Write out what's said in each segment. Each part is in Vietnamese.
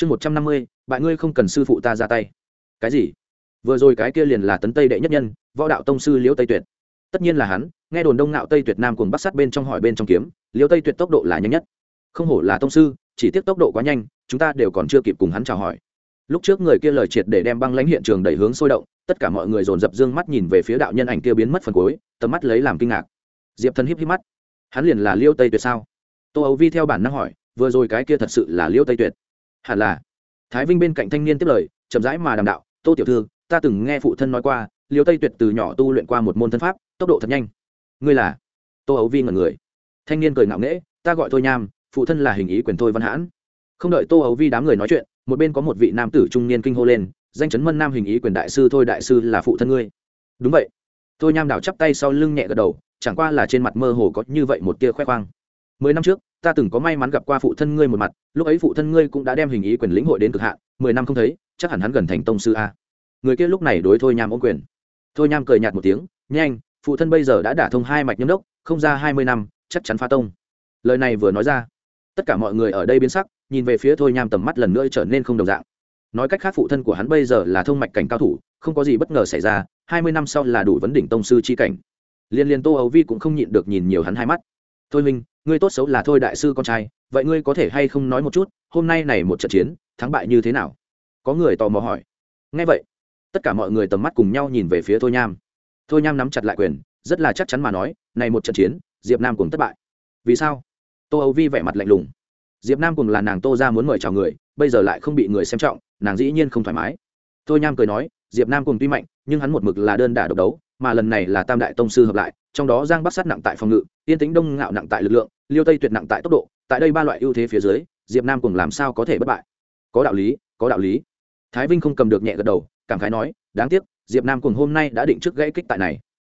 chương một trăm năm mươi bạn ngươi không cần sư phụ ta ra tay. Cái gì? Vừa rồi cái kia liền là tấn tây đệ nhất nhân, võ đạo tông sư liễu tây tuyệt. Tất nhiên là hắn, nghe đồn đông nạo tây tuyệt nam cùng bắt sát bên trong hỏi bên trong kiếm, liễu tây tuyệt tốc độ là nhanh nhất. Không hổ là tông sư, chỉ tiếc tốc độ quá nhanh, chúng ta đều còn chưa kịp cùng hắn chào hỏi. Lúc trước người kia lời triệt để đem băng lãnh hiện trường đẩy hướng sôi động, tất cả mọi người dồn dập dương mắt nhìn về phía đạo nhân ảnh kia biến mất phần cuối, tầm mắt lấy làm kinh ngạc. Diệp thần híp híp mắt. Hắn liền là liêu tây tuyệt sao? Tô ấu vi theo bản năng hỏi, vừa rồi cái kia thật sự là liêu tây tuyệt? Hẳn là. Thái vinh bên cạnh thanh niên tiếp lời, chậm rãi mà đàm đạo, tô tiểu thư, ta từng nghe phụ thân nói qua, liêu tây tuyệt từ nhỏ tu luyện qua một môn thân pháp, tốc độ thật nhanh. Ngươi là? Tô ấu vi ngẩn người. Thanh niên cười ngạo nghễ, ta gọi thôi nham, phụ thân là hình ý quyền thôi văn hãn. Không đợi tô ấu vi đám người nói chuyện, một bên có một vị nam tử trung niên kinh hô lên, danh chấn mân nam hình ý quyền đại sư, thôi đại sư là phụ thân ngươi. Đúng vậy. Thôi nham đảo chắp tay sau lưng nhẹ gật đầu, chẳng qua là trên mặt mơ hồ có như vậy một tia khoe khoang mười năm trước, ta từng có may mắn gặp qua phụ thân ngươi một mặt, lúc ấy phụ thân ngươi cũng đã đem hình ý quyền lĩnh hội đến cực hạn, mười năm không thấy, chắc hẳn hắn gần thành tông sư a. Người kia lúc này đối thôi nham ôm quyền. Thôi nham cười nhạt một tiếng, nhanh, phụ thân bây giờ đã đả thông hai mạch nhâm đốc, không ra hai mươi năm, chắc chắn phá tông. Lời này vừa nói ra, tất cả mọi người ở đây biến sắc, nhìn về phía thôi nham tầm mắt lần nữa trở nên không đồng dạng. Nói cách khác phụ thân của hắn bây giờ là thông mạch cảnh cao thủ, không có gì bất ngờ xảy ra, hai mươi năm sau là đủ vấn đỉnh tông sư c h i cảnh. Liên liên tô ấu vi cũng không nhịn được nhìn nhiều hắn hai mắt. Thôi minh ngươi tốt xấu là thôi đại sư con trai, vậy ngươi có thể hay không nói một chút, hôm nay này một trận chiến, thắng bại như thế nào? Có người tò mò hỏi. Ngay vậy, tất cả mọi người tầm mắt cùng nhau nhìn về phía thôi nham. Thôi nham nắm chặt lại quyền, rất là chắc chắn mà nói, này một trận chiến, diệp nam cùng thất bại. Vì sao? Tô âu vi vẻ mặt lạnh lùng. Diệp nam cùng là nàng tô ra muốn mời chào người, bây giờ lại không bị người xem trọng, nàng dĩ nhiên không thoải mái. Thôi nham cười nói, diệp nam cùng tuy mạnh, nhưng hắn một mực là đơn đả độc đấu, mà lần này là tam đại tông sư hợp lại, trong đó giang bắc sát nặng tại phòng ngự, yên tĩnh đông ngạo nặng tại lực lượng liêu tây tuyệt nặng tại tốc độ, tại đây ba loại ưu thế phía dưới, diệp nam cùng làm sao có thể bất bại? Có đạo lý, có đạo lý. Thái vinh không cầm được nhẹ gật đầu, cảm khái nói, đáng tiếc, diệp nam cùng hôm nay đã định trước gãy kích tại này.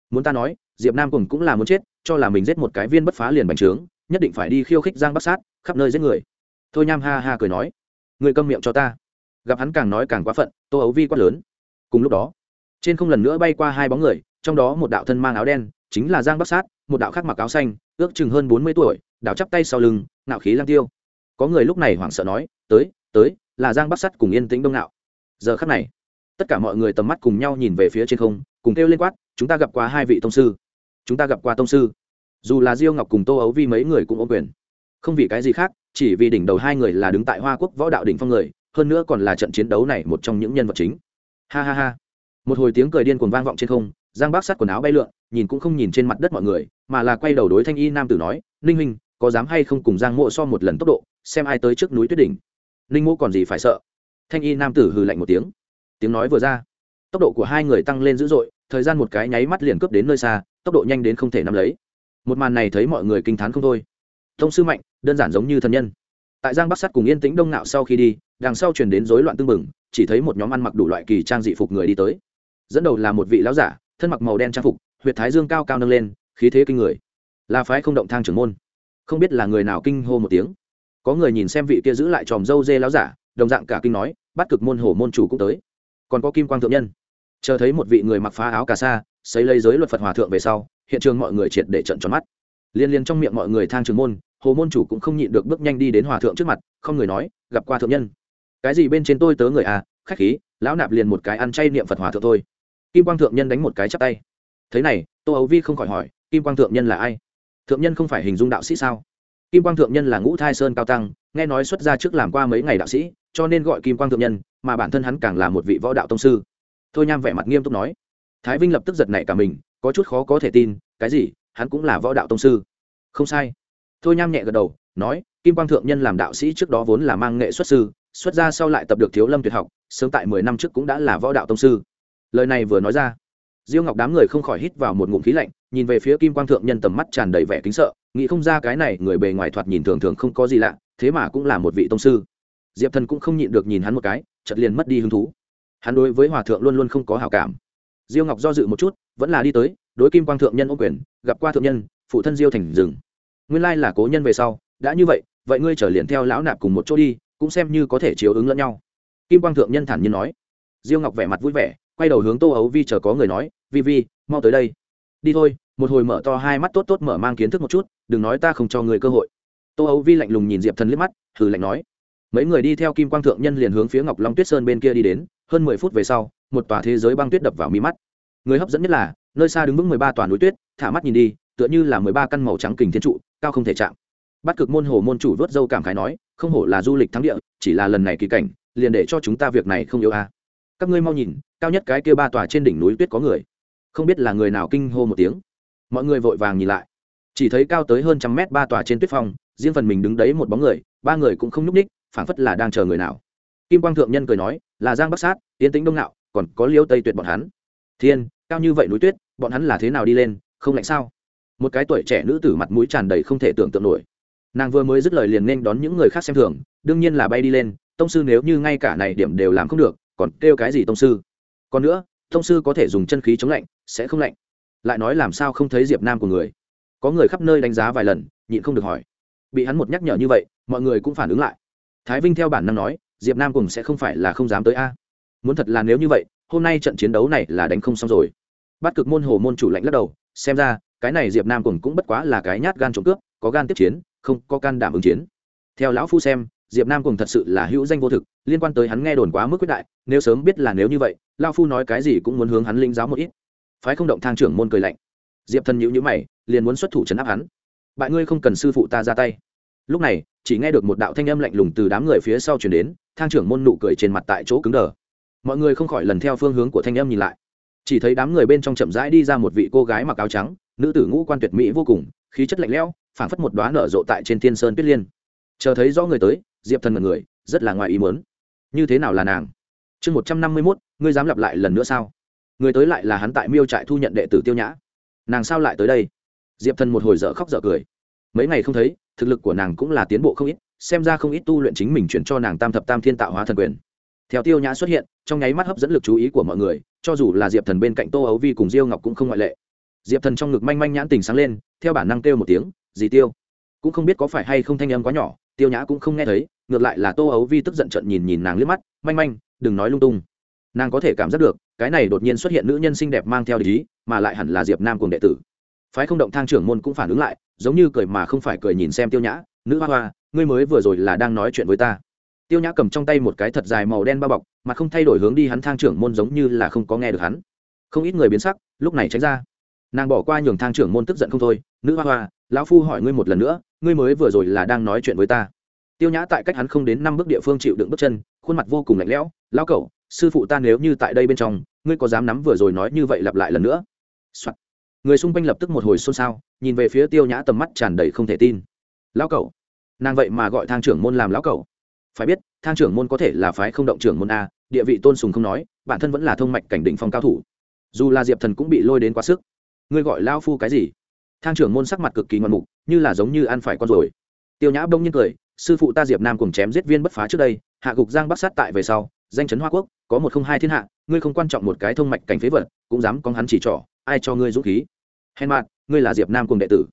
Muốn ta nói, diệp nam cùng cũng là muốn chết, cho là mình giết một cái viên bất phá liền bành trướng, nhất định phải đi khiêu khích giang bắc sát, khắp nơi giết người. Thôi nham ha ha cười nói, người câm miệng cho ta. Gặp hắn càng nói càng quá phận, tô ấu vi quát lớn. Cùng lúc đó, trên không lần nữa bay qua hai bóng người, trong đó một đạo thân mang áo đen, chính là giang bắc sát một đạo khác mặc áo xanh, ước chừng hơn bốn mươi tuổi đạo chắp tay sau lưng nạo khí lang tiêu. Có người lúc này hoảng sợ nói, tới tới, là giang bắc Sắt cùng yên tĩnh đông nạo. Giờ khắc này, tất cả mọi người tầm mắt cùng nhau nhìn về phía trên không, cùng kêu lên quát, chúng ta gặp qua hai vị tông sư. Chúng ta gặp qua tông sư. Dù là diêu ngọc cùng tô ấu vi mấy người cũng ô quyền. Không vì cái gì khác, chỉ vì đỉnh đầu hai người là đứng tại hoa quốc võ đạo đỉnh phong người, hơn nữa còn là trận chiến đấu này một trong những nhân vật chính. Ha ha ha. Một hồi tiếng cười điên cuồng vang vọng trên không giang bác sát quần áo bay lượn, nhìn cũng không nhìn trên mặt đất mọi người, mà là quay đầu đối thanh y nam tử nói, ninh huynh, có dám hay không cùng giang mộ so một lần tốc độ, xem ai tới trước núi tuyết đỉnh? Ninh mộ còn gì phải sợ? Thanh y nam tử hừ lạnh một tiếng. Tiếng nói vừa ra, tốc độ của hai người tăng lên dữ dội, thời gian một cái nháy mắt liền cướp đến nơi xa, tốc độ nhanh đến không thể nắm lấy. Một màn này thấy mọi người kinh t h á n không thôi. Thông sư mạnh, đơn giản giống như thân nhân. Tại giang bắc sắt cùng yên tĩnh đông nạo sau khi đi, đằng sau chuyển đến rối loạn tưng bừng, chỉ thấy một nhóm ăn mặc đủ loại kỳ trang dị phục người đi tới. Dẫn đầu là một vị lão giả thân mặc màu đen trang phục, huyệt thái dương cao cao nâng lên, khí thế kinh người. Là phái không động thang trưởng môn. Không biết là người nào kinh hô một tiếng. Có người nhìn xem vị kia giữ lại tròm dâu dê láo giả, đồng dạng cả kinh nói, bắt cực môn hổ môn chủ cũng tới. Còn có kim quang thượng nhân. Chờ thấy một vị người mặc phá áo cà sa, xấy lấy giới luật phật hòa thượng về sau, hiện trường mọi người triệt để trận tròn mắt. Liên liên trong miệng mọi người thang trường môn, hồ môn chủ cũng không nhịn được bước nhanh đi đến hòa thượng trước mặt, không người nói, gặp qua thượng nhân. Cái gì bên trên tôi tớ người à khách khí, lão nạp liền một cái ăn chay niệm phật hòa thượng thôi kim quang thượng nhân đánh một cái chắp tay. Thế này, tô ấu vi không khỏi hỏi, kim quang thượng nhân là ai? Thượng nhân không phải hình dung đạo sĩ sao? Kim quang thượng nhân là ngũ thai sơn cao tăng, nghe nói xuất ra trước làm qua mấy ngày đạo sĩ, cho nên gọi kim quang thượng nhân, mà bản thân hắn càng là một vị võ đạo tông sư. Thôi nham vẻ mặt nghiêm túc nói. Thái vinh lập tức giật nảy cả mình, có chút khó có thể tin, cái gì, hắn cũng là võ đạo tông sư. Không sai. Thôi nham nhẹ gật đầu, nói, kim quang thượng nhân làm đạo sĩ trước đó vốn là mang nghệ xuất sư, xuất ra sau lại tập được thiếu lâm tuyệt học, sớm tại mười năm trước cũng đã là võ đạo tông sư lời này vừa nói ra, diêu ngọc đám người không khỏi hít vào một ngụm khí lạnh, nhìn về phía kim quang thượng nhân tầm mắt tràn đầy vẻ kính sợ, nghĩ không ra cái này người bề ngoài thoạt nhìn thường thường không có gì lạ, thế mà cũng là một vị tông sư. Diệp thần cũng không nhịn được nhìn hắn một cái chật liền mất đi hứng thú. Hắn đối với hòa thượng luôn luôn không có hào cảm. Diêu ngọc do dự một chút, vẫn là đi tới, đối kim quang thượng nhân ô quyền, gặp qua thượng nhân, phụ thân diêu thành rừng nguyên lai là cố nhân về sau, đã như vậy vậy ngươi trở liền theo lão nạp cùng một chỗ đi, cũng xem như có thể chiếu ứng lẫn nhau. Kim quang thượng nhân thản nhiên nói. Diêu ngọc vẻ mặt vui vẻ quay đầu hướng tô ấu vi chờ có người nói, vi vi, mau tới đây. Đi thôi. Một hồi mở to hai mắt tốt tốt mở mang kiến thức một chút, đừng nói ta không cho người cơ hội. Tô ấu vi lạnh lùng nhìn diệp thần liếc mắt thử lạnh nói, mấy người đi theo kim quang thượng nhân liền hướng phía ngọc long tuyết sơn bên kia đi đến, hơn mười phút về sau, một tòa thế giới băng tuyết đập vào mi mắt. Người hấp dẫn nhất là, nơi xa đứng vững mười ba tòa núi tuyết, thả mắt nhìn đi, tựa như là mười ba căn màu trắng kình thiên trụ, cao không thể chạm. Bắt cực môn hồ môn chủ vớt dâu cảm khái nói, không hổ là du lịch thắng địa, chỉ là lần này kỳ cảnh, liền để cho chúng ta việc này không yêu a các ngươi mau nhìn, cao nhất cái kia ba tòa trên đỉnh núi tuyết có người. Không biết là người nào kinh hô một tiếng. Mọi người vội vàng nhìn lại. Chỉ thấy cao tới hơn trăm mét ba tòa trên tuyết phong, riêng phần mình đứng đấy một bóng người, ba người cũng không nhúc ních phảng phất là đang chờ người nào. Kim quang thượng nhân cười nói, là giang bắc sát tiến tĩnh đông nạo còn có liêu tây tuyệt bọn hắn. Thiên, cao như vậy núi tuyết, bọn hắn là thế nào đi lên, không lạnh sao? Một cái tuổi trẻ nữ tử mặt mũi tràn đầy không thể tưởng tượng nổi. Nàng vừa mới dứt lời liền nên đón những người khác xem thường, đương nhiên là bay đi lên, tông sư nếu như ngay cả này điểm đều làm không được còn kêu cái gì tông sư? Còn nữa, tông sư có thể dùng chân khí chống lạnh, sẽ không lạnh. Lại nói làm sao không thấy diệp nam của người? Có người khắp nơi đánh giá vài lần, nhịn không được hỏi. Bị hắn một nhắc nhở như vậy, mọi người cũng phản ứng lại. Thái vinh theo bản năng nói, diệp nam cùng sẽ không phải là không dám tới a. Muốn thật là nếu như vậy, hôm nay trận chiến đấu này là đánh không xong rồi. Bắt cực môn hồ môn chủ lạnh lắc đầu, xem ra, cái này diệp nam cùng cũng bất quá là cái nhát gan trộm cướp, có gan tiếp chiến, không có can đảm ứng chiến. Theo lão phu xem diệp nam cùng thật sự là hữu danh vô thực, liên quan tới hắn nghe đồn quá mức quyết đại, nếu sớm biết là nếu như vậy, lao phu nói cái gì cũng muốn hướng hắn linh giáo một ít. Phái không động thang trưởng môn cười lạnh. Diệp thần nhữ nhữ mày, liền muốn xuất thủ chấn áp hắn. Bại ngươi không cần sư phụ ta ra tay. Lúc này, chỉ nghe được một đạo thanh âm lạnh lùng từ đám người phía sau chuyển đến, thang trưởng môn nụ cười trên mặt tại chỗ cứng đờ. Mọi người không khỏi lần theo phương hướng của thanh âm nhìn lại. Chỉ thấy đám người bên trong chậm rãi đi ra một vị cô gái mặc áo trắng, nữ tử ngũ quan tuyệt mỹ vô cùng, khí chất lạnh lẽo, phảng phất một đoá nở rộ tại trên thiên sơn tuyết liên. Chờ thấy rõ người tới diệp thần mật người, rất là ngoài ý muốn. Như thế nào là nàng? Chương một trăm năm mươi mốt, ngươi dám lặp lại lần nữa sao? Người tới lại là hắn tại miêu trại thu nhận đệ tử tiêu nhã. Nàng sao lại tới đây? Diệp thần một hồi dở khóc dở cười. Mấy ngày không thấy, thực lực của nàng cũng là tiến bộ không ít, xem ra không ít tu luyện chính mình chuyển cho nàng tam thập tam thiên tạo hóa thần quyền. Theo tiêu nhã xuất hiện, trong nháy mắt hấp dẫn lực chú ý của mọi người, cho dù là diệp thần bên cạnh tô ấu vi cùng diêu ngọc cũng không ngoại lệ. Diệp thần trong ngực manh manh nhãn tình sáng lên, theo bản năng kêu một tiếng gì tiêu. Cũng không biết có phải hay không thanh âm quá nhỏ tiêu nhã cũng không nghe thấy, ngược lại là tô ấu vi tức giận trận nhìn nhìn nàng liếc mắt, manh manh, đừng nói lung tung. Nàng có thể cảm giác được, cái này đột nhiên xuất hiện nữ nhân xinh đẹp mang theo lý mà lại hẳn là diệp nam cùng đệ tử. Phái không động thang trưởng môn cũng phản ứng lại, giống như cười mà không phải cười nhìn xem tiêu nhã, nữ hoa hoa, ngươi mới vừa rồi là đang nói chuyện với ta. Tiêu nhã cầm trong tay một cái thật dài màu đen bao bọc, mà không thay đổi hướng đi hắn thang trưởng môn giống như là không có nghe được hắn. Không ít người biến sắc, lúc này tránh ra. Nàng bỏ qua nhường thang trưởng môn tức giận không thôi, nữ hoa hoa, lão phu hỏi ngươi một lần nữa ngươi mới vừa rồi là đang nói chuyện với ta. Tiêu nhã tại cách hắn không đến năm bước địa phương chịu đựng bước chân, khuôn mặt vô cùng lạnh lẽo. Lao cẩu sư phụ ta nếu như tại đây bên trong, ngươi có dám nắm vừa rồi nói như vậy lặp lại lần nữa、Soạn. người xung quanh lập tức một hồi xôn xao, nhìn về phía tiêu nhã tầm mắt tràn đầy không thể tin. Lão cẩu nàng vậy mà gọi thang trưởng môn làm lão cẩu phải biết, thang trưởng môn có thể là phái không động trưởng môn a, địa vị tôn sùng không nói, bản thân vẫn là thông mạch cảnh đỉnh phong cao thủ. Dù là diệp thần cũng bị lôi đến quá sức. Ngươi gọi lao phu cái gì? Thang trưởng môn sắc mặt cực kỳ ngoan mục, như là giống như ăn phải con rồi. Tiêu nhã bông nhiên cười, sư phụ ta diệp nam cùng chém giết viên bất phá trước đây, hạ gục giang bắc sát tại về sau, danh chấn hoa quốc, có một không hai thiên hạ, ngươi không quan trọng một cái thông mạch cảnh phế vật, cũng dám con hắn chỉ trỏ, ai cho ngươi dũng khí? Hèn mạn ngươi là diệp nam cùng đệ tử.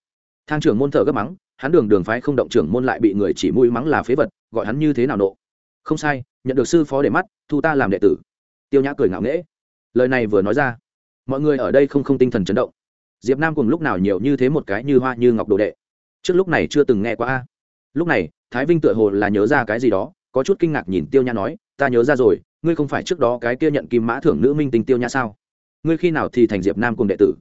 Thang trưởng môn thở gấp mắng, hắn đường đường phái không động trưởng môn lại bị người chỉ mũi mắng là phế vật, gọi hắn như thế nào nộ? Không sai, nhận được sư phó để mắt, thu ta làm đệ tử. Tiêu nhã cười ngạo nghễ. Lời này vừa nói ra, mọi người ở đây không không tinh thần chấn động diệp nam cùng lúc nào nhiều như thế một cái như hoa như ngọc đồ đệ. Trước lúc này chưa từng nghe qua a. Lúc này thái vinh tựa hồ là nhớ ra cái gì đó có chút kinh ngạc nhìn tiêu Nha nói ta nhớ ra rồi ngươi không phải trước đó cái kia nhận kim mã thưởng nữ minh tinh tiêu Nha sao? Ngươi khi nào thì thành diệp nam cùng đệ tử?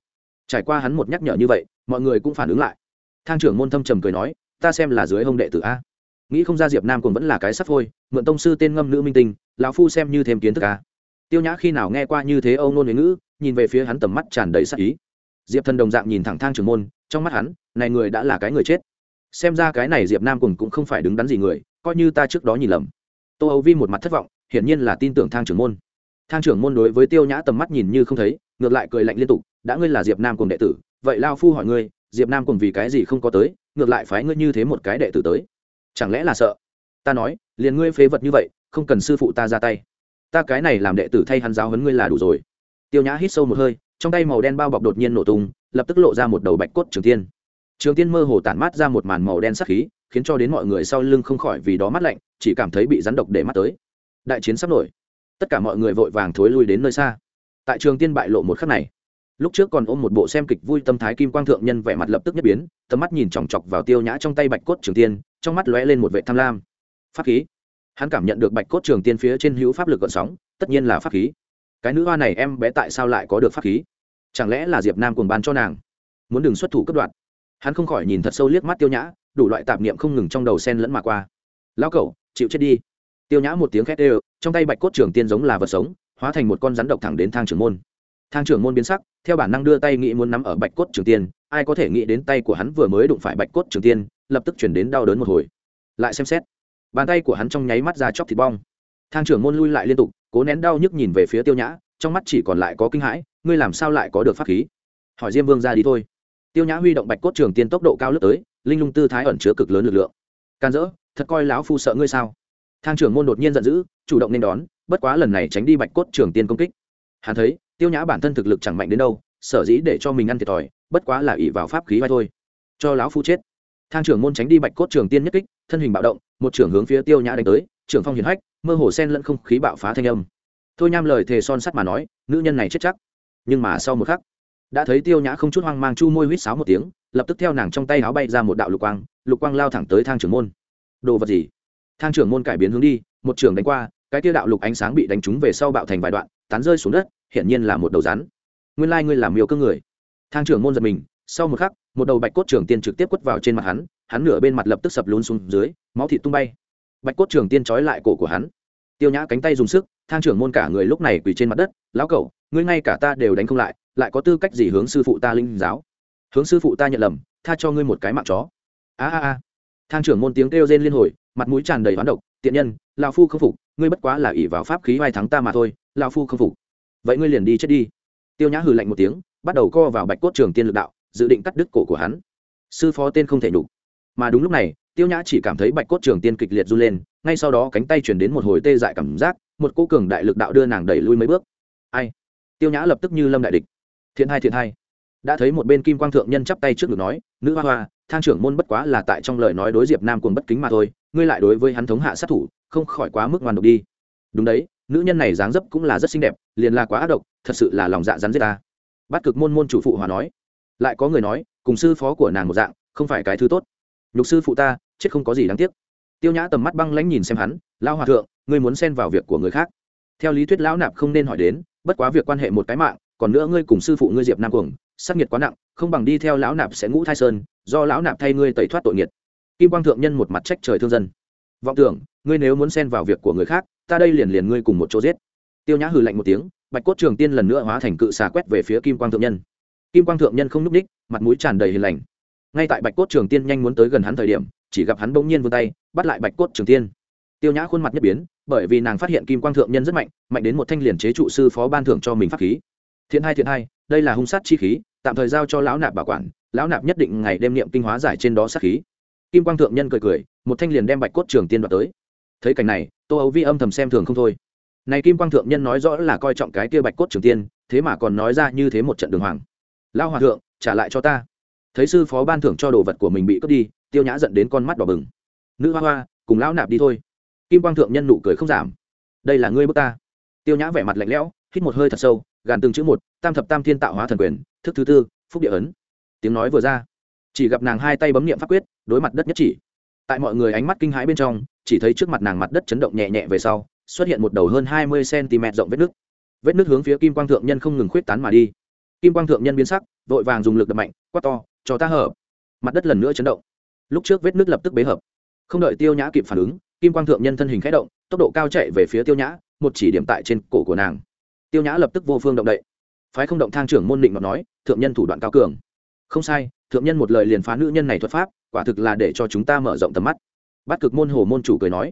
Trải qua hắn một nhắc nhở như vậy mọi người cũng phản ứng lại. Thang trưởng môn thâm trầm cười nói ta xem là dưới hông đệ tử a. Nghĩ không ra diệp nam cùng vẫn là cái sắp thôi, mượn tông sư tên ngâm nữ minh tinh lão phu xem như thêm kiến thức a. Tiêu nhã khi nào nghe qua như thế âu nôn huế ngữ nhìn về phía hắn tầm mắt tràn đầy sắc ý diệp thần đồng dạng nhìn thẳng thang trưởng môn, trong mắt hắn, này người đã là cái người chết. Xem ra cái này diệp nam cùng cũng không phải đứng đắn gì người, coi như ta trước đó nhìn lầm. Tô âu vi một mặt thất vọng, hiển nhiên là tin tưởng thang trưởng môn. Thang trưởng môn đối với tiêu nhã tầm mắt nhìn như không thấy, ngược lại cười lạnh liên tục, đã ngươi là diệp nam cùng đệ tử, vậy lao phu hỏi ngươi, diệp nam cùng vì cái gì không có tới, ngược lại phái ngươi như thế một cái đệ tử tới? Chẳng lẽ là sợ? Ta nói, liền ngươi phế vật như vậy, không cần sư phụ ta ra tay. Ta cái này làm đệ tử thay hắn giáo huấn ngươi là đủ rồi. Tiêu nhã hít sâu một hơi trong tay màu đen bao bọc đột nhiên nổ tung, lập tức lộ ra một đầu bạch cốt trường tiên. Trường tiên mơ hồ tản mát ra một màn màu đen sắc khí, khiến cho đến mọi người sau lưng không khỏi vì đó mắt lạnh, chỉ cảm thấy bị rắn độc để mắt tới. Đại chiến sắp nổi. Tất cả mọi người vội vàng thối lui đến nơi xa. Tại trường tiên bại lộ một khắc này, lúc trước còn ôm một bộ xem kịch vui tâm thái kim quang thượng nhân vẻ mặt lập tức nhất biến, tầm mắt nhìn chòng chọc vào tiêu nhã trong tay bạch cốt trường tiên, trong mắt lóe lên một vệ tham lam. Pháp khí. Hắn cảm nhận được bạch cốt trường tiên phía trên hữu pháp lực gọn sóng, tất nhiên là pháp khí. Cái nữ hoa này em bé tại sao lại có được pháp khí? Chẳng lẽ là diệp nam cùng ban cho nàng? Muốn đừng xuất thủ cấp đoạn hắn không khỏi nhìn thật sâu liếc mắt tiêu nhã, đủ loại tạp niệm không ngừng trong đầu sen lẫn mà qua. Lão cẩu, chịu chết đi. Tiêu nhã một tiếng khét ê trong tay bạch cốt trưởng tiên giống là vật sống, hóa thành một con rắn độc thẳng đến thang trưởng môn. Thang trưởng môn biến sắc, theo bản năng đưa tay nghĩ muốn nắm ở bạch cốt trường tiên, ai có thể nghĩ đến tay của hắn vừa mới đụng phải bạch cốt trường tiên, lập tức chuyển đến đau đớn một hồi. Lại xem xét, bàn tay của hắn trong nháy mắt ra chóc thịt bong. Thang trưởng môn lui lại liên tục, cố nén đau nhức nhìn về phía tiêu nhã, trong mắt chỉ còn lại có kinh hãi ngươi làm sao lại có được pháp khí? Hỏi diêm vương ra đi thôi. Tiêu nhã huy động bạch cốt trường tiên tốc độ cao lướt tới, linh lung tư thái ẩn chứa cực lớn lực lượng. Can dỡ, thật coi lão phu sợ ngươi sao? Thang trưởng môn đột nhiên giận dữ, chủ động nên đón, bất quá lần này tránh đi bạch cốt trường tiên công kích. Hắn thấy, tiêu nhã bản thân thực lực chẳng mạnh đến đâu, sở dĩ để cho mình ăn thiệt thòi, bất quá là ỷ vào pháp khí vai thôi. Cho lão phu chết. Thang trưởng môn tránh đi bạch cốt trường tiên nhất kích, thân hình bạo động, một trưởng hướng phía tiêu nhã đánh tới, trưởng phong hiền hách, mơ hồ sen lẫn không khí bạo phá thanh âm. Thôi nham lời thề son sắt mà nói, nữ nhân này chết chắc nhưng mà sau một khắc, đã thấy tiêu nhã không chút hoang mang chu môi huýt sáo một tiếng, lập tức theo nàng trong tay áo bay ra một đạo lục quang lục quang lao thẳng tới thang trưởng môn. Đồ vật gì? Thang trưởng môn cải biến hướng đi, một trưởng đánh qua, cái tiêu đạo lục ánh sáng bị đánh trúng về sau bạo thành vài đoạn, tán rơi xuống đất, hiển nhiên là một đầu rắn. Nguyên lai ngươi làm miêu cơ người. Thang trưởng môn giật mình, sau một khắc, một đầu bạch cốt trưởng tiên trực tiếp quất vào trên mặt hắn hắn nửa bên mặt lập tức sập lún xuống dưới, máu thịt tung bay. Bạch cốt trưởng tiên trói lại cổ của hắn. Tiêu nhã cánh tay dùng sức, thang trưởng môn cả người lúc này quỳ trên mặt đất, lão cẩu ngươi ngay cả ta đều đánh không lại lại có tư cách gì hướng sư phụ ta linh giáo? Hướng sư phụ ta nhận lầm, tha cho ngươi một cái mạng chó. A a a. Thang trưởng môn tiếng kêu rên liên hồi, mặt mũi tràn đầy hoán độc, tiện nhân, lão phu không phục, ngươi bất quá là ỷ vào pháp khí vai thắng ta mà thôi, lão phu không phục. Vậy ngươi liền đi chết đi. Tiêu nhã hừ lạnh một tiếng, bắt đầu co vào bạch cốt trường tiên lực đạo, dự định cắt đứt cổ của hắn. Sư phó tên không thể nhục. Mà đúng lúc này, tiêu nhã chỉ cảm thấy bạch cốt trường tiên kịch liệt run lên, ngay sau đó cánh tay chuyển đến một hồi tê dại cảm giác, một cô cường đại lực đạo đưa nàng đẩy lui mấy bước. Ai? Tiêu nhã lập tức như lâm đại địch. Thiện hai thiện hai. Đã thấy một bên kim quang thượng nhân chắp tay trước ngực nói, nữ hoa hoa, thang trưởng môn bất quá là tại trong lời nói đối diệp nam cuồng bất kính mà thôi, ngươi lại đối với hắn thống hạ sát thủ, không khỏi quá mức ngoan độc đi. Đúng đấy, nữ nhân này dáng dấp cũng là rất xinh đẹp, liền là quá ác độc, thật sự là lòng dạ rắn giết ta. Bắt cực môn môn chủ phụ hòa nói. Lại có người nói, cùng sư phó của nàng một dạng, không phải cái thứ tốt. Nhục sư phụ ta, chết không có gì đáng tiếc. Tiêu nhã tầm mắt băng lãnh nhìn xem hắn lao hòa thượng, ngươi muốn xen vào việc của người khác. Theo lý thuyết lão nạp không nên hỏi đến bất quá việc quan hệ một cái mạng, còn nữa ngươi cùng sư phụ ngươi diệp nam cuồng sắc nhiệt quá nặng, không bằng đi theo lão nạp sẽ ngũ thai sơn, do lão nạp thay ngươi tẩy thoát tội nghiệt. Kim quang thượng nhân một mặt trách trời thương dân. Vọng tưởng, ngươi nếu muốn xen vào việc của người khác, ta đây liền liền ngươi cùng một chỗ giết. Tiêu nhã hừ lạnh một tiếng, bạch cốt trường tiên lần nữa hóa thành cự xà quét về phía kim quang thượng nhân. Kim quang thượng nhân không nhúc ních mặt mũi tràn đầy hiền lành. Ngay tại bạch cốt trường tiên nhanh muốn tới gần hắn thời điểm, chỉ gặp hắn bỗng nhiên vươn tay, bắt lại bạch cốt trường tiên tiêu nhã khuôn mặt nhất biến, bởi vì nàng phát hiện kim quang thượng nhân rất mạnh mạnh đến một thanh liền chế trụ sư phó ban thưởng cho mình pháp khí. Thiện hai thiện hai, đây là hung sát chi khí, tạm thời giao cho lão nạp bảo quản, lão nạp nhất định ngày đêm niệm kinh hóa giải trên đó sát khí. Kim quang thượng nhân cười cười, một thanh liền đem bạch cốt trường tiên đoạt tới. Thấy cảnh này, tô ấu vi âm thầm xem thường không thôi. Này kim quang thượng nhân nói rõ là coi trọng cái kia bạch cốt trường tiên, thế mà còn nói ra như thế một trận đường hoàng. Lao hòa thượng, trả lại cho ta. Thấy sư phó ban thưởng cho đồ vật của mình bị cướp đi, tiêu nhã dẫn đến con mắt đỏ bừng. Nữ hoa hoa, cùng lão nạp đi thôi kim quang thượng nhân nụ cười không giảm. Đây là ngươi bước ta. Tiêu nhã vẻ mặt lạnh lẽo, hít một hơi thật sâu, gàn từng chữ một, tam thập tam thiên tạo hóa thần quyền, thức thứ tư, phúc địa ấn. Tiếng nói vừa ra, chỉ gặp nàng hai tay bấm nghiệm pháp quyết, đối mặt đất nhất chỉ. Tại mọi người ánh mắt kinh hãi bên trong, chỉ thấy trước mặt nàng mặt đất chấn động nhẹ nhẹ về sau, xuất hiện một đầu hơn hai mươi cm rộng vết nứt. vết nứt hướng phía kim quang thượng nhân không ngừng khuyết tán mà đi. Kim quang thượng nhân biến sắc, vội vàng dùng lực đập mạnh, quát to, cho ta hở mặt đất lần nữa chấn động. Lúc trước vết nứt lập tức bế hợp. Không đợi tiêu nhã kịp phản ứng kim quang thượng nhân thân hình khẽ động, tốc độ cao chạy về phía tiêu nhã, một chỉ điểm tại trên cổ của nàng. Tiêu nhã lập tức vô phương động đậy. Phái không động thang trưởng môn định mà nói, thượng nhân thủ đoạn cao cường. Không sai, thượng nhân một lời liền phá nữ nhân này thuật pháp, quả thực là để cho chúng ta mở rộng tầm mắt. Bắt cực môn hồ môn chủ cười nói.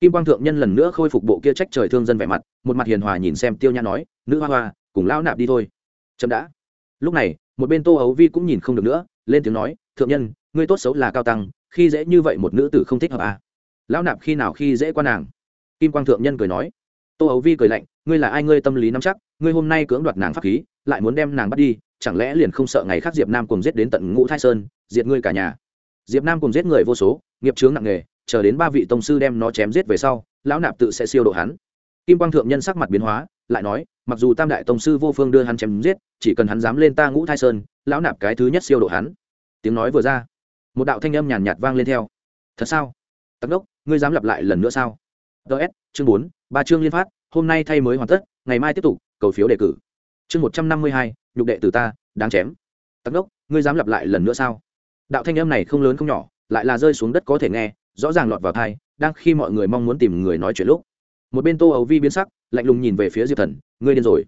Kim quang thượng nhân lần nữa khôi phục bộ kia trách trời thương dân vẻ mặt, một mặt hiền hòa nhìn xem tiêu nhã nói, nữ hoa hoa, cùng lão nạp đi thôi. Chậm đã. Lúc này, một bên tô ấu vi cũng nhìn không được nữa, lên tiếng nói, thượng nhân, ngươi tốt xấu là cao tăng, khi dễ như vậy một nữ tử không thích hợp à lão nạp khi nào khi dễ qua nàng? Kim quang thượng nhân cười nói. Tô ấu vi cười lạnh, ngươi là ai ngươi tâm lý nắm chắc, ngươi hôm nay cưỡng đoạt nàng pháp khí, lại muốn đem nàng bắt đi, chẳng lẽ liền không sợ ngày khác diệp nam cùng giết đến tận ngũ thai sơn, diệt ngươi cả nhà? Diệp nam cùng giết người vô số, nghiệp chướng nặng nề, chờ đến ba vị tông sư đem nó chém giết về sau, lão nạp tự sẽ siêu độ hắn. Kim quang thượng nhân sắc mặt biến hóa, lại nói, mặc dù tam đại tông sư vô phương đưa hắn chém giết, chỉ cần hắn dám lên ta ngũ thai sơn, lão nạp cái thứ nhất siêu độ hắn. Tiếng nói vừa ra, một đạo thanh âm nhàn nhạt vang lên theo. Thật sao? Tắc đốc ngươi dám lặp lại lần nữa sao? Ts chương bốn, ba chương liên phát, hôm nay thay mới hoàn tất, ngày mai tiếp tục, cầu phiếu đề cử. Chương một trăm năm mươi hai, nhục đệ từ ta, đáng chém. Tắc đốc ngươi dám lặp lại lần nữa sao? Đạo thanh âm này không lớn không nhỏ, lại là rơi xuống đất có thể nghe, rõ ràng lọt vào thai đang khi mọi người mong muốn tìm người nói chuyện lúc. Một bên tô ấu vi biến sắc, lạnh lùng nhìn về phía diệp thần, ngươi điên rồi.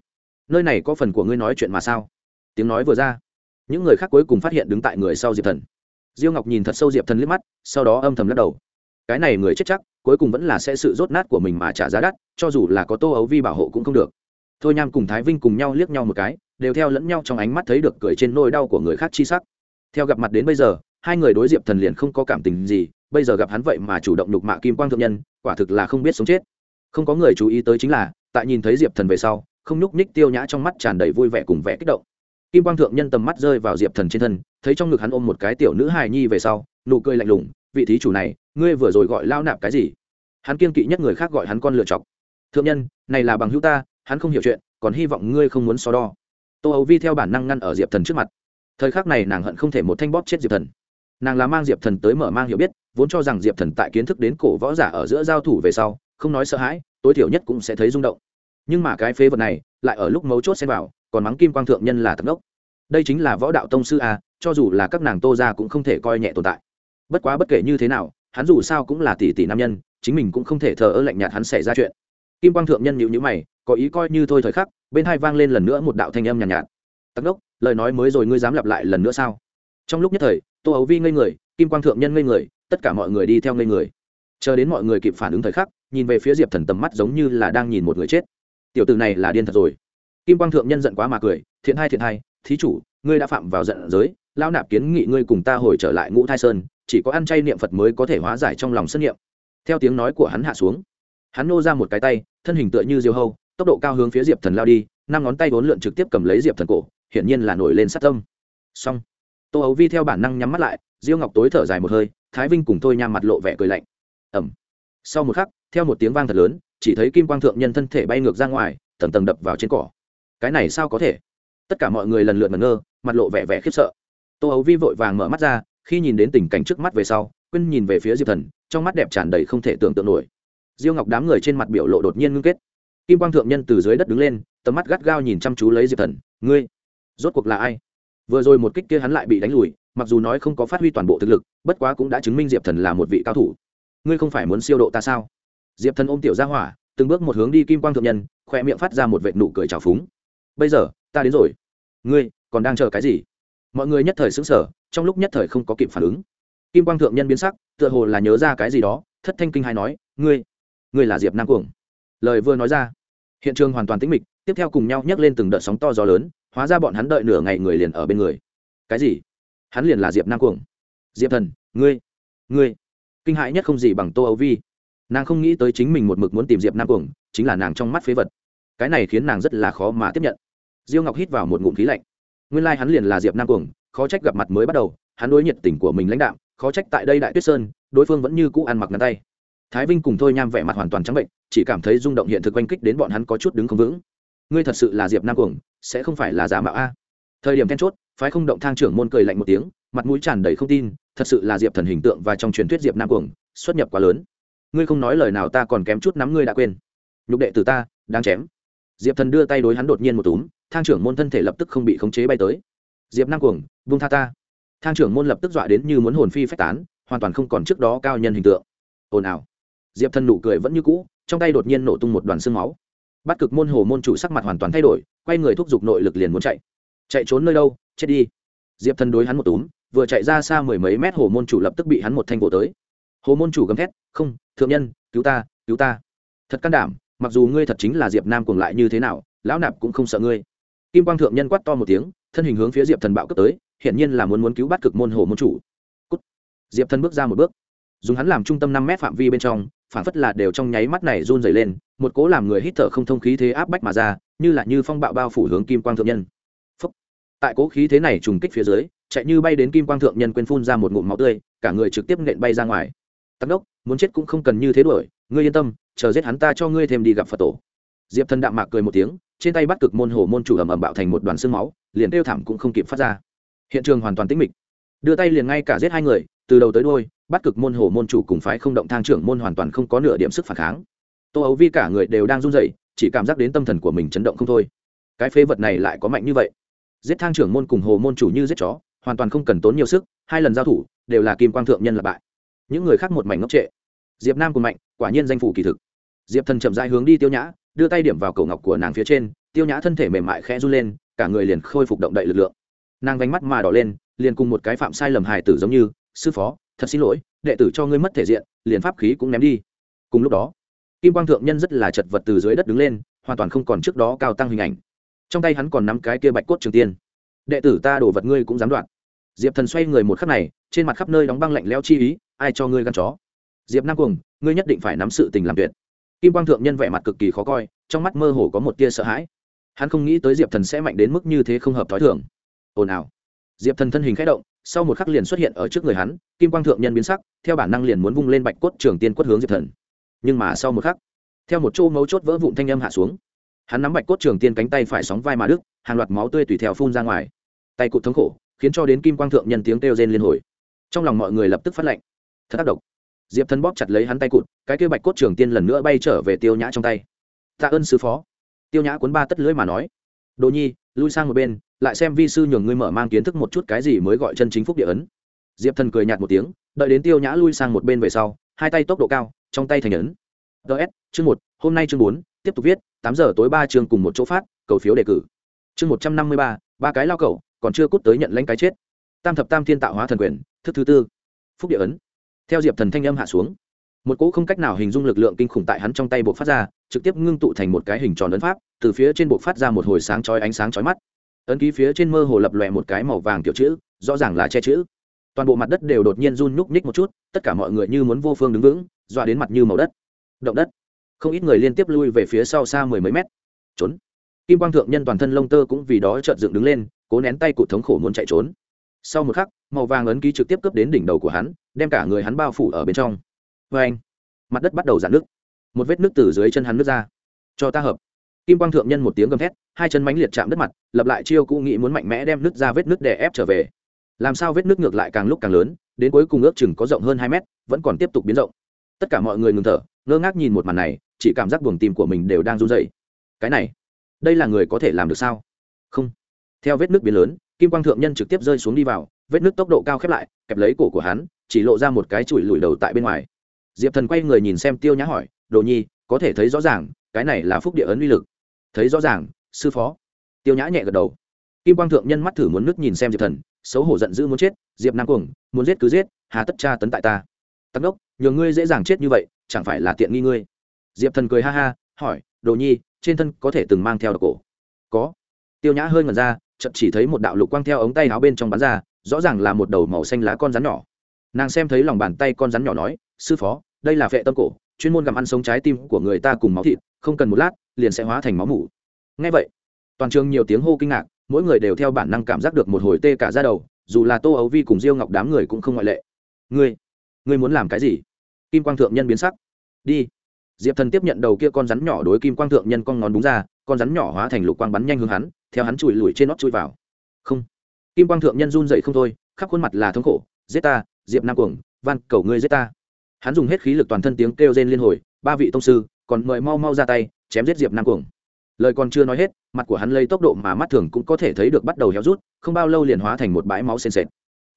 Nơi này có phần của ngươi nói chuyện mà sao? Tiếng nói vừa ra, những người khác cuối cùng phát hiện đứng tại người sau diệp thần. Diêu ngọc nhìn thật sâu diệp thần liếc mắt, sau đó âm thầm lắc đầu cái này người chết chắc, cuối cùng vẫn là sẽ sự rốt nát của mình mà trả giá đắt, cho dù là có tô ấu vi bảo hộ cũng không được. Thôi nham cùng thái vinh cùng nhau liếc nhau một cái, đều theo lẫn nhau trong ánh mắt thấy được cười trên nôi đau của người khác chi sắc. Theo gặp mặt đến bây giờ, hai người đối diệp thần liền không có cảm tình gì, bây giờ gặp hắn vậy mà chủ động đục mạ kim quang thượng nhân, quả thực là không biết sống chết. Không có người chú ý tới chính là, tại nhìn thấy diệp thần về sau, không nhúc ních tiêu nhã trong mắt tràn đầy vui vẻ cùng vẻ kích động. Kim quang thượng nhân tầm mắt rơi vào diệp thần trên thân, thấy trong ngực hắn ôm một cái tiểu nữ hài nhi về sau, nụ cười lạnh lùng, vị thí chủ này ngươi vừa rồi gọi lao nạp cái gì? Hắn kiên kỵ nhất người khác gọi hắn con lựa chọc. Thượng nhân, này là bằng hữu ta, hắn không hiểu chuyện, còn hy vọng ngươi không muốn so đo. Tô ấu vi theo bản năng ngăn ở diệp thần trước mặt. Thời khắc này nàng hận không thể một thanh bóp chết diệp thần. Nàng là mang diệp thần tới mở mang hiểu biết, vốn cho rằng diệp thần tại kiến thức đến cổ võ giả ở giữa giao thủ về sau, không nói sợ hãi, tối thiểu nhất cũng sẽ thấy rung động. Nhưng mà cái phế vật này, lại ở lúc mấu chốt xem vào, còn mắng kim quang thượng nhân là tận gốc đây chính là võ đạo tông sư a, cho dù là các nàng tô ra cũng không thể coi nhẹ tồn tại. Bất quá bất kể như thế nào hắn dù sao cũng là tỷ tỷ nam nhân chính mình cũng không thể thờ ơ lạnh nhạt hắn xảy ra chuyện. Kim quang thượng nhân nhịu nhữ mày có ý coi như thôi thời khắc bên hai vang lên lần nữa một đạo thanh âm nhàn nhạt, nhạt. Tắc đốc lời nói mới rồi ngươi dám lặp lại lần nữa sao? Trong lúc nhất thời tô ấu vi ngây người kim quang thượng nhân ngây người tất cả mọi người đi theo ngây người. Chờ đến mọi người kịp phản ứng thời khắc nhìn về phía diệp thần tầm mắt giống như là đang nhìn một người chết. Tiểu từ này là điên thật rồi. Kim quang thượng nhân giận quá mà cười thiện hai thiện hai thí chủ ngươi đã phạm vào giận giới lao nạp kiến nghị ngươi cùng ta hồi trở lại ngũ thai sơn chỉ có ăn chay niệm phật mới có thể hóa giải trong lòng sân niệm. Theo tiếng nói của hắn hạ xuống, hắn nô ra một cái tay, thân hình tựa như diều hâu, tốc độ cao hướng phía diệp thần lao đi, năm ngón tay vốn lượn trực tiếp cầm lấy diệp thần cổ, hiển nhiên là nổi lên sát tâm. Xong, tô ấu vi theo bản năng nhắm mắt lại, diêu ngọc tối thở dài một hơi, thái vinh cùng tôi nham mặt lộ vẻ cười lạnh. Ẩm sau một khắc, theo một tiếng vang thật lớn, chỉ thấy kim quang thượng nhân thân thể bay ngược ra ngoài, tầng tầng đập vào trên cỏ. Cái này sao có thể? Tất cả mọi người lần lượt ngẩn ngơ, mặt lộ vẻ vẻ khiếp sợ. Tô ấu vi vội vàng mở mắt ra khi nhìn đến tình cảnh trước mắt về sau quên nhìn về phía diệp thần, trong mắt đẹp tràn đầy không thể tưởng tượng nổi. Diêu ngọc đám người trên mặt biểu lộ đột nhiên ngưng kết. Kim quang thượng nhân từ dưới đất đứng lên, tầm mắt gắt gao nhìn chăm chú lấy diệp thần, ngươi, rốt cuộc là ai? Vừa rồi một kích kia hắn lại bị đánh lùi, mặc dù nói không có phát huy toàn bộ thực lực, bất quá cũng đã chứng minh diệp thần là một vị cao thủ. Ngươi không phải muốn siêu độ ta sao? Diệp thần ôm tiểu ra hỏa, từng bước một hướng đi kim quang thượng nhân khoe miệng phát ra một vệ nụ cười trào phúng. Bây giờ, ta đến rồi. Ngươi, còn đang chờ cái gì? Mọi người nhất thời xứng sở trong lúc nhất thời không có kịp phản ứng. Kim quang thượng nhân biến sắc, tựa hồ là nhớ ra cái gì đó, thất thanh kinh hai nói, ngươi ngươi là diệp nam cuồng. Lời vừa nói ra, hiện trường hoàn toàn tĩnh mịch, tiếp theo cùng nhau nhấc lên từng đợt sóng to gió lớn, hóa ra bọn hắn đợi nửa ngày người liền ở bên người. Cái gì? Hắn liền là diệp nam cuồng? Diệp thần, ngươi ngươi. Kinh hãi nhất không gì bằng tô Âu vi. Nàng không nghĩ tới chính mình một mực muốn tìm diệp nam cuồng, chính là nàng trong mắt phế vật. Cái này khiến nàng rất là khó mà tiếp nhận. Diêu ngọc hít vào một ngụm khí lạnh nguyên lai、like、hắn liền là diệp nam cuồng, khó trách gặp mặt mới bắt đầu, hắn đối nhiệt tình của mình lãnh đạo khó trách tại đây đại tuyết sơn, đối phương vẫn như cũ ăn mặc ngắn tay. Thái vinh cùng thôi nham vẻ mặt hoàn toàn trắng bệnh, chỉ cảm thấy rung động hiện thực oanh kích đến bọn hắn có chút đứng không vững. Ngươi thật sự là diệp nam cuồng, sẽ không phải là giả mạo a? Thời điểm then chốt, phái không động thang trưởng môn cười lạnh một tiếng, mặt mũi tràn đầy không tin, thật sự là diệp thần hình tượng và trong truyền thuyết diệp nam cuồng, xuất nhập quá lớn. Ngươi không nói lời nào ta còn kém chút nắm ngươi đã quên. Nhục đệ từ ta, đang chém diệp thần đưa tay đối hắn đột nhiên một túm, thang trưởng môn thân thể lập tức không bị khống chế bay tới. Diệp nam cuồng vung tha ta. Thang trưởng môn lập tức dọa đến như muốn hồn phi phách tán, hoàn toàn không còn trước đó cao nhân hình tượng. Ồn ào. Diệp thần nụ cười vẫn như cũ, trong tay đột nhiên nổ tung một đoàn xương máu. Bắt cực môn hồ môn chủ sắc mặt hoàn toàn thay đổi, quay người thúc giục nội lực liền muốn chạy. Chạy trốn nơi đâu? Chết đi. Diệp thần đối hắn một túm, vừa chạy ra xa mười mấy mét hồ môn chủ lập tức bị hắn một thanh cổ tới. Hồ môn chủ gầm thét, không, thượng nhân, cứu ta cứu ta. Thật can đảm mặc dù ngươi thật chính là diệp nam cuồng lại như thế nào, lão nạp cũng không sợ ngươi. Kim quang thượng nhân quát to một tiếng, thân hình hướng phía diệp thần bạo cấp tới, hiển nhiên là muốn muốn cứu bắt cực môn hồ môn chủ、Cút. Diệp thần bước ra một bước. Dùng hắn làm trung tâm năm mét phạm vi bên trong, phản phất là đều trong nháy mắt này run dày lên, một cố làm người hít thở không thông khí thế áp bách mà ra, như là như phong bạo bao phủ hướng kim quang thượng nhân、Phúc. Tại cố khí thế này trùng kích phía dưới, chạy như bay đến kim quang thượng nhân quên phun ra một ngụm máu tươi, cả người trực tiếp nện bay ra ngoài. Tắc đốc, muốn chết cũng không cần như thế đuổi ngươi yên tâm, chờ giết hắn ta cho ngươi thêm đi gặp phật tổ. Diệp thần đạm mạc cười một tiếng, trên tay bắt cực môn hồ môn chủ ầm ầm bạo thành một đoàn xương máu, liền kêu thảm cũng không kịp phát ra. Hiện trường hoàn toàn tĩnh mịch. Đưa tay liền ngay cả giết hai người, từ đầu tới đôi bắt cực môn hồ môn chủ cùng phái không động thang trưởng môn hoàn toàn không có nửa điểm sức phản kháng. Tô ấu vi cả người đều đang run rẩy, chỉ cảm giác đến tâm thần của mình chấn động không thôi. Cái phế vật này lại có mạnh như vậy. Giết thang trưởng môn cùng hồ môn chủ như giết chó, hoàn toàn không cần tốn nhiều sức, hai lần giao thủ, đều là kim quang thượng nhân là bại. Những người khác một mảnh ngốc trệ diệp nam cùng mạnh, quả nhiên danh phủ kỳ thực. Diệp thần chậm dại hướng đi tiêu nhã, đưa tay điểm vào cổ ngọc của nàng phía trên, tiêu nhã thân thể mềm mại khẽ run lên, cả người liền khôi phục động đậy lực lượng. Nàng vánh mắt mà đỏ lên, liền cùng một cái phạm sai lầm hài tử giống như, sư phó, thật xin lỗi, đệ tử cho ngươi mất thể diện, liền pháp khí cũng ném đi. Cùng lúc đó, kim quang thượng nhân rất là chật vật từ dưới đất đứng lên, hoàn toàn không còn trước đó cao tăng hình ảnh. Trong tay hắn còn nắm cái kia bạch cốt trường tiên. Đệ tử ta đổ vật ngươi cũng dám đoạt. Diệp thần xoay người một khắc này, trên mặt khắp nơi đóng băng lạnh leo chi ý, ai cho ngươi gắn chó? Diệp nam cuồng, ngươi nhất định phải nắm sự tình làm tuyệt. Kim quang thượng nhân vẻ mặt cực kỳ khó coi, trong mắt mơ hồ có một tia sợ hãi. Hắn không nghĩ tới diệp thần sẽ mạnh đến mức như thế không hợp t h ó i thường. Ồn ào. Diệp thần thân hình k h ẽ động, sau một khắc liền xuất hiện ở trước người hắn, kim quang thượng nhân biến sắc, theo bản năng liền muốn vung lên bạch cốt trường tiên quất hướng diệp thần. Nhưng mà sau một khắc, theo một chỗ mấu chốt vỡ vụn thanh âm hạ xuống, hắn nắm bạch cốt trường tiên cánh tay phải sóng vai mà đức hàng loạt máu tươi tùy theo phun ra ngoài. Tay cụt thống khổ, khiến cho đến kim quang thượng nhân tiếng kêu rên liên hồi. Trong lòng mọi người lập tức phát lệnh. Thật tác động diệp thần bóp chặt lấy hắn tay cụt, cái kia bạch cốt trường tiên lần nữa bay trở về tiêu nhã trong tay. Tạ ơn sư phó. Tiêu nhã cuốn ba tất lưỡi mà nói. Đồ nhi, lui sang một bên, lại xem vi sư nhường ngươi mở mang kiến thức một chút cái gì mới gọi chân chính phúc địa ấn. Diệp thần cười nhạt một tiếng, đợi đến tiêu nhã lui sang một bên về sau, hai tay tốc độ cao, trong tay thành ấn. Ts chương một, hôm nay chương bốn, tiếp tục viết, tám giờ tối ba chương cùng một chỗ phát, cầu phiếu đề cử. Chương một trăm năm mươi ba ba cái lao cầu, còn chưa cút tới nhận lãnh cái chết. Tam thập tam thiên tạo hóa thần quyền, thức thứ tư. Phúc địa ấn theo diệp thần thanh âm hạ xuống, một cỗ không cách nào hình dung lực lượng kinh khủng tại hắn trong tay buộc phát ra, trực tiếp ngưng tụ thành một cái hình tròn ấn pháp, từ phía trên buộc phát ra một hồi sáng chói ánh sáng chói mắt. Ấn ký phía trên mơ hồ lập lòe một cái màu vàng kiểu chữ, rõ ràng là che chữ. Toàn bộ mặt đất đều đột nhiên run nhúc nhích một chút, tất cả mọi người như muốn vô phương đứng vững, dọa đến mặt như màu đất. Động đất. Không ít người liên tiếp lui về phía sau xa mười mấy mét. Trốn. Kim quang thượng nhân toàn thân lông tơ cũng vì đó trợn dựng đứng lên, cố nén tay cụ thống khổ muốn chạy trốn sau một khắc, màu vàng ấn ký trực tiếp cướp đến đỉnh đầu của hắn, đem cả người hắn bao phủ ở bên trong. Vê anh, mặt đất bắt đầu giãn nước một vết nước từ dưới chân hắn nước ra. Cho ta hợp. Kim quang thượng nhân một tiếng gầm thét, hai chân mánh liệt chạm đất mặt, lập lại chiêu cũ nghĩ muốn mạnh mẽ đem nước ra vết nước để ép trở về. Làm sao vết nước ngược lại càng lúc càng lớn, đến cuối cùng ước chừng có rộng hơn hai mét, vẫn còn tiếp tục biến rộng. Tất cả mọi người ngừng thở, ngơ ngác nhìn một màn này, chỉ cảm giác buồng tim của mình đều đang run dậy cái này, đây là người có thể làm được sao? Không. Theo vết nước biến lớn kim quang thượng nhân trực tiếp rơi xuống đi vào, vết nước tốc độ cao khép lại, kẹp lấy cổ của hắn, chỉ lộ ra một cái chùi lùi đầu tại bên ngoài. Diệp thần quay người nhìn xem tiêu nhã hỏi, đồ nhi, có thể thấy rõ ràng, cái này là phúc địa ấn uy lực. Thấy rõ ràng, sư phó. Tiêu nhã nhẹ gật đầu. Kim quang thượng nhân mắt thử muốn nước nhìn xem diệp thần, xấu hổ giận dữ muốn chết, diệp nam cuồng, muốn giết cứ giết, hà tất cha tấn tại ta. Tắc đốc, nhờ ngươi dễ dàng chết như vậy, chẳng phải là tiện nghi ngươi? Diệp thần cười ha ha, hỏi, đồ nhi, trên thân có thể từng mang theo độc cổ? Có. Tiêu nhã hơi ngẩn ra chậm chỉ thấy một đạo lục quang theo ống tay áo bên trong bắn ra, rõ ràng là một đầu màu xanh lá con rắn nhỏ. Nàng xem thấy lòng bàn tay con rắn nhỏ nói, sư phó, đây là vệ tâm cổ, chuyên môn gặm ăn sống trái tim của người ta cùng máu thịt, không cần một lát, liền sẽ hóa thành máu mủ. Ngay vậy, toàn trường nhiều tiếng hô kinh ngạc, mỗi người đều theo bản năng cảm giác được một hồi tê cả ra đầu, dù là tô ấu vi cùng diêu ngọc đám người cũng không ngoại lệ. Ngươi ngươi muốn làm cái gì? Kim quang thượng nhân biến sắc. Đi. Diệp thần tiếp nhận đầu kia con rắn nhỏ đối kim quang thượng nhân con ngón đúng ra, con rắn nhỏ hóa thành lục quang bắn nhanh hướng hắn theo hắn chùi lùi trên nót chui vào. Không. Kim quang thượng nhân run dậy không thôi, khắp khuôn mặt là thống khổ. Giết ta, diệp nam cuồng, van, cầu ngươi giết ta. Hắn dùng hết khí lực toàn thân tiếng kêu rên liên hồi, ba vị tông sư còn mời mau mau ra tay, chém giết diệp nam cuồng. Lời còn chưa nói hết, mặt của hắn lây tốc độ mà mắt thường cũng có thể thấy được bắt đầu héo rút, không bao lâu liền hóa thành một bãi máu sền sệt.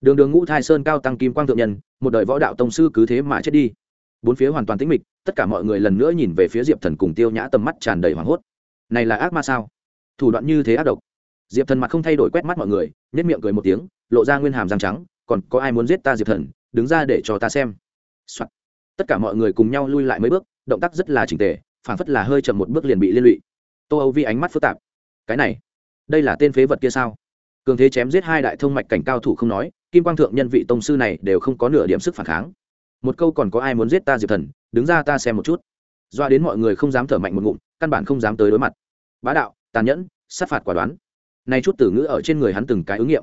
Đường đường ngũ thai sơn cao tăng kim quang thượng nhân, một đời võ đạo tông sư cứ thế mà chết đi. Bốn phía hoàn toàn tĩnh mịch, tất cả mọi người lần nữa nhìn về phía diệp thần cùng tiêu nhã tầm mắt tràn đầy hoảng hốt. Này là ác ma sao? Thủ đoạn như thế ác độc. Diệp thần mặt không thay đổi quét mắt mọi người nhất miệng cười một tiếng, lộ ra nguyên hàm răng trắng, còn có ai muốn giết ta diệp thần, đứng ra để cho ta xem、Soạn. tất cả mọi người cùng nhau lui lại mấy bước, động tác rất là trình tề phản phất là hơi chậm một bước liền bị liên lụy. Tô âu vi ánh mắt phức tạp. Cái này, đây là tên phế vật kia sao? Cường thế chém giết hai đại thông mạch cảnh cao thủ không nói, kim quang thượng nhân vị tông sư này đều không có nửa điểm sức phản kháng. Một câu còn có ai muốn giết ta diệp thần, đứng ra ta xem một chút. Doa đến mọi người không dám thở mạnh một ngụm, căn bản không dám tới đối mặt. Bá đạo tàn nhẫn, sát phạt quả đoán. Nay chút từ ngữ ở trên người hắn từng cái ứng nghiệm.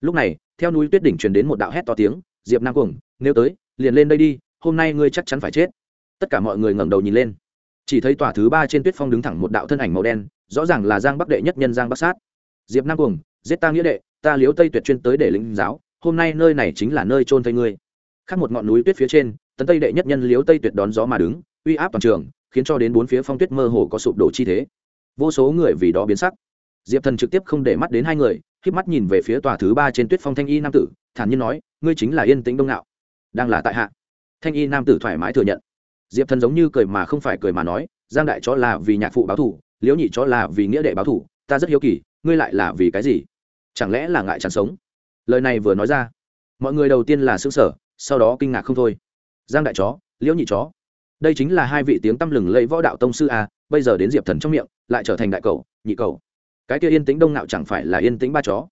Lúc này, theo núi tuyết đỉnh truyền đến một đạo hét to tiếng, diệp nam cuồng, nếu tới, liền lên đây đi, hôm nay ngươi chắc chắn phải chết. Tất cả mọi người ngẩng đầu nhìn lên. Chỉ thấy tòa thứ ba trên tuyết phong đứng thẳng một đạo thân ảnh màu đen, rõ ràng là giang bắc đệ nhất nhân giang bắc sát. Diệp nam cuồng, giết ta nghĩa đệ, ta liếu tây tuyệt chuyên tới để lĩnh giáo, hôm nay nơi này chính là nơi trôn thây ngươi. Khác một ngọn núi tuyết phía trên, tấn tây đệ nhất nhân liếu tây tuyệt đón gió mà đứng, uy áp toàn trường, khiến cho đến bốn phía phong tuyết mơ hồ có sụp đổ chi thế vô số người vì đó biến sắc. Diệp thần trực tiếp không để mắt đến hai người k mắt nhìn về phía tòa thứ ba trên tuyết phong thanh y nam tử, thản nhiên nói, ngươi chính là yên tĩnh đông nạo đang là tại hạ. Thanh y nam tử thoải mái thừa nhận. Diệp thần giống như cười mà không phải cười mà nói, giang đại chó là vì nhạc phụ báo thủ, liễu nhị chó là vì nghĩa đệ báo thủ, ta rất hiếu kỳ, ngươi lại là vì cái gì? Chẳng lẽ là ngại chẳng sống? Lời này vừa nói ra, mọi người đầu tiên là xương sở sau đó kinh ngạc không thôi. Giang đại chó, liễu nhị chó đây chính là hai vị tiếng tăm lừng lẫy võ đạo tông sư a, bây giờ đến diệp thần trong miệng, lại trở thành đại cầu, nhị cầu. Cái kia yên tĩnh đông nạo chẳng phải là yên tĩnh ba chó.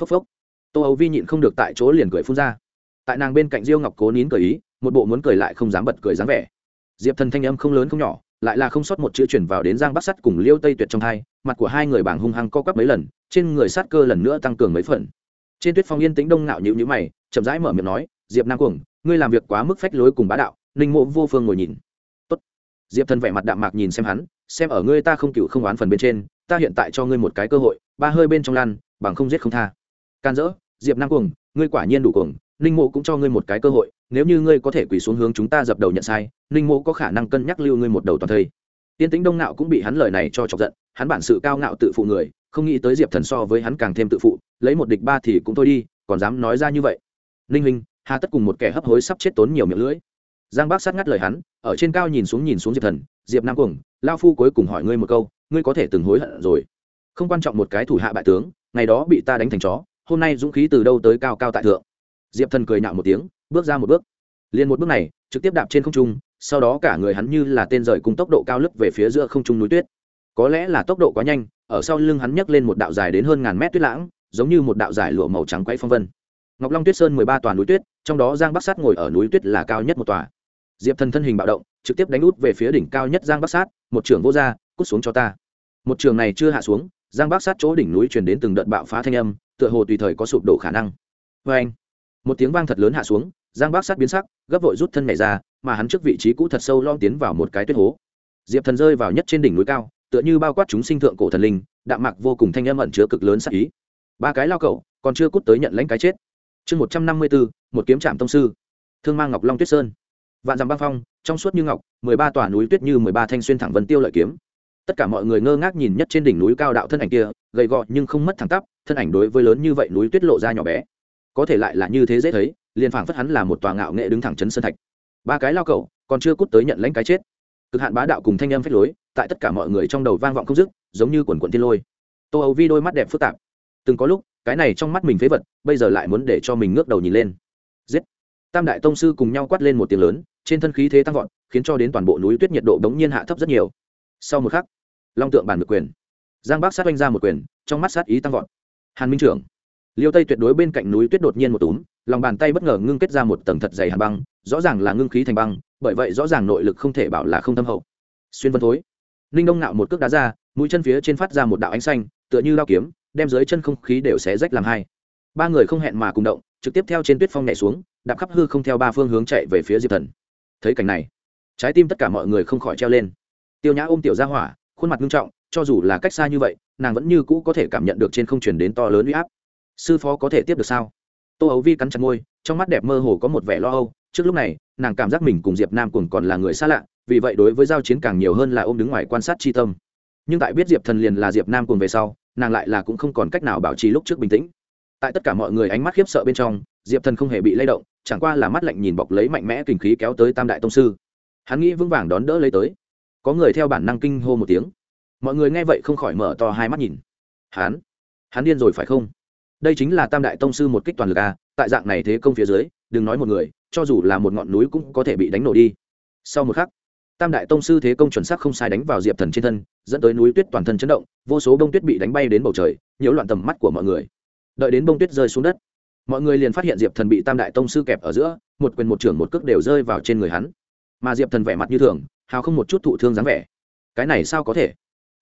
Phốc phốc. Tô âu vi nhịn không được tại chỗ liền cười phun ra. Tại nàng bên cạnh diêu ngọc cố nín cười ý, một bộ muốn cười lại không dám bật cười dáng vẻ. Diệp thần thanh âm không lớn không nhỏ, lại là không sót một chữ chuyển vào đến giang bắc sắt cùng liêu tây tuyệt trong hai, mặt của hai người bảng hung hăng co quắp mấy lần, trên người sát cơ lần nữa tăng cường mấy phần. Trên tuyết phong yên tĩnh đông nạo nhịu nhữ mày, chậm rãi mở miệng nói, diệp nam cuồng, ngươi làm việc quá mức phách lối cùng bá đạo ninh mộ vô phương ngồi nhìn. Tốt. diệp thần vẻ mặt đạm mạc nhìn xem hắn, xem ở ngươi ta không cựu không oán phần bên trên, ta hiện tại cho ngươi một cái cơ hội, ba hơi bên trong lan, bằng không giết không tha. Can dỡ, diệp nam cuồng, ngươi quả nhiên đủ cuồng, ninh mộ cũng cho ngươi một cái cơ hội, nếu như ngươi có thể quỳ xuống hướng chúng ta dập đầu nhận sai, ninh mộ có khả năng cân nhắc lưu ngươi một đầu toàn thây. Tiên tính đông nạo cũng bị hắn lời này cho chọc giận, hắn bản sự cao ngạo tự phụ người, không nghĩ tới diệp thần so với hắn càng thêm tự phụ, lấy một địch ba thì cũng thôi đi, còn dám nói ra như vậy. Ninh huynh, hà tất cùng một kẻ hấp hối sắp chết tốn nhiều miệng lưỡi giang bác sát ngắt lời hắn, ở trên cao nhìn xuống nhìn xuống diệp thần, diệp nam cuồng, lao phu cuối cùng hỏi ngươi một câu, ngươi có thể từng hối hận rồi. Không quan trọng một cái thủ hạ bại tướng, ngày đó bị ta đánh thành chó, hôm nay dũng khí từ đâu tới cao cao tại thượng. Diệp thần cười nhạo một tiếng, bước ra một bước. Liền một bước này, trực tiếp đạp trên không trung, sau đó cả người hắn như là tên rời cùng tốc độ cao lấp về phía giữa không trung núi tuyết. Có lẽ là tốc độ quá nhanh, ở sau lưng hắn nhấc lên một đạo dài đến hơn ngàn mét tuyết lãng, giống như một đạo dài lụa màu trắng quay phong vân. Ngọc long tuyết sơn mười ba tòa núi tuyết, trong đó giang bắc sát ngồi ở núi tuyết là cao nhất một tòa diệp thần thân hình bạo động, trực tiếp đánh út về phía đỉnh cao nhất giang bắc sát, một trường vô r cút xuống cho ta. Một trường này chưa hạ xuống, giang bắc sát chỗ đỉnh núi truyền đến từng đợt bạo phá thanh âm, tựa hồ tùy thời có sụp đổ khả năng. Vê anh một tiếng vang thật lớn hạ xuống, giang bắc sát biến sắc, gấp vội rút thân này ra, mà hắn trước vị trí cũ thật sâu lom tiến vào một cái tuyết hố. Diệp thần rơi vào nhất trên đỉnh núi cao, tựa như bao quát chúng sinh thượng cổ thần linh, đạm mạc vô cùng thanh âm ẩn chứa cực lớn sắc ý. Ba cái lao cậu còn chưa cút tới nhận lãnh cái chết. Chương một trăm năm mươi bốn một kiếm trạm tông sư. Thương mang ngọc long tuyết sơn vạn dặm băng phong, trong suốt như ngọc, mười ba tòa núi tuyết như mười ba thanh xuyên thẳng vân tiêu lợi kiếm. Tất cả mọi người ngơ ngác nhìn nhất trên đỉnh núi cao đạo thân ảnh kia, gầy gò nhưng không mất thẳng tắp, thân ảnh đối với lớn như vậy núi tuyết lộ ra nhỏ bé. Có thể lại là như thế dễ thấy, liền phảng phất hắn là một tòa ngạo nghệ đứng thẳng chấn sơn thạch. Ba cái lao cậu còn chưa cút tới nhận lãnh cái chết. Cực hạn bá đạo cùng thanh âm phách lối, tại tất cả mọi người trong đầu vang vọng không dứt, giống như quần quần tiên lôi. Tô âu vi đôi mắt đẹp phức tạp. Từng có lúc, cái này trong mắt mình phế vật, bây giờ lại muốn để cho mình ngước đầu nhìn lên. Giết! Tam đại tông sư cùng nhau quát lên một tiếng lớn trên thân khí thế tăng vọt, khiến cho đến toàn bộ núi tuyết nhiệt độ đống nhiên hạ thấp rất nhiều. Sau một khắc, long tượng bàn được quyền, giang bác sát oanh ra một quyền, trong mắt sát ý tăng vọt. Hàn minh trưởng, liêu tây tuyệt đối bên cạnh núi tuyết đột nhiên một túm, lòng bàn tay bất ngờ ngưng kết ra một tầng thật dày hàn băng, rõ ràng là ngưng khí thành băng, bởi vậy rõ ràng nội lực không thể bảo là không thâm hậu. Xuyên vân thối, ninh đông nạo một cước đá ra, mũi chân phía trên phát ra một đạo ánh xanh, tựa như lao kiếm, đem dưới chân không khí đều xé rách làm hai. Ba người không hẹn mà cùng động, trực tiếp theo trên tuyết phong nhảy xuống, đạp khắp hư không theo ba phương hướng chạy về phía diệp thần thấy cảnh này. Trái tim tất cả mọi người không khỏi treo lên. Tiêu nhã ôm tiểu ra hỏa, khuôn mặt nghiêm trọng, cho dù là cách xa như vậy, nàng vẫn như cũ có thể cảm nhận được trên không chuyển đến to lớn u y áp. Sư phó có thể tiếp được sao? Tô ấu vi cắn chặt môi, trong mắt đẹp mơ hồ có một vẻ lo âu. Trước lúc này, nàng cảm giác mình cùng diệp nam cùng còn là người xa lạ, vì vậy đối với giao chiến càng nhiều hơn là ôm đứng ngoài quan sát chi tâm. Nhưng tại biết diệp thần liền là diệp nam cùng về sau, nàng lại là cũng không còn cách nào bảo trì lúc trước bình tĩnh. Tại tất cả mọi người ánh mắt khiếp sợ bên trong diệp thần không hề bị lay động, chẳng qua là mắt lạnh nhìn bọc lấy mạnh mẽ kinh khí kéo tới tam đại tông sư. Hắn nghĩ vững vàng đón đỡ lấy tới. Có người theo bản năng kinh hô một tiếng. Mọi người nghe vậy không khỏi mở to hai mắt nhìn. Hắn? Hắn điên rồi phải không? Đây chính là tam đại tông sư một kích toàn lực a tại dạng này thế công phía dưới, đừng nói một người, cho dù là một ngọn núi cũng có thể bị đánh nổ đi. Sau một khắc, tam đại tông sư thế công chuẩn xác không sai đánh vào diệp thần trên thân, dẫn tới núi tuyết toàn thân chấn động, vô số bông tuyết bị đánh bay đến bầu trời, nhiễu loạn tầm mắt của mọi người. Đợi đến bông tuyết rơi xuống đất mọi người liền phát hiện diệp thần bị tam đại tông sư kẹp ở giữa, một quyền một trưởng một cước đều rơi vào trên người hắn. Mà diệp thần vẻ mặt như thường, hào không một chút thụ thương dáng vẻ. Cái này sao có thể?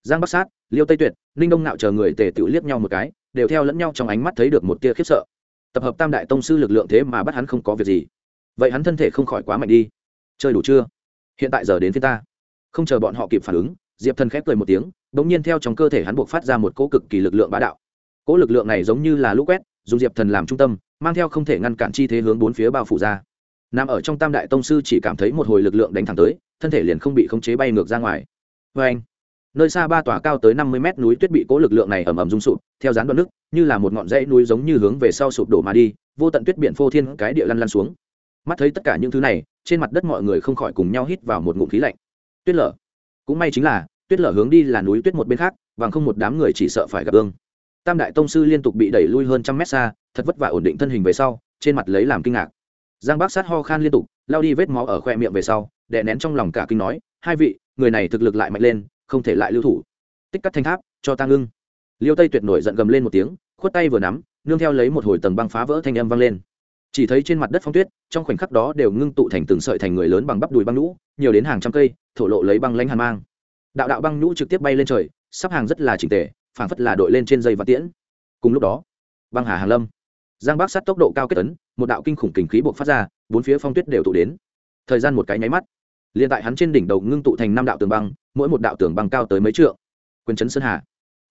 Giang bắc sát, liêu tây tuyệt, ninh đông nạo chờ người tề tự liếc nhau một cái, đều theo lẫn nhau trong ánh mắt thấy được một tia khiếp sợ. Tập hợp tam đại tông sư lực lượng thế mà bắt hắn không có việc gì. Vậy hắn thân thể không khỏi quá mạnh đi. Chơi đủ chưa? Hiện tại giờ đến phía ta. Không chờ bọn họ kịp phản ứng, diệp thần khép cười một tiếng đ ỗ n g nhiên theo trong cơ thể hắn buộc phát ra một cỗ cực kỳ lực lượng bá đạo. Cỗ lực lượng này giống như là lũ quét dùng diệp thần làm trung tâm, mang theo không thể ngăn cản chi thế hướng bốn phía bao phủ ra. Nằm ở trong tam đại tông sư chỉ cảm thấy một hồi lực lượng đánh thẳng tới, thân thể liền không bị khống chế bay ngược ra ngoài. Vê anh, nơi xa ba tòa cao tới năm mươi mét núi tuyết bị cố lực lượng này ầm ầm rung sụp, theo dán đoạn nước, như là một ngọn dãy núi giống như hướng về sau sụp đổ mà đi, vô tận tuyết biển phô thiên cái địa lăn lăn xuống. Mắt thấy tất cả những thứ này, trên mặt đất mọi người không khỏi cùng nhau hít vào một ngụm khí lạnh. Tuyết lở. Cũng may chính là, tuyết lở hướng đi là núi tuyết một bên khác và không một đám người chỉ sợ phải gặp ương tam đại tông sư liên tục bị đẩy lui hơn trăm mét xa, thật vất vả ổn định thân hình về sau, trên mặt lấy làm kinh ngạc. Giang bác sát ho khan liên tục, lao đi vết máu ở khoe miệng về sau, đè nén trong lòng cả kinh nói, hai vị, người này thực lực lại mạnh lên, không thể lại lưu thủ. Tích cắt thanh tháp, cho ta ngưng. Liêu tây tuyệt nổi giận gầm lên một tiếng, khuất tay vừa nắm, nương theo lấy một hồi tầng băng phá vỡ thanh âm vang lên. Chỉ thấy trên mặt đất phong tuyết, trong khoảnh khắc đó đều ngưng tụ thành từng sợi thành người lớn bằng bắp đùi băng nhũ, nhiều đến hàng trăm cây, thổ lộ lấy băng lanh hàn mang. Đạo đạo băng nhũ trực tiếp bay lên trời, sắp hàng rất là chỉnh tề phảng phất là đội lên trên dây và tiễn. Cùng lúc đó, băng hà hàng lâm, giang bác sát tốc độ cao kết tấn, một đạo kinh khủng kình khí buộc phát ra, bốn phía phong tuyết đều tụ đến. Thời gian một cái nháy mắt, liền tại hắn trên đỉnh đầu ngưng tụ thành năm đạo tường băng, mỗi một đạo tường băng cao tới mấy trượng. Quyền chấn sơn hà,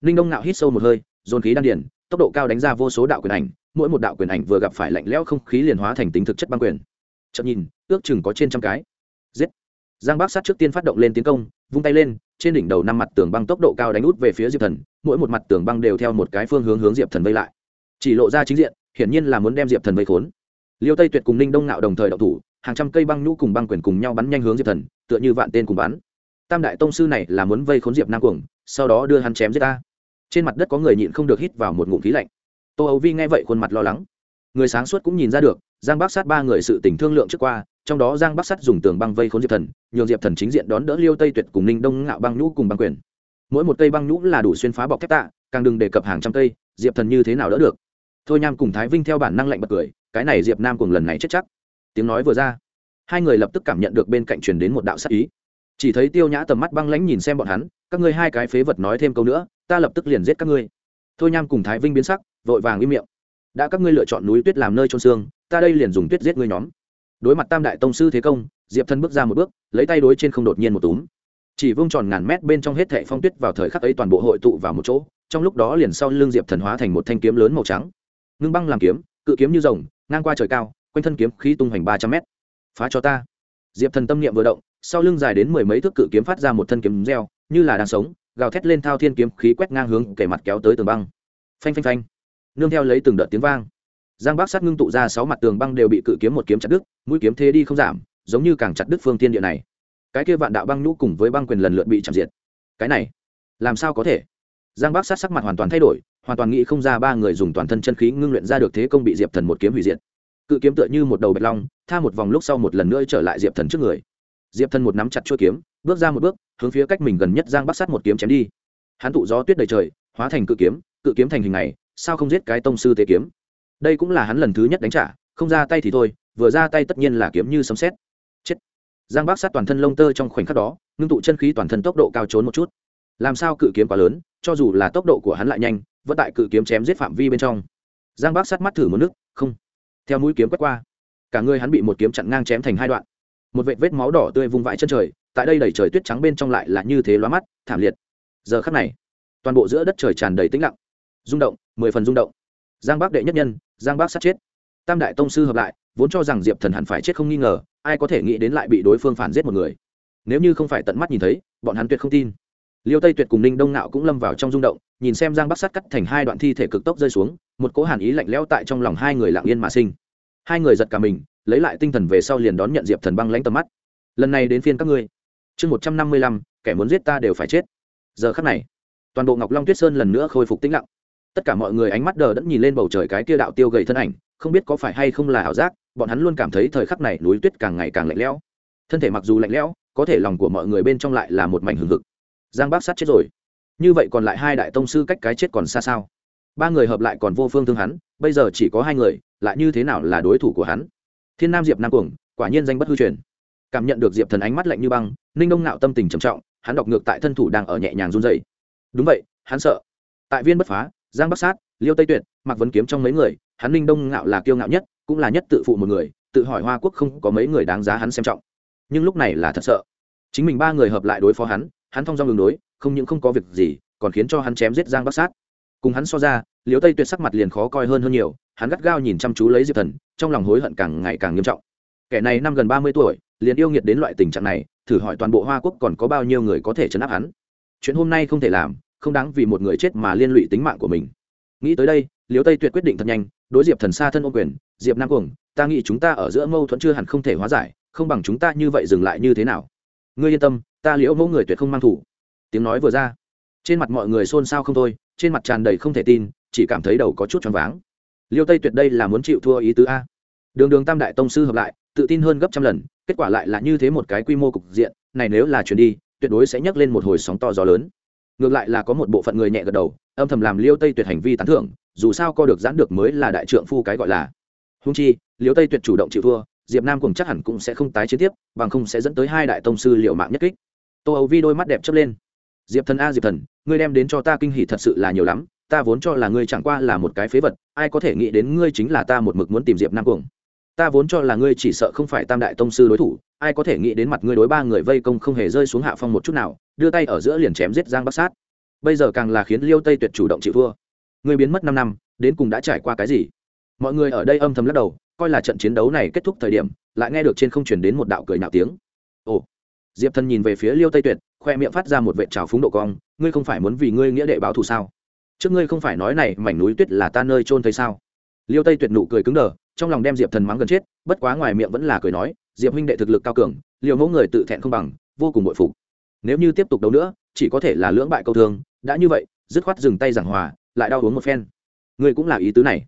ninh đông nạo hít sâu một hơi, dồn khí đan điển tốc độ cao đánh ra vô số đạo quyền ảnh, mỗi một đạo quyền ảnh vừa gặp phải lạnh lẽo không khí liền hóa thành tính thực chất băng quyền. Chậm nhìn, ước chừng có trên trăm cái. Giết. Giang bác sát trước tiên phát động lên tiến công vung tay lên, trên đỉnh đầu năm mặt tường băng tốc độ cao đánh út về phía diệp thần, mỗi một mặt tường băng đều theo một cái phương hướng hướng diệp thần vây lại. Chỉ lộ ra chính diện, hiển nhiên là muốn đem diệp thần vây khốn. Liêu tây tuyệt cùng ninh đông nạo đồng thời đậu thủ, hàng trăm cây băng nhũ cùng băng quyền cùng nhau bắn nhanh hướng diệp thần, tựa như vạn tên cùng bắn. Tam đại tông sư này là muốn vây khốn diệp nam cuồng, sau đó đưa hắn chém giết ta. Trên mặt đất có người nhịn không được hít vào một ngụm khí lạnh. Tô âu vi nghe vậy khuôn mặt lo lắng. Người sáng suốt cũng nhìn ra được, giang bắc sát ba người sự tình thương lượng trước qua trong đó giang bắc sắt dùng tường băng vây khốn diệp thần, nhường diệp thần chính diện đón đỡ liêu tây tuyệt cùng ninh đông ngạo băng nhũ cùng băng quyền. Mỗi một cây băng nhũ là đủ xuyên phá bọc thép tạ, càng đừng đề cập hàng trăm cây, diệp thần như thế nào đỡ được? Thôi nham cùng thái vinh theo bản năng lạnh bật cười, cái này diệp nam cùng lần này chết chắc. Tiếng nói vừa ra, hai người lập tức cảm nhận được bên cạnh truyền đến một đạo sắc ý. Chỉ thấy tiêu nhã tầm mắt băng lãnh nhìn xem bọn hắn, các ngươi hai cái phế vật nói thêm câu nữa, ta lập tức liền giết các ngươi. Thôi nham cùng thái vinh biến sắc, vội vàng im miệng. Đã các ngươi lựa chọn núi tuyết làm nơi trôn xương, ta đây liền dùng tuyết giết ngươi nhóm đối mặt tam đại tông sư thế công, diệp thân bước ra một bước, lấy tay đối trên không đột nhiên một túm. Chỉ vung tròn ngàn mét bên trong hết thệ phong tuyết vào thời khắc ấy toàn bộ hội tụ vào một chỗ, trong lúc đó liền sau lưng diệp thần hóa thành một thanh kiếm lớn màu trắng. Ngưng băng làm kiếm, cự kiếm như rồng, ngang qua trời cao, quanh thân kiếm khí tung hoành ba trăm mét. Phá cho ta. Diệp thần tâm niệm vừa động, sau lưng dài đến mười mấy thước cự kiếm phát ra một thân kiếm reo, như là đang sống, gào thét lên thao thiên kiếm khí quét ngang hướng kể mặt kéo tới tường băng. Phanh phanh phanh. Nương theo lấy từng đợt tiếng vang giang bác sát ngưng tụ ra sáu mặt tường băng đều bị cự kiếm một kiếm chặt đứt, mũi kiếm thế đi không giảm, giống như càng chặt đứt phương tiên địa này. Cái kia vạn đạo băng nhũ cùng với băng quyền lần lượt bị chạm diệt. Cái này, làm sao có thể? Giang bác sát sắc mặt hoàn toàn thay đổi, hoàn toàn nghĩ không ra ba người dùng toàn thân chân khí ngưng luyện ra được thế công bị diệp thần một kiếm hủy diệt. Cự kiếm tựa như một đầu bạch long, tha một vòng lúc sau một lần nữa trở lại diệp thần trước người. Diệp thần một nắm chặt chuôi kiếm, bước ra một bước, hướng phía cách mình gần nhất giang Bác sát một kiếm chém đi. Hắn tụ gió tuyết đầy trời, hóa thành cự kiếm cự kiếm thành hình này, sao không giết cái tông sư tế kiếm? Đây cũng là hắn lần thứ nhất đánh trả, không ra tay thì thôi, vừa ra tay tất nhiên là kiếm như sấm xét chết. Giang Bác sát toàn thân lông tơ trong khoảnh khắc đó, ngưng tụ chân khí toàn thân tốc độ cao trốn một chút. Làm sao cự kiếm quá lớn, cho dù là tốc độ của hắn lại nhanh, vẫn tại cự kiếm chém giết phạm vi bên trong. Giang Bác sát mắt thử một nước, không. Theo mũi kiếm quét qua, cả người hắn bị một kiếm chặn ngang chém thành hai đoạn. Một vệt vết máu đỏ tươi vung vãi chân trời, tại đây đầy trời tuyết trắng bên trong lại là như thế lóa mắt, thảm liệt. Giờ khắc này, toàn bộ giữa đất trời tràn đầy tĩnh lặng. Rung động, mười phần rung động giang bác đệ nhất nhân, giang bác sát chết. Tam đại tông sư hợp lại, vốn cho rằng diệp thần hẳn phải chết không nghi ngờ, ai có thể nghĩ đến lại bị đối phương phản giết một người. Nếu như không phải tận mắt nhìn thấy, bọn hắn tuyệt không tin. Liêu tây tuyệt cùng ninh đông nạo cũng lâm vào trong rung động, nhìn xem giang bắc sát cắt thành hai đoạn thi thể cực tốc rơi xuống, một cỗ hàn ý lạnh lẽo tại trong lòng hai người lặng yên mà sinh. Hai người giật cả mình, lấy lại tinh thần về sau liền đón nhận diệp thần băng lãnh tầm mắt. Lần này đến phiên các ngươi. Chương một trăm năm mươi lăm, kẻ muốn giết ta đều phải chết. Giờ khắc này, toàn bộ ngọc long tuyết sơn lần nữa khôi phục tĩnh lặng tất cả mọi người ánh mắt đờ đẫn nhìn lên bầu trời cái kia đạo tiêu gầy thân ảnh, không biết có phải hay không là ảo giác, bọn hắn luôn cảm thấy thời khắc này núi tuyết càng ngày càng lạnh lẽo. Thân thể mặc dù lạnh lẽo, có thể lòng của mọi người bên trong lại là một mảnh hừng hực. Giang bác sát chết rồi. Như vậy còn lại hai đại tông sư cách cái chết còn xa sao? Ba người hợp lại còn vô phương thương hắn, bây giờ chỉ có hai người, lại như thế nào là đối thủ của hắn? Thiên nam diệp nam cuồng, quả nhiên danh bất hư truyền. Cảm nhận được diệp thần ánh mắt lạnh như băng, ninh đông nạo tâm tình trầm trọng, hắn đọc ngược tại thân thủ đang ở nhẹ nhàng run dày đúng vậy, hắn sợ. Tại viên bất phá giang bắc sát, liêu tây tuyệt mặc vấn kiếm trong mấy người, hắn ninh đông ngạo là kiêu ngạo nhất, cũng là nhất tự phụ một người, tự hỏi hoa quốc không có mấy người đáng giá hắn xem trọng. Nhưng lúc này là thật sợ. Chính mình ba người hợp lại đối phó hắn hắn thong dong đường đối, không những không có việc gì, còn khiến cho hắn chém giết giang bắc sát. Cùng hắn so ra, liêu tây tuyệt sắc mặt liền khó coi hơn hơn nhiều, hắn gắt gao nhìn chăm chú lấy diệp thần, trong lòng hối hận càng ngày càng nghiêm trọng. Kẻ này năm gần ba mươi tuổi, liền yêu nghiệt đến loại tình trạng này, thử hỏi toàn bộ hoa quốc còn có bao nhiêu người có thể chấn áp hắn? Chuyện hôm nay không thể làm không đáng vì một người chết mà liên lụy tính mạng của mình. Nghĩ tới đây liêu tây tuyệt quyết định thật nhanh, đối diệp thần xa thân ô quyền, diệp nam cuồng, ta nghĩ chúng ta ở giữa mâu thuẫn chưa hẳn không thể hóa giải, không bằng chúng ta như vậy dừng lại như thế nào? Ngươi yên tâm, ta liễu mẫu người tuyệt không mang thủ. Tiếng nói vừa ra, trên mặt mọi người xôn xao không thôi, trên mặt tràn đầy không thể tin, chỉ cảm thấy đầu có chút choáng váng. Liêu tây tuyệt đây là muốn chịu thua ý tứ a. Đường đường tam đại tông sư hợp lại, tự tin hơn gấp trăm lần, kết quả lại là như thế một cái quy mô cục diện, này nếu là chuyển đi, tuyệt đối sẽ nhấc lên một hồi sóng to gió lớn ngược lại là có một bộ phận người nhẹ gật đầu, âm thầm làm liêu tây tuyệt hành vi tán thưởng, dù sao co được giãn được mới là đại trượng phu cái gọi là. Húng chi, liêu tây tuyệt chủ động chịu thua, diệp nam cùng chắc hẳn cũng sẽ không tái chiến tiếp, bằng không sẽ dẫn tới hai đại tông sư liệu mạng nhất kích. Tô âu vi đôi mắt đẹp chớp lên. Diệp thần a, diệp thần, ngươi đem đến cho ta kinh hỉ thật sự là nhiều lắm, ta vốn cho là ngươi chẳng qua là một cái phế vật, ai có thể nghĩ đến ngươi chính là ta một mực muốn tìm diệp nam cuồng ta vốn cho là ngươi chỉ sợ không phải tam đại tông sư đối thủ ai có thể nghĩ đến mặt ngươi đối ba người vây công không hề rơi xuống hạ phong một chút nào, đưa tay ở giữa liền chém giết giang bắc sát. Bây giờ càng là khiến liêu tây tuyệt chủ động chịu thua. Ngươi biến mất năm năm, đến cùng đã trải qua cái gì? Mọi người ở đây âm thầm lắc đầu, coi là trận chiến đấu này kết thúc thời điểm, lại nghe được trên không chuyển đến một đạo cười nạo tiếng. Ồ. Diệp thần nhìn về phía liêu tây tuyệt, khoe miệng phát ra một vệ trào phúng độ cong, ngươi không phải muốn vì ngươi nghĩa đệ báo thù sao? Trước ngươi không phải nói này, mảnh núi tuyết là ta nơi trôn thấy sao? Liêu tây tuyệt nụ cười cứng đờ, trong lòng đem diệp thần mắng gần chết, bất quá ngoài miệng vẫn là cười nói diệp huynh đệ thực lực cao cường liều mẫu người tự thẹn không bằng, vô cùng bội phục. Nếu như tiếp tục đấu nữa, chỉ có thể là lưỡng bại câu thương. Đã như vậy, dứt khoát dừng tay giảng hòa, lại đau uống một phen. Ngươi cũng là ý tứ này.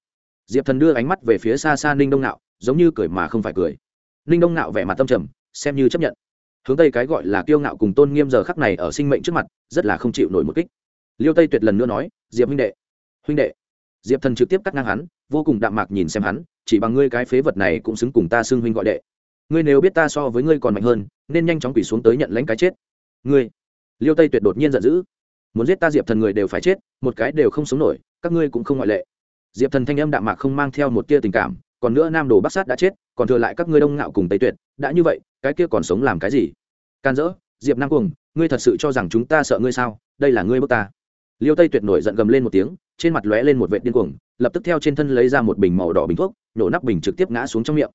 Diệp thần đưa ánh mắt về phía xa xa ninh đông nạo, giống như cười mà không phải cười. Ninh đông nạo vẻ mặt tâm trầm, xem như chấp nhận. Hướng tây cái gọi là kiêu ngạo cùng tôn nghiêm giờ khắc này ở sinh mệnh trước mặt, rất là không chịu nổi một kích. Liêu tây tuyệt lần nữa nói, diệp huynh đệ huynh đệ. Diệp thần trực tiếp cắt ngang hắn, vô cùng đạm mạc nhìn xem hắn, chỉ bằng ngươi cái phế vật này cũng xứng cùng ta xưng huynh gọi đệ ngươi nếu biết ta so với ngươi còn mạnh hơn, nên nhanh chóng quỷ xuống tới nhận lãnh cái chết. Ngươi, liêu tây tuyệt đột nhiên giận dữ. Muốn giết ta diệp thần người đều phải chết, một cái đều không sống nổi, các ngươi cũng không ngoại lệ. Diệp thần thanh âm đạm mạc không mang theo một tia tình cảm, còn nữa nam đồ bắc sát đã chết, còn thừa lại các ngươi đông ngạo cùng tây tuyệt, đã như vậy, cái kia còn sống làm cái gì? Can dỡ, diệp nam cuồng, ngươi thật sự cho rằng chúng ta sợ ngươi sao? Đây là ngươi bước ta. Liêu tây tuyệt nổi giận gầm lên một tiếng, trên mặt lóe lên một vệ điên cuồng, lập tức theo trên thân lấy ra một bình màu đỏ bình thuốc nhổ nắp bình trực tiếp ngã xuống trong miệng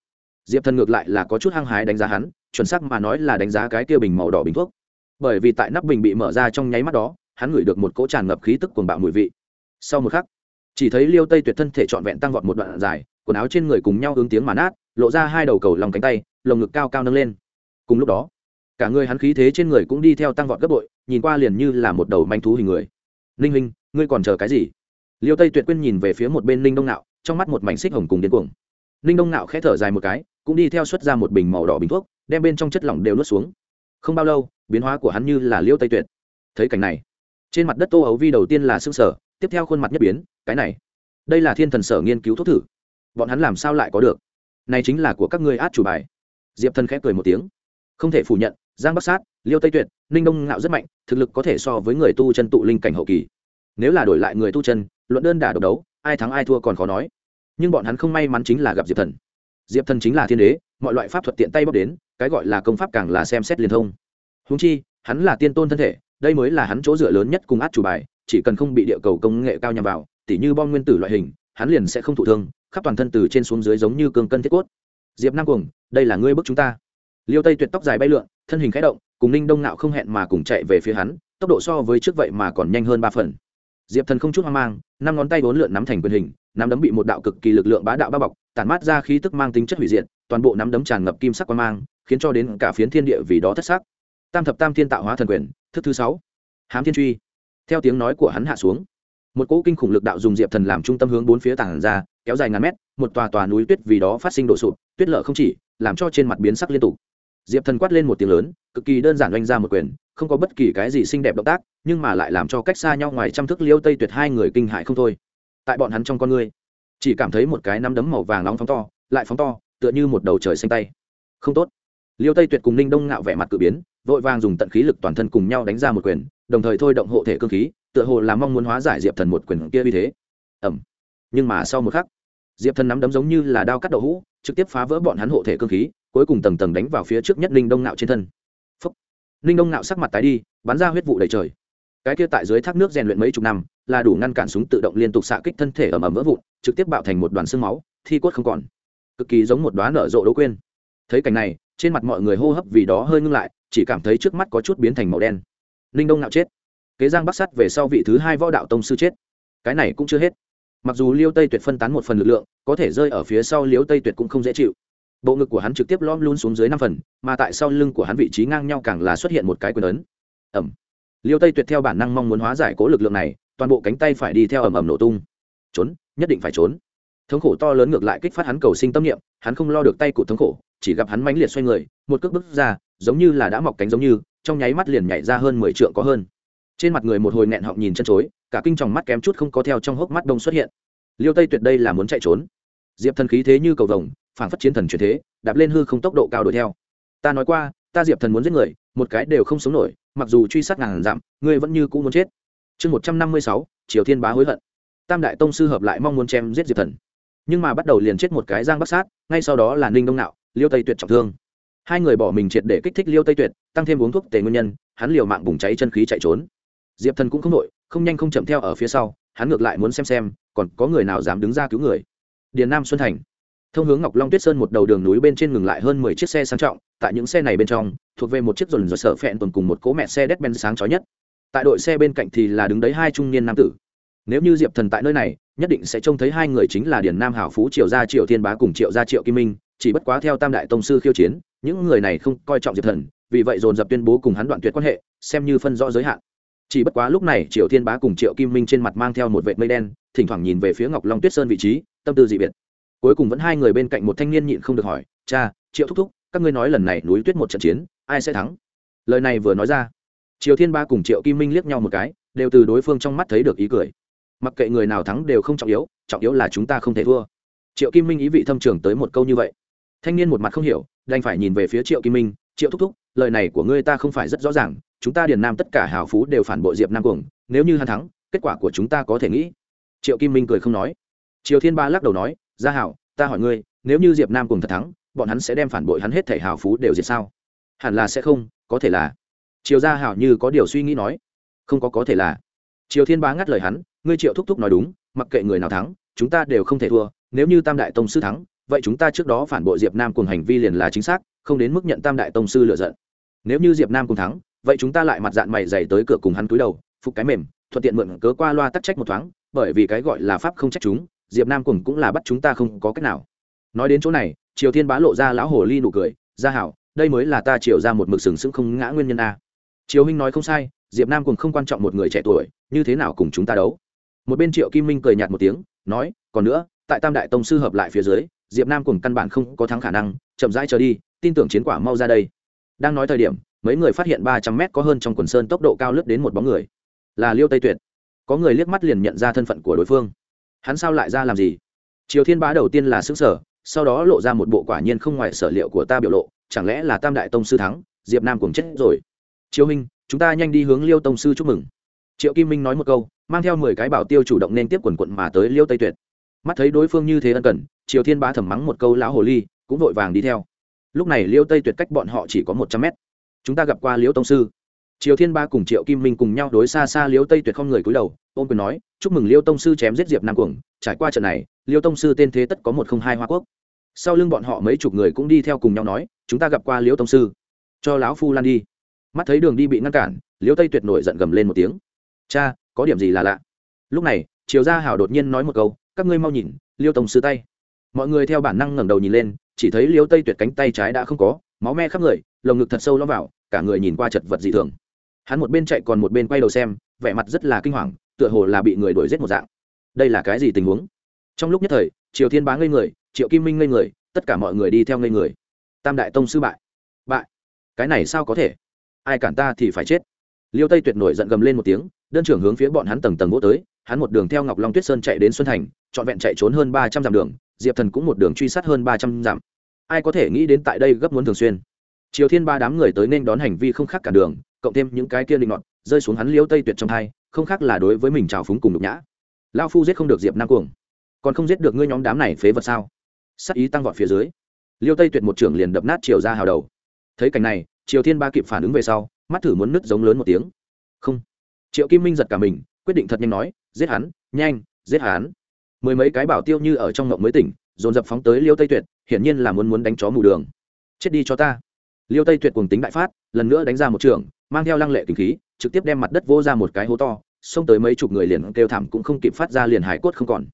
diệp thần ngược lại là có chút hăng hái đánh giá hắn, chuẩn xác mà nói là đánh giá cái kia bình màu đỏ bình thuốc. Bởi vì tại nắp bình bị mở ra trong nháy mắt đó, hắn ngửi được một cỗ tràn ngập khí tức cuồng bạo mùi vị. Sau một khắc, chỉ thấy liêu tây tuyệt thân thể trọn vẹn tăng vọt một đoạn dài, quần áo trên người cùng nhau hướng tiếng mà nát, lộ ra hai đầu cầu lòng cánh tay, lồng ngực cao cao nâng lên. Cùng lúc đó, cả người hắn khí thế trên người cũng đi theo tăng vọt gấp bội, nhìn qua liền như là một đầu manh thú hình người. Ninh huynh, ngươi còn chờ cái gì? Liêu tây tuyệt quên nhìn về phía một bên ninh đông nạo, trong mắt một mảnh xích hồng cùng điên cuồng. Ninh đông nạo khẽ thở dài một cái cũng đi theo xuất ra một bình màu đỏ bình thuốc, đem bên trong chất lỏng đều nuốt xuống. Không bao lâu, biến hóa của hắn như là liêu tây tuyệt. Thấy cảnh này, trên mặt đất tô ấu vi đầu tiên là xương sở tiếp theo khuôn mặt nhất biến, cái này, đây là thiên thần sở nghiên cứu thuốc thử. Bọn hắn làm sao lại có được? Này chính là của các ngươi át chủ bài. Diệp thần khẽ cười một tiếng. Không thể phủ nhận, giang bắc sát, liêu tây tuyệt, ninh đông ngạo rất mạnh, thực lực có thể so với người tu chân tụ linh cảnh hậu kỳ. Nếu là đổi lại người tu chân, luận đơn đả độc đấu, ai thắng ai thua còn khó nói. Nhưng bọn hắn không may mắn chính là gặp diệp thần diệp thần chính là thiên đế, mọi loại pháp thuật tiện tay bóc đến, cái gọi là công pháp càng là xem xét liên thông. Húng chi, hắn là tiên tôn thân thể, đây mới là hắn chỗ dựa lớn nhất cùng át chủ bài, chỉ cần không bị địa cầu công nghệ cao nhằm vào, tỉ như bom nguyên tử loại hình, hắn liền sẽ không thụ thương, khắp toàn thân từ trên xuống dưới giống như cường cân thiết cốt. Diệp nam cuồng, đây là ngươi bức chúng ta. Liêu tây tuyệt tóc dài bay lượn, thân hình khẽ động, cùng ninh đông nạo không hẹn mà cùng chạy về phía hắn, tốc độ so với trước vậy mà còn nhanh hơn ba phần. Diệp thần không chút hoang mang, năm ngón tay bốn lượn nắm thành quyền hình nắm đấm bị một đạo cực kỳ lực lượng bá đạo bao bọc, tản mát ra khí tức mang tính chất hủy diệt, toàn bộ nắm đấm tràn ngập kim sắc quan mang, khiến cho đến cả phiến thiên địa vì đó thất sắc. Tam thập tam thiên tạo hóa thần quyền, thức thứ sáu. Hám thiên truy. Theo tiếng nói của hắn hạ xuống, một cỗ kinh khủng lực đạo dùng diệp thần làm trung tâm hướng bốn phía tảng ra, kéo dài ngàn mét, một tòa tòa núi tuyết vì đó phát sinh đổ sụp, tuyết lở không chỉ, làm cho trên mặt biến sắc liên tục. Diệp thần quát lên một tiếng lớn, cực kỳ đơn giản oanh ra một quyền, không có bất kỳ cái gì xinh đẹp động tác, nhưng mà lại làm cho cách xa nhau ngoài trăm thước liêu tây tuyệt hai người kinh hại không thôi tại bọn hắn trong con ngươi. Chỉ cảm thấy một cái nắm đấm màu vàng nóng phóng to, lại phóng to, tựa như một đầu trời xanh tay. Không tốt. Liêu tây tuyệt cùng ninh đông ngạo vẻ mặt cự biến, vội vàng dùng tận khí lực toàn thân cùng nhau đánh ra một quyền, đồng thời thôi động hộ thể cơ khí, tựa hồ là mong muốn hóa giải diệp thần một quyền kia vì thế. Ẩm nhưng mà sau một khắc, diệp thần nắm đấm giống như là đao cắt đậu hũ, trực tiếp phá vỡ bọn hắn hộ thể cơ khí, cuối cùng tầng tầng đánh vào phía trước nhất ninh đông ngạo trên thân. Phúc. ninh đông ngạo sắc mặt tái đi, bắn ra huyết vụ đầy trời. Cái kia tại dưới thác nước rèn luyện mấy chục năm là đủ ngăn cản súng tự động liên tục xạ kích thân thể ẩm ẩm vỡ vụn, trực tiếp bạo thành một đoàn xương máu, thi cốt không còn. Cực kỳ giống một đoá nở rộ đỗ quên. Thấy cảnh này, trên mặt mọi người hô hấp vì đó hơi ngưng lại, chỉ cảm thấy trước mắt có chút biến thành màu đen. Ninh đông nạo chết. Kế giang bắc sắt về sau vị thứ hai võ đạo tông sư chết. Cái này cũng chưa hết. Mặc dù liêu tây tuyệt phân tán một phần lực lượng, có thể rơi ở phía sau liêu tây tuyệt cũng không dễ chịu. Bộ ngực của hắn trực tiếp lõm luôn xuống dưới năm phần, mà tại sau lưng của hắn vị trí ngang nhau càng là xuất hiện một cái quyền ấn. Ẩm. Liêu tây tuyệt theo bản năng mong muốn hóa giải cố lực lượng này toàn bộ cánh tay phải đi theo ầm ầm nổ tung. Trốn, nhất định phải trốn. Thống khổ to lớn ngược lại kích phát hắn cầu sinh tâm niệm, hắn không lo được tay cụ thống khổ, chỉ gặp hắn mãnh liệt xoay người, một cước bước ra, giống như là đã mọc cánh giống như, trong nháy mắt liền nhảy ra hơn mười trượng có hơn. Trên mặt người một hồi nghẹn họng nhìn chân chối, cả kinh tròng mắt kém chút không có theo trong hốc mắt đông xuất hiện. Liêu tây tuyệt đây là muốn chạy trốn. Diệp thần khí thế như cầu vồng phản phất chiến thần chuyển thế, đạp lên hư không tốc độ cao đuổi theo. Ta nói qua, ta diệp thần muốn giết người, một cái đều không sống nổi, mặc dù truy sát ngàn dặm ngươi vẫn như cũ muốn chết chương một trăm năm mươi sáu, triều thiên bá hối hận. Tam đại tông sư hợp lại mong muốn chém giết diệp thần. Nhưng mà bắt đầu liền chết một cái giang bắc sát, ngay sau đó là ninh đông nạo, liêu tây tuyệt trọng thương. Hai người bỏ mình triệt để kích thích liêu tây tuyệt, tăng thêm uống thuốc tề nguyên nhân, hắn liều mạng bùng cháy chân khí chạy trốn. Diệp thần cũng không đội không nhanh không chậm theo ở phía sau, hắn ngược lại muốn xem xem, còn có người nào dám đứng ra cứu người. Điền nam xuân thành. Thông hướng ngọc long tuyết sơn một đầu đường núi bên trên ngừng lại hơn mười chiếc xe sang trọng, tại những xe này bên trong, thuộc về một chiếc dồn dồn sợ phẹn tuần cùng một cỗ mẹ xe đét ben sáng chói nhất tại đội xe bên cạnh thì là đứng đấy hai trung niên nam tử. Nếu như diệp thần tại nơi này, nhất định sẽ trông thấy hai người chính là điển nam hảo phú, triệu gia triệu thiên bá cùng triệu gia triệu kim minh. Chỉ bất quá theo tam đại tông sư khiêu chiến, những người này không coi trọng diệp thần, vì vậy dồn dập tuyên bố cùng hắn đoạn tuyệt quan hệ, xem như phân rõ giới hạn. Chỉ bất quá lúc này triệu thiên bá cùng triệu kim minh trên mặt mang theo một vệ mây đen, thỉnh thoảng nhìn về phía ngọc long tuyết sơn vị trí, tâm tư dị biệt. Cuối cùng vẫn hai người bên cạnh một thanh niên nhịn không được hỏi, cha, triệu thúc thúc, các ngươi nói lần này núi tuyết một trận chiến, ai sẽ thắng? Lời này vừa nói ra triều thiên ba cùng triệu kim minh liếc nhau một cái, đều từ đối phương trong mắt thấy được ý cười. Mặc kệ người nào thắng đều không trọng yếu trọng yếu là chúng ta không thể thua. Triệu kim minh ý vị thâm trường tới một câu như vậy. Thanh niên một mặt không hiểu, đành phải nhìn về phía triệu kim minh, triệu thúc thúc, lời này của ngươi ta không phải rất rõ ràng, chúng ta điền nam tất cả hào phú đều phản bội diệp nam cuồng, nếu như hắn thắng, kết quả của chúng ta có thể nghĩ. Triệu kim minh cười không nói. Triều thiên ba lắc đầu nói, gia hảo, ta hỏi ngươi, nếu như diệp nam cùng thật thắng, bọn hắn sẽ đem phản bội hắn hết thể hào phú đều diệt sao? Hẳn là sẽ không, có thể là triều gia hảo như có điều suy nghĩ nói. Không có có thể là. Triều thiên bá ngắt lời hắn, ngươi triệu thúc thúc nói đúng, mặc kệ người nào thắng, chúng ta đều không thể thua, nếu như tam đại tông sư thắng, vậy chúng ta trước đó phản bội diệp nam cùng hành vi liền là chính xác, không đến mức nhận tam đại tông sư lựa giận. Nếu như diệp nam cùng thắng, vậy chúng ta lại mặt dạng mày dày tới cửa cùng hắn cúi đầu, phục cái mềm, thuận tiện mượn cớ qua loa tắc trách một thoáng, bởi vì cái gọi là pháp không trách chúng, diệp nam cùng cũng là bắt chúng ta không có cách nào. Nói đến chỗ này, triều thiên bá lộ ra lão hồ ly nụ cười, gia hảo, đây mới là ta triều ra một mực sừng sững không ngã nguyên nhân a triều huynh nói không sai, diệp nam cùng không quan trọng một người trẻ tuổi, như thế nào cùng chúng ta đấu? Một bên triệu kim minh cười nhạt một tiếng, nói, còn nữa, tại tam đại tông sư hợp lại phía dưới, diệp nam cùng căn bản không có thắng khả năng, chậm rãi trở đi, tin tưởng chiến quả mau ra đây. Đang nói thời điểm, mấy người phát hiện ba trăm mét có hơn trong quần sơn tốc độ cao lướt đến một bóng người. Là liêu tây tuyệt. Có người liếc mắt liền nhận ra thân phận của đối phương. Hắn sao lại ra làm gì? Triều thiên bá đầu tiên là xứ sở sau đó lộ ra một bộ quả nhiên không ngoài sở liệu của ta biểu lộ, chẳng lẽ là tam đại tông sư thắng, diệp nam cùng chết rồi? Chiếu minh chúng ta nhanh đi hướng liêu tông sư chúc mừng. Triệu kim minh nói một câu, mang theo mười cái bảo tiêu chủ động nên tiếp quần quận mà tới liêu tây tuyệt. Mắt thấy đối phương như thế ân cần, triều thiên bá thầm mắng một câu lão hồ ly, cũng vội vàng đi theo. Lúc này liêu tây tuyệt cách bọn họ chỉ có một trăm mét. Chúng ta gặp qua liêu tông sư. Triều thiên ba cùng triệu kim minh cùng nhau đối xa xa liêu tây tuyệt không người cúi đầu ôm quyền nói, chúc mừng liêu tông sư chém giết diệp nam cuồng, trải qua trận này, liêu tông sư tên thế tất có một không hai hoa quốc. Sau lưng bọn họ mấy chục người cũng đi theo cùng nhau nói, chúng ta gặp qua liêu tông sư. Cho lão phu lan đi mắt thấy đường đi bị ngăn cản liêu tây tuyệt nổi giận gầm lên một tiếng. Cha, có điểm gì là lạ? Lúc này, triều gia hảo đột nhiên nói một câu, các ngươi mau nhìn, liêu tông sư tay. Mọi người theo bản năng ngẩng đầu nhìn lên, chỉ thấy liêu tây tuyệt cánh tay trái đã không có, máu me khắp người, lồng ngực thật sâu lõm vào, cả người nhìn qua chật vật dị thường. Hắn một bên chạy còn một bên quay đầu xem, vẻ mặt rất là kinh hoàng, tựa hồ là bị người đuổi giết một dạng. Đây là cái gì tình huống? Trong lúc nhất thời, triều thiên bá ngây người, triệu kim minh ngây người, tất cả mọi người đi theo ngây người. Tam đại tông sư bại. Bại? Cái này sao có thể? Ai cản ta thì phải chết. Liêu tây tuyệt nổi giận gầm lên một tiếng, đơn trưởng hướng phía bọn hắn tầng tầng vỗ tới, hắn một đường theo ngọc long tuyết sơn chạy đến xuân thành, trọn vẹn chạy trốn hơn ba trăm dặm đường, diệp thần cũng một đường truy sát hơn ba trăm dặm. Ai có thể nghĩ đến tại đây gấp muốn thường xuyên. Triều thiên ba đám người tới nên đón hành vi không khác cả đường, cộng thêm những cái kia linh ngọn, rơi xuống hắn liêu tây tuyệt trong hai, không khác là đối với mình trào phúng cùng nhục nhã. Lao phu giết không được diệp nam cuồng. Còn không giết được ngươi nhóm đám này phế vật sao? Sắc ý tăng vọt phía dưới. Liêu tây tuyệt một trưởng liền đập nát triều ra hào đầu. Thấy cảnh này triều thiên ba kịp phản ứng về sau, mắt thử muốn nứt giống lớn một tiếng. Không. Triệu kim minh giật cả mình, quyết định thật nhanh nói, giết hắn, nhanh, giết hắn. Mười mấy cái bảo tiêu như ở trong ngộng mới tỉnh, dồn dập phóng tới liêu tây tuyệt, hiển nhiên là muốn muốn đánh chó mù đường. Chết đi cho ta. Liêu tây tuyệt cùng tính đại phát, lần nữa đánh ra một trường, mang theo lăng lệ kinh khí, trực tiếp đem mặt đất vô ra một cái hố to, xông tới mấy chục người liền kêu thảm cũng không kịp phát ra liền hải cốt không còn.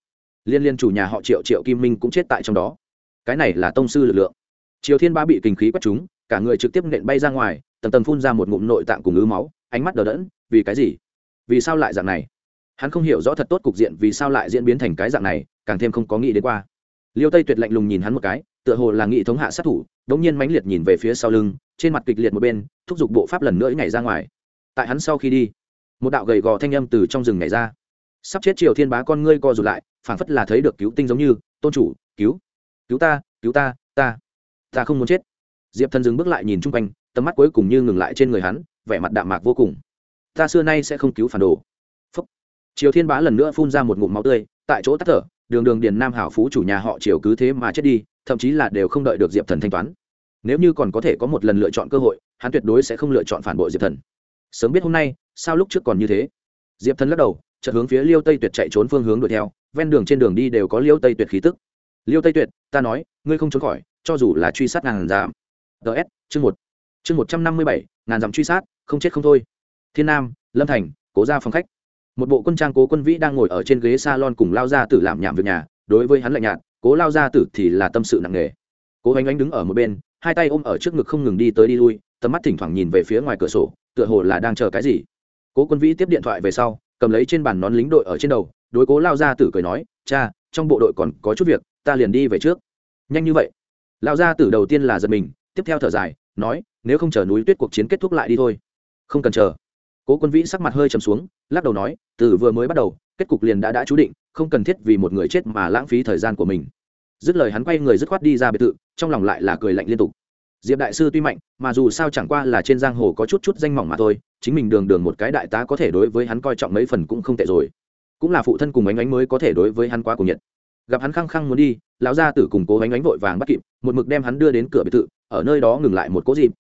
Liên liên chủ nhà họ triệu triệu kim minh cũng chết tại trong đó. Cái này là tông sư lực lượng. Triều thiên ba bị kinh khí quét chúng cả người trực tiếp nện bay ra ngoài, tầng tầng phun ra một ngụm nội tạng cùng ứ máu, ánh mắt đờ đẫn, vì cái gì? Vì sao lại dạng này? Hắn không hiểu rõ thật tốt cục diện vì sao lại diễn biến thành cái dạng này, càng thêm không có nghĩ đến qua. Liêu tây tuyệt lạnh lùng nhìn hắn một cái, tựa hồ là nghị thống hạ sát thủ, đống nhiên mãnh liệt nhìn về phía sau lưng, trên mặt kịch liệt một bên, thúc giục bộ pháp lần nữa nhảy ra ngoài. Tại hắn sau khi đi, một đạo gầy gò thanh âm từ trong rừng nhảy ra. Sắp chết triều thiên bá con ngươi co rụt lại, phảng phất là thấy được cứu tinh giống như, tôn chủ, cứu cứu ta cứu ta ta ta không muốn chết diệp thần dừng bước lại nhìn chung quanh, tầm mắt cuối cùng như ngừng lại trên người hắn, vẻ mặt đạm mạc vô cùng. Ta xưa nay sẽ không cứu phản đồ. Phúc. triều thiên bá lần nữa phun ra một ngụm máu tươi, tại chỗ tắt thở, đường đường điền nam hảo phú chủ nhà họ triều cứ thế mà chết đi, thậm chí là đều không đợi được diệp thần thanh toán. Nếu như còn có thể có một lần lựa chọn cơ hội, hắn tuyệt đối sẽ không lựa chọn phản bội diệp thần. Sớm biết hôm nay, sao lúc trước còn như thế? Diệp thần lắc đầu, chợt hướng phía liêu tây tuyệt chạy trốn phương hướng đuổi theo, ven đường trên đường đi đều có liêu tây tuyệt khí tức. Liêu tây tuyệt, ta nói, ngươi không trốn khỏi, cho dù là truy sát ngàn giảm ts chương một. Chương một trăm năm mươi bảy, ngàn dặm truy sát, không chết không thôi. Thiên nam, lâm thành, cố ra phòng khách. Một bộ quân trang cố quân vĩ đang ngồi ở trên ghế s a lon cùng lao ra tử làm nhảm việc nhà. Đối với hắn lạnh nhạt, cố lao ra tử thì là tâm sự nặng nề. Cố ánh ánh đứng ở một bên, hai tay ôm ở trước ngực không ngừng đi tới đi lui, tầm mắt thỉnh thoảng nhìn về phía ngoài cửa sổ, tựa hồ là đang chờ cái gì. Cố quân vĩ tiếp điện thoại về sau, cầm lấy trên bàn nón lính đội ở trên đầu, đối cố lao gia tử cười nói, cha, trong bộ đội còn có chút việc, ta liền đi về trước. Nhanh như vậy, lao gia tử đầu tiên là giật mình tiếp theo thở dài, nói, nếu không chờ núi tuyết cuộc chiến kết thúc lại đi thôi. Không cần chờ. Cố quân vĩ sắc mặt hơi trầm xuống, lắc đầu nói, từ vừa mới bắt đầu, kết cục liền đã đã chú định, không cần thiết vì một người chết mà lãng phí thời gian của mình. Dứt lời hắn quay người dứt khoát đi ra biệt thự, trong lòng lại là cười lạnh liên tục. Diệp đại sư tuy mạnh, mà dù sao chẳng qua là trên giang hồ có chút chút danh mỏng mà thôi, chính mình đường đường một cái đại tá có thể đối với hắn coi trọng mấy phần cũng không tệ rồi. Cũng là phụ thân cùng ánh ánh mới có thể đối với hắn quá cùng nhiệt gặp hắn khăng khăng muốn đi, lão gia tử cùng cố ánh ánh vội vàng bắt kịp, một mực đem hắn đưa đến cửa biệt thự, ở nơi đó ngừng lại một cố dịp.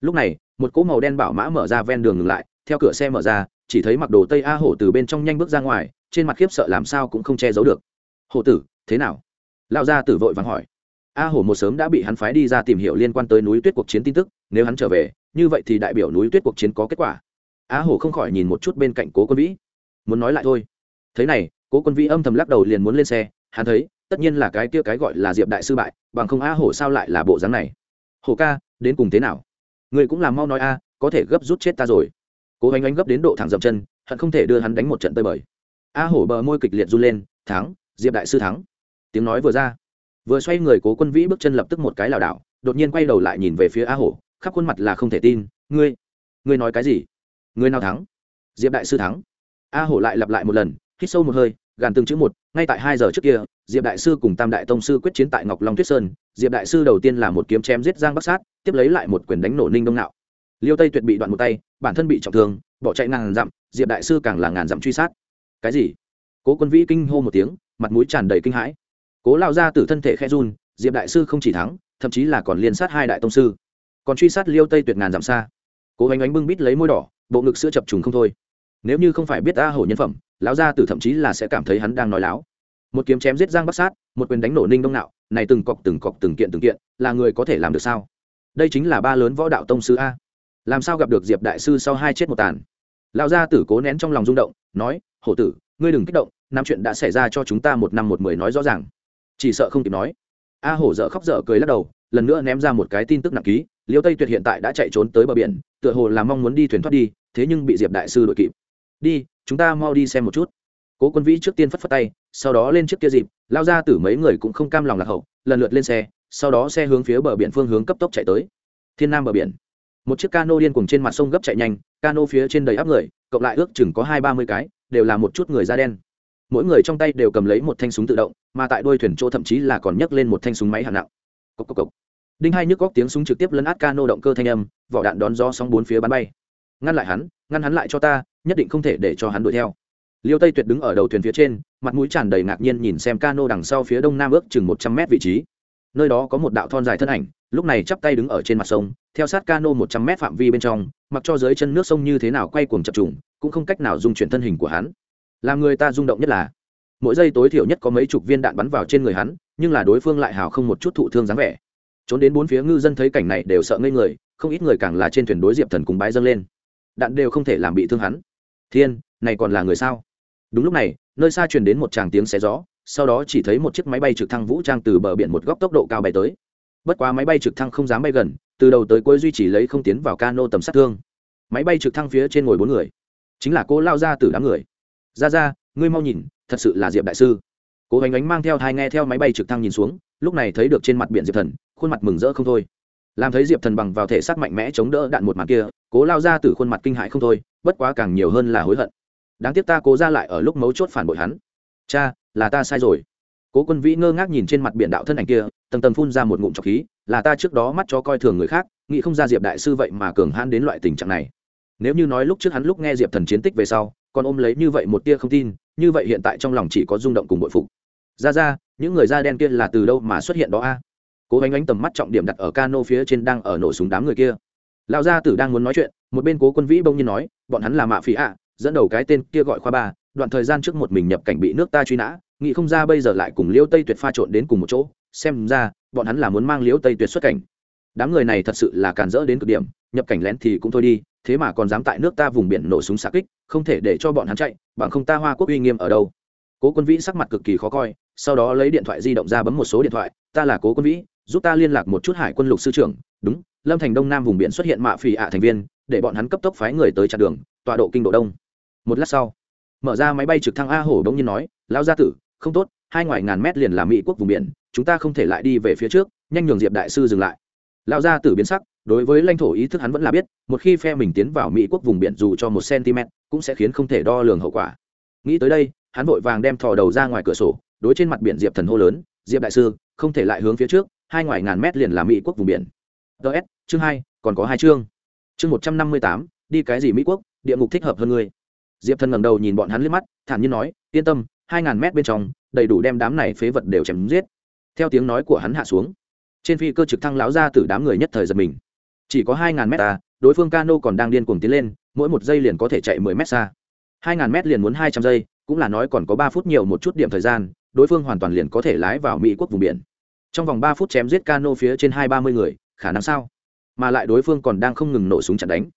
Lúc này, một cỗ màu đen bảo mã mở ra ven đường ngừng lại, theo cửa xe mở ra, chỉ thấy mặc đồ tây a hổ từ bên trong nhanh bước ra ngoài, trên mặt khiếp sợ làm sao cũng không che giấu được. Hổ tử, thế nào? Lão gia tử vội vàng hỏi. A hổ một sớm đã bị hắn phái đi ra tìm hiểu liên quan tới núi tuyết cuộc chiến tin tức, nếu hắn trở về, như vậy thì đại biểu núi tuyết cuộc chiến có kết quả. A hổ không khỏi nhìn một chút bên cạnh cố quân vĩ. Muốn nói lại thôi. Thế này, cố quân vĩ âm thầm lắc đầu liền muốn lên xe hắn thấy, tất nhiên là cái kia cái gọi là diệp đại sư bại, bằng không a hổ sao lại là bộ dáng này? Hổ ca, đến cùng thế nào? Người cũng làm mau nói a, có thể gấp rút chết ta rồi. Cố ánh ánh gấp đến độ thẳng dậm chân, hận không thể đưa hắn đánh một trận tơi bời. A hổ bờ môi kịch liệt run lên, thắng, diệp đại sư thắng. Tiếng nói vừa ra, vừa xoay người cố quân vĩ bước chân lập tức một cái lảo đảo, đột nhiên quay đầu lại nhìn về phía a hổ, khắp khuôn mặt là không thể tin, ngươi ngươi nói cái gì? Ngươi nào thắng? Diệp đại sư thắng. A hổ lại lặp lại một lần, hít sâu một hơi gàn từng chữ một, ngay tại hai giờ trước kia, diệp đại sư cùng tam đại tông sư quyết chiến tại ngọc long tuyết sơn, diệp đại sư đầu tiên là một kiếm chém giết giang bắc sát, tiếp lấy lại một quyền đánh nổ ninh đông nạo. Liêu tây tuyệt bị đoạn một tay, bản thân bị trọng thương, bỏ chạy ngàn dặm, diệp đại sư càng là ngàn dặm truy sát. Cái gì? Cố quân vĩ kinh hô một tiếng, mặt mũi tràn đầy kinh hãi. Cố lao ra từ thân thể khe run, diệp đại sư không chỉ thắng, thậm chí là còn liên sát hai đại tông sư. Còn truy sát liêu tây tuyệt ngàn dặm xa. Cố ánh ánh bưng bít lấy môi đỏ, bộ ngực sữa chập trùng không thôi. Nếu như không phải biết a hổ nhân phẩm lão gia tử thậm chí là sẽ cảm thấy hắn đang nói láo. Một kiếm chém giết giang bắc sát, một quyền đánh nổ ninh đông nạo, này từng cọc từng cọc từng kiện từng kiện, là người có thể làm được sao? Đây chính là ba lớn võ đạo tông sư a. Làm sao gặp được diệp đại sư sau hai chết một tàn? Lão gia tử cố nén trong lòng rung động, nói, hổ tử, ngươi đừng kích động, năm chuyện đã xảy ra cho chúng ta một năm một mười nói rõ ràng. Chỉ sợ không kịp nói. A hổ dở khóc dở cười lắc đầu, lần nữa ném ra một cái tin tức nặng ký, liêu tây tuyệt hiện tại đã chạy trốn tới bờ biển, tựa hồ là mong muốn đi thuyền thoát đi, thế nhưng bị diệp đại sư đội kịp. Đi chúng ta mau đi xem một chút. Cố quân vĩ trước tiên phất phất tay, sau đó lên chiếc kia dịp, lao ra tử mấy người cũng không cam lòng lạc hậu, lần lượt lên xe, sau đó xe hướng phía bờ biển phương hướng cấp tốc chạy tới. Thiên nam bờ biển. Một chiếc cano điên cùng trên mặt sông gấp chạy nhanh, cano phía trên đầy áp người, cộng lại ước chừng có hai ba mươi cái, đều là một chút người da đen. Mỗi người trong tay đều cầm lấy một thanh súng tự động, mà tại đuôi thuyền chỗ thậm chí là còn nhấc lên một thanh súng máy hạng nặng. Cốc cốc cốc. đinh hai nhức góc tiếng súng trực tiếp lấn át cano động cơ thanh âm, vỏ đạn đón gió sóng bốn phía bắn bay. Ngăn lại hắn, ngăn hắn lại cho ta nhất định không thể để cho hắn đuổi theo. Liêu tây tuyệt đứng ở đầu thuyền phía trên, mặt mũi tràn đầy ngạc nhiên nhìn xem cano đằng sau phía đông nam ước chừng một trăm mét vị trí. Nơi đó có một đạo thon dài thân ảnh, lúc này chắp tay đứng ở trên mặt sông, theo sát cano một trăm mét phạm vi bên trong, mặc cho dưới chân nước sông như thế nào quay cuồng chập trùng, cũng không cách nào dung chuyển thân hình của hắn. Làm người ta rung động nhất là, mỗi giây tối thiểu nhất có mấy chục viên đạn bắn vào trên người hắn, nhưng là đối phương lại hào không một chút thụ thương dáng vẻ. Trốn đến bốn phía ngư dân thấy cảnh này đều sợ ngây người, không ít người càng là trên thuyền đối diệp thần cùng bái dâng lên. Đạn đều không thể làm bị thương hắn thiên, này còn là người sao? Đúng lúc này, nơi xa truyền đến một tràng tiếng xé gió, sau đó chỉ thấy một chiếc máy bay trực thăng vũ trang từ bờ biển một góc tốc độ cao bay tới. Bất quá máy bay trực thăng không dám bay gần, từ đầu tới cuối duy trì lấy không tiến vào cano tầm sát thương. Máy bay trực thăng phía trên ngồi bốn người, chính là cô lao ra từ đám người. Ra ra ngươi mau nhìn, thật sự là diệp đại sư. Cố hoành ánh mang theo thai nghe theo máy bay trực thăng nhìn xuống, lúc này thấy được trên mặt biển diệp thần, khuôn mặt mừng rỡ không thôi. Làm thấy diệp thần bằng vào thể xác mạnh mẽ chống đỡ đạn một mặt kia cố lao ra từ khuôn mặt kinh hại không thôi, bất quá càng nhiều hơn là hối hận. Đáng tiếc ta cố ra lại ở lúc mấu chốt phản bội hắn. Cha, là ta sai rồi. Cố quân vĩ ngơ ngác nhìn trên mặt biển đạo thân ảnh kia, tầng tầng phun ra một ngụm trọc khí, là ta trước đó mắt cho coi thường người khác, nghĩ không ra diệp đại sư vậy mà cường hãn đến loại tình trạng này. Nếu như nói lúc trước hắn lúc nghe diệp thần chiến tích về sau, còn ôm lấy như vậy một tia không tin, như vậy hiện tại trong lòng chỉ có rung động cùng bội phục. Ra ra, những người da đen kia là từ đâu mà xuất hiện đó a? Cố ánh ánh tầm mắt trọng điểm đặt ở cano phía trên đang ở nổ súng đám người kia lão gia tử đang muốn nói chuyện, một bên cố quân vĩ bông nhiên nói, bọn hắn là mạ phí ạ, dẫn đầu cái tên kia gọi khoa ba, đoạn thời gian trước một mình nhập cảnh bị nước ta truy nã, nghĩ không ra bây giờ lại cùng liễu tây tuyệt pha trộn đến cùng một chỗ, xem ra bọn hắn là muốn mang liễu tây tuyệt xuất cảnh. Đám người này thật sự là càn rỡ đến cực điểm, nhập cảnh lén thì cũng thôi đi, thế mà còn dám tại nước ta vùng biển nổ súng xạ kích, không thể để cho bọn hắn chạy, bằng không ta hoa quốc uy nghiêm ở đâu. Cố quân vĩ sắc mặt cực kỳ khó coi, sau đó lấy điện thoại di động ra bấm một số điện thoại, ta là cố quân vĩ giúp ta liên lạc một chút hải quân lục sư trưởng, đúng, lâm thành đông nam vùng biển xuất hiện mạ phì ạ thành viên, để bọn hắn cấp tốc phái người tới chặn đường, tọa độ kinh độ đông. Một lát sau, mở ra máy bay trực thăng a hổ bỗng nhiên nói, lão gia tử, không tốt, hai ngoài ngàn mét liền là mỹ quốc vùng biển, chúng ta không thể lại đi về phía trước, nhanh nhường diệp đại sư dừng lại. Lão gia tử biến sắc, đối với lãnh thổ ý thức hắn vẫn là biết, một khi phe mình tiến vào mỹ quốc vùng biển dù cho một cm cũng sẽ khiến không thể đo lường hậu quả. Nghĩ tới đây, hắn vội vàng đem thò đầu ra ngoài cửa sổ, đối trên mặt biển diệp thần hô lớn, diệp đại sư, không thể lại hướng phía trước hai ngoài ngàn mét liền là mỹ quốc vùng biển. Ts chương hai, còn có hai chương. Chương một trăm năm mươi tám, đi cái gì mỹ quốc, địa ngục thích hợp hơn ngươi. Diệp thần ngẩng đầu nhìn bọn hắn liếc mắt, thản nhiên nói, yên tâm, hai ngàn mét bên trong, đầy đủ đem đám này phế vật đều chém giết. Theo tiếng nói của hắn hạ xuống, trên phi cơ trực thăng láo ra từ đám người nhất thời giật mình. Chỉ có hai ngàn mét ta đối phương cano còn đang điên cuồng tiến lên, mỗi một giây liền có thể chạy mười mét xa. Hai ngàn mét liền muốn hai trăm giây, cũng là nói còn có ba phút nhiều một chút điểm thời gian, đối phương hoàn toàn liền có thể lái vào mỹ quốc vùng biển trong vòng ba phút chém giết cano phía trên hai ba mươi người, khả năng sao? Mà lại đối phương còn đang không ngừng nổ súng chặn đánh.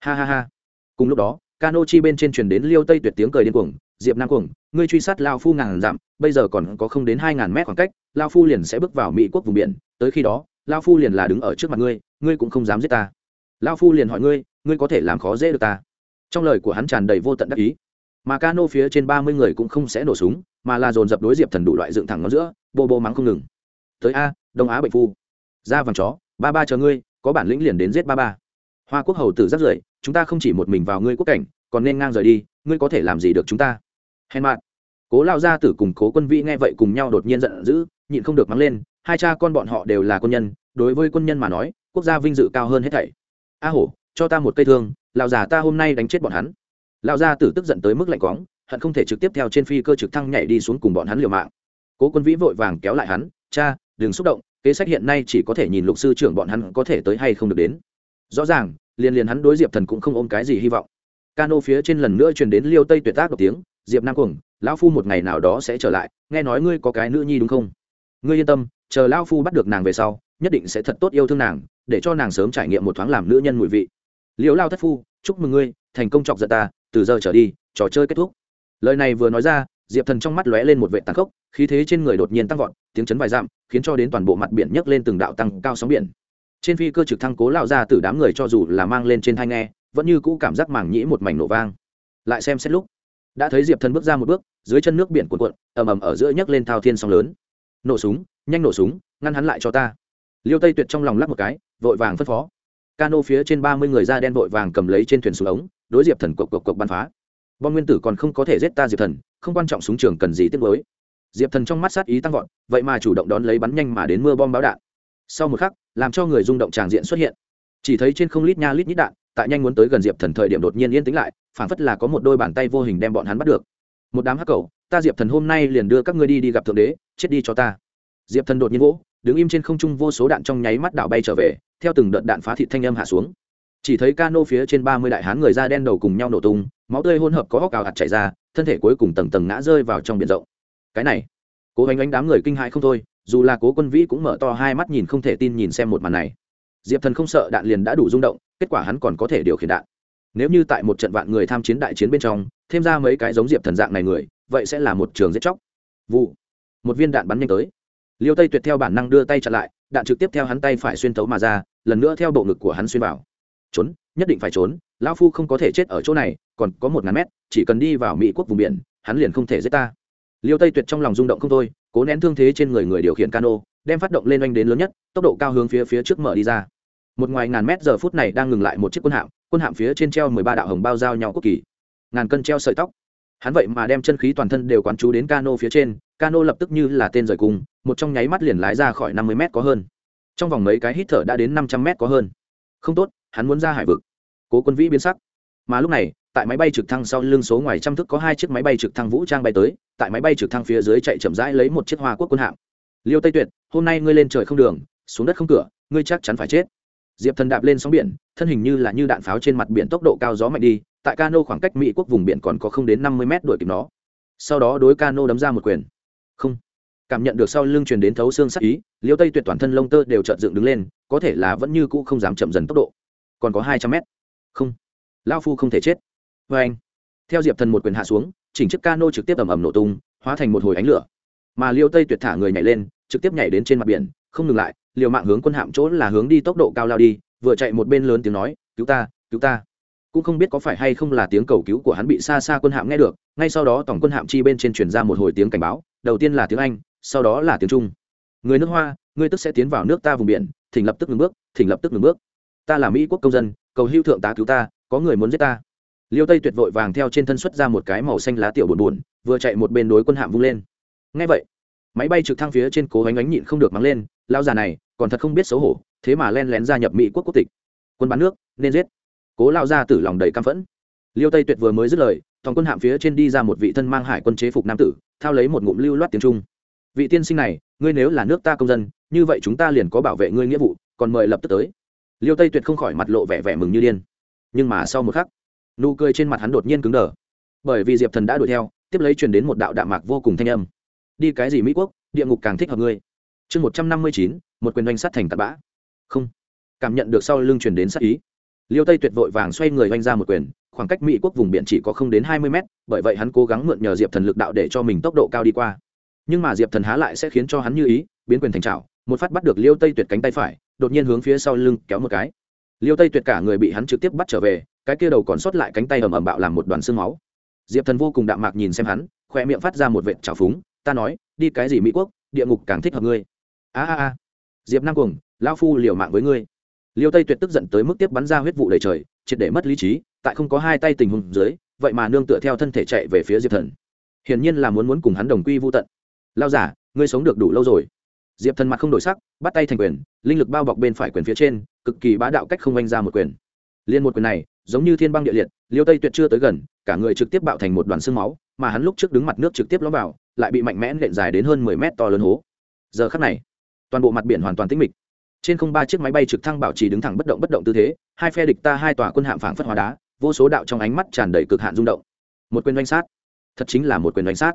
Ha ha ha. Cùng lúc đó, cano chi bên trên truyền đến liêu tây tuyệt tiếng cười điên cuồng, diệp nam cuồng, ngươi truy sát lao phu ngàn dặm, bây giờ còn có không đến hai ngàn mét khoảng cách, lao phu liền sẽ bước vào mỹ quốc vùng biển, tới khi đó, lao phu liền là đứng ở trước mặt ngươi ngươi cũng không dám giết ta. Lao phu liền hỏi ngươi ngươi có thể làm khó dễ được ta? Trong lời của hắn tràn đầy vô tận đắc ý. Mà cano phía trên ba mươi người cũng không sẽ nổ súng, mà là dồn dập đối diệp thần đủ loại dựng thẳng nó giữa, bô bô mắng không ngừng tới a, đông á bệnh phu. Ra vàng chó, ba ba chờ ngươi, có bản lĩnh liền đến giết ba ba. Hoa quốc hầu tử rất rưởi chúng ta không chỉ một mình vào ngươi quốc cảnh, còn nên ngang rời đi, ngươi có thể làm gì được chúng ta? Hèn mạn cố lao gia tử cùng cố quân vĩ nghe vậy cùng nhau đột nhiên giận dữ, nhịn không được mắng lên, hai cha con bọn họ đều là quân nhân, đối với quân nhân mà nói, quốc gia vinh dự cao hơn hết thảy. A hổ, cho ta một cây thương, lão già ta hôm nay đánh chết bọn hắn. Lão gia tử tức giận tới mức lạnh quáng hận không thể trực tiếp theo trên phi cơ trực thăng nhảy đi xuống cùng bọn hắn liều mạng. Cố quân vĩ vội vàng kéo lại hắn, cha đừng xúc động, kế sách hiện nay chỉ có thể nhìn lục sư trưởng bọn hắn có thể tới hay không được đến. Rõ ràng, liền liền hắn đối diệp thần cũng không ôm cái gì hy vọng. Cano phía trên lần nữa truyền đến liêu tây tuyệt tác độc tiếng, diệp nam cuồng, lão phu một ngày nào đó sẽ trở lại, nghe nói ngươi có cái nữ nhi đúng không? Ngươi yên tâm, chờ lão phu bắt được nàng về sau, nhất định sẽ thật tốt yêu thương nàng, để cho nàng sớm trải nghiệm một thoáng làm nữ nhân mùi vị. Liễu lao thất phu, chúc mừng ngươi, thành công chọc giận ta, từ giờ trở đi, trò chơi kết thúc. Lời này vừa nói ra diệp thần trong mắt lóe lên một vệ tàn khốc, khí thế trên người đột nhiên tăng vọt, tiếng chấn vài dặm, khiến cho đến toàn bộ mặt biển nhấc lên từng đạo tăng cao sóng biển. Trên phi cơ trực thăng cố lao ra từ đám người cho dù là mang lên trên thai nghe, vẫn như cũ cảm giác mảng nhĩ một mảnh nổ vang. Lại xem xét lúc, đã thấy diệp thần bước ra một bước, dưới chân nước biển cuộn cuộn, ầm ầm ở giữa nhấc lên thao thiên sóng lớn. Nổ súng, nhanh nổ súng, ngăn hắn lại cho ta. Liêu tây tuyệt trong lòng lắc một cái, vội vàng phân phó. Cano phía trên ba mươi người da đen vội vàng cầm lấy trên thuyền súng ống, đối diệp thần cộc cộc cộc bắn phá. Bom nguyên tử còn không có thể giết ta, diệp thần không quan trọng súng trường cần gì tiếp với diệp thần trong mắt sát ý tăng vọt, vậy mà chủ động đón lấy bắn nhanh mà đến mưa bom báo đạn. Sau một khắc, làm cho người rung động tràng diện xuất hiện. Chỉ thấy trên không lít nha lít nhít đạn, tại nhanh muốn tới gần diệp thần thời điểm đột nhiên yên tĩnh lại phản phất là có một đôi bàn tay vô hình đem bọn hắn bắt được. Một đám hắc cầu ta diệp thần hôm nay liền đưa các ngươi đi đi gặp thượng đế, chết đi cho ta. Diệp thần đột nhiên vỗ, đứng im trên không trung vô số đạn trong nháy mắt đảo bay trở về, theo từng đợt đạn phá thịt thanh âm hạ xuống chỉ thấy cano phía trên ba mươi đại hán người da đen đầu cùng nhau nổ tung, máu tươi hỗn hợp có hóc ào hạt chảy ra, thân thể cuối cùng tầng tầng ngã rơi vào trong biển rộng. Cái này, cố gánh ánh đám người kinh hại không thôi, dù là cố quân vĩ cũng mở to hai mắt nhìn không thể tin nhìn xem một màn này. Diệp thần không sợ đạn liền đã đủ rung động, kết quả hắn còn có thể điều khiển đạn. Nếu như tại một trận vạn người tham chiến đại chiến bên trong, thêm ra mấy cái giống diệp thần dạng này người, vậy sẽ là một trường giết chóc. Vụ, một viên đạn bắn nhanh tới. Liêu tây tuyệt theo bản năng đưa tay chặn lại, đạn trực tiếp theo hắn tay phải xuyên tấu mà ra, lần nữa theo bộ ngực của hắn xuyên vào trốn, nhất định phải trốn, lão phu không có thể chết ở chỗ này, còn có một ngàn mét, chỉ cần đi vào mỹ quốc vùng biển, hắn liền không thể giết ta. Liêu tây tuyệt trong lòng rung động không thôi, cố nén thương thế trên người người điều khiển cano, đem phát động lên oanh đến lớn nhất, tốc độ cao hướng phía phía trước mở đi ra. Một ngoài ngàn mét giờ phút này đang ngừng lại một chiếc quân hạm quân hạm phía trên treo mười ba đạo hồng bao giao nhau quốc kỳ. Ngàn cân treo sợi tóc. Hắn vậy mà đem chân khí toàn thân đều quán chú đến cano phía trên, cano lập tức như là tên rời cung một trong nháy mắt liền lái ra khỏi năm mươi mét có hơn. Trong vòng mấy cái hít thở đã đến năm trăm mét có hơn. Không tốt hắn muốn ra hải vực. Cố quân vĩ biến sắc. Mà lúc này, tại máy bay trực thăng sau lưng số ngoài trăm thức có hai chiếc máy bay trực thăng vũ trang bay tới, tại máy bay trực thăng phía dưới chạy chậm rãi lấy một chiếc hoa quốc quân hạm. Liêu tây tuyệt, hôm nay ngươi lên trời không đường, xuống đất không cửa, ngươi chắc chắn phải chết. Diệp thần đạp lên sóng biển, thân hình như là như đạn pháo trên mặt biển tốc độ cao gió mạnh đi, tại cano khoảng cách mỹ quốc vùng biển còn có không đến năm mươi mét đuổi kịp nó. Sau đó đối cano đấm ra một quyền. Không. Cảm nhận được sau lưng truyền đến thấu xương sắc ý, liêu tây tuyệt toàn thân lông tơ đều trợn dựng đứng lên, có thể là vẫn như cũ không dám chậm dần tốc độ còn có hai trăm mét. Không. Lao phu không thể chết. Vê anh, theo diệp thần một quyền hạ xuống, chỉnh chiếc cano trực tiếp ầm ầm nổ tung, hóa thành một hồi ánh lửa. Mà liêu tây tuyệt thả người nhảy lên, trực tiếp nhảy đến trên mặt biển, không ngừng lại, liều mạng hướng quân hạm chỗ là hướng đi tốc độ cao lao đi, vừa chạy một bên lớn tiếng nói, cứu ta cứu ta. Cũng không biết có phải hay không là tiếng cầu cứu của hắn bị xa xa quân hạm nghe được, ngay sau đó tổng quân hạm chi bên trên truyền ra một hồi tiếng cảnh báo, đầu tiên là tiếng anh, sau đó là tiếng trung. Người nước hoa, ngươi tức sẽ tiến vào nước ta vùng biển, thỉnh lập tức ngừng bước, thỉnh lập tức ngừng bước ta là mỹ quốc công dân, cầu hưu thượng tá cứu ta, có người muốn giết ta. Liêu tây tuyệt vội vàng theo trên thân xuất ra một cái màu xanh lá tiểu buồn buồn vừa chạy một bên đối quân hạm vung lên. Ngay vậy, máy bay trực thăng phía trên cố ánh ánh nhịn không được mắng lên lao già này, còn thật không biết xấu hổ, thế mà len lén gia nhập mỹ quốc quốc tịch. Quân bán nước, nên giết. Cố lao ra tử lòng đầy căm phẫn. Liêu tây tuyệt vừa mới dứt lời thòng quân hạm phía trên đi ra một vị thân mang hải quân chế phục nam tử, thao lấy một ngụm lưu loát tiếng trung. Vị tiên sinh này, ngươi nếu là nước ta công dân, như vậy chúng ta liền có bảo vệ ngươi nghĩa vụ, còn mời lập tức tới liêu tây tuyệt không khỏi mặt lộ vẻ vẻ mừng như điên. Nhưng mà sau một khắc, nụ cười trên mặt hắn đột nhiên cứng đờ. Bởi vì diệp thần đã đuổi theo, tiếp lấy truyền đến một đạo đạm mạc vô cùng thanh âm. Đi cái gì mỹ quốc, địa ngục càng thích hợp ngươi. Chương một trăm năm mươi chín, một quyền doanh sát thành tạt bã. Không. Cảm nhận được sau lưng truyền đến sát ý. Liêu tây tuyệt vội vàng xoay người doanh ra một quyền, khoảng cách mỹ quốc vùng biển chỉ có không đến hai mươi mét, bởi vậy hắn cố gắng mượn nhờ diệp thần lực đạo để cho mình tốc độ cao đi qua. Nhưng mà diệp thần há lại sẽ khiến cho hắn như ý, biến quyền thành trào một phát bắt được liêu tây tuyệt cánh tay phải đột nhiên hướng phía sau lưng kéo một cái. Liêu tây tuyệt cả người bị hắn trực tiếp bắt trở về, cái kia đầu còn sót lại cánh tay ầm ầm bạo làm một đoàn xương máu. Diệp thần vô cùng đạm mạc nhìn xem hắn khoe miệng phát ra một vệt trào phúng, ta nói, đi cái gì mỹ quốc, địa ngục càng thích hợp ngươi. A a a. Diệp nam cuồng lao phu liều mạng với ngươi. Liêu tây tuyệt tức giận tới mức tiếp bắn ra huyết vụ đầy trời, triệt để mất lý trí, tại không có hai tay tình huống dưới, vậy mà nương tựa theo thân thể chạy về phía diệp thần. Hiển nhiên là muốn muốn cùng hắn đồng quy vô tận. Lao giả ngươi sống được đủ lâu rồi diệp thần mặt không đổi sắc, bắt tay thành quyền, linh lực bao bọc bên phải quyền phía trên, cực kỳ bá đạo cách không oanh ra một quyền. Liên một quyền này, giống như thiên băng địa liệt, liêu tây tuyệt chưa tới gần, cả người trực tiếp bạo thành một đoàn xương máu, mà hắn lúc trước đứng mặt nước trực tiếp lõm vào, lại bị mạnh mẽ nện dài đến hơn mười mét to lớn hố. Giờ khắc này, toàn bộ mặt biển hoàn toàn tĩnh mịch. Trên không ba chiếc máy bay trực thăng bảo trì đứng thẳng bất động bất động tư thế, hai phe địch ta hai tòa quân hạm phảng phất hóa đá, vô số đạo trong ánh mắt tràn đầy cực hạn rung động. Một quyền doanh sát. Thật chính là một quyền doanh sát.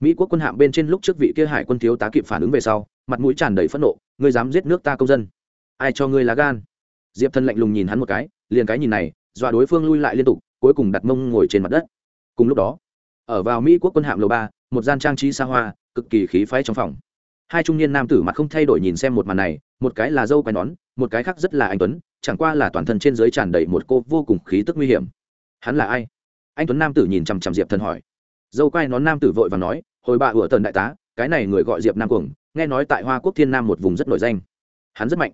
Mỹ quốc quân hạm bên trên lúc trước vị kia hải quân thiếu tá kịp phản ứng về sau mặt mũi tràn đầy phẫn nộ, ngươi dám giết nước ta công dân? Ai cho ngươi lá gan? Diệp thân lạnh lùng nhìn hắn một cái, liền cái nhìn này, dọa đối phương lui lại liên tục, cuối cùng đặt mông ngồi trên mặt đất. Cùng lúc đó, ở vào mỹ quốc quân hạm lầu ba, một gian trang trí xa hoa, cực kỳ khí phái trong phòng. Hai trung niên nam tử mặt không thay đổi nhìn xem một màn này, một cái là dâu quai nón, một cái khác rất là anh tuấn, chẳng qua là toàn thân trên giới tràn đầy một cô vô cùng khí tức nguy hiểm. Hắn là ai? Anh tuấn nam tử nhìn chằm chằm diệp thần hỏi. Dâu quai nón nam tử vội và nói, hồi bà ủa tần đại tá, cái này người gọi diệp nam cuồng nghe nói tại hoa quốc thiên nam một vùng rất nổi danh hắn rất mạnh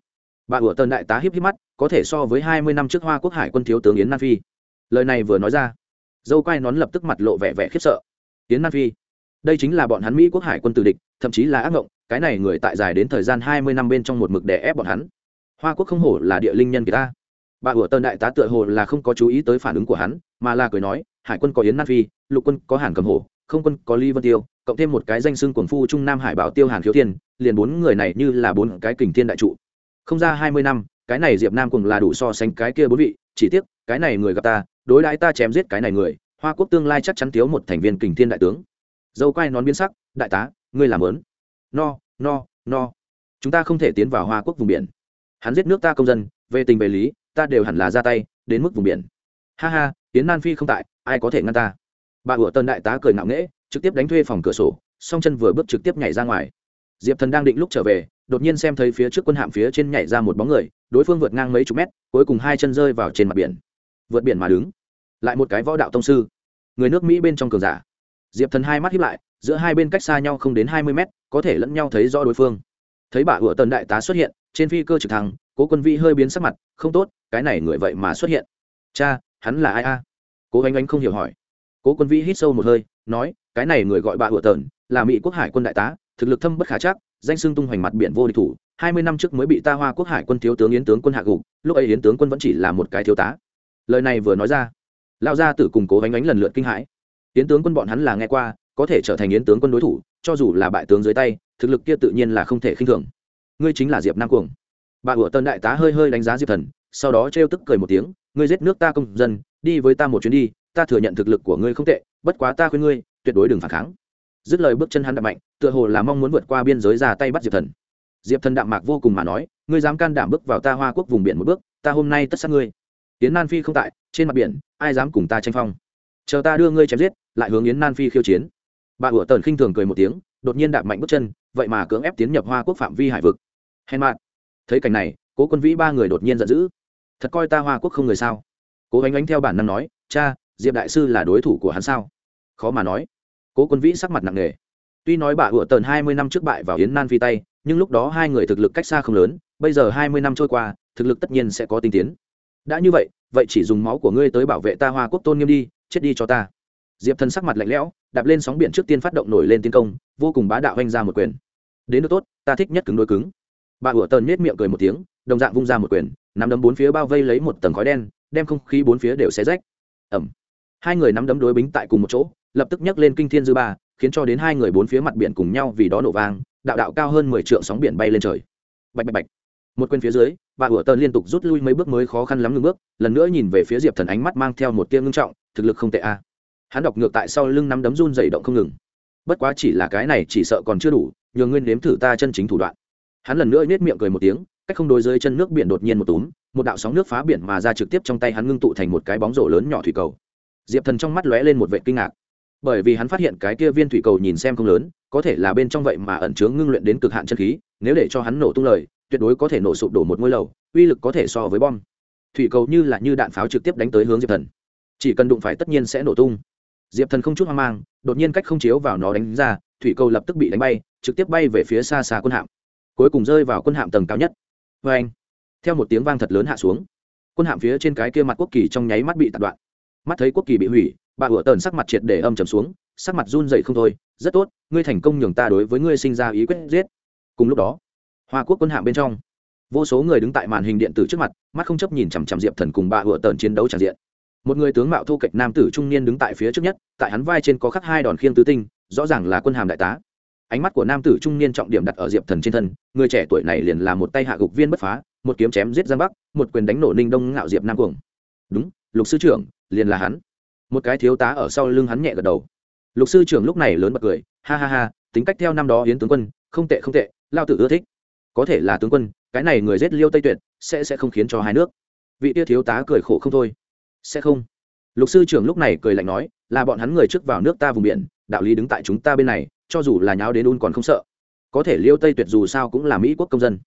bà ủa tần đại tá híp híp mắt có thể so với hai mươi năm trước hoa quốc hải quân thiếu tướng yến nam phi lời này vừa nói ra dâu quai nón lập tức mặt lộ vẻ vẻ khiếp sợ yến nam phi đây chính là bọn hắn mỹ quốc hải quân tử địch thậm chí là ác mộng cái này người tại dài đến thời gian hai mươi năm bên trong một mực đè ép bọn hắn hoa quốc không hổ là địa linh nhân kỳ ta bà ủa tần đại tá tựa hồ là không có chú ý tới phản ứng của hắn mà là cười nói hải quân có yến nam phi lục quân có hàn cầm hổ không quân có ly vân tiêu cộng thêm một cái danh xưng quần phu trung nam hải bảo tiêu hàn khiếu thiên, liền bốn người này như là bốn cái kình thiên đại trụ. Không ra hai mươi năm, cái này diệp nam cùng là đủ so sánh cái kia bốn vị, chỉ tiếc, cái này người gặp ta, đối đãi ta chém giết cái này người, hoa quốc tương lai chắc chắn thiếu một thành viên kình thiên đại tướng. Dâu quai nón biến sắc, đại tá, ngươi làm lớn. No no no. Chúng ta không thể tiến vào hoa quốc vùng biển. Hắn giết nước ta công dân, về tình về lý, ta đều hẳn là ra tay, đến mức vùng biển. Ha ha tiến nan phi không tại, ai có thể ngăn ta? Bà ủa tân đại tá cười ngạo nghễ, trực tiếp đánh thuê phòng cửa sổ, song chân vừa bước trực tiếp nhảy ra ngoài. Diệp thần đang định lúc trở về, đột nhiên xem thấy phía trước quân hạm phía trên nhảy ra một bóng người, đối phương vượt ngang mấy chục mét, cuối cùng hai chân rơi vào trên mặt biển. Vượt biển mà đứng. Lại một cái võ đạo tông sư. Người nước mỹ bên trong cường giả. Diệp thần hai mắt hiếp lại, giữa hai bên cách xa nhau không đến hai mươi mét, có thể lẫn nhau thấy rõ đối phương. Thấy bà ủa tần đại tá xuất hiện, trên phi cơ trực thăng, cố quân vi hơi biến sắc mặt, không tốt, cái này người vậy mà xuất hiện. Cha, hắn là ai a? Cố ánh ánh không hiểu hỏi cố quân vĩ hít sâu một hơi, nói, cái này người gọi bà ủa tần là mỹ quốc hải quân đại tá, thực lực thâm bất khả chắc, danh xưng tung hoành mặt biển vô địch thủ, hai mươi năm trước mới bị ta hoa quốc hải quân thiếu tướng yến tướng quân hạ gục, lúc ấy yến tướng quân vẫn chỉ là một cái thiếu tá. Lời này vừa nói ra lao ra tử cùng cố ánh ánh lần lượt kinh hãi. Yến tướng quân bọn hắn là nghe qua, có thể trở thành yến tướng quân đối thủ, cho dù là bại tướng dưới tay, thực lực kia tự nhiên là không thể khinh thường. Ngươi chính là diệp nam cuồng. Bà ủa tân đại tá hơi hơi đánh giá diệp thần, sau đó trêu tức cười một tiếng, ngươi giết nước ta công dân, đi với ta một chuyến đi ta thừa nhận thực lực của ngươi không tệ, bất quá ta khuyên ngươi, tuyệt đối đừng phản kháng. Dứt lời bước chân hắn đậm mạnh, tựa hồ là mong muốn vượt qua biên giới ra tay bắt diệp thần. Diệp thần đạm mạc vô cùng mà nói, ngươi dám can đảm bước vào ta hoa quốc vùng biển một bước, ta hôm nay tất sát ngươi. Yến nan phi không tại, trên mặt biển, ai dám cùng ta tranh phong? Chờ ta đưa ngươi chém giết, lại hướng yến nan phi khiêu chiến. Bà ủa tần khinh thường cười một tiếng, đột nhiên đạp mạnh bước chân, vậy mà cưỡng ép tiến nhập hoa quốc phạm vi hải vực. Hèn mạn thấy cảnh này, cố quân vĩ ba người đột nhiên giận dữ. Thật coi ta hoa quốc không người sao? Cố ánh ánh theo bản năng nói, cha diệp đại sư là đối thủ của hắn sao? Khó mà nói. Cố quân vĩ sắc mặt nặng nề. Tuy nói bà ủa tần hai mươi năm trước bại vào yến nan phi tay, nhưng lúc đó hai người thực lực cách xa không lớn, bây giờ hai mươi năm trôi qua, thực lực tất nhiên sẽ có tinh tiến. Đã như vậy vậy chỉ dùng máu của ngươi tới bảo vệ ta hoa quốc tôn nghiêm đi, chết đi cho ta. Diệp thần sắc mặt lạnh lẽo, đạp lên sóng biển trước tiên phát động nổi lên tiến công, vô cùng bá đạo oanh ra một quyền. Đến được tốt, ta thích nhất cứng đôi cứng. Bà ủa tần nhét miệng cười một tiếng, đồng dạng vung ra một quyền, nắm đấm bốn phía bao vây lấy một tầng khói đen, đem không khí bốn phía đều xé rách. Ẩm hai người nắm đấm đối bính tại cùng một chỗ, lập tức nhấc lên kinh thiên dư ba, khiến cho đến hai người bốn phía mặt biển cùng nhau vì đó nổ vang, đạo đạo cao hơn mười trượng sóng biển bay lên trời. Bạch bạch bạch. Một quên phía dưới bà ủa tờ liên tục rút lui mấy bước mới khó khăn lắm ngưng bước, lần nữa nhìn về phía diệp thần ánh mắt mang theo một tia ngưng trọng, thực lực không tệ a. Hắn đọc ngược tại sau lưng nắm đấm run dày động không ngừng. Bất quá chỉ là cái này chỉ sợ còn chưa đủ nhường nguyên nếm thử ta chân chính thủ đoạn. Hắn lần nữa nết miệng cười một tiếng, cách không đôi dưới chân nước biển đột nhiên một túm, một đạo sóng nước phá biển mà ra trực tiếp trong tay hắn ngưng tụ thành một cái bóng rổ lớn nhỏ thủy cầu diệp thần trong mắt lóe lên một vệ kinh ngạc. Bởi vì hắn phát hiện cái kia viên thủy cầu nhìn xem không lớn, có thể là bên trong vậy mà ẩn chứa ngưng luyện đến cực hạn chân khí, nếu để cho hắn nổ tung lời, tuyệt đối có thể nổ sụp đổ một ngôi lầu, uy lực có thể so với bom. Thủy cầu như là như đạn pháo trực tiếp đánh tới hướng diệp thần. Chỉ cần đụng phải tất nhiên sẽ nổ tung. Diệp thần không chút hoang mang, đột nhiên cách không chiếu vào nó đánh ra, thủy cầu lập tức bị đánh bay, trực tiếp bay về phía xa xa quân hạm. Cuối cùng rơi vào quân hạm tầng cao nhất. Vê anh theo một tiếng vang thật lớn hạ xuống. Quân hạm phía trên cái kia mặt quốc kỳ trong nháy mắt bị tạt đoạn mắt thấy quốc kỳ bị hủy, bà ủa tần sắc mặt triệt để âm trầm xuống, sắc mặt run dậy không thôi, rất tốt, ngươi thành công nhường ta đối với ngươi sinh ra ý quyết giết. Cùng lúc đó, hoa quốc quân hạm bên trong, vô số người đứng tại màn hình điện tử trước mặt, mắt không chấp nhìn chằm chằm diệp thần cùng bà ủa tần chiến đấu tràn diện. Một người tướng mạo thu kệch nam tử trung niên đứng tại phía trước nhất, tại hắn vai trên có khắc hai đòn khiêng tứ tinh, rõ ràng là quân hàm đại tá. Ánh mắt của nam tử trung niên trọng điểm đặt ở diệp thần trên thân, người trẻ tuổi này liền là một tay hạ gục viên bất phá, một kiếm chém giết giang bắc, một quyền đánh nổ ninh đông ngạo diệp nam cuồng. Đúng, lục sư trưởng liền là hắn. Một cái thiếu tá ở sau lưng hắn nhẹ gật đầu. Lục sư trưởng lúc này lớn bật cười, ha ha ha, tính cách theo năm đó hiến tướng quân, không tệ không tệ, lao tử ưa thích. Có thể là tướng quân, cái này người giết liêu tây tuyệt, sẽ sẽ không khiến cho hai nước. Vị tia thiếu tá cười khổ không thôi. Sẽ không. Lục sư trưởng lúc này cười lạnh nói, là bọn hắn người trước vào nước ta vùng biển, đạo lý đứng tại chúng ta bên này, cho dù là nháo đến un còn không sợ. Có thể liêu tây tuyệt dù sao cũng là mỹ quốc công dân.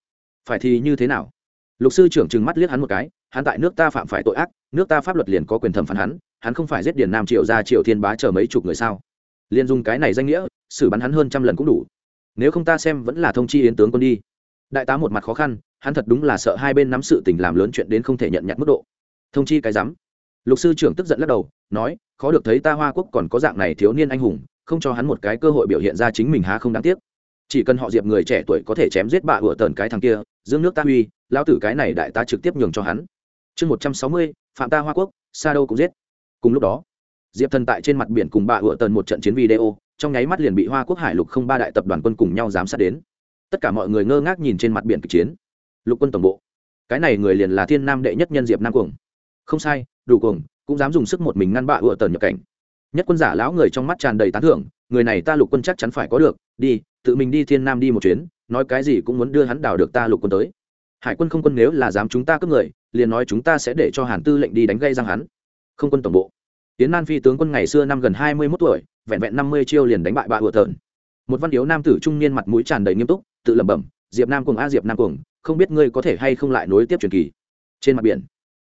Phải thì như thế nào? Lục sư trưởng trừng mắt liếc hắn một cái, hắn tại nước ta phạm phải tội ác, nước ta pháp luật liền có quyền thẩm phán hắn hắn không phải giết điền nam triệu ra triệu thiên bá chờ mấy chục người sao? Liền dùng cái này danh nghĩa, xử bắn hắn hơn trăm lần cũng đủ. Nếu không ta xem vẫn là thông chi yến tướng quân đi. Đại tá một mặt khó khăn, hắn thật đúng là sợ hai bên nắm sự tình làm lớn chuyện đến không thể nhận nhặt mức độ. Thông chi cái rắm. Lục sư trưởng tức giận lắc đầu, nói, khó được thấy ta hoa quốc còn có dạng này thiếu niên anh hùng, không cho hắn một cái cơ hội biểu hiện ra chính mình há không đáng tiếc. Chỉ cần họ diệp người trẻ tuổi có thể chém giết bạ ủa tần cái thằng kia, dương nước ta huy lão tử cái này đại tá trực tiếp nhường cho hắn. Chương một trăm sáu mươi, phạm ta hoa quốc, sa đâu cũng giết. Cùng lúc đó, diệp thần tại trên mặt biển cùng bạ ủa tần một trận chiến video, trong nháy mắt liền bị hoa quốc hải lục không ba đại tập đoàn quân cùng nhau giám sát đến. Tất cả mọi người ngơ ngác nhìn trên mặt biển kịch chiến. Lục quân tổng bộ. Cái này người liền là thiên nam đệ nhất nhân diệp nam cuồng. Không sai, đủ cuồng, cũng dám dùng sức một mình ngăn bạ ủa tần nhập cảnh. Nhất quân giả lão người trong mắt tràn đầy tán thưởng, người này ta lục quân chắc chắn phải có được, đi, tự mình đi thiên nam đi một chuyến, nói cái gì cũng muốn đưa hắn đào được ta lục quân tới hải quân không quân nếu là dám chúng ta cướp người, liền nói chúng ta sẽ để cho hàn tư lệnh đi đánh gây răng hắn. Không quân tổng bộ. Tiến nan phi tướng quân ngày xưa năm gần hai mươi mốt tuổi, vẹn vẹn năm mươi chiêu liền đánh bại bạ vừa thợn một văn yếu nam tử trung niên mặt mũi tràn đầy nghiêm túc, tự lẩm bẩm, diệp nam cùng a, diệp nam cùng không biết ngươi có thể hay không lại nối tiếp truyền kỳ. Trên mặt biển,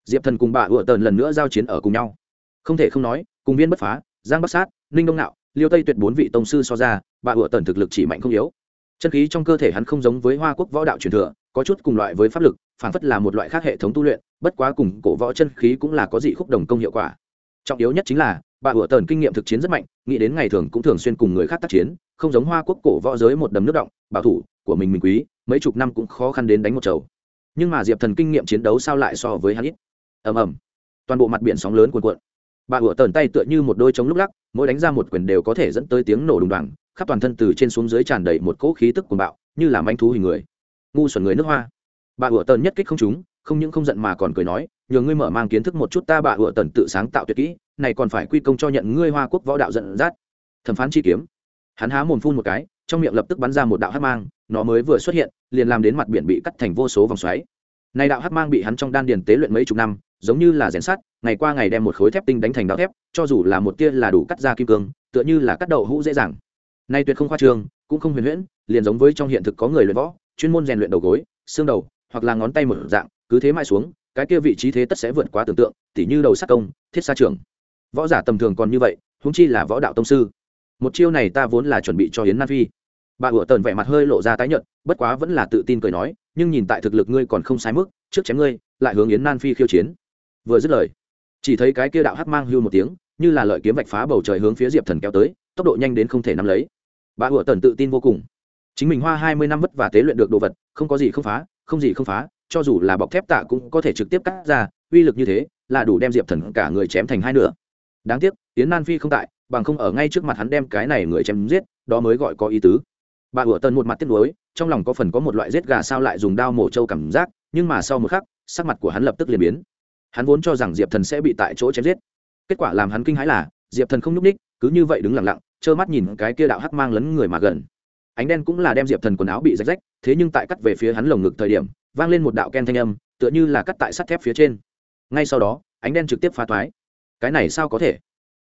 diệp thần cùng bạ vừa tần lần nữa giao chiến ở cùng nhau. Không thể không nói, cùng viên bất phá, giang bắc sát, ninh đông nạo, liêu tây tuyệt bốn vị tông sư so ra, bạ vừa tần thực lực chỉ mạnh không yếu. Chân khí trong cơ thể hắn không giống với hoa quốc võ đạo truyền thừa có chút cùng loại với pháp lực phản phất là một loại khác hệ thống tu luyện, bất quá cùng cổ võ chân khí cũng là có dị khúc đồng công hiệu quả. Trọng yếu nhất chính là, bà hủa tần kinh nghiệm thực chiến rất mạnh, nghĩ đến ngày thường cũng thường xuyên cùng người khác tác chiến, không giống hoa quốc cổ võ giới một đầm nước động, bảo thủ của mình mình quý, mấy chục năm cũng khó khăn đến đánh một chầu. Nhưng mà diệp thần kinh nghiệm chiến đấu sao lại so với hắn ít? Ầm ầm. Toàn bộ mặt biển sóng lớn cuồn cuộn. Bà hủa tần tay tựa như một đôi trống lúc lắc, mỗi đánh ra một quyền đều có thể dẫn tới tiếng nổ đùng đoàng, khắp toàn thân từ trên xuống dưới tràn đầy một cỗ khí tức cuồng bạo, như là manh thú hình người ngu xuẩn người nước hoa. Bà ủa tần nhất kích không chúng không những không giận mà còn cười nói, nhờ ngươi mở mang kiến thức một chút ta bà ủa tần tự sáng tạo tuyệt kỹ, này còn phải quy công cho nhận ngươi hoa quốc võ đạo dẫn dắt. Thẩm phán chi kiếm. Hắn há mồm phun một cái, trong miệng lập tức bắn ra một đạo hắc mang, nó mới vừa xuất hiện, liền làm đến mặt biển bị cắt thành vô số vòng xoáy. Này đạo hắc mang bị hắn trong đan điền tế luyện mấy chục năm, giống như là rèn sắt, ngày qua ngày đem một khối thép tinh đánh thành đạo thép, cho dù là một tia là đủ cắt ra kim cương, tựa như là cắt đậu hũ dễ dàng. Nay tuyệt không khoa trương, cũng không huyền huyễn, liền giống với trong hiện thực có người luyện võ chuyên môn rèn luyện đầu gối, xương đầu, hoặc là ngón tay một dạng, cứ thế mãi xuống, cái kia vị trí thế tất sẽ vượt quá tưởng tượng, tỉ như đầu sắc công, thiết xa trường. Võ giả tầm thường còn như vậy húng chi là võ đạo tông sư. Một chiêu này ta vốn là chuẩn bị cho hiến nam phi. Bà ủa tần vẻ mặt hơi lộ ra tái nhợt, bất quá vẫn là tự tin cười nói, nhưng nhìn tại thực lực ngươi còn không sai mức, trước chém ngươi, lại hướng yến nan phi khiêu chiến. Vừa dứt lời, chỉ thấy cái kia đạo hắc mang hưu một tiếng, như là lợi kiếm vạch phá bầu trời hướng phía diệp thần kéo tới, tốc độ nhanh đến không thể nắm lấy. Bà ủa tần tự tin vô cùng chính mình hoa hai mươi năm vất và tế luyện được đồ vật, không có gì không phá, không gì không phá, cho dù là bọc thép tạ cũng có thể trực tiếp cắt ra, uy lực như thế là đủ đem diệp thần cả người chém thành hai nửa. Đáng tiếc tiến nan phi không tại, bằng không ở ngay trước mặt hắn đem cái này người chém giết, đó mới gọi có ý tứ. Bà ủa tần một mặt tiếc nuối, trong lòng có phần có một loại giết gà sao lại dùng đao mổ trâu cảm giác, nhưng mà sau một khắc, sắc mặt của hắn lập tức liền biến. Hắn vốn cho rằng diệp thần sẽ bị tại chỗ chém giết. Kết quả làm hắn kinh hãi là, diệp thần không nhúc ních cứ như vậy đứng lặng lặng, trơ mắt nhìn cái kia đạo hắc mang lấn người mà gần ánh đen cũng là đem diệp thần quần áo bị rách rách, thế nhưng tại cắt về phía hắn lồng ngực thời điểm, vang lên một đạo ken thanh âm, tựa như là cắt tại sắt thép phía trên. Ngay sau đó, ánh đen trực tiếp phá toái cái này sao có thể?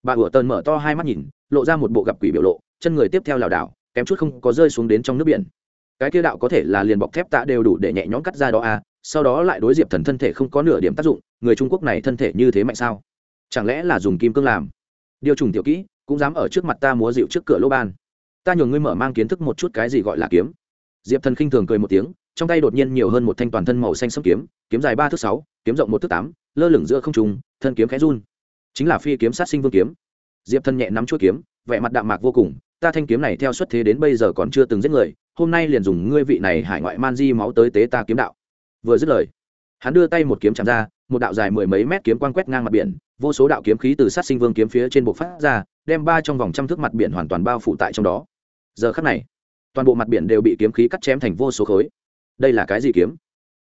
Bà ủa tần mở to hai mắt nhìn, lộ ra một bộ gặp quỷ biểu lộ, chân người tiếp theo lảo đảo, kém chút không có rơi xuống đến trong nước biển. Cái kia đạo có thể là liền bọc thép tạ đều đủ để nhẹ nhõm cắt ra đó à sau đó lại đối diệp thần thân thể không có nửa điểm tác dụng, người trung quốc này thân thể như thế mạnh sao? Chẳng lẽ là dùng kim cương làm? Điều trùng tiểu kỹ, cũng dám ở trước mặt ta múa dịu trước cửa lô ban ta nhường ngươi mở mang kiến thức một chút cái gì gọi là kiếm. Diệp thần khinh thường cười một tiếng, trong tay đột nhiên nhiều hơn một thanh toàn thân màu xanh sẫm kiếm kiếm dài ba thước sáu, kiếm rộng một thước tám, lơ lửng giữa không trung, thân kiếm khẽ run. Chính là phi kiếm sát sinh vương kiếm. Diệp thần nhẹ nắm chuỗi kiếm, vẻ mặt đạm mạc vô cùng, ta thanh kiếm này theo xuất thế đến bây giờ còn chưa từng giết người, hôm nay liền dùng ngươi vị này hải ngoại man di máu tới tế ta kiếm đạo. Vừa dứt lời, hắn đưa tay một kiếm chạm ra, một đạo dài mười mấy mét kiếm quang quét ngang mặt biển, vô số đạo kiếm khí từ sát sinh vương kiếm phía trên bộ phát ra, đem ba trong vòng trăm thước mặt biển hoàn toàn bao phủ tại trong đó giờ khắc này, toàn bộ mặt biển đều bị kiếm khí cắt chém thành vô số khối. Đây là cái gì kiếm?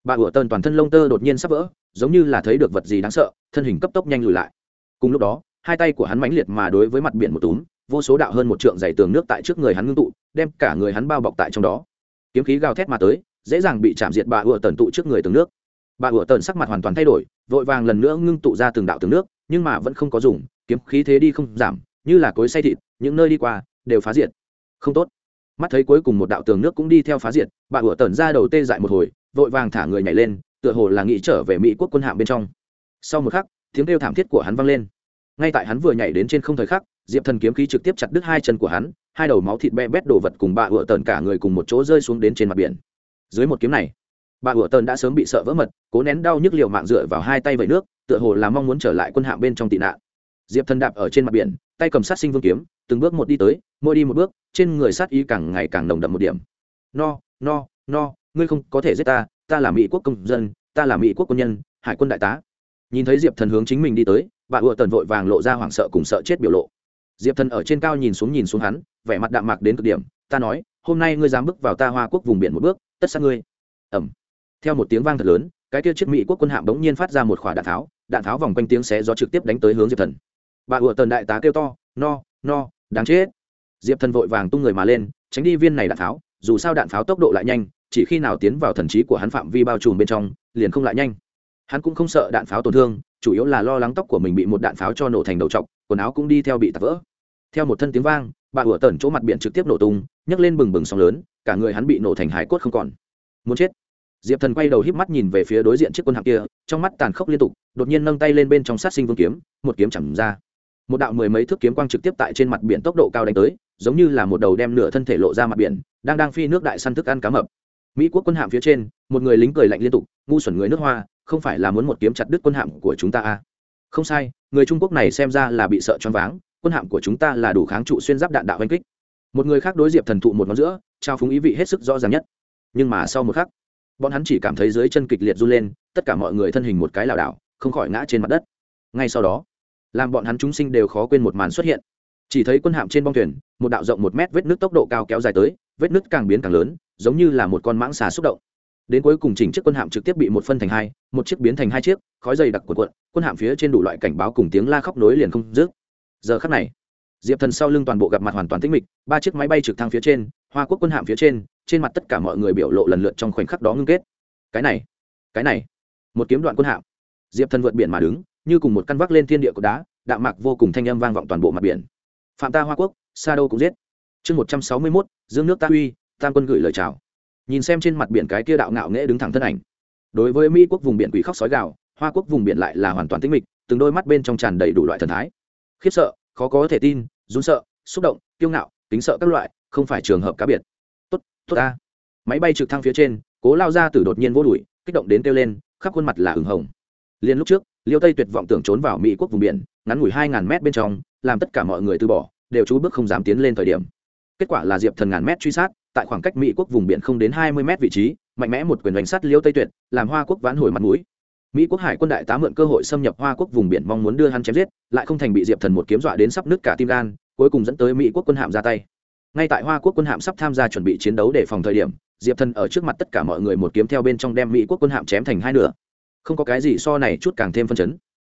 Bà ủa tơn toàn thân lông tơ đột nhiên sắp vỡ, giống như là thấy được vật gì đáng sợ, thân hình cấp tốc nhanh lùi lại. Cùng lúc đó, hai tay của hắn mãnh liệt mà đối với mặt biển một túm, vô số đạo hơn một trượng dày tường nước tại trước người hắn ngưng tụ, đem cả người hắn bao bọc tại trong đó. Kiếm khí gào thét mà tới, dễ dàng bị chạm diệt bà ủa tần tụ trước người tường nước. Bà ủa tần sắc mặt hoàn toàn thay đổi, vội vàng lần nữa ngưng tụ ra từng đạo tường nước, nhưng mà vẫn không có dùng, kiếm khí thế đi không giảm, như là cối say thịt, những nơi đi qua đều phá diệt không tốt. Mắt thấy cuối cùng một đạo tường nước cũng đi theo phá diệt, bà ủa tần ra đầu tê dại một hồi, vội vàng thả người nhảy lên, tựa hồ là nghĩ trở về mỹ quốc quân hạm bên trong. Sau một khắc, tiếng kêu thảm thiết của hắn vang lên. Ngay tại hắn vừa nhảy đến trên không thời khắc, diệp thần kiếm khí trực tiếp chặt đứt hai chân của hắn, hai đầu máu thịt be bét đổ vật cùng bà ủa tần cả người cùng một chỗ rơi xuống đến trên mặt biển. Dưới một kiếm này, bà ủa tần đã sớm bị sợ vỡ mật, cố nén đau nhức liều mạng dựa vào hai tay vẩy nước, tựa hồ là mong muốn trở lại quân hạm bên trong tị nạn diệp thần đạp ở trên mặt biển, tay cầm sát sinh vương kiếm, từng bước một đi tới, mỗi đi một bước, trên người sát ý càng ngày càng nồng đậm một điểm. No no no, ngươi không có thể giết ta ta là mỹ quốc công dân, ta là mỹ quốc quân nhân, hải quân đại tá. Nhìn thấy diệp thần hướng chính mình đi tới, bà ùa tần vội vàng lộ ra hoảng sợ cùng sợ chết biểu lộ. Diệp thần ở trên cao nhìn xuống nhìn xuống hắn, vẻ mặt đạm mạc đến cực điểm, ta nói, hôm nay ngươi dám bước vào ta hoa quốc vùng biển một bước, tất sát ngươi. Ẩm theo một tiếng vang thật lớn, cái kia chiếc mỹ quốc quân hạm bỗng nhiên phát ra một khỏa đạn tháo đạn tháo vòng quanh tiếng xé gió trực tiếp đánh tới hướng diệp thần bà ủa tần đại tá kêu to, no no, đáng chết. Diệp thần vội vàng tung người mà lên, tránh đi viên này đạn pháo, dù sao đạn pháo tốc độ lại nhanh, chỉ khi nào tiến vào thần trí của hắn phạm vi bao trùm bên trong, liền không lại nhanh. Hắn cũng không sợ đạn pháo tổn thương, chủ yếu là lo lắng tóc của mình bị một đạn pháo cho nổ thành đầu t quần áo cũng đi theo bị tạt vỡ. Theo một thân tiếng vang, bà ủa tần chỗ mặt biển trực tiếp nổ tung, nhấc lên bừng bừng sóng lớn, cả người hắn bị nổ thành hải cốt không còn. Muốn chết. Diệp thần quay đầu híp mắt nhìn về phía đối diện chiếc quân hạm kia, trong mắt tàn khốc liên tục, đột nhiên nâng tay lên bên trong sát sinh vương kiếm, một kiếm chẳng ra một đạo mười mấy thước kiếm quang trực tiếp tại trên mặt biển tốc độ cao đánh tới, giống như là một đầu đem nửa thân thể lộ ra mặt biển, đang đang phi nước đại săn thức ăn cá mập. Mỹ quốc quân hạm phía trên, một người lính cười lạnh liên tục, ngu xuẩn người nước hoa, không phải là muốn một kiếm chặt đứt quân hạm của chúng ta à. không sai, người trung quốc này xem ra là bị sợ choáng váng, quân hạm của chúng ta là đủ kháng trụ xuyên giáp đạn đạo oanh kích. Một người khác đối diệp thần thụ một ngón giữa, trao phúng ý vị hết sức rõ ràng nhất. Nhưng mà sau một khắc, bọn hắn chỉ cảm thấy dưới chân kịch liệt run lên, tất cả mọi người thân hình một cái lảo đảo, không khỏi ngã trên mặt đất. Ngay sau đó làm bọn hắn chúng sinh đều khó quên một màn xuất hiện. Chỉ thấy quân hạm trên bong thuyền, một đạo rộng một mét vết nước tốc độ cao kéo dài tới, vết nước càng biến càng lớn, giống như là một con mãng xà xúc động. Đến cuối cùng chỉnh chiếc quân hạm trực tiếp bị một phân thành hai, một chiếc biến thành hai chiếc, khói dày đặc của quận quân hạm phía trên đủ loại cảnh báo cùng tiếng la khóc nối liền không dứt. Giờ khắc này, diệp thần sau lưng toàn bộ gặp mặt hoàn toàn tĩnh mịch, ba chiếc máy bay trực thăng phía trên, hoa quốc quân hạm phía trên trên mặt tất cả mọi người biểu lộ lần lượt trong khoảnh khắc đó ngưng kết. Cái này cái này, một kiếm đoạn quân hạm. Diệp thần vượt biển mà đứng như cùng một căn vác lên thiên địa của đá, đạm mạc vô cùng thanh âm vang vọng toàn bộ mặt biển. Phạm ta hoa quốc, sa đô cũng giết. Chương một trăm sáu mươi mốt, dương nước ta uy, tam quân gửi lời chào. Nhìn xem trên mặt biển cái kia đạo ngạo nghễ đứng thẳng thân ảnh. Đối với mỹ quốc vùng biển quỷ khóc sói gạo hoa quốc vùng biển lại là hoàn toàn tĩnh mịch, từng đôi mắt bên trong tràn đầy đủ loại thần thái. Khiếp sợ, khó có thể tin, run sợ, xúc động, kiêu ngạo, tính sợ các loại, không phải trường hợp cá biệt. Tốt tốt ta. Máy bay trực thăng phía trên, cố lao ra từ đột nhiên vô đùi kích động đến kêu lên, khắp khuôn mặt là hừng hồng liền lúc trước, liêu tây tuyệt vọng tưởng trốn vào mỹ quốc vùng biển, ngắn ngủi hai ngàn mét bên trong, làm tất cả mọi người từ bỏ, đều chú bước không dám tiến lên thời điểm. Kết quả là diệp thần ngàn mét truy sát, tại khoảng cách mỹ quốc vùng biển không đến hai mươi mét vị trí, mạnh mẽ một quyền đánh sắt liêu tây tuyệt, làm hoa quốc vãn hồi mặt mũi. Mỹ quốc hải quân đại tá mượn cơ hội xâm nhập hoa quốc vùng biển mong muốn đưa hắn chém giết, lại không thành bị diệp thần một kiếm dọa đến sắp nứt cả tim gan, cuối cùng dẫn tới mỹ quốc quân hạm ra tay. Ngay tại hoa quốc quân hạm sắp tham gia chuẩn bị chiến đấu để phòng thời điểm, diệp thần ở trước mặt tất cả mọi người một kiếm theo bên trong đem mỹ quốc quân hạm chém thành hai nửa không có cái gì so này chút càng thêm phân chấn.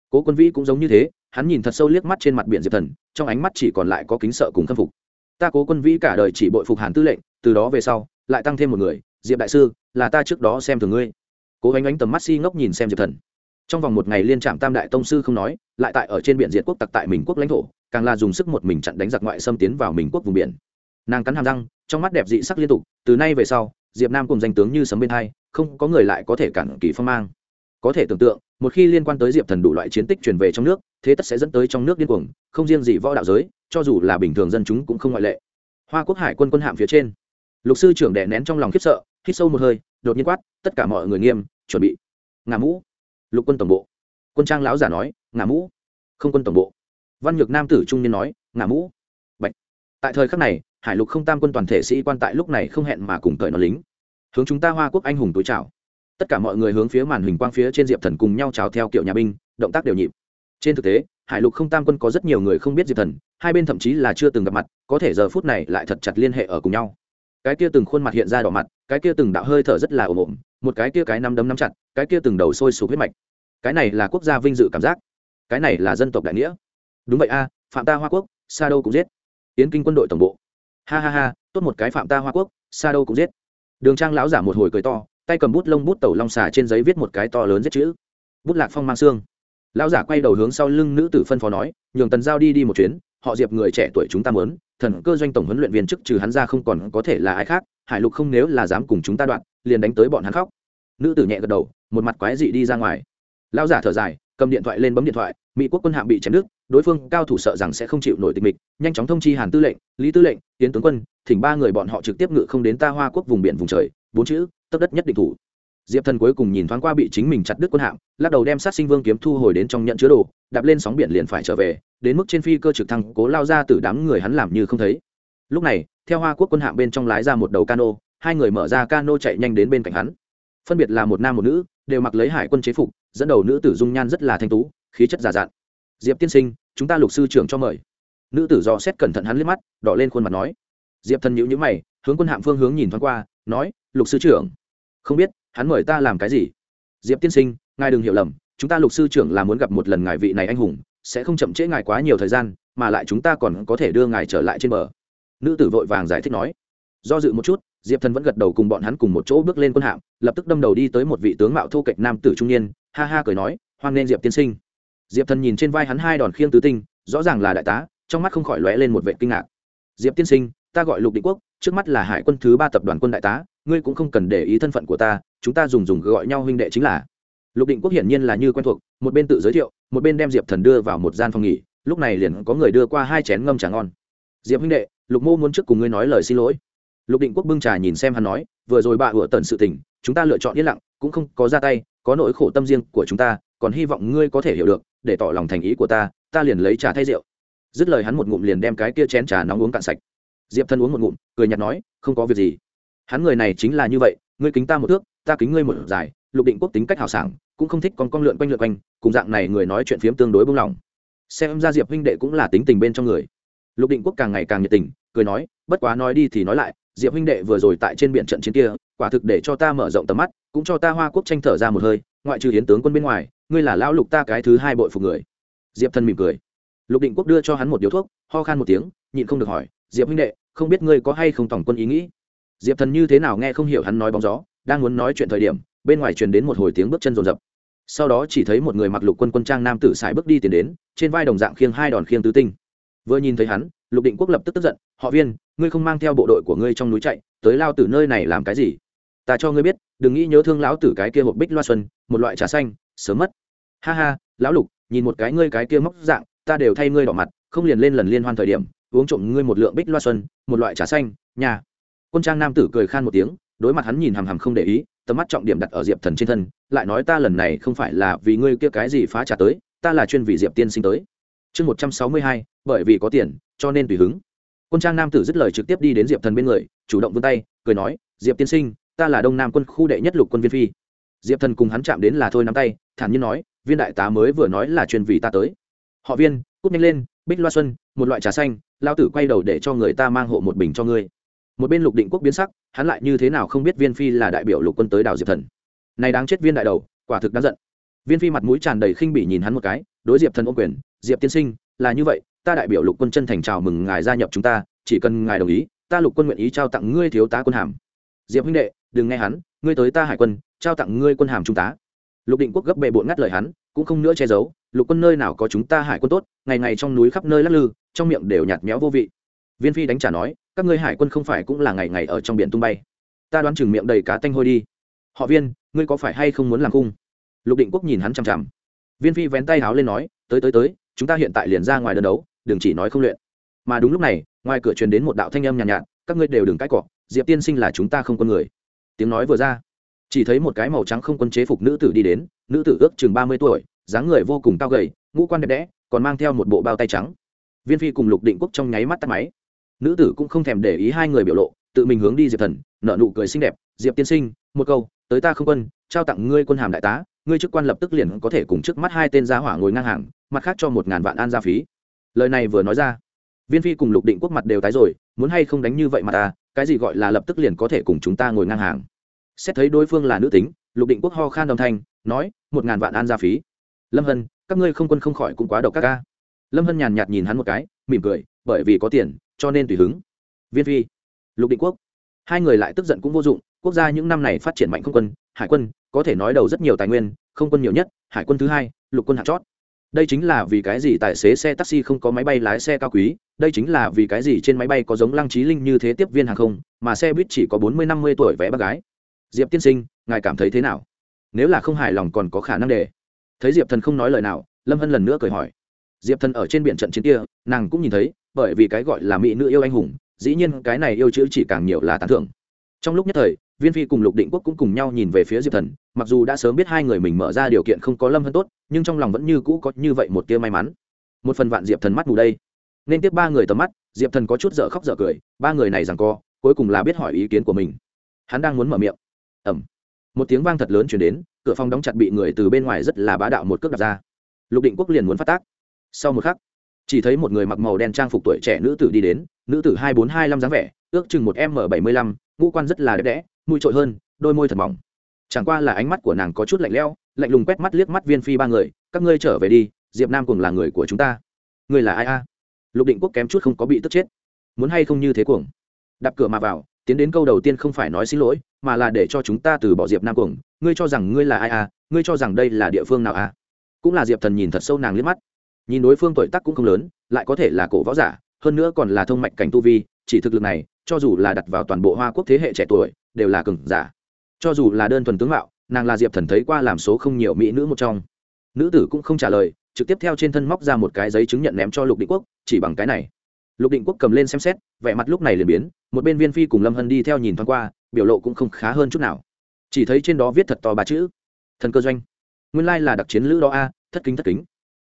Cố quân vĩ cũng giống như thế, hắn nhìn thật sâu liếc mắt trên mặt biển diệp thần, trong ánh mắt chỉ còn lại có kính sợ cùng khâm phục. Ta cố quân vĩ cả đời chỉ bội phục hàn tư lệnh, từ đó về sau, lại tăng thêm một người, diệp đại sư, là ta trước đó xem thường ngươi. Cố ánh ánh tầm mắt si ngốc nhìn xem diệp thần. Trong vòng một ngày liên trạm tam đại tông sư không nói, lại tại ở trên biển diệt quốc tặc tại mình quốc lãnh thổ, càng là dùng sức một mình chặn đánh giặc ngoại xâm tiến vào mình quốc vùng biển. Nàng cắn hàm răng, trong mắt đẹp dị sắc liên tục, từ nay về sau, diệp nam cùng danh tướng như sấm bên hai, không có người lại có thể cản kỳ phong mang có thể tưởng tượng, một khi liên quan tới diệp thần đủ loại chiến tích truyền về trong nước, thế tất sẽ dẫn tới trong nước điên cuồng, không riêng gì võ đạo giới, cho dù là bình thường dân chúng cũng không ngoại lệ. Hoa quốc hải quân quân hạm phía trên. Lục sư trưởng đè nén trong lòng khiếp sợ, hít sâu một hơi, đột nhiên quát, tất cả mọi người nghiêm, chuẩn bị. Ngả mũ. Lục quân tổng bộ. Quân trang lão giả nói ngả mũ. Không quân tổng bộ. Văn nhược nam tử trung niên nói ngả mũ. Bạch. tại thời khắc này, hải lục không tam quân toàn thể sĩ quan tại lúc này không hẹn mà cùng cởi nó lính. Hướng chúng ta hoa quốc anh hùng túi chào tất cả mọi người hướng phía màn hình quang phía trên diệp thần cùng nhau chào theo kiểu nhà binh, động tác đều nhịp. Trên thực tế, hải lục không tam quân có rất nhiều người không biết diệp thần, hai bên thậm chí là chưa từng gặp mặt, có thể giờ phút này lại thật chặt liên hệ ở cùng nhau. Cái kia từng khuôn mặt hiện ra đỏ mặt, cái kia từng đạo hơi thở rất là ồm ồm, một cái kia cái nắm đấm nắm chặt, cái kia từng đầu sôi sục huyết mạch. Cái này là quốc gia vinh dự cảm giác, cái này là dân tộc đại nghĩa. Đúng vậy a, phạm ta hoa quốc, sa đâu cũng giết. Tiến kinh quân đội tổng bộ. Ha ha ha, tốt một cái phạm ta hoa quốc, sa đâu cũng giết. Đường trang lão giả một hồi cười to tay cầm bút lông bút tẩu long xà trên giấy viết một cái to lớn giết chữ. Bút lạc phong mang xương. Lão giả quay đầu hướng sau lưng nữ tử phân phó nói, nhường tần giao đi đi một chuyến, họ diệp người trẻ tuổi chúng ta muốn, thần cơ doanh tổng huấn luyện viên chức trừ hắn ra không còn có thể là ai khác, hải lục không nếu là dám cùng chúng ta đoạn, liền đánh tới bọn hắn khóc. Nữ tử nhẹ gật đầu, một mặt quái dị đi ra ngoài. Lão giả thở dài, cầm điện thoại lên bấm điện thoại, mỹ quốc quân hạm bị chém nước đối phương cao thủ sợ rằng sẽ không chịu nổi tình mịch, nhanh chóng thông chi hàn tư lệnh, lý tư lệnh tiến tướng quân, thỉnh ba người bọn họ trực tiếp ngự không đến ta hoa quốc vùng biển vùng trời, bốn chữ tấp đất nhất định thủ. Diệp thần cuối cùng nhìn thoáng qua bị chính mình chặt đứt quân hạm, lắc đầu đem sát sinh vương kiếm thu hồi đến trong nhận chứa đồ, đạp lên sóng biển liền phải trở về, đến mức trên phi cơ trực thăng cố lao ra từ đám người hắn làm như không thấy. Lúc này, theo hoa quốc quân hạm bên trong lái ra một đầu cano, hai người mở ra cano chạy nhanh đến bên cạnh hắn. Phân biệt là một nam một nữ, đều mặc lấy hải quân chế phục, dẫn đầu nữ tử dung nhan rất là thanh tú, khí chất giả dạn diệp tiên sinh, chúng ta lục sư trưởng cho mời. Nữ tử dò xét cẩn thận hắn liếc mắt, đỏ lên khuôn mặt nói. Diệp thần nhữ nhữ mày, hướng quân hạm phương hướng nhìn thoáng qua, nói, lục sư trưởng không biết, hắn mời ta làm cái gì? Diệp tiên sinh, ngài đừng hiểu lầm, chúng ta lục sư trưởng là muốn gặp một lần ngài vị này anh hùng, sẽ không chậm trễ ngài quá nhiều thời gian, mà lại chúng ta còn có thể đưa ngài trở lại trên bờ. Nữ tử vội vàng giải thích nói. Do dự một chút, diệp thần vẫn gật đầu cùng bọn hắn cùng một chỗ bước lên quân hạm, lập tức đâm đầu đi tới một vị tướng mạo thô kệch nam tử trung niên, ha ha cười nói, hoan nghênh diệp tiên sinh. Diệp thần nhìn trên vai hắn hai đòn khiêng tứ tinh, rõ ràng là đại tá, trong mắt không khỏi lóe lên một vệ kinh ngạc. Diệp tiên sinh, ta gọi lục định quốc trước mắt là hải quân thứ ba tập đoàn quân đại tá, ngươi cũng không cần để ý thân phận của ta, chúng ta dùng dùng gọi nhau huynh đệ chính là. Lục định quốc hiển nhiên là như quen thuộc, một bên tự giới thiệu, một bên đem diệp thần đưa vào một gian phòng nghỉ, lúc này liền có người đưa qua hai chén ngâm trà ngon. Diệp huynh đệ, lục mô muốn trước cùng ngươi nói lời xin lỗi. Lục định quốc bưng trà nhìn xem hắn nói, vừa rồi bà ủa tần sự tình, chúng ta lựa chọn yên lặng, cũng không có ra tay, có nỗi khổ tâm riêng của chúng ta, còn hy vọng ngươi có thể hiểu được, để tỏ lòng thành ý của ta ta liền lấy trà thay rượu. Dứt lời hắn một ngụm liền đem cái kia chén trà nóng uống cạn sạch diệp thân uống một ngụm, cười nhạt nói, không có việc gì. Hắn người này chính là như vậy, ngươi kính ta một thước, ta kính ngươi một dài, lục định quốc tính cách hào sảng, cũng không thích con con lượn quanh lượn quanh, cùng dạng này người nói chuyện phiếm tương đối bông lòng. Xem ra diệp huynh đệ cũng là tính tình bên trong người. Lục định quốc càng ngày càng nhiệt tình, cười nói, bất quá nói đi thì nói lại, diệp huynh đệ vừa rồi tại trên biển trận chiến kia, quả thực để cho ta mở rộng tầm mắt, cũng cho ta hoa quốc tranh thở ra một hơi, ngoại trừ hiến tướng quân bên ngoài, ngươi là lão lục ta cái thứ hai bội phục người. Diệp thân mỉm cười. Lục định quốc đưa cho hắn một điếu thuốc, ho khan một tiếng, nhịn không được hỏi diệp huynh đệ, không biết ngươi có hay không tổng quân ý nghĩ? Diệp thần như thế nào nghe không hiểu hắn nói bóng gió, đang muốn nói chuyện thời điểm, bên ngoài truyền đến một hồi tiếng bước chân rồn rập. Sau đó chỉ thấy một người mặc lục quân quân trang nam tử sải bước đi tiến đến, trên vai đồng dạng khiêng hai đòn khiêng tứ tinh. Vừa nhìn thấy hắn, lục định quốc lập tức tức giận, họ viên, ngươi không mang theo bộ đội của ngươi trong núi chạy, tới lao tử nơi này làm cái gì? Ta cho ngươi biết, đừng nghĩ nhớ thương lão tử cái kia hộp bích loa xuân, một loại trà xanh, sớm mất. Ha ha, lão lục, nhìn một cái ngươi cái kia móc dạng, ta đều thay ngươi đỏ mặt, không liền lên lần liên hoan thời điểm uống trộm ngươi một lượng bích loa xuân, một loại trà xanh, nhà. Quân trang nam tử cười khan một tiếng, đối mặt hắn nhìn hằm hằm không để ý, tầm mắt trọng điểm đặt ở diệp thần trên thân, lại nói ta lần này không phải là vì ngươi kia cái gì phá trả tới, ta là chuyên vì diệp tiên sinh tới. Chương một trăm sáu mươi hai, bởi vì có tiền, cho nên tùy hứng. Quân trang nam tử dứt lời trực tiếp đi đến diệp thần bên người, chủ động vươn tay, cười nói, diệp tiên sinh, ta là đông nam quân khu đệ nhất lục quân viên phi. Diệp thần cùng hắn chạm đến là thôi nắm tay, thản nhiên nói, viên đại tá mới vừa nói là chuyên vì ta tới. Họ viên, cút nhanh lên, bích loa xuân, một loại trà xanh lao tử quay đầu để cho người ta mang hộ một bình cho ngươi. Một bên lục định quốc biến sắc, hắn lại như thế nào không biết viên phi là đại biểu lục quân tới đảo diệp thần. Này đáng chết viên đại đầu, quả thực đáng giận. Viên phi mặt mũi tràn đầy khinh bỉ nhìn hắn một cái, đối diệp thần ô quyền, diệp tiên sinh, là như vậy, ta đại biểu lục quân chân thành chào mừng ngài gia nhập chúng ta, chỉ cần ngài đồng ý, ta lục quân nguyện ý trao tặng ngươi thiếu tá quân hàm. Diệp huynh đệ, đừng nghe hắn, ngươi tới ta hải quân, trao tặng ngươi quân hàm trung tá. Lục định quốc gấp bệ bộn ngắt lời hắn, cũng không nữa che giấu lục quân nơi nào có chúng ta hải quân tốt ngày ngày trong núi khắp nơi lắc lư trong miệng đều nhạt méo vô vị. Viên phi đánh trả nói các ngươi hải quân không phải cũng là ngày ngày ở trong biển tung bay. Ta đoán chừng miệng đầy cá tanh hôi đi. Họ viên ngươi có phải hay không muốn làm cung? Lục định quốc nhìn hắn chằm chằm. Viên phi vén tay háo lên nói tới tới tới chúng ta hiện tại liền ra ngoài đơn đấu đừng chỉ nói không luyện. Mà đúng lúc này ngoài cửa truyền đến một đạo thanh âm nhàn nhạt, nhạt các ngươi đều đừng cãi cọ diệp tiên sinh là chúng ta không con người. Tiếng nói vừa ra chỉ thấy một cái màu trắng không quân chế phục nữ tử đi đến nữ tử ước chừng ba mươi tuổi dáng người vô cùng cao gầy, ngũ quan đẹp đẽ, còn mang theo một bộ bao tay trắng. Viên phi cùng lục định quốc trong nháy mắt tắt máy. Nữ tử cũng không thèm để ý hai người biểu lộ, tự mình hướng đi diệp thần nợ nụ cười xinh đẹp, diệp tiên sinh, một câu, tới ta không quân, trao tặng ngươi quân hàm đại tá, ngươi chức quan lập tức liền có thể cùng trước mắt hai tên giá hỏa ngồi ngang hàng, mặt khác cho một ngàn vạn an gia phí. Lời này vừa nói ra, viên phi cùng lục định quốc mặt đều tái rồi, muốn hay không đánh như vậy mà ta, cái gì gọi là lập tức liền có thể cùng chúng ta ngồi ngang hàng? Xét thấy đối phương là nữ tính, lục định quốc ho khan đồng thanh, nói, một ngàn vạn an gia phí lâm hân, các ngươi không quân không khỏi cũng quá độc các ca lâm hân nhàn nhạt nhìn hắn một cái, mỉm cười, bởi vì có tiền, cho nên tùy hứng. Viên phi, lục định quốc. Hai người lại tức giận cũng vô dụng, quốc gia những năm này phát triển mạnh không quân, hải quân, có thể nói đầu rất nhiều tài nguyên, không quân nhiều nhất, hải quân thứ hai, lục quân hạt chót. Đây chính là vì cái gì tài xế xe taxi không có máy bay lái xe cao quý, đây chính là vì cái gì trên máy bay có giống lăng trí linh như thế tiếp viên hàng không, mà xe buýt chỉ có bốn mươi năm mươi tuổi vẽ bác gái. Diệp tiên sinh, ngài cảm thấy thế nào? Nếu là không hài lòng còn có khả năng để thấy diệp thần không nói lời nào lâm hân lần nữa cười hỏi diệp thần ở trên biển trận chiến kia nàng cũng nhìn thấy bởi vì cái gọi là mỹ nữ yêu anh hùng dĩ nhiên cái này yêu chữ chỉ càng nhiều là tán thưởng trong lúc nhất thời viên phi cùng lục định quốc cũng cùng nhau nhìn về phía diệp thần mặc dù đã sớm biết hai người mình mở ra điều kiện không có lâm Hân tốt nhưng trong lòng vẫn như cũ có như vậy một tia may mắn một phần vạn diệp thần mắt mù đây nên tiếp ba người tầm mắt diệp thần có chút dở khóc dở cười ba người này rằng co cuối cùng là biết hỏi ý kiến của mình hắn đang muốn mở miệng ẩm một tiếng vang thật lớn chuyển đến, cửa phòng đóng chặt bị người từ bên ngoài rất là bá đạo một cước đặt ra. Lục định quốc liền muốn phát tác. Sau một khắc, chỉ thấy một người mặc màu đen trang phục tuổi trẻ nữ tử đi đến, nữ tử hai bốn hai năm dáng vẻ, ước chừng một m bảy mươi lăm, ngũ quan rất là đẹp đẽ, mũi trội hơn, đôi môi thật mỏng. Chẳng qua là ánh mắt của nàng có chút lạnh lẽo, lạnh lùng quét mắt liếc mắt viên phi ba người, các ngươi trở về đi, diệp nam cùng là người của chúng ta. Người là ai a? Lục định quốc kém chút không có bị tức chết. Muốn hay không như thế cuồng? Đạp cửa mà vào tiến đến câu đầu tiên không phải nói xin lỗi, mà là để cho chúng ta từ bỏ diệp nam cuồng. Ngươi cho rằng ngươi là ai à? Ngươi cho rằng đây là địa phương nào à? Cũng là diệp thần nhìn thật sâu nàng liếc mắt. Nhìn đối phương tuổi tác cũng không lớn, lại có thể là cổ võ giả, hơn nữa còn là thông mạch cảnh tu vi, chỉ thực lực này, cho dù là đặt vào toàn bộ hoa quốc thế hệ trẻ tuổi, đều là cừng giả. Cho dù là đơn thuần tướng mạo, nàng là diệp thần thấy qua làm số không nhiều mỹ nữ một trong. Nữ tử cũng không trả lời, trực tiếp theo trên thân móc ra một cái giấy chứng nhận ném cho lục định quốc, chỉ bằng cái này lục định quốc cầm lên xem xét, vẻ mặt lúc này liền biến, một bên viên phi cùng lâm hân đi theo nhìn thoáng qua, biểu lộ cũng không khá hơn chút nào. Chỉ thấy trên đó viết thật to ba chữ, thần cơ doanh. Nguyên lai là đặc chiến lữ đó a, thất kính thất kính.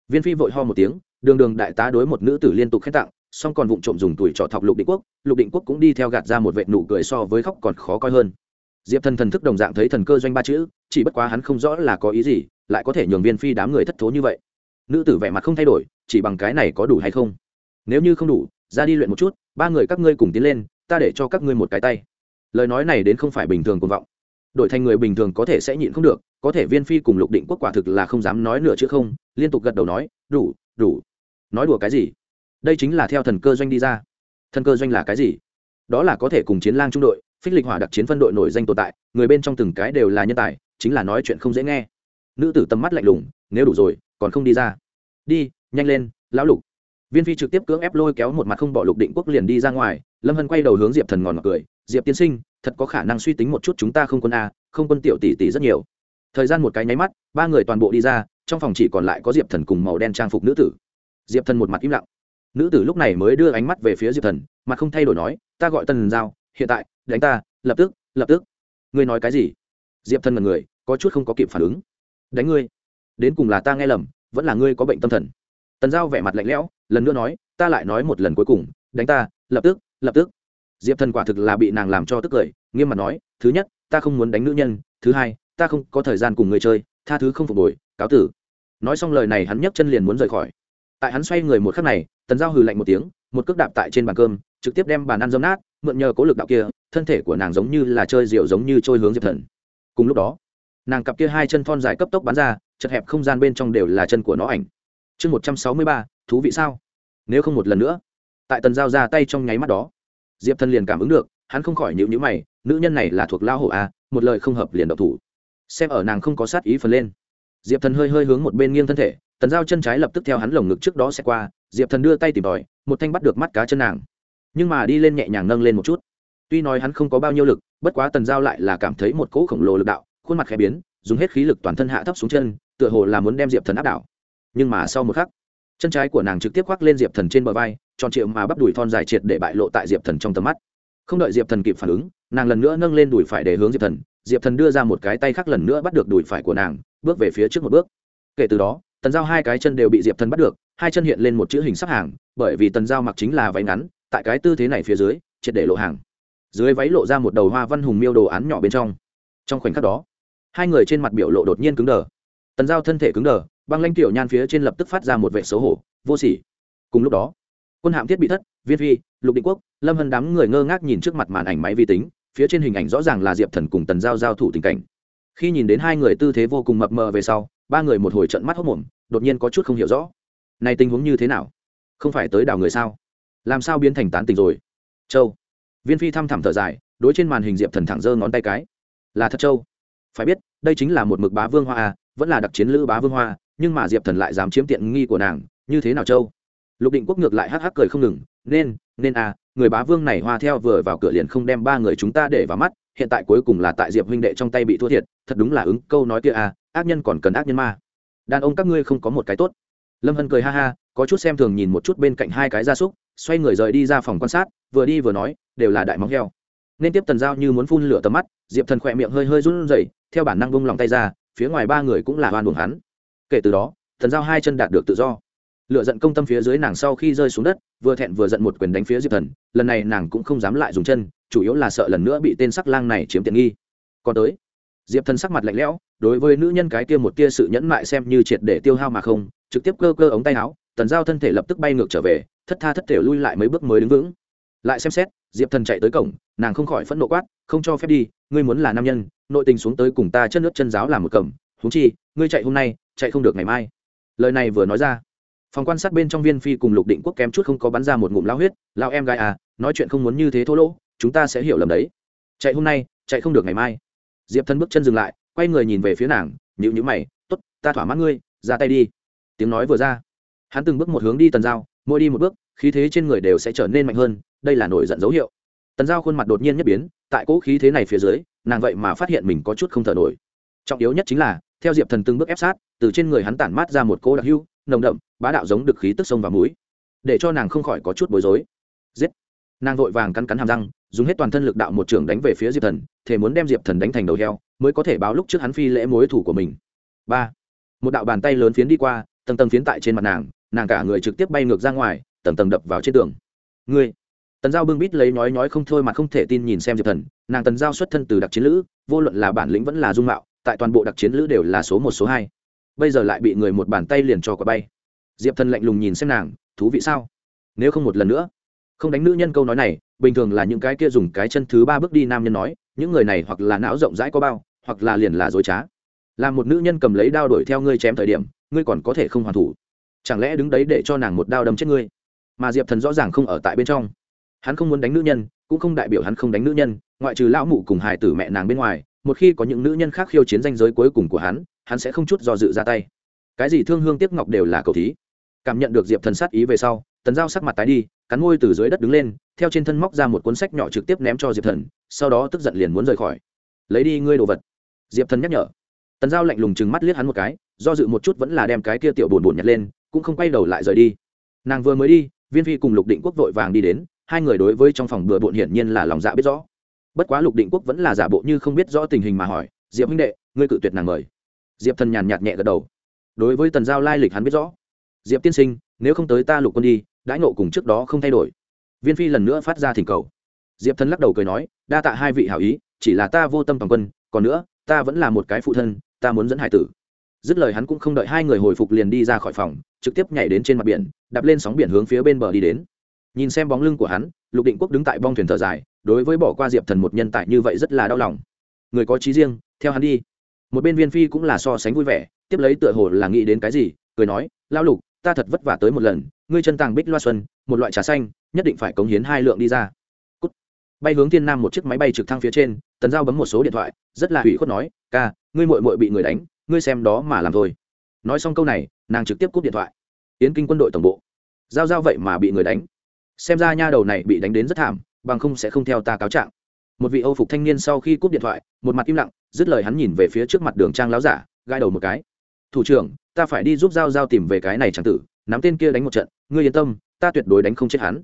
Viên phi vội ho một tiếng, đường đường đại tá đối một nữ tử liên tục khen tặng, song còn vụng trộm dùng tuổi trọ thọc lục định quốc, lục định quốc cũng đi theo gạt ra một vệ nụ cười so với khóc còn khó coi hơn. Diệp thần thần thức đồng dạng thấy thần cơ doanh ba chữ, chỉ bất quá hắn không rõ là có ý gì, lại có thể nhường viên phi đám người thất thố như vậy. Nữ tử vẻ mặt không thay đổi, chỉ bằng cái này có đủ hay không? Nếu như không đủ ra đi luyện một chút, ba người các ngươi cùng tiến lên, ta để cho các ngươi một cái tay. Lời nói này đến không phải bình thường cuồng vọng. Đổi thành người bình thường có thể sẽ nhịn không được, có thể viên phi cùng lục định quốc quả thực là không dám nói nửa chữ không, liên tục gật đầu nói, đủ đủ. Nói đùa cái gì? Đây chính là theo thần cơ doanh đi ra. Thần cơ doanh là cái gì? Đó là có thể cùng chiến lang trung đội, phích lịch hỏa đặc chiến phân đội nổi danh tồn tại, người bên trong từng cái đều là nhân tài, chính là nói chuyện không dễ nghe. Nữ tử tầm mắt lạnh lùng, nếu đủ rồi, còn không đi ra. Đi, nhanh lên, lão lục viên phi trực tiếp cưỡng ép lôi kéo một mặt không bỏ lục định quốc liền đi ra ngoài, lâm hân quay đầu hướng diệp thần ngòn ngọt cười, diệp tiên sinh, thật có khả năng suy tính một chút chúng ta không quân a, không quân tiểu tỷ tỷ rất nhiều. Thời gian một cái nháy mắt, ba người toàn bộ đi ra, trong phòng chỉ còn lại có diệp thần cùng màu đen trang phục nữ tử. Diệp thần một mặt im lặng. Nữ tử lúc này mới đưa ánh mắt về phía diệp thần, mặt không thay đổi nói, ta gọi tần giao, hiện tại, đánh ta, lập tức lập tức. Ngươi nói cái gì? Diệp thần mật người, có chút không có kịp phản ứng. Đánh ngươi? Đến cùng là ta nghe lầm, vẫn là ngươi có bệnh tâm thần tần giao vẻ mặt lạnh lẽo, lần nữa nói, ta lại nói một lần cuối cùng, đánh ta, lập tức lập tức. Diệp thần quả thực là bị nàng làm cho tức cười, nghiêm mặt nói, thứ nhất, ta không muốn đánh nữ nhân, thứ hai, ta không có thời gian cùng người chơi, tha thứ không phục hồi, cáo tử. Nói xong lời này hắn nhấc chân liền muốn rời khỏi. Tại hắn xoay người một khắc này, tần giao hừ lạnh một tiếng, một cước đạp tại trên bàn cơm, trực tiếp đem bàn ăn dâm nát, mượn nhờ cố lực đạo kia, thân thể của nàng giống như là chơi rượu giống như trôi hướng diệp thần. Cùng lúc đó, nàng cặp kia hai chân thon dài cấp tốc bắn ra, chật hẹp không gian bên trong đều là chân của nó ảnh chương một trăm sáu mươi ba, thú vị sao? Nếu không một lần nữa, tại tần giao ra tay trong nháy mắt đó, diệp thần liền cảm ứng được, hắn không khỏi nhịu nhữ mày, nữ nhân này là thuộc lao hổ a, một lời không hợp liền độc thủ. Xem ở nàng không có sát ý phần lên. Diệp thần hơi hơi hướng một bên nghiêng thân thể, tần giao chân trái lập tức theo hắn lồng ngực trước đó sẽ qua, diệp thần đưa tay tìm tòi, một thanh bắt được mắt cá chân nàng. Nhưng mà đi lên nhẹ nhàng nâng lên một chút. Tuy nói hắn không có bao nhiêu lực, bất quá tần giao lại là cảm thấy một cỗ khổng lồ lực đạo, khuôn mặt khẽ biến, dùng hết khí lực toàn thân hạ thấp xuống chân, tựa hồ là muốn đem diệp thần áp đảo nhưng mà sau một khắc, chân trái của nàng trực tiếp khoác lên diệp thần trên bờ vai, tròn triệu mà bắp đùi thon dài triệt để bại lộ tại diệp thần trong tầm mắt. Không đợi diệp thần kịp phản ứng, nàng lần nữa nâng lên đùi phải để hướng diệp thần. Diệp thần đưa ra một cái tay khác lần nữa bắt được đùi phải của nàng, bước về phía trước một bước. Kể từ đó, tần giao hai cái chân đều bị diệp thần bắt được, hai chân hiện lên một chữ hình sắp hàng, bởi vì tần giao mặc chính là váy ngắn, tại cái tư thế này phía dưới, triệt để lộ hàng. Dưới váy lộ ra một đầu hoa văn hùng miêu đồ án nhỏ bên trong. Trong khoảnh khắc đó, hai người trên mặt biểu lộ đột nhiên cứng đờ. Tần giao thân thể cứng đờ băng lãnh tiểu nhan phía trên lập tức phát ra một vệ xấu hổ, vô sỉ. Cùng lúc đó, quân hạm thiết bị thất, viên phi, lục định quốc, lâm hân đám người ngơ ngác nhìn trước mặt màn ảnh máy vi tính, phía trên hình ảnh rõ ràng là diệp thần cùng tần giao giao thủ tình cảnh. Khi nhìn đến hai người tư thế vô cùng mập mờ về sau, ba người một hồi trận mắt hốc mồm đột nhiên có chút không hiểu rõ. Này tình huống như thế nào? Không phải tới đảo người sao? Làm sao biến thành tán tình rồi? Châu. Viên phi thăm thẳm thở dài, đối trên màn hình diệp thần thẳng giơ ngón tay cái. Là thật châu. Phải biết, đây chính là một mực bá vương hoa à vẫn là đặc chiến lữ bá vương hoa nhưng mà diệp thần lại dám chiếm tiện nghi của nàng, như thế nào châu? Lục định quốc ngược lại hắc hắc cười không ngừng, nên nên à người bá vương này hoa theo vừa vào cửa liền không đem ba người chúng ta để vào mắt, hiện tại cuối cùng là tại diệp huynh đệ trong tay bị thua thiệt, thật đúng là ứng câu nói kia à ác nhân còn cần ác nhân ma. Đàn ông các ngươi không có một cái tốt. Lâm hân cười ha ha, có chút xem thường nhìn một chút bên cạnh hai cái gia súc, xoay người rời đi ra phòng quan sát, vừa đi vừa nói, đều là đại móng heo. Nên tiếp tần giao như muốn phun lửa tầm mắt, diệp thần khỏe miệng hơi hơi run rẩy, theo bản năng bông lòng tay ra, phía ngoài ba người cũng là oan buồng hắn kể từ đó, thần giao hai chân đạt được tự do. Lựa giận công tâm phía dưới nàng sau khi rơi xuống đất, vừa thẹn vừa giận một quyền đánh phía diệp thần, lần này nàng cũng không dám lại dùng chân, chủ yếu là sợ lần nữa bị tên sắc lang này chiếm tiện nghi. Còn tới, diệp thần sắc mặt lạnh lẽo, đối với nữ nhân cái kia một tia sự nhẫn mại xem như triệt để tiêu hao mà không, trực tiếp cơ cơ ống tay áo tần giao thân thể lập tức bay ngược trở về, thất tha thất thể lui lại mấy bước mới đứng vững. Lại xem xét, diệp thần chạy tới cổng, nàng không khỏi phẫn nộ quát, không cho phép đi, ngươi muốn là nam nhân, nội tình xuống tới cùng ta chân nước chân giáo làm một cẩm húng chi, ngươi chạy hôm nay, chạy không được ngày mai. Lời này vừa nói ra, phòng quan sát bên trong viên phi cùng lục định quốc kém chút không có bắn ra một ngụm lao huyết, lao em gái à nói chuyện không muốn như thế thô lỗ, chúng ta sẽ hiểu lầm đấy. Chạy hôm nay, chạy không được ngày mai. Diệp thân bước chân dừng lại, quay người nhìn về phía nàng nhịu nhữ mày t ố t ta thỏa mãn ngươi, ra tay đi. Tiếng nói vừa ra, hắn từng bước một hướng đi tần giao, mỗi đi một bước, khí thế trên người đều sẽ trở nên mạnh hơn, đây là nổi giận dấu hiệu. Tần giao khuôn mặt đột nhiên nhất biến, tại cỗ khí thế này phía dưới, nàng vậy mà phát hiện mình có chút không thở nổi trọng yếu nhất chính là, theo diệp thần từng bước ép sát, từ trên người hắn tản mát ra một cỗ đặc hưu nồng đậm, bá đạo giống được khí tức sông và mũi. Để cho nàng không khỏi có chút bối rối. Giết! Nàng vội vàng cắn cắn hàm răng, dùng hết toàn thân lực đạo một trường đánh về phía diệp thần thể muốn đem diệp thần đánh thành đầu heo, mới có thể báo lúc trước hắn phi lễ mối thủ của mình. Ba! Một đạo bàn tay lớn phiến đi qua, tầng tầng phiến tại trên mặt nàng nàng cả người trực tiếp bay ngược ra ngoài, tầng tầng đập vào trên tường. Ngươi! Tần giao bưng bít lấy nói nói không thôi mà không thể tin nhìn xem diệp thần, nàng tần giao xuất thân từ đặc chiến lữ, vô luận là bản lĩnh vẫn là dung mạo tại toàn bộ đặc chiến lữ đều là số một, số hai. Bây giờ lại bị người một bàn tay liền cho quả bay. Diệp thần lạnh lùng nhìn xem nàng, thú vị sao? Nếu không một lần nữa? Không đánh nữ nhân câu nói này, bình thường là những cái kia dùng cái chân thứ ba bước đi nam nhân nói, những người này hoặc là não rộng rãi có bao, hoặc là liền là dối trá. Là một nữ nhân cầm lấy đao đuổi theo ngươi chém thời điểm, ngươi còn có thể không hoàn thủ. Chẳng lẽ đứng đấy để cho nàng một đao đâm chết ngươi? Mà diệp thần rõ ràng không ở tại bên trong. Hắn không muốn đánh nữ nhân, cũng không đại biểu hắn không đánh nữ nhân, ngoại trừ lão mụ cùng hài tử mẹ nàng bên ngoài một khi có những nữ nhân khác khiêu chiến danh giới cuối cùng của hắn hắn sẽ không chút do dự ra tay. Cái gì thương hương tiếc ngọc đều là cầu thí. Cảm nhận được diệp thần sát ý về sau, tần giao sắc mặt tái đi, cắn môi từ dưới đất đứng lên, theo trên thân móc ra một cuốn sách nhỏ trực tiếp ném cho diệp thần, sau đó tức giận liền muốn rời khỏi. Lấy đi ngươi đồ vật. Diệp thần nhắc nhở. Tần giao lạnh lùng chừng mắt liếc hắn một cái, do dự một chút vẫn là đem cái kia tiểu bồn bồn nhặt lên, cũng không quay đầu lại rời đi. Nàng vừa mới đi, viên phi cùng lục định quốc vội vàng đi đến, hai người đối với trong phòng bừa bộn hiển nhiên là lòng dạ biết rõ bất quá lục định quốc vẫn là giả bộ như không biết rõ tình hình mà hỏi, diệp huynh đệ, ngươi cự tuyệt nàng mời? Diệp thần nhàn nhạt nhẹ gật đầu. Đối với tần giao lai lịch hắn biết rõ. Diệp tiên sinh, nếu không tới ta lục quân đi, đãi nộ cùng trước đó không thay đổi. Viên phi lần nữa phát ra thỉnh cầu. Diệp thần lắc đầu cười nói, đa tạ hai vị hảo ý, chỉ là ta vô tâm toàn quân, còn nữa, ta vẫn là một cái phụ thân, ta muốn dẫn hải tử. Dứt lời hắn cũng không đợi hai người hồi phục liền đi ra khỏi phòng, trực tiếp nhảy đến trên mặt biển, đạp lên sóng biển hướng phía bên bờ đi đến. Nhìn xem bóng lưng của hắn lục định quốc đứng tại bong thuyền thở dài, đối với bỏ qua diệp thần một nhân tài như vậy rất là đau lòng. Người có trí riêng, theo hắn đi. Một bên viên phi cũng là so sánh vui vẻ, tiếp lấy tựa hồ là nghĩ đến cái gì, cười nói lao lục, ta thật vất vả tới một lần, ngươi chân tàng bích loa xuân, một loại trà xanh, nhất định phải cống hiến hai lượng đi ra. Cút. bay hướng thiên nam một chiếc máy bay trực thăng phía trên, tần giao bấm một số điện thoại, rất là hủy khuất nói, ca, ngươi mội mội bị người đánh, ngươi xem đó mà làm thôi. Nói xong câu này, nàng trực tiếp cúp điện thoại. Yến kinh quân đội tổng bộ. Giao giao vậy mà bị người đánh xem ra nha đầu này bị đánh đến rất thảm, bằng không sẽ không theo ta cáo trạng. Một vị âu phục thanh niên sau khi cúp điện thoại, một mặt im lặng, dứt lời hắn nhìn về phía trước mặt đường trang láo giả gai đầu một cái. Thủ trưởng, ta phải đi giúp giao giao tìm về cái này tràng tử, nắm tên kia đánh một trận, ngươi yên tâm, ta tuyệt đối đánh không chết hắn.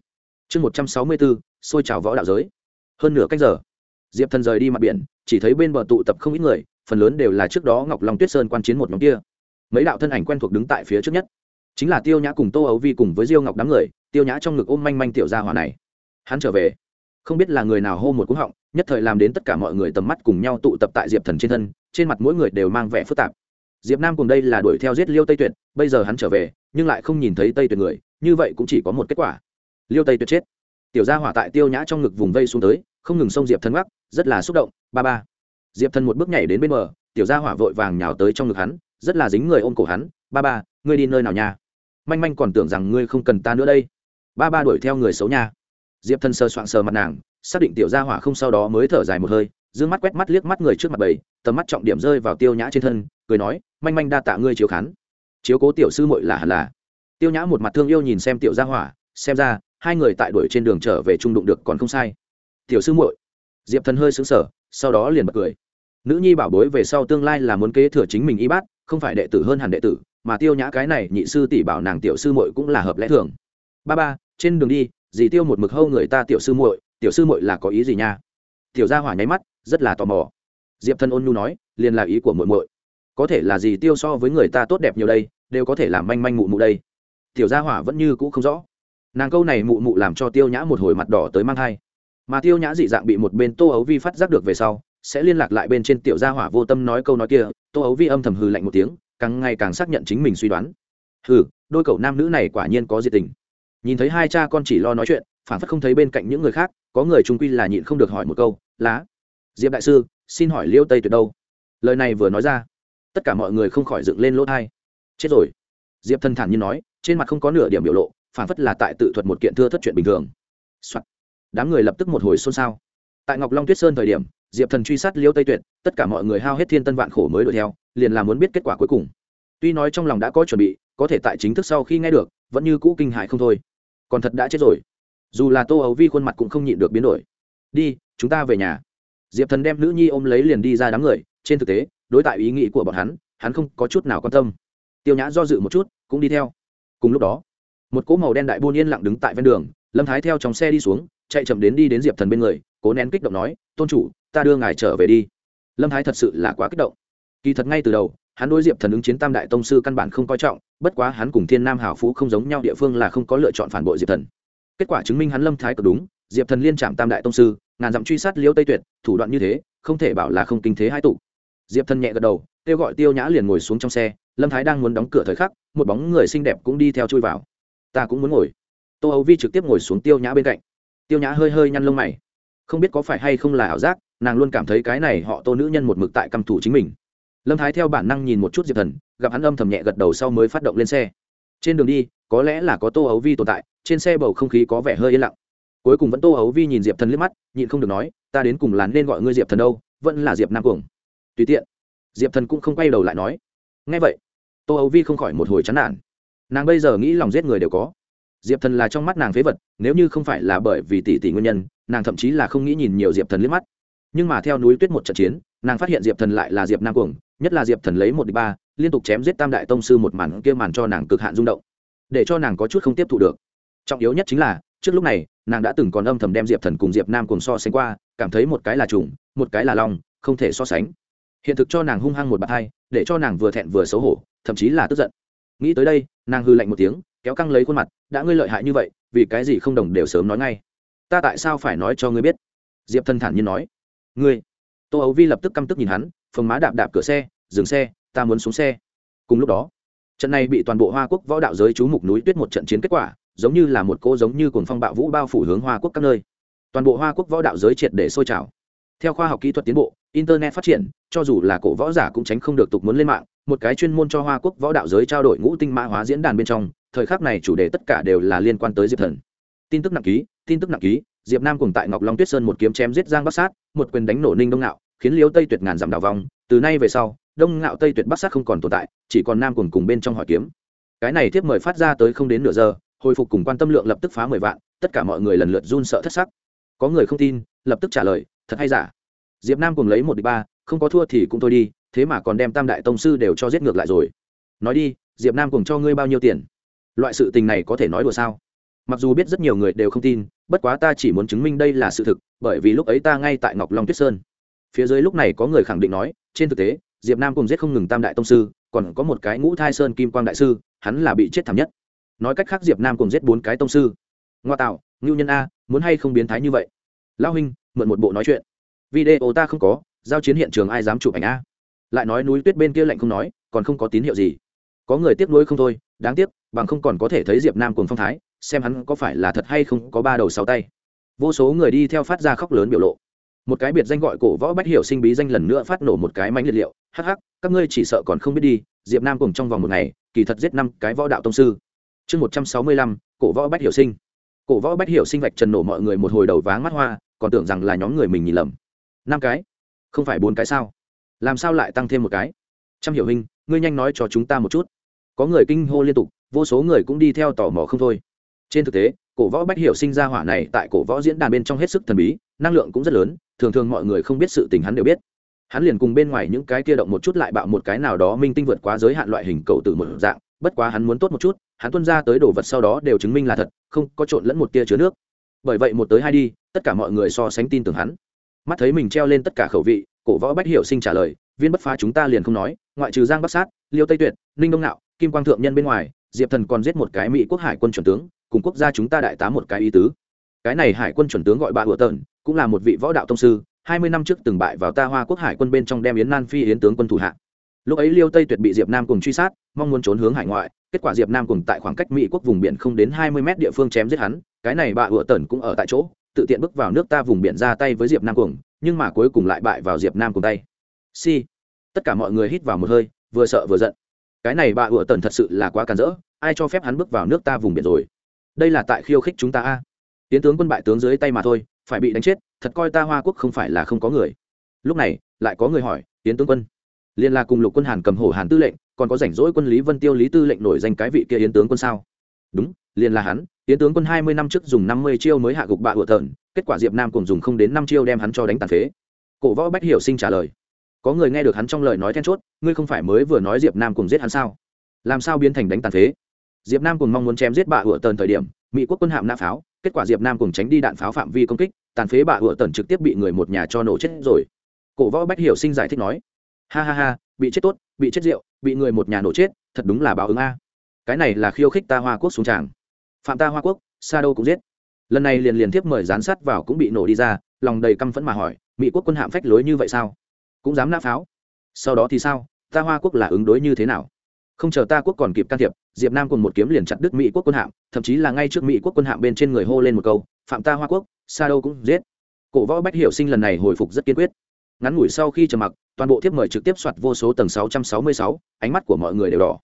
Chương một trăm sáu mươi bốn, xôi trào võ đạo giới. Hơn nửa cách giờ, diệp thần rời đi mặt biển, chỉ thấy bên bờ tụ tập không ít người, phần lớn đều là trước đó ngọc long tuyết sơn quan chiến một nhóm kia. Mấy đạo thân ảnh quen thuộc đứng tại phía trước nhất, chính là tiêu nhã cùng tô ấu vi cùng với diêu ngọc đám người tiêu nhã trong ngực ôm manh manh tiểu gia hỏa này. Hắn trở về. Không biết là người nào hô một cú họng, nhất thời làm đến tất cả mọi người tầm mắt cùng nhau tụ tập tại diệp thần trên thân, trên mặt mỗi người đều mang vẻ phức tạp. Diệp nam cùng đây là đuổi theo giết liêu tây tuyệt, bây giờ hắn trở về, nhưng lại không nhìn thấy tây tuyệt người, như vậy cũng chỉ có một kết quả. Liêu tây tuyệt chết. Tiểu gia hỏa tại tiêu nhã trong ngực vùng vây xuống tới, không ngừng xông diệp thần gác rất là xúc động, ba ba. Diệp thần một bước nhảy đến bên bờ, tiểu gia hỏa vội vàng nhào tới trong ngực hắn, rất là dính người ôm cổ hắn, ba ba, ngươi đi nơi nào nhà manh manh còn tưởng rằng ngươi không cần ta nữa đây ba ba đuổi theo người xấu nha. Diệp thần sơ soạn sờ mặt nàng, xác định tiểu gia hỏa không sau đó mới thở dài một hơi d ư ơ n g mắt quét mắt liếc mắt người trước mặt bầy, tầm mắt trọng điểm rơi vào tiêu nhã trên thân, cười nói, manh manh đa tạ ngươi chiếu khán. Chiếu cố tiểu sư mội là hẳn là. Tiêu nhã một mặt thương yêu nhìn xem tiểu gia hỏa, xem ra, hai người tại đuổi trên đường trở về trung đụng được còn không sai. Tiểu sư muội. Diệp thần hơi xứng sở sau đó liền bật cười. Nữ nhi bảo bối về sau tương lai là muốn kế thừa chính mình y bát, không phải đệ tử hơn hẳn đệ tử, mà tiêu nhã cái này nhị sư tỷ bảo nàng tiểu sư muội cũng là hợp lẽ thường. Ba ba trên đường đi, dì tiêu một mực hâu người ta tiểu sư muội, tiểu sư muội là có ý gì nha? Tiểu gia hỏa nháy mắt, rất là tò mò. Diệp thân ôn nhu nói, liền là ý của muội muội. Có thể là dì tiêu so với người ta tốt đẹp nhiều đây, đều có thể làm manh manh mụ mụ đây. Tiểu gia hỏa vẫn như cũ không rõ. Nàng câu này mụ mụ làm cho tiêu nhã một hồi mặt đỏ tới mang thai. Mà tiêu nhã dị dạng bị một bên tô ấu vi phát giác được về sau, sẽ liên lạc lại bên trên tiểu gia hỏa vô tâm nói câu nói kia, tô ấu vi âm thầm hừ lạnh một tiếng, càng ngày càng xác nhận chính mình suy đoán. Hừ, đôi cậu nam nữ này quả nhiên có diệt tình nhìn thấy hai cha con chỉ lo nói chuyện phản phất không thấy bên cạnh những người khác, có người trung quy là nhịn không được hỏi một câu, lá, diệp đại sư, xin hỏi liêu tây tuyệt đâu? Lời này vừa nói ra, tất cả mọi người không khỏi dựng lên lỗ thai chết rồi. Diệp thân thản như nói, trên mặt không có nửa điểm biểu lộ phản phất là tại tự thuật một kiện thưa thất chuyện bình thường、Soạn. đám người lập tức một hồi xôn xao. Tại ngọc long tuyết sơn thời điểm, diệp thần truy sát liêu tây tuyệt, tất cả mọi người hao hết thiên tân vạn khổ mới đuổi theo, liền là muốn biết kết quả cuối cùng. Tuy nói trong lòng đã có chuẩn bị, có thể tại chính thức sau khi nghe được, vẫn như cũ kinh hại không thôi còn thật đã chết rồi. Dù là tô ấu vi khuôn mặt cũng không nhịn được biến đổi. Đi, chúng ta về nhà. Diệp thần đem nữ nhi ôm lấy liền đi ra đám người. Trên thực tế, đối tại ý nghĩ của bọn hắn hắn không có chút nào quan tâm. Tiêu nhã do dự một chút, cũng đi theo. Cùng lúc đó, một cỗ màu đen đại buôn yên lặng đứng tại ven đường, lâm thái theo trong xe đi xuống, chạy chậm đến đi đến diệp thần bên người, cố nén kích động nói, tôn chủ, ta đưa ngài trở về đi. Lâm thái thật sự là quá kích động. Kỳ thật ngay từ đầu hắn đối diệp thần ứng chiến tam đại tông sư căn bản không coi trọng, bất quá hắn cùng thiên nam hảo phú không giống nhau địa phương là không có lựa chọn phản bội diệp thần. Kết quả chứng minh hắn lâm thái cực đúng, diệp thần liên trạm tam đại tông sư, ngàn dặm truy sát liêu tây tuyệt, thủ đoạn như thế, không thể bảo là không kinh thế hai tụ. Diệp thần nhẹ gật đầu, kêu gọi tiêu nhã liền ngồi xuống trong xe, lâm thái đang muốn đóng cửa thời khắc, một bóng người xinh đẹp cũng đi theo chui vào. Ta cũng muốn ngồi. Tô âu vi trực tiếp ngồi xuống tiêu nhã bên cạnh. Tiêu nhã hơi hơi nhăn lông mày. Không biết có phải hay không là ảo giác, nàng luôn cảm thấy cái này họ tô nữ nhân một mực tại căm thủ chính mình lâm thái theo bản năng nhìn một chút diệp thần, gặp hắn âm thầm nhẹ gật đầu sau mới phát động lên xe. Trên đường đi, có lẽ là có tô ấu vi tồn tại, trên xe bầu không khí có vẻ hơi yên lặng. Cuối cùng vẫn tô ấu vi nhìn diệp thần liếc mắt, nhịn không được nói, ta đến cùng lán nên gọi ngươi diệp thần đâu, vẫn là diệp nam cuồng. Tùy tiện, diệp thần cũng không quay đầu lại nói ngay vậy, tô ấu vi không khỏi một hồi chán nản. Nàng bây giờ nghĩ lòng giết người đều có. Diệp thần là trong mắt nàng phế vật, nếu như không phải là bởi vì tỷ tỷ nguyên nhân, nàng thậm chí là không nghĩ nhìn nhiều diệp thần liếc mắt. Nhưng mà theo núi tuyết một trận chiến nàng phát hiện diệp thần lại là diệp nam cuồng, nhất là diệp thần lấy một đ ba, liên tục chém giết tam đại tông sư một màn kia màn cho nàng cực hạn rung động, để cho nàng có chút không tiếp thu được. Trọng yếu nhất chính là, trước lúc này, nàng đã từng còn âm thầm đem diệp thần cùng diệp nam cùng so sánh qua, cảm thấy một cái là trùng, một cái là long, không thể so sánh. Hiện thực cho nàng hung hăng một bạt hai, để cho nàng vừa thẹn vừa xấu hổ, thậm chí là tức giận. Nghĩ tới đây, nàng hư lạnh một tiếng, kéo căng lấy khuôn mặt, đã ngươi lợi hại như vậy, vì cái gì không đồng đều sớm nói ngay? Ta tại sao phải nói cho ngươi biết? Diệp thần thản nhiên nói, ngươi tô ấu vi lập tức căm tức nhìn hắn, phồng má đạp đạp cửa xe, dừng xe, ta muốn xuống xe. Cùng lúc đó, trận này bị toàn bộ hoa quốc võ đạo giới chú mục núi tuyết một trận chiến kết quả, giống như là một cô giống như cồn phong bạo vũ bao phủ hướng hoa quốc các nơi. Toàn bộ hoa quốc võ đạo giới triệt để sôi trào. Theo khoa học kỹ thuật tiến bộ, internet phát triển, cho dù là cổ võ giả cũng tránh không được tục muốn lên mạng, một cái chuyên môn cho hoa quốc võ đạo giới trao đổi ngũ tinh mã hóa diễn đàn bên trong, thời khắc này chủ đề tất cả đều là liên quan tới diệp thần. Tin tức nặng ký, tin tức nặng ký diệp nam cùng tại ngọc long tuyết sơn một kiếm chém giết giang bắc sát, một quyền đánh nổ ninh đông ngạo, khiến liêu tây tuyệt ngàn dặm đảo vòng. Từ nay về sau, đông ngạo tây tuyệt bắc sát không còn tồn tại, chỉ còn nam cùng cùng bên trong hỏi kiếm. Cái này tiếp mời phát ra tới không đến nửa giờ, hồi phục cùng quan tâm lượng lập tức phá mười vạn, tất cả mọi người lần lượt run sợ thất sắc. Có người không tin, lập tức trả lời, thật hay giả? Diệp nam cùng lấy một đ ba, không có thua thì cũng thôi đi, thế mà còn đem tam đại tông sư đều cho giết ngược lại rồi. Nói đi, diệp nam cùng cho ngươi bao nhiêu tiền? Loại sự tình này có thể nói đùa sao? Mặc dù biết rất nhiều người đều không tin, bất quá ta chỉ muốn chứng minh đây là sự thực, bởi vì lúc ấy ta ngay tại ngọc long tuyết sơn. Phía dưới lúc này có người khẳng định nói, trên thực tế, diệp nam cùng giết không ngừng tam đại tông sư, còn có một cái ngũ thai sơn kim quang đại sư, hắn là bị chết thảm nhất. Nói cách khác diệp nam cùng giết bốn cái tông sư. Ngoa tạo, ngưu nhân a, muốn hay không biến thái như vậy? Lao huynh, mượn một bộ nói chuyện. Video ta không có, giao chiến hiện trường ai dám chụp ảnh a? Lại nói núi tuyết bên kia lạnh không nói, còn không có tín hiệu gì. Có người tiếp nối không thôi, đáng tiếc, bằng không còn có thể thấy diệp nam cùng phong thái xem hắn có phải là thật hay không có ba đầu sáu tay. Vô số người đi theo phát ra khóc lớn biểu lộ. Một cái biệt danh gọi cổ võ bách hiểu sinh bí danh lần nữa phát nổ một cái mánh liệt liệu. Hắc hắc, các ngươi chỉ sợ còn không biết đi, diệp nam cùng trong vòng một ngày, kỳ thật giết năm cái võ đạo tông sư. Chương một trăm sáu mươi lăm, cổ võ bách hiểu sinh. Cổ võ bách hiểu sinh vạch trần nổ mọi người một hồi đầu váng mắt hoa, còn tưởng rằng là nhóm người mình nhìn lầm. Năm cái? Không phải bốn cái sao? Làm sao lại tăng thêm một cái? Trăm hiểu hình ngươi nhanh nói cho chúng ta một chút. Có người kinh hô liên tục, vô số người cũng đi theo tò mò không thôi trên thực tế, cổ võ bách hiểu sinh ra hỏa này tại cổ võ diễn đàn bên trong hết sức thần bí, năng lượng cũng rất lớn, thường thường mọi người không biết sự tình hắn đều biết. Hắn liền cùng bên ngoài những cái kia động một chút lại bạo một cái nào đó minh tinh vượt quá giới hạn loại hình cầu từ một dạng, bất quá hắn muốn tốt một chút, hắn tuân ra tới đồ vật sau đó đều chứng minh là thật, không có trộn lẫn một tia chứa nước. Bởi vậy một tới hai đi, tất cả mọi người so sánh tin tưởng hắn. Mắt thấy mình treo lên tất cả khẩu vị, cổ võ bách hiểu sinh trả lời, viên bất phá chúng ta liền không nói, ngoại trừ giang bắc sát, liêu tây tuyệt, ninh đông nạo kim quang thượng nhân bên ngoài, diệp thần còn giết một cái mỹ quốc hải quân chuẩn tướng cùng quốc gia chúng ta đại tá một cái ý tứ. Cái này hải quân chuẩn tướng gọi bà hùa tợn cũng là một vị võ đạo tông sư, hai mươi năm trước từng bại vào ta hoa quốc hải quân bên trong đem yến nan phi yến tướng quân thủ hạ. Lúc ấy liêu tây tuyệt bị diệp nam cùng truy sát, mong muốn trốn hướng hải ngoại, kết quả diệp nam cùng tại khoảng cách mỹ quốc vùng biển không đến hai mươi mét địa phương chém giết hắn, cái này bà hùa tợn cũng ở tại chỗ, tự tiện bước vào nước ta vùng biển ra tay với diệp nam cùng, nhưng mà cuối cùng lại bại vào diệp nam cùng tay. Si. Tất cả mọi người hít vào một hơi, vừa sợ vừa giận. Cái này bà hùa tần thật sự là quá càn rỡ, ai cho phép hắn bước vào nước ta vùng biển rồi? Đây là tại khiêu khích chúng ta a. Tiến tướng quân bại tướng dưới tay mà thôi phải bị đánh chết thật coi ta hoa quốc không phải là không có người. Lúc này lại có người hỏi tiến tướng quân liên là cùng lục quân hàn cầm hổ hàn tư lệnh còn có rảnh rỗi quân lý vân tiêu lý tư lệnh nổi danh cái vị kia yến tướng quân sao? Đúng liền là hắn yến tướng quân hai mươi năm trước dùng năm mươi chiêu mới hạ gục bạ hựa thần, kết quả diệp nam cùng dùng không đến năm chiêu đem hắn cho đánh tàn phế. Cổ võ bách hiểu sinh trả lời có người nghe được hắn trong lời nói then chốt ngươi không phải mới vừa nói diệp nam cùng giết hắn sao? Làm sao biến thành đánh tàn phế? Diệp nam cùng mong muốn chém giết bà ủa tần thời điểm, mỹ quốc quân hạm nã pháo, kết quả diệp nam cùng tránh đi đạn pháo phạm vi công kích, tàn phế bà ủa tần trực tiếp bị người một nhà cho nổ chết rồi. Cổ võ bách hiểu sinh giải thích nói, ha ha ha, bị chết tốt, bị chết rượu, bị người một nhà nổ chết, thật đúng là báo ứng a. Cái này là khiêu khích ta hoa quốc xuống tràng. Phạm ta hoa quốc, sa đâu cũng giết. Lần này liền liền tiếp mời gián sát vào cũng bị nổ đi ra, lòng đầy căm phẫn mà hỏi, mỹ quốc quân hạm phách lối như vậy sao? Cũng dám nã pháo? Sau đó thì sao? Ta hoa quốc là ứng đối như thế nào? Không chờ ta quốc còn kịp can thiệp diệp nam cùng một kiếm liền chặt đứt mỹ quốc quân hạm thậm chí là ngay trước mỹ quốc quân hạm bên trên người hô lên một câu phạm ta hoa quốc sa đâu cũng giết. Cổ võ bách hiểu sinh lần này hồi phục rất kiên quyết. Ngắn ngủi sau khi trầm mặc toàn bộ thiếp mời trực tiếp soạt vô số tầng 666, ánh mắt của mọi người đều đỏ.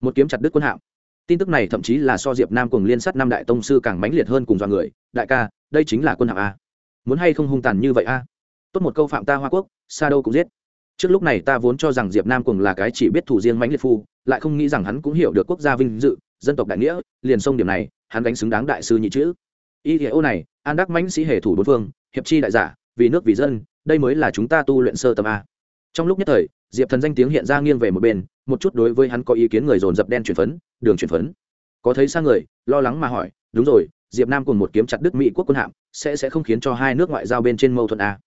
Một kiếm chặt đứt quân hạm. Tin tức này thậm chí là so diệp nam cùng liên sát năm đại tông sư càng mãnh liệt hơn cùng dọa người đại ca đây chính là quân hạm a. Muốn hay không hung tàn như vậy a? Tốt một câu phạm ta hoa quốc sa đâu cũng giết. Trước lúc này ta vốn cho rằng diệp nam cùng là cái chỉ biết thủ riêng mãnh liệt phu lại không nghĩ rằng hắn cũng hiểu được quốc gia vinh dự, dân tộc đại nghĩa, liền sông điểm này, hắn đánh xứng đáng đại sư nhị chữ. Y nghĩa ô này, an đắc mãnh sĩ hệ thủ bốn phương, hiệp chi đại giả, vì nước vì dân, đây mới là chúng ta tu luyện sơ tâm a. Trong lúc nhất thời, diệp thần danh tiếng hiện ra nghiêng về một bên, một chút đối với hắn có ý kiến người dồn dập đen chuyển phấn, đường chuyển phấn. Có thấy sang người, lo lắng mà hỏi, đúng rồi, diệp nam cùng một kiếm chặt đức mỹ quốc quân hạm, sẽ sẽ không khiến cho hai nước ngoại giao bên trên mâu thuẫn a.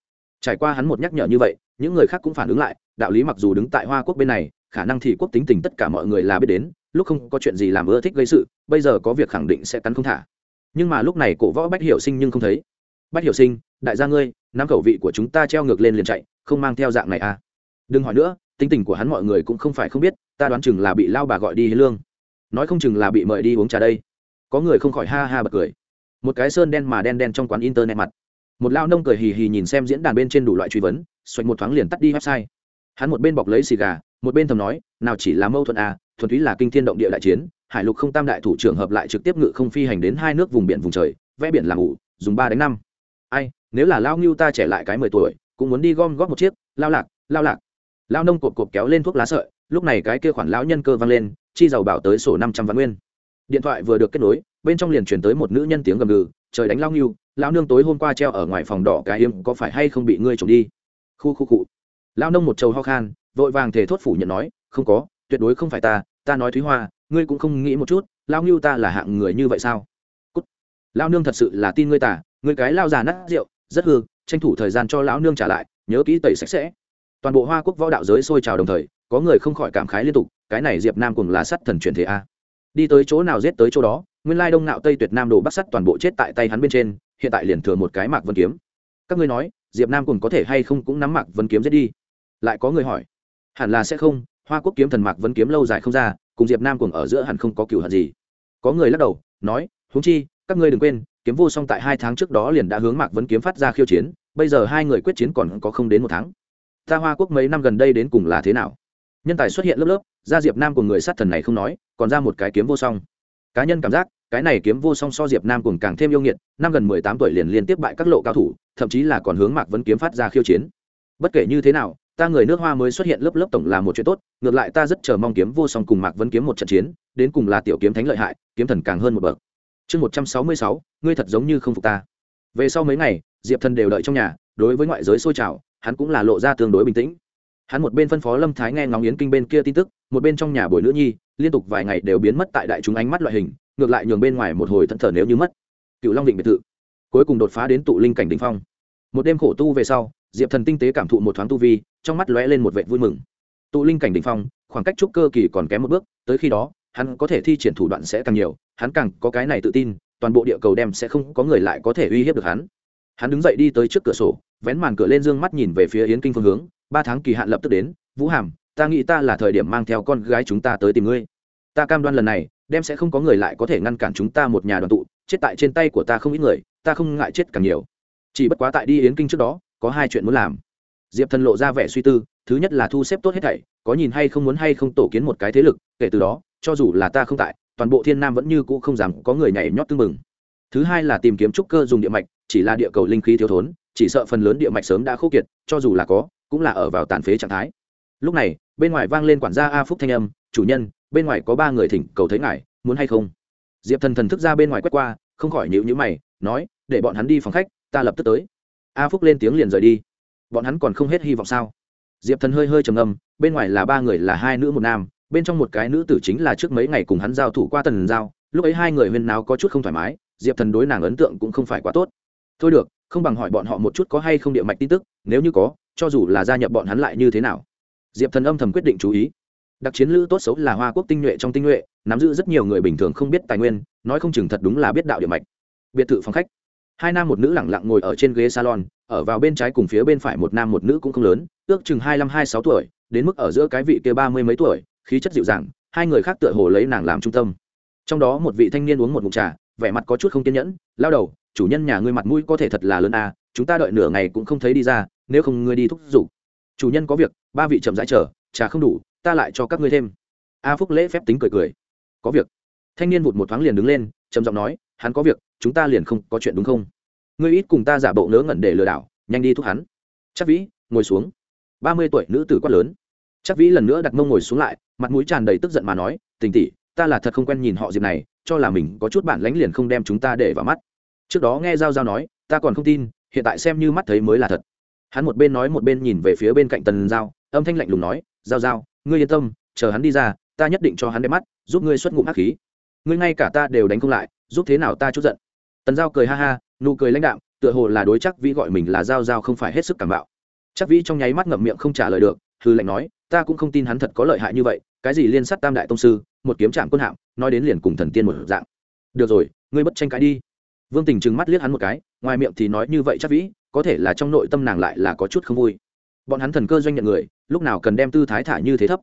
Trải qua hắn một nhắc nhở như vậy, những người khác cũng phản ứng lại, đạo lý mặc dù đứng tại hoa quốc bên này khả năng thì quốc tính tình tất cả mọi người là biết đến, lúc không có chuyện gì làm ưa thích gây sự, bây giờ có việc khẳng định sẽ cắn không thả. Nhưng mà lúc này cổ võ bách hiểu sinh nhưng không thấy. Bách hiểu sinh, đại gia ngươi năm khẩu vị của chúng ta treo ngược lên liền chạy, không mang theo dạng này à? Đừng hỏi nữa, tính tình của hắn mọi người cũng không phải không biết, ta đoán chừng là bị lao bà gọi đi hiến lương. Nói không chừng là bị mời đi uống trà đây. Có người không khỏi ha ha bật cười. Một cái sơn đen mà đen đen trong quán internet mặt. Một lao nông cười hì hì nhìn xem diễn đàn bên trên đủ loại truy vấn, xoạch một thoáng liền tắt đi website. Hắn một bên bọc lấy xì gà một bên thầm nói, nào chỉ là mâu thuẫn à thuần túy là kinh thiên động địa đại chiến, hải lục không tam đại thủ trưởng hợp lại trực tiếp ngự không phi hành đến hai nước vùng biển vùng trời, vẽ biển làm ngủ dùng ba đánh năm. Ai, nếu là lao ngưu ta trẻ lại cái mười tuổi, cũng muốn đi gom góp một chiếc, lao lạc lao lạc. Lao nông cột cột kéo lên thuốc lá sợi, lúc này cái kia khoản lão nhân cơ vang lên, chi giàu bảo tới sổ năm trăm vạn nguyên. Điện thoại vừa được kết nối, bên trong liền chuyển tới một nữ nhân tiếng gầm gừ, trời đánh lao ngưu lao nương tối hôm qua treo ở ngoài phòng đỏ cái hiếm có phải hay không bị ngươi trộm đi? Khu khu cụ lao nông một trầu ho khan vội vàng thể thốt phủ nhận nói, không có, tuyệt đối không phải ta ta nói thúy hoa, ngươi cũng không nghĩ một chút lao ngưu ta là hạng người như vậy sao? Cút. lao nương thật sự là tin ngươi tả ngươi cái lao già nát rượu, rất hư, tranh thủ thời gian cho lão nương trả lại, nhớ kỹ tẩy sạch sẽ. Toàn bộ hoa quốc võ đạo giới sôi trào đồng thời, có người không khỏi cảm khái liên tục, cái này diệp nam cùng là sắt thần truyền thế a. Đi tới chỗ nào giết tới chỗ đó, nguyên lai đông nạo tây tuyệt nam đồ bắc sắt toàn bộ chết tại tay hắn bên trên, hiện tại liền thừa một cái mạc vân kiếm. Các ngươi nói, diệp nam cùng có thể hay không cũng nắm mạc vân kiếm giết đi? Lại có người hỏi hẳn là sẽ không, hoa quốc kiếm thần mạc vẫn kiếm lâu dài không ra, cùng diệp nam cùng ở giữa hẳn không có cựu hận gì. Có người lắc đầu, nói, huống chi, các ngươi đừng quên, kiếm vô song tại hai tháng trước đó liền đã hướng mạc vẫn kiếm phát ra khiêu chiến, bây giờ hai người quyết chiến còn có không đến một tháng. Ta hoa quốc mấy năm gần đây đến cùng là thế nào? Nhân tài xuất hiện lớp lớp, ra diệp nam cùng người sát thần này không nói, còn ra một cái kiếm vô song. Cá nhân cảm giác, cái này kiếm vô song so diệp nam cùng càng thêm yêu nghiệt, năm gần mười tám tuổi liền liên tiếp bại các lộ cao thủ, thậm chí là còn hướng mạc vấn kiếm phát ra khiêu chiến. Bất kể như thế nào ta người nước hoa mới xuất hiện lớp lớp tổng là một chuyện tốt, ngược lại ta rất chờ mong kiếm vô song cùng mạc vấn kiếm một trận chiến, đến cùng là tiểu kiếm thánh lợi hại, kiếm thần càng hơn một bậc. Chương một trăm sáu mươi sáu, ngươi thật giống như không phục ta. Về sau mấy ngày, diệp thần đều đợi trong nhà, đối với ngoại giới sôi trào, hắn cũng là lộ ra tương đối bình tĩnh. Hắn một bên phân phó lâm thái nghe ngóng yến kinh bên kia tin tức, một bên trong nhà buổi nữ nhi, liên tục vài ngày đều biến mất tại đại chúng ánh mắt loại hình, ngược lại nhường bên ngoài một hồi thẫn thờ nếu như mất. Cựu long định biệt thự. Cuối cùng đột phá đến tụ linh cảnh đ phong. Một đêm khổ tu về sau, diệp thần tinh tế cảm thụ một thoáng tu vi trong mắt lóe lên một vệ vui mừng. Tụ linh cảnh đ phong, khoảng cách trúc cơ kỳ còn kém một bước, tới khi đó, hắn có thể thi triển thủ đoạn sẽ càng nhiều, hắn càng có cái này tự tin, toàn bộ địa cầu đem sẽ không có người lại có thể uy hiếp được hắn. Hắn đứng dậy đi tới trước cửa sổ, vén màn cửa lên d ư ơ n g mắt nhìn về phía yến kinh phương hướng, ba tháng kỳ hạn lập tức đến, vũ hàm, ta nghĩ ta là thời điểm mang theo con gái chúng ta tới tìm ngươi. Ta cam đoan lần này, đem sẽ không có người lại có thể ngăn cản chúng ta một nhà đoàn tụ, chết tại trên tay của ta không ít người, ta không ngại chết càng nhiều. Chỉ bất quá tại đi yến kinh trước đó, có hai chuyện muốn làm diệp thần lộ ra vẻ suy tư, thứ nhất là thu xếp tốt hết thảy, có nhìn hay không muốn hay không tổ kiến một cái thế lực, kể từ đó, cho dù là ta không tại, toàn bộ thiên nam vẫn như cũ không dám có người nhảy nhót tưng mừng thứ hai là tìm kiếm trúc cơ dùng địa mạch, chỉ là địa cầu linh khí thiếu thốn, chỉ sợ phần lớn địa mạch sớm đã khô kiệt, cho dù là có, cũng là ở vào tàn phế trạng thái. Lúc này, bên ngoài vang lên quản gia a phúc thanh âm, chủ nhân, bên ngoài có ba người thỉnh cầu thấy ngài, muốn hay không? Diệp thần thần thức ra bên ngoài quét qua, không khỏi nhịu nhữ mày, nói, để bọn hắn đi phòng khách, ta lập tức tới. A phúc lên tiếng liền rời đi bọn hắn còn không hết hy vọng sao? Diệp thần hơi hơi trầm âm bên ngoài là ba người, là hai nữ một nam, bên trong một cái nữ tử chính là trước mấy ngày cùng hắn giao thủ qua tần giao, lúc ấy hai người huyên náo có chút không thoải mái, diệp thần đối nàng ấn tượng cũng không phải quá tốt. Thôi được, không bằng hỏi bọn họ một chút có hay không địa mạch tin tức, nếu như có, cho dù là gia nhập bọn hắn lại như thế nào. Diệp thần âm thầm quyết định chú ý. Đặc chiến lữ tốt xấu là hoa quốc tinh nhuệ trong tinh nhuệ, nắm giữ rất nhiều người bình thường không biết tài nguyên, nói không chừng thật đúng là biết đạo địa mạch. Biệt thự phòng khách hai nam một nữ lẳng lặng ngồi ở trên ghế salon, ở vào bên trái cùng phía bên phải một nam một nữ cũng không lớn, ước chừng hai mươi hai sáu tuổi, đến mức ở giữa cái vị kia ba mươi mấy tuổi, khí chất dịu dàng, hai người khác tựa hồ lấy nàng làm trung tâm. Trong đó một vị thanh niên uống một mụn trà, vẻ mặt có chút không kiên nhẫn, lao đầu, chủ nhân nhà ngươi mặt mũi có thể thật là lớn à chúng ta đợi nửa ngày cũng không thấy đi ra, nếu không ngươi đi thúc giục. Chủ nhân có việc, ba vị chậm rãi chờ, trà không đủ, ta lại cho các ngươi thêm. A phúc lễ phép tính cười cười. Có việc. Thanh niên vụt một thoáng liền đứng lên, trầm giọng nói, hắn có việc chúng ta liền không có chuyện đúng không? Ngươi ít cùng ta giả bộ ngớ ngẩn để lừa đảo, nhanh đi thúc hắn. Chắc vĩ, ngồi xuống. Ba mươi tuổi nữ tử quát lớn. Chắc vĩ lần nữa đặt mông ngồi xuống lại, mặt mũi tràn đầy tức giận mà nói, tình tỉ ta là thật không quen nhìn họ diệp này, cho là mình có chút bản lánh liền không đem chúng ta để vào mắt. Trước đó nghe giao giao nói, ta còn không tin, hiện tại xem như mắt thấy mới là thật. Hắn một bên nói một bên nhìn về phía bên cạnh tần giao, âm thanh lạnh lùng nói, giao giao, ngươi yên tâm, chờ hắn đi ra, ta nhất định cho hắn đẹp mắt, giúp ngươi xuất ngụm hắc khí. Ngươi ngay cả ta đều đánh không lại, giúp thế nào ta chút giận? Tần giao cười ha ha, nụ cười lãnh đạm, tựa hồ là đối chắc vĩ gọi mình là giao giao không phải hết sức cảm bạo. Chắc vĩ trong nháy mắt ngậm miệng không trả lời được hư lệnh nói, ta cũng không tin hắn thật có lợi hại như vậy, cái gì liên sát tam đại tông sư, một kiếm trạm quân hạm, nói đến liền cùng thần tiên một dạng. Được rồi, ngươi bất tranh cãi đi. Vương tình trừng mắt liếc hắn một cái, ngoài miệng thì nói như vậy chắc vĩ, có thể là trong nội tâm nàng lại là có chút không vui. Bọn hắn thần cơ doanh nhận người, lúc nào cần đem tư thái thả như thế thấp.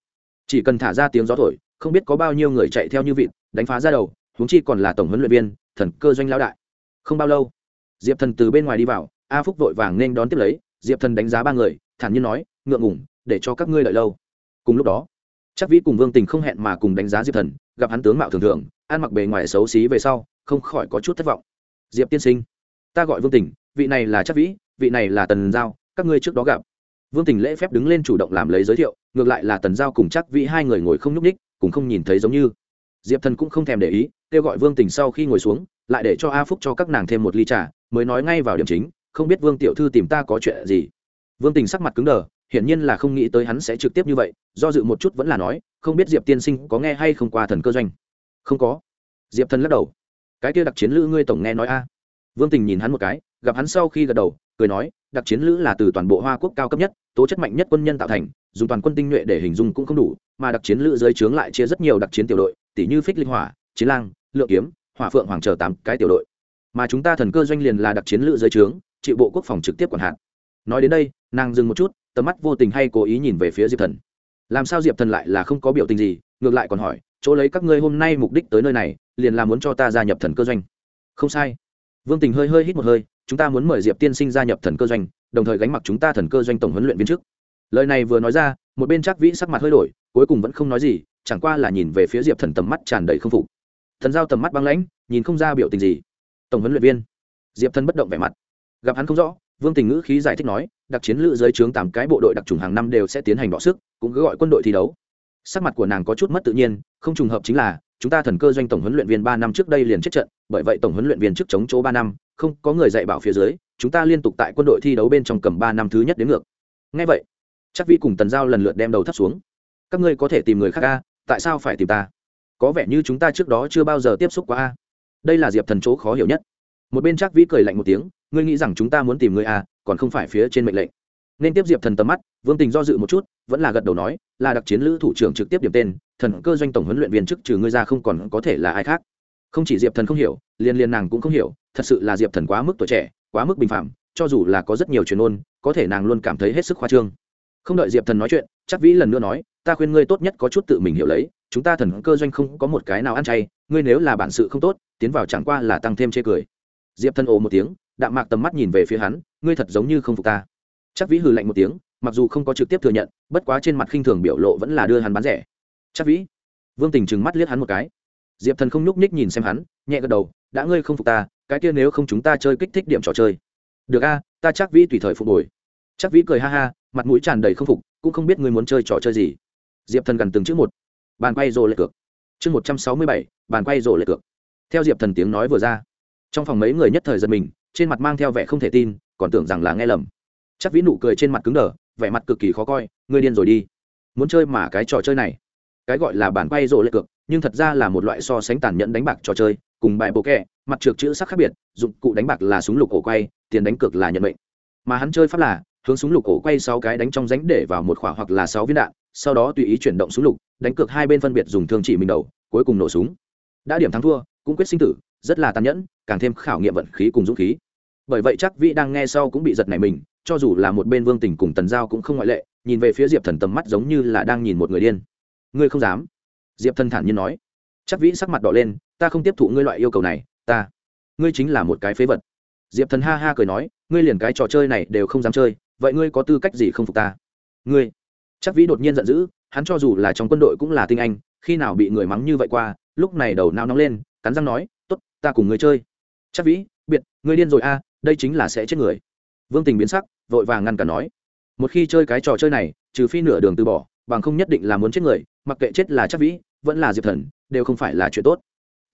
Chỉ cần thả ra tiếng gió thổi, không biết có bao nhiêu người chạy theo như vịt, đánh phá ra đầu, huống chi còn là tổng huấn luyện viên, thần cơ doanh lão đại không bao lâu, diệp thần từ bên ngoài đi vào, a phúc vội vàng nên đón tiếp lấy, diệp thần đánh giá ba người, thản nhiên nói, ngượng ngủng để cho các ngươi đợi lâu. Cùng lúc đó, chắc vĩ cùng vương tình không hẹn mà cùng đánh giá diệp thần, gặp hắn tướng mạo thường thường, ăn mặc bề ngoài xấu xí về sau, không khỏi có chút thất vọng. Diệp tiên sinh, ta gọi vương tình, vị này là chắc vĩ, vị này là tần giao, các ngươi trước đó gặp. Vương tình lễ phép đứng lên chủ động làm lấy giới thiệu, ngược lại là tần giao cùng chắc vĩ hai người ngồi không nhúc ních cũng không nhìn thấy giống như diệp thần cũng không thèm để ý, kêu gọi vương tình sau khi ngồi xuống, lại để cho a phúc cho các nàng thêm một ly trà, mới nói ngay vào điểm chính, không biết vương tiểu thư tìm ta có chuyện gì. Vương tình sắc mặt cứng đờ, hiển nhiên là không nghĩ tới hắn sẽ trực tiếp như vậy, do dự một chút vẫn là nói, không biết diệp tiên sinh có nghe hay không qua thần cơ doanh? Không có. Diệp thần lắc đầu. Cái kia đặc chiến lữ ngươi tổng nghe nói a. Vương tình nhìn hắn một cái, gặp hắn sau khi gật đầu cười nói, đặc chiến lữ là từ toàn bộ hoa quốc cao cấp nhất, tố chất mạnh nhất quân nhân tạo thành, dùng toàn quân tinh nhuệ để hình dung cũng không đủ, mà đặc chiến lữ dưới trướng lại chia rất nhiều đặc chiến tiểu đội tỷ như phích linh hỏa, chiến lang, lượng kiếm, hỏa phượng hoàng chờ tám cái tiểu đội. Mà chúng ta thần cơ doanh liền là đặc chiến lữ dưới trướng, chịu bộ quốc phòng trực tiếp quản hạt. Nói đến đây, nàng dừng một chút, tầm mắt vô tình hay cố ý nhìn về phía diệp thần. Làm sao diệp thần lại là không có biểu tình gì, ngược lại còn hỏi, chỗ lấy các ngươi hôm nay mục đích tới nơi này, liền là muốn cho ta gia nhập thần cơ doanh? Không sai. Vương tình hơi hơi hít một hơi chúng ta muốn mời diệp tiên sinh gia nhập thần cơ doanh, đồng thời gánh mặc chúng ta thần cơ doanh tổng huấn luyện viên trước. Lời này vừa nói ra, một bên chắc vĩ sắc mặt hơi đổi, cuối cùng vẫn không nói gì, chẳng qua là nhìn về phía diệp thần tầm mắt tràn đầy không phục. Thần giao tầm mắt băng lãnh, nhìn không ra biểu tình gì. Tổng huấn luyện viên? Diệp thần bất động vẻ mặt. Gặp hắn không rõ, vương tình ngữ khí giải thích nói, đặc chiến lữ dưới trướng tám cái bộ đội đặc trùng hàng năm đều sẽ tiến hành bỏ sức, cũng cứ gọi quân đội thi đấu. Sắc mặt của nàng có chút mất tự nhiên, không trùng hợp chính là, chúng ta thần cơ doanh tổng huấn luyện viên ba năm trước đây liền chết trận, bởi vậy tổng huấn luyện viên trước chống chỗ ba năm không có người dạy bảo phía dưới, chúng ta liên tục tại quân đội thi đấu bên trong cầm ba năm thứ nhất đến ngược. Ngay vậy, chắc vi cùng tần giao lần lượt đem đầu thấp xuống. Các ngươi có thể tìm người khác a, tại sao phải tìm ta? Có vẻ như chúng ta trước đó chưa bao giờ tiếp xúc qua a. Đây là diệp thần chỗ khó hiểu nhất. Một bên chắc vĩ cười lạnh một tiếng, ngươi nghĩ rằng chúng ta muốn tìm ngươi a, còn không phải phía trên mệnh lệnh. Nên tiếp diệp thần tầm mắt, vương tình do dự một chút, vẫn là gật đầu nói, là đặc chiến lữ thủ trưởng trực tiếp điểm tên, thần cơ doanh tổng huấn luyện viên chức trừ ngươi ra không còn có thể là ai khác. Không chỉ diệp thần không hiểu liên liên nàng cũng không hiểu, thật sự là diệp thần quá mức tuổi trẻ, quá mức bình phạm, cho dù là có rất nhiều chuyện ôn có thể nàng luôn cảm thấy hết sức khoa trương. Không đợi diệp thần nói chuyện, chắc vĩ lần nữa nói, ta khuyên ngươi tốt nhất có chút tự mình hiểu lấy, chúng ta thần cơ doanh không có một cái nào ăn chay, ngươi nếu là bản sự không tốt, tiến vào chẳng qua là tăng thêm chê cười. Diệp thần ồ một tiếng, đạm mạc tầm mắt nhìn về phía hắn, ngươi thật giống như không phục ta. Chắc vĩ hừ lạnh một tiếng, mặc dù không có trực tiếp thừa nhận, bất quá trên mặt khinh thường biểu lộ vẫn là đưa hắn bán rẻ. Chắc vĩ. Vương tình trừng mắt liếc hắn một cái. Diệp thần không nhúc nhích nhìn xem hắn, nhẹ gật đầu đã ngươi không phục ta, cái kia nếu không chúng ta chơi kích thích điểm trò chơi. Được a, ta chắc vĩ tùy thời phục hồi. Chắc vĩ cười ha ha, mặt mũi tràn đầy không phục, cũng không biết ngươi muốn chơi trò chơi gì. Diệp thần gần từng chữ một. Bàn quay rồ lệ cược. Chương một trăm sáu mươi bảy, bàn quay rồ lệ cược. Theo diệp thần tiếng nói vừa ra, trong phòng mấy người nhất thời giật mình, trên mặt mang theo vẻ không thể tin, còn tưởng rằng là nghe lầm. Chắc vĩ nụ cười trên mặt cứng đờ, vẻ mặt cực kỳ khó coi, ngươi điên rồi đi. Muốn chơi mà cái trò chơi này. Cái gọi là bản quay rộ lệ cược, nhưng thật ra là một loại so sánh tàn nhẫn đánh bạc trò chơi cùng bài bộ kẹ, mặt trượt chữ sắc khác biệt, dụng cụ đánh bạc là súng lục cổ quay, tiền đánh cược là nhận mệnh. Mà hắn chơi pháp là, hướng súng lục cổ quay sáu cái đánh trong ránh để vào một khỏa hoặc là sáu viên đạn, sau đó tùy ý chuyển động súng lục, đánh cược hai bên phân biệt dùng thương chỉ mình đầu, cuối cùng nổ súng. Đã điểm thắng thua, cũng quyết sinh tử, rất là tàn nhẫn, càng thêm khảo nghiệm vận khí cùng dũng khí. Bởi vậy chắc vị đang nghe sau cũng bị giật này mình, cho dù là một bên vương tình cùng tần giao cũng không ngoại lệ, nhìn về phía diệp thần tầm mắt giống như là đang nhìn một người điên. Ngươi không dám? Diệp thần thản nhiên nói. Chắc vĩ sắc mặt đỏ lên ta không tiếp thụ ngươi loại yêu cầu này, ta, ngươi chính là một cái phế vật. Diệp thần ha ha cười nói, ngươi liền cái trò chơi này đều không dám chơi, vậy ngươi có tư cách gì không phục ta? Ngươi, chắc vĩ đột nhiên giận dữ, hắn cho dù là trong quân đội cũng là tinh anh, khi nào bị người mắng như vậy qua, lúc này đầu nao nóng lên, cắn răng nói t ố t ta cùng ngươi chơi. Chắc vĩ, biệt, ngươi điên rồi a, đây chính là sẽ chết người. Vương tình biến sắc, vội vàng ngăn cả nói, một khi chơi cái trò chơi này, trừ phi nửa đường từ bỏ, bằng không nhất định là muốn chết người, mặc kệ chết là chắc vĩ, vẫn là diệp thần, đều không phải là chuyện tốt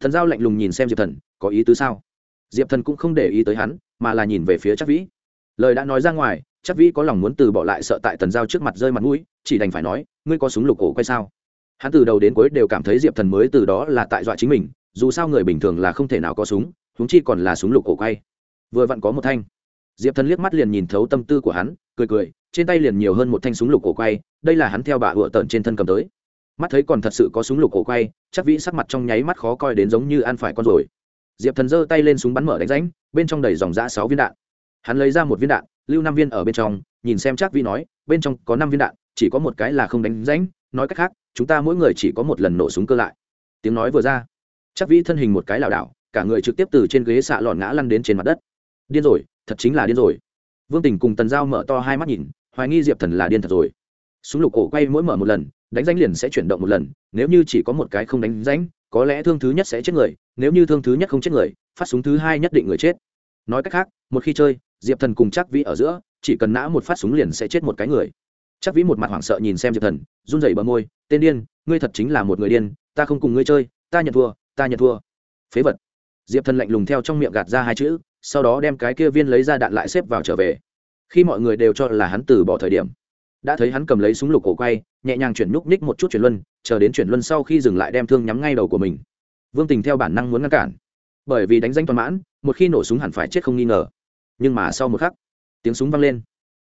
thần giao lạnh lùng nhìn xem diệp thần, có ý tứ sao? Diệp thần cũng không để ý tới hắn, mà là nhìn về phía chắc vĩ. Lời đã nói ra ngoài chắc vĩ có lòng muốn từ bỏ lại sợ tại tần giao trước mặt rơi mặt mũi, chỉ đành phải nói, ngươi có súng lục cổ quay sao? Hắn từ đầu đến cuối đều cảm thấy diệp thần mới từ đó là tại dọa chính mình, dù sao người bình thường là không thể nào có súng húng chi còn là súng lục cổ quay. Vừa vặn có một thanh. Diệp thần liếc mắt liền nhìn thấu tâm tư của hắn, cười cười, trên tay liền nhiều hơn một thanh súng lục cổ quay, đây là hắn theo bà ựa tợn trên thân cầm tới mắt thấy còn thật sự có súng lục cổ quay, chắc vĩ sắc mặt trong nháy mắt khó coi đến giống như ăn phải con rồi diệp thần giơ tay lên súng bắn mở đánh ránh bên trong đầy dòng giã sáu viên đạn. Hắn lấy ra một viên đạn, lưu năm viên ở bên trong, nhìn xem chắc vĩ nói, bên trong có năm viên đạn, chỉ có một cái là không đánh ránh nói cách khác, chúng ta mỗi người chỉ có một lần nổ súng cơ lại. Tiếng nói vừa ra, chắc vĩ thân hình một cái lảo đảo, cả người trực tiếp từ trên ghế xạ lọn ngã lăn đến trên mặt đất. Điên rồi, thật chính là điên rồi. Vương tình cùng tần giao mở to hai mắt nhìn, hoài nghi diệp thần là điên thật rồi. Súng lục cổ quay mỗi mở một lần đánh danh liền sẽ chuyển động một lần, nếu như chỉ có một cái không đánh danh có lẽ thương thứ nhất sẽ chết người, nếu như thương thứ nhất không chết người, phát súng thứ hai nhất định người chết. Nói cách khác, một khi chơi, diệp thần cùng chắc vĩ ở giữa, chỉ cần nã một phát súng liền sẽ chết một cái người. Chắc vĩ một mặt hoảng sợ nhìn xem diệp thần, run rẩy bờ môi, tên điên, ngươi thật chính là một người điên, ta không cùng ngươi chơi, ta nhận thua, ta nhận thua. Phế vật. Diệp thần lạnh lùng theo trong miệng gạt ra hai chữ, sau đó đem cái kia viên lấy ra đạn lại xếp vào trở về. Khi mọi người đều cho là hắn từ bỏ thời điểm đã thấy hắn cầm lấy súng lục cổ quay, nhẹ nhàng chuyển núp ních một chút chuyển luân, chờ đến chuyển luân sau khi dừng lại đem thương nhắm ngay đầu của mình. Vương tình theo bản năng muốn ngăn cản. Bởi vì đánh danh toàn mãn, một khi nổ súng hẳn phải chết không nghi ngờ. Nhưng mà sau một khắc, tiếng súng vang lên.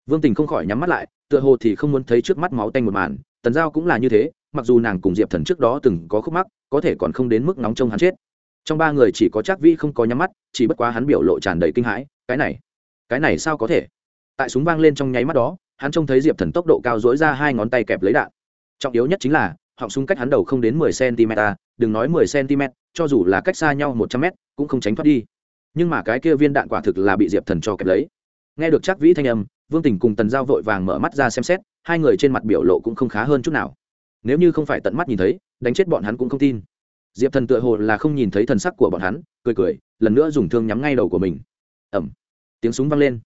Vương tình không khỏi nhắm mắt lại, tựa hồ thì không muốn thấy trước mắt máu tanh một màn, tần giao cũng là như thế, mặc dù nàng cùng diệp thần trước đó từng có khúc mắc, có thể còn không đến mức nóng trông hắn chết. Trong ba người chỉ có chắc vi không có nhắm mắt, chỉ bất quá hắn biểu lộ tràn đầy kinh hãi, cái này cái này sao có thể? Tại súng vang lên trong nháy mắt đó hắn trông thấy diệp thần tốc độ cao dỗi ra hai ngón tay kẹp lấy đạn. Trọng yếu nhất chính là, họng súng cách hắn đầu không đến mười cm à, đừng nói mười cm cho dù là cách xa nhau một trăm m cũng không tránh thoát đi. Nhưng mà cái kia viên đạn quả thực là bị diệp thần cho kẹp lấy. Nghe được chắc vĩ thanh âm, vương tình cùng tần giao vội vàng mở mắt ra xem xét, hai người trên mặt biểu lộ cũng không khá hơn chút nào. Nếu như không phải tận mắt nhìn thấy, đánh chết bọn hắn cũng không tin. Diệp thần tựa hồ là không nhìn thấy thần sắc của bọn hắn, cười cười, lần nữa dùng thương nhắm ngay đầu của mình. Ẩm tiếng súng vang lên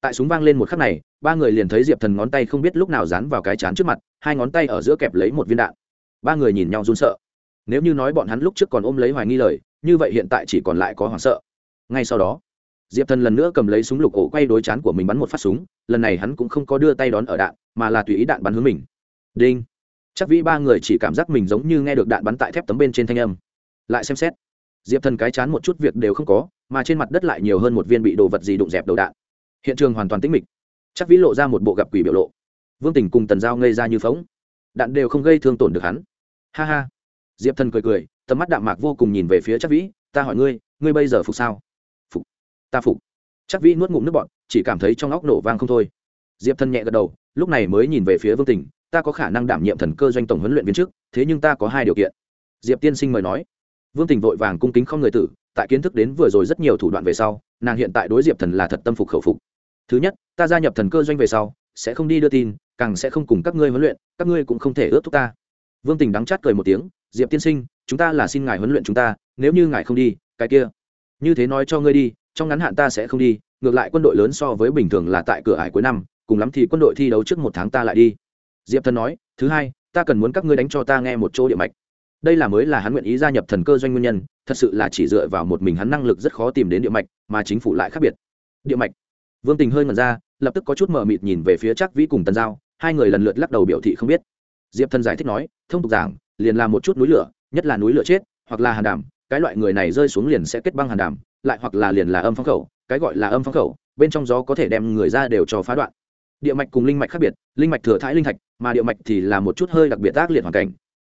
tại súng vang lên một khắc này, ba người liền thấy diệp thần ngón tay không biết lúc nào dán vào cái chán trước mặt, hai ngón tay ở giữa kẹp lấy một viên đạn. Ba người nhìn nhau run sợ. Nếu như nói bọn hắn lúc trước còn ôm lấy hoài nghi lời, như vậy hiện tại chỉ còn lại có hoảng sợ. Ngay sau đó, diệp thần lần nữa cầm lấy súng lục ổ quay đối chán của mình bắn một phát súng, lần này hắn cũng không có đưa tay đón ở đạn, mà là tùy ý đạn bắn hướng mình. Đinh. Chắc vĩ ba người chỉ cảm giác mình giống như nghe được đạn bắn tại thép tấm bên trên thanh âm. Lại xem xét, diệp thần cái chán một chút việc đều không có, mà trên mặt đất lại nhiều hơn một viên bị đồ vật gì đụng dẹp đầu đạn hiện trường hoàn toàn tĩnh mịch. Chắc vĩ lộ ra một bộ gặp quỷ biểu lộ. Vương tình cùng tần giao ngây ra như phóng. Đạn đều không gây thương tổn được hắn. Ha ha. Diệp thần cười cười, tầm mắt đạm mạc vô cùng nhìn về phía chắc vĩ, ta hỏi ngươi ngươi bây giờ phục sao? Phục. Ta phục. Chắc vĩ nuốt ngụm nước bọn chỉ cảm thấy trong óc nổ vang không thôi. Diệp thần nhẹ gật đầu, lúc này mới nhìn về phía vương tình, ta có khả năng đảm nhiệm thần cơ doanh tổng huấn luyện viên trước thế nhưng ta có hai điều kiện. Diệp tiên sinh mời nói. Vương tình vội vàng cung kính không người tử, tại kiến thức đến vừa rồi rất nhiều thủ đoạn về sau, nàng hiện tại đối diệp thần là thật tâm phục khẩu phục thứ nhất, ta gia nhập thần cơ doanh về sau, sẽ không đi đưa tin, càng sẽ không cùng các ngươi huấn luyện, các ngươi cũng không thể ướt thúc ta. Vương tình đắng chát cười một tiếng, diệp tiên sinh, chúng ta là xin ngài huấn luyện chúng ta, nếu như ngài không đi, cái kia, như thế nói cho ngươi đi, trong ngắn hạn ta sẽ không đi, ngược lại quân đội lớn so với bình thường là tại cửa ải cuối năm, cùng lắm thì quân đội thi đấu trước một tháng ta lại đi. Diệp thần nói, thứ hai, ta cần muốn các ngươi đánh cho ta nghe một chỗ địa mạch. Đây là mới là hắn nguyện ý gia nhập thần cơ doanh nguyên nhân, thật sự là chỉ dựa vào một mình hắn năng lực rất khó tìm đến địa mạch, mà chính phủ lại khác biệt. Địa mạch vương tình hơi ngẩn ra, lập tức có chút mờ mịt nhìn về phía chắc vĩ cùng tần giao, hai người lần lượt lắc đầu biểu thị không biết. Diệp thần giải thích nói, thông tục giảng, liền là một chút núi lửa, nhất là núi lửa chết, hoặc là hàn đàm, cái loại người này rơi xuống liền sẽ kết băng hàn đàm, lại hoặc là liền là âm phong khẩu, cái gọi là âm phong khẩu, bên trong gió có thể đem người ra đều cho phá đoạn. Địa mạch cùng linh mạch khác biệt, linh mạch thừa thái linh thạch, mà địa mạch thì là một chút hơi đặc biệt tác liệt hoàn cảnh.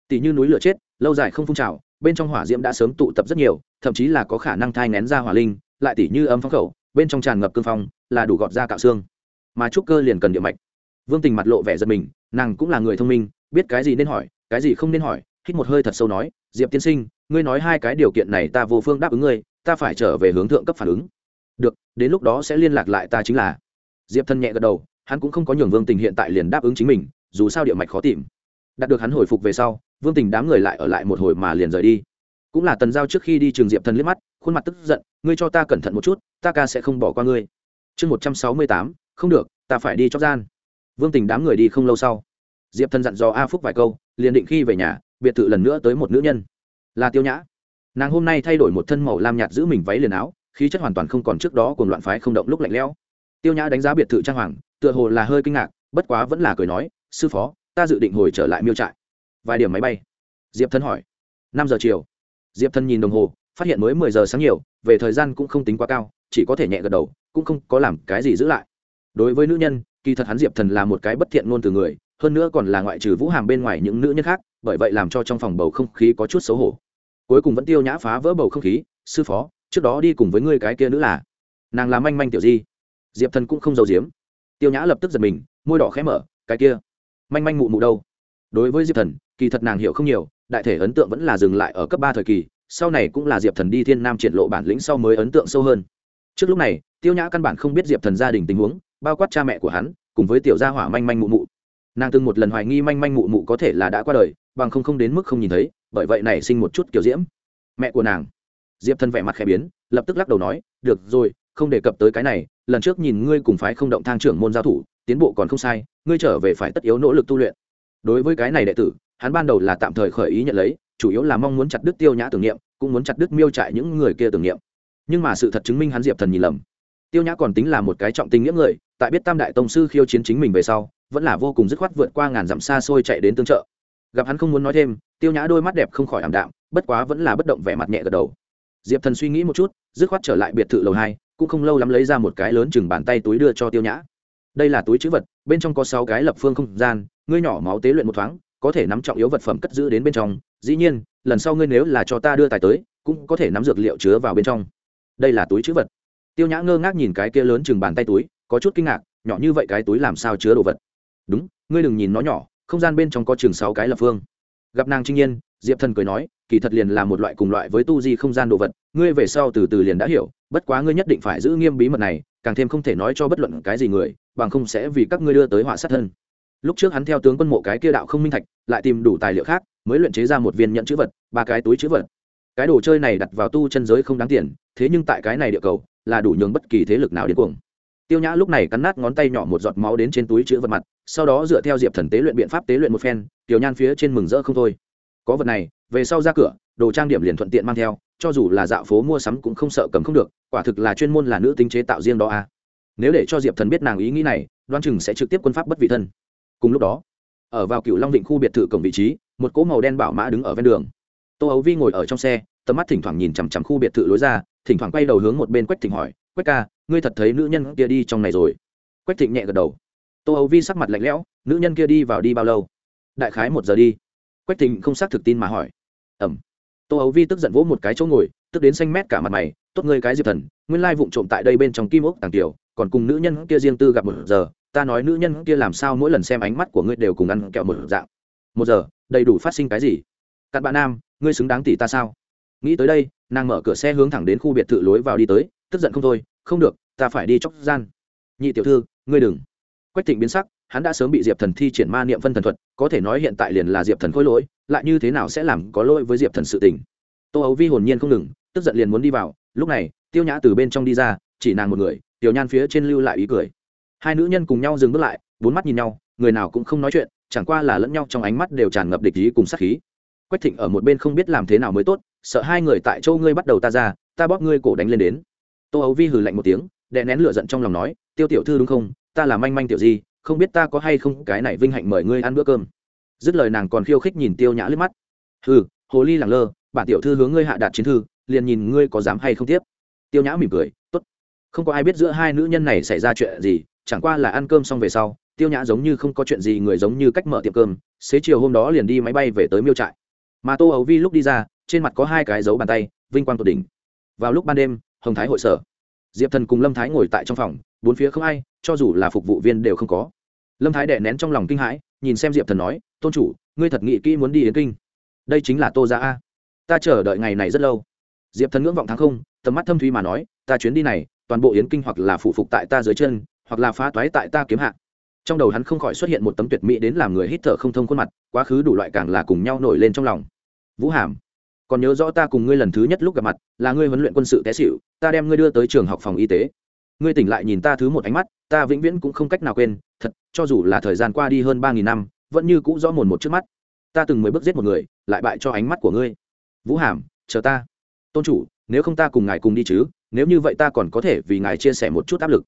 Tỷ như núi lửa chết, lâu dài không phun trào, bên trong hỏa diễm đã sớm tụ tập rất nhiều, thậm chí là có khả năng thai nén ra hỏa linh, lại tỷ như âm phong khẩu, bên trong tràn ngập cương phong là đủ gọt ra cạo xương. Mà trúc cơ liền cần địa mạch. Vương tình mặt lộ vẻ giật mình, nàng cũng là người thông minh, biết cái gì nên hỏi, cái gì không nên hỏi, hít một hơi thật sâu nói, diệp tiên sinh, ngươi nói hai cái điều kiện này ta vô phương đáp ứng ngươi, ta phải trở về hướng thượng cấp phản ứng. Được, đến lúc đó sẽ liên lạc lại ta chính là. Diệp thân nhẹ gật đầu, hắn cũng không có nhường vương tình hiện tại liền đáp ứng chính mình, dù sao địa mạch khó tìm. Đạt được hắn hồi phục về sau, vương tình đám người lại ở lại một hồi mà liền rời đi. Cũng là tần giao trước khi đi trường diệp thần liếc mắt, khuôn mặt tức giận, ngươi cho ta cẩn thận một chút, ta ca sẽ không bỏ qua ngươi chương một trăm sáu mươi tám, không được, ta phải đi chót gian. Vương tình đám người đi không lâu sau. Diệp thần dặn dò a phúc vài câu, liền định khi về nhà, biệt thự lần nữa tới một nữ nhân. Là tiêu nhã. Nàng hôm nay thay đổi một thân màu lam nhạt giữ mình váy liền áo, khí chất hoàn toàn không còn trước đó cùng loạn phái không động lúc lạnh lẽo. Tiêu nhã đánh giá biệt thự trang hoàng, tựa hồ là hơi kinh ngạc, bất quá vẫn là cười nói, sư phó, ta dự định hồi trở lại miêu trại. Vài điểm máy bay. Diệp thân hỏi. Năm giờ chiều. Diệp thân nhìn đồng hồ, phát hiện mới mười giờ sáng nhiều, về thời gian cũng không tính quá cao, chỉ có thể nhẹ gật đầu cũng không có làm cái gì giữ lại. Đối với nữ nhân, kỳ thật hắn diệp thần là một cái bất thiện ngôn từ người, hơn nữa còn là ngoại trừ vũ hàm bên ngoài những nữ nhân khác, bởi vậy làm cho trong phòng bầu không khí có chút xấu hổ. Cuối cùng vẫn tiêu nhã phá vỡ bầu không khí, sư phó, trước đó đi cùng với ngươi cái kia nữ là? Nàng làm manh manh tiểu di. Diệp thần cũng không giấu giếm. Tiêu nhã lập tức giật mình, môi đỏ khẽ mở, cái kia, manh manh mụ mụ đâu? Đối với diệp thần, kỳ thật nàng hiểu không nhiều, đại thể ấn tượng vẫn là dừng lại ở cấp ba thời kỳ, sau này cũng là diệp thần đi thiên nam triển lộ bản lĩnh sau mới ấn tượng sâu hơn trước lúc này, tiêu nhã căn bản không biết diệp thần gia đình tình huống, bao quát cha mẹ của hắn, cùng với tiểu gia hỏa manh manh mụ mụ. Nàng từng một lần hoài nghi manh manh mụ mụ có thể là đã qua đời, bằng không không đến mức không nhìn thấy, bởi vậy nảy sinh một chút kiểu diễm. Mẹ của nàng. Diệp thần vẻ mặt khẽ biến, lập tức lắc đầu nói, được rồi, không đề cập tới cái này, lần trước nhìn ngươi cùng phái không động thang trưởng môn giao thủ, tiến bộ còn không sai, ngươi trở về phải tất yếu nỗ lực tu luyện. Đối với cái này đệ tử, hắn ban đầu là tạm thời khởi ý nhận lấy, chủ yếu là mong muốn chặt đứt tiêu nhã tưởng niệm, cũng muốn chặt đứt miêu trại những người kia tưởng niệm nhưng mà sự thật chứng minh hắn diệp thần nhìn lầm. Tiêu nhã còn tính là một cái trọng tình nghĩa người, tại biết tam đại tông sư khiêu chiến chính mình về sau, vẫn là vô cùng dứt khoát vượt qua ngàn dặm xa xôi chạy đến tương trợ. Gặp hắn không muốn nói thêm, tiêu nhã đôi mắt đẹp không khỏi ảm đạm, bất quá vẫn là bất động vẻ mặt nhẹ gật đầu. Diệp thần suy nghĩ một chút, dứt khoát trở lại biệt thự lầu hai, cũng không lâu lắm lấy ra một cái lớn chừng bàn tay túi đưa cho tiêu nhã. Đây là túi chữ vật, bên trong có sáu cái lập phương không gian, ngươi nhỏ máu tế luyện một thoáng, có thể nắm trọng yếu vật phẩm cất giữ đến bên trong. Dĩ nhiên, lần sau ngươi nếu là cho ta đưa tài tới, cũng có thể nắm dược liệu chứa vào bên trong đây là túi chữ vật. Tiêu nhã ngơ ngác nhìn cái kia lớn chừng bàn tay túi, có chút kinh ngạc, nhỏ như vậy cái túi làm sao chứa đồ vật? Đúng, ngươi đừng nhìn nó nhỏ, không gian bên trong có chừng sáu cái lập phương. Gặp nàng trinh nhiên diệp thần cười nói, kỳ thật liền là một loại cùng loại với tu di không gian đồ vật, ngươi về sau từ từ liền đã hiểu, bất quá ngươi nhất định phải giữ nghiêm bí mật này, càng thêm không thể nói cho bất luận cái gì người, bằng không sẽ vì các ngươi đưa tới họa sát thân. Lúc trước hắn theo tướng quân mộ cái kia đạo không minh thạch, lại tìm đủ tài liệu khác, mới luyện chế ra một viên nhận chữ vật, ba cái túi chữ vật cái đồ chơi này đặt vào tu chân giới không đáng tiền, thế nhưng tại cái này địa cầu, là đủ nhường bất kỳ thế lực nào đến cuồng. Tiêu nhã lúc này cắn nát ngón tay nhỏ một giọt máu đến trên túi chữ vật mặt, sau đó dựa theo diệp thần tế luyện biện pháp tế luyện một phen, tiểu nhan phía trên mừng rỡ không thôi. Có vật này, về sau ra cửa, đồ trang điểm liền thuận tiện mang theo, cho dù là dạo phố mua sắm cũng không sợ cầm không được, quả thực là chuyên môn là nữ tính chế tạo riêng đó à. nếu để cho diệp thần biết nàng ý nghĩ này đoan chừng sẽ trực tiếp quân pháp bất vị thân. Cùng lúc đó, ở vào cựu long định khu biệt thự cổng vị trí, một cỗ màu đen bảo mã đứng ở ven đường tô ấu vi ngồi ở trong xe, tầm mắt thỉnh thoảng nhìn chằm chằm khu biệt thự lối ra, thỉnh thoảng quay đầu hướng một bên quách thịnh hỏi, quách ca, ngươi thật thấy nữ nhân kia đi trong này rồi? Quách thịnh nhẹ gật đầu. Tô ấu vi sắc mặt lạnh lẽo, nữ nhân kia đi vào đi bao lâu? Đại khái một giờ đi. Quách thịnh không xác thực tin mà hỏi. Ẩm tô ấu vi tức giận vỗ một cái chỗ ngồi, tức đến xanh mét cả mặt mày, tốt ngươi cái diệp thần, nguyên lai vụng trộm tại đây bên trong kim ốc tàng tiểu còn cùng nữ nhân kia riêng tư gặp một giờ, ta nói nữ nhân kia làm sao mỗi lần xem ánh mắt của ngươi đều cùng ăn kẹo một dạng. Một giờ, đầy đủ phát sinh cái gì? Cặn bạn nam ngươi xứng đáng tỷ ta sao? Nghĩ tới đây, nàng mở cửa xe hướng thẳng đến khu biệt thự lối vào đi tới, tức giận không thôi, không được, ta phải đi chóc gian. Nhị tiểu thư, ngươi đừng. Quách thịnh biến sắc, hắn đã sớm bị diệp thần thi triển ma niệm phân thần thuật, có thể nói hiện tại liền là diệp thần khôi lỗi, lại như thế nào sẽ làm có lỗi với diệp thần sự tình? Tô ấu vi hồn nhiên không ngừng, tức giận liền muốn đi vào, lúc này, tiêu nhã từ bên trong đi ra, chỉ nàng một người, tiểu nhan phía trên lưu lại ý cười. Hai nữ nhân cùng nhau dừng bước lại, bốn mắt nhìn nhau, người nào cũng không nói chuyện, chẳng qua là lẫn nhau trong ánh mắt đều tràn ngập địch ý cùng sát khí quách thịnh ở một bên không biết làm thế nào mới tốt, sợ hai người tại châu ngươi bắt đầu ta ra, ta bóp ngươi cổ đánh lên đến. Tô ấu vi hừ lạnh một tiếng, đè nén lửa giận trong lòng nói, tiêu tiểu thư đúng không? Ta là manh manh tiểu di, không biết ta có hay không cái này vinh hạnh mời ngươi ăn bữa cơm. Dứt lời nàng còn khiêu khích nhìn tiêu nhã liếc mắt. Hừ, hồ ly lẳng lơ, bản tiểu thư hướng ngươi hạ đạt chiến thư, liền nhìn ngươi có dám hay không tiếp. Tiêu nhã mỉm cười, tốt. Không có ai biết giữa hai nữ nhân này xảy ra chuyện gì, chẳng qua là ăn cơm xong về sau, tiêu nhã giống như không có chuyện gì, người giống như cách mở tiệm cơm, xế chiều hôm đó liền đi máy bay về tới miêu trại mà tô ấu vi lúc đi ra, trên mặt có hai cái dấu bàn tay, vinh quang tột đỉnh. Vào lúc ban đêm, hồng thái hội sở. Diệp thần cùng lâm thái ngồi tại trong phòng, bốn phía không ai, cho dù là phục vụ viên đều không có. Lâm thái đẻ nén trong lòng kinh hãi, nhìn xem diệp thần nói, tôn chủ, ngươi thật nghị kỹ muốn đi yến kinh. Đây chính là tô gia a. Ta chờ đợi ngày này rất lâu. Diệp thần ngưỡng vọng thắng không, tầm mắt thâm thúy mà nói, ta chuyến đi này, toàn bộ yến kinh hoặc là phụ phục tại ta dưới chân, hoặc là phá toái tại ta kiếm hạ. Trong đầu hắn không khỏi xuất hiện một tấm tuyệt mỹ đến làm người hít thở không thông khuôn mặt, quá khứ đủ loại càng là cùng nhau nổi lên trong lòng vũ hàm, còn nhớ rõ ta cùng ngươi lần thứ nhất lúc gặp mặt, là ngươi huấn luyện quân sự té xịu ta đem ngươi đưa tới trường học phòng y tế. Ngươi tỉnh lại nhìn ta thứ một ánh mắt, ta vĩnh viễn cũng không cách nào quên, thật, cho dù là thời gian qua đi hơn ba nghìn năm, vẫn như cũ rõ mồn một trước mắt. Ta từng mới bước giết một người, lại bại cho ánh mắt của ngươi. Vũ hàm, chờ ta. Tôn chủ, nếu không ta cùng ngài cùng đi chứ, nếu như vậy ta còn có thể vì ngài chia sẻ một chút áp lực.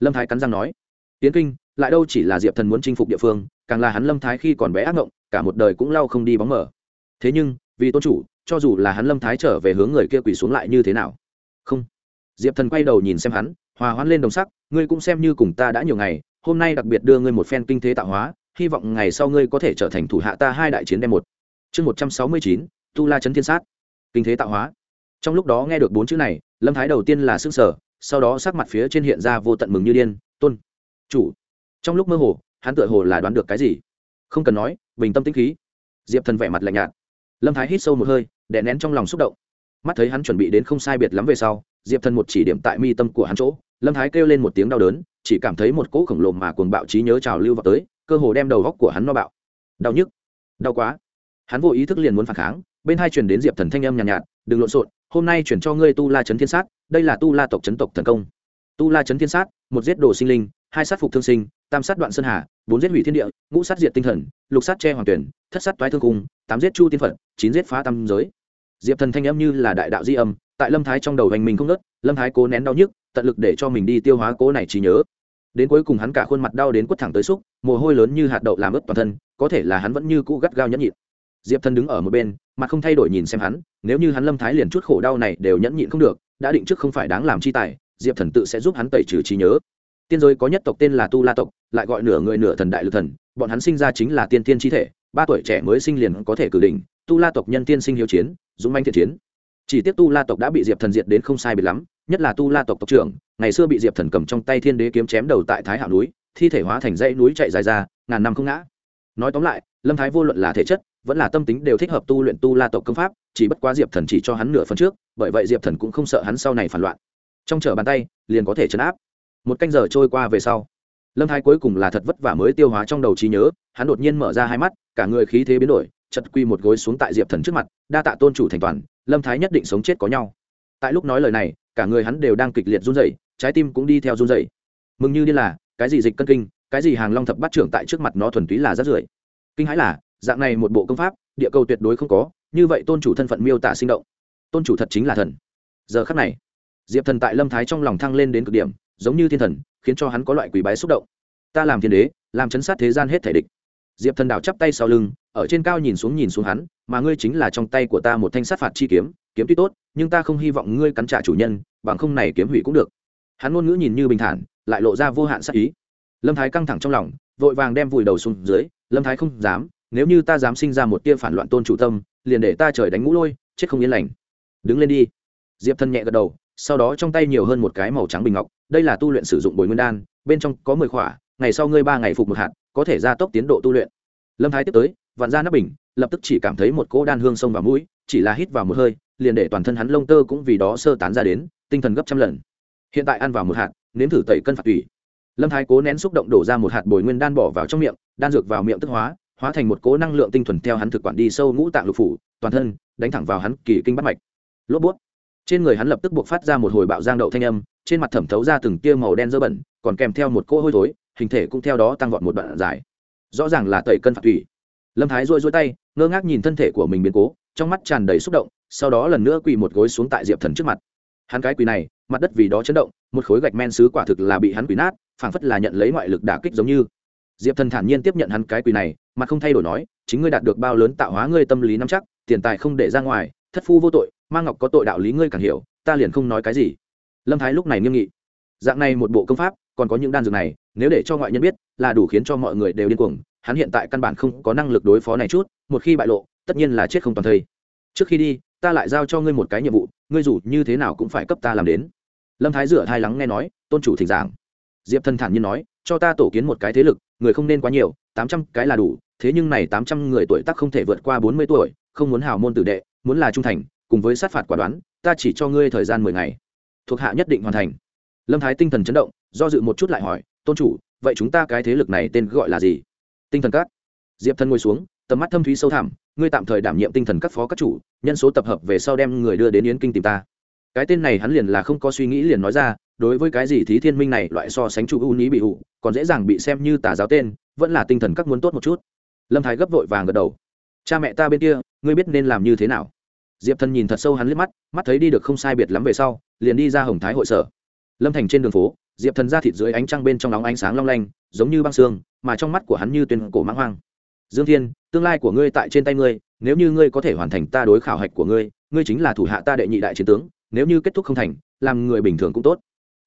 Lâm thái cắn răng nói. Tiến kinh, lại đâu chỉ là diệp thần muốn chinh phục địa phương, càng là hắn lâm thái khi còn bé ác ngộng, cả một đời cũng lau không đi bóng mở thế nhưng vì tôn chủ, cho dù là hắn lâm thái trở về hướng người kia quỳ xuống lại như thế nào. Không. Diệp thần quay đầu nhìn xem hắn, hòa hoãn lên đồng sắc, ngươi cũng xem như cùng ta đã nhiều ngày, hôm nay đặc biệt đưa ngươi một phen kinh thế tạo hóa, hy vọng ngày sau ngươi có thể trở thành thủ hạ ta hai đại chiến đem một. Chương một trăm sáu mươi chín, tu la chấn thiên sát. Kinh thế tạo hóa. Trong lúc đó nghe được bốn chữ này, lâm thái đầu tiên là sững sờ sở sau đó sắc mặt phía trên hiện ra vô tận mừng như điên, tôn chủ. Trong lúc mơ hồ, hắn tựa hồ là đoán được cái gì? Không cần nói, bình tâm tĩnh khí. Diệp thần vẻ mặt lạnh nhạt lâm thái hít sâu một hơi đè nén trong lòng xúc động. Mắt thấy hắn chuẩn bị đến không sai biệt lắm về sau diệp thần một chỉ điểm tại mi tâm của hắn chỗ lâm thái kêu lên một tiếng đau đớn chỉ cảm thấy một cỗ khổng lồ mà cuồng bạo trí nhớ trào lưu vào tới cơ hồ đem đầu góc của hắn no bạo. Đau nhức. Đau quá. Hắn vô ý thức liền muốn phản kháng bên hai truyền đến diệp thần thanh âm nhàn nhạt, nhạt đừng lộn xộn hôm nay chuyển cho ngươi tu la chấn thiên sát đây là tu la tộc chấn tộc thần công. Tu la chấn thiên sát một giết đồ sinh linh hai sát phục thương sinh tam sát đoạn sơn hà bốn giết hủy thiên địa ngũ sát diệt tinh thần lục sát che hoàng tuyển thất sát toái thương cung tám giết chu tiên phật, chín giết phá tam giới. Diệp thần thanh âm như là đại đạo di âm, tại lâm thái trong đầu hành mình không nớt lâm thái cố nén đau nhức, tận lực để cho mình đi tiêu hóa cố này trí nhớ. Đến cuối cùng hắn cả khuôn mặt đau đến quất thẳng tới xúc, mồ hôi lớn như hạt đậu làm ướt toàn thân, có thể là hắn vẫn như cũ gắt gao nhẫn nhịn. Diệp thần đứng ở một bên, mặt không thay đổi nhìn xem hắn, nếu như hắn lâm thái liền chút khổ đau này đều nhẫn nhịn không được, đã định trước không phải đáng làm chi tài, diệp thần tự sẽ giúp hắn tẩy trừ trí nhớ. Tiên giới có nhất tộc tên là tu la tộc, lại gọi nửa người nửa thần đại lực thần, bọn hắn sinh ra chính là tiên tiên chi thể ba tuổi trẻ mới sinh liền có thể cử đỉnh, tu la tộc nhân tiên sinh hiếu chiến, dũng manh thiện chiến. Chỉ tiếc tu la tộc đã bị diệp thần diệt đến không sai biệt lắm, nhất là tu la tộc tộc trưởng, ngày xưa bị diệp thần cầm trong tay thiên đế kiếm chém đầu tại thái hạo núi, thi thể hóa thành dãy núi chạy dài ra, ngàn năm không ngã. Nói tóm lại, lâm thái vô luận là thể chất, vẫn là tâm tính đều thích hợp tu luyện tu la tộc công pháp, chỉ bất quá diệp thần chỉ cho hắn nửa phần trước, bởi vậy diệp thần cũng không sợ hắn sau này phản loạn. Trong trở bàn tay, liền có thể chấn áp. Một canh giờ trôi qua về sau lâm thái cuối cùng là thật vất vả mới tiêu hóa trong đầu trí nhớ, hắn đột nhiên mở ra hai mắt, cả người khí thế biến đổi, chật quy một gối xuống tại diệp thần trước mặt, đa tạ tôn chủ thành toàn, lâm thái nhất định sống chết có nhau. Tại lúc nói lời này, cả người hắn đều đang kịch liệt run rẩy, trái tim cũng đi theo run rẩy. Mừng như đi là, cái gì dịch cân kinh, cái gì hàng long thập bắt trưởng tại trước mặt nó thuần túy là rất rưởi. Kinh hãi là, dạng này một bộ công pháp, địa cầu tuyệt đối không có, như vậy tôn chủ thân phận miêu tả sinh động. Tôn chủ thật chính là thần. Giờ khắc này, diệp thần tại lâm thái trong lòng thăng lên đến cực điểm, giống như thiên thần khiến cho hắn có loại quỷ bái xúc động. Ta làm thiên đế, làm chấn sát thế gian hết thể địch. Diệp thần đảo chắp tay sau lưng, ở trên cao nhìn xuống nhìn xuống hắn, mà ngươi chính là trong tay của ta một thanh sát phạt chi kiếm kiếm tuy tốt, nhưng ta không hy vọng ngươi cắn trả chủ nhân, bằng không này kiếm hủy cũng được. Hắn ngôn ngữ nhìn như bình thản, lại lộ ra vô hạn sát ý. Lâm thái căng thẳng trong lòng, vội vàng đem vùi đầu xuống dưới, lâm thái không dám, nếu như ta dám sinh ra một tia phản loạn tôn chủ tâm, liền để ta trời đánh ngũ lôi, chết không yên lành. Đứng lên đi. Diệp Thần nhẹ gật đầu, sau đó trong tay nhiều hơn một cái màu trắng bình ngọc đây là tu luyện sử dụng bồi nguyên đan, bên trong có mười khỏa, ngày sau ngươi ba ngày phục một hạt, có thể gia tốc tiến độ tu luyện. Lâm thái tiếp tới, vặn ra nắp bình, lập tức chỉ cảm thấy một cỗ đan hương sông vào mũi, chỉ là hít vào một hơi, liền để toàn thân hắn lông tơ cũng vì đó sơ tán ra đến, tinh thần gấp trăm lần. Hiện tại ăn vào một hạt, nếm thử tẩy cân phạt tủy. Lâm thái cố nén xúc động đổ ra một hạt bồi nguyên đan bỏ vào trong miệng, đan dược vào miệng tức hóa hóa thành một cỗ năng lượng tinh thuần theo hắn thực quản đi sâu ngũ tạng lục phủ, toàn thân, đánh thẳng vào hắn kỳ kinh bắt mạch. Lốp bút. Trên người hắn lập tức buộc phát ra một hồi bạo giang đậu thanh âm trên mặt thẩm thấu ra từng tia màu đen dơ bẩn, còn kèm theo một cỗ hôi thối, hình thể cũng theo đó tăng vọt một đoạn dài. Rõ ràng là tẩy cân phạt thủy lâm thái rôi rôi tay, ngơ ngác nhìn thân thể của mình biến cố, trong mắt tràn đầy xúc động, sau đó lần nữa quỳ một gối xuống tại diệp thần trước mặt. Hắn cái quỳ này, mặt đất vì đó chấn động, một khối gạch men xứ quả thực là bị hắn quỳ nát, phảng phất là nhận lấy ngoại lực đả kích giống như. Diệp thần thản nhiên tiếp nhận hắn cái quỳ này, mặt không thay đổi nói, chính ngươi đạt được bao lớn tạo hóa ngươi tâm lý nắm chắc, tiền tài không để ra ngoài, thất phu vô tội mang ngọc có tội đạo lý ngươi càng hiểu, ta liền không nói cái gì lâm thái lúc này nghiêm nghị. Dạng này một bộ công pháp, còn có những đan dược này, nếu để cho ngoại nhân biết, là đủ khiến cho mọi người đều điên cuồng. Hắn hiện tại căn bản không có năng lực đối phó này chút, một khi bại lộ, tất nhiên là chết không toàn thây. Trước khi đi, ta lại giao cho ngươi một cái nhiệm vụ, ngươi dù như thế nào cũng phải cấp ta làm đến. Lâm thái rửa thai lắng nghe nói, tôn chủ thỉnh giảng. Diệp thần thản nhiên nói, cho ta tổ kiến một cái thế lực, người không nên quá nhiều, tám trăm cái là đủ, thế nhưng này tám trăm người tuổi tác không thể vượt qua bốn mươi tuổi, không muốn hào môn tử đệ, muốn là trung thành, cùng với sát phạt quả đoán, ta chỉ cho ngươi thời gian mười ngày thuộc hạ nhất định hoàn thành. Lâm thái tinh thần chấn động, do dự một chút lại hỏi, tôn chủ, vậy chúng ta cái thế lực này tên gọi là gì? Tinh thần các. Diệp thần ngồi xuống, tầm mắt thâm thúy sâu thẳm, ngươi tạm thời đảm nhiệm tinh thần các phó các chủ, nhân số tập hợp về sau đem người đưa đến yến kinh tìm ta. Cái tên này hắn liền là không có suy nghĩ liền nói ra, đối với cái gì thí thiên minh này loại so sánh chủ ưu ní bị hụ, còn dễ dàng bị xem như tà giáo tên, vẫn là tinh thần các muốn tốt một chút. Lâm thái gấp vội vàng gật đầu. Cha mẹ ta bên kia, ngươi biết nên làm như thế nào? Diệp thần nhìn thật sâu hắn liếc mắt mắt thấy đi được không sai biệt lắm về sau, liền đi ra hồng thái hội sở. Lâm thành trên đường phố, diệp thần ra thịt dưới ánh trăng bên trong nóng ánh sáng long lanh, giống như băng xương, mà trong mắt của hắn như tuyên cổ mãng hoang. Dương thiên, tương lai của ngươi tại trên tay ngươi, nếu như ngươi có thể hoàn thành ta đối khảo hạch của ngươi ngươi chính là thủ hạ ta đệ nhị đại chiến tướng, nếu như kết thúc không thành, làm người bình thường cũng tốt.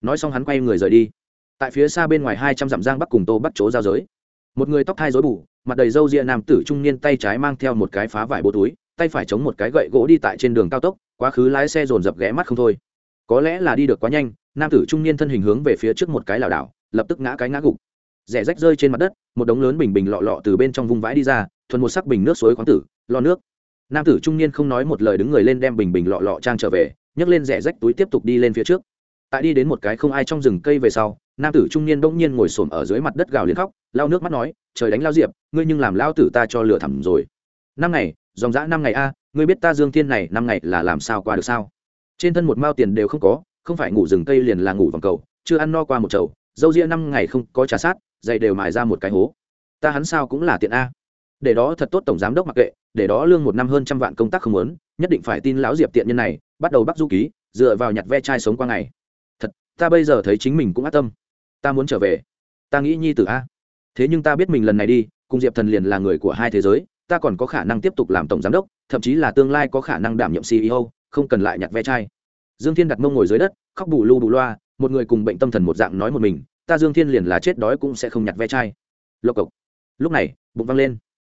Nói xong hắn quay người rời đi. Tại phía xa bên ngoài hai trăm dặm giang bắc cùng tô bắt chỗ giao giới. Một người tóc thai rối bù, mặt đầy râu ria nam tử trung niên tay trái mang theo một cái phá vải bố túi tay phải chống một cái gậy gỗ đi tại trên đường cao tốc, quá khứ lái xe dồn dập ghé mắt không thôi. Có lẽ là đi được quá nhanh, nam tử trung niên thân hình hướng về phía trước một cái lảo đảo, lập tức ngã cái ngã gục. Rẻ rách rơi trên mặt đất, một đống lớn bình bình lọ lọ từ bên trong vung vãi đi ra, thuần một sắc bình nước suối khoáng tử lo nước. Nam tử trung niên không nói một lời đứng người lên đem bình bình lọ lọ trang trở về, nhấc lên rẻ rách túi tiếp tục đi lên phía trước. Tại đi đến một cái không ai trong rừng cây về sau, nam tử trung niên bỗng nhiên ngồi xổm ở dưới mặt đất gào liền khóc lao nước mắt nói, trời đánh lao diệp, ngươi nhưng làm lao tử ta cho lửa thẳm rồi. Năm ngày dòng dã năm ngày a, ngươi biết ta dương thiên này năm ngày là làm sao qua được sao? Trên thân một mao tiền đều không có, không phải ngủ rừng cây liền là ngủ vòng cầu, chưa ăn no qua một chậu dâu ria năm ngày không có trà sát dày đều mài ra một cái hố. Ta hắn sao cũng là tiện a. Để đó thật tốt tổng giám đốc mặc kệ, để đó lương một năm hơn trăm vạn công tác không muốn, nhất định phải tin lão diệp tiện nhân này, bắt đầu bắt du ký, dựa vào nhặt ve chai sống qua ngày. Thật, ta bây giờ thấy chính mình cũng ác tâm. Ta muốn trở về. Ta nghĩ nhi tử a. Thế nhưng ta biết mình lần này đi, cùng diệp thần liền là người của hai thế giới ta còn có khả năng tiếp tục làm tổng giám đốc, thậm chí là tương lai có khả năng đảm nhiệm ceo không cần lại nhặt ve chai. Dương thiên đặt mông ngồi dưới đất, khóc bù lu bù loa, một người cùng bệnh tâm thần một dạng nói một mình, ta dương thiên liền là chết đói cũng sẽ không nhặt ve chai. Lộc cộc. Lúc này, bụng văng lên.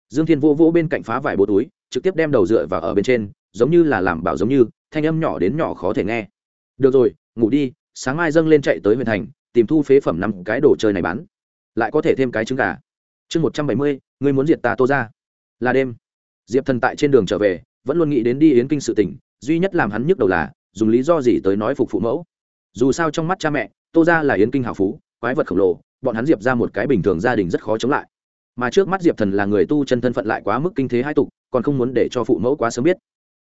Dương thiên vô vỗ bên cạnh phá vải bố túi, trực tiếp đem đầu dựa vào ở bên trên, giống như là làm bảo giống như, thanh âm nhỏ đến nhỏ khó thể nghe. Được rồi, ngủ đi, sáng mai dâng lên chạy tới huyện thành, tìm thu phế phẩm năm cái đồ chơi này bán. Lại có thể thêm cái trứng gà. Chương một trăm bảy mươi, ngươi muốn diệt ta tô ra là đêm. Diệp thần tại trên đường trở về, vẫn luôn nghĩ đến đi yến kinh sự tỉnh duy nhất làm hắn nhức đầu là, dùng lý do gì tới nói phục phụ mẫu. Dù sao trong mắt cha mẹ, tô ra là yến kinh hào phú, quái vật khổng lồ, bọn hắn diệp ra một cái bình thường gia đình rất khó chống lại. Mà trước mắt diệp thần là người tu chân thân phận lại quá mức kinh thế hai tục, còn không muốn để cho phụ mẫu quá sớm biết.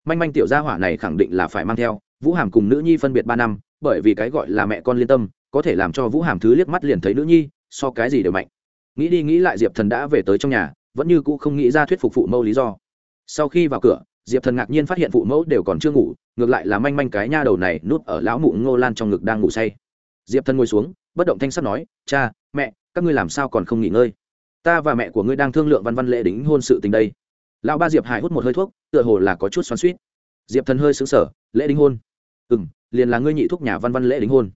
Manh manh tiểu gia hỏa này khẳng định là phải mang theo, vũ hàm cùng nữ nhi phân biệt ba năm, bởi vì cái gọi là mẹ con liên tâm, có thể làm cho vũ hàm thứ liếc mắt liền thấy nữ nhi, so cái gì đều mạnh. Nghĩ đi nghĩ lại diệp thần đã về tới trong nhà vẫn như cũ không nghĩ ra thuyết phục phụ mẫu lý do. Sau khi vào cửa, diệp thần ngạc nhiên phát hiện phụ mẫu đều còn chưa ngủ, ngược lại là manh manh cái nha đầu này núp ở lão mụ ngô lan trong ngực đang ngủ say. Diệp thần ngồi xuống, bất động thanh sắt nói, cha, mẹ, các ngươi làm sao còn không nghỉ ngơi? Ta và mẹ của ngươi đang thương lượng văn văn lễ đính hôn sự tình đây. Lão ba diệp hải hút một hơi thuốc, tựa hồ là có chút xoắn suýt diệp thần hơi xứng sở lễ đính hôn? Ừ m liền là ngươi nhị thúc nhà văn văn lễ đính hôn.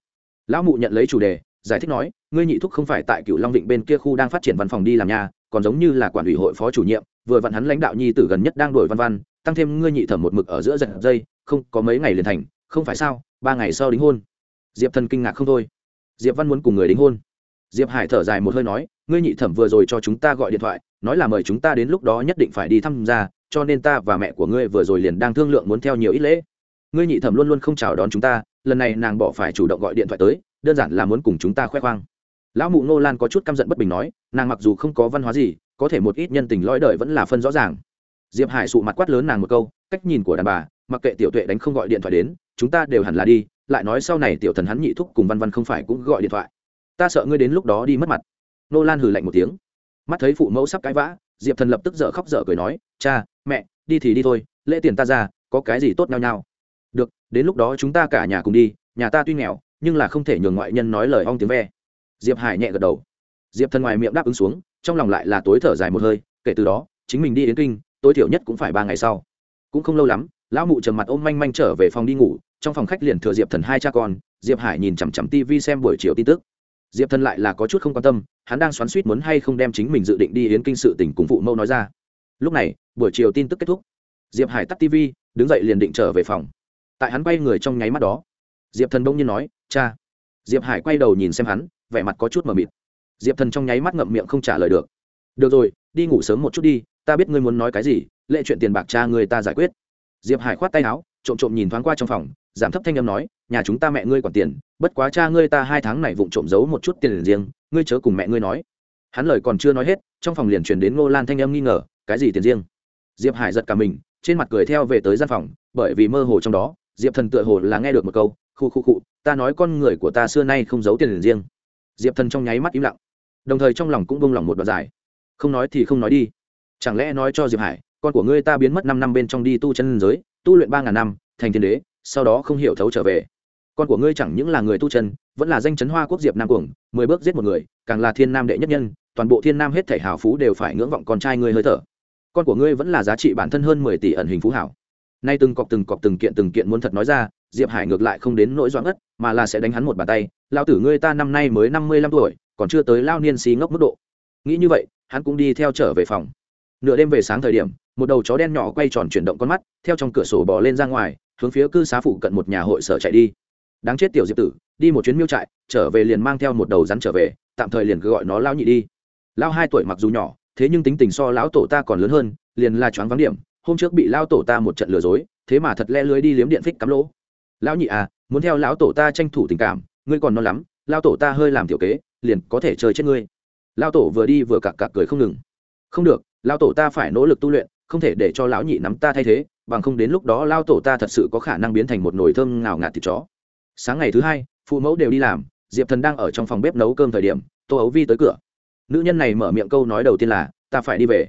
Lão mụ nhận lấy chủ đề, giải thích nói, ngươi nhị thúc không phải tại cựu long định bên kia khu đang phát triển văn phòng đi làm nhà còn giống như là quản ủy hội phó chủ nhiệm, vừa vặn hắn lãnh đạo nhi tử gần nhất đang đổi văn văn, tăng thêm ngươi nhị thẩm một mực ở giữa giật dây, không, có mấy ngày liền thành, không phải sao, ba ngày sau đính hôn. Diệp thần kinh ngạc không thôi. Diệp văn muốn cùng người đính hôn. Diệp hải thở dài một hơi nói, ngươi nhị thẩm vừa rồi cho chúng ta gọi điện thoại, nói là mời chúng ta đến lúc đó nhất định phải đi thăm gia, cho nên ta và mẹ của ngươi vừa rồi liền đang thương lượng muốn theo nhiều ít lễ. Ngươi nhị thẩm luôn luôn không chào đón chúng ta, lần này nàng bỏ phải chủ động gọi điện thoại tới, đơn giản là muốn cùng chúng ta khoe khoang lão mụ nô lan có chút căm giận bất bình nói, nàng mặc dù không có văn hóa gì, có thể một ít nhân tình lõi đời vẫn là phân rõ ràng. Diệp hải sụ mặt quát lớn nàng một câu, cách nhìn của đàn bà, mặc kệ tiểu tuệ đánh không gọi điện thoại đến, chúng ta đều hẳn là đi, lại nói sau này tiểu thần hắn nhị thúc cùng văn văn không phải cũng gọi điện thoại. Ta sợ ngươi đến lúc đó đi mất mặt. Nô lan hừ lạnh một tiếng. Mắt thấy phụ mẫu sắp cãi vã, diệp thần lập tức dở khóc dở cười nói, cha, mẹ, đi thì đi thôi, lễ tiền ta ra, có cái gì tốt nhau nhau được, đến lúc đó chúng ta cả nhà cùng đi, nhà ta tuy nghèo, nhưng là không thể nhường ngoại nhân nói lời ong tiếng ve diệp hải nhẹ gật đầu. Diệp thần ngoài miệng đáp ứng xuống, trong lòng lại là tối thở dài một hơi, kể từ đó, chính mình đi đến kinh, tối thiểu nhất cũng phải ba ngày sau. Cũng không lâu lắm, lão mụ trầm mặt ôm manh manh trở về phòng đi ngủ, trong phòng khách liền thừa diệp thần hai cha con, diệp hải nhìn chằm chằm tv xem buổi chiều tin tức. Diệp thần lại là có chút không quan tâm, hắn đang xoắn suýt muốn hay không đem chính mình dự định đi yến kinh sự tỉnh cùng phụ mẫu nói ra. Lúc này, buổi chiều tin tức kết thúc. Diệp hải tắt tv đứng dậy liền định trở về phòng. Tại hắn quay người trong nháy mắt đó, diệp thần bỗng nhiên nói, cha. Diệp hải quay đầu nhìn xem hắn vẻ mặt có chút mờ mịt. Diệp thần trong nháy mắt ngậm miệng không trả lời được. Được rồi, đi ngủ sớm một chút đi, ta biết ngươi muốn nói cái gì, lệ chuyện tiền bạc cha người ta giải quyết. Diệp hải khoát tay áo, trộm trộm nhìn thoáng qua trong phòng, giảm thấp thanh âm nói, nhà chúng ta mẹ ngươi còn tiền, bất quá cha ngươi ta hai tháng này vụng trộm giấu một chút tiền riêng, ngươi chớ cùng mẹ ngươi nói. Hắn lời còn chưa nói hết, trong phòng liền truyền đến ngô lan thanh âm nghi ngờ, cái gì tiền riêng? Diệp hải giật cả mình, trên mặt cười theo về tới gian phòng, bởi vì mơ hồ trong đó, diệp thần tựa hồ là nghe được một câu, khu khu cụ ta nói con người của ta xưa nay không giấu tiền riêng diệp thần trong nháy mắt im lặng. Đồng thời trong lòng cũng bông lòng một đoạn dài. Không nói thì không nói đi. Chẳng lẽ nói cho diệp hải, con của ngươi ta biến mất năm năm bên trong đi tu chân giới, tu luyện ba ngàn năm, thành thiên đế, sau đó không hiểu thấu trở về. Con của ngươi chẳng những là người tu chân, vẫn là danh chấn hoa quốc diệp nam cuồng, mười bước giết một người, càng là thiên nam đệ nhất nhân, toàn bộ thiên nam hết thể hào phú đều phải ngưỡng vọng con trai ngươi hơi thở. Con của ngươi vẫn là giá trị bản thân hơn mười tỷ ẩn hình phú hảo. Nay từng cọc từng cọc từng kiện từng kiện muốn thật nói ra, diệp hải ngược lại không đến nỗi doãn ất mà là sẽ đánh hắn một bàn tay lao tử ngươi ta năm nay mới năm mươi lăm tuổi, còn chưa tới lao niên xí ngốc mức độ. Nghĩ như vậy, hắn cũng đi theo trở về phòng. Nửa đêm về sáng thời điểm, một đầu chó đen nhỏ quay tròn chuyển động con mắt, theo trong cửa sổ bò lên ra ngoài, hướng phía cư xá phụ cận một nhà hội sở chạy đi. Đáng chết tiểu diệp tử, đi một chuyến miêu trại, trở về liền mang theo một đầu rắn trở về, tạm thời liền cứ gọi nó lao nhị đi. Lao hai tuổi mặc dù nhỏ, thế nhưng tính tình so lão tổ ta còn lớn hơn, liền là choáng vắng điểm. Hôm trước bị lao tổ ta một trận lừa dối, thế mà thật le lưới đi liếm điện phích cắm lỗ. Lão nhị à muốn theo lão tổ ta tranh thủ tình cảm, ngươi còn non lắm lao tổ ta hơi làm tiểu kế, liền có thể chơi chết ngươi. Lao tổ vừa đi vừa cặc cặc cười không ngừng. Không được lao tổ ta phải nỗ lực tu luyện, không thể để cho lão nhị nắm ta thay thế, bằng không đến lúc đó lao tổ ta thật sự có khả năng biến thành một nồi thơm ngào ngạt thịt chó. Sáng ngày thứ hai, phụ mẫu đều đi làm, diệp thần đang ở trong phòng bếp nấu cơm thời điểm, tô ấu vi tới cửa. Nữ nhân này mở miệng câu nói đầu tiên là, ta phải đi về.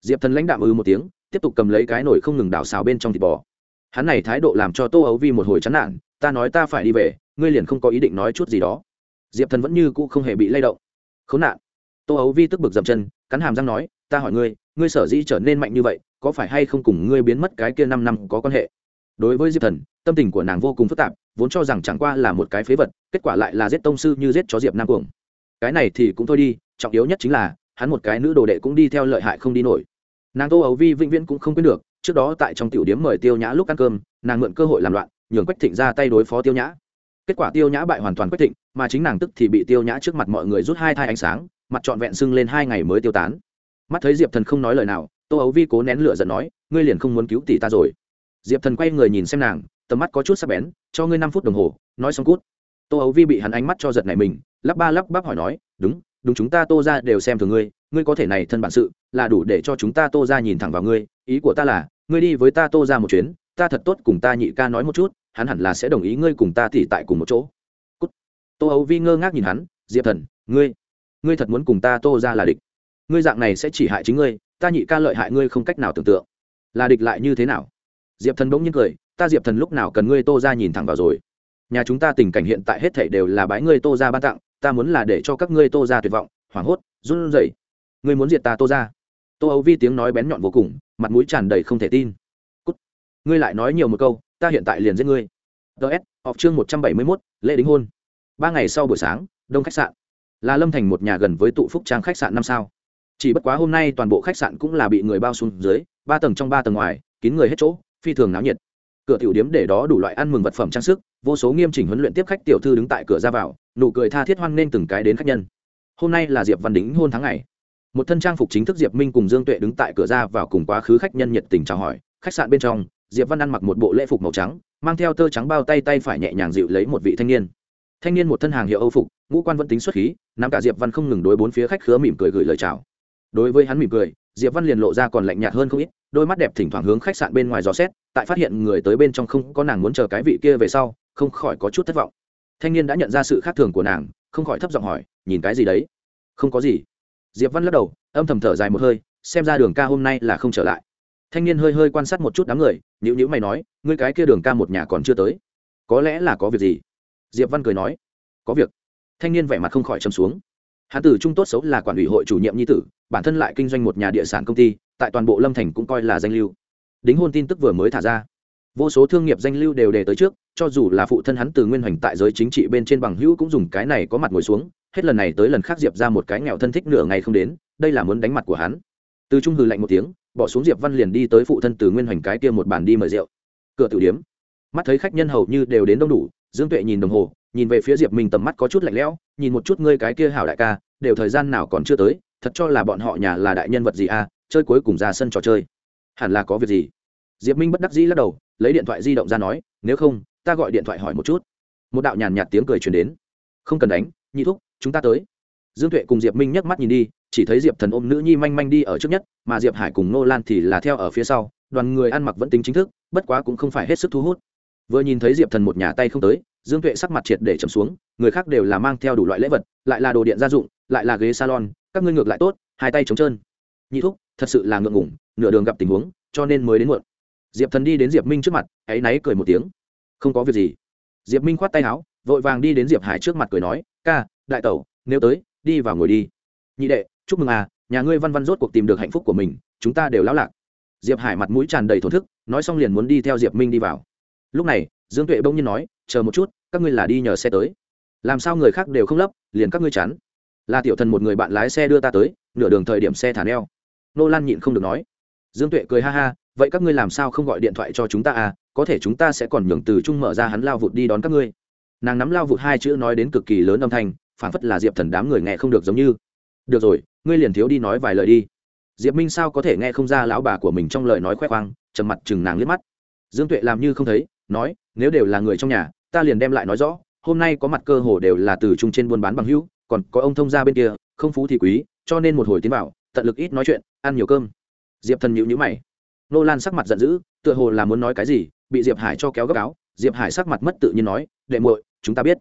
Diệp thần lãnh đạm ư một tiếng, tiếp tục cầm lấy cái nồi không ngừng đảo xào bên trong thịt bò hắn này thái độ làm cho tô ấu vi một hồi chán nản, ta nói ta phải đi về, ngươi liền không có ý định nói chút gì đó. Diệp thần vẫn như cũ không hề bị lay động. Khốn nạn. Tô ấu vi tức bực dậm chân, cắn hàm răng nói, ta hỏi ngươi ngươi sở dĩ trở nên mạnh như vậy, có phải hay không cùng ngươi biến mất cái kia năm năm có quan hệ? Đối với diệp thần, tâm tình của nàng vô cùng phức tạp, vốn cho rằng chẳng qua là một cái phế vật, kết quả lại là giết tông sư như giết chó diệp nam cuồng. Cái này thì cũng thôi đi, trọng yếu nhất chính là, hắn một cái nữ đồ đệ cũng đi theo lợi hại không đi nổi. Nàng tô ấu vi vĩnh viễn cũng không quên được trước đó tại trong tiểu điếm mời tiêu nhã lúc ăn cơm, nàng mượn cơ hội làm loạn, nhường quách thịnh ra tay đối phó tiêu nhã. Kết quả tiêu nhã bại hoàn toàn quách thịnh, mà chính nàng tức thì bị tiêu nhã trước mặt mọi người rút hai thai ánh sáng, mặt trọn vẹn sưng lên hai ngày mới tiêu tán. Mắt thấy diệp thần không nói lời nào, tô ấu vi cố nén lửa giận nói, ngươi liền không muốn cứu tỷ ta rồi. Diệp thần quay người nhìn xem nàng, tầm mắt có chút sắc bén, cho ngươi năm phút đồng hồ, nói xong cút. Tô ấu vi bị hắn ánh mắt cho giật này mình, lắp ba lắp bắp hỏi nói, đúng đúng chúng ta tô ra đều xem thường ngươi ngươi có thể này thân bản sự, là đủ để cho chúng ta tô ra nhìn thẳng vào ngươi, ý của ta là, ngươi đi với ta tô ra một chuyến, ta thật tốt cùng ta nhị ca nói một chút, hắn hẳn là sẽ đồng ý ngươi cùng ta tỉ tại cùng một chỗ. Cút. tô ấu vi ngơ ngác nhìn hắn, diệp thần, ngươi ngươi thật muốn cùng ta tô ra là địch. Ngươi dạng này sẽ chỉ hại chính ngươi, ta nhị ca lợi hại ngươi không cách nào tưởng tượng. Là địch lại như thế nào? Diệp thần bỗng nhiên cười, ta diệp thần lúc nào cần ngươi tô ra nhìn thẳng vào rồi? Nhà chúng ta tình cảnh hiện tại hết thảy đều là bái ngươi tô ra ban tặng ta muốn là để cho các ngươi tô ra tuyệt vọng, hoảng hốt, run rẩy. Ngươi muốn diệt ta tô ra. Tô âu vi tiếng nói bén nhọn vô cùng, mặt mũi tràn đầy không thể tin. Cút. ngươi lại nói nhiều một câu, ta hiện tại liền giết ngươi. Ts họp chương một trăm bảy mươi mốt, lễ đính hôn. Ba ngày sau buổi sáng, đông khách sạn. Là lâm thành một nhà gần với tụ phúc trang khách sạn năm sao. Chỉ bất quá hôm nay toàn bộ khách sạn cũng là bị người bao xuống dưới, ba tầng trong ba tầng ngoài, kín người hết chỗ, phi thường náo nhiệt cửa tiểu điếm để đó đủ loại ăn mừng vật phẩm trang sức, vô số nghiêm chỉnh huấn luyện tiếp khách tiểu thư đứng tại cửa ra vào, nụ cười tha thiết hoan nên từng cái đến khách nhân. Hôm nay là diệp văn đính hôn tháng ngày. Một thân trang phục chính thức diệp minh cùng dương tuệ đứng tại cửa ra vào cùng quá khứ khách nhân nhiệt tình chào hỏi. Khách sạn bên trong, diệp văn ăn mặc một bộ lễ phục màu trắng, mang theo tơ trắng bao tay tay phải nhẹ nhàng dịu lấy một vị thanh niên. Thanh niên một thân hàng hiệu âu phục, ngũ quan vẫn tính xuất khí, nắm cả diệp văn không ngừng đối bốn phía khách khứa mỉm cười gửi lời chào. Đối với hắn mỉm cười diệp văn liền lộ ra còn lạnh nhạt hơn không ít, đôi mắt đẹp thỉnh thoảng hướng khách sạn bên ngoài dò xét, tại phát hiện người tới bên trong không có nàng muốn chờ cái vị kia về sau, không khỏi có chút thất vọng. Thanh niên đã nhận ra sự khác thường của nàng, không khỏi thấp giọng hỏi, nhìn cái gì đấy? Không có gì. Diệp văn lắc đầu, âm thầm thở dài một hơi, xem ra đường ca hôm nay là không trở lại. Thanh niên hơi hơi quan sát một chút đám người nhữ nhữ mày nói, ngươi cái kia đường ca một nhà còn chưa tới. Có lẽ là có việc gì? Diệp văn cười nói, có việc. Thanh niên vẻ mặt không khỏi châm xuống hán tử trung tốt xấu là quản ủy hội chủ nhiệm nhi tử, bản thân lại kinh doanh một nhà địa sản công ty, tại toàn bộ lâm thành cũng coi là danh lưu. Đính hôn tin tức vừa mới thả ra. Vô số thương nghiệp danh lưu đều đề tới trước, cho dù là phụ thân hắn từ nguyên hoành tại giới chính trị bên trên bằng hữu cũng dùng cái này có mặt ngồi xuống, hết lần này tới lần khác diệp ra một cái nghèo thân thích nửa ngày không đến, đây là muốn đánh mặt của hắn. Từ trung hừ lạnh một tiếng, bỏ xuống diệp văn liền đi tới phụ thân từ nguyên hoành cái kia một bàn đi mời rượu. Cửa tử điếm. Mắt thấy khách nhân hầu như đều đến đông đủ, dương tuệ nhìn đồng hồ nhìn về phía diệp minh tầm mắt có chút lạnh lẽo, nhìn một chút ngươi cái kia hảo đại ca, đều thời gian nào còn chưa tới, thật cho là bọn họ nhà là đại nhân vật gì à chơi cuối cùng ra sân trò chơi. Hẳn là có việc gì? Diệp minh bất đắc dĩ lắc đầu, lấy điện thoại di động ra nói, nếu không, ta gọi điện thoại hỏi một chút. Một đạo nhàn nhạt tiếng cười truyền đến. Không cần đánh, nhị thúc, chúng ta tới. Dương tuệ cùng diệp minh nhắc mắt nhìn đi, chỉ thấy diệp thần ôm nữ nhi manh manh đi ở trước nhất, mà diệp hải cùng nô lan thì là theo ở phía sau, đoàn người ăn mặc vẫn tính chính thức, bất quá cũng không phải hết sức thu hút. Vừa nhìn thấy diệp thần một nhà tay không tới dương tuệ sắc mặt triệt để trầm xuống, người khác đều là mang theo đủ loại lễ vật, lại là đồ điện gia dụng, lại là ghế salon, các ngươi ngược lại tốt, hai tay trống trơn. Nhị thúc, thật sự là ngượng ngủng nửa đường gặp tình huống, cho nên mới đến muộn. Diệp thần đi đến diệp minh trước mặt áy náy cười một tiếng. Không có việc gì. Diệp minh khoát tay áo, vội vàng đi đến diệp hải trước mặt cười nói, ca, đại tẩu, nếu tới, đi vào ngồi đi. Nhị đệ, chúc mừng à nhà ngươi văn văn rốt cuộc tìm được hạnh phúc của mình, chúng ta đều lão lạc. Diệp hải mặt mũi tràn đầy thổn thức, nói xong liền muốn đi theo diệp minh đi vào. Lúc này dương tuệ bỗng nhiên nói, chờ một chút, các ngươi là đi nhờ xe tới. Làm sao người khác đều không lấp, liền các ngươi chắn? Là tiểu thần một người bạn lái xe đưa ta tới, nửa đường thời điểm xe thả neo. Nô lan nhịn không được nói. Dương tuệ cười ha ha, vậy các ngươi làm sao không gọi điện thoại cho chúng ta à? Có thể chúng ta sẽ còn nhường từ trung mở ra hắn lao vụt đi đón các ngươi. Nàng nắm lao vụt hai chữ nói đến cực kỳ lớn âm thanh phản phất là diệp thần đám người nghe không được giống như. Được rồi, ngươi liền thiếu đi nói vài lời đi. Diệp minh sao có thể nghe không ra lão bà của mình trong lời nói khoe khoang, trầm mặt chừng nàng liếc mắt. Dương tuệ làm như không thấy, nói nếu đều là người trong nhà, ta liền đem lại nói rõ, hôm nay có mặt cơ hồ đều là từ chung trên buôn bán bằng hữu, còn có ông thông gia bên kia, không phú thì quý, cho nên một hồi tiến vào, tận lực ít nói chuyện, ăn nhiều cơm. Diệp thần nhịu nhữ mày. Nô lan sắc mặt giận dữ, tựa hồ là muốn nói cái gì, bị diệp hải cho kéo gấp áo diệp hải sắc mặt mất tự nhiên nói, đệ muội, chúng ta biết.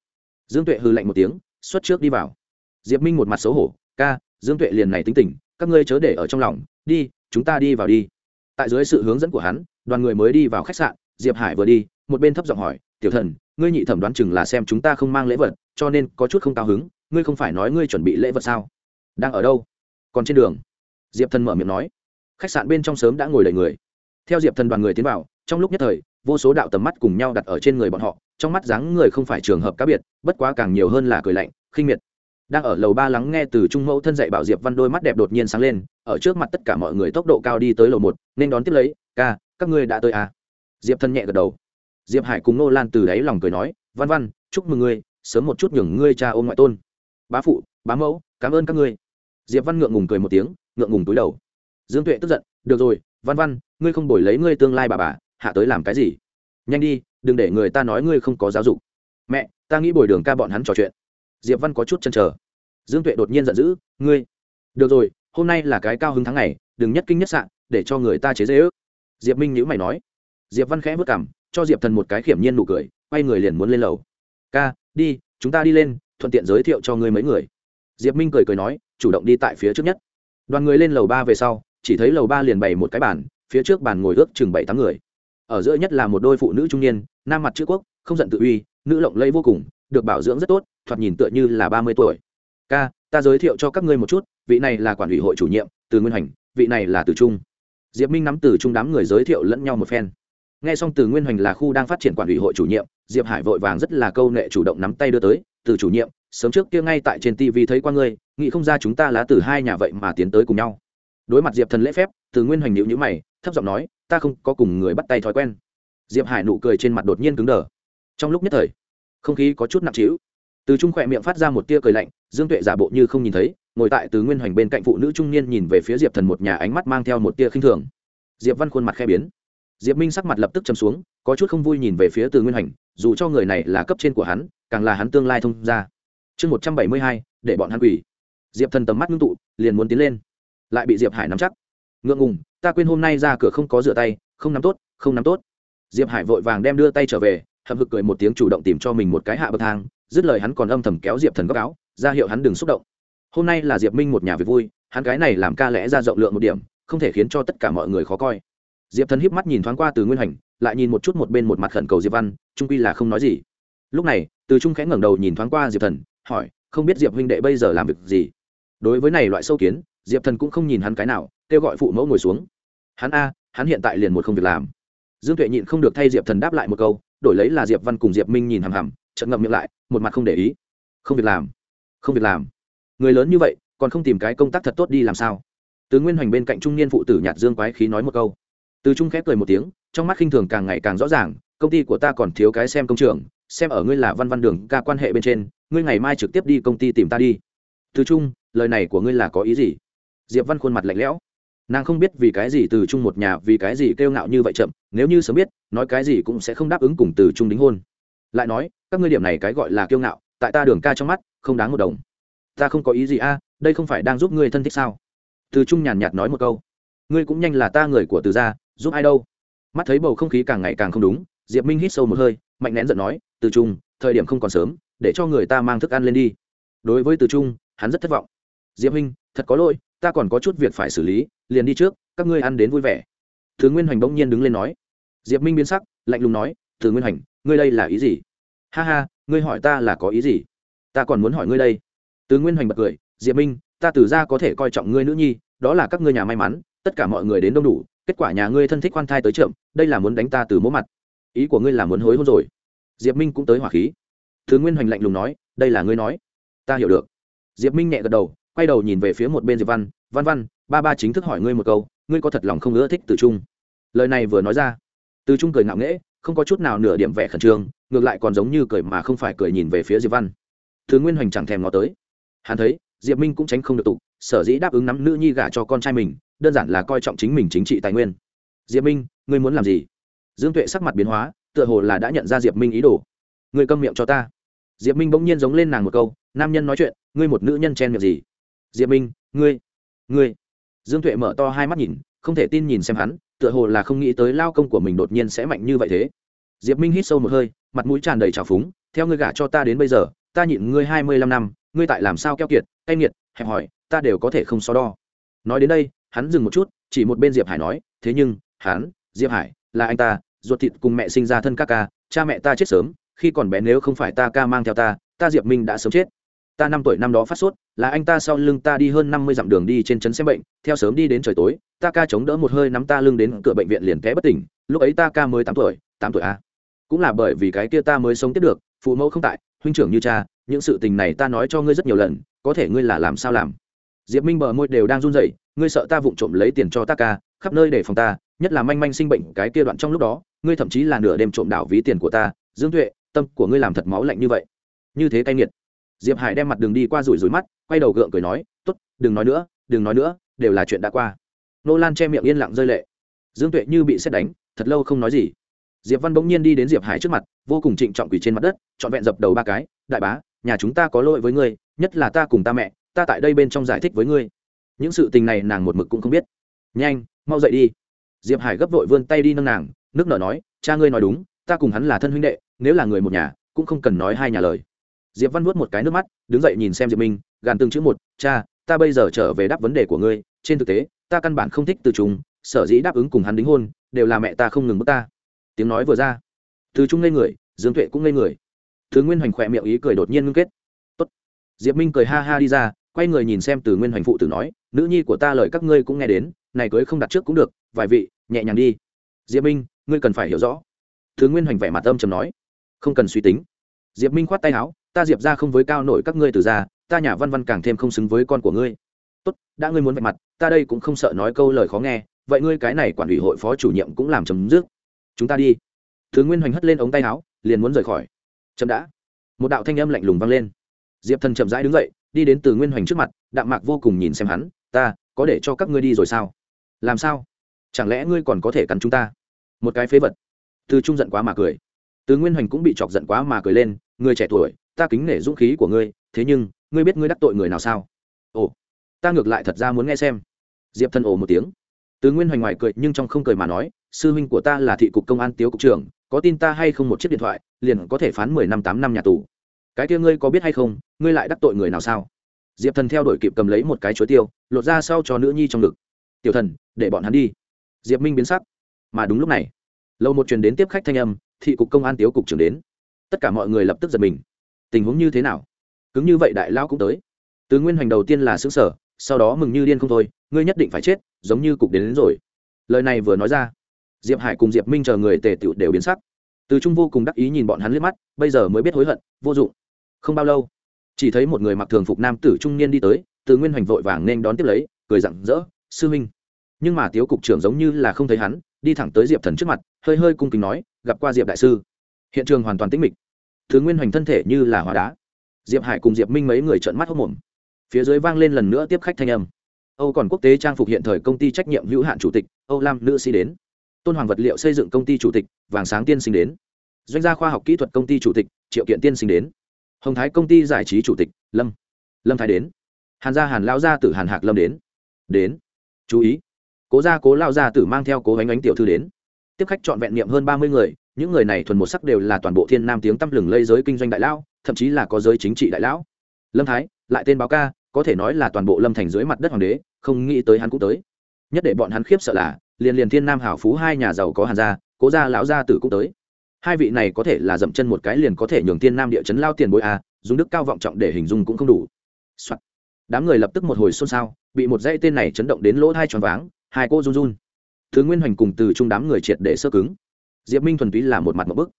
Dương tuệ hư lạnh một tiếng, xuất trước đi vào. Diệp minh một mặt xấu hổ, ca, dương tuệ liền này tính tình, các ngươi chớ để ở trong lòng, đi, chúng ta đi vào đi. Tại dưới sự hướng dẫn của hắn, đoàn người mới đi vào khách sạn, diệp hải vừa đi một bên thấp giọng hỏi, tiểu thần, ngươi nhị thẩm đoán chừng là xem chúng ta không mang lễ vật, cho nên có chút không cao hứng, ngươi không phải nói ngươi chuẩn bị lễ vật sao? Đang ở đâu? Còn trên đường. Diệp thần mở miệng nói. Khách sạn bên trong sớm đã ngồi đầy người. Theo diệp thần đoàn người tiến vào, trong lúc nhất thời, vô số đạo tầm mắt cùng nhau đặt ở trên người bọn họ, trong mắt dáng người không phải trường hợp cá biệt, bất quá càng nhiều hơn là cười lạnh, khinh miệt. Đang ở lầu ba lắng nghe từ trung mẫu thân dạy bảo diệp văn đôi mắt đẹp đột nhiên sáng lên, ở trước mặt tất cả mọi người tốc độ cao đi tới lầu một, nên đón tiếp lấy, ca, các ngươi đã tới à. diệp thân nhẹ gật đầu diệp hải cùng nô lan từ đáy lòng cười nói, văn văn, chúc mừng ngươi, sớm một chút nhường ngươi cha ôm ngoại tôn. Bá phụ, bá mẫu, cảm ơn các ngươi. Diệp văn ngượng ngùng cười một tiếng, ngượng ngùng túi đầu. Dương tuệ tức giận, được rồi, văn văn, ngươi không đổi lấy ngươi tương lai bà bà, hạ tới làm cái gì? Nhanh đi, đừng để người ta nói ngươi không có giáo dục. Mẹ, ta nghĩ bồi đường ca bọn hắn trò chuyện. Diệp văn có chút chăn trở dương tuệ đột nhiên giận dữ, ngươi, được rồi, hôm nay là cái cao hứng tháng ngày, đừng nhất kinh nhất sạn để cho người ta chế dễ ước. Diệp minh nhữ mày nói. Diệp văn khẽ vất cảm cho diệp thần một cái khiểm nhiên nụ cười, quay người liền muốn lên lầu. Ca, đi, chúng ta đi lên, thuận tiện giới thiệu cho ngươi mấy người. Diệp minh cười cười nói, chủ động đi tại phía trước nhất. Đoàn người lên lầu ba về sau, chỉ thấy lầu ba liền bày một cái bàn, phía trước bàn ngồi ước chừng bảy tám người. Ở giữa nhất là một đôi phụ nữ trung niên, nam mặt chữ quốc, không giận tự uy, nữ lộng lẫy vô cùng, được bảo dưỡng rất tốt, thoạt nhìn tựa như là ba mươi tuổi. Ca, ta giới thiệu cho các ngươi một chút, vị này là quản ủy hội chủ nhiệm, từ nguyên hành, vị này là từ trung. Diệp minh nắm từ trung đám người giới thiệu lẫn nhau một phen nghe xong từ nguyên hoành là khu đang phát triển quản ủy hội chủ nhiệm, diệp hải vội vàng rất là câu nệ chủ động nắm tay đưa tới, từ chủ nhiệm, sớm trước kia ngay tại trên tv thấy qua ngươi, nghĩ không ra chúng ta lá từ hai nhà vậy mà tiến tới cùng nhau. Đối mặt diệp thần lễ phép, từ nguyên hoành nhịu nhữ mày, thấp giọng nói, ta không có cùng người bắt tay thói quen. Diệp hải nụ cười trên mặt đột nhiên cứng đờ. Trong lúc nhất thời, không khí có chút nặng trĩu. Từ trung khỏe miệng phát ra một tia cười lạnh, dương tuệ giả bộ như không nhìn thấy, ngồi tại từ nguyên hoành bên cạnh phụ nữ trung niên nhìn về phía diệp thần một nhà ánh mắt mang theo một tia khinh thường. Diệp văn khuôn mặt khe biến diệp minh sắc mặt lập tức chấm xuống, có chút không vui nhìn về phía từ nguyên Hành. dù cho người này là cấp trên của hắn, càng là hắn tương lai thông ra chương một trăm bảy mươi hai, để bọn hắn quỷ diệp thần tầm mắt ngưng tụ, liền muốn tiến lên. Lại bị diệp hải nắm chắc. Ngượng ngùng, ta quên hôm nay ra cửa không có rửa tay, không nắm tốt, không nắm tốt. Diệp hải vội vàng đem đưa tay trở về, hậm hực cười một tiếng chủ động tìm cho mình một cái hạ bậc thang, dứt lời hắn còn âm thầm kéo diệp thần góc áo, ra hiệu hắn đừng xúc động. Hôm nay là diệp minh một nhà việc vui, hắn cái này làm ca lẽ ra rộng lượng một điểm, không thể khiến cho tất cả mọi người khó coi diệp thần híp mắt nhìn thoáng qua từ nguyên hành, lại nhìn một chút một bên một mặt khẩn cầu diệp văn trung quy là không nói gì. Lúc này, từ trung khẽ ngẩng đầu nhìn thoáng qua diệp thần, hỏi, không biết diệp huynh đệ bây giờ làm việc gì? Đối với này loại sâu kiến, diệp thần cũng không nhìn hắn cái nào, kêu gọi phụ mẫu ngồi xuống. Hắn a, hắn hiện tại liền một không việc làm. Dương tuệ nhịn không được thay diệp thần đáp lại một câu, đổi lấy là diệp văn cùng diệp minh nhìn hằm hằm, chợt ngậm miệng lại, một mặt không để ý. Không việc làm, không việc làm. Người lớn như vậy, còn không tìm cái công tác thật tốt đi làm sao? Từ nguyên hoành bên cạnh trung niên phụ tử nhạt dương quái khí nói một câu từ trung khép cười một tiếng, trong mắt khinh thường càng ngày càng rõ ràng, công ty của ta còn thiếu cái xem công trường, xem ở ngươi là văn văn đường ca quan hệ bên trên, ngươi ngày mai trực tiếp đi công ty tìm ta đi. Từ trung, lời này của ngươi là có ý gì? Diệp văn khuôn mặt lạnh lẽo. Nàng không biết vì cái gì từ trung một nhà, vì cái gì kêu ngạo như vậy chậm, nếu như sớm biết, nói cái gì cũng sẽ không đáp ứng cùng từ trung đính hôn. Lại nói, các ngươi điểm này cái gọi là kiêu ngạo, tại ta đường ca trong mắt, không đáng một đồng. Ta không có ý gì a, đây không phải đang giúp ngươi thân thích sao? Từ trung nhàn nhạt nói một câu. Ngươi cũng nhanh là ta người của từ gia giúp ai đâu? Mắt thấy bầu không khí càng ngày càng không đúng, diệp minh hít sâu một hơi, mạnh nén giận nói, từ trung, thời điểm không còn sớm, để cho người ta mang thức ăn lên đi. Đối với từ trung, hắn rất thất vọng. Diệp minh thật có lỗi, ta còn có chút việc phải xử lý, liền đi trước, các ngươi ăn đến vui vẻ. Thứ nguyên hoành bỗng nhiên đứng lên nói. Diệp minh biến sắc, lạnh lùng nói, thứ nguyên hoành, ngươi đây là ý gì? Ha ha, ngươi hỏi ta là có ý gì? Ta còn muốn hỏi ngươi đây. Từ nguyên hoành bật cười, diệp minh, ta từ ra có thể coi trọng ngươi nữ nhi, đó là các ngươi nhà may mắn, tất cả mọi người đến đông đủ kết quả nhà ngươi thân thích khoan thai tới trượm đây là muốn đánh ta từ mỗ mặt. Ý của ngươi là muốn hối hôn rồi. Diệp minh cũng tới hỏa khí. Thứ nguyên hoành lạnh lùng nói, đây là ngươi nói. Ta hiểu được. Diệp minh nhẹ gật đầu, quay đầu nhìn về phía một bên diệp văn. Văn văn, ba ba chính thức hỏi ngươi một câu, ngươi có thật lòng không ưa thích từ trung? Lời này vừa nói ra, từ trung cười ngạo nghễ, không có chút nào nửa điểm vẻ khẩn trương, ngược lại còn giống như cười mà không phải cười nhìn về phía diệp văn. Thứ nguyên hoành chẳng thèm ngó tới. Hắn thấy, diệp minh cũng tránh không được tục, sở dĩ đáp ứng nắm nữ nhi gả cho con trai mình đơn giản là coi trọng chính mình chính trị tài nguyên. Diệp minh, ngươi muốn làm gì? Dương tuệ sắc mặt biến hóa, tựa hồ là đã nhận ra diệp minh ý đồ. Ngươi câm miệng cho ta. Diệp minh bỗng nhiên giống lên nàng một câu, nam nhân nói chuyện, ngươi một nữ nhân chen miệng gì? Diệp minh, ngươi ngươi. Dương tuệ mở to hai mắt nhìn, không thể tin nhìn xem hắn, tựa hồ là không nghĩ tới lao công của mình đột nhiên sẽ mạnh như vậy thế. Diệp minh hít sâu một hơi, mặt mũi tràn đầy trào phúng, theo ngươi gả cho ta đến bây giờ, ta nhịn ngươi hai mươi lăm năm, ngươi tại làm sao keo kiệt, cay nghiệt, hẹp hỏi ta đều có thể không so đo. Nói đến đây hắn dừng một chút, chỉ một bên diệp hải nói, thế nhưng, hắn, diệp hải, là anh ta, ruột thịt cùng mẹ sinh ra thân ca ca, cha mẹ ta chết sớm, khi còn bé nếu không phải ta ca mang theo ta ta diệp minh đã sớm chết. Ta năm tuổi năm đó phát sốt, là anh ta sau lưng ta đi hơn năm mươi dặm đường đi trên trấn xem bệnh, theo sớm đi đến trời tối, ta ca chống đỡ một hơi nắm ta lưng đến cửa bệnh viện liền té bất tỉnh, lúc ấy ta ca mới tám tuổi tám tuổi a. Cũng là bởi vì cái kia ta mới sống tiếp được, phụ mẫu không tại, huynh trưởng như cha, những sự tình này ta nói cho ngươi rất nhiều lần, có thể ngươi là làm sao làm? Diệp minh bờ môi đều đang run rẩy, ngươi sợ ta vụng trộm lấy tiền cho ta ca, khắp nơi để phòng ta, nhất là manh manh sinh bệnh cái kia đoạn trong lúc đó, ngươi thậm chí là nửa đêm trộm đảo ví tiền của ta, dương tuệ, tâm của ngươi làm thật máu lạnh như vậy. Như thế cay nghiệt. Diệp hải đem mặt đường đi qua rủi rủi mắt, quay đầu gượng cười nói t ố t đừng nói nữa, đừng nói nữa, đều là chuyện đã qua. Nô lan che miệng yên lặng rơi lệ. Dương tuệ như bị xét đánh, thật lâu không nói gì. Diệp văn bỗng nhiên đi đến diệp hải trước mặt, vô cùng trịnh trọng quỳ trên mặt đất, trọn vẹn dập đầu ba cái, đại bá, nhà chúng ta có lỗi với ngươi, nhất là ta cùng ta mẹ ta tại đây bên trong giải thích với ngươi. Những sự tình này nàng một mực cũng không biết. Nhanh, mau dậy đi. Diệp hải gấp vội vươn tay đi nâng nàng, nước nở nói, cha ngươi nói đúng, ta cùng hắn là thân huynh đệ, nếu là người một nhà, cũng không cần nói hai nhà lời. Diệp văn nuốt một cái nước mắt, đứng dậy nhìn xem diệp minh, gàn từng chữ một, cha, ta bây giờ trở về đáp vấn đề của ngươi, trên thực tế, ta căn bản không thích từ chúng, sở dĩ đáp ứng cùng hắn đính hôn, đều là mẹ ta không ngừng bước ta. Tiếng nói vừa ra, từ trung ngây người, dương tuệ cũng ngây người. Thứ nguyên hoành khỏe miệng ý cười đột nhiên ngưng kết. Tốt. diệp minh cười ha ha đi ra quay người nhìn xem từ nguyên hoành phụ tử nói, nữ nhi của ta lời các ngươi cũng nghe đến, này cưới không đặt trước cũng được, vài vị, nhẹ nhàng đi. Diệp minh, ngươi cần phải hiểu rõ. Thứ nguyên hoành vẻ mặt âm trầm nói, không cần suy tính. Diệp minh khoát tay áo, ta diệp ra không với cao nổi các ngươi từ ra ta nhà văn văn càng thêm không xứng với con của ngươi. Tốt, đã ngươi muốn vạch mặt, ta đây cũng không sợ nói câu lời khó nghe, vậy ngươi cái này quản ủy hội phó chủ nhiệm cũng làm chấm dứt. Chúng ta đi. Thứ nguyên hoành hất lên ống tay áo, liền muốn rời khỏi. Chậm đã. Một đạo thanh âm lạnh lùng vang lên. Diệp thần chậm rãi đứng dậy đi đến từ nguyên hoành trước mặt, đạm mạc vô cùng nhìn xem hắn, ta, có để cho các ngươi đi rồi sao? Làm sao? Chẳng lẽ ngươi còn có thể cắn chúng ta? Một cái phế vật. Từ trung giận quá mà cười. Từ nguyên hoành cũng bị chọc giận quá mà cười lên, người trẻ tuổi, ta kính nể dũng khí của ngươi, thế nhưng, ngươi biết ngươi đắc tội người nào sao? Ồ, ta ngược lại thật ra muốn nghe xem. Diệp thần ồ một tiếng. Từ nguyên hoành ngoài cười nhưng trong không cười mà nói, sư huynh của ta là thị cục công an tiếu cục trưởng, có tin ta hay không một chiếc điện thoại, liền có thể phán mười năm tám năm nhà tù cái kia ngươi có biết hay không ngươi lại đắc tội người nào sao? Diệp thần theo đuổi kịp cầm lấy một cái chuối tiêu lột ra sau cho nữ nhi trong ngực. Tiểu thần để bọn hắn đi. Diệp minh biến sắc. Mà đúng lúc này lâu một truyền đến tiếp khách thanh âm thị cục công an tiếu cục trưởng đến. Tất cả mọi người lập tức giật mình. Tình huống như thế nào? Cứng như vậy đại lao cũng tới. Từ nguyên hoành đầu tiên là xứng sở sau đó mừng như điên không thôi ngươi nhất định phải chết giống như cục đến, đến rồi. Lời này vừa nói ra diệp hải cùng diệp minh chờ người tề tựu đều biến sắc. Từ trung vô cùng đắc ý nhìn bọn hắn liếc mắt bây giờ mới biết hối hận vô dụng không bao lâu, chỉ thấy một người mặc thường phục nam tử trung niên đi tới, từ nguyên hoành vội vàng nên đón tiếp lấy, cười rặng rỡ, sư huynh. Nhưng mà tiếu cục trưởng giống như là không thấy hắn, đi thẳng tới diệp thần trước mặt, hơi hơi cung kính nói, gặp qua diệp đại sư. Hiện trường hoàn toàn tĩnh mịch. Thứ nguyên hoành thân thể như là hóa đá. Diệp hải cùng diệp minh mấy người trợn mắt hốc mồm phía dưới vang lên lần nữa tiếp khách thanh âm. Âu còn quốc tế trang phục hiện thời công ty trách nhiệm hữu hạn chủ tịch, âu lam nữ sĩ đến. Tôn hoàng vật liệu xây dựng công ty chủ tịch, vàng sáng tiên sinh đến. Doanh gia khoa học kỹ thuật công ty chủ tịch, triệu kiện tiên sinh đến hồng thái công ty giải trí chủ tịch, lâm. Lâm thái đến. Hàn gia hàn lao gia tử hàn hạc lâm đến. Đến. Chú ý. Cố gia cố lao gia tử mang theo cố ánh ánh tiểu thư đến. Tiếp khách trọn vẹn niệm hơn ba mươi người, những người này thuần một sắc đều là toàn bộ thiên nam tiếng tăm lừng lây giới kinh doanh đại lão, thậm chí là có giới chính trị đại lão. Lâm thái, lại tên báo ca, có thể nói là toàn bộ lâm thành dưới mặt đất hoàng đế, không nghĩ tới hắn cũng tới. Nhất để bọn hắn khiếp sợ là, liền liền thiên nam hảo phú hai nhà giàu có hàn gia, cố gia lão gia tử cũng tới hai vị này có thể là dậm chân một cái liền có thể nhường tiên nam địa chấn lao tiền bối a dùng đức cao vọng trọng để hình dung cũng không đủ、Soạn. đám người lập tức một hồi xôn xao, bị một dãy tên này chấn động đến lỗ hai tròn váng, hai cô run run. Thứ nguyên hoành cùng từ chung đám người triệt để sơ cứng. Diệp minh thuần túy là một mặt một bức.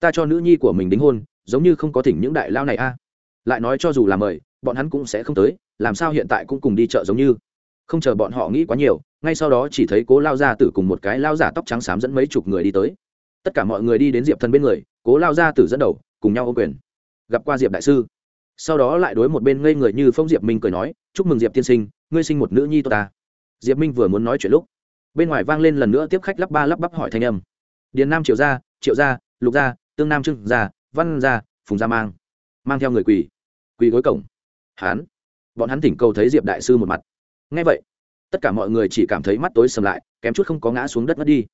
Ta cho nữ nhi của mình đính hôn, giống như không có thỉnh những đại lao này a lại nói cho dù là mời, bọn hắn cũng sẽ không tới, làm sao hiện tại cũng cùng đi chợ giống như. Không chờ bọn họ nghĩ quá nhiều, ngay sau đó chỉ thấy cố lao ra tử cùng một cái lao giả tóc trắng xám dẫn mấy chục người đi tới tất cả mọi người đi đến diệp thần bên người, cố lao ra tử dẫn đầu, cùng nhau ô quyền. Gặp qua diệp đại sư. Sau đó lại đối một bên ngây người như phong diệp minh cười nói, chúc mừng diệp tiên sinh, ngươi sinh một nữ nhi tôi ta. Diệp minh vừa muốn nói chuyện lúc, bên ngoài vang lên lần nữa tiếp khách lắp ba lắp bắp hỏi thanh âm. Điền nam triệu gia triệu gia, lục gia, tương nam trưng gia, văn gia, phùng gia mang mang theo người quỳ quỳ gối cổng. Hán. Bọn hắn thỉnh cầu thấy diệp đại sư một mặt. Ngay vậy, tất cả mọi người chỉ cảm thấy mắt tối sầm lại, kém chút không có ngã xuống đất mất đi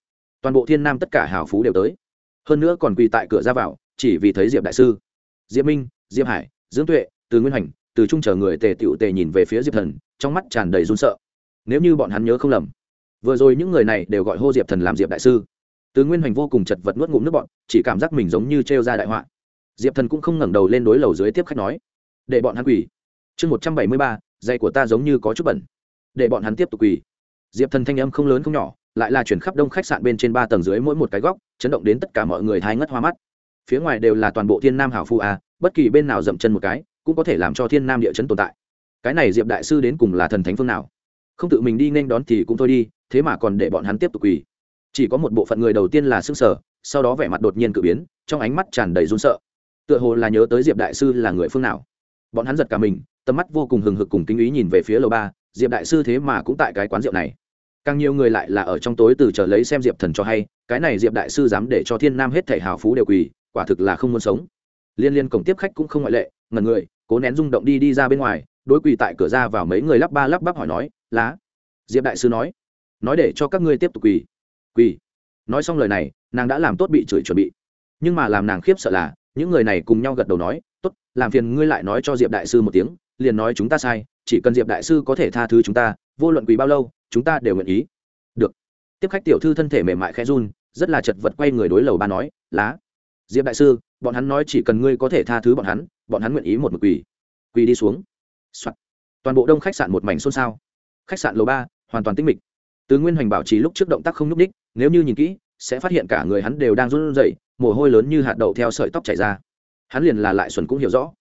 toàn bộ thiên nam tất cả hào phú đều tới. Hơn nữa còn quỳ tại cửa ra vào, chỉ vì thấy diệp đại sư. Diệp minh, diệp hải dưỡng tuệ, từ nguyên hành từ trung chờ người tề tựu tề nhìn về phía diệp thần, trong mắt tràn đầy run sợ. Nếu như bọn hắn nhớ không lầm, vừa rồi những người này đều gọi hô diệp thần làm diệp đại sư. Từ nguyên hành vô cùng chật vật nuốt ngụm nước bọn chỉ cảm giác mình giống như t ra đại họa. Diệp thần cũng không ngẩng đầu lên đối lầu dưới tiếp khách nói, để bọn hắn quỳ. Chương một trăm bảy mươi ba dây của ta giống như có chút bẩn. Để bọn hắn tiếp tục quỳ. Diệp thần thanh âm không lớn không nhỏ lại là chuyển khắp đông khách sạn bên trên ba tầng dưới mỗi một cái góc, chấn động đến tất cả mọi người thái ngất hoa mắt. Phía ngoài đều là toàn bộ thiên nam hảo phu a, bất kỳ bên nào dậm chân một cái, cũng có thể làm cho thiên nam địa chấn tồn tại. Cái này diệp đại sư đến cùng là thần thánh phương nào? Không tự mình đi nên đón thì cũng thôi đi, thế mà còn để bọn hắn tiếp tục quỳ. Chỉ có một bộ phận người đầu tiên là xương sở sau đó vẻ mặt đột nhiên cử biến, trong ánh mắt tràn đầy run sợ. Tựa hồ là nhớ tới diệp đại sư là người phương nào. Bọn hắn giật cả mình, tầm mắt vô cùng hừng hực cùng kinh ý nhìn về phía lầu ba, diệp đại sư thế mà cũng tại cái quán rượu này càng nhiều người lại là ở trong tối từ chờ lấy xem diệp thần cho hay, cái này diệp đại sư dám để cho thiên nam hết thể hào phú đều quỳ, quả thực là không muốn sống. Liên liên cổng tiếp khách cũng không ngoại lệ ngần người, cố nén rung động đi đi ra bên ngoài, đối quỳ tại cửa ra vào mấy người lắp ba lắp bắp hỏi nói, lá. Diệp đại sư nói nói để cho các ngươi tiếp tục quỳ. Quỳ? Nói xong lời này, nàng đã làm tốt bị chửi chuẩn bị. Nhưng mà làm nàng khiếp sợ là, những người này cùng nhau gật đầu nói, tốt, làm phiền ngươi lại nói cho diệp đại sư một tiếng, liền nói chúng ta sai, chỉ cần diệp đại sư có thể tha thứ chúng ta vô luận quỳ bao lâu, chúng ta đều nguyện ý. Được. Tiếp khách tiểu thư thân thể mềm mại khẽ run, rất là chật vật quay người đối lầu ba nói, lá, diệp đại sư, bọn hắn nói chỉ cần ngươi có thể tha thứ bọn hắn bọn hắn nguyện ý một mực quỳ. Quỳ đi xuống、Soạn. toàn bộ đông khách sạn một mảnh xôn xao. Khách sạn lầu ba, hoàn toàn tinh mịch. Tứ nguyên hoành bảo trì lúc trước động tác không nhúc ních nếu như nhìn kỹ, sẽ phát hiện cả người hắn đều đang run rẩy, mồ hôi lớn như hạt đậu theo sợi tóc chảy ra. Hắn liền là lại xuân cũng hiểu rõ.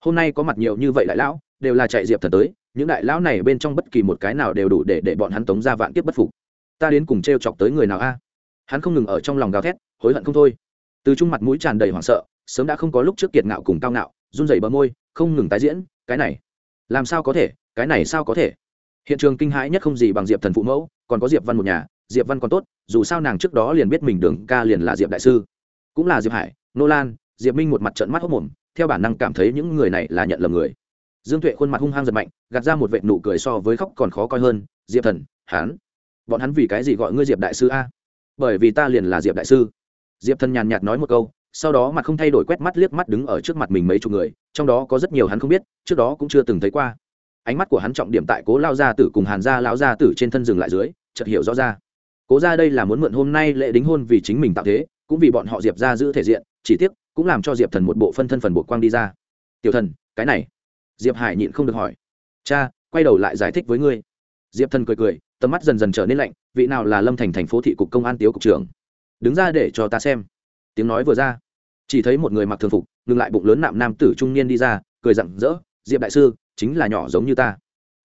Hôm nay có mặt nhiều như vậy đại lão, đều là chạy diệp thần tới những đại lão này bên trong bất kỳ một cái nào đều đủ để để bọn hắn tống ra vạn kiếp bất phục. Ta đến cùng t r e o chọc tới người nào a? Hắn không ngừng ở trong lòng gào thét, hối hận không thôi. Từ trung mặt mũi tràn đầy hoảng sợ, sớm đã không có lúc trước kiệt ngạo cùng cao ngạo, run rẩy bờ môi, không ngừng tái diễn, cái này, làm sao có thể? Cái này sao có thể? Hiện trường kinh hãi nhất không gì bằng diệp thần phụ mẫu, còn có diệp văn một nhà, diệp văn còn tốt, dù sao nàng trước đó liền biết mình đường ca liền là diệp đại sư, cũng là diệp hải, nô lan, diệp minh một mặt trận mắt hốc mồm, theo bản năng cảm thấy những người này là nhận lầm người dương tuệ khuôn mặt hung hăng giật mạnh, gạt ra một vệ nụ cười so với khóc còn khó coi hơn, diệp thần hán bọn hắn vì cái gì gọi ngươi diệp đại sư a? Bởi vì ta liền là diệp đại sư. Diệp thần nhàn nhạt nói một câu, sau đó mặt không thay đổi quét mắt liếc mắt đứng ở trước mặt mình mấy chục người, trong đó có rất nhiều hắn không biết, trước đó cũng chưa từng thấy qua. Ánh mắt của hắn trọng điểm tại cố lao gia tử cùng hàn gia lão gia tử trên thân rừng lại dưới, chợt hiểu rõ ra. Cố ra đây là muốn mượn hôm nay lễ đính hôn vì chính mình tạo thế, cũng vì bọn họ diệp ra giữ thể diện, chỉ tiếc cũng làm cho diệp thần một bộ phân thân phần bộ quang đi ra. Tiểu thần, cái này diệp hải nhịn không được hỏi. Cha, quay đầu lại giải thích với ngươi. Diệp thần cười cười, tầm mắt dần dần trở nên lạnh, vị nào là lâm thành thành phố thị cục công an tiếu cục trưởng? Đứng ra để cho ta xem. Tiếng nói vừa ra, chỉ thấy một người mặc thường phục, ngừng lại bụng lớn nạm nam tử trung niên đi ra, cười rặng rỡ, diệp đại sư, chính là nhỏ giống như ta.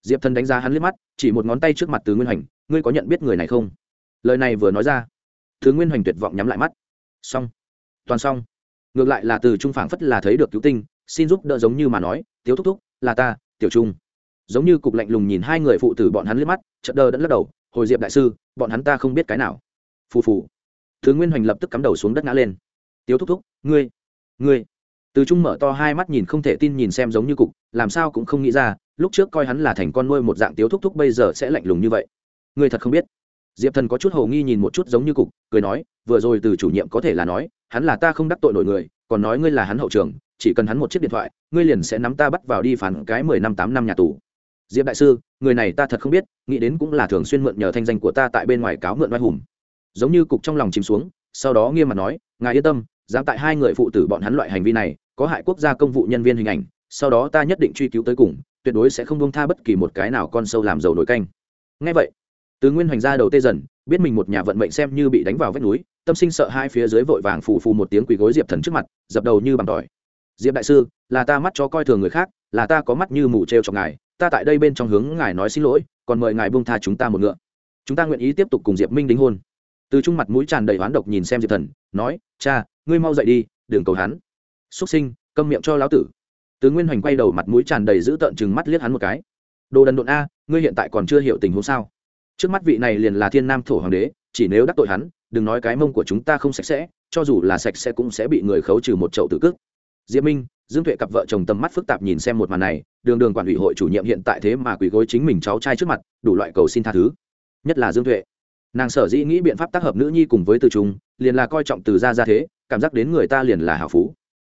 Diệp thần đánh giá hắn liếc mắt, chỉ một ngón tay trước mặt từ nguyên hoành, ngươi có nhận biết người này không? Lời này vừa nói ra thứ nguyên hoành tuyệt vọng nhắm lại mắt. Xong, toàn xong. Ngược lại là từ trung phảng phất là thấy được cứu tinh xin giúp đỡ giống như mà nói, tiếu thúc thúc, là ta, tiểu trung. Giống như cục lạnh lùng nhìn hai người phụ tử bọn hắn liếc mắt, chợt đờ đẫn lắc đầu, hồi diệp đại sư, bọn hắn ta không biết cái nào. Phù phù. Thứ nguyên hoành lập tức cắm đầu xuống đất ngã lên. Tiếu thúc thúc, ngươi ngươi. Từ trung mở to hai mắt nhìn không thể tin nhìn xem giống như cục, làm sao cũng không nghĩ ra, lúc trước coi hắn là thành con nuôi một dạng tiếu thúc thúc bây giờ sẽ lạnh lùng như vậy. Ngươi thật không biết. Diệp thần có chút hầu nghi nhìn một chút giống như cục, cười nói, vừa rồi từ chủ nhiệm có thể là nói, hắn là ta không đắc tội nổi người, còn nói ngươi là hắn hậu trường chỉ cần hắn một chiếc điện thoại, ngươi liền sẽ nắm ta bắt vào đi phản cái mười năm tám năm nhà tù. Diệp đại sư, người này ta thật không biết, nghĩ đến cũng là thường xuyên mượn nhờ thanh danh của ta tại bên ngoài cáo mượn vai hùng. Giống như cục trong lòng chìm xuống, sau đó nghiêm mặt nói, ngài yên tâm, dám tại hai người phụ tử bọn hắn loại hành vi này, có hại quốc gia công vụ nhân viên hình ảnh, sau đó ta nhất định truy cứu tới cùng, tuyệt đối sẽ không bông tha bất kỳ một cái nào con sâu làm dầu nổi canh. Ngay vậy, từ nguyên hoành ra đầu tê dần, biết mình một nhà vận mệnh xem như bị đánh vào vách núi, tâm sinh sợ hai phía dưới vội vàng phù phù một tiếng quỳ gối diệp thần trước mặt, dập đầu như bằng tỏi diệp đại sư, là ta mắt cho coi thường người khác, là ta có mắt như mù t r e o chọc ngài, ta tại đây bên trong hướng ngài nói xin lỗi, còn mời ngài buông tha chúng ta một ngựa. Chúng ta nguyện ý tiếp tục cùng diệp minh đính hôn. Từ trung mặt mũi tràn đầy oán độc nhìn xem diệp thần, nói, cha, ngươi mau dậy đi, đừng cầu hắn. Xúc sinh, câm miệng cho lão tử. Tướng nguyên hoành quay đầu mặt mũi tràn đầy giữ tợn chừng mắt liếc hắn một cái. Đồ đần độn a, ngươi hiện tại còn chưa hiểu tình huống sao? Trước mắt vị này liền là thiên nam thổ hoàng đế, chỉ nếu đắc tội hắn, đừng nói cái mông của chúng ta không sạch sẽ, cho dù là sạch sẽ cũng sẽ bị người khấu trừ một chậu tự cước diễm minh, dương tuệ cặp vợ chồng tầm mắt phức tạp nhìn xem một màn này, đường đường quản ủy hội chủ nhiệm hiện tại thế mà quỳ gối chính mình cháu trai trước mặt, đủ loại cầu xin tha thứ. Nhất là dương tuệ. Nàng sở dĩ nghĩ biện pháp tác hợp nữ nhi cùng với từ trung, liền là coi trọng từ gia ra thế, cảm giác đến người ta liền là hào phú.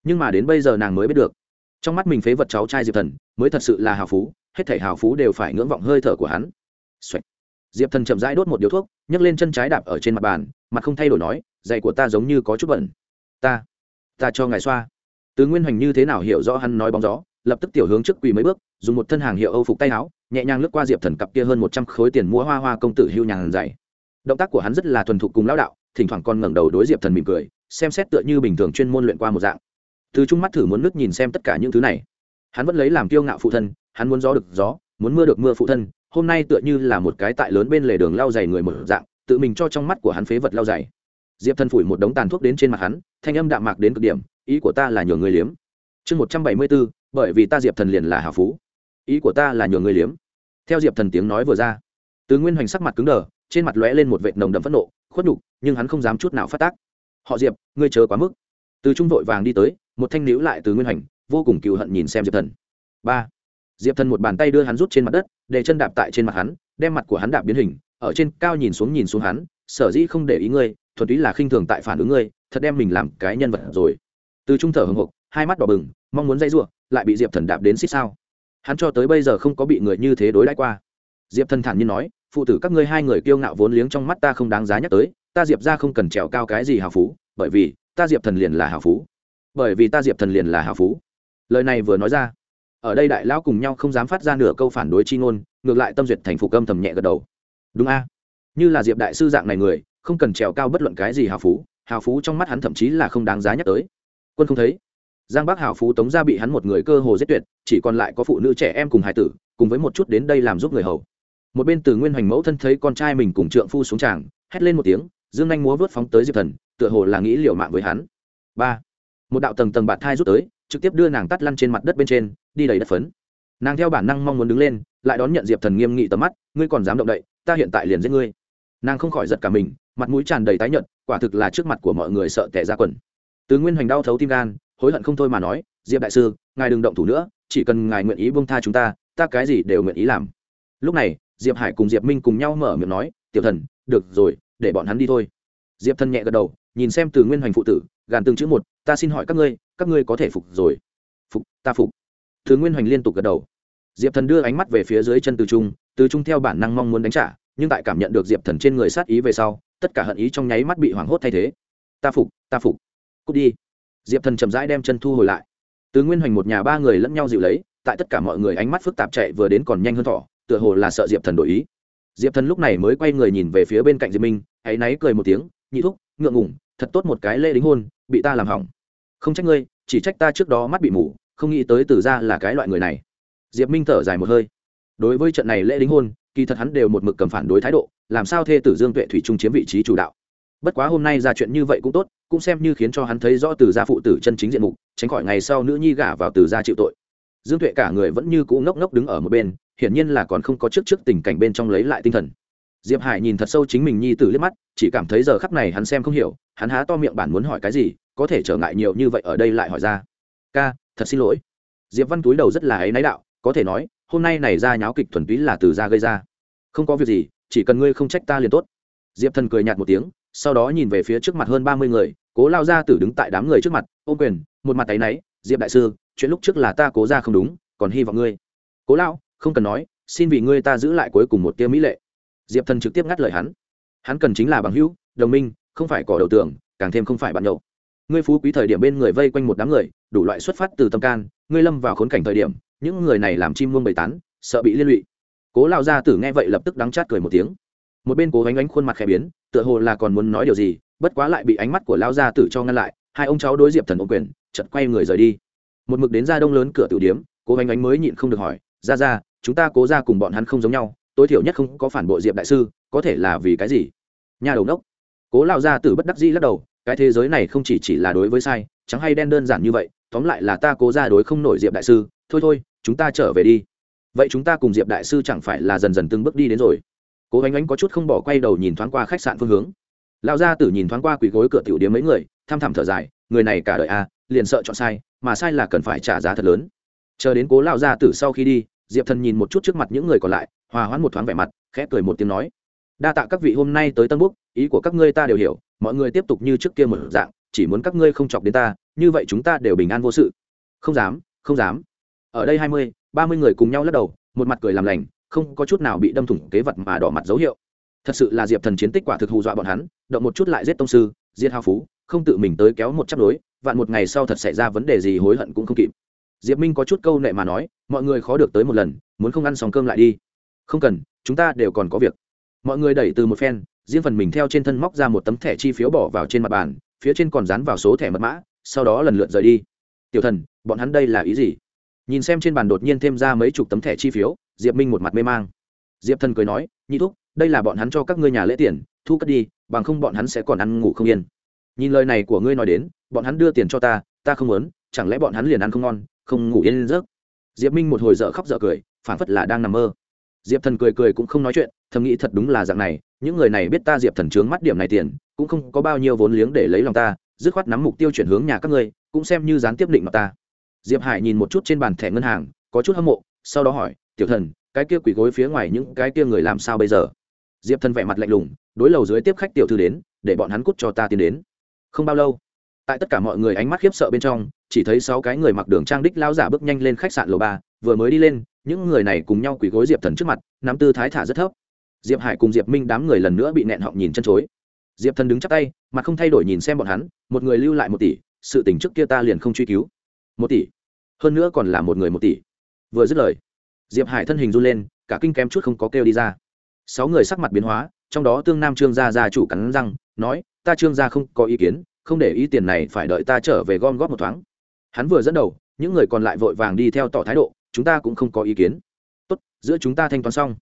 Nhưng mà đến bây giờ nàng mới biết được, trong mắt mình phế vật cháu trai diệp thần, mới thật sự là hào phú, hết thể hào phú đều phải ngưỡng vọng hơi thở của hắn、Xoạch. diệp thần chậm rãi đốt một điếu thuốc, nhấc lên chân trái đạp ở trên mặt bàn, mặt không thay đổi nói, giày của ta giống như có chút bẩn. Ta ta cho ngài xoa tứ nguyên hoành như thế nào hiểu rõ hắn nói bóng gió, lập tức tiểu hướng trước quỳ mấy bước, dùng một thân hàng hiệu âu phục tay áo, nhẹ nhàng lướt qua diệp thần cặp kia hơn một trăm khối tiền mua hoa hoa công tử hưu nhàn dày động tác của hắn rất là thuần thục cùng lão đạo, thỉnh thoảng còn ngẩng đầu đối diệp thần mỉm cười, xem xét tựa như bình thường chuyên môn luyện qua một dạng. Từ trung mắt thử muốn nước nhìn xem tất cả những thứ này. Hắn vẫn lấy làm kiêu ngạo phụ thân, hắn muốn gió được gió, muốn mưa được mưa phụ thân, hôm nay tựa như là một cái tại lớn bên lề đường lao dày người một dạng, tự mình cho trong mắt của hắn phế vật lao dày diệp thần phủi một đống tàn thuốc đến trên mặt hắn, thanh âm đạm mạc đến cực điểm ý của ta là nhường người liếm. Chương một trăm bảy mươi bốn bởi vì ta diệp thần liền là hào phú. Ý của ta là nhường người liếm. Theo diệp thần tiếng nói vừa ra từ nguyên hoành sắc mặt cứng đờ trên mặt lóe lên một vệt nồng đậm phẫn nộ khuất nhục nhưng hắn không dám chút nào phát tác. Họ diệp ngươi chờ quá mức. Từ trung vội vàng đi tới một thanh níu lại từ nguyên Hoành, vô cùng cựu hận nhìn xem diệp thần. Ba diệp thần một bàn tay đưa hắn rút trên mặt đất để chân đạp tại trên mặt hắn đem mặt của hắn đạp biến hình ở trên cao nhìn xuống nhìn xuống hắn sở dĩ không để ý ngươi thuần túy là khinh thường tại phản ứng ngươi thật đem mình làm cái nhân vật rồi từ trung thở hồng hộc, hai mắt đỏ bừng, mong muốn dây r u ộ lại bị diệp thần đạp đến xích sao. Hắn cho tới bây giờ không có bị người như thế đối đãi qua. Diệp thần thản nhiên nói, phụ tử các ngươi hai người kiêu ngạo vốn liếng trong mắt ta không đáng giá nhắc tới, ta diệp ra không cần trèo cao cái gì hào phú, bởi vì ta diệp thần liền là hào phú. Bởi vì ta diệp thần liền là hào phú. Lời này vừa nói ra, ở đây đại lão cùng nhau không dám phát ra nửa câu phản đối chi ngôn, ngược lại tâm duyệt thành phục âm thầm nhẹ gật đầu. Đúng a. Như là diệp đại sư dạng này người, không cần trèo cao bất luận cái gì hào phú hào phú trong mắt hắn thậm chí là không đáng giá nhắc tới quân không thấy. Giang bắc hào phú tống ra bị hắn một người cơ hồ giết tuyệt, chỉ còn lại có phụ nữ trẻ em cùng hải tử, cùng với một chút đến đây làm giúp người hầu. Một bên từ nguyên hoành mẫu thân thấy con trai mình cùng trượng phu xuống tràng, hét lên một tiếng, dương anh múa vớt phóng tới diệp thần, tựa hồ là nghĩ liều mạng với hắn. Ba. Một đạo tầng tầng bạt thai rút tới, trực tiếp đưa nàng tắt lăn trên mặt đất bên trên, đi đầy đất phấn. Nàng theo bản năng mong muốn đứng lên, lại đón nhận diệp thần nghiêm nghị tầm mắt, ngươi còn dám động đậy, ta hiện tại liền giết ngươi. Nàng không khỏi giật cả mình, mặt mũi tràn đầy tái nhợt, quả thực là trước mặt của mọi người sợ tẻ ra quần từ nguyên hoành đau thấu tim gan, hối hận không thôi mà nói, diệp đại sư, ngài đừng động thủ nữa, chỉ cần ngài nguyện ý buông tha chúng ta ta cái gì đều nguyện ý làm. Lúc này, diệp hải cùng diệp minh cùng nhau mở miệng nói, tiểu thần, được rồi, để bọn hắn đi thôi. Diệp thần nhẹ gật đầu, nhìn xem từ nguyên hoành phụ tử, gàn từng chữ một, ta xin hỏi các ngươi các ngươi có thể phục rồi? Phục, ta phục. Từ nguyên hoành liên tục gật đầu. Diệp thần đưa ánh mắt về phía dưới chân từ trung từ trung theo bản năng mong muốn đánh trả, nhưng tại cảm nhận được diệp thần trên người sát ý về sau, tất cả hận ý trong nháy mắt bị hoảng hốt thay thế. Ta phục ta phục cút đi. Diệp thần chậm rãi đem chân thu hồi lại. Từ nguyên hoành một nhà ba người lẫn nhau dịu lấy, tại tất cả mọi người ánh mắt phức tạp chạy vừa đến còn nhanh hơn thỏ, tựa hồ là sợ diệp thần đổi ý. Diệp thần lúc này mới quay người nhìn về phía bên cạnh diệp minh hãy náy cười một tiếng, nhị thúc, ngượng ngủng thật tốt một cái lễ đính hôn, bị ta làm hỏng. Không trách ngươi, chỉ trách ta trước đó mắt bị mù, không nghĩ tới từ ra là cái loại người này. Diệp minh thở dài một hơi. Đối với trận này lễ đính hôn, kỳ thật hắn đều một mực cầm phản đối thái độ, làm sao thê tử dương tuệ thủy trung chiếm vị trí chủ đạo. Bất quá hôm nay ra chuyện như vậy cũng tốt cũng xem như khiến cho hắn thấy rõ từ gia phụ tử chân chính diện mục, tránh khỏi ngày sau nữ nhi gả vào từ gia chịu tội. Dương tuệ cả người vẫn như cũ ngốc ngốc đứng ở một bên, hiển nhiên là còn không có trước trước tình cảnh bên trong lấy lại tinh thần. Diệp hải nhìn thật sâu chính mình nhi tử liếc mắt, chỉ cảm thấy giờ khắp này hắn xem không hiểu, hắn há to miệng bản muốn hỏi cái gì, có thể trở ngại nhiều như vậy ở đây lại hỏi ra. Ca, thật xin lỗi. Diệp văn túi đầu rất là ấy náy đạo, có thể nói, hôm nay này ra nháo kịch thuần túy là từ ra gây ra. Không có việc gì, chỉ cần ngươi không trách ta liền tốt. Diệp thần cười nhạt một tiếng sau đó nhìn về phía trước mặt hơn ba mươi người, cố lao ra tử đứng tại đám người trước mặt, ô quyền, một mặt tay náy, diệp đại sư, chuyện lúc trước là ta cố ra không đúng, còn hy vọng ngươi. Cố lao không cần nói, xin vì ngươi ta giữ lại cuối cùng một tia mỹ lệ. Diệp thần trực tiếp ngắt lời hắn. Hắn cần chính là bằng hữu, đồng minh, không phải cỏ đầu tường, càng thêm không phải bạn nhậu. Ngươi phú quý thời điểm bên người vây quanh một đám người, đủ loại xuất phát từ tâm can, ngươi lâm vào khốn cảnh thời điểm, những người này làm chim muông bầy tán, sợ bị liên lụy. Cố lao gia tử nghe vậy lập tức đắng chát cười một tiếng một bên cố gánh ánh khuôn mặt khẽ biến, tựa hồ là còn muốn nói điều gì, bất quá lại bị ánh mắt của lao gia tử cho ngăn lại, hai ông cháu đối diệp thần ô quyền chật quay người rời đi. Một mực đến ra đông lớn cửa tử điếm, cố gánh ánh mới nhịn không được hỏi, ra ra, chúng ta cố ra cùng bọn hắn không giống nhau, tối thiểu nhất không có phản bội diệp đại sư, có thể là vì cái gì? Nhà đầu đốc, cố lao gia tử bất đắc dĩ lắc đầu, cái thế giới này không chỉ chỉ là đối với sai, chẳng hay đen đơn giản như vậy, tóm lại là ta cố ra đối không nổi diệp đại sư, thôi thôi, chúng ta trở về đi. Vậy chúng ta cùng diệp đại sư chẳng phải là dần dần từng bước đi đến rồi? Cố ánh ánh có chút không bỏ quay đầu nhìn thoáng qua khách sạn phương hướng. Lão gia tử nhìn thoáng qua quỳ gối cửa tiểu điếm mấy người tham thảm thở dài người này cả đời a à, liền sợ chọn sai mà sai là cần phải trả giá thật lớn. Chờ đến cố lão gia tử sau khi đi diệp thần nhìn một chút trước mặt những người còn lại hòa hoãn một thoáng vẻ mặt khẽ cười một tiếng nói đa tạ các vị hôm nay tới tân búc ý của các ngươi ta đều hiểu mọi người tiếp tục như trước kia một dạng chỉ muốn các ngươi không chọc đến ta như vậy chúng ta đều bình an vô sự. Không dám không dám. Ở đây hai mươi ba mươi người cùng nhau lắc đầu một mặt cười làm lành không có chút nào bị đâm thủng kế vật mà đỏ mặt dấu hiệu. Thật sự là diệp thần chiến tích quả thực hù dọa bọn hắn, động một chút lại giết tông sư diệt hào phú, không tự mình tới kéo một chấp đối, vạn một ngày sau thật xảy ra vấn đề gì hối hận cũng không kịp. Diệp minh có chút câu nệ mà nói, mọi người khó được tới một lần, muốn không ăn xong cơm lại đi. Không cần, chúng ta đều còn có việc. Mọi người đẩy từ một phen, riêng phần mình theo trên thân móc ra một tấm thẻ chi phiếu bỏ vào trên mặt bàn, phía trên còn dán vào số thẻ mật mã, sau đó lần lượt rời đi. Tiểu thần, bọn hắn đây là ý gì? Nhìn xem trên bàn đột nhiên thêm ra mấy chục tấm thẻ chi phiếu diệp minh một mặt mê mang. Diệp thần cười nói, nhị thúc, đây là bọn hắn cho các ngươi nhà lễ tiền, thu cất đi, bằng không bọn hắn sẽ còn ăn ngủ không yên. Nhìn lời này của ngươi nói đến, bọn hắn đưa tiền cho ta ta không muốn, chẳng lẽ bọn hắn liền ăn không ngon, không ngủ yên giấc? Diệp minh một hồi dở khóc dở cười, phảng phất là đang nằm mơ. Diệp thần cười cười cũng không nói chuyện, thầm nghĩ thật đúng là dạng này, những người này biết ta diệp thần trướng mắt điểm này tiền, cũng không có bao nhiêu vốn liếng để lấy lòng ta, dứt khoát nắm mục tiêu chuyển hướng nhà các ngươi, cũng xem như gián tiếp định mặt ta. Diệp hải nhìn một chút trên bàn thẻ ngân hàng, có chút hâm mộ, sau đó hỏi tiểu thần, cái kia quỳ gối phía ngoài những cái kia người làm sao bây giờ? Diệp thần vẻ mặt lạnh lùng, đối lầu dưới tiếp khách tiểu thư đến, để bọn hắn cút cho ta tiến đến. Không bao lâu, tại tất cả mọi người ánh mắt khiếp sợ bên trong, chỉ thấy sáu cái người mặc đường trang đích lao giả bước nhanh lên khách sạn lầu ba, vừa mới đi lên, những người này cùng nhau quỳ gối diệp thần trước mặt, nắm tư thái thả rất thấp. Diệp hải cùng diệp minh đám người lần nữa bị nẹn họng nhìn chân chối. Diệp thần đứng chắc tay, mặt không thay đổi nhìn xem bọn hắn, một người lưu lại một tỷ, sự tình trước kia ta liền không truy cứu. Một tỷ? Hơn nữa còn là một người một tỷ. Vừa dứt lời diệp hải thân hình run lên, cả kinh kém chút không có kêu đi ra. Sáu người sắc mặt biến hóa, trong đó tương nam trương gia gia chủ cắn răng, nói, ta trương gia không có ý kiến, không để ý tiền này, phải đợi ta trở về gom góp một thoáng. Hắn vừa dẫn đầu, những người còn lại vội vàng đi theo tỏ thái độ, chúng ta cũng không có ý kiến. Tốt, giữa chúng ta thanh toán xong.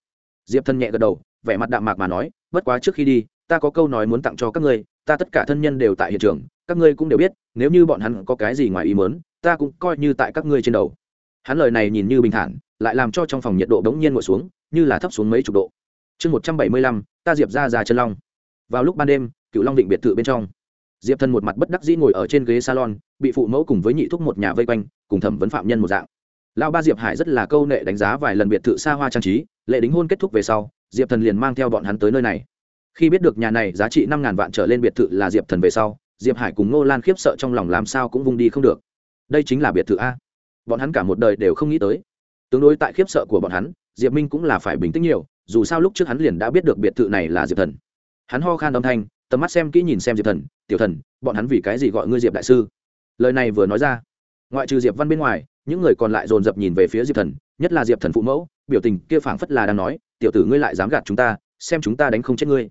Diệp thân nhẹ gật đầu, vẻ mặt đạm mạc mà nói, bất quá trước khi đi, ta có câu nói muốn tặng cho các ngươi, ta tất cả thân nhân đều tại hiện trường, các ngươi cũng đều biết, nếu như bọn hắn có cái gì ngoài ý mớn ta cũng coi như tại các ngươi trên đầu. Hắn lời này nhìn như bình thản lại làm cho trong phòng nhiệt độ đống nhiên ngồi xuống, như là thấp xuống mấy chục độ. Chương một trăm bảy mươi lăm, ta diệp ra ra chân long. Vào lúc ban đêm, cựu long định biệt thự bên trong. Diệp thân một mặt bất đắc dĩ ngồi ở trên ghế salon, bị phụ mẫu cùng với nhị thúc một nhà vây quanh, cùng thẩm vấn phạm nhân một dạng. Lão ba diệp hải rất là câu nệ đánh giá vài lần biệt thự xa hoa trang trí lệ đính hôn kết thúc về sau, diệp thần liền mang theo bọn hắn tới nơi này. Khi biết được nhà này giá trị năm ngàn vạn trở lên biệt thự là diệp thần về sau, diệp hải cùng ngô lan khiếp sợ trong lòng làm sao cũng vung đi không được. Đây chính là biệt thự a. Bọn hắn cả một đời đều không nghĩ tới tương đối tại khiếp sợ của bọn hắn, diệp minh cũng là phải bình tĩnh nhiều, dù sao lúc trước hắn liền đã biết được biệt thự này là diệp thần. Hắn ho khan âm thanh, tầm mắt xem kỹ nhìn xem diệp thần, tiểu thần, bọn hắn vì cái gì gọi ngươi diệp đại sư? Lời này vừa nói ra, ngoại trừ diệp văn bên ngoài, những người còn lại dồn dập nhìn về phía diệp thần, nhất là diệp thần phụ mẫu, biểu tình kia phảng phất là đang nói, tiểu tử ngươi lại dám gạt chúng ta, xem chúng ta đánh không chết ngươi.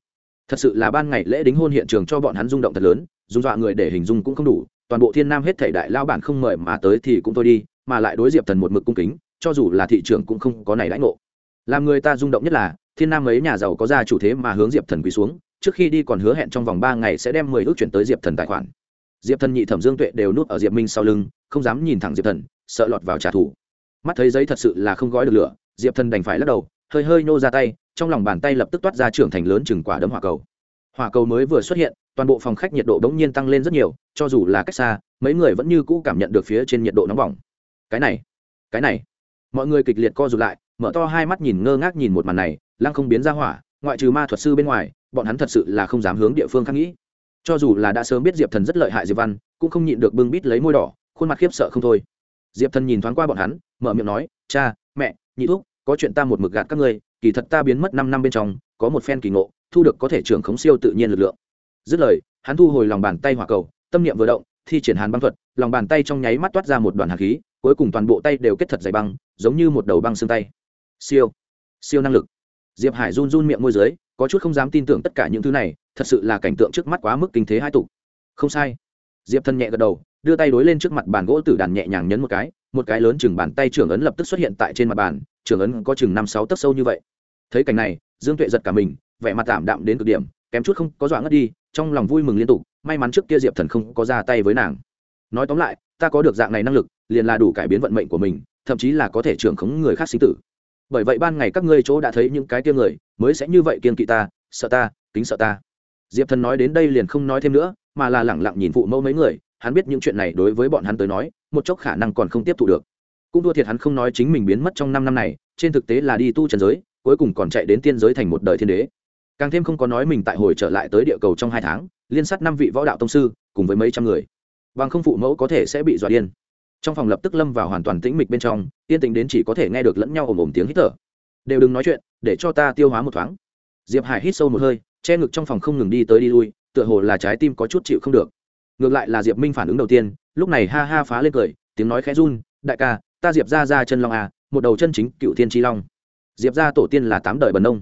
Thật sự là ban ngày lễ đính hôn hiện trường cho bọn hắn rung động thật lớn dùng dọa người để hình dung cũng không đủ, toàn bộ thiên nam hết thể đại lao bản không mời mà tới thì cũng thôi đi, mà lại đối diệp thần một mực cung kính cho dù là thị trường cũng không có này đãi ngộ. Làm người ta rung động nhất là, thiên nam ấy nhà giàu có gia chủ thế mà hướng diệp thần quỳ xuống, trước khi đi còn hứa hẹn trong vòng ba ngày sẽ đem mười ước chuyển tới diệp thần tài khoản. Diệp thần nhị thẩm dương tuệ đều núp ở diệp minh sau lưng, không dám nhìn thẳng diệp thần, sợ lọt vào trả thù. Mắt thấy giấy thật sự là không gói được lửa, diệp thần đành phải lắc đầu, hơi hơi nô ra tay, trong lòng bàn tay lập tức toát ra trưởng thành lớn chừng quả đấm hỏa cầu. Hỏa cầu mới vừa xuất hiện, toàn bộ phòng khách nhiệt độ bỗng nhiên tăng lên rất nhiều, cho dù là cách xa, mấy người vẫn như cũ cảm nhận được phía trên nhiệt độ nóng bỏng. Cái này cái này mọi người kịch liệt co rụt lại, mở to hai mắt nhìn ngơ ngác nhìn một màn này, lăng không biến ra hỏa, ngoại trừ ma thuật sư bên ngoài, bọn hắn thật sự là không dám hướng địa phương khác nghĩ. Cho dù là đã sớm biết diệp thần rất lợi hại diệp văn, cũng không nhịn được bưng bít lấy môi đỏ, khuôn mặt khiếp sợ không thôi. Diệp thần nhìn thoáng qua bọn hắn, mở miệng nói, cha, mẹ, nhị thúc, có chuyện ta một mực gạt các ngươi, kỳ thật ta biến mất năm năm bên trong, có một phen kỳ ngộ, thu được có thể trưởng khống siêu tự nhiên lực lượng. Dứt lời, hắn thu hồi lòng bàn tay hỏa cầu, tâm niệm vừa động, thi triển hàn băng thuật, lòng bàn tay trong nháy mắt toát ra một đoàn hạt khí, cuối cùng toàn bộ tay đều kết thật dày băng giống như một đầu băng xương tay. Siêu. Siêu năng lực. Diệp hải run run miệng môi d ư ớ i có chút không dám tin tưởng tất cả những thứ này, thật sự là cảnh tượng trước mắt quá mức kinh thế hai tục không sai. Diệp thân nhẹ gật đầu, đưa tay đối lên trước mặt bàn gỗ tử đàn nhẹ nhàng nhấn một cái một cái lớn chừng bàn tay trưởng ấn lập tức xuất hiện tại trên mặt bàn, trưởng ấn có chừng năm sáu tấc sâu như vậy. Thấy cảnh này, dương tuệ giật cả mình, vẻ mặt tạm đạm đến cực điểm, kém chút không có dọa ngất đi, trong lòng vui mừng liên tục, may mắn trước kia diệp thần không có ra tay với nàng. Nói tóm lại, ta có được dạng này năng lực, liền là đủ cải biến vận mệnh của mình thậm chí là có thể trưởng khống người khác sinh tử. Bởi vậy ban ngày các ngươi chỗ đã thấy những cái tiêm người, mới sẽ như vậy kiên kỵ ta, sợ ta, kính sợ ta. Diệp thần nói đến đây liền không nói thêm nữa, mà là lẳng lặng nhìn phụ mẫu mấy người, hắn biết những chuyện này đối với bọn hắn tới nói, một chốc khả năng còn không tiếp thu được. Cũng thua thiệt hắn không nói chính mình biến mất trong năm năm này, trên thực tế là đi tu trần giới, cuối cùng còn chạy đến tiên giới thành một đời thiên đế. Càng thêm không có nói mình tại hồi trở lại tới địa cầu trong hai tháng, liên sát năm vị võ đạo tông sư, cùng với mấy trăm người. Bằng không phụ mẫu có thể sẽ bị dọa điên trong phòng lập tức lâm vào hoàn toàn tĩnh mịch bên trong, yên tĩnh đến chỉ có thể nghe được lẫn nhau ồm ồm tiếng hít thở. Đều đừng nói chuyện, để cho ta tiêu hóa một thoáng. Diệp hải hít sâu một hơi, che ngực trong phòng không ngừng đi tới đi lui, tựa hồ là trái tim có chút chịu không được. Ngược lại là diệp minh phản ứng đầu tiên, lúc này ha ha phá lên cười, tiếng nói khẽ run, đại ca, ta diệp ra ra chân long à một đầu chân chính cựu thiên tri long. Diệp ra tổ tiên là tám đời bần nông.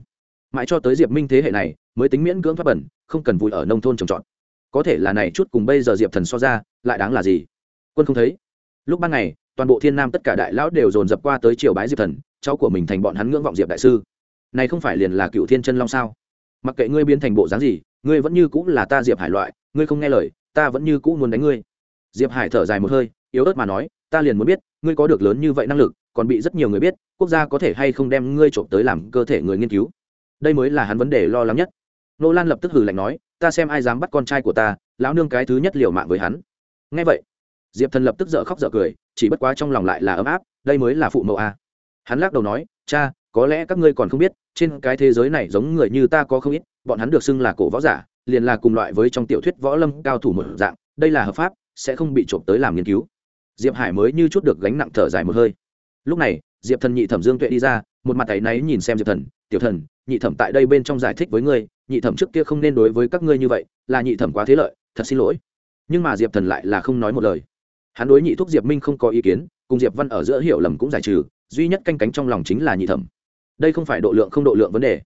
Mãi cho tới diệp minh thế hệ này, mới tính miễn cưỡng thoát bẩn, không cần vui ở nông thôn trồng trọt. Có thể là này chút cùng bây giờ diệp thần so ra, lại đáng là gì? Quân không thấy lúc ban ngày, toàn bộ thiên nam tất cả đại lão đều dồn dập qua tới triều bái diệp thần, cháu của mình thành bọn hắn ngưỡng vọng diệp đại sư. Này không phải liền là cựu thiên chân long sao? Mặc kệ ngươi biến thành bộ dáng gì, ngươi vẫn như cũng là ta diệp hải loại, ngươi không nghe lời, ta vẫn như cũ muốn đánh ngươi. Diệp hải thở dài một hơi, yếu ớt mà nói, ta liền muốn biết, ngươi có được lớn như vậy năng lực, còn bị rất nhiều người biết, quốc gia có thể hay không đem ngươi trộm tới làm cơ thể người nghiên cứu? Đây mới là hắn vấn đề lo lắng nhất. Nô lan lập tức hử lạnh nói, ta xem ai dám bắt con trai của ta, lão nương cái thứ nhất liều mạng với hắn. Ngay vậy diệp thần lập tức dở khóc dở cười, chỉ bất quá trong lòng lại là ấm áp, đây mới là phụ mẫu a. Hắn lắc đầu nói, cha, có lẽ các ngươi còn không biết, trên cái thế giới này giống người như ta có không ít, bọn hắn được xưng là cổ võ giả, liền là cùng loại với trong tiểu thuyết võ lâm cao thủ một dạng, đây là hợp pháp, sẽ không bị trộm tới làm nghiên cứu. Diệp hải mới như chút được gánh nặng thở dài một hơi. Lúc này, diệp thần nhị thẩm dương tuệ đi ra, một mặt tay náy nhìn xem diệp thần, tiểu thần, nhị thẩm tại đây bên trong giải thích với ngươi, nhị thẩm trước kia không nên đối với các ngươi như vậy, là nhị thẩm quá thế lợi, thật xin lỗi. Nhưng mà diệp thần lại là không nói một lời hắn đối nhị thúc diệp minh không có ý kiến, cùng diệp văn ở giữa hiểu lầm cũng giải trừ, duy nhất canh cánh trong lòng chính là nhị thẩm. Đây không phải độ lượng không độ lượng vấn đề.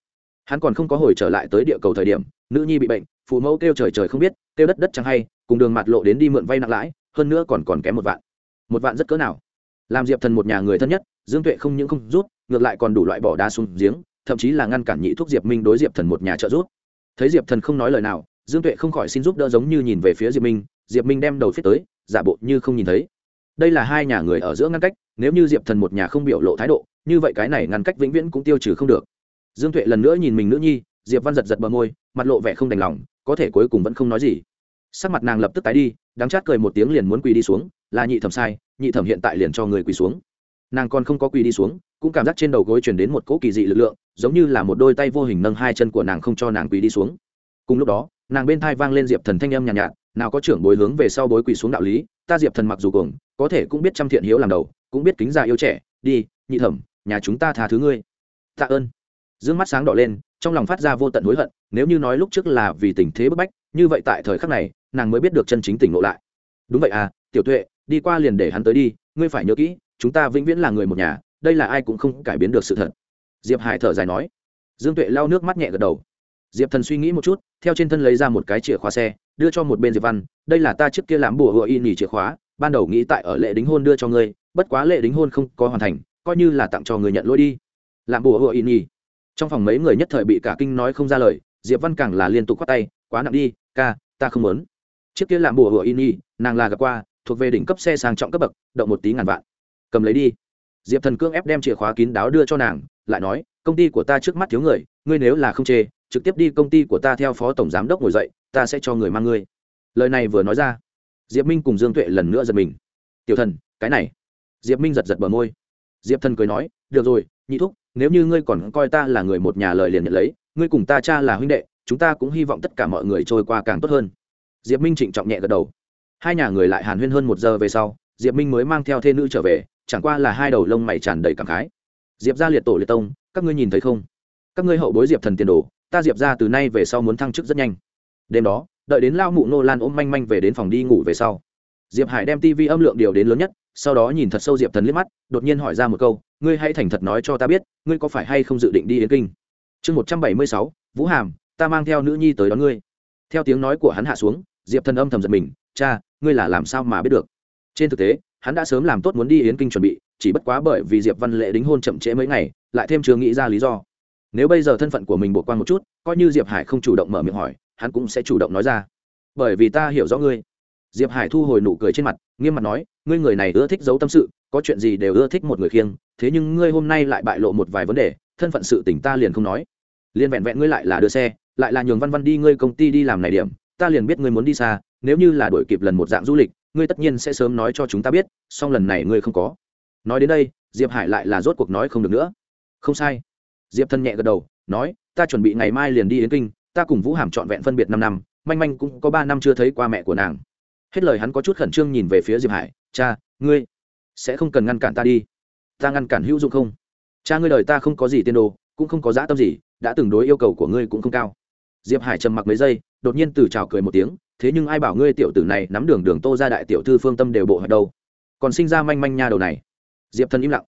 Hắn còn không có hồi trở lại tới địa cầu thời điểm, nữ nhi bị bệnh, phụ mẫu kêu trời trời không biết, kêu đất đất chẳng hay, cùng đường mặt lộ đến đi mượn vay nặng lãi, hơn nữa còn còn kém một vạn. Một vạn rất cỡ nào. Làm diệp thần một nhà người thân nhất, dương tuệ không những không rút ngược lại còn đủ loại bỏ đa xuống giếng, thậm chí là ngăn cản nhị thuốc diệp minh đối diệp thần một nhà trợ rút thấy diệp thần không nói lời nào, dương tuệ không khỏi xin giúp đỡ giống như nhìn về phía diệp minh diệp minh đem đầu phía tới giả bộ như không nhìn thấy. Đây là hai nhà người ở giữa ngăn cách nếu như diệp thần một nhà không biểu lộ thái độ như vậy cái này ngăn cách vĩnh viễn cũng tiêu trừ không được. Dương tuệ lần nữa nhìn mình nữ nhi diệp văn giật giật bờ môi mặt lộ vẻ không đành lòng có thể cuối cùng vẫn không nói gì. Sắc mặt nàng lập tức tái đi đắng chát cười một tiếng liền muốn quỳ đi xuống là nhị thẩm sai nhị thẩm hiện tại liền cho người quỳ xuống. Nàng còn không có quỳ đi xuống cũng cảm giác trên đầu gối chuyển đến một cỗ kỳ dị lực lượng giống như là một đôi tay vô hình nâng hai chân của nàng không cho nàng quỳ đi xuống. Cùng lúc đó nàng bên thai vang lên diệp thần thanh âm nhàn nhạt, nhạt nào có trưởng bối hướng về sau bối quỳ xuống đạo lý, ta diệp thần mặc dù cùng có thể cũng biết trăm thiện hiếu làm đầu, cũng biết kính già yêu trẻ, đi, nhị thẩm, nhà chúng ta tha thứ ngươi. Tạ ơn. Dương mắt sáng đỏ lên, trong lòng phát ra vô tận hối hận, nếu như nói lúc trước là vì tình thế bức bách, như vậy tại thời khắc này, nàng mới biết được chân chính tỉnh ngộ lại. Đúng vậy à tiểu tuệ, đi qua liền để hắn tới đi, ngươi phải nhớ kỹ, chúng ta vĩnh viễn là người một nhà, đây là ai cũng không cải biến được sự thật. Diệp hải thở dài nói. Dương tuệ lau nước mắt nhẹ gật đầu diệp thần suy nghĩ một chút, theo trên thân lấy ra một cái chìa khóa xe, đưa cho một bên diệp văn, đây là ta trước kia làm bùa hựa y nhì chìa khóa, ban đầu nghĩ tại ở lệ đính hôn đưa cho ngươi, bất quá lệ đính hôn không có hoàn thành, coi như là tặng cho người nhận lỗi đi. Làm bùa hựa y nhì trong phòng mấy người nhất thời bị cả kinh nói không ra lời, diệp văn càng là liên tục khoát tay, quá nặng đi, ca, ta không muốn. Trước kia làm bùa hựa y nhì nàng là gặp qua, thuộc về đỉnh cấp xe sang trọng cấp bậc, động một tí ngàn vạn. Cầm lấy đi. Diệp thần cương ép đem chìa khóa kín đáo đưa cho nàng, lại nói, công ty của ta trước mắt thiếu người, ngươi nếu là không chê trực tiếp đi công ty của ta theo phó tổng giám đốc ngồi dậy, ta sẽ cho người mang ngươi. Lời này vừa nói ra, diệp minh cùng dương tuệ lần nữa giật mình. Tiểu thần, cái này. Diệp minh giật giật bờ môi. Diệp thần cười nói, được rồi, nhị thúc, nếu như ngươi còn coi ta là người một nhà lời liền nhận lấy, ngươi cùng ta cha là huynh đệ, chúng ta cũng hy vọng tất cả mọi người trôi qua càng tốt hơn. Diệp minh trịnh trọng nhẹ gật đầu. Hai nhà người lại hàn huyên hơn một giờ về sau, diệp minh mới mang theo thê nữ trở về, chẳng qua là hai đầu lông mày tràn đầy cảm khái. Diệp ra liệt tổ liệt tông, các ngươi nhìn thấy không? Các ngươi hậu bối diệp thần tiền đồ ta diệp ra từ nay về sau muốn thăng chức rất nhanh. Đêm đó, đợi đến lao mụ nô lan ôm manh manh về đến phòng đi ngủ về sau, diệp hải đem tv âm lượng điều đến lớn nhất, sau đó nhìn thật sâu diệp thần liếc mắt, đột nhiên hỏi ra một câu, ngươi hãy thành thật nói cho ta biết, ngươi có phải hay không dự định đi yến kinh? Chương một trăm bảy mươi sáu, vũ hàm, ta mang theo nữ nhi tới đón ngươi. Theo tiếng nói của hắn hạ xuống, diệp thần âm thầm giật mình, cha, ngươi là làm sao mà biết được? Trên thực tế, hắn đã sớm làm tốt muốn đi yến kinh chuẩn bị, chỉ bất quá bởi vì diệp văn lệ đính hôn chậm trễ mấy ngày, lại thêm chưa nghĩ ra lý do nếu bây giờ thân phận của mình bộ quan một chút, coi như diệp hải không chủ động mở miệng hỏi, hắn cũng sẽ chủ động nói ra. Bởi vì ta hiểu rõ ngươi. Diệp hải thu hồi nụ cười trên mặt, nghiêm mặt nói, ngươi người này ưa thích giấu tâm sự, có chuyện gì đều ưa thích một người khiêng, thế nhưng ngươi hôm nay lại bại lộ một vài vấn đề, thân phận sự tỉnh ta liền không nói. Liền vẹn vẹn ngươi lại là đưa xe, lại là nhường văn văn đi ngươi công ty đi làm này điểm, ta liền biết ngươi muốn đi xa, nếu như là đổi kịp lần một dạng du lịch, ngươi tất nhiên sẽ sớm nói cho chúng ta biết, song lần này ngươi không có. Nói đến đây, diệp hải lại là rốt cuộc nói không được nữa. Không sai diệp thân nhẹ gật đầu, nói, ta chuẩn bị ngày mai liền đi yến kinh, ta cùng vũ hàm trọn vẹn phân biệt năm năm, manh manh cũng có ba năm chưa thấy qua mẹ của nàng. Hết lời hắn có chút khẩn trương nhìn về phía diệp hải, cha, ngươi sẽ không cần ngăn cản ta đi. Ta ngăn cản hữu dụng không? Cha ngươi đời ta không có gì tiên đồ, cũng không có dã tâm gì, đã từng đối yêu cầu của ngươi cũng không cao. Diệp hải trầm mặc mấy giây, đột nhiên từ trào cười một tiếng, thế nhưng ai bảo ngươi tiểu tử này nắm đường đường tô ra đại tiểu thư phương tâm đều bộ hạch đâu? Còn sinh ra manh manh nha đầu này. Diệp thần im lặng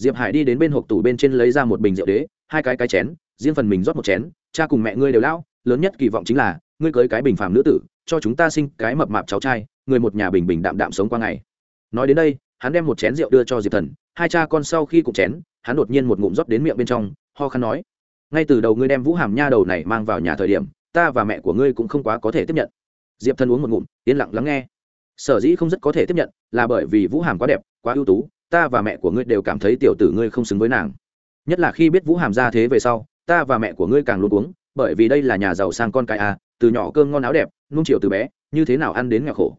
diệp hải đi đến bên hộp tủ bên trên lấy ra một bình rượu đế, hai cái cái chén, riêng phần mình rót một chén, cha cùng mẹ ngươi đều lão, lớn nhất kỳ vọng chính là, ngươi cưới cái bình phàm nữ tử, cho chúng ta sinh cái mập mạp cháu trai, người một nhà bình bình đạm đạm sống qua ngày. Nói đến đây, hắn đem một chén rượu đưa cho diệp thần, hai cha con sau khi cùng chén, hắn đột nhiên một ngụm rót đến miệng bên trong, ho khăn nói, ngay từ đầu ngươi đem vũ hàm nha đầu này mang vào nhà thời điểm, ta và mẹ của ngươi cũng không quá có thể tiếp nhận. Diệp thần uống một ngụm, yên lặng lắng nghe. Sở dĩ không rất có thể tiếp nhận, là bởi vì vũ hàm quá đẹp, quá ưu tú ta và mẹ của ngươi đều cảm thấy tiểu tử ngươi không xứng với nàng. Nhất là khi biết vũ hàm ra thế về sau, ta và mẹ của ngươi càng luôn uống bởi vì đây là nhà giàu sang con cái à từ nhỏ cơm ngon áo đẹp nung chiều từ bé, như thế nào ăn đến nghèo khổ.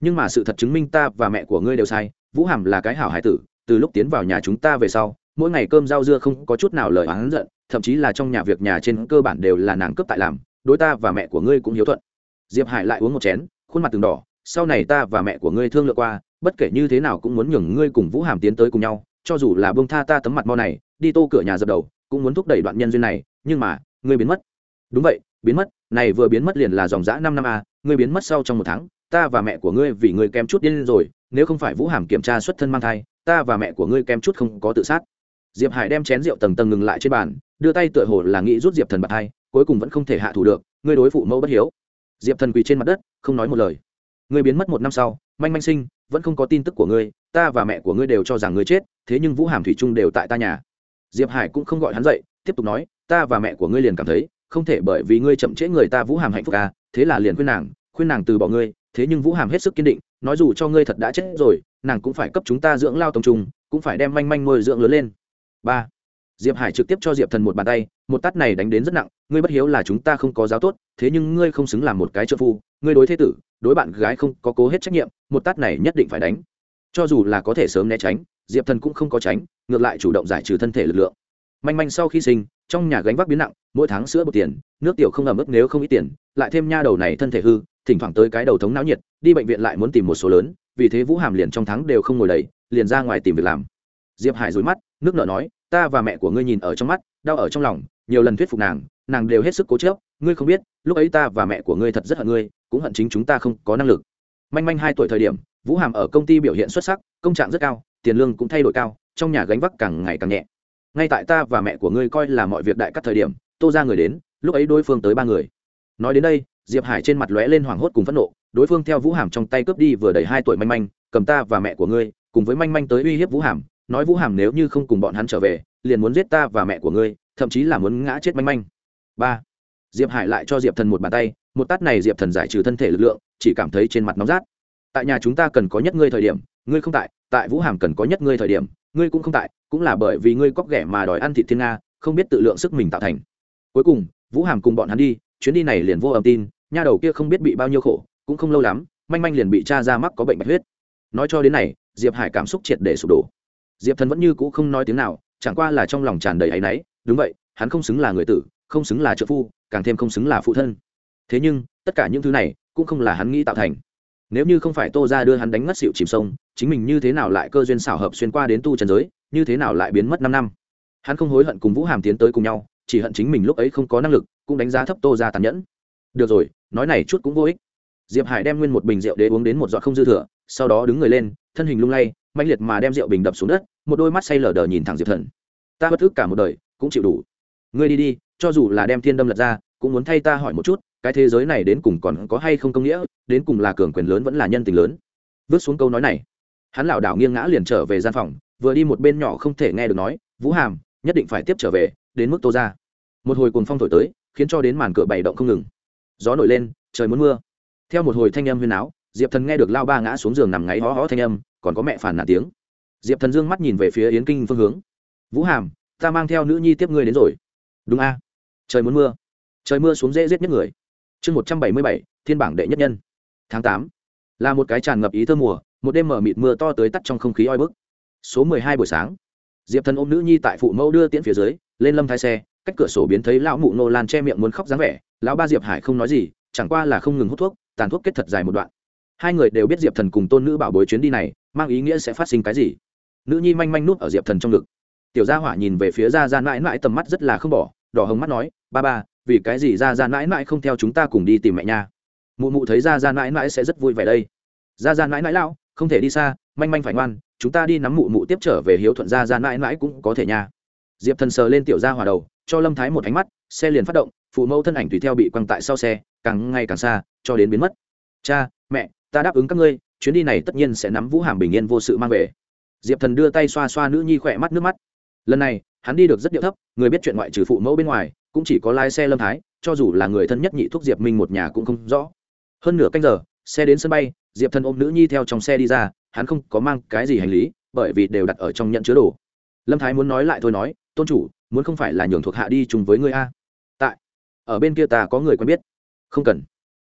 Nhưng mà sự thật chứng minh ta và mẹ của ngươi đều sai, vũ hàm là cái hảo hải tử, từ lúc tiến vào nhà chúng ta về sau, mỗi ngày cơm rau dưa không có chút nào lời oán giận, thậm chí là trong nhà việc nhà trên cơ bản đều là nàng cướp tại làm, đối ta và mẹ của ngươi cũng hiếu thuận. Diệp hải lại uống một chén, khuôn mặt từng đỏ, sau này ta và mẹ của ngươi thương lượng qua bất kể như thế nào cũng muốn nhường ngươi cùng vũ hàm tiến tới cùng nhau, cho dù là bông tha ta tấm mặt mo này, đi tô cửa nhà dập đầu, cũng muốn thúc đẩy đoạn nhân duyên này, nhưng mà, ngươi biến mất. Đúng vậy, biến mất, này vừa biến mất liền là dòng dã năm năm a, ngươi biến mất sau trong một tháng, ta và mẹ của ngươi vì ngươi kém chút điên rồi, nếu không phải vũ hàm kiểm tra xuất thân mang thai, ta và mẹ của ngươi kém chút không có tự sát. Diệp hải đem chén rượu tầng tầng ngừng lại trên bàn, đưa tay tựa hồ là nghĩ rút diệp thần bạc thai, cuối cùng vẫn không thể hạ thủ được, ngươi đối phụ mẫu bất hiếu. Diệp thần quỳ trên mặt đất, không nói một lời ngươi biến mất một năm sau, manh manh sinh, vẫn không có tin tức của ngươi, ta và mẹ của ngươi đều cho rằng ngươi chết, thế nhưng vũ hàm thủy trung đều tại ta nhà. Diệp hải cũng không gọi hắn dậy, tiếp tục nói, ta và mẹ của ngươi liền cảm thấy, không thể bởi vì ngươi chậm trễ người ta vũ hàm hạnh phúc à thế là liền khuyên nàng khuyên nàng từ bỏ ngươi, thế nhưng vũ hàm hết sức kiên định, nói dù cho ngươi thật đã chết rồi, nàng cũng phải cấp chúng ta dưỡng lao tông trùng, cũng phải đem manh manh nuôi dưỡng lớn lên. Ba. Diệp hải trực tiếp cho diệp thần một bàn tay, một tát này đánh đến rất nặng, ngươi bất hiếu là chúng ta không có giáo tốt, thế nhưng ngươi không xứng làm một cái trợ phu, ngươi đối thế tử đối bạn gái không có cố hết trách nhiệm, một tát này nhất định phải đánh. Cho dù là có thể sớm né tránh, diệp thần cũng không có tránh, ngược lại chủ động giải trừ thân thể lực lượng. Manh manh sau khi sinh, trong nhà gánh vác biến nặng, mỗi tháng sữa bột tiền, nước tiểu không ẩm ướt nếu không ít tiền, lại thêm nha đầu này thân thể hư, thỉnh thoảng tới cái đầu thống não nhiệt, đi bệnh viện lại muốn tìm một số lớn, vì thế vũ hàm liền trong tháng đều không ngồi đầy, liền ra ngoài tìm việc làm. Diệp hải rối mắt, nước nợ nói, ta và mẹ của ngươi nhìn ở trong mắt, đau ở trong lòng nhiều lần thuyết phục nàng nàng đều hết sức cố chớp ngươi không biết, lúc ấy ta và mẹ của ngươi thật rất hận ngươi, cũng hận chính chúng ta không có năng lực. Manh manh hai tuổi thời điểm, vũ hàm ở công ty biểu hiện xuất sắc, công trạng rất cao, tiền lương cũng thay đổi cao, trong nhà gánh vác càng ngày càng nhẹ. Ngay tại ta và mẹ của ngươi coi là mọi việc đại cắt thời điểm, tô ra người đến, lúc ấy đối phương tới ba người. Nói đến đây, diệp hải trên mặt lóe lên hoảng hốt cùng phẫn nộ, đối phương theo vũ hàm trong tay cướp đi vừa đầy hai tuổi manh manh, cầm ta và mẹ của ngươi, cùng với manh manh tới uy hiếp vũ hàm, nói vũ hàm nếu như không cùng bọn hắn trở về, liền muốn giết ta và mẹ của ngươi thậm chí là muốn ngã chết manh manh. Ba, diệp hải lại cho diệp thần một bàn tay, một tát này diệp thần giải trừ thân thể lực lượng, chỉ cảm thấy trên mặt nóng rát. Tại nhà chúng ta cần có nhất ngươi thời điểm, ngươi không tại tại vũ hàm cần có nhất ngươi thời điểm, ngươi cũng không tại, cũng là bởi vì ngươi cóc ghẻ mà đòi ăn thịt thiên nga, không biết tự lượng sức mình tạo thành. Cuối cùng, vũ hàm cùng bọn hắn đi, chuyến đi này liền vô âm tin, nha đầu kia không biết bị bao nhiêu khổ, cũng không lâu lắm, manh manh liền bị cha ra mắc có bệnh bạch huyết. Nói cho đến này, diệp hải cảm xúc triệt để sụp đổ. Diệp thần vẫn như cũ không nói tiếng nào, chẳng qua là trong lòng tràn đầy áy náy đúng vậy, hắn không xứng là người tử, không xứng là trợ phu, càng thêm không xứng là phụ thân. Thế nhưng, tất cả những thứ này cũng không là hắn nghĩ tạo thành. Nếu như không phải tô ra đưa hắn đánh ngất xịu chìm sông, chính mình như thế nào lại cơ duyên xảo hợp xuyên qua đến tu trần giới, như thế nào lại biến mất năm năm? Hắn không hối hận cùng vũ hàm tiến tới cùng nhau, chỉ hận chính mình lúc ấy không có năng lực, cũng đánh giá thấp tô ra tàn nhẫn. Được rồi, nói này chút cũng vô ích. Diệp hải đem nguyên một bình rượu để uống đến một giọt không dư thừa, sau đó đứng người lên, thân hình lung lay mạnh liệt mà đem rượu bình đập xuống đất, một đôi mắt say lờ đờ nhìn thẳng diệp thần. Ta bất thức cả một đời cũng chịu đủ. Ngươi đi đi, cho dù là đem thiên đâm lật ra, cũng muốn thay ta hỏi một chút, cái thế giới này đến cùng còn có hay không công nghĩa, đến cùng là cường quyền lớn vẫn là nhân tình lớn? Vứt xuống câu nói này, hắn lảo đảo nghiêng ngã liền trở về gian phòng, vừa đi một bên nhỏ không thể nghe được nói, vũ hàm, nhất định phải tiếp trở về, đến mức tô ra một hồi cuồng phong thổi tới, khiến cho đến màn cửa bày động không ngừng. Gió nổi lên, trời muốn mưa. Theo một hồi thanh âm huyên áo diệp thần nghe được lao ba ngã xuống giường nằm ngáy hó hó thanh âm, còn có mẹ phản nản tiếng. Diệp thần dương mắt nhìn về phía yến kinh phương hướng. Vũ hàm ta mang theo nữ nhi tiếp ngươi đến rồi. Đúng a. Trời muốn mưa. Trời mưa xuống dễ giết nhất người. Chương một trăm bảy mươi bảy, thiên bảng đệ nhất nhân. Tháng tám. Là một cái tràn ngập ý thơ mùa, một đêm mở mịt mưa to tới tắt trong không khí oi bức. Số mười hai buổi sáng. Diệp thần ôm nữ nhi tại phụ mẫu đưa tiễn phía dưới, lên lâm thái xe, cách cửa sổ biến thấy lão mụ nô lan che miệng muốn khóc dáng vẻ. Lão ba diệp hải không nói gì, chẳng qua là không ngừng hút thuốc, tàn thuốc kết thật dài một đoạn. Hai người đều biết diệp thần cùng tôn nữ bảo bối chuyến đi này, mang ý nghĩa sẽ phát sinh cái gì. Nữ nhi manh manh núp ở diệp thần trong ngực tiểu gia hỏa nhìn về phía ra ra mãi mãi tầm mắt rất là không bỏ, đỏ hồng mắt nói, ba ba, vì cái gì ra ra mãi mãi không theo chúng ta cùng đi tìm mẹ nha? Mụ mụ thấy ra ra mãi mãi sẽ rất vui vẻ đây. Ra ra mãi mãi lão, không thể đi xa, manh manh phải ngoan, chúng ta đi nắm mụ mụ tiếp trở về hiếu thuận ra ra mãi mãi cũng có thể nha. Diệp thần sờ lên tiểu gia hỏa đầu, cho lâm thái một ánh mắt, xe liền phát động, phụ mẫu thân ảnh tùy theo bị quăng tại sau xe, càng ngày càng xa, cho đến biến mất. Cha, mẹ, ta đáp ứng các ngươi, chuyến đi này tất nhiên sẽ nắm vũ hàm bình yên vô sự mang về. Diệp thần đưa tay xoa xoa nữ nhi khỏe mắt nước mắt lần này, hắn đi được rất điệu thấp, người biết chuyện ngoại trừ phụ mẫu bên ngoài, cũng chỉ có lái xe lâm thái, cho dù là người thân nhất nhị thúc diệp minh một nhà cũng không rõ. Hơn nửa canh giờ, xe đến sân bay, diệp thần ôm nữ nhi theo trong xe đi ra, hắn không có mang cái gì hành lý, bởi vì đều đặt ở trong nhận chứa đồ. Lâm thái muốn nói lại thôi nói, tôn chủ, muốn không phải là nhường thuộc hạ đi chung với ngươi a? Tại, ở bên kia ta có người quen biết. Không cần.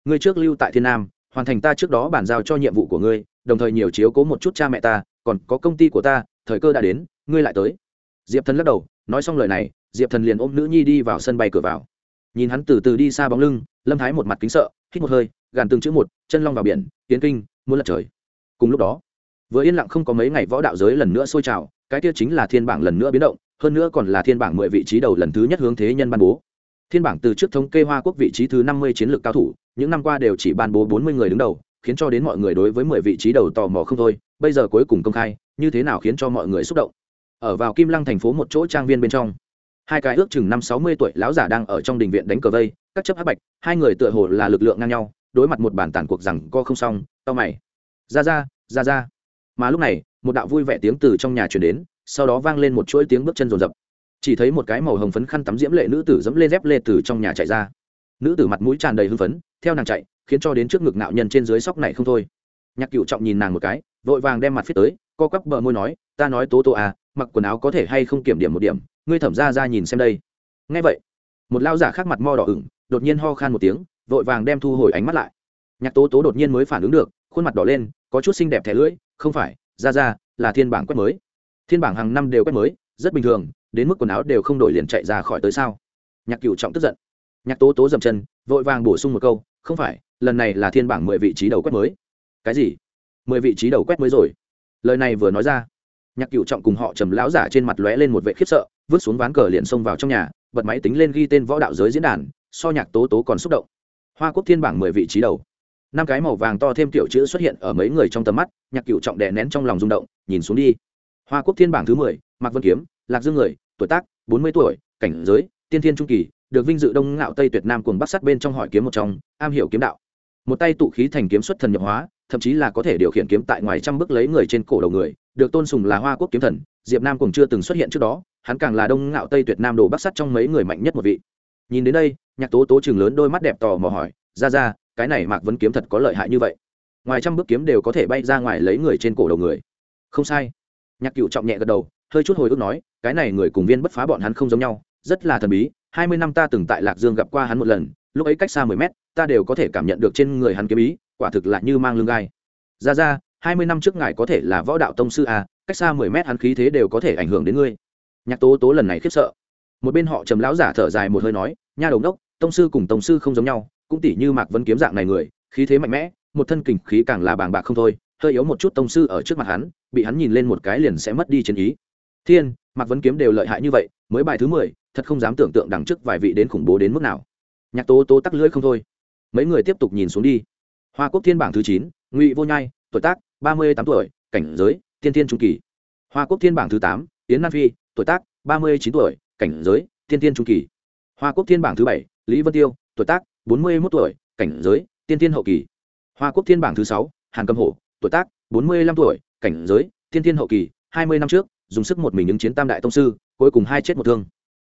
Ngươi trước lưu tại thiên nam, hoàn thành ta trước đó bàn giao cho nhiệm vụ của ngươi, đồng thời nhiều chiếu cố một chút cha mẹ ta, còn có công ty của ta, thời cơ đã đến, ngươi lại tới diệp thần lắc đầu, nói xong lời này, diệp thần liền ôm nữ nhi đi vào sân bay cửa vào. Nhìn hắn từ từ đi xa bóng lưng, lâm thái một mặt kính sợ, hít một hơi, gàn từng chữ một, chân long vào biển, tiến kinh, muốn lật trời. Cùng lúc đó, vừa yên lặng không có mấy ngày võ đạo giới lần nữa sôi trào, cái kia chính là thiên bảng lần nữa biến động, hơn nữa còn là thiên bảng mười vị trí đầu lần thứ nhất hướng thế nhân ban bố. Thiên bảng từ trước thống kê hoa quốc vị trí thứ năm mươi chiến lược cao thủ, những năm qua đều chỉ ban bố bốn mươi người đứng đầu, khiến cho đến mọi người đối với mười vị trí đầu tò mò không thôi, bây giờ cuối cùng công khai, như thế nào khiến cho mọi người xúc động? Ở vào kim lăng thành phố một chỗ trang viên bên trong. Hai cái ước chừng năm sáu mươi tuổi lão giả đang ở trong đình viện đánh cờ vây, các chấp hắc bạch, hai người tựa hồ là lực lượng ngang nhau, đối mặt một bản tản cuộc rằng co không xong tao mày. Ra ra ra ra. Mà lúc này, một đạo vui vẻ tiếng từ trong nhà chuyển đến, sau đó vang lên một chuỗi tiếng bước chân rồn rập chỉ thấy một cái màu hồng phấn khăn tắm diễm lệ nữ tử dẫm lên dép lê từ trong nhà chạy ra. Nữ tử mặt mũi tràn đầy hưng phấn, theo nàng chạy, khiến cho đến trước ngực nạo nhân trên dưới sóc này không thôi. Nhạc cựu trọng nhìn nàng một cái, vội vàng đem mặt phía tới, co quắp bờ môi nói, ta nói tố tố à mặc quần áo có thể hay không kiểm điểm một điểm, ngươi thẩm ra ra nhìn xem đây. Ngay vậy, một lao giả khác mặt mo đỏ ửng, đột nhiên ho khan một tiếng, vội vàng đem thu hồi ánh mắt lại. Nhạc tố tố đột nhiên mới phản ứng được, khuôn mặt đỏ lên, có chút xinh đẹp thẻ lưỡi, không phải ra ra là thiên bảng quét mới. Thiên bảng hàng năm đều quét mới, rất bình thường, đến mức quần áo đều không đổi liền chạy ra khỏi tới sao? Nhạc cựu trọng tức giận. Nhạc tố tố dậm chân, vội vàng bổ sung một câu, không phải, lần này là thiên bảng mười vị trí đầu quét mới. Cái gì? Mười vị trí đầu quét mới rồi. Lời này vừa nói ra nhạc cựu trọng cùng họ trầm lão giả trên mặt lóe lên một vệ khiếp sợ, vứt xuống ván cờ liền xông vào trong nhà, bật máy tính lên ghi tên võ đạo giới diễn đàn, so nhạc tố tố còn xúc động. Hoa quốc thiên bảng mười vị trí đầu. Năm cái màu vàng to thêm tiểu chữ xuất hiện ở mấy người trong tầm mắt, nhạc cựu trọng đè nén trong lòng rung động, nhìn xuống đi. Hoa quốc thiên bảng thứ mười, mạc vân kiếm, lạc dương người, tuổi tác, bốn mươi tuổi, cảnh giới, tiên thiên trung kỳ, được vinh dự đông ngạo tây tuyệt nam cùng bắc sát bên trong hỏi kiếm một trong, am hiểu kiếm đạo. Một tay tụ khí thành kiếm xuất thần nhập hóa, thậm chí là có thể điều khiển kiếm tại ngoài trăm bước lấy người trên cổ đầu người được tôn sùng là hoa quốc kiếm thần, diệp nam cũng chưa từng xuất hiện trước đó, hắn càng là đông ngạo tây tuyệt nam đồ bắc sắt trong mấy người mạnh nhất một vị. Nhìn đến đây, nhạc tố tố chừng lớn đôi mắt đẹp tò mò hỏi, ra ra, cái này mạc vấn kiếm thật có lợi hại như vậy? Ngoài trăm bước kiếm đều có thể bay ra ngoài lấy người trên cổ đầu người. Không sai. Nhạc cựu trọng nhẹ gật đầu, hơi chút hồi ức nói, cái này người cùng viên bất phá bọn hắn không giống nhau, rất là thần bí, hai mươi năm ta từng tại lạc dương gặp qua hắn một lần, lúc ấy cách xa mười mét, ta đều có thể cảm nhận được trên người hắn kiếm ý, quả thực là như mang lương gai. Ra ra hai mươi năm trước ngài có thể là võ đạo tông sư à, cách xa mười mét hắn khí thế đều có thể ảnh hưởng đến ngươi. Nhạc tố tố lần này khiếp sợ. Một bên họ trầm lão giả thở dài một hơi nói nha đồng đốc tông sư cùng tông sư không giống nhau cũng tỷ như mạc vấn kiếm dạng này người khí thế mạnh mẽ một thân kình khí càng là bàng bạc không thôi hơi yếu một chút tông sư ở trước mặt hắn bị hắn nhìn lên một cái liền sẽ mất đi chiến ý. Thiên mạc vấn kiếm đều lợi hại như vậy mới bài thứ mười thật không dám tưởng tượng đằng trước vài vị đến khủng bố đến mức nào. Nhạc tố tố tắc lưỡi không thôi. Mấy người tiếp tục nhìn xuống đi. Hoa quốc thiên bảng thứ chín ngụy vô nhai tuổi tác ba mươi tám tuổi, cảnh giới, tiên tiên trung kỳ. Hoa quốc thiên bảng thứ tám, yến nam phi, tuổi tác, ba mươi chín tuổi, cảnh giới, tiên tiên trung kỳ. Hoa quốc thiên bảng thứ bảy, lý vân tiêu, tuổi tác, bốn mươi một tuổi, cảnh giới, tiên tiên hậu kỳ. Hoa quốc thiên bảng thứ sáu, hàn cầm hổ, tuổi tác, bốn mươi lăm tuổi, cảnh giới, tiên tiên hậu kỳ, hai mươi năm trước, dùng sức một mình ứng chiến tam đại tông sư, cuối cùng hai chết một thương.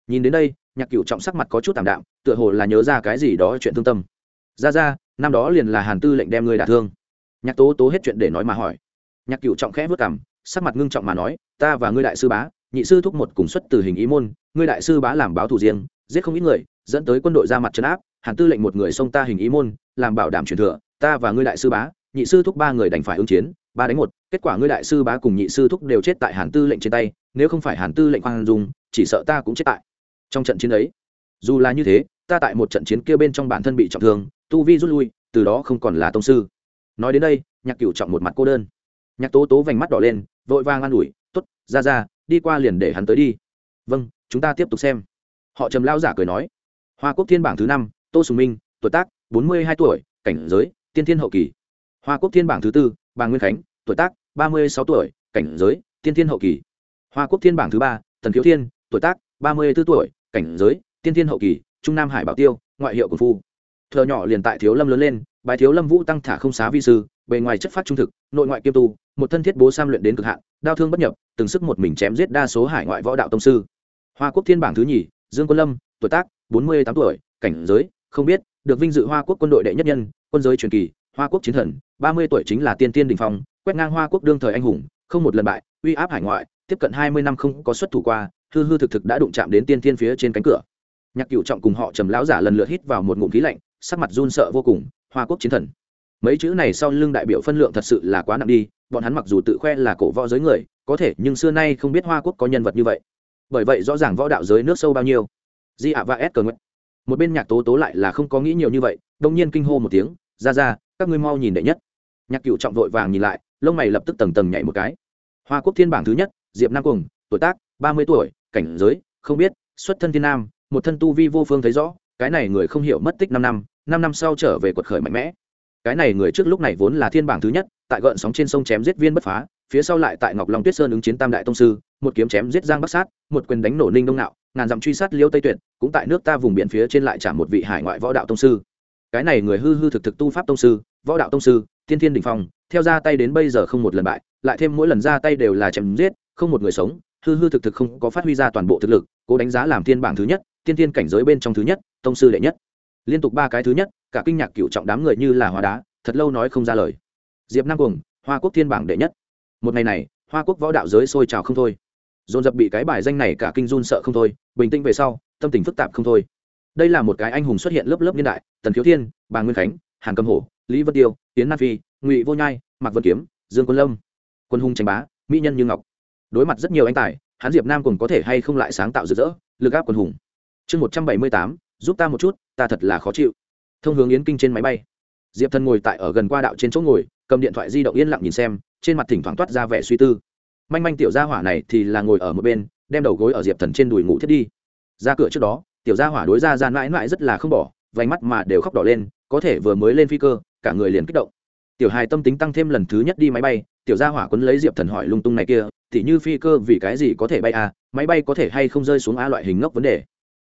Nhìn đến đây, nhạc cựu trọng sắc mặt có chút tảm đạm, tựa hồ là nhớ ra cái gì đó chuyện thương tâm. Ra ra, năm đó liền là hàn tư lệnh đem ngươi đả thương nhạc tố tố hết chuyện để nói mà hỏi. Nhạc cựu trọng khẽ vất cảm sắc mặt ngưng trọng mà nói, ta và ngươi đại sư bá, nhị sư thúc một cùng xuất từ hình ý môn, ngươi đại sư bá làm báo thủ riêng, giết không ít người, dẫn tới quân đội ra mặt trấn áp, hàn tư lệnh một người xông ta hình ý môn, làm bảo đảm truyền thừa, ta và ngươi đại sư bá, nhị sư thúc ba người đành phải ứng chiến, ba đánh một, kết quả ngươi đại sư bá cùng nhị sư thúc đều chết tại hàn tư lệnh trên tay, nếu không phải hàn tư lệnh khoan dung, chỉ sợ ta cũng chết tại. Trong trận chiến ấy, dù là như thế, ta tại một trận chiến kia bên trong bản thân bị trọng thương, tu vi rút lui, từ đó không còn là tông sư nói đến đây, nhạc cựu trọng một mặt cô đơn. Nhạc tố tố vành mắt đỏ lên, vội vàng an ủi t ố t ra ra, đi qua liền để hắn tới đi. Vâng chúng ta tiếp tục xem. Họ trầm lao giả cười nói. Hoa quốc thiên bảng thứ năm, tô sùng minh, tuổi tác bốn mươi hai tuổi, cảnh giới, tiên thiên hậu kỳ. Hoa quốc thiên bảng thứ tư, bà nguyên khánh, tuổi tác ba mươi sáu tuổi, cảnh giới, tiên thiên hậu kỳ. Hoa quốc thiên bảng thứ ba thần khiếu thiên, tuổi tác ba mươi b ố tuổi, cảnh giới, tiên thiên hậu kỳ, trung nam hải bảo tiêu, ngoại hiệu của phu thợ nhỏ liền tại thiếu lâm lớn lên bài thiếu lâm vũ tăng thả không xá vi sư, bề ngoài chất phát trung thực, nội ngoại kiêm tu, một thân thiết bố sam luyện đến cực hạn, đao thương bất nhập, từng sức một mình chém giết đa số hải ngoại võ đạo tông sư. Hoa quốc thiên bảng thứ nhì, dương quân lâm, tuổi tác bốn mươi tám tuổi, cảnh giới, không biết, được vinh dự hoa quốc quân đội đệ nhất nhân, quân giới truyền kỳ, hoa quốc chiến thần, ba mươi tuổi chính là tiên tiên đình phong, quét ngang hoa quốc đương thời anh hùng, không một lần bại, uy áp hải ngoại, tiếp cận hai mươi năm không có xuất thủ qua, hư hư thực thực đã đụng chạm đến tiên tiên phía trên cánh cửa. Nhạc cựu trọng cùng họ trầm lão giả lần lượt hít vào một ngụm khí lạnh sắc mặt run sợ vô cùng, hoa quốc chiến thần. Mấy chữ này sau lưng đại biểu phân lượng thật sự là quá nặng đi, bọn hắn mặc dù tự khoe là cổ võ giới người, có thể, nhưng xưa nay không biết hoa quốc có nhân vật như vậy. Bởi vậy rõ ràng võ đạo giới nước sâu bao nhiêu. Di ạ và s cờ nguyện. Một bên nhạc tố tố lại là không có nghĩ nhiều như vậy, đông nhiên kinh hô một tiếng, ra ra, các ngươi mau nhìn đệ nhất. Nhạc cựu trọng vội vàng nhìn lại, lông mày lập tức tầng tầng nhảy một cái. Hoa quốc thiên bảng thứ nhất, diệp nam cùng tuổi tác, ba mươi tuổi, cảnh giới, không biết, xuất thân thiên nam, một thân tu vi vô phương thấy rõ, cái này người không hiểu mất tích năm năm năm năm sau trở về quật khởi mạnh mẽ. Cái này người trước lúc này vốn là thiên bảng thứ nhất, tại gợn sóng trên sông chém giết viên bất phá, phía sau lại tại ngọc long tuyết sơn ứng chiến tam đại tông sư, một kiếm chém giết giang bắc sát, một quyền đánh nổ ninh đông nạo, ngàn dặm truy sát liêu tây tuyệt, cũng tại nước ta vùng biển phía trên lại trả một vị hải ngoại võ đạo tông sư. Cái này người hư hư thực thực tu pháp tông sư, võ đạo tông sư tiên thiên đình phong, theo ra tay đến bây giờ không một lần bại, lại thêm mỗi lần ra tay đều là chém giết, không một người sống, hư hư thực thực không có phát huy ra toàn bộ thực lực, cố đánh giá làm thiên bảng thứ nhất tiên thiên cảnh giới bên trong thứ nhất, tông sư đệ nhất liên tục ba cái thứ nhất, cả kinh nhạc cựu trọng đám người như là hóa đá, thật lâu nói không ra lời. Diệp nam cuồng hoa quốc thiên bảng đệ nhất. Một ngày này, hoa quốc võ đạo giới sôi trào không thôi. Dồn dập bị cái bài danh này cả kinh run sợ không thôi, bình tĩnh về sau, tâm tình phức tạp không thôi. Đây là một cái anh hùng xuất hiện lớp lớp niên đại, tần khiếu thiên, bà nguyên khánh, hàn cầm hổ, lý vân tiêu tiến nam phi, ngụy vô nhai, mạc vân kiếm, dương quân lâm. Quân hùng tranh bá, mỹ nhân như ngọc. Đối mặt rất nhiều anh tài, hắn diệp nam cùng có thể hay không lại sáng tạo rực rỡ, lực áp quân hùng. Chương một trăm bảy mươi tám giúp ta một chút, ta thật là khó chịu. Thông hướng yến kinh trên máy bay. Diệp thần ngồi tại ở gần qua đạo trên chỗ ngồi, cầm điện thoại di động yên lặng nhìn xem, trên mặt thỉnh thoảng toát ra vẻ suy tư. Manh manh tiểu gia hỏa này thì là ngồi ở một bên, đem đầu gối ở diệp thần trên đùi ngủ thiết đi. Ra cửa trước đó, tiểu gia hỏa đối ra ra mãi mãi rất là không bỏ, vành mắt mà đều khóc đỏ lên, có thể vừa mới lên phi cơ, cả người liền kích động. Tiểu hài tâm tính tăng thêm lần thứ nhất đi máy bay, tiểu gia hỏa quấn lấy diệp thần hỏi lung tung này kia thì như phi cơ vì cái gì có thể bay à? Máy bay có thể hay không rơi xuống a loại hình ngốc vấn đề?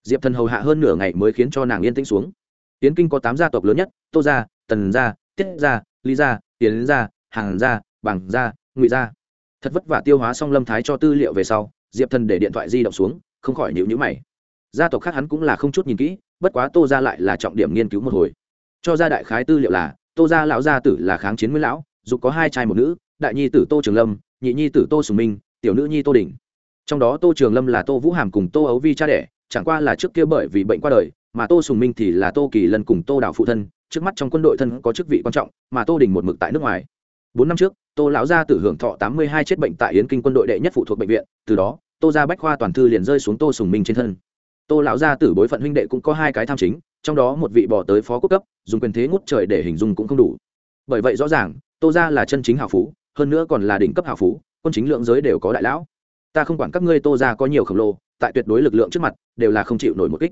Diệp thần hầu hạ hơn nửa ngày mới khiến cho nàng yên tĩnh xuống tiến kinh có tám gia tộc lớn nhất tô gia tần gia tiết gia lý gia tiến gia hàng gia bằng gia ngụy gia thật vất vả tiêu hóa xong lâm thái cho tư liệu về sau diệp thần để điện thoại di động xuống không khỏi nhịu nhữ mày gia tộc khác hắn cũng là không chút nhìn kỹ bất quá tô gia lại là trọng điểm nghiên cứu một hồi cho ra đại khái tư liệu là tô gia lão gia tử là kháng chiến nguyên lão dục có hai trai một nữ đại nhi tử tô trường lâm nhị nhi tử tô sùng minh tiểu nữ nhi tô đình trong đó tô trường lâm là tô vũ hàm cùng tô ấu vi cha đẻ chẳng qua là trước kia bởi vì bệnh qua đời, mà tô sùng minh thì là tô kỳ lân cùng tô đào phụ thân, trước mắt trong quân đội thân có chức vị quan trọng, mà tô đình một mực tại nước ngoài. Bốn năm trước, tô lão gia tử hưởng thọ tám mươi hai chết bệnh tại yến kinh quân đội đệ nhất phụ thuộc bệnh viện, từ đó, tô gia bách khoa toàn thư liền rơi xuống tô sùng minh trên thân. Tô lão gia tử bối phận huynh đệ cũng có hai cái tham chính, trong đó một vị bỏ tới phó quốc cấp, dùng quyền thế ngút trời để hình dung cũng không đủ. Bởi vậy rõ ràng, tô gia là chân chính hào phú, hơn nữa còn là đỉnh cấp hào phú, quân chính lượng giới đều có đại lão. Ta không quản các ngươi tô gia có nhiều khổng lồ tại tuyệt đối lực lượng trước mặt, đều là không chịu nổi một kích.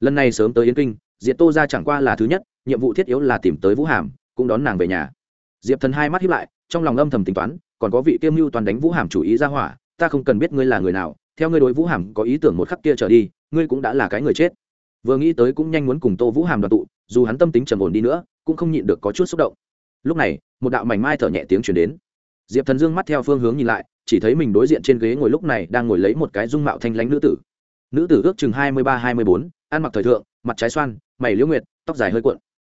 Lần này sớm tới yến kinh, diệp tô gia chẳng qua là thứ nhất, nhiệm vụ thiết yếu là tìm tới vũ hàm, cũng đón nàng về nhà. Diệp thần hai mắt hiếp lại, trong lòng âm thầm tính toán, còn có vị kiêm mưu toàn đánh vũ hàm chủ ý ra hỏa, ta không cần biết ngươi là người nào, theo ngươi đối vũ hàm có ý tưởng một khắc kia trở đi, ngươi cũng đã là cái người chết. Vừa nghĩ tới cũng nhanh muốn cùng tô vũ hàm đoàn tụ, dù hắn tâm tính trầm ổn đi nữa, cũng không nhịn được có chút xúc động. Lúc này, một đạo mảnh mai thở nhẹ tiếng chuyển đến. Diệp thần dương mắt theo phương hướng nhìn lại chỉ thấy mình đối diện trên ghế ngồi lúc này đang ngồi lấy một cái dung mạo thanh lãnh nữ tử. Nữ tử ước chừng hai mươi ba, hai mươi bốn, ăn mặc thời thượng, mặt trái xoan, mày liễu nguyệt, tóc dài hơi cuộn.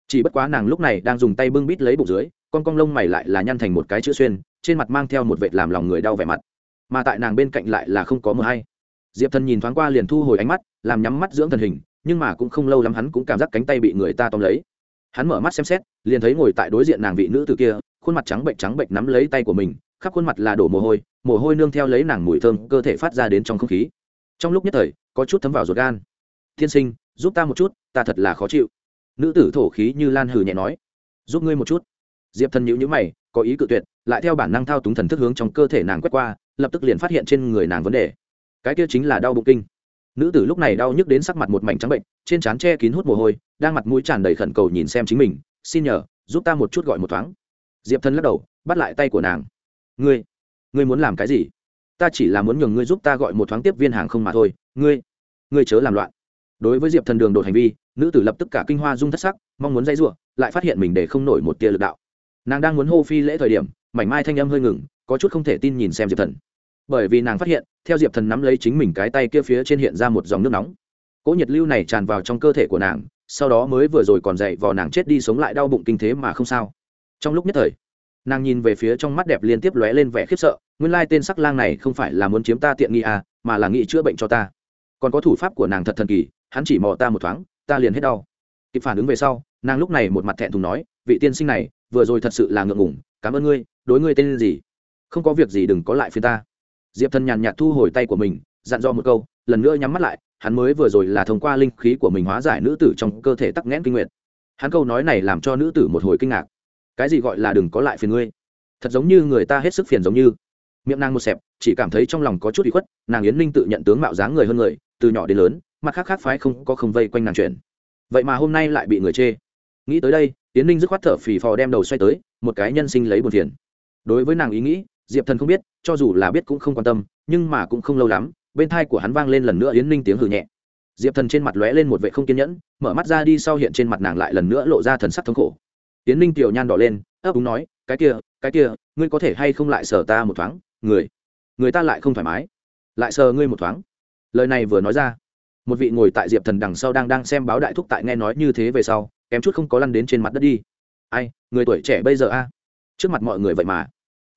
Chỉ bất quá nàng lúc này đang dùng tay bưng bít lấy bụng dưới, con cong lông mày lại là nhăn thành một cái chữ xuyên, trên mặt mang theo một vệt làm lòng người đau vẻ mặt. Mà tại nàng bên cạnh lại là không có mờ hay. Diệp thần nhìn thoáng qua liền thu hồi ánh mắt, làm nhắm mắt dưỡng thần hình, nhưng mà cũng không lâu lắm hắn cũng cảm giác cánh tay bị người ta tóm lấy. Hắn mở mắt xem xét, liền thấy ngồi tại đối diện nàng vị nữ tử kia, khuôn mặt trắng bệnh trắng bệnh nắm lấy tay của mình khắp khuôn mặt là đổ mồ hôi mồ hôi nương theo lấy nàng mùi thơm cơ thể phát ra đến trong không khí. Trong lúc nhất thời, có chút thấm vào ruột gan. Tiên sinh, giúp ta một chút, ta thật là khó chịu. Nữ tử thổ khí như lan hừ nhẹ nói. Giúp ngươi một chút. Diệp thần nhữ nhữ mày, có ý cự tuyệt, lại theo bản năng thao túng thần thức hướng trong cơ thể nàng quét qua, lập tức liền phát hiện trên người nàng vấn đề. Cái kia chính là đau bụng kinh. Nữ tử lúc này đau nhức đến sắc mặt một mảnh trắng bệnh, trên trán che kín hút mồ hôi, đang mặt mũi tràn đầy khẩn cầu nhìn xem chính mình, xin nhờ, giúp ta một chút gọi một thoáng. Diệp thần lắc đầu, bắt lại tay của nàng ngươi ngươi muốn làm cái gì? Ta chỉ là muốn nhường ngươi giúp ta gọi một thoáng tiếp viên hàng không mà thôi. Ngươi ngươi chớ làm loạn. Đối với diệp thần đường đột hành vi, nữ tử lập tức cả kinh hoa rung thất sắc, mong muốn dây r lại phát hiện mình để không nổi một tia lực đạo. Nàng đang muốn hô phi lễ thời điểm, mảnh mai thanh âm hơi ngừng, có chút không thể tin nhìn xem diệp thần. Bởi vì nàng phát hiện, theo diệp thần nắm lấy chính mình cái tay kia phía trên hiện ra một dòng nước nóng. Cỗ nhiệt lưu này tràn vào trong cơ thể của nàng, sau đó mới vừa rồi còn dậy vò nàng chết đi sống lại đau bụng kinh thế mà không sao. Trong lúc nhất thời nàng nhìn về phía trong mắt đẹp liên tiếp lóe lên vẻ khiếp sợ, nguyên lai tên sắc lang này không phải là muốn chiếm ta tiện nghi à mà là nghĩ chữa bệnh cho ta. Còn có thủ pháp của nàng thật thần kỳ, hắn chỉ mò ta một thoáng, ta liền hết đau. Kịp phản ứng về sau, nàng lúc này một mặt thẹn thùng nói, vị tiên sinh này, vừa rồi thật sự là ngượng ngủng cảm ơn ngươi, đối ngươi tên gì? Không có việc gì đừng có lại phía ta. Diệp thần nhàn nhạt thu hồi tay của mình, dặn dò một câu, lần nữa nhắm mắt lại, hắn mới vừa rồi là thông qua linh khí của mình hóa giải nữ tử trong cơ thể tắc nghẽn kinh nguyệt. Hắn câu nói này làm cho nữ tử một hồi kinh ngạc cái gì gọi là đừng có lại phiền ngươi. Thật giống như người ta hết sức phiền giống như. Miệng nàng một xẹp, chỉ cảm thấy trong lòng có chút bị khuất, nàng yến ninh tự nhận tướng mạo dáng người hơn người, từ nhỏ đến lớn, mặt khác khác phái không có không vây quanh nàng chuyện. Vậy mà hôm nay lại bị người chê. Nghĩ tới đây, yến ninh dứt khoát thở phì phò đem đầu xoay tới, một cái nhân sinh lấy buồn phiền. Đối với nàng ý nghĩ, diệp thần không biết, cho dù là biết cũng không quan tâm, nhưng mà cũng không lâu lắm, bên thai của hắn vang lên lần nữa yến ninh tiếng hử nhẹ. Diệp thần trên mặt lóe lên một vệ không kiên nhẫn, mở mắt ra đi sau hiện trên mặt nàng lại lần nữa lộ ra thần sắc thống khổ tiến ninh tiểu nhan đỏ lên, ấp úng nói, cái kia cái kia, ngươi có thể hay không lại sờ ta một thoáng? Người người ta lại không thoải mái. Lại sờ ngươi một thoáng. Lời này vừa nói ra, một vị ngồi tại diệp thần đằng sau đang đang xem báo đại thúc tại nghe nói như thế về sau, kém chút không có lăn đến trên mặt đất đi. Ai, người tuổi trẻ bây giờ a? Trước mặt mọi người vậy mà.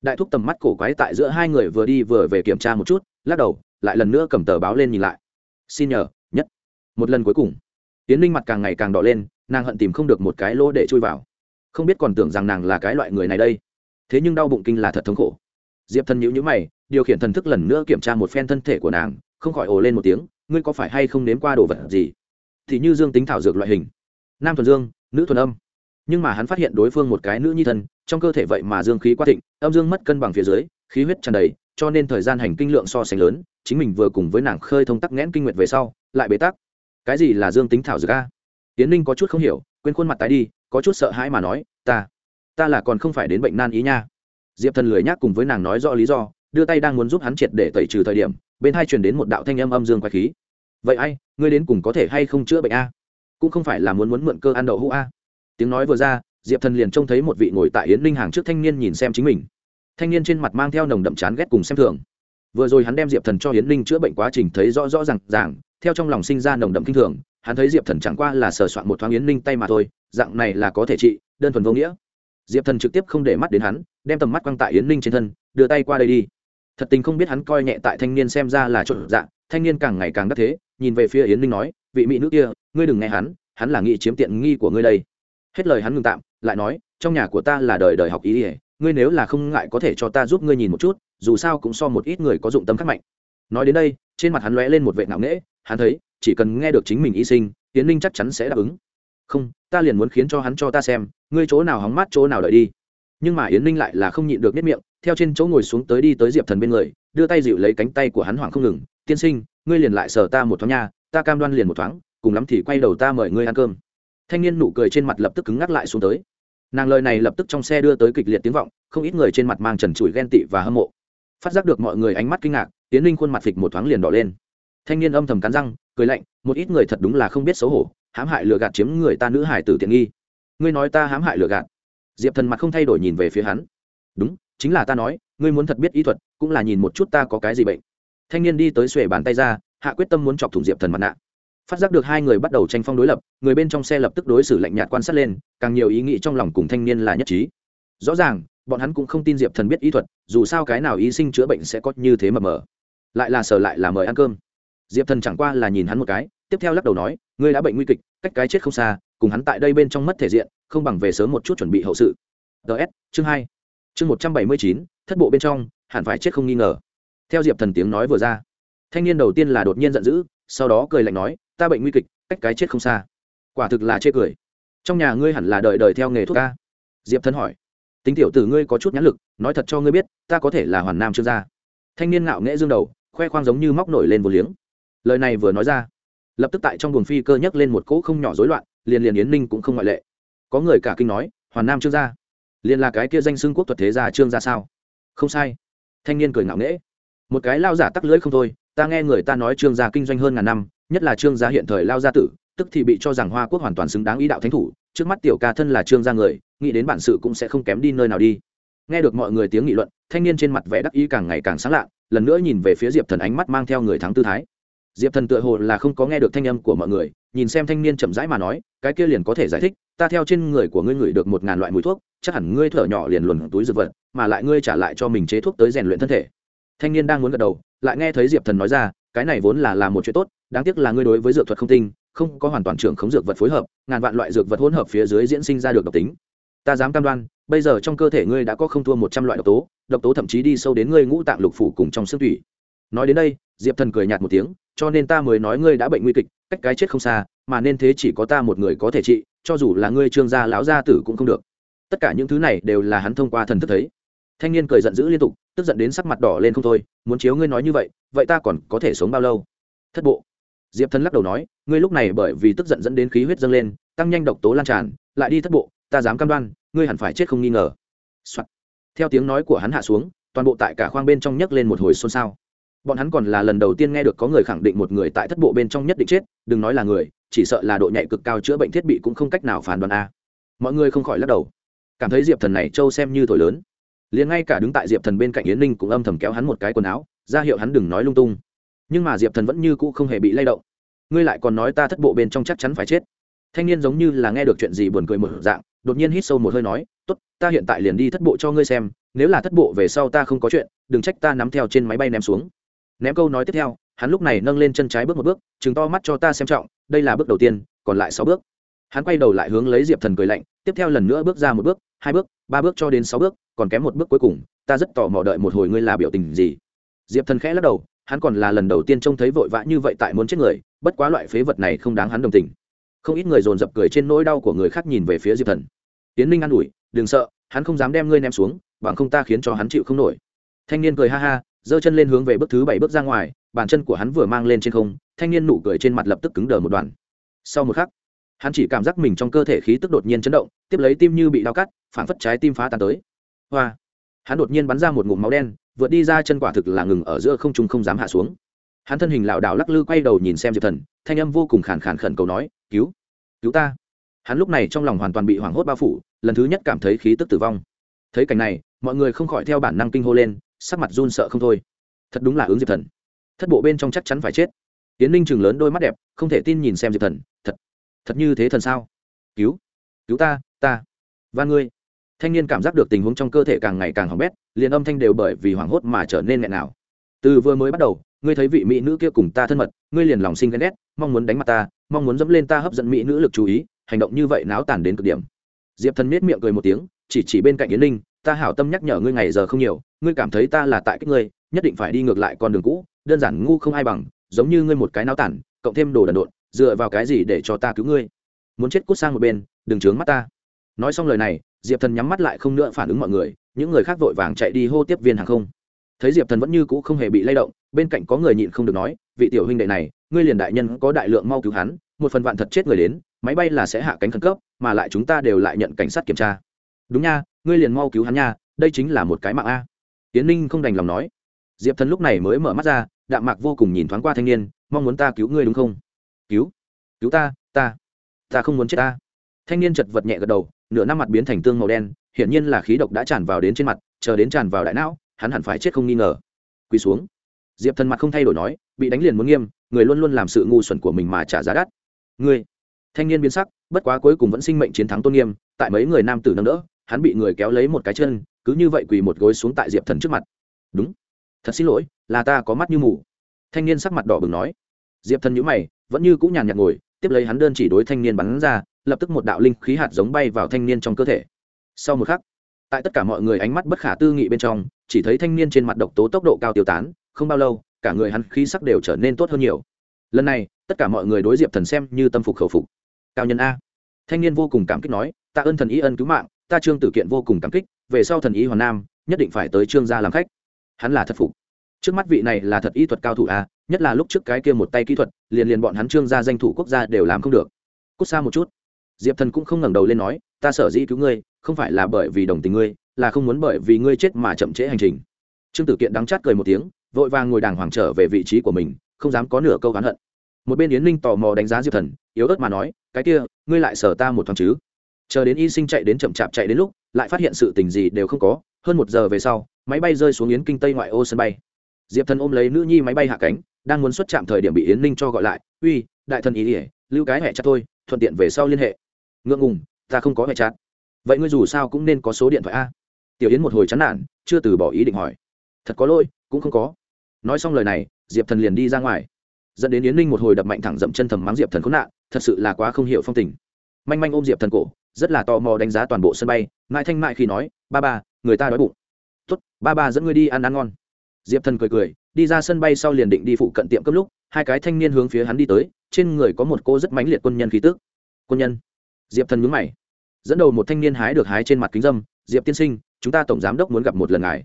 Đại thúc tầm mắt cổ quái tại giữa hai người vừa đi vừa về kiểm tra một chút, lắc đầu, lại lần nữa cầm tờ báo lên nhìn lại. Xin nhờ, nhất. Một lần cuối cùng tiến ninh mặt càng ngày càng đỏ lên, nàng hận tìm không được một cái lỗ để chui vào không biết còn tưởng rằng nàng là cái loại người này đây. Thế nhưng đau bụng kinh là thật thống khổ. Diệp thần nhữ nhữ mày, điều khiển thần thức lần nữa kiểm tra một phen thân thể của nàng, không khỏi ồ lên một tiếng, ngươi có phải hay không nếm qua đồ vật gì? Thì như dương tính thảo dược loại hình. Nam thuần dương, nữ thuần âm. Nhưng mà hắn phát hiện đối phương một cái nữ nhi thân, trong cơ thể vậy mà dương khí quá thịnh, âm dương mất cân bằng phía dưới, khí huyết tràn đầy, cho nên thời gian hành kinh lượng so sánh lớn, chính mình vừa cùng với nàng khơi thông tắc nghẽn kinh nguyệt về sau, lại bế tắc. Cái gì là dương tính thảo dược a? Tiến ninh có chút không hiểu, quên khuôn mặt tái đi có chút sợ hãi mà nói, ta ta là còn không phải đến bệnh nan ý nha. Diệp thần lười nhác cùng với nàng nói rõ lý do, đưa tay đang muốn giúp hắn triệt để tẩy trừ thời điểm, bên hai truyền đến một đạo thanh âm âm dương quái khí. Vậy ai, ngươi đến cùng có thể hay không chữa bệnh a? Cũng không phải là muốn muốn mượn cơ ăn đậu hũ a. Tiếng nói vừa ra, diệp thần liền trông thấy một vị ngồi tại yến ninh hàng trước thanh niên nhìn xem chính mình. Thanh niên trên mặt mang theo nồng đậm chán ghét cùng xem thường. Vừa rồi hắn đem diệp thần cho yến ninh chữa bệnh quá trình thấy rõ rõ r à n g ràng, theo trong lòng sinh ra nồng đậm kinh thường hắn thấy diệp thần chẳng qua là sờ soạn một thoáng yến ninh tay mà thôi, dạng này là có thể trị, đơn thuần vô nghĩa. Diệp thần trực tiếp không để mắt đến hắn, đem tầm mắt quăng tại yến ninh trên thân, đưa tay qua đây đi. Thật tình không biết hắn coi nhẹ tại thanh niên xem ra là trộn dạng, thanh niên càng ngày càng đắc thế, nhìn về phía yến ninh nói, vị mỹ nữ kia, ngươi đừng nghe hắn hắn là nghị chiếm tiện nghi của ngươi đây. Hết lời hắn ngừng tạm, lại nói, trong nhà của ta là đời đời học ý ỉa ngươi nếu là không ngại có thể cho ta giúp ngươi nhìn một chút, dù sao cũng so một ít người có dụng tâm khắc mạnh. Nói đến đây, trên mặt hắn lóe lên một vệ nạo nễ hắn thấy chỉ cần nghe được chính mình y sinh tiến linh chắc chắn sẽ đáp ứng. Không, ta liền muốn khiến cho hắn cho ta xem, ngươi chỗ nào hóng mát chỗ nào đợi đi. Nhưng mà yến ninh lại là không nhịn được nếp miệng, theo trên chỗ ngồi xuống tới đi tới diệp thần bên người, đưa tay dịu lấy cánh tay của hắn hoảng không ngừng, tiên sinh, ngươi liền lại sờ ta một thoáng nha, ta cam đoan liền một thoáng, cùng lắm thì quay đầu ta mời ngươi ăn cơm. Thanh niên nụ cười trên mặt lập tức cứng ngắc lại xuống tới. Nàng lời này lập tức trong xe đưa tới kịch liệt tiếng vọng, không ít người trên mặt mang trần trụi ghen tị và hâm mộ. Phát giác được mọi người ánh mắt kinh ngạc tiến linh khuôn mặt phịch một thoáng liền đỏ lên. Thanh niên âm thầm cắn răng cười lạnh, một ít người thật đúng là không biết xấu hổ, hãm hại lừa gạt chiếm người ta nữ hải tử tiện nghi. Ngươi nói ta hãm hại lừa gạt. Diệp thần mặt không thay đổi nhìn về phía hắn. Đúng, chính là ta nói, ngươi muốn thật biết y thuật, cũng là nhìn một chút ta có cái gì bệnh. Thanh niên đi tới xuề bàn tay ra, hạ quyết tâm muốn chọc thủng diệp thần mặt nạ. Phát giác được hai người bắt đầu tranh phong đối lập, người bên trong xe lập tức đối xử lạnh nhạt quan sát lên, càng nhiều ý nghĩ trong lòng cùng thanh niên là nhất trí. Rõ ràng, bọn hắn cũng không tin diệp thần biết y thuật, dù sao cái nào y sinh chữa bệnh sẽ có như thế mờ mờ lại là sở lại là mời ăn cơm diệp thần chẳng qua là nhìn hắn một cái, tiếp theo lắc đầu nói, ngươi đã bệnh nguy kịch, cách cái chết không xa, cùng hắn tại đây bên trong mất thể diện, không bằng về sớm một chút chuẩn bị hậu sự. Ts chương hai. Chương một trăm bảy mươi chín, thất bộ bên trong, hẳn phải chết không nghi ngờ. Theo diệp thần tiếng nói vừa ra, thanh niên đầu tiên là đột nhiên giận dữ, sau đó cười lạnh nói, ta bệnh nguy kịch, cách cái chết không xa. Quả thực là chê cười. Trong nhà ngươi hẳn là đợi đợi theo nghề thuốc ca. Diệp Thần hỏi. Tính tiểu tử ngươi có chút nhãn lực, nói thật cho ngươi biết, ta có thể là hoàn nam trương gia thanh niên ngạo nghễ dương đầu, khoe khoang giống như móc nổi lên vô liếng lời này vừa nói ra, lập tức tại trong buồng phi cơ nhấc lên một cỗ không nhỏ rối loạn, liền liền yến ninh cũng không ngoại lệ. Có người cả kinh nói, hoàn nam trương gia, liền là cái kia danh xưng quốc thuật thế gia trương gia sao? Không sai. Thanh niên cười ngạo nghễ, một cái lao giả tắc lưỡi không thôi, ta nghe người ta nói trương gia kinh doanh hơn ngàn năm, nhất là trương gia hiện thời lao gia tử, tức thì bị cho rằng hoa quốc hoàn toàn xứng đáng ý đạo thánh thủ, trước mắt tiểu ca thân là trương gia người, nghĩ đến bản sự cũng sẽ không kém đi nơi nào đi. Nghe được mọi người tiếng nghị luận, thanh niên trên mặt vẻ đắc ý càng ngày càng sáng lạ, lần nữa nhìn về phía diệp thần ánh mắt mang theo người thắng tư thái diệp thần tựa hồ là không có nghe được thanh âm của mọi người, nhìn xem thanh niên chậm rãi mà nói, cái kia liền có thể giải thích, ta theo trên người của ngươi ngửi được một ngàn loại mùi thuốc, chắc hẳn ngươi thở nhỏ liền luồn túi dược vật, mà lại ngươi trả lại cho mình chế thuốc tới rèn luyện thân thể. Thanh niên đang muốn gật đầu, lại nghe thấy diệp thần nói ra, cái này vốn là làm một chuyện tốt, đáng tiếc là ngươi đối với dược thuật không tinh không có hoàn toàn trưởng khống dược vật phối hợp, ngàn vạn loại dược vật hỗn hợp phía dưới diễn sinh ra được độc tính. Ta dám cam đoan, bây giờ trong cơ thể ngươi đã có không thua một trăm loại độc tố độc tố thậm chí đi sâu đến ngươi ngũ tạng lục phủ cùng trong xương thủy nói đến đây, diệp thần cười nhạt một tiếng cho nên ta mới nói ngươi đã bệnh nguy kịch, cách cái chết không xa, mà nên thế chỉ có ta một người có thể trị, cho dù là ngươi trương gia lão gia tử cũng không được. Tất cả những thứ này đều là hắn thông qua thần thức thấy. Thanh niên cười giận dữ liên tục, tức giận đến sắc mặt đỏ lên không thôi, muốn chiếu ngươi nói như vậy vậy ta còn có thể sống bao lâu? Thất bộ. Diệp thần lắc đầu nói, ngươi lúc này bởi vì tức giận dẫn đến khí huyết dâng lên, tăng nhanh độc tố lan tràn, lại đi thất bộ, ta dám cam đoan, ngươi hẳn phải chết không nghi ngờ、Soạn. theo tiếng nói của hắn hạ xuống, toàn bộ tại cả khoang bên trong nhấc lên một hồi xôn xao bọn hắn còn là lần đầu tiên nghe được có người khẳng định một người tại thất bộ bên trong nhất định chết, đừng nói là người, chỉ sợ là độ nhạy cực cao chữa bệnh thiết bị cũng không cách nào phản đoán a. Mọi người không khỏi lắc đầu. Cảm thấy diệp thần này trâu xem như thổi lớn. Liền ngay cả đứng tại diệp thần bên cạnh yến ninh cũng âm thầm kéo hắn một cái quần áo, ra hiệu hắn đừng nói lung tung. Nhưng mà diệp thần vẫn như cũ không hề bị lay động. Ngươi lại còn nói ta thất bộ bên trong chắc chắn phải chết. Thanh niên giống như là nghe được chuyện gì buồn cười một dạng, đột nhiên hít sâu một hơi nói, tốt, ta hiện tại liền đi thất bộ cho ngươi xem, nếu là thất bộ về sau ta không có chuyện, đừng trách ta nắm theo trên máy bay ném xuống ném câu nói tiếp theo, hắn lúc này nâng lên chân trái bước một bước chừng to mắt cho ta xem trọng, đây là bước đầu tiên, còn lại sáu bước. Hắn quay đầu lại hướng lấy diệp thần cười lạnh, tiếp theo lần nữa bước ra một bước, hai bước, ba bước cho đến sáu bước, còn kém một bước cuối cùng, ta rất tò mò đợi một hồi ngươi là biểu tình gì. Diệp thần khẽ lắc đầu, hắn còn là lần đầu tiên trông thấy vội vã như vậy tại muốn chết người, bất quá loại phế vật này không đáng hắn đồng tình. Không ít người dồn dập cười trên nỗi đau của người khác nhìn về phía diệp thần. Tiến ninh an ủi, đừng sợ, hắn không dám đem ngươi ném xuống, bằng không ta khiến cho hắn chịu không nổi. Thanh niên cười ha ha giơ chân lên hướng về bước thứ bảy bước ra ngoài, bàn chân của hắn vừa mang lên trên không, thanh niên nụ cười trên mặt lập tức cứng đờ một đoạn. Sau một khắc, hắn chỉ cảm giác mình trong cơ thể khí tức đột nhiên chấn động, tiếp lấy tim như bị đau cắt, phản phất trái tim phá tan tới. Hoa! Hắn đột nhiên bắn ra một ngụm máu đen, vượt đi ra chân quả thực là ngừng ở giữa không trung không dám hạ xuống. Hắn thân hình lảo đảo lắc lư quay đầu nhìn xem diệp thần, thanh âm vô cùng khàn khàn khẩn cầu nói, cứu cứu ta. Hắn lúc này trong lòng hoàn toàn bị hoảng hốt bao phủ, lần thứ nhất cảm thấy khí tức tử vong. Thấy cảnh này, mọi người không khỏi theo bản năng kinh hô lên sắc mặt run sợ không thôi. Thật đúng là ứng diệp thần. Thất bộ bên trong chắc chắn phải chết. Tiến ninh chừng lớn đôi mắt đẹp, không thể tin nhìn xem diệp thần. Thật thật như thế thần sao? Cứu cứu ta ta, và ngươi. Thanh niên cảm giác được tình huống trong cơ thể càng ngày càng hỏng bét, liền âm thanh đều bởi vì hoảng hốt mà trở nên nghẹn nào từ vừa mới bắt đầu, ngươi thấy vị mỹ nữ kia cùng ta thân mật, ngươi liền lòng sinh ghen ghét, mong muốn đánh mặt ta, mong muốn dẫm lên ta hấp dẫn mỹ nữ lực chú ý, hành động như vậy náo tàn đến cực điểm. Diệp thần nết miệng cười một tiếng, chỉ chỉ bên cạnh yến linh ta hảo tâm nhắc nhở ngươi ngày giờ không nhiều, ngươi cảm thấy ta là tại cách ngươi, nhất định phải đi ngược lại con đường cũ, đơn giản ngu không ai bằng, giống như ngươi một cái náo tản, cộng thêm đồ đần độn, dựa vào cái gì để cho ta cứu ngươi? Muốn chết cút sang một bên, đừng trướng mắt ta. Nói xong lời này, diệp thần nhắm mắt lại không nữa phản ứng mọi người, những người khác vội vàng chạy đi hô tiếp viên hàng không. Thấy diệp thần vẫn như cũ không hề bị lay động, bên cạnh có người nhịn không được nói, vị tiểu huynh đệ này, ngươi liền đại nhân có đại lượng mau cứu hắn, một phần vạn thật chết người đến, máy bay là sẽ hạ cánh khẩn cấp, mà lại chúng ta đều lại nhận cảnh sát kiểm tra. Đúng nha ngươi liền mau cứu hắn nha, đây chính là một cái mạng a. Tiến ninh không đành lòng nói. Diệp thần lúc này mới mở mắt ra, đạm mạc vô cùng nhìn thoáng qua thanh niên, mong muốn ta cứu ngươi đúng không? Cứu? Cứu ta ta ta không muốn chết ta. Thanh niên chật vật nhẹ gật đầu, nửa năm mặt biến thành tương màu đen, hiển nhiên là khí độc đã tràn vào đến trên mặt, chờ đến tràn vào đại não, hắn hẳn phải chết không nghi ngờ. Quỳ xuống. Diệp thần mặt không thay đổi nói, bị đánh liền muốn nghiêm, người luôn luôn làm sự ngu xuẩn của mình mà trả giá đắt. Ngươi. Thanh niên biến sắc, bất quá cuối cùng vẫn sinh mệnh chiến thắng tôn nghiêm, tại mấy người nam tử nâng đỡ hắn bị người kéo lấy một cái chân, cứ như vậy quỳ một gối xuống tại diệp thần trước mặt. Đúng. Thật xin lỗi, là ta có mắt như mù. Thanh niên sắc mặt đỏ bừng nói. Diệp thần nhữ mày, vẫn như cũng nhàn nhạt ngồi, tiếp lấy hắn đơn chỉ đối thanh niên bắn ra, lập tức một đạo linh khí hạt giống bay vào thanh niên trong cơ thể. Sau một khắc, tại tất cả mọi người ánh mắt bất khả tư nghị bên trong, chỉ thấy thanh niên trên mặt độc tố tốc độ cao tiêu tán, không bao lâu, cả người hắn khí sắc đều trở nên tốt hơn nhiều. Lần này, tất cả mọi người đối diệp thần xem như tâm phục khẩu phục. Cao nhân a. Thanh niên vô cùng cảm kích nói, ta ơn thần ý ân cứu mạng ta trương tử kiện vô cùng cảm kích, về sau thần ý hoàn nam, nhất định phải tới trương gia làm khách. Hắn là thật phục. Trước mắt vị này là thật y thuật cao thủ a, nhất là lúc trước cái kia một tay kỹ thuật, liền liền bọn hắn trương gia danh thủ quốc gia đều làm không được. Cút xa một chút. Diệp thần cũng không ngẩng đầu lên nói, ta sở dĩ cứu ngươi, không phải là bởi vì đồng tình ngươi, là không muốn bởi vì ngươi chết mà chậm trễ hành trình. Trương tử kiện đắng chát cười một tiếng, vội vàng ngồi đàng hoàng trở về vị trí của mình, không dám có nửa câu oán hận. Một bên yến ninh tò mò đánh giá diệp thần, yếu ớt mà nói, cái kia, ngươi lại sở ta một thoáng chứ? Chờ đến y sinh chạy đến chậm chạp chạy đến lúc, lại phát hiện sự tình gì đều không có, hơn một giờ về sau, máy bay rơi xuống yến kinh tây ngoại ô sân bay. Diệp thần ôm lấy nữ nhi máy bay hạ cánh, đang muốn xuất chạm thời điểm bị yến ninh cho gọi lại, uy, đại thần ý ỉa lưu cái hẹ chặt thôi, thuận tiện về sau liên hệ. Ngượng ngùng, ta không có hẹ chặt vậy ngươi dù sao cũng nên có số điện thoại a. Tiểu yến một hồi chán nản, chưa từ bỏ ý định hỏi. Thật có lỗi, cũng không có. Nói xong lời này, diệp thần liền đi ra ngoài. Dẫn đến yến ninh một hồi đập mạnh thẳng dậm chân thầm mắng diệp thần khốn nạn, thật sự là quá không hiểu phong tình. Manh manh ôm diệp thần cổ rất là tò mò đánh giá toàn bộ sân bay mãi thanh mại khi nói, ba ba, người ta đói bụng. Tốt, ba ba dẫn ngươi đi ăn ăn ngon. Diệp thần cười cười, đi ra sân bay sau liền định đi phụ cận tiệm cấp lúc, hai cái thanh niên hướng phía hắn đi tới, trên người có một cô rất mãnh liệt quân nhân khí tước quân nhân? Diệp thần nhúng mày. Dẫn đầu một thanh niên hái được hái trên mặt kính dâm, diệp tiên sinh, chúng ta tổng giám đốc muốn gặp một lần ngài.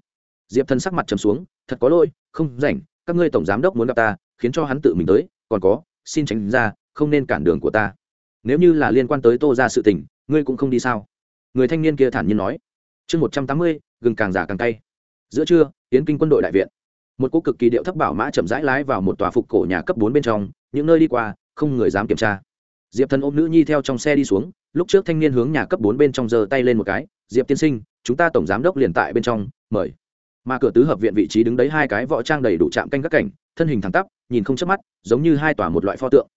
Diệp thần sắc mặt trầm xuống, thật có lỗi, không rảnh, các ngươi tổng giám đốc muốn gặp ta, khiến cho hắn tự mình tới, còn có, xin tránh ra, không nên cản đường của ta nếu như là liên quan tới tô ra sự tình, ngươi cũng không đi sao? Người thanh niên kia thản nhiên nói. Chương một trăm tám mươi, gừng càng giả càng tay giữa trưa tiến kinh quân đội đại viện. Một cô cực kỳ điệu thấp bảo mã chậm rãi lái vào một tòa phục cổ nhà cấp bốn bên trong, những nơi đi qua, không người dám kiểm tra. Diệp thần ôm nữ nhi theo trong xe đi xuống, lúc trước thanh niên hướng nhà cấp bốn bên trong giơ tay lên một cái, diệp tiên sinh, chúng ta tổng giám đốc liền tại bên trong, mời. Mà cửa tứ hợp viện vị trí đứng đấy hai cái võ trang đầy đủ chạm canh các cảnh, thân hình thẳng tắp, nhìn không chớp mắt, giống như hai tòa một loại pho tượng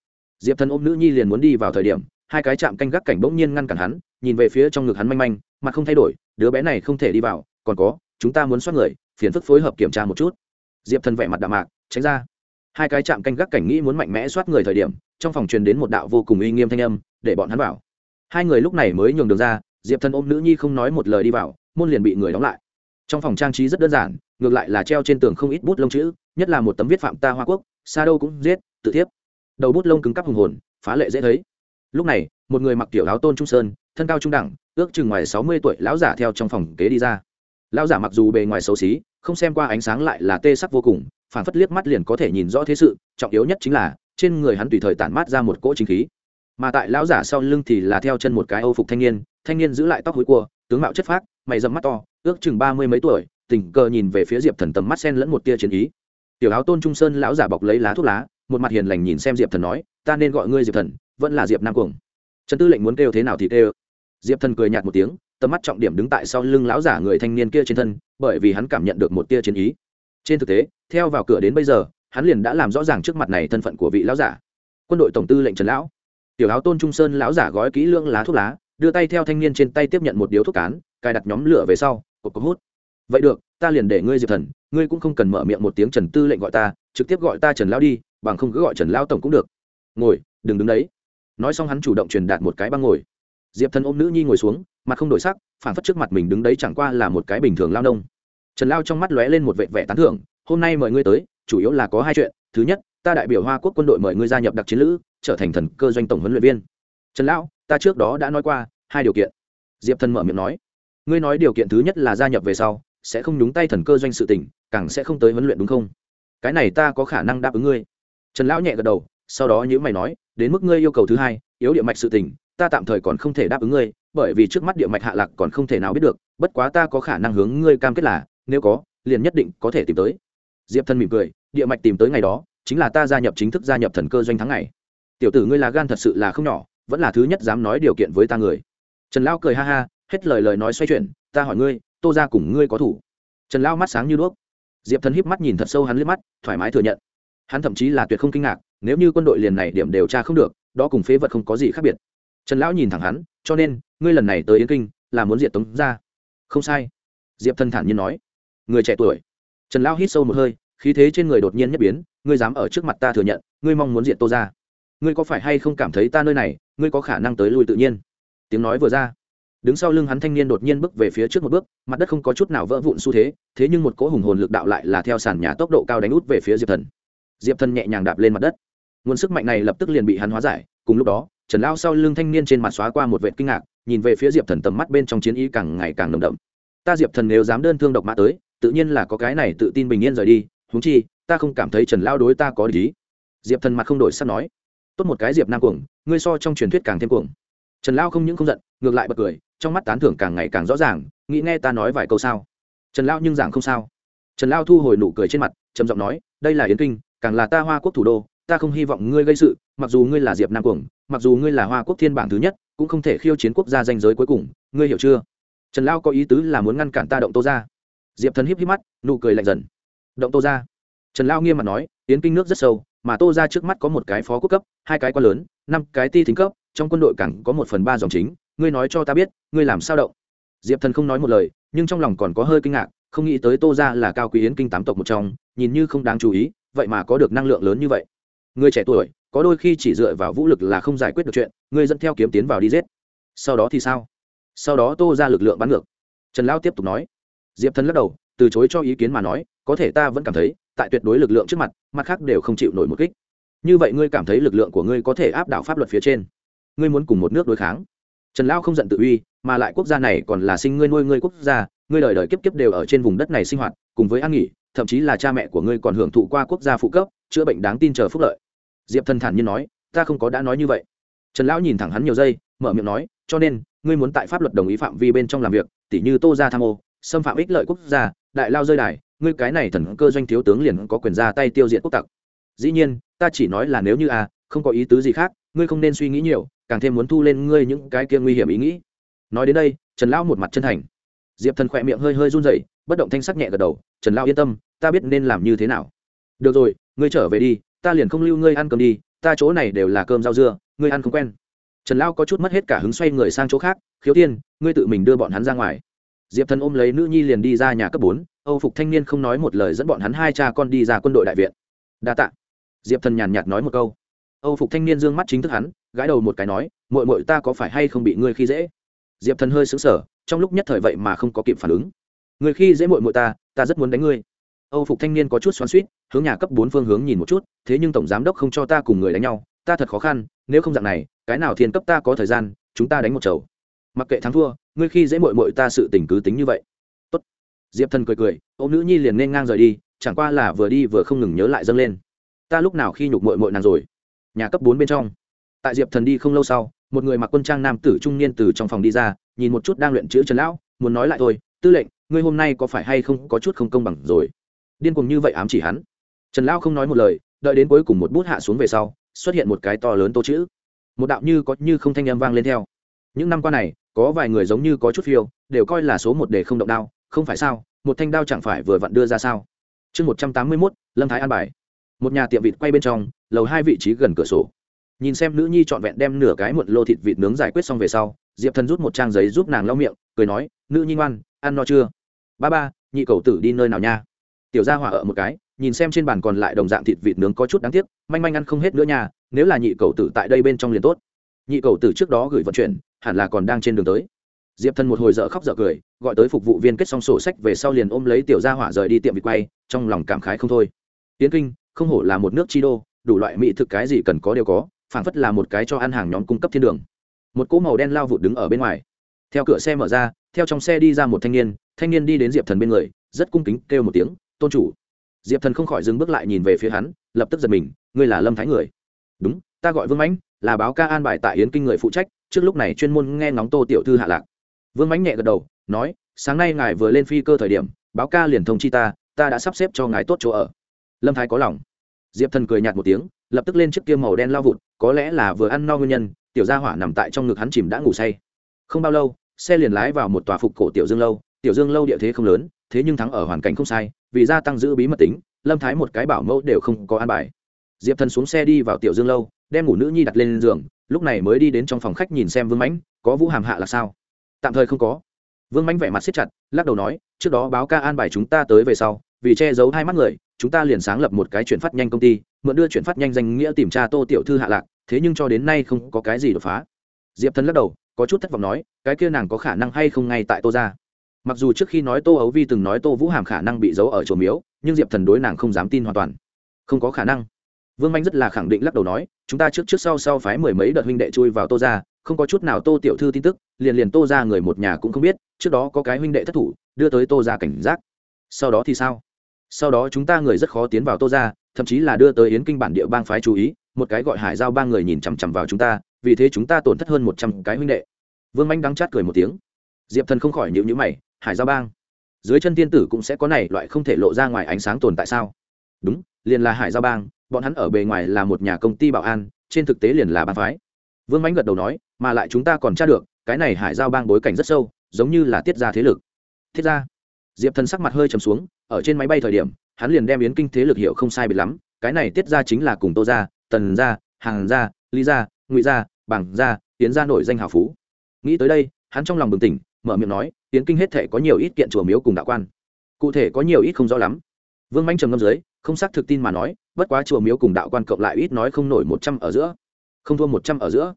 diệp thần ôm nữ nhi liền muốn đi vào thời điểm, hai cái chạm canh gác cảnh bỗng nhiên ngăn cản hắn, nhìn về phía trong ngực hắn manh manh, mặt không thay đổi, đứa bé này không thể đi vào, còn có, chúng ta muốn xoát người, phiền phức phối hợp kiểm tra một chút. Diệp thần vẻ mặt đạm mạc, tránh ra. Hai cái chạm canh gác cảnh nghĩ muốn mạnh mẽ xoát người thời điểm, trong phòng truyền đến một đạo vô cùng uy nghiêm thanh âm, để bọn hắn vào. Hai người lúc này mới nhường đường ra, diệp thần ôm nữ nhi không nói một lời đi vào, môn liền bị người đóng lại. Trong phòng trang trí rất đơn giản, ngược lại là treo trên tường không ít bút lông chữ, nhất là một tấm viết phạm ta hoa quốc xa đâu cũng giết, tự thiếp đầu bút lông cứng cắp hùng hồn, phá lệ dễ thấy. Lúc này, một người mặc kiểu áo tôn trung sơn, thân cao trung đẳng, ước chừng ngoài sáu mươi tuổi, lão giả theo trong phòng kế đi ra. Lão giả mặc dù bề ngoài xấu xí, không xem qua ánh sáng lại là tê sắc vô cùng, phản phất liếc mắt liền có thể nhìn rõ thế sự, trọng yếu nhất chính là, trên người hắn tùy thời tản mát ra một cỗ chính khí. Mà tại lão giả sau lưng thì là theo chân một cái âu phục thanh niên thanh niên giữ lại tóc hối cua, tướng mạo chất phác, mày dẫm mắt to, ước chừng ba mươi mấy tuổi, tình cờ nhìn về phía diệp thần tầm mắt sen lẫn một tia chiến ý. Tiểu áo tôn trung sơn lão giả bọc lấy lá thuốc lá một mặt hiền lành nhìn xem diệp thần nói, ta nên gọi ngươi diệp thần, vẫn là diệp nam cuồng. Trần tư lệnh muốn kêu thế nào thì kêu. Diệp thần cười nhạt một tiếng, tầm mắt trọng điểm đứng tại sau lưng lão giả người thanh niên kia trên thân, bởi vì hắn cảm nhận được một tia chiến ý. Trên thực tế, theo vào cửa đến bây giờ, hắn liền đã làm rõ ràng trước mặt này thân phận của vị lão giả. Quân đội tổng tư lệnh trần lão. Tiểu áo tôn trung sơn lão giả gói kỹ lưỡng lá thuốc lá, đưa tay theo thanh niên trên tay tiếp nhận một điếu thuốc cán, cài đặt nhóm lửa về sau cột cột hút. Vậy được, ta liền để ngươi diệp thần, ngươi cũng không cần mở miệng một tiếng trần tư lệnh gọi ta, trực tiếp gọi ta trần lão đi bằng không cứ gọi trần lao tổng cũng được. Ngồi, đừng đứng đấy. Nói xong hắn chủ động truyền đạt một cái băng ngồi. Diệp thần ôm nữ nhi ngồi xuống, mặt không đổi sắc, phản phất trước mặt mình đứng đấy chẳng qua là một cái bình thường lao nông. Trần lao trong mắt lóe lên một vệ vẻ tán thưởng, hôm nay mời ngươi tới, chủ yếu là có hai chuyện. Thứ nhất, ta đại biểu hoa quốc quân đội mời ngươi gia nhập đặc chiến lữ, trở thành thần cơ doanh tổng huấn luyện viên. Trần lão, ta trước đó đã nói qua, hai điều kiện. Diệp thần mở miệng nói. Ngươi nói điều kiện thứ nhất là gia nhập về sau, sẽ không nhúng tay thần cơ doanh sự tỉnh càng sẽ không tới huấn luyện đúng không? Cái này ta có khả năng đáp ứng ngươi trần lão nhẹ gật đầu, sau đó nhữ mày nói, đến mức ngươi yêu cầu thứ hai, yếu địa mạch sự tỉnh ta tạm thời còn không thể đáp ứng ngươi, bởi vì trước mắt địa mạch hạ lạc còn không thể nào biết được, bất quá ta có khả năng hướng ngươi cam kết là, nếu có, liền nhất định có thể tìm tới. Diệp thân mỉm cười, địa mạch tìm tới ngày đó, chính là ta gia nhập chính thức gia nhập thần cơ doanh thắng ngày. Tiểu tử ngươi là gan thật sự là không nhỏ, vẫn là thứ nhất dám nói điều kiện với ta người. Trần lão cười ha ha, hết lời lời nói xoay chuyển, ta hỏi ngươi, tô ra cùng ngươi có thủ? Trần lão mắt sáng như đuốc. Diệp thần híp mắt nhìn thật sâu hắn liếc mắt, thoải mái thừa nhận hắn thậm chí là tuyệt không kinh ngạc, nếu như quân đội liền này điểm điều tra không được, đó cùng phế vật không có gì khác biệt. Trần lão nhìn thẳng hắn, cho nên, ngươi lần này tới yến kinh, là muốn diệt tống ra không sai. Diệp thân thản nhiên nói. Người trẻ tuổi. Trần lão hít sâu một hơi, khí thế trên người đột nhiên nhất biến, ngươi dám ở trước mặt ta thừa nhận, ngươi mong muốn diệt tô ra ngươi có phải hay không cảm thấy ta nơi này, ngươi có khả năng tới lui tự nhiên? Tiếng nói vừa ra. Đứng sau lưng hắn thanh niên đột nhiên bước về phía trước một bước, mặt đất không có chút nào vỡ vụn xu thế thế nhưng một cỗ hùng hồn lực đạo lại là theo sàn nhà tốc độ cao đánh út về phía diệp thần diệp thần nhẹ nhàng đạp lên mặt đất nguồn sức mạnh này lập tức liền bị hắn hóa giải cùng lúc đó trần lao sau lưng thanh niên trên mặt xóa qua một vệ kinh ngạc nhìn về phía diệp thần tầm mắt bên trong chiến ý càng ngày càng nồng đậm ta diệp thần nếu dám đơn thương độc mã tới tự nhiên là có cái này tự tin bình yên rời đi húng chi ta không cảm thấy trần lao đối ta có lý diệp thần mặt không đổi sắp nói tốt một cái diệp nam cuồng ngươi so trong truyền thuyết càng thêm cuồng trần lao không những không giận ngược lại bật cười trong mắt tán thưởng càng ngày càng rõ ràng nghĩ nghe ta nói vài câu sao trần lao nhưng giảng không sao trần lao thu hồi nụ cười trên mặt trầm giọng nói đây là yến kinh càng là ta hoa quốc thủ đô, ta không hy vọng ngươi gây sự, mặc dù ngươi là diệp nam cuồng, mặc dù ngươi là hoa quốc thiên bảng thứ nhất, cũng không thể khiêu chiến quốc gia danh giới cuối cùng, ngươi hiểu chưa? Trần lao có ý tứ là muốn ngăn cản ta động tô ra diệp thần híp híp mắt, nụ cười lạnh dần. Động tô ra trần lao nghiêm mặt nói, tiến kinh nước rất sâu, mà tô ra trước mắt có một cái phó quốc cấp, hai cái quá lớn, năm cái ti thính cấp, trong quân đội cảng có một phần ba dòng chính, ngươi nói cho ta biết, ngươi làm sao động? Diệp thần không nói một lời, nhưng trong lòng còn có hơi kinh ngạc, không nghĩ tới tô ra là cao quý yến kinh tám tộc một trong, nhìn như không đáng chú ý vậy mà có được năng lượng lớn như vậy. Người trẻ tuổi, có đôi khi chỉ dựa vào vũ lực là không giải quyết được chuyện, người dẫn theo kiếm tiến vào đi giết. Sau đó thì sao? Sau đó tô ra lực lượng bắn ngược. Trần lão tiếp tục nói. Diệp thần lắc đầu, từ chối cho ý kiến mà nói, có thể ta vẫn cảm thấy, tại tuyệt đối lực lượng trước mặt mặt khác đều không chịu nổi một kích. Như vậy ngươi cảm thấy lực lượng của ngươi có thể áp đảo pháp luật phía trên? Ngươi muốn cùng một nước đối kháng? Trần lão không giận tự uy, mà lại quốc gia này còn là sinh ngươi nuôi ngươi quốc gia, ngươi đời đời kiếp kiếp đều ở trên vùng đất này sinh hoạt, cùng với an nghỉ thậm chí là cha mẹ của ngươi còn hưởng thụ qua quốc gia phụ cấp chữa bệnh đáng tin chờ phúc lợi. Diệp thần thản nhiên nói ta không có đã nói như vậy. Trần lão nhìn thẳng hắn nhiều giây mở miệng nói cho nên ngươi muốn tại pháp luật đồng ý phạm vi bên trong làm việc tỉ như tô ra tham ô xâm phạm ích lợi quốc gia đại lao rơi đài ngươi cái này thần cơ doanh thiếu tướng liền có quyền ra tay tiêu diệt quốc tặc. Dĩ nhiên ta chỉ nói là nếu như a, à, không có ý tứ gì khác ngươi không nên suy nghĩ nhiều càng thêm muốn thu lên ngươi những cái kia nguy hiểm ý nghĩ. Nói đến đây trần lão một mặt chân thành. Diệp thần khỏe miệng hơi hơi run rẩy bất động thanh sắc nhẹ gật đầu trần lão yên tâm, ta biết nên làm như thế nào. Được rồi, ngươi trở về đi, ta liền không lưu ngươi ăn cơm đi, ta chỗ này đều là cơm rau dưa, ngươi ăn không quen. Trần lao có chút mất hết cả hứng xoay người sang chỗ khác, khiếu tiên, ngươi tự mình đưa bọn hắn ra ngoài. Diệp thần ôm lấy nữ nhi liền đi ra nhà cấp bốn, âu phục thanh niên không nói một lời dẫn bọn hắn hai cha con đi ra quân đội đại viện. Đa t ạ diệp thần nhàn nhạt nói một câu. Âu phục thanh niên d ư ơ n g mắt chính thức hắn, gãi đầu một cái nói mội mội ta có phải hay không bị ngươi khi dễ? Diệp thần hơi xứng sở trong lúc nhất thời vậy mà không có kịp phản ứng. Người khi dễ mội mội ta ta rất muốn đánh ngươi. Âu phục thanh niên có chút xoắn suýt hướng nhà cấp bốn phương hướng nhìn một chút, thế nhưng tổng giám đốc không cho ta cùng người đánh nhau, ta thật khó khăn, nếu không dạng này, cái nào thiên cấp ta có thời gian, chúng ta đánh một chầu. Mặc kệ thắng thua, ngươi khi dễ mội mội ta sự tình cứ tính như vậy. Tốt. diệp thần cười cười ô nữ nhi liền nên ngang rời đi, chẳng qua là vừa đi vừa không ngừng nhớ lại dâng lên. Ta lúc nào khi nhục mội mội nàng rồi? Nhà cấp bốn bên trong. Tại diệp thần đi không lâu sau, một người mặc quân trang nam tử trung niên từ trong phòng đi ra, nhìn một chút đang luyện chữ trần lão, muốn nói lại thôi, tư lệnh ngươi hôm nay có phải hay không có chút không công bằng rồi? Điên cuồng như vậy ám chỉ hắn. Trần lão không nói một lời, đợi đến cuối cùng một bút hạ xuống về sau, xuất hiện một cái to lớn tô chữ. Một đạo như có như không thanh âm vang lên theo. Những năm qua này, có vài người giống như có chút phiêu, đều coi là số một để không động đao, không phải sao? Một thanh đao chẳng phải vừa vặn đưa ra sao? Chương một trăm tám mươi mốt, lâm thái an bài. Một nhà tiệm vịt quay bên trong, lầu hai vị trí gần cửa sổ. Nhìn xem nữ nhi trọn vẹn đem nửa cái muộn lô thịt vịt nướng giải quyết xong về sau, diệp thần rút một trang giấy giúp nàng lau miệng, cười nói, nữ nhi ngoan, ăn no chưa? Ba ba, nhị cầu tử đi nơi nào nha? Tiểu gia hỏa ở một cái, nhìn xem trên bàn còn lại đồng dạng thịt vịt nướng có chút đáng tiếc, manh manh ăn không hết nữa nha, nếu là nhị cầu tử tại đây bên trong liền tốt. Nhị cầu tử trước đó gửi vận chuyển, hẳn là còn đang trên đường tới. Diệp thân một hồi dở khóc dở cười, gọi tới phục vụ viên kết xong sổ sách về sau liền ôm lấy tiểu gia hỏa rời đi tiệm vịt quay, trong lòng cảm khái không thôi. Tiến kinh, không hổ là một nước chi đô, đủ loại mỹ thực cái gì cần có đều có, phảng phất là một cái cho ăn hàng nhóm cung cấp thiên đường. Một cỗ màu đen lao vụt đứng ở bên ngoài. Theo cửa xe mở ra, theo trong xe đi ra một thanh niên thanh niên đi đến diệp thần bên người, rất cung kính kêu một tiếng, tôn chủ. Diệp thần không khỏi dừng bước lại nhìn về phía hắn, lập tức giật mình, ngươi là lâm thái người? Đúng, ta gọi vương mãnh, là báo ca an bài tại yến kinh người phụ trách, trước lúc này chuyên môn nghe ngóng tô tiểu thư hạ lạc. Vương mãnh nhẹ gật đầu, nói, sáng nay ngài vừa lên phi cơ thời điểm, báo ca liền thông chi ta ta đã sắp xếp cho ngài tốt chỗ ở. Lâm thái có lòng. Diệp thần cười nhạt một tiếng, lập tức lên chiếc kia màu đen lao vụt, có lẽ là vừa ăn no nguyên nhân, tiểu gia hỏa nằm tại trong ngực hắn chìm đã ngủ say. Không bao lâu, xe liền lái vào một tòa phục cổ tiểu dương lâu tiểu dương lâu địa thế không lớn, thế nhưng thắng ở hoàn cảnh không sai, vì gia tăng giữ bí mật tính, lâm thái một cái bảo mẫu đều không có an bài. Diệp thần xuống xe đi vào tiểu dương lâu, đem ngủ nữ nhi đặt lên giường, lúc này mới đi đến trong phòng khách nhìn xem vương mãnh, có vũ hàm hạ là sao? Tạm thời không có. Vương mãnh vẻ mặt siết chặt, lắc đầu nói, trước đó báo ca an bài chúng ta tới về sau, vì che giấu hai mắt người, chúng ta liền sáng lập một cái chuyển phát nhanh công ty, mượn đưa chuyển phát nhanh danh nghĩa tìm tra tô tiểu thư hạ lạc, thế nhưng cho đến nay không có cái gì đột phá. Diệp thần lắc đầu, có chút thất vọng nói, cái kia nàng có khả năng hay không ngay tại tô ra mặc dù trước khi nói tô ấu vi từng nói tô vũ hàm khả năng bị giấu ở chỗ miếu, nhưng diệp thần đối nàng không dám tin hoàn toàn. Không có khả năng. Vương manh rất là khẳng định lắc đầu nói, chúng ta trước trước sau sau phái mười mấy đợt huynh đệ chui vào tô ra không có chút nào tô tiểu thư tin tức, liền liền tô ra người một nhà cũng không biết, trước đó có cái huynh đệ thất thủ, đưa tới tô ra cảnh giác. Sau đó thì sao? Sau đó chúng ta người rất khó tiến vào tô ra thậm chí là đưa tới yến kinh bản địa bang phái chú ý, một cái gọi hải giao ba người nhìn chằm chằm vào chúng ta, vì thế chúng ta tổn thất hơn một trăm cái huynh đệ. Vương manh đắng chát cười một tiếng. Diệp thần không khỏi nhịu nhữ mày hải giao bang. Dưới chân tiên tử cũng sẽ có này loại không thể lộ ra ngoài ánh sáng tồn tại sao? Đúng, liền là hải giao bang, bọn hắn ở bề ngoài là một nhà công ty bảo an, trên thực tế liền là bang phái. Vương mánh gật đầu nói, mà lại chúng ta còn tra được, cái này hải giao bang bối cảnh rất sâu, giống như là tiết ra thế lực. Thiết ra? Diệp thần sắc mặt hơi trầm xuống, ở trên máy bay thời điểm, hắn liền đem yến kinh thế lực hiệu không sai biệt lắm, cái này tiết ra chính là cùng tô ra tần ra hàng ra lý ra ngụy ra Bảng ra yến ra nổi danh hào phú. Nghĩ tới đây, hắn trong lòng bừng tỉnh mở miệng nói, tiến kinh hết thể có nhiều ít kiện chùa miếu cùng đạo quan. Cụ thể có nhiều ít không rõ lắm. Vương manh trầm ngâm dưới, không xác thực tin mà nói, bất quá chùa miếu cùng đạo quan cộng lại ít nói không nổi một trăm ở giữa. Không thua một trăm ở giữa.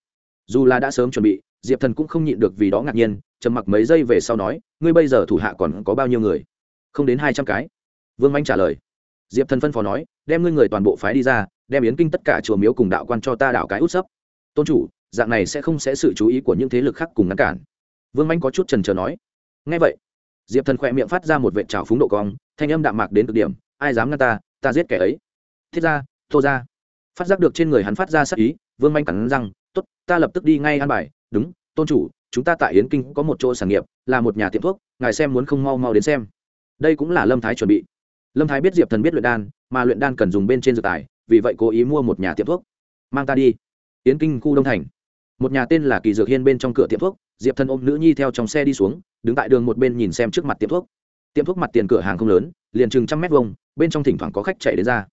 Dù là đã sớm chuẩn bị, diệp thần cũng không nhịn được vì đó ngạc nhiên, trầm mặc mấy giây về sau nói, ngươi bây giờ thủ hạ còn có bao nhiêu người? Không đến hai trăm cái. Vương manh trả lời. Diệp thần phân phó nói, đem ngươi người toàn bộ phái đi ra, đem yến kinh tất cả chùa miếu cùng đạo quan cho ta đạo cái út sấp. Tôn chủ, dạng này sẽ không sẽ sự chú ý của những thế lực khác cùng ngăn cản vương manh có chút trần trờ nói ngay vậy. Diệp thần khỏe miệng phát ra một vệ trào phúng độ cong, thanh âm đạm mạc đến cực điểm, ai dám ngăn ta ta giết kẻ ấy. Thiết ra Thô ra phát giác được trên người hắn phát ra sắc ý, vương manh cắn rằng t ố t ta lập tức đi ngay an bài. Đúng, tôn chủ, chúng ta tại yến kinh có một chỗ sản nghiệp, là một nhà tiệm thuốc, ngài xem muốn không mau mau đến xem. Đây cũng là lâm thái chuẩn bị. Lâm thái biết diệp thần biết luyện đan, mà luyện đan cần dùng bên trên dược tài, vì vậy cố ý mua một nhà tiệm thuốc. Mang ta đi. Yến kinh khu đông thành. Một nhà tên là kỳ dược hiên bên trong cửa tiệm thuốc diệp thần ôm nữ nhi theo trong xe đi xuống đứng tại đường một bên nhìn xem trước mặt tiệm thuốc tiệm thuốc mặt tiền cửa hàng không lớn liền chừng trăm mét vuông bên trong thỉnh thoảng có khách chạy đến ra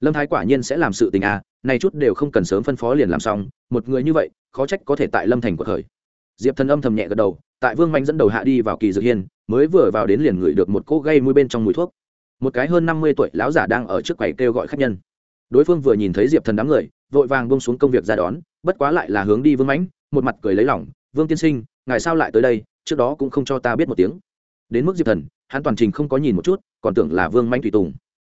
lâm thái quả nhiên sẽ làm sự tình à này chút đều không cần sớm phân phó liền làm xong, một người như vậy, khó trách có thể tại lâm thành của thời. Diệp thần âm thầm nhẹ gật đầu, tại vương mạnh dẫn đầu hạ đi vào kỳ dược hiên, mới vừa vào đến liền ngửi được một cỗ gây mũi bên trong mùi thuốc. Một cái hơn năm mươi tuổi lão giả đang ở trước quầy kêu gọi khách nhân. Đối phương vừa nhìn thấy diệp thần đám người, vội vàng bông xuống công việc ra đón, bất quá lại là hướng đi vương mãnh một mặt cười lấy lỏng vương tiên sinh, ngài sao lại tới đây? Trước đó cũng không cho ta biết một tiếng. Đến mức diệp thần, hắn toàn trình không có nhìn một chút, còn tưởng là vương manh thủy tùng.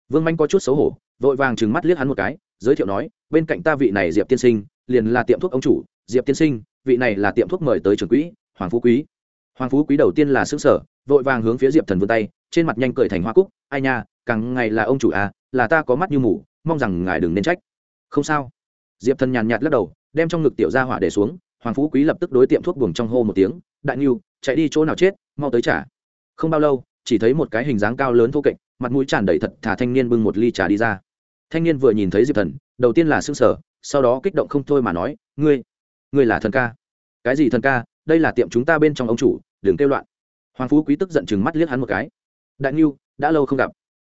Vương manh có chút xấu hổ, vội vàng trừng mắt liếc hắn một cái, giới thiệu nói, bên cạnh ta vị này diệp tiên sinh, liền là tiệm thuốc ông chủ, diệp tiên sinh, vị này là tiệm thuốc mời tới trường quỹ, hoàng phú quý. Hoàng phú quý đầu tiên là xứng sở vội vàng hướng phía diệp thần vươn tay, trên mặt nhanh cười thành hoa cúc, ai nha, càng ngày là ông chủ à là ta có mắt như mủ mong rằng ngài đừng nên trách. Không sao. Diệp thần nhàn nhạt lắc đầu, đem trong ngực tiểu ra hỏa để xuống hoàng phú quý lập tức đối tiệm thuốc buồng trong hô một tiếng, đại niu chạy đi chỗ nào chết, mau tới trả. Không bao lâu, chỉ thấy một cái hình dáng cao lớn thô kệch, mặt mũi tràn đầy thật thà thanh niên bưng một ly trà đi ra. Thanh niên vừa nhìn thấy diệp thần, đầu tiên là s ư n g sở sau đó kích động không thôi mà nói, ngươi ngươi là thần ca. Cái gì thần ca? Đây là tiệm chúng ta bên trong ông chủ, đừng kêu loạn. Hoàng phú quý tức giận chừng mắt liếc hắn một cái. Đại niu đã lâu không gặp.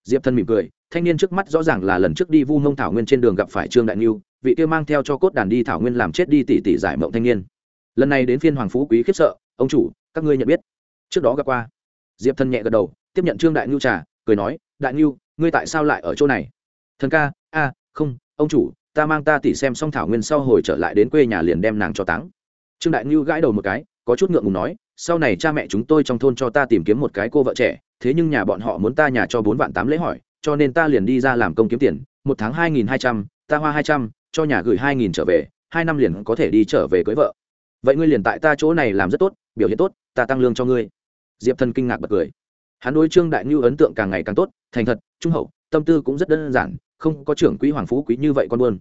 Diệp thần mỉm cười, thanh niên trước mắt rõ ràng là lần trước đi vu mông thảo nguyên trên đường gặp phải trương đại niu vị kia mang theo cho cốt đàn đi thảo nguyên làm chết đi tỷ tỷ giải mộng thanh niên. Lần này đến phiên hoàng phú quý khiếp sợ, ông chủ, các ngươi nhận biết. Trước đó gặp qua. Diệp thần nhẹ gật đầu, tiếp nhận trương đại ngưu trà, cười nói, đại ngưu, ngươi tại sao lại ở chỗ này? Thần ca, a, không, ông chủ, ta mang ta tỷ xem xong thảo nguyên sau hồi trở lại đến quê nhà liền đem nàng cho táng. Trương đại ngưu gãi đầu một cái, có chút ngượng ngùng nói, sau này cha mẹ chúng tôi trong thôn cho ta tìm kiếm một cái cô vợ trẻ, thế nhưng nhà bọn họ muốn ta nhà cho bốn vạn tám lễ hỏi, cho nên ta liền đi ra làm công kiếm tiền, một tháng hai nghìn hai trăm, ta hoa hai trăm cho nhà gửi hai nghìn trở về, hai năm liền có thể đi trở về cưới vợ. Vậy ngươi liền tại ta chỗ này làm rất tốt, biểu hiện tốt, ta tăng lương cho ngươi. Diệp thần kinh ngạc bật cười. Hắn đối trương đại ngưu ấn tượng càng ngày càng tốt, thành thật, trung hậu, tâm tư cũng rất đơn giản, không có trưởng quỹ hoàng phú quý như vậy con buôn.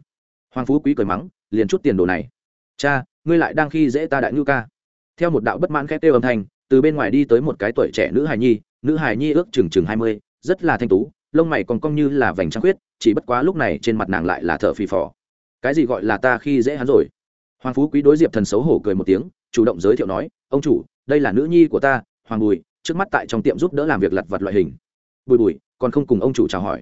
Hoàng phú quý cười mắng, liền chút tiền đồ này. Cha, ngươi lại đang khi dễ ta đại ngưu ca. Theo một đạo bất mãn khét kêu âm thanh, từ bên ngoài đi tới một cái tuổi trẻ nữ hài nhi, nữ hài nhi ước chừng chừng hai mươi, rất là thanh tú, lông mày còn cong như là vành trăng khuyết, chỉ bất quá lúc này trên mặt nàng lại là thợ phì phò cái gì gọi là ta khi dễ hắn rồi? Hoàng phú quý đối diệp thần xấu hổ cười một tiếng, chủ động giới thiệu nói, ông chủ, đây là nữ nhi của ta. Hoàng bùi, trước mắt tại trong tiệm giúp đỡ làm việc lặt vặt loại hình. Bùi bùi, còn không cùng ông chủ chào hỏi.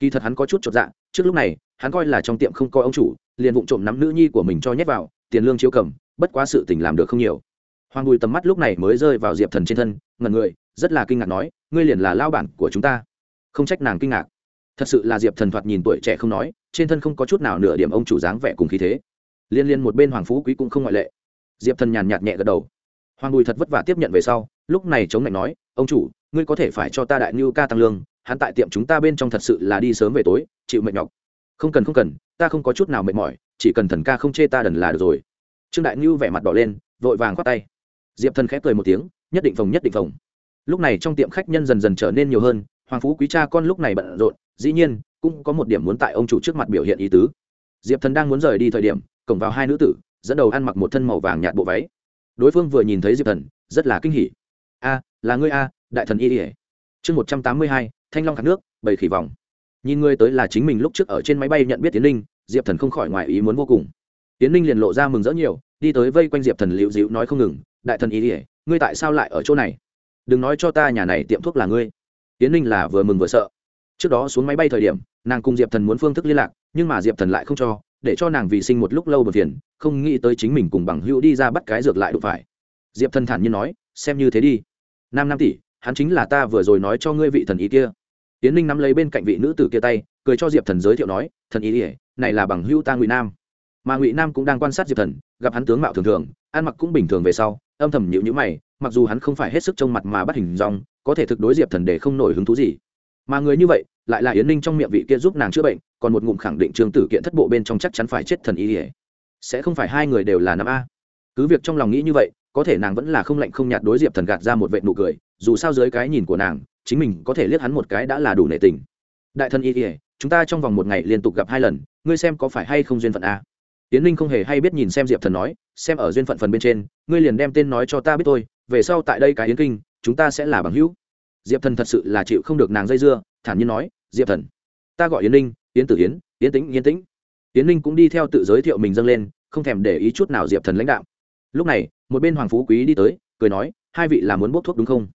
Kỳ thật hắn có chút chột dạ trước lúc này, hắn coi là trong tiệm không coi ông chủ, liền vụng trộm nắm nữ nhi của mình cho nhét vào, tiền lương chiếu cầm, bất quá sự tình làm được không nhiều. Hoàng bùi tầm mắt lúc này mới rơi vào diệp thần trên thân ngần người, rất là kinh ngạc nói, ngươi liền là lao bản của chúng ta. Không trách nàng kinh ngạc thật sự là diệp thần thoạt nhìn tuổi trẻ không nói, trên thân không có chút nào nửa điểm ông chủ dáng vẻ cùng khí thế. Liên liên một bên hoàng phú quý cũng không ngoại lệ. Diệp thần nhàn nhạt nhẹ gật đầu. Hoàng bùi thật vất vả tiếp nhận về sau, lúc này chống lạnh nói, ông chủ, ngươi có thể phải cho ta đại ngưu ca tăng lương, hắn tại tiệm chúng ta bên trong thật sự là đi sớm về tối, chịu mệt nhọc. Không cần không cần, ta không có chút nào mệt mỏi, chỉ cần thần ca không chê ta đần là được rồi. Trương đại ngưu vẻ mặt đỏ lên, vội vàng khoát tay. Diệp thần khép cười một tiếng, nhất định phòng, nhất định phòng. Lúc này trong tiệm khách nhân dần dần trở nên nhiều hơn hoàng phú quý cha con lúc này bận rộn, dĩ nhiên, cũng có một điểm muốn tại ông chủ trước mặt biểu hiện ý tứ. Diệp thần đang muốn rời đi thời điểm, cổng vào hai nữ tử, dẫn đầu ăn mặc một thân màu vàng nhạt bộ váy. Đối phương vừa nhìn thấy diệp thần, rất là kinh hỉ. A, là ngươi a, đại thần y ỉa chương một trăm tám mươi hai, thanh long khát nước, bầy khỉ vòng. Nhìn ngươi tới là chính mình lúc trước ở trên máy bay nhận biết tiến linh diệp thần không khỏi ngoài ý muốn vô cùng. Tiến linh liền lộ ra mừng rỡ nhiều, đi tới vây quanh diệp thần liễu dịu nói không ngừng, đại thần y ỉa ngươi tại sao lại ở chỗ này? Đừng nói cho ta nhà này tiệm thuốc là ngươi tiến linh là vừa mừng vừa sợ. Trước đó xuống máy bay thời điểm, nàng cùng diệp thần muốn phương thức liên lạc, nhưng mà diệp thần lại không cho, để cho nàng vì sinh một lúc lâu bờ phiền, không nghĩ tới chính mình cùng bằng hữu đi ra bắt cái dược lại đụng phải. Diệp thần thản nhiên nói, xem như thế đi. Nam Nam tỷ, hắn chính là ta vừa rồi nói cho ngươi vị thần ý kia. Tiến ninh nắm lấy bên cạnh vị nữ tử kia tay, cười cho diệp thần giới thiệu nói, thần ý ỉa này là bằng hữu ta ngụy nam. Mà ngụy nam cũng đang quan sát diệp thần, gặp hắn tướng mạo thường thường, ăn mặc cũng bình thường về sau, âm thầm nhịu nhữ mày, mặc dù hắn không phải hết sức trông mặt mà bắt hình dong có thể thực đối diệp thần để không nổi hứng thú gì. Mà người như vậy, lại là yến ninh trong miệng vị kia giúp nàng chữa bệnh, còn một ngụm khẳng định trương tử kiện thất bộ bên trong chắc chắn phải chết thần y ỉa sẽ không phải hai người đều là nam a. Cứ việc trong lòng nghĩ như vậy, có thể nàng vẫn là không lạnh không nhạt đối diệp thần gạt ra một vệ nụ cười, dù sao dưới cái nhìn của nàng, chính mình có thể liếc hắn một cái đã là đủ nể tình. Đại thần y ỉa chúng ta trong vòng một ngày liên tục gặp hai lần, ngươi xem có phải hay không duyên phận a. Tiến ninh không hề hay biết nhìn xem diệp thần nói, xem ở duyên phận phần bên trên, ngươi liền đem tên nói cho ta biết tôi về sau tại đây cái yến kinh chúng ta sẽ là bằng hữu. Diệp thần thật sự là chịu không được nàng dây dưa, thản nhiên nói, diệp thần, ta gọi yến ninh, yến tử yến yến tĩnh yến tĩnh. Yến ninh cũng đi theo tự giới thiệu mình dâng lên, không thèm để ý chút nào diệp thần lãnh đạo. Lúc này, một bên hoàng phú quý đi tới, cười nói, hai vị là muốn bốc thuốc đúng không?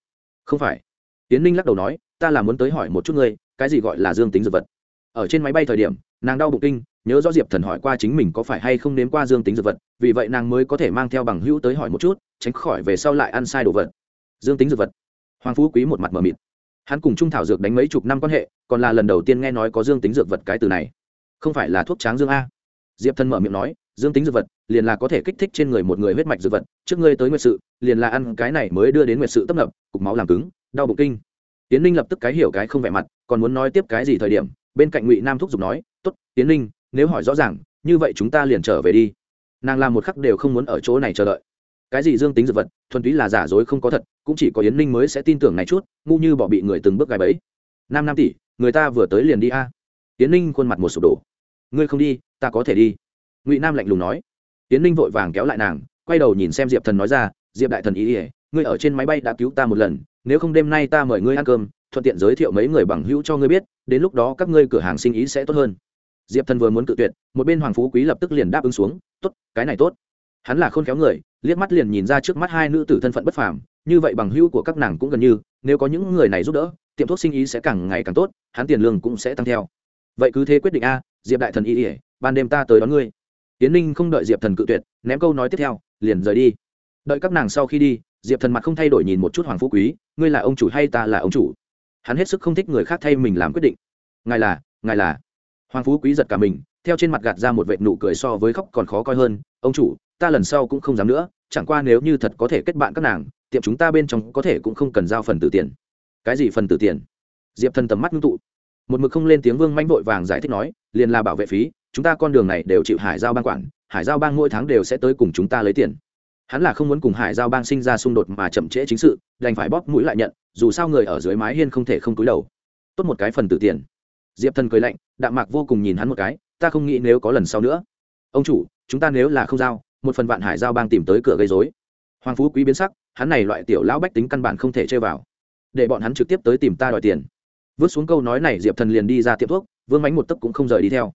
Không phải. Yến ninh lắc đầu nói, ta là muốn tới hỏi một chút ngươi, cái gì gọi là dương tính dược vật? Ở trên máy bay thời điểm, nàng đau bụng kinh, nhớ rõ diệp thần hỏi qua chính mình có phải hay không nếm qua dương tính dược vật, vì vậy nàng mới có thể mang theo bằng hữu tới hỏi một chút, tránh khỏi về sau lại ăn sai đồ vật dương tính dược vật. Hoàng phú quý một mặt mờ mịt. Hắn cùng trung thảo dược đánh mấy chục năm quan hệ, còn là lần đầu tiên nghe nói có dương tính dược vật cái từ này. Không phải là thuốc tráng dương a. Diệp thân mở miệng nói, dương tính dược vật, liền là có thể kích thích trên người một người huyết mạch dược vật, trước ngươi tới nguyệt sự, liền là ăn cái này mới đưa đến nguyệt sự tấp nập, cục máu làm cứng, đau bụng kinh. Tiến ninh lập tức cái hiểu cái không vẻ mặt, còn muốn nói tiếp cái gì thời điểm, bên cạnh ngụy nam thúc giục nói t ố t tiến ninh, nếu hỏi rõ ràng, như vậy chúng ta liền trở về đi. Nàng làm một khắc đều không muốn ở chỗ này chờ đợi cái gì dương tính dược vật, thuần túy là giả dối không có thật, cũng chỉ có yến ninh mới sẽ tin tưởng này chút, ngu như bỏ bị người từng bước gài bẫy. Năm năm tỷ, người ta vừa tới liền đi a. Yến ninh khuôn mặt một sụp đổ. Ngươi không đi, ta có thể đi. Ngụy nam lạnh lùng nói. Yến ninh vội vàng kéo lại nàng, quay đầu nhìn xem diệp thần nói ra, diệp đại thần ý ỉa ngươi ở trên máy bay đã cứu ta một lần, nếu không đêm nay ta mời ngươi ăn cơm, thuận tiện giới thiệu mấy người bằng hữu cho ngươi biết, đến lúc đó các ngươi cửa hàng sinh ý sẽ tốt hơn. Diệp thần vừa muốn cự tuyệt, một bên hoàng phú quý lập tức liền đáp ứng xuống, tốt, cái này tốt hắn là khôn khéo người, liếc mắt liền nhìn ra trước mắt hai nữ tử thân phận bất phàm, như vậy bằng hữu của các nàng cũng gần như, nếu có những người này giúp đỡ, tiệm thuốc sinh ý sẽ càng ngày càng tốt, hắn tiền lương cũng sẽ tăng theo. Vậy cứ thế quyết định a, diệp đại thần y ỉa ban đêm ta tới đón ngươi. Tiến ninh không đợi diệp thần cự tuyệt, ném câu nói tiếp theo, liền rời đi. Đợi các nàng sau khi đi, diệp thần mặt không thay đổi nhìn một chút hoàng phú quý, ngươi là ông chủ hay ta là ông chủ? Hắn hết sức không thích người khác thay mình làm quyết định. Ngài là ngài là. Hoàng phú quý giật cả mình, theo trên mặt gạt ra một vệt nụ cười so với khóc còn khó coi hơn, ông chủ ta lần sau cũng không dám nữa, chẳng qua nếu như thật có thể kết bạn các nàng, tiệm chúng ta bên trong có thể cũng không cần giao phần tử tiền. Cái gì phần tử tiền? Diệp thần tầm mắt ngưng tụ. Một mực không lên tiếng vương manh vội vàng giải thích nói, liền là bảo vệ phí, chúng ta con đường này đều chịu hải giao ban quản, hải giao bang mỗi tháng đều sẽ tới cùng chúng ta lấy tiền. Hắn là không muốn cùng hải giao bang sinh ra xung đột mà chậm trễ chính sự, đành phải bóp mũi lại nhận, dù sao người ở dưới mái hiên không thể không túi đầu. Tốt một cái phần tử tiền. Diệp thần cười lạnh, đạm mạc vô cùng nhìn hắn một cái, ta không nghĩ nếu có lần sau nữa. Ông chủ, chúng ta nếu là không giao một phần vạn hải giao bang tìm tới cửa gây dối hoàng phú quý biến sắc, hắn này loại tiểu lão bách tính căn bản không thể chơi vào. Để bọn hắn trực tiếp tới tìm ta đòi tiền. Vứt xuống câu nói này, diệp thần liền đi ra tiệm thuốc, vương mánh một tấc cũng không rời đi theo.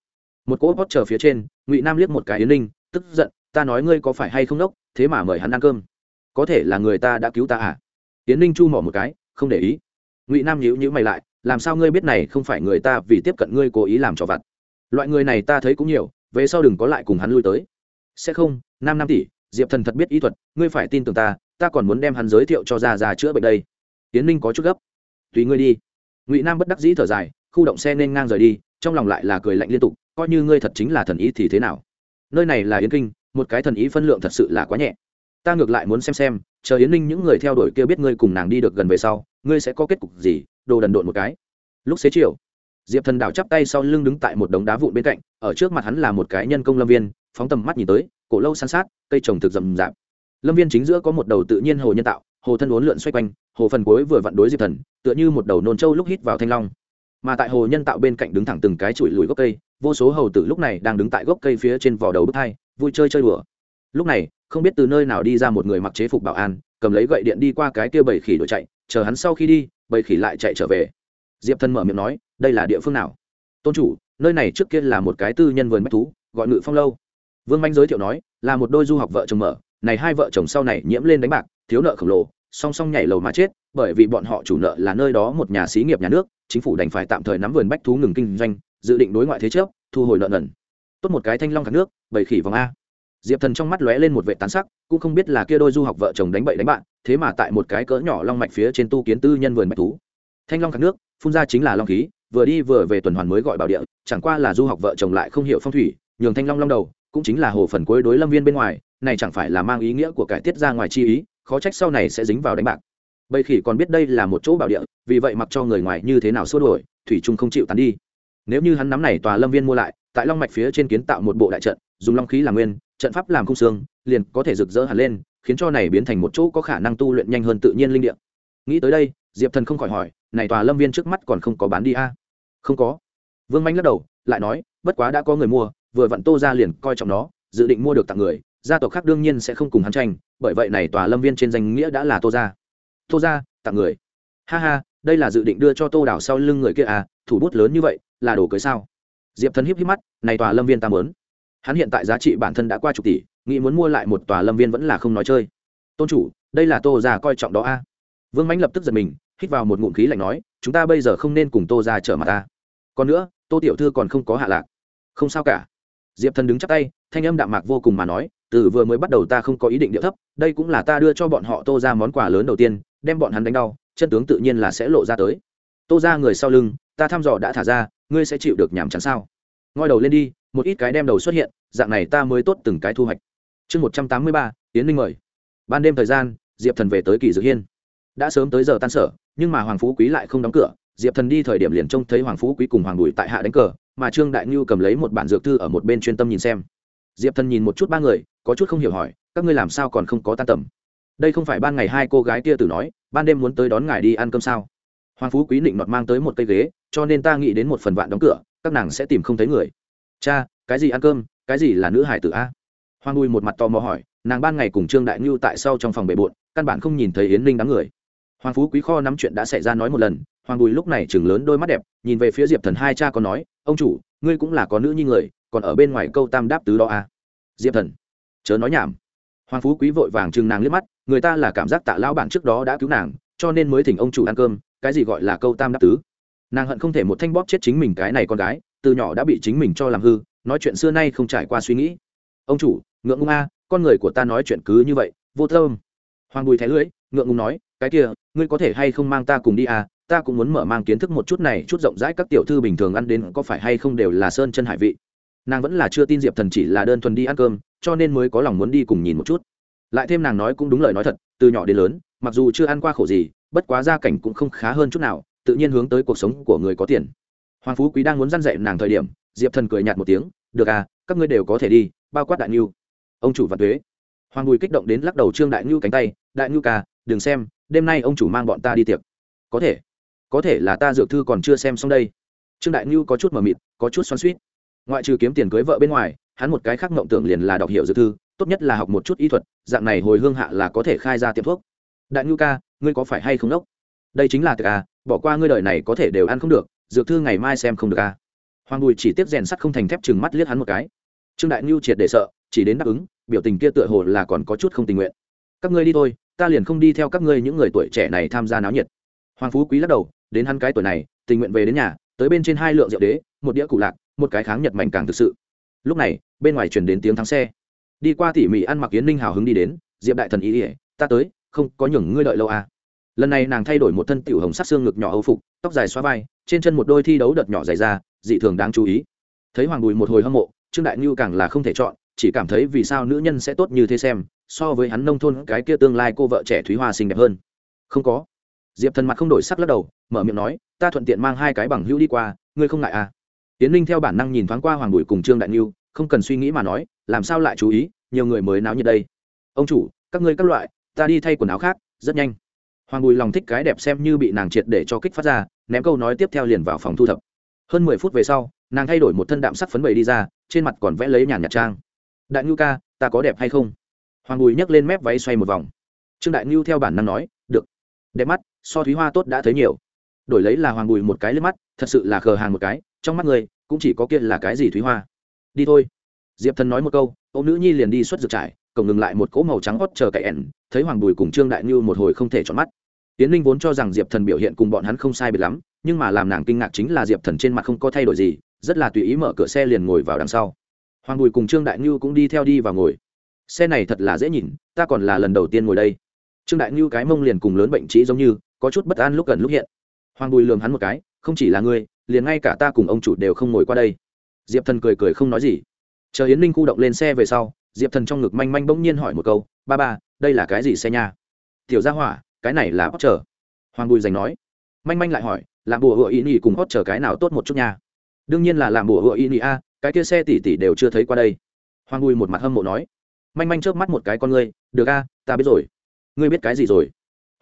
Một cỗ hót chờ phía trên, ngụy nam liếc một cái yến ninh, tức giận, ta nói ngươi có phải hay không đốc, thế mà mời hắn ăn cơm? Có thể là người ta đã cứu ta à? Yến ninh chu mỏ một cái, không để ý. Ngụy nam nhíu nhíu mày lại, làm sao ngươi biết này không phải người ta vì tiếp cận ngươi cố ý làm cho vặt? Loại người này ta thấy cũng nhiều, về sau đừng có lại cùng hắn lui tới. Sẽ không Nam năm tỷ, diệp thần thật biết ý thuật, ngươi phải tin tưởng ta ta còn muốn đem hắn giới thiệu cho ra ra chữa bệnh đây. Tiến ninh có chút gấp. Tùy ngươi đi. Ngụy nam bất đắc dĩ thở dài, khu động xe nên ngang rời đi, trong lòng lại là cười lạnh liên tục, coi như ngươi thật chính là thần ý thì thế nào? Nơi này là yến kinh, một cái thần ý phân lượng thật sự là quá nhẹ. Ta ngược lại muốn xem xem, chờ yến ninh những người theo đuổi kia biết ngươi cùng nàng đi được gần về sau, ngươi sẽ có kết cục gì? Đồ đần độn một cái. Lúc xế chiều, diệp thần đảo chắp tay sau lưng đứng tại một đống đá vụn bên cạnh, ở trước mặt hắn là một cái nhân công lâm viên, phóng tầm mắt nhìn tới cổ lâu san sát, cây trồng thực rậm rạp. Lâm viên chính giữa có một đầu tự nhiên hồ nhân tạo, hồ thân uốn lượn xoay quanh, hồ phần cuối vừa vặn đối diệp thần, tựa như một đầu nôn trâu lúc hít vào thanh long. Mà tại hồ nhân tạo bên cạnh đứng thẳng từng cái chuỗi lùi gốc cây, vô số hầu tử lúc này đang đứng tại gốc cây phía trên vỏ đầu bức thai vui chơi chơi đùa. Lúc này, không biết từ nơi nào đi ra một người mặc chế phục bảo an, cầm lấy gậy điện đi qua cái kia bầy khỉ đuổi chạy, chờ hắn sau khi đi, bầy khỉ lại chạy trở về. Diệp thân mở miệng nói, đây là địa phương nào? Tôn chủ, nơi này trước kia là một cái tư nhân vườn bách thú, gọi ngự phong lâu vương manh giới thiệu nói, là một đôi du học vợ chồng mở, này hai vợ chồng sau này nhiễm lên đánh bạc, thiếu nợ khổng lồ, song song nhảy lầu mà chết, bởi vì bọn họ chủ nợ là nơi đó một nhà xí nghiệp nhà nước, chính phủ đành phải tạm thời nắm vườn bách thú ngừng kinh doanh, dự định đối ngoại thế trước thu hồi nợ nần. Tốt một cái thanh long khát nước, bầy khỉ vòng a. Diệp thần trong mắt lóe lên một vệ tán sắc, cũng không biết là kia đôi du học vợ chồng đánh bậy đánh bạn, thế mà tại một cái cỡ nhỏ long mạch phía trên tu kiến tư nhân vườn bách thú. Thanh long khát nước, phun ra chính là long khí, vừa đi vừa về tuần hoàn mới gọi bảo địa, chẳng qua là du học vợ chồng lại không hiểu phong thủy, nhường thanh long long đầu cũng chính là hồ phần cuối đối lâm viên bên ngoài, này chẳng phải là mang ý nghĩa của cải tiết ra ngoài chi ý, khó trách sau này sẽ dính vào đánh bạc. Bầy khỉ còn biết đây là một chỗ bảo địa, vì vậy mặc cho người ngoài như thế nào xua đổi thủy trung không chịu tán đi. Nếu như hắn nắm này tòa lâm viên mua lại, tại long mạch phía trên kiến tạo một bộ đại trận, dùng long khí làm nguyên, trận pháp làm khung xương, liền có thể rực rỡ hẳn lên, khiến cho này biến thành một chỗ có khả năng tu luyện nhanh hơn tự nhiên linh địa. Nghĩ tới đây, diệp thần không khỏi hỏi, này tòa lâm viên trước mắt còn không có bán đi a à? không có. Vương manh lắc đầu, lại nói, bất quá đã có người mua vừa vặn tô ra liền coi trọng nó, dự định mua được tặng người, gia tộc khác đương nhiên sẽ không cùng hắn tranh, bởi vậy này tòa lâm viên trên danh nghĩa đã là tô ra. Tô ra, tặng người. Ha ha, đây là dự định đưa cho tô đảo sau lưng người kia à thủ bút lớn như vậy, là đồ cưới sao? Diệp thần híp híp mắt, này tòa lâm viên ta mớn hắn hiện tại giá trị bản thân đã qua chục tỷ, nghĩ muốn mua lại một tòa lâm viên vẫn là không nói chơi. Tôn chủ, đây là tô già coi trọng đó a. Vương mãnh lập tức giật mình, hít vào một ngụm khí lạnh nói, chúng ta bây giờ không nên cùng tô ra trở mặt ta. Còn nữa, tô tiểu thư còn không có hạ lạc. Không sao cả diệp thần đứng chắc tay, thanh âm đạm mạc vô cùng mà nói, từ vừa mới bắt đầu ta không có ý định điệu thấp, đây cũng là ta đưa cho bọn họ tô ra món quà lớn đầu tiên, đem bọn hắn đánh đau, chân tướng tự nhiên là sẽ lộ ra tới. Tô ra người sau lưng, ta thăm dò đã thả ra, ngươi sẽ chịu được nhàm chán sao? Ngoi đầu lên đi, một ít cái đem đầu xuất hiện, dạng này ta mới tốt từng cái thu hoạch. Chương một trăm tám mươi ba tiến Minh mời. Ban đêm thời gian, diệp thần về tới kỳ dược hiên. Đã sớm tới giờ tan sở, nhưng mà hoàng phú quý lại không đóng cửa, diệp thần đi thời điểm liền trông thấy hoàng phú quý cùng hoàng bùi tại hạ đánh cờ mà trương đại ngưu cầm lấy một bản dược thư ở một bên chuyên tâm nhìn xem. Diệp thần nhìn một chút ba người, có chút không hiểu hỏi, các ngươi làm sao còn không có tan tầm? Đây không phải ban ngày hai cô gái kia từ nói, ban đêm muốn tới đón ngài đi ăn cơm sao? Hoàng phú quý định nọt mang tới một cây ghế, cho nên ta nghĩ đến một phần vạn đóng cửa, các nàng sẽ tìm không thấy người. Cha, cái gì ăn cơm, cái gì là nữ hải tử a? Hoàng bùi một mặt tò mò hỏi, nàng ban ngày cùng trương đại ngưu tại sau trong phòng bề bộn, căn bản không nhìn thấy yến ninh đám người hoàng phú quý kho nắm chuyện đã xảy ra nói một lần, hoàng bùi lúc này chừng lớn đôi mắt đẹp, nhìn về phía diệp thần hai cha có nói, ông chủ, ngươi cũng là có nữ như người, còn ở bên ngoài câu tam đáp tứ đó à. diệp thần, chớ nói nhảm. Hoàng phú quý vội vàng chừng nàng liếc mắt, người ta là cảm giác tạ lao bản trước đó đã cứu nàng, cho nên mới thỉnh ông chủ ăn cơm, cái gì gọi là câu tam đáp tứ? Nàng hận không thể một thanh bóp chết chính mình cái này con gái, từ nhỏ đã bị chính mình cho làm hư, nói chuyện xưa nay không trải qua suy nghĩ. Ông chủ, ngượng ngung a, con người của ta nói chuyện cứ như vậy, vô thơm hoàng bùi thé lưỡi, ngượng ngung nói, cái kia ngươi có thể hay không mang ta cùng đi à ta cũng muốn mở mang kiến thức một chút này, chút rộng rãi các tiểu thư bình thường ăn đến có phải hay không đều là sơn chân hải vị. Nàng vẫn là chưa tin diệp thần chỉ là đơn thuần đi ăn cơm, cho nên mới có lòng muốn đi cùng nhìn một chút. Lại thêm nàng nói cũng đúng lời nói thật, từ nhỏ đến lớn, mặc dù chưa ăn qua khổ gì, bất quá gia cảnh cũng không khá hơn chút nào, tự nhiên hướng tới cuộc sống của người có tiền. Hoàng phú quý đang muốn dăn dạy nàng thời điểm, diệp thần cười nhạt một tiếng, được à các ngươi đều có thể đi, bao quát đại ngưu ông chủ văn thuế hoàng bùi kích động đến lắc đầu trương đại ngưu cánh tay, đại ngưu ca, đừng xem đêm nay ông chủ mang bọn ta đi tiệc. Có thể. Có thể là ta dược thư còn chưa xem xong đây. Trương đại ngưu có chút mờ mịt, có chút xoắn suýt ngoại trừ kiếm tiền cưới vợ bên ngoài, hắn một cái khác mộng tưởng liền là đọc hiểu dược thư, tốt nhất là học một chút y thuật, dạng này hồi hương hạ là có thể khai ra tiệm thuốc. Đại ngưu ca, ngươi có phải hay không đốc? Đây chính là tiệc à bỏ qua ngươi đời này có thể đều ăn không được, dược thư ngày mai xem không được à. Hoàng bùi chỉ tiếp rèn sắt không thành thép chừng mắt liếc hắn một cái. Trương đại ngưu triệt để sợ, chỉ đến đáp ứng, biểu tình kia tựa hồ là còn có chút không tình nguyện. Các ngươi đi thôi ta liền không đi theo các ngươi những người tuổi trẻ này tham gia náo nhiệt. Hoàng phú quý lắc đầu, đến hắn cái tuổi này, tình nguyện về đến nhà, tới bên trên hai lượng rượu đế, một đĩa cụ lạc, một cái kháng nhật mạnh càng thực sự. Lúc này, bên ngoài chuyển đến tiếng thắng xe. Đi qua tỉ mỉ ăn mặc yến ninh hào hứng đi đến, diệp đại thần ý ỉa ta tới, không có nhường ngươi đợi lâu à. lần này nàng thay đổi một thân tiểu hồng sắc xương ngực nhỏ âu phục, tóc dài xóa vai, trên chân một đôi thi đấu đợt nhỏ dày ra dị thường đáng chú ý. Thấy hoàng bùi một hồi hâm mộ, trương đại ngưu càng là không thể chọn, chỉ cảm thấy vì sao nữ nhân sẽ tốt như thế xem so với hắn nông thôn, cái kia tương lai cô vợ trẻ thúy hoa xinh đẹp hơn. Không có. Diệp thần mặt không đổi sắc lắc đầu, mở miệng nói, ta thuận tiện mang hai cái bằng hữu đi qua, ngươi không ngại à? Tiến linh theo bản năng nhìn thoáng qua hoàng bùi cùng trương đại niu không cần suy nghĩ mà nói, làm sao lại chú ý, nhiều người mới náo như đây? Ông chủ, các ngươi các loại, ta đi thay quần áo khác, rất nhanh. Hoàng bùi lòng thích cái đẹp xem như bị nàng triệt để cho kích phát ra, ném câu nói tiếp theo liền vào phòng thu thập. Hơn mười phút về sau, nàng thay đổi một thân đạm sắc phấn bầy đi ra, trên mặt còn vẽ lấy nhàn nhạt trang. Đại ngưu ca, ta có đẹp hay không? Hoàng bùi nhấc lên mép váy xoay một vòng. Trương đại ngưu theo bản năng nói, được. Đẹp mắt, so thúy hoa tốt đã thấy nhiều. Đổi lấy là hoàng bùi một cái lên mắt, thật sự là khờ hàng một cái, trong mắt người, cũng chỉ có kia là cái gì thúy hoa. Đi thôi. Diệp thần nói một câu ô nữ nhi liền đi xuất dược trải cổng ngừng lại một cỗ màu trắng hót chờ cậy ẻn thấy hoàng bùi cùng trương đại ngưu một hồi không thể chọn mắt. Tiến linh vốn cho rằng diệp thần biểu hiện cùng bọn hắn không sai biệt lắm, nhưng mà làm nàng kinh ngạc chính là diệp thần trên mặt không có thay đổi gì, rất là tùy ý mở cửa xe liền ngồi vào đằng sau. Hoàng bùi cùng trương đại ngưu cũng đi theo đi và ngồi xe này thật là dễ nhìn, ta còn là lần đầu tiên ngồi đây. Trương đại ngưu cái mông liền cùng lớn bệnh trí giống như, có chút bất an lúc gần lúc hiện. Hoàng bùi lường hắn một cái, không chỉ là ngươi, liền ngay cả ta cùng ông chủ đều không ngồi qua đây. Diệp thần cười cười không nói gì. Chờ yến ninh khu động lên xe về sau, diệp thần trong ngực manh manh bỗng nhiên hỏi một câu, ba ba, đây là cái gì xe nha? Tiểu gia hỏa, cái này là hót chờ hoàng bùi giành nói. Manh manh lại hỏi làm bùa hựa ý nhị cùng hót chờ cái nào tốt một chút nha? Đương nhiên là làm bùa hựa ý nhị a, cái kia xe tỷ tỷ đều chưa thấy qua đây. Hoàng bùi một mặt hâm mộ nói manh manh trước mắt một cái con ngươi, được a, ta biết rồi. Ngươi biết cái gì rồi?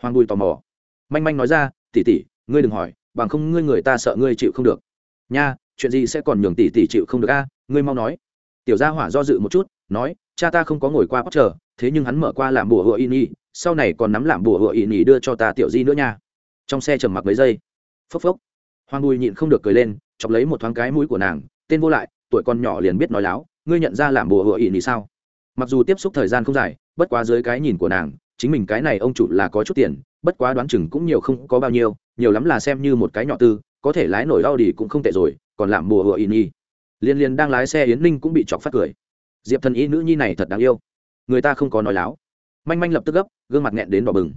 Hoàng bùi tò mò. Manh manh nói ra, tỷ tỷ, ngươi đừng hỏi, bằng không ngươi người ta sợ ngươi chịu không được. Nha, chuyện gì sẽ còn nhường tỷ tỷ chịu không được a? Ngươi mau nói. Tiểu gia hỏa do dự một chút, nói, cha ta không có ngồi qua bóc chờ thế nhưng hắn mở qua làm bùa hựa y nhi sau này còn nắm làm bùa hựa y nhi đưa cho ta tiểu di nữa nha. Trong xe trầm mặc mấy giây. Phốc phốc. Hoàng bùi nhịn không được cười lên, chọc lấy một thoáng cái mũi của nàng, tên vô lại, tuổi con nhỏ liền biết nói láo, ngươi nhận ra làm bùa hựa ỉ nỉ sao? Mặc dù tiếp xúc thời gian không dài, bất quá dưới cái nhìn của nàng, chính mình cái này ông chủ là có chút tiền, bất quá đoán chừng cũng nhiều không có bao nhiêu, nhiều lắm là xem như một cái nhỏ tư, có thể lái nổi đau đi cũng không tệ rồi, còn làm mùa hựa ỉ nỉ liên liên đang lái xe yến ninh cũng bị chọc phát cười. Diệp thần y nữ nhi này thật đáng yêu. Người ta không có nói láo. Manh manh lập tức gấp, gương mặt nghẹn đến đỏ bừng.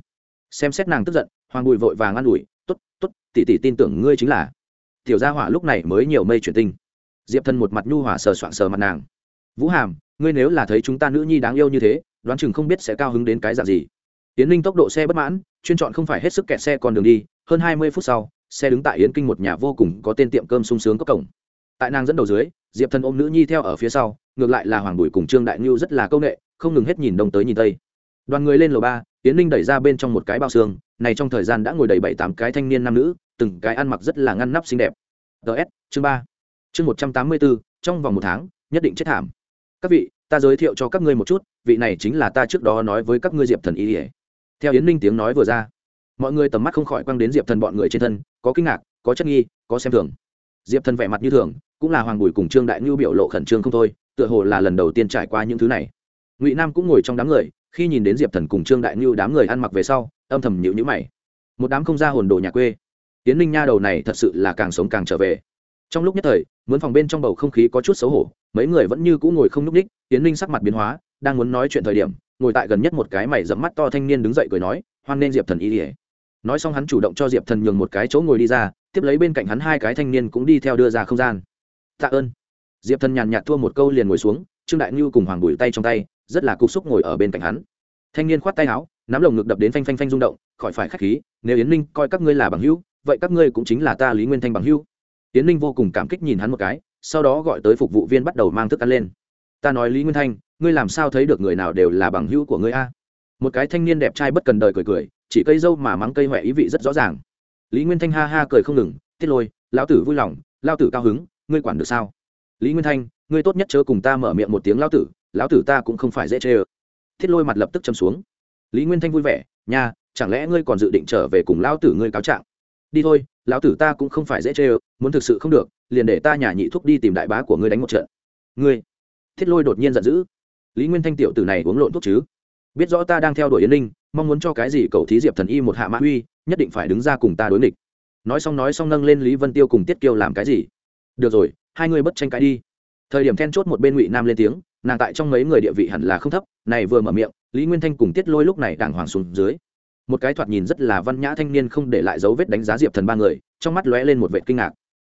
Xem xét nàng tức giận, hoàng bùi vội vàng an ủi t ố t t ố t tỉ tỉ tin tưởng ngươi chính là. Tiểu gia hỏa lúc này mới nhiều mây chuyển tinh. Diệp thần một mặt nhu hỏa sờ soạng sờ mặt nàng. Vũ hàm ngươi nếu là thấy chúng ta nữ nhi đáng yêu như thế, đoán chừng không biết sẽ cao hứng đến cái dạng gì. Yến ninh tốc độ xe bất mãn, chuyên chọn không phải hết sức kẹt xe còn đường đi, hơn hai mươi phút sau, xe đứng tại yến kinh một nhà vô cùng có tên tiệm cơm sung sướng cấp cổng. Tại nàng dẫn đầu dưới, diệp thần ôm nữ nhi theo ở phía sau, ngược lại là hoàng bùi cùng trương đại ngưu rất là công nghệ không ngừng hết nhìn đông tới nhìn tây. Đoàn người lên lầu ba, yến ninh đẩy ra bên trong một cái bao xương, này trong thời gian đã ngồi đầy bảy tám cái thanh niên nam nữ, từng cái ăn mặc rất là ngăn nắp xinh đẹp. Ts chương ba, chương một trăm tám mươi bốn trong vòng một tháng, nhất định chết thảm các vị, ta giới thiệu cho các ngươi một chút, vị này chính là ta trước đó nói với các ngươi diệp thần y ỉa theo yến ninh tiếng nói vừa ra, mọi người tầm mắt không khỏi quăng đến diệp thần bọn người trên thân, có kinh ngạc, có chất nghi, có xem thường. Diệp thần vẻ mặt như thường, cũng là hoàng bùi cùng trương đại ngưu biểu lộ khẩn trương không thôi, tựa hồ là lần đầu tiên trải qua những thứ này. Ngụy nam cũng ngồi trong đám người, khi nhìn đến diệp thần cùng trương đại ngưu đám người ăn mặc về sau, âm thầm nhịu nhữ mày. Một đám không ra hồn đồ nhà quê. Tiến ninh nha đầu này thật sự là càng sống càng trở về trong lúc nhất thời muốn phòng bên trong bầu không khí có chút xấu hổ, mấy người vẫn như cũng ngồi không nhúc ních tiến ninh sắc mặt biến hóa, đang muốn nói chuyện thời điểm, ngồi tại gần nhất một cái mày dẫm mắt to thanh niên đứng dậy cười nói, hoan nên diệp thần y ỉa nói xong hắn chủ động cho diệp thần nhường một cái chỗ ngồi đi ra, tiếp lấy bên cạnh hắn hai cái thanh niên cũng đi theo đưa ra không gian. Tạ ơn. Diệp thần nhàn nhạt thua một câu liền ngồi xuống, trương đại ngưu cùng hoàng bùi tay trong tay, rất là cục xúc ngồi ở bên cạnh hắn. Thanh niên khoát tay áo, nắm lồng ngực đập đến phanh phanh phanh rung động, khỏi phải k h á c h khí, nếu yến ninh coi các ngươi là bằng hữu, vậy các ngươi cũng chính là ta lý nguyên thanh bằng hữu tiến ninh vô cùng cảm kích nhìn hắn một cái, sau đó gọi tới phục vụ viên bắt đầu mang thức ăn lên. Ta nói lý nguyên thanh, ngươi làm sao thấy được người nào đều là bằng hữu của ngươi a? Một cái thanh niên đẹp trai bất cần đời cười cười, chỉ cây dâu mà mắng cây huệ ý vị rất rõ ràng. Lý nguyên thanh ha ha cười không ngừng, tiết lôi, lão tử vui lòng lao tử cao hứng, ngươi quản được sao? Lý nguyên thanh, ngươi tốt nhất chớ cùng ta mở miệng một tiếng lão tử lão tử ta cũng không phải dễ chê ơ. Thiết lôi mặt lập tức châm xuống. Lý nguyên thanh vui vẻ, nha, chẳng lẽ ngươi còn dự định trở về cùng lão tử ngươi cáo trạng? Đi thôi lão tử ta cũng không phải dễ chê ơ, muốn thực sự không được, liền để ta nhà nhị thúc đi tìm đại bá của ngươi đánh một trận. Ngươi, thiết lôi đột nhiên giận dữ. Lý nguyên thanh tiểu tử này uống lộn thuốc chứ? Biết rõ ta đang theo đuổi yến ninh, mong muốn cho cái gì cầu thí diệp thần y một hạ mã uy, nhất định phải đứng ra cùng ta đối nghịch. Nói xong nói xong nâng lên lý vân tiêu cùng tiết kiêu làm cái gì? Được rồi, hai người bất tranh cãi đi. Thời điểm then chốt một bên ngụy nam lên tiếng, nàng tại trong mấy người địa vị hẳn là không thấp, này vừa mở miệng, lý nguyên thanh cùng tiết lôi lúc này đàng hoàng xuống dưới một cái thoạt nhìn rất là văn nhã thanh niên không để lại dấu vết đánh giá diệp thần ba người, trong mắt lóe lên một vệ kinh ngạc.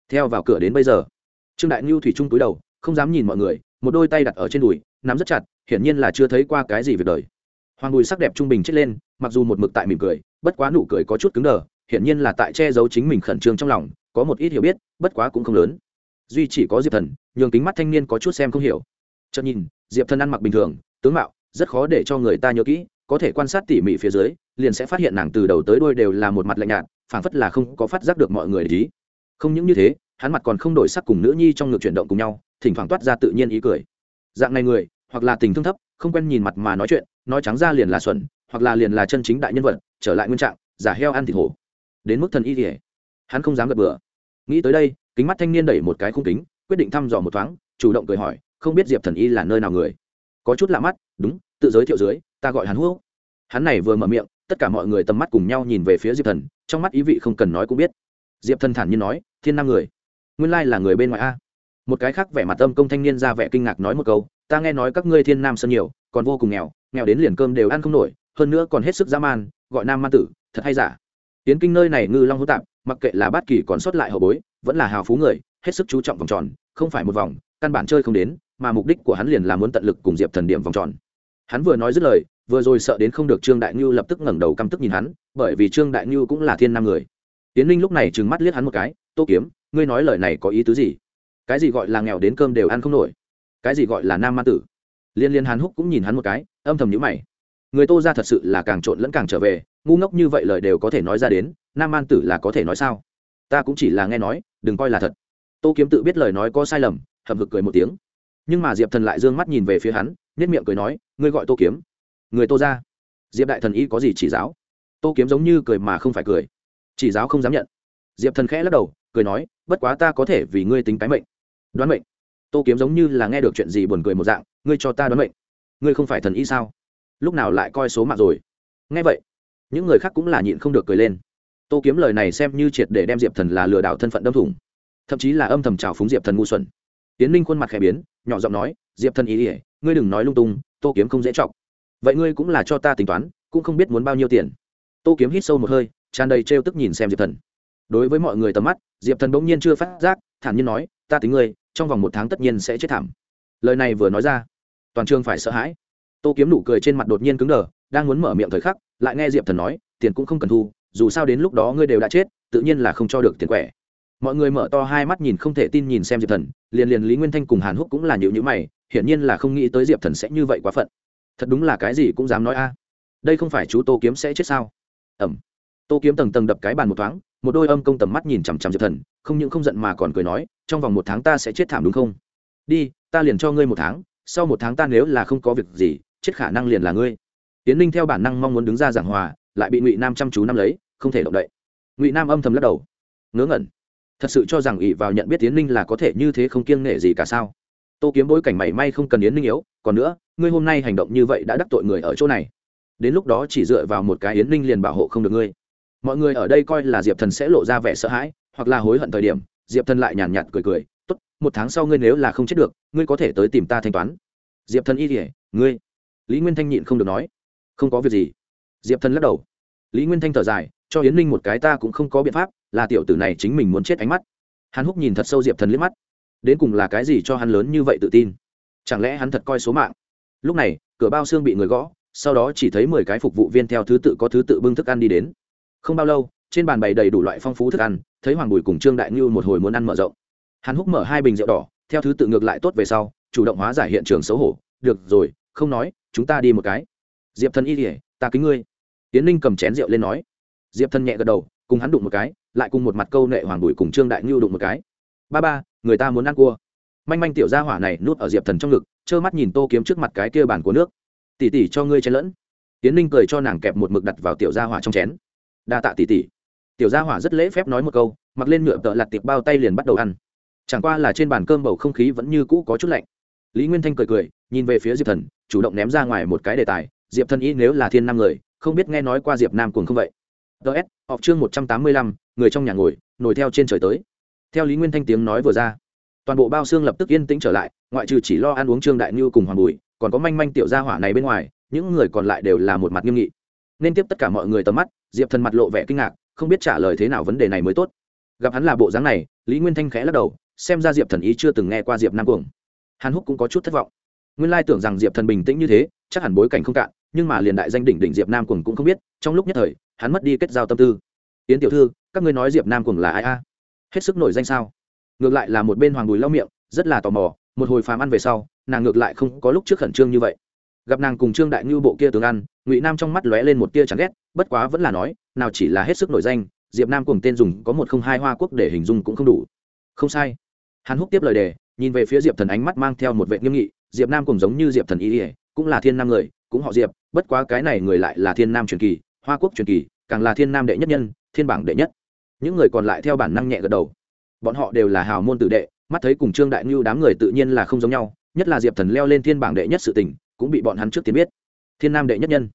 Theo vào cửa đến bây giờ, trương đại ngưu thủy trung túi đầu, không dám nhìn mọi người, một đôi tay đặt ở trên đùi, nắm rất chặt, hiển nhiên là chưa thấy qua cái gì việc đời. Hoàng bùi sắc đẹp trung bình chết lên, mặc dù một mực tại mỉm cười, bất quá nụ cười có chút cứng đờ, hiển nhiên là tại che giấu chính mình khẩn trương trong lòng, có một ít hiểu biết, bất quá cũng không lớn. Duy chỉ có diệp thần, nhường kính mắt thanh niên có chút xem không hiểu. Chợt nhìn, diệp thần ăn mặc bình thường, tướng mạo, rất khó để cho người ta nhớ kỹ, có thể quan sát tỉ mỉ phía dưới liền sẽ phát hiện nàng từ đầu tới đuôi đều là một mặt lạnh nhạt, phảng phất là không có phát giác được mọi người ý. Không những như thế, hắn mặt còn không đổi sắc cùng nữ nhi trong ngực chuyển động cùng nhau, thỉnh thoảng toát ra tự nhiên ý cười. Dạng này người, hoặc là tình thương thấp, không quen nhìn mặt mà nói chuyện, nói trắng ra liền là xuẩn, hoặc là liền là chân chính đại nhân vật, trở lại nguyên trạng, giả heo ăn thịt hổ. Đến mức thần y thì hắn không dám gật bừa. Nghĩ tới đây, kính mắt thanh niên đẩy một cái khung kính, quyết định thăm dò một thoáng, chủ động cười hỏi, không biết diệp thần y là nơi nào người? Có chút lạ mắt, đúng, tự giới thiệu dưới, ta gọi hắn hú hắn này vừa mở miệng tất cả mọi người tầm mắt cùng nhau nhìn về phía diệp thần trong mắt ý vị không cần nói cũng biết diệp thần thản nhiên nói thiên Nam người nguyên lai là người bên ngoài a một cái khác vẻ mặt tâm công thanh niên ra vẻ kinh ngạc nói một câu ta nghe nói các ngươi thiên nam sơn nhiều còn vô cùng nghèo nghèo đến liền cơm đều ăn không nổi hơn nữa còn hết sức dã man gọi nam man tử thật hay giả tiến kinh nơi này ngư long hữu tạp mặc kệ là bát kỳ còn sót lại hậu bối vẫn là hào phú người hết sức chú trọng vòng tròn không phải một vòng căn bản chơi không đến mà mục đích của hắn liền là muốn tận lực cùng diệp thần điểm vòng tròn hắn vừa nói dứt lời vừa rồi sợ đến không được trương đại ngưu lập tức ngẩng đầu căm tức nhìn hắn, bởi vì trương đại ngưu cũng là thiên nam người. Tiến linh lúc này trừng mắt liếc hắn một cái, tô kiếm, ngươi nói lời này có ý tứ gì? Cái gì gọi là nghèo đến cơm đều ăn không nổi? Cái gì gọi là nam ma tử? Liên liên hàn húc cũng nhìn hắn một cái, âm thầm nhữ mày. Người tô ra thật sự là càng trộn lẫn càng trở về, ngu ngốc như vậy lời đều có thể nói ra đến, nam man tử là có thể nói sao? Ta cũng chỉ là nghe nói, đừng coi là thật. Tô kiếm tự biết lời nói có sai lầm, hậm hực cười một tiếng. Nhưng mà diệp thần lại d ư ơ n g mắt nhìn về phía hắn nhất miệng cười nói, ngươi gọi tô kiếm người tô ra. Diệp đại thần y có gì chỉ giáo? Tô kiếm giống như cười mà không phải cười. Chỉ giáo không dám nhận. Diệp thần khẽ lắc đầu, cười nói, bất quá ta có thể vì ngươi tính cái mệnh. Đoán mệnh. Tô kiếm giống như là nghe được chuyện gì buồn cười một dạng, ngươi cho ta đoán mệnh. Ngươi không phải thần y sao? Lúc nào lại coi số mạng rồi? Nghe vậy, những người khác cũng là nhịn không được cười lên. Tô kiếm lời này xem như triệt để đem diệp thần là lừa đảo thân phận đâm thủng. Thậm chí là âm thầm trào phúng diệp thần ngu xuẩn. Tiến ninh khuôn mặt khẽ biến, nhỏ giọng nói, diệp thần ý ỉa ngươi đừng nói lung tung, tô kiếm không dễ chọc vậy ngươi cũng là cho ta tính toán, cũng không biết muốn bao nhiêu tiền. Tô kiếm hít sâu một hơi, tràn đầy trêu tức nhìn xem diệp thần. Đối với mọi người tầm mắt, diệp thần bỗng nhiên chưa phát giác, thản nhiên nói, ta tính ngươi, trong vòng một tháng tất nhiên sẽ chết thảm. Lời này vừa nói ra, toàn trường phải sợ hãi. Tô kiếm nụ cười trên mặt đột nhiên cứng đờ, đang muốn mở miệng thời khắc, lại nghe diệp thần nói, tiền cũng không cần thu, dù sao đến lúc đó ngươi đều đã chết, tự nhiên là không cho được tiền quẻ. Mọi người mở to hai mắt nhìn không thể tin nhìn xem diệp thần, liền liền lý nguyên thanh cùng hàn húc cũng là nhịu nhữ mày, hiển nhiên là không nghĩ tới diệp thần sẽ như vậy quá phận thật đúng là cái gì cũng dám nói a. Đây không phải chú tô kiếm sẽ chết sao? Ẩm tô kiếm tầng tầng đập cái bàn một thoáng, một đôi âm công tầm mắt nhìn chằm chằm diệp thần, không những không giận mà còn cười nói, trong vòng một tháng ta sẽ chết thảm đúng không? Đi, ta liền cho ngươi một tháng, sau một tháng ta nếu là không có việc gì, chết khả năng liền là ngươi. Tiến ninh theo bản năng mong muốn đứng ra giảng hòa, lại bị ngụy nam chăm chú nắm lấy, không thể động đậy. Ngụy nam âm thầm lắc đầu. Ngớ ngẩn. Thật sự cho rằng ỷ vào nhận biết tiến ninh là có thể như thế không kiêng nể gì cả sao? Tô kiếm bối cảnh mảy may không cần yến ninh yếu còn nữa, ngươi hôm nay hành động như vậy đã đắc tội người ở chỗ này. Đến lúc đó chỉ dựa vào một cái yến ninh liền bảo hộ không được ngươi. Mọi người ở đây coi là diệp thần sẽ lộ ra vẻ sợ hãi, hoặc là hối hận thời điểm, diệp thần lại nhàn nhạt cười cười, tốt, một tháng sau ngươi nếu là không chết được, ngươi có thể tới tìm ta thanh toán. Diệp thần y thể ngươi? Lý nguyên thanh nhịn không được nói, không có việc gì. Diệp thần lắc đầu. Lý nguyên thanh thở dài, cho yến ninh một cái ta cũng không có biện pháp, là tiểu tử này chính mình muốn chết ánh mắt. Hắn húc nhìn thật sâu diệp thần liếc mắt. Đến cùng là cái gì cho hắn lớn như vậy tự tin? Chẳng lẽ hắn thật coi số mạng? Lúc này, cửa bao xương bị người gõ, sau đó chỉ thấy mười cái phục vụ viên theo thứ tự có thứ tự bưng thức ăn đi đến. Không bao lâu, trên bàn bày đầy đủ loại phong phú thức ăn, thấy hoàng bùi cùng trương đại ngưu một hồi muốn ăn mở rộng. Hắn húc mở hai bình rượu đỏ, theo thứ tự ngược lại tốt về sau, chủ động hóa giải hiện trường xấu hổ. Được rồi, không nói, chúng ta đi một cái. Diệp thần y kỉa ta kính ngươi. Tiến ninh cầm chén rượu lên nói. Diệp thần nhẹ gật đầu, cùng hắn đụng một cái, lại cùng một mặt câu nệ hoàng bùi cùng trương đại ngưu đụng một cái. Ba ba, người ta muốn ăn cua manh manh tiểu gia hỏa này nuốt ở diệp thần trong ngực, trơ mắt nhìn tô kiếm trước mặt cái kia bàn của nước. Tỉ tỉ cho ngươi chén lẫn. Tiến ninh cười cho nàng kẹp một mực đặt vào tiểu gia hỏa trong chén. Đa tạ tỉ tỉ tiểu gia hỏa rất lễ phép nói một câu, mặc lên nhựa tợ lặt tiệp bao tay liền bắt đầu ăn. Chẳng qua là trên bàn cơm bầu không khí vẫn như cũ có chút lạnh. Lý nguyên thanh cười cười, nhìn về phía diệp thần, chủ động ném ra ngoài một cái đề tài, diệp thần y nếu là thiên nam người, không biết nghe nói qua diệp nam cùng không vậy? Ts họp chương một trăm tám mươi lăm, người trong nhà ngồi nổi theo trên trời tới. Theo lý nguyên thanh tiếng nói vừa ra toàn bộ bao xương lập tức yên tĩnh trở lại, ngoại trừ chỉ lo ăn uống trương đại như cùng hoàng bùi, còn có manh manh tiểu gia hỏa này bên ngoài, những người còn lại đều là một mặt nghiêm nghị. Nên tiếp tất cả mọi người tầm mắt, diệp thần mặt lộ vẻ kinh ngạc, không biết trả lời thế nào vấn đề này mới tốt. Gặp hắn là bộ dáng này, lý nguyên thanh khẽ lắc đầu, xem ra diệp thần ý chưa từng nghe qua diệp nam cuồng. Hàn húc cũng có chút thất vọng. Nguyên lai tưởng rằng diệp thần bình tĩnh như thế, chắc hẳn bối cảnh không cạn, nhưng mà liền đại danh đỉnh đỉnh diệp nam cuồng cũng không biết, trong lúc nhất thời, hắn mất đi kết giao tâm tư. Yến tiểu thư, các ngươi nói diệp nam cuồng là ai a? Hết sức nổi danh sao? Ngược lại là một bên hoàng bùi lau miệng, rất là tò mò, một hồi phàm ăn về sau, nàng ngược lại không có lúc trước khẩn trương như vậy. Gặp nàng cùng trương đại ngư bộ kia tướng ăn, ngụy nam trong mắt lóe lên một tia chán ghét, bất quá vẫn là nói, nào chỉ là hết sức nổi danh, diệp nam cùng tên dùng có một không hai hoa quốc để hình dung cũng không đủ. Không sai. Hắn húc tiếp lời đề, nhìn về phía diệp thần ánh mắt mang theo một vệ nghiêm nghị, diệp nam cùng giống như diệp thần ý ỉa cũng là thiên nam người, cũng họ diệp, bất quá cái này người lại là thiên nam truyền kỳ, hoa quốc truyền kỳ, càng là thiên nam đệ nhất nhân, thiên bảng đệ nhất. Những người còn lại theo bản năng nhẹ gật đầu bọn họ đều là hào môn tử đệ, mắt thấy cùng trương đại ngưu đám người tự nhiên là không giống nhau, nhất là diệp thần leo lên thiên bảng đệ nhất sự tình, cũng bị bọn hắn trước tiên biết. Thiên nam đệ nhất nhân.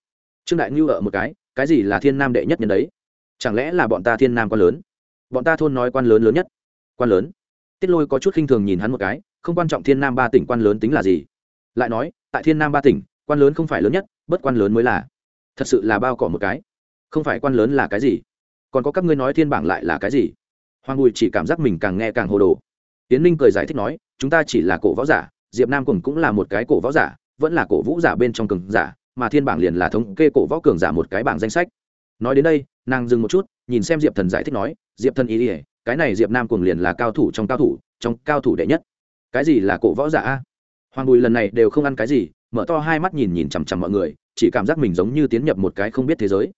Trương đại ngưu ở một cái cái gì là thiên nam đệ nhất nhân đấy? Chẳng lẽ là bọn ta thiên nam quan lớn? Bọn ta thôn nói quan lớn lớn nhất. Quan lớn. Tiết lôi có chút khinh thường nhìn hắn một cái, không quan trọng thiên nam ba tỉnh quan lớn tính là gì. Lại nói, tại thiên nam ba tỉnh, quan lớn không phải lớn nhất, bất quan lớn mới là. Thật sự là bao cỏ một cái. Không phải quan lớn là cái gì? Còn có các ngươi nói thiên bảng lại là cái gì? Hoàng bùi chỉ cảm giác mình càng nghe càng hồ đồ. Tiến ninh cười giải thích nói, chúng ta chỉ là cổ võ giả, diệp nam cùng cũng là một cái cổ võ giả, vẫn là cổ vũ giả bên trong cường giả, mà thiên bảng liền là thống kê cổ võ cường giả một cái bảng danh sách. Nói đến đây, nàng dừng một chút, nhìn xem diệp thần giải thích nói, diệp thần ý ỉa cái này diệp nam cùng liền là cao thủ trong cao thủ, trong cao thủ đệ nhất. Cái gì là cổ võ giả a? Hoàng bùi lần này đều không ăn cái gì, mở to hai mắt nhìn nhìn chằm chằm mọi người, chỉ cảm giác mình giống như tiến nhập một cái không biết thế giới.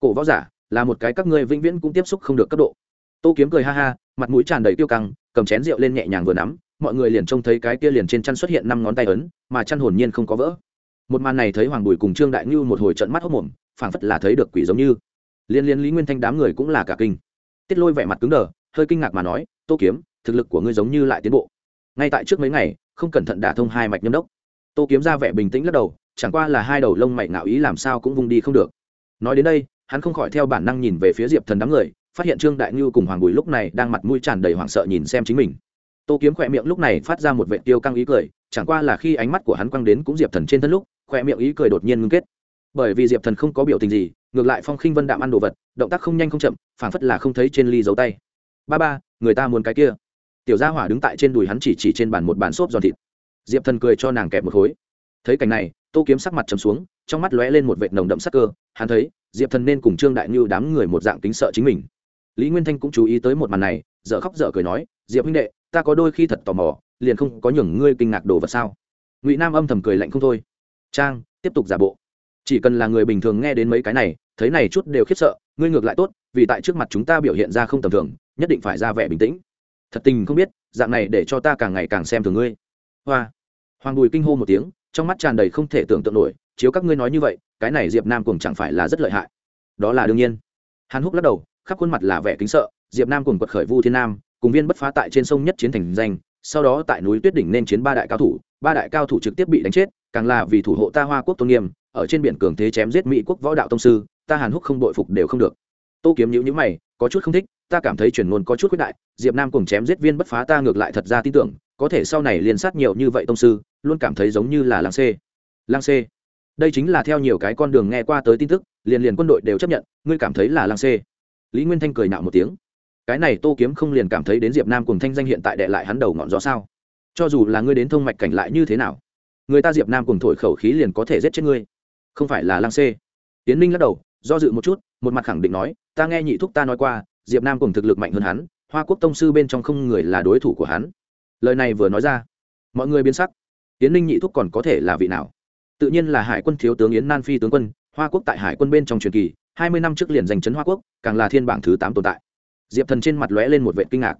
Cổ võ giả là một cái các ngươi vĩnh viễn cũng tiếp xúc không được cấp độ tô kiếm cười ha ha, mặt mũi tràn đầy tiêu căng, cầm chén rượu lên nhẹ nhàng vừa nắm, mọi người liền trông thấy cái kia liền trên chăn xuất hiện năm ngón tay ấn, mà chăn hồn nhiên không có vỡ. Một màn này thấy hoàng bùi cùng trương đại ngưu một hồi trận mắt hốc mồm, phảng phất là thấy được quỷ giống như. Liên liên lý nguyên thanh đám người cũng là cả kinh. Tiết lôi vẻ mặt cứng đờ, hơi kinh ngạc mà nói, tô kiếm, thực lực của ngươi giống như lại tiến bộ. Ngay tại trước mấy ngày, không cẩn thận đả thông hai mạch nhâm đốc. Tô kiếm ra vẻ bình tĩnh lắc đầu, chẳng qua là hai đầu lông mày ngạo ý làm sao cũng vung đi không được. Nói đến đây, hắn không khỏi theo bản năng nhìn về phía diệp thần đám người phát hiện trương đại ngưu cùng hoàng bùi lúc này đang mặt mũi tràn đầy hoảng sợ nhìn xem chính mình. Tô kiếm khỏe miệng lúc này phát ra một vệ tiêu căng ý cười, chẳng qua là khi ánh mắt của hắn quăng đến cũng diệp thần trên thân lúc, khỏe miệng ý cười đột nhiên ngưng kết. Bởi vì diệp thần không có biểu tình gì, ngược lại phong khinh vân đạm ăn đồ vật, động tác không nhanh không chậm, phảng phất là không thấy trên ly dấu tay. Ba ba, người ta muốn cái kia. Tiểu gia hỏa đứng tại trên đùi hắn chỉ chỉ trên bàn một bàn xốp giòn thịt. Diệp thần cười cho nàng kẹp một khối. Thấy cảnh này, tô kiếm sắc mặt trầm xuống, trong mắt lóe lên một vệt nồng đậm sắc cơ, hắn thấy, diệp thần nên cùng trương đại như đám người một dạng kính sợ chính mình lý nguyên thanh cũng chú ý tới một màn này, dở khóc dở cười nói, diệp huynh đệ, ta có đôi khi thật tò mò, liền không có nhường ngươi kinh ngạc đồ vật sao? Ngụy nam âm thầm cười lạnh không thôi. Trang, tiếp tục giả bộ. Chỉ cần là người bình thường nghe đến mấy cái này, thấy này chút đều khiếp sợ, ngươi ngược lại tốt, vì tại trước mặt chúng ta biểu hiện ra không tầm thường, nhất định phải ra vẻ bình tĩnh. Thật tình không biết, dạng này để cho ta càng ngày càng xem thường ngươi. Hoa. Hoàng bùi kinh hô một tiếng, trong mắt tràn đầy không thể tưởng tượng nổi, chiếu các ngươi nói như vậy, cái này diệp nam cùng chẳng phải là rất lợi hại. Đó là đương nhiên. Hàn húc lắc đầu khắp khuôn mặt là vẻ kính sợ, diệp nam cùng quật khởi vu thiên nam, cùng viên bất phá tại trên sông nhất chiến thành danh, sau đó tại núi tuyết đỉnh nên chiến ba đại cao thủ, ba đại cao thủ trực tiếp bị đánh chết, càng là vì thủ hộ ta hoa quốc tôn nghiêm, ở trên biển cường thế chém giết mỹ quốc võ đạo tông sư, ta hàn húc không đội phục đều không được. Tô kiếm nhữ nhữ mày, có chút không thích, ta cảm thấy truyền ngôn có chút quyết đại, diệp nam cùng chém giết viên bất phá ta ngược lại thật ra tin tưởng, có thể sau này liên sát nhiều như vậy tông sư, luôn cảm thấy giống như là lang c lang c đây chính là theo nhiều cái con đường nghe qua tới tin tức, liền liền quân đội đều chấp nhận, ngươi cảm thấy là lang c lý nguyên thanh cười nạo một tiếng. Cái này tô kiếm không liền cảm thấy đến diệp nam cùng thanh danh hiện tại đệ lại hắn đầu ngọn gió sao? Cho dù là ngươi đến thông mạch cảnh lại như thế nào, người ta diệp nam cùng thổi khẩu khí liền có thể giết chết ngươi. Không phải là lang c tiến ninh lắc đầu, do dự một chút, một mặt khẳng định nói, ta nghe nhị thúc ta nói qua, diệp nam cùng thực lực mạnh hơn hắn, hoa quốc tông sư bên trong không người là đối thủ của hắn. Lời này vừa nói ra, mọi người biến sắc. Tiến ninh nhị thúc còn có thể là vị nào? Tự nhiên là hải quân thiếu tướng yến nan phi tướng quân, hoa quốc tại hải quân bên trong truyền kỳ hai mươi năm trước liền giành chấn hoa quốc, càng là thiên bảng thứ tám tồn tại. Diệp thần trên mặt lóe lên một vệ kinh ngạc.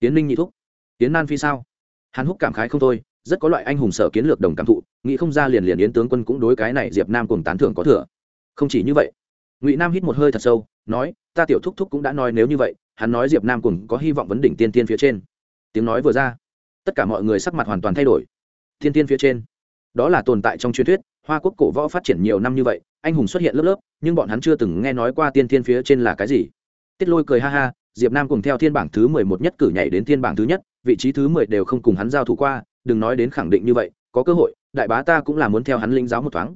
Tiến ninh nhị thúc, tiến nan phi sao? Hàn húc cảm khái không thôi, rất có loại anh hùng sở kiến lược đồng cảm thụ, nghĩ không ra liền liền yến tướng quân cũng đối cái này diệp nam cùng tán thưởng có thừa. Không chỉ như vậy, ngụy nam hít một hơi thật sâu, nói, ta tiểu thúc thúc cũng đã nói nếu như vậy, hắn nói diệp nam cùng có hy vọng vấn đỉnh tiên tiên phía trên. Tiếng nói vừa ra, tất cả mọi người sắc mặt hoàn toàn thay đổi. Tiên tiên phía trên, đó là tồn tại trong truyền thuyết, hoa quốc cổ võ phát triển nhiều năm như vậy, anh hùng xuất hiện lớp lớp nhưng bọn hắn chưa từng nghe nói qua tiên thiên phía trên là cái gì. Tiết lôi cười ha ha, diệp nam cùng theo thiên bảng thứ mười một nhất cử nhảy đến thiên bảng thứ nhất, vị trí thứ mười đều không cùng hắn giao thủ qua, đừng nói đến khẳng định như vậy, có cơ hội, đại bá ta cũng là muốn theo hắn linh giáo một thoáng.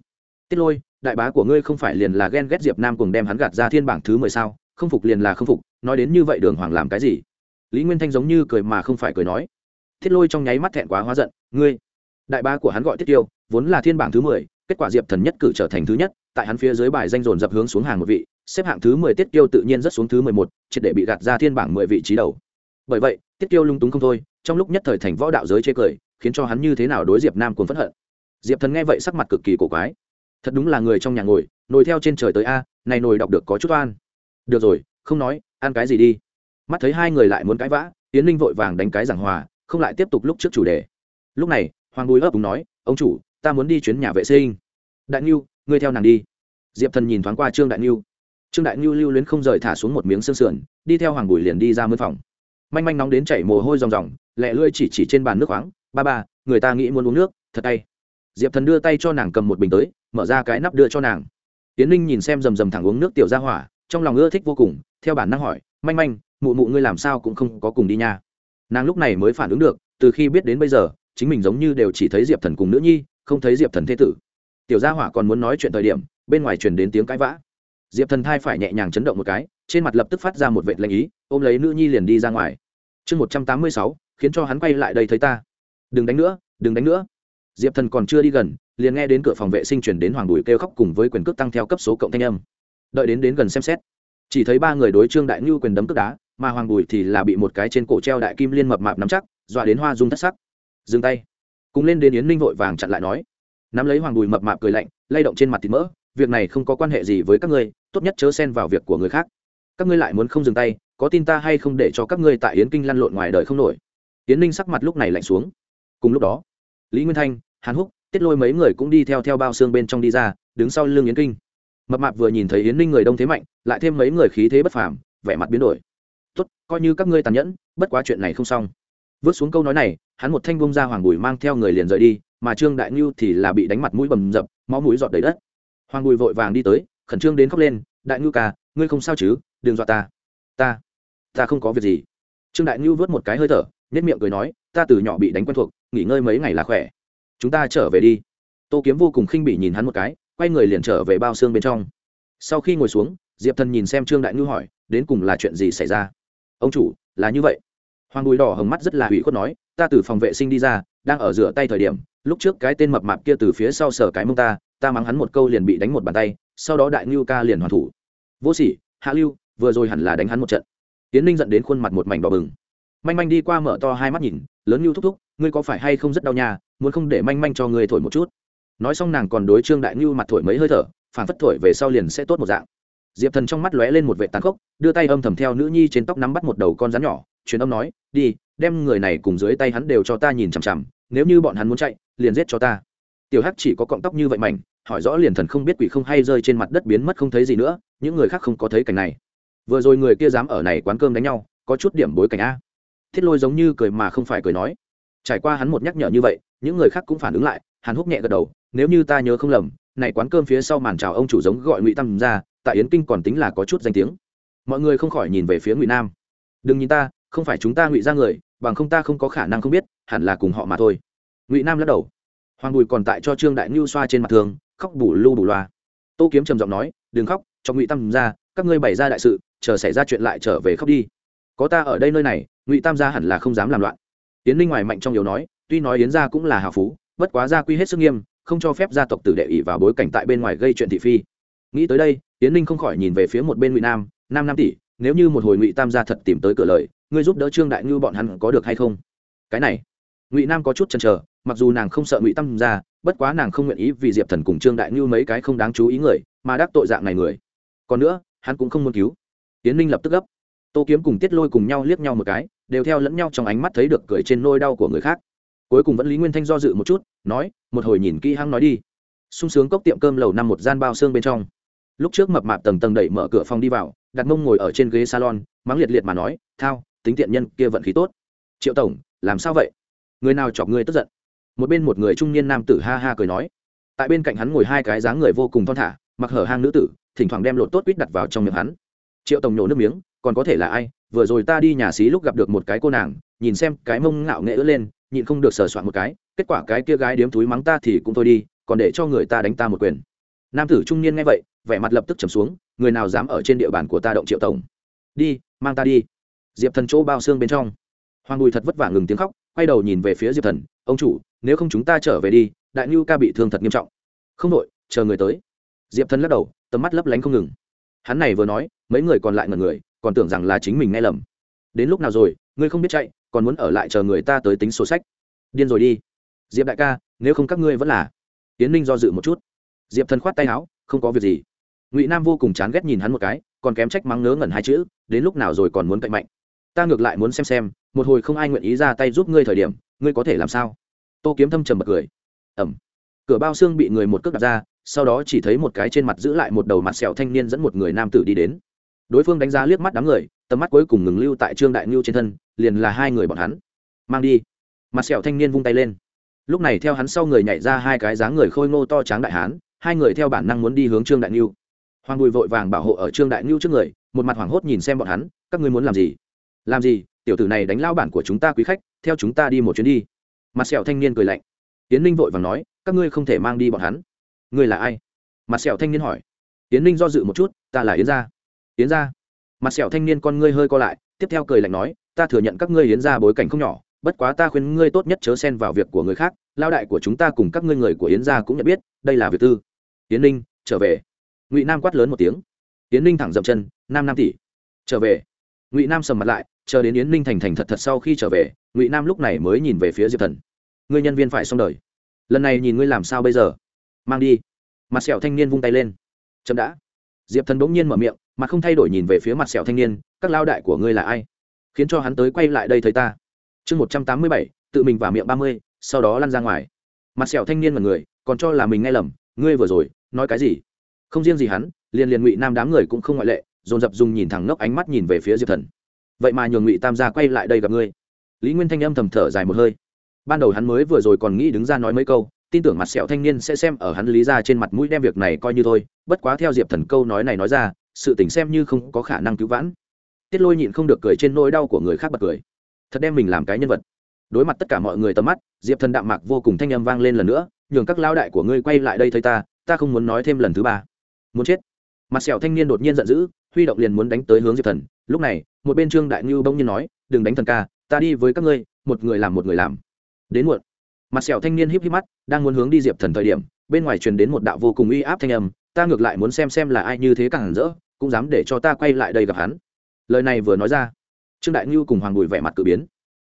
Tiết lôi, đại bá của ngươi không phải liền là ghen ghét diệp nam cùng đem hắn gạt ra thiên bảng thứ mười sao? Không phục liền là không phục, nói đến như vậy đường hoàng làm cái gì? Lý nguyên thanh giống như cười mà không phải cười nói. Thiết lôi trong nháy mắt thẹn quá hóa giận, ngươi! Đại bá của hắn gọi tiết tiêu, vốn là thiên bảng thứ mười, kết quả diệp thần nhất cử trở thành thứ nhất tại hắn phía dưới bài danh dồn dập hướng xuống hàng một vị, xếp hạng thứ mười tiết tiêu tự nhiên rất xuống thứ mười một, triệt để bị gạt ra thiên bảng mười vị trí đầu. Bởi vậy, tiết tiêu lung túng không thôi, trong lúc nhất thời thành võ đạo giới chê cười, khiến cho hắn như thế nào đối diệp nam cuốn phẫn hận. Diệp thần nghe vậy sắc mặt cực kỳ cổ quái. Thật đúng là người trong nhà ngồi, nồi theo trên trời tới a, này nồi đọc được có chút oan. Được rồi, không nói, ăn cái gì đi. Mắt thấy hai người lại muốn cãi vã tiến linh vội vàng đánh cái giảng hòa, không lại tiếp tục lúc trước chủ đề. Lúc này, hoàng bùi ấp đúng nói, ông chủ, ta muốn đi chuyến nhà vệ sinh. Đại ngưu ngươi theo nàng đi. Diệp thần nhìn thoáng qua trương đại ngưu trương đại ngưu lưu luyến không rời thả xuống một miếng xương sườn, đi theo hoàng bùi liền đi ra mân phòng. Manh manh nóng đến chảy mồ hôi ròng ròng, lẹ lưỡi chỉ chỉ trên bàn nước khoáng, ba ba, người ta nghĩ muốn uống nước, thật tay. Diệp thần đưa tay cho nàng cầm một bình tới, mở ra cái nắp đưa cho nàng. Tiến ninh nhìn xem rầm rầm thẳng uống nước tiểu ra hỏa, trong lòng ưa thích vô cùng, theo bản năng hỏi, manh manh, mụ mụ ngươi làm sao cũng không có cùng đi nha. Nàng lúc này mới phản ứng được, từ khi biết đến bây giờ, chính mình giống như đều chỉ thấy diệp thần cùng nữ nhi, không thấy diệp thần thế tử tiểu gia hỏa còn muốn nói chuyện thời điểm, bên ngoài truyền đến tiếng cãi vã. Diệp thần thai phải nhẹ nhàng chấn động một cái, trên mặt lập tức phát ra một vệt lệnh ý, ôm lấy nữ nhi liền đi ra ngoài. Chương một trăm tám mươi sáu, khiến cho hắn quay lại đây thấy ta. Đừng đánh nữa, đừng đánh nữa. Diệp thần còn chưa đi gần, liền nghe đến cửa phòng vệ sinh chuyển đến hoàng bùi kêu khóc cùng với quyền cước tăng theo cấp số cộng thanh âm. Đợi đến đến gần xem xét, chỉ thấy ba người đối trương đại ngưu quyền đấm cước đá, mà hoàng bùi thì là bị một cái trên cổ treo đại kim liên mập mạp nắm chắc, dọa đến hoa dung thất sắc. Dừng tay. Cùng lên đến yến ninh vội vàng chặn lại nói nắm lấy hoàng bùi mập mạp cười lạnh, lay động trên mặt thịt mỡ, việc này không có quan hệ gì với các ngươi, tốt nhất chớ xen vào việc của người khác. Các ngươi lại muốn không dừng tay, có tin ta hay không để cho các ngươi tại yến kinh lăn lộn ngoài đời không nổi. Yến ninh sắc mặt lúc này lạnh xuống. Cùng lúc đó, lý nguyên thanh, hàn húc, tiết lôi mấy người cũng đi theo theo bao xương bên trong đi ra, đứng sau lưng yến kinh. Mập mạp vừa nhìn thấy yến ninh người đông thế mạnh, lại thêm mấy người khí thế bất phàm, vẻ mặt biến đổi. Tốt, coi như các ngươi tàn nhẫn, bất quá chuyện này không xong. Vớt xuống câu nói này, hắn một thanh bông ra hoàng bùi mang theo người liền rời đi mà trương đại ngưu thì là bị đánh mặt mũi bầm dập, máu mũi giọt đầy đất. Hoàng bùi vội vàng đi tới, khẩn trương đến khóc lên, đại ngưu ca, ngươi không sao chứ, đừng dọa ta. Ta ta không có việc gì. Trương đại ngưu vớt một cái hơi thở nhất miệng cười nói, ta từ nhỏ bị đánh quen thuộc, nghỉ ngơi mấy ngày là khỏe. Chúng ta trở về đi. Tô kiếm vô cùng khinh bỉ nhìn hắn một cái, quay người liền trở về bao xương bên trong. Sau khi ngồi xuống, diệp thần nhìn xem trương đại ngưu hỏi, đến cùng là chuyện gì xảy ra? Ông chủ, là như vậy. Hoàng bùi đỏ hồng mắt rất là hủy khuất nói, ta từ phòng vệ sinh đi ra, đang ở rửa tay thời điểm lúc trước cái tên mập mạp kia từ phía sau sở cái mông ta ta mắng hắn một câu liền bị đánh một bàn tay, sau đó đại ngưu ca liền hoàn thủ. Vô sỉ, hạ lưu, vừa rồi hẳn là đánh hắn một trận. Tiến ninh dẫn đến khuôn mặt một mảnh đỏ bừng. Manh manh đi qua mở to hai mắt nhìn, lớn ngưu thúc thúc, ngươi có phải hay không rất đau nhà muốn không để manh manh cho ngươi thổi một chút. Nói xong nàng còn đối trương đại ngưu mặt thổi mấy hơi thở phản phất thổi về sau liền sẽ tốt một dạng. Diệp thần trong mắt lóe lên một vệ tàn khốc, đưa tay âm thầm theo nữ nhi trên tóc nắm bắt một đầu con rắn nhỏ, truyền âm nói, đi, đem người này cùng dưới tay hắn đều cho ta nhìn chằm chằm nếu như bọn hắn muốn chạy, liền giết cho ta. Tiểu hắc chỉ có cọng tóc như vậy mảnh, hỏi rõ liền thần không biết quỷ không hay rơi trên mặt đất biến mất không thấy gì nữa, những người khác không có thấy cảnh này. Vừa rồi người kia dám ở này quán cơm đánh nhau, có chút điểm bối cảnh a. Thiết lôi giống như cười mà không phải cười nói. Trải qua hắn một nhắc nhở như vậy, những người khác cũng phản ứng lại hắn húc nhẹ gật đầu, nếu như ta nhớ không lầm, này quán cơm phía sau màn chào ông chủ giống gọi ngụy tam ra, tại yến kinh còn tính là có chút danh tiếng. Mọi người không khỏi nhìn về phía ngụy nam. Đừng nhìn ta, không phải chúng ta ngụy ra người bằng không ta không có khả năng không biết, hẳn là cùng họ mà thôi. Ngụy nam lắc đầu. Hoàng bùi còn tại cho trương đại ngưu xoa trên mặt thường, khóc bù lưu bù loa. Tô kiếm trầm giọng nói, đừng khóc, cho ngụy tam ra, các ngươi bày ra đại sự, chờ xảy ra chuyện lại trở về khóc đi. Có ta ở đây nơi này, ngụy tam gia hẳn là không dám làm loạn. Yến ninh ngoài mạnh trong yếu nói, tuy nói yến gia cũng là hào phú, bất quá gia quy hết sức nghiêm, không cho phép gia tộc tử đệ ỷ vào bối cảnh tại bên ngoài gây chuyện thị phi. Nghĩ tới đây, yến ninh không khỏi nhìn về phía một bên ngụy nam nam nam tỷ, nếu như một hồi ngụy tam gia thật tìm tới cửa lời ngươi giúp đỡ trương đại ngư bọn hắn có được hay không? Cái này ngụy nam có chút chần chờ mặc dù nàng không sợ ngụy tam ra, bất quá nàng không nguyện ý vì diệp thần cùng trương đại ngư mấy cái không đáng chú ý người mà đắc tội dạng này người. Còn nữa hắn cũng không muốn cứu. Tiến ninh lập tức gấp. Tô kiếm cùng tiết lôi cùng nhau liếc nhau một cái đều theo lẫn nhau trong ánh mắt thấy được cười trên nôi đau của người khác. Cuối cùng vẫn lý nguyên thanh do dự một chút nói một hồi nhìn kỹ hăng nói đi. Sung sướng cốc tiệm cơm lầu năm một gian bao xương bên trong. Lúc trước mập mạp tầng tầng đẩy mở cửa phòng đi vào đặt mông ngồi ở trên ghế salon mắng liệt liệt mà nói thao tính tiện nhân kia vận khí tốt. Triệu tổng, làm sao vậy? Người nào chọc người tức giận? Một bên một người trung niên nam tử ha ha cười nói. Tại bên cạnh hắn ngồi hai cái dáng người vô cùng thon thả, mặc hở hang nữ tử, thỉnh thoảng đem lột tốt quýt đặt vào trong miệng hắn. Triệu tổng nhổ nước miếng, còn có thể là ai? Vừa rồi ta đi nhà xí lúc gặp được một cái cô nàng, nhìn xem cái mông ngạo nghệ ướt lên, nhịn không được sờ soạn một cái, kết quả cái kia gái điếm túi mắng ta thì cũng thôi đi, còn để cho người ta đánh ta một quyền. Nam tử trung niên nghe vậy, vẻ mặt lập tức trầm xuống, người nào dám ở trên địa bàn của ta động triệu tổng? Đi, mang ta đi diệp thần chỗ bao xương bên trong hoàng bùi thật vất vả ngừng tiếng khóc quay đầu nhìn về phía diệp thần ông chủ nếu không chúng ta trở về đi đại ngưu ca bị thương thật nghiêm trọng không đội, chờ người tới diệp thần lắc đầu tầm mắt lấp lánh không ngừng hắn này vừa nói mấy người còn lại ngần người còn tưởng rằng là chính mình nghe lầm đến lúc nào rồi ngươi không biết chạy còn muốn ở lại chờ người ta tới tính sổ sách điên rồi đi diệp đại ca nếu không các ngươi vẫn là tiến ninh do dự một chút diệp thần khoát tay áo không có việc gì ngụy nam vô cùng chán ghét nhìn hắn một cái còn kém trách mắng ngớ ngẩn hai chữ đến lúc nào rồi còn muốn cậy mạnh ta ngược lại muốn xem xem, một hồi không ai nguyện ý ra tay giúp ngươi thời điểm, ngươi có thể làm sao? Tô kiếm thâm trầm bật cười. Ẩm. Cửa bao xương bị người một cước đặt ra, sau đó chỉ thấy một cái trên mặt giữ lại một đầu mặt sẹo thanh niên dẫn một người nam tử đi đến. Đối phương đánh giá liếc mắt đám người, tầm mắt cuối cùng ngừng lưu tại trương đại ngưu trên thân, liền là hai người bọn hắn. Mang đi. Mặt sẹo thanh niên vung tay lên. Lúc này theo hắn sau người nhảy ra hai cái dáng người khôi ngô to tráng đại hán, hai người theo bản năng muốn đi hướng trương đại ngưu. Hoàng bùi vội vàng bảo hộ ở trương đại ngưu trước người, một mặt hoảng hốt nhìn xem bọn hắn, các ngươi muốn làm gì? Làm gì? Tiểu tử này đánh lao bản của chúng ta quý khách, theo chúng ta đi một chuyến đi. Mặt sẹo thanh niên cười lạnh. Tiến ninh vội vàng nói, các ngươi không thể mang đi bọn hắn. Ngươi là ai? Mặt sẹo thanh niên hỏi. Tiến ninh do dự một chút, ta là yến gia. Yến gia. Mặt sẹo thanh niên con ngươi hơi co lại, tiếp theo cười lạnh nói, ta thừa nhận các ngươi yến gia bối cảnh không nhỏ, bất quá ta khuyên ngươi tốt nhất chớ xen vào việc của người khác lao đại của chúng ta cùng các ngươi người của yến gia cũng nhận biết, đây là việc tư. Tiến ninh, trở về. Ngụy nam quát lớn một tiếng. Tiến ninh thẳng dậm chân, nam nam tỷ, trở về. Ngụy nam sầm mặt lại chờ đến yến ninh thành thành thật thật sau khi trở về, ngụy nam lúc này mới nhìn về phía diệp thần. Ngươi nhân viên phải xong đời. Lần này nhìn ngươi làm sao bây giờ? Mang đi. Mặt sẹo thanh niên vung tay lên. Chậm đã. Diệp thần bỗng nhiên mở miệng mà không thay đổi nhìn về phía mặt sẹo thanh niên, các lao đại của ngươi là ai? Khiến cho hắn tới quay lại đây thấy ta. Chương một trăm tám mươi bảy, tự mình vào miệng ba mươi, sau đó lăn ra ngoài. Mặt sẹo thanh niên mật người, còn cho là mình nghe lầm, ngươi vừa rồi, nói cái gì? Không riêng gì hắn, liền liền ngụy nam đám người cũng không ngoại lệ, dồn dập dùng nhìn thẳng ngốc ánh mắt nhìn về phía diệp thần vậy mà nhường ngụy tam gia quay lại đây gặp ngươi lý nguyên thanh âm thầm thở dài một hơi ban đầu hắn mới vừa rồi còn nghĩ đứng ra nói mấy câu tin tưởng mặt sẹo thanh niên sẽ xem ở hắn lý ra trên mặt mũi đem việc này coi như thôi bất quá theo diệp thần câu nói này nói ra sự tình xem như không có khả năng cứu vãn tiết lôi nhịn không được cười trên nỗi đau của người khác bật cười thật đem mình làm cái nhân vật đối mặt tất cả mọi người tầm mắt diệp thần đạm mạc vô cùng thanh âm vang lên lần nữa nhường các lao đại của ngươi quay lại đây thấy ta ta không muốn nói thêm lần thứ ba muốn chết mặt sẹo thanh niên đột nhiên giận dữ huy động liền muốn đánh tới hướng diệp thần lúc này, một bên trương đại ngưu bỗng nhiên nói, đừng đánh thần ca, ta đi với các ngươi, một người làm một người làm. Đến muộn, mặt sẹo thanh niên híp híp mắt, đang muốn hướng đi diệp thần thời điểm, bên ngoài truyền đến một đạo vô cùng uy áp thanh âm, ta ngược lại muốn xem xem là ai như thế càng rỡ, cũng dám để cho ta quay lại đây gặp hắn. Lời này vừa nói ra, trương đại ngưu cùng hoàng bùi vẻ mặt cử biến.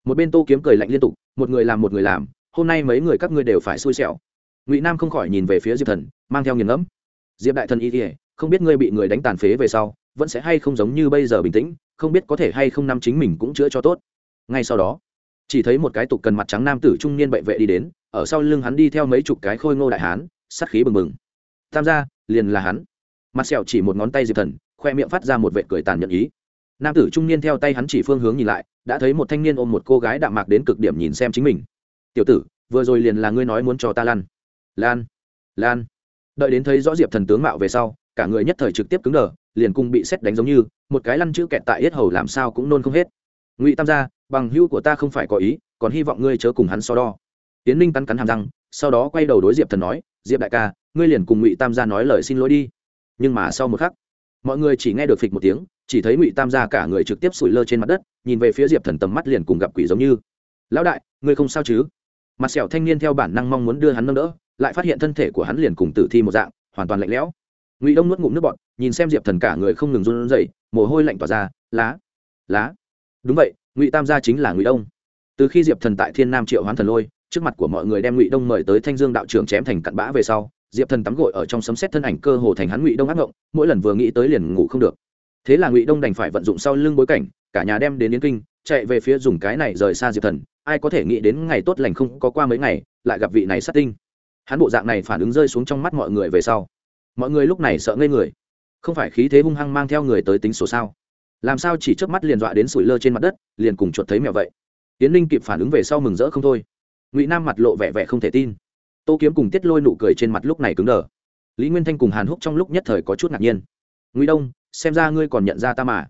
Một bên tô kiếm cười lạnh liên tục, một người làm một người làm, hôm nay mấy người các ngươi đều phải xui xẻo. Ngụy nam không khỏi nhìn về phía diệp thần, mang theo nghiền ngẫm. Diệp đại thần y kỉa không biết ngươi bị người đánh tàn phế về sau vẫn sẽ hay không giống như bây giờ bình tĩnh, không biết có thể hay không năm chính mình cũng chữa cho tốt. Ngay sau đó, chỉ thấy một cái tục cần mặt trắng nam tử trung niên bệ vệ đi đến, ở sau lưng hắn đi theo mấy chục cái khôi ngô đại hán sắt khí bừng bừng. Tham gia, liền là hắn. Mặt sẹo chỉ một ngón tay diệp thần, khoe miệng phát ra một vệ cười tàn nhẫn ý. Nam tử trung niên theo tay hắn chỉ phương hướng nhìn lại, đã thấy một thanh niên ôm một cô gái đạm mạc đến cực điểm nhìn xem chính mình. Tiểu tử, vừa rồi liền là ngươi nói muốn cho ta lăn lan lan. Đợi đến thấy rõ diệp thần tướng mạo về sau, cả người nhất thời trực tiếp cứng đờ liền cùng bị xét đánh giống như, một cái lăn chữ kẹt tại yết hầu làm sao cũng nôn không hết. Ngụy tam gia, bằng hữu của ta không phải có ý, còn hy vọng ngươi chớ cùng hắn so đo. Tiến ninh cắn cắn hàm răng, sau đó quay đầu đối diệp thần nói, diệp đại ca, ngươi liền cùng ngụy tam gia nói lời xin lỗi đi. Nhưng mà sau một khắc, mọi người chỉ nghe được phịch một tiếng, chỉ thấy ngụy tam gia cả người trực tiếp sủi lơ trên mặt đất, nhìn về phía diệp thần tầm mắt liền cùng gặp quỷ giống như. Lão đại, ngươi không sao chứ? Mặt sẹo thanh niên theo bản năng mong muốn đưa hắn nâng đỡ, lại phát hiện thân thể của hắn liền cùng tử thi một dạng, hoàn toàn lạnh lẽo ngụy đông nuốt ngụm nước bọt, nhìn xem diệp thần cả người không ngừng run rẩy, mồ hôi lạnh tỏa ra, lá lá. Đúng vậy, ngụy tam gia chính là ngụy đông. Từ khi diệp thần tại thiên nam triệu hoán thần lôi, trước mặt của mọi người đem ngụy đông mời tới thanh dương đạo trưởng chém thành cặn bã về sau, diệp thần tắm gội ở trong sấm xét thân ảnh cơ hồ thành hắn ngụy đông ác ngộng, mỗi lần vừa nghĩ tới liền ngủ không được. Thế là ngụy đông đành phải vận dụng sau lưng bối cảnh, cả nhà đem đến yến kinh, chạy về phía dùng cái này rời xa diệp thần, ai có thể nghĩ đến ngày tốt lành không có qua mấy ngày, lại gặp vị này sát tinh. Hắn bộ dạng này phản ứng rơi xuống trong mắt mọi người về sau mọi người lúc này sợ ngây người. Không phải khí thế hung hăng mang theo người tới tính số sao? Làm sao chỉ chớp mắt liền dọa đến sủi lơ trên mặt đất, liền cùng chuột thấy mẹo vậy? Tiến linh kịp phản ứng về sau mừng rỡ không thôi. Ngụy nam mặt lộ vẻ vẻ không thể tin. Tô kiếm cùng tiết lôi nụ cười trên mặt lúc này cứng đờ. Lý nguyên thanh cùng hàn húc trong lúc nhất thời có chút ngạc nhiên. Ngụy đông, xem ra ngươi còn nhận ra ta mà.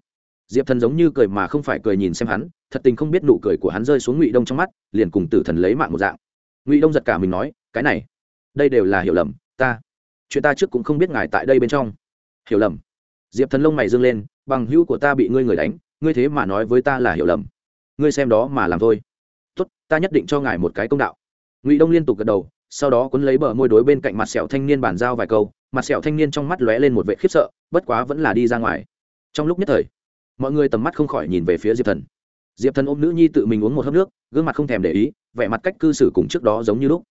Diệp thần giống như cười mà không phải cười nhìn xem hắn, thật tình không biết nụ cười của hắn rơi xuống ngụy đông trong mắt, liền cùng tử thần lấy mạng một dạng. Ngụy đông giật cả mình nói, cái này, đây đều là hiểu lầm, ta chuyện ta trước cũng không biết ngài tại đây bên trong. Hiểu lầm. Diệp thần lông mày dâng lên, bằng hữu của ta bị ngươi người đánh, ngươi thế mà nói với ta là hiểu lầm. Ngươi xem đó mà làm thôi. Tốt, ta nhất định cho ngài một cái công đạo. Ngụy đông liên tục gật đầu, sau đó quấn lấy bờ môi đối bên cạnh mặt sẹo thanh niên bàn giao vài câu, mặt sẹo thanh niên trong mắt lóe lên một vệ khiếp sợ, bất quá vẫn là đi ra ngoài. Trong lúc nhất thời, mọi người tầm mắt không khỏi nhìn về phía diệp thần. Diệp thần ôm nữ nhi tự mình uống một hớp nước, gương mặt không thèm để ý, vẻ mặt cách cư xử cùng trước đó giống như lúc.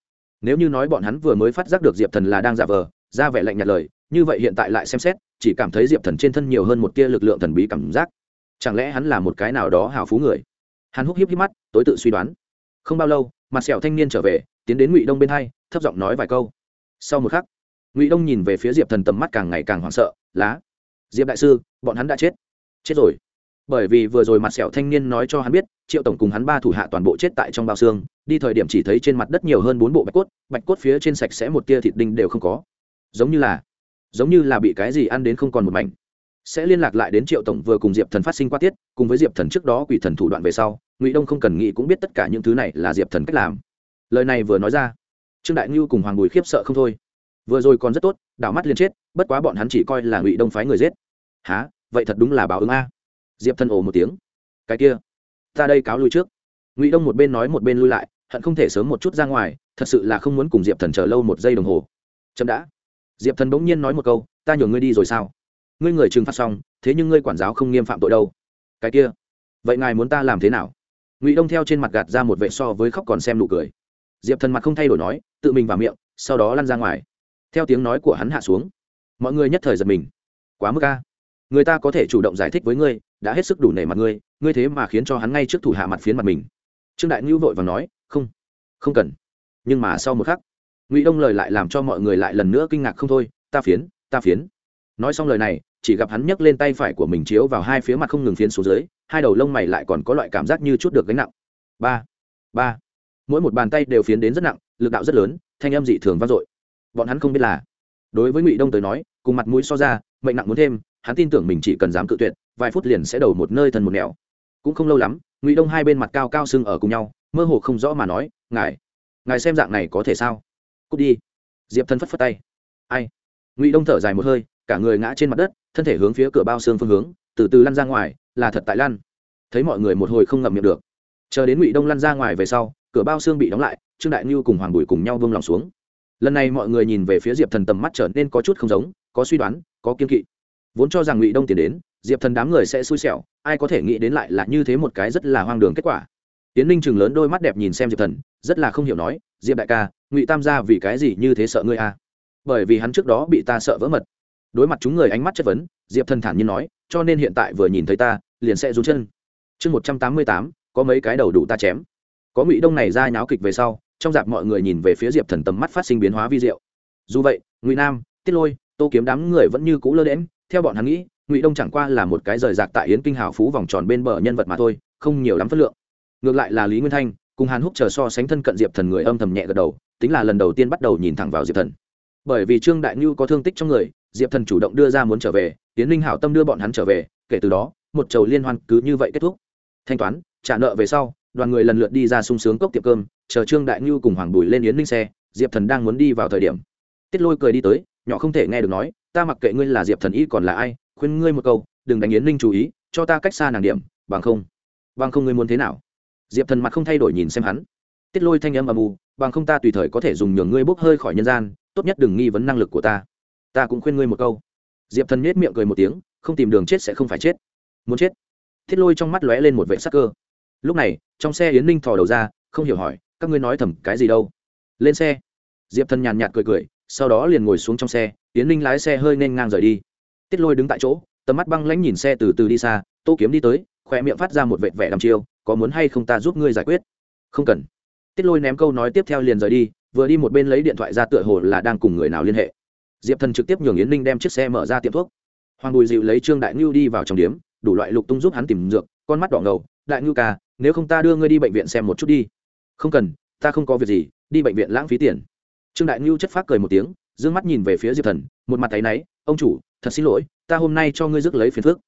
Nếu như nói bọn hắn vừa mới phát giác được diệp thần là đang giả vờ ra vẻ lạnh nhạt lời, như vậy hiện tại lại xem xét, chỉ cảm thấy diệp thần trên thân nhiều hơn một tia lực lượng thần bí cảm giác. Chẳng lẽ hắn là một cái nào đó hào phú người? Hắn húc hiếp hiếp mắt, tối tự suy đoán. Không bao lâu, mặt sẹo thanh niên trở về, tiến đến ngụy đông bên hai, thấp giọng nói vài câu. Sau một khắc, ngụy đông nhìn về phía diệp thần tầm mắt càng ngày càng hoảng sợ, lá, diệp đại sư, bọn hắn đã chết. Chết rồi. Bởi vì vừa rồi mặt sẹo thanh niên nói cho hắn biết, triệu tổng cùng hắn ba thủ hạ toàn bộ chết tại trong bao xương, đi thời điểm chỉ thấy trên mặt đất nhiều hơn bốn bộ bạch cốt bạch cốt phía trên sạch sẽ một tia thịt đinh đều không có giống như là, giống như là bị cái gì ăn đến không còn một mảnh. Sẽ liên lạc lại đến triệu tổng vừa cùng diệp thần phát sinh qua tiết, cùng với diệp thần trước đó quỷ thần thủ đoạn về sau, ngụy đông không cần nghĩ cũng biết tất cả những thứ này là diệp thần cách làm. Lời này vừa nói ra, trương đại ngưu cùng hoàng bùi khiếp sợ không thôi. Vừa rồi còn rất tốt, đảo mắt liền chết, bất quá bọn hắn chỉ coi là ngụy đông phái người giết. Há vậy thật đúng là báo ứng a. Diệp thần ồ một tiếng. Cái kia, ta đây cáo lui trước. Ngụy đông một bên nói một bên lui lại, hận không thể sớm một chút ra ngoài, thật sự là không muốn cùng diệp thần chờ lâu một giây đồng hồ. Chậm đã diệp thần bỗng nhiên nói một câu, ta nhường ngươi đi rồi sao? Ngươi người trừng phạt xong, thế nhưng ngươi quản giáo không nghiêm phạm tội đâu. Cái kia, vậy ngài muốn ta làm thế nào? Ngụy đông theo trên mặt gạt ra một vệ so với khóc còn xem nụ cười. Diệp thần mặt không thay đổi nói, tự mình vào miệng, sau đó lăn ra ngoài. Theo tiếng nói của hắn hạ xuống, mọi người nhất thời giật mình. Quá mức ca người ta có thể chủ động giải thích với ngươi, đã hết sức đủ nể mặt ngươi ngươi thế mà khiến cho hắn ngay trước thủ hạ mặt phiến mặt mình. Trương đại ngữ vội và nói, không không cần. Nhưng mà sau một khắc ngụy đông lời lại làm cho mọi người lại lần nữa kinh ngạc không thôi ta phiến ta phiến nói xong lời này chỉ gặp hắn nhấc lên tay phải của mình chiếu vào hai phía mặt không ngừng phiến xuống dưới hai đầu lông mày lại còn có loại cảm giác như chút được gánh nặng ba ba mỗi một bàn tay đều phiến đến rất nặng lực đạo rất lớn thanh âm dị thường vang dội bọn hắn không biết là đối với ngụy đông tới nói cùng mặt mũi so ra mệnh nặng muốn thêm hắn tin tưởng mình chỉ cần dám cự tuyệt vài phút liền sẽ đầu một nơi thần một nẻo cũng không lâu lắm ngụy đông hai bên mặt cao cao sưng ở cùng nhau mơ hồ không rõ mà nói ngài ngài xem dạng này có thể sao cút đi. Diệp Thần phất phất tay. Ai? Ngụy đông thở dài một hơi, cả người ngã trên mặt đất, thân thể hướng phía cửa bao xương phương hướng, từ từ lăn ra ngoài, là thật tại lăn. Thấy mọi người một hồi không ngậm miệng được. Chờ đến ngụy đông lăn ra ngoài về sau, cửa bao xương bị đóng lại, trương đại ngưu cùng hoàng bùi cùng nhau vương lòng xuống. Lần này mọi người nhìn về phía diệp thần tầm mắt trở nên có chút không giống, có suy đoán, có kiên kỵ. Vốn cho rằng ngụy đông tiến đến, diệp thần đám người sẽ xui xẻo, ai có thể nghĩ đến lại là như thế một cái rất là hoang đường kết quả. Tiến ninh chừng lớn đôi mắt đẹp nhìn xem diệp thần, rất là không hiểu nói, diệp đại ca ngụy tam gia vì cái gì như thế sợ ngươi a bởi vì hắn trước đó bị ta sợ vỡ mật. Đối mặt chúng người ánh mắt chất vấn, diệp thần thản nhiên nói, cho nên hiện tại vừa nhìn thấy ta, liền sẽ rút chân. Chương một trăm tám mươi tám, có mấy cái đầu đủ ta chém. Có ngụy đông này ra nháo kịch về sau, trong dạp mọi người nhìn về phía diệp thần tầm mắt phát sinh biến hóa vi diệu. Dù vậy, ngụy nam, tiết lôi, tô kiếm đám người vẫn như cũ lơ đễm theo bọn hắn nghĩ, ngụy đông chẳng qua là một cái rời rạc tại yến kinh hào phú vòng tròn bên bờ nhân vật mà thôi, không nhiều lắm phất lượng. Ngược lại là lý nguyên thanh, cùng hàn húc chờ so sánh thân cận diệp thần người âm thầm nhẹ gật đầu tính là lần đầu tiên bắt đầu nhìn thẳng vào diệp thần. Bởi vì trương đại ngưu có thương tích trong người, diệp thần chủ động đưa ra muốn trở về tiến linh hảo tâm đưa bọn hắn trở về, kể từ đó, một chầu liên hoan cứ như vậy kết thúc. Thanh toán, trả nợ về sau, đoàn người lần lượt đi ra sung sướng cốc tiệm cơm, chờ trương đại ngưu cùng hoàng bùi lên yến linh xe, diệp thần đang muốn đi vào thời điểm. Tiết lôi cười đi tới, nhỏ không thể nghe được nói, ta mặc kệ ngươi là diệp thần y còn là ai, khuyên ngươi một câu, đừng đánh yến linh chú ý, cho ta cách xa nàng điểm, bằng không bằng không ngươi muốn thế nào? Diệp thần mặt không thay đổi nhìn xem hắn. Tiết lôi thanh âm âm u bằng không ta tùy thời có thể dùng nhường ngươi bốc hơi khỏi nhân gian, tốt nhất đừng nghi vấn năng lực của ta. Ta cũng khuyên ngươi một câu. Diệp thần nhếch miệng cười một tiếng, không tìm đường chết sẽ không phải chết. Muốn chết? Thiết lôi trong mắt lóe lên một vệ sắc cơ. Lúc này, trong xe yến ninh thò đầu ra, không hiểu hỏi, các ngươi nói thầm cái gì đâu? Lên xe. Diệp thần nhàn nhạt cười cười, sau đó liền ngồi xuống trong xe, yến ninh lái xe hơi nên ngang rời đi. Tiết lôi đứng tại chỗ, tầm mắt băng lãnh nhìn xe từ từ đi xa, tô kiếm đi tới khỏe miệng phát ra một vệt vẻ đăm chiêu, có muốn hay không ta giúp ngươi giải quyết? Không cần tiết lôi ném câu nói tiếp theo liền rời đi, vừa đi một bên lấy điện thoại ra tựa hồ là đang cùng người nào liên hệ. Diệp thần trực tiếp nhường yến ninh đem chiếc xe mở ra tiệm thuốc. Hoàng bùi dịu lấy trương đại ngưu đi vào trong điếm, đủ loại lục tung giúp hắn tìm dược, con mắt đỏ ngầu, đại ngưu ca, nếu không ta đưa ngươi đi bệnh viện xem một chút đi. Không cần, ta không có việc gì, đi bệnh viện lãng phí tiền. Trương đại ngưu chất phát cười một tiếng d ư ơ n g mắt nhìn về phía diệp thần, một mặt tay náy, ông chủ, thật xin lỗi, ta hôm nay cho ngươi rước lấy phiền phước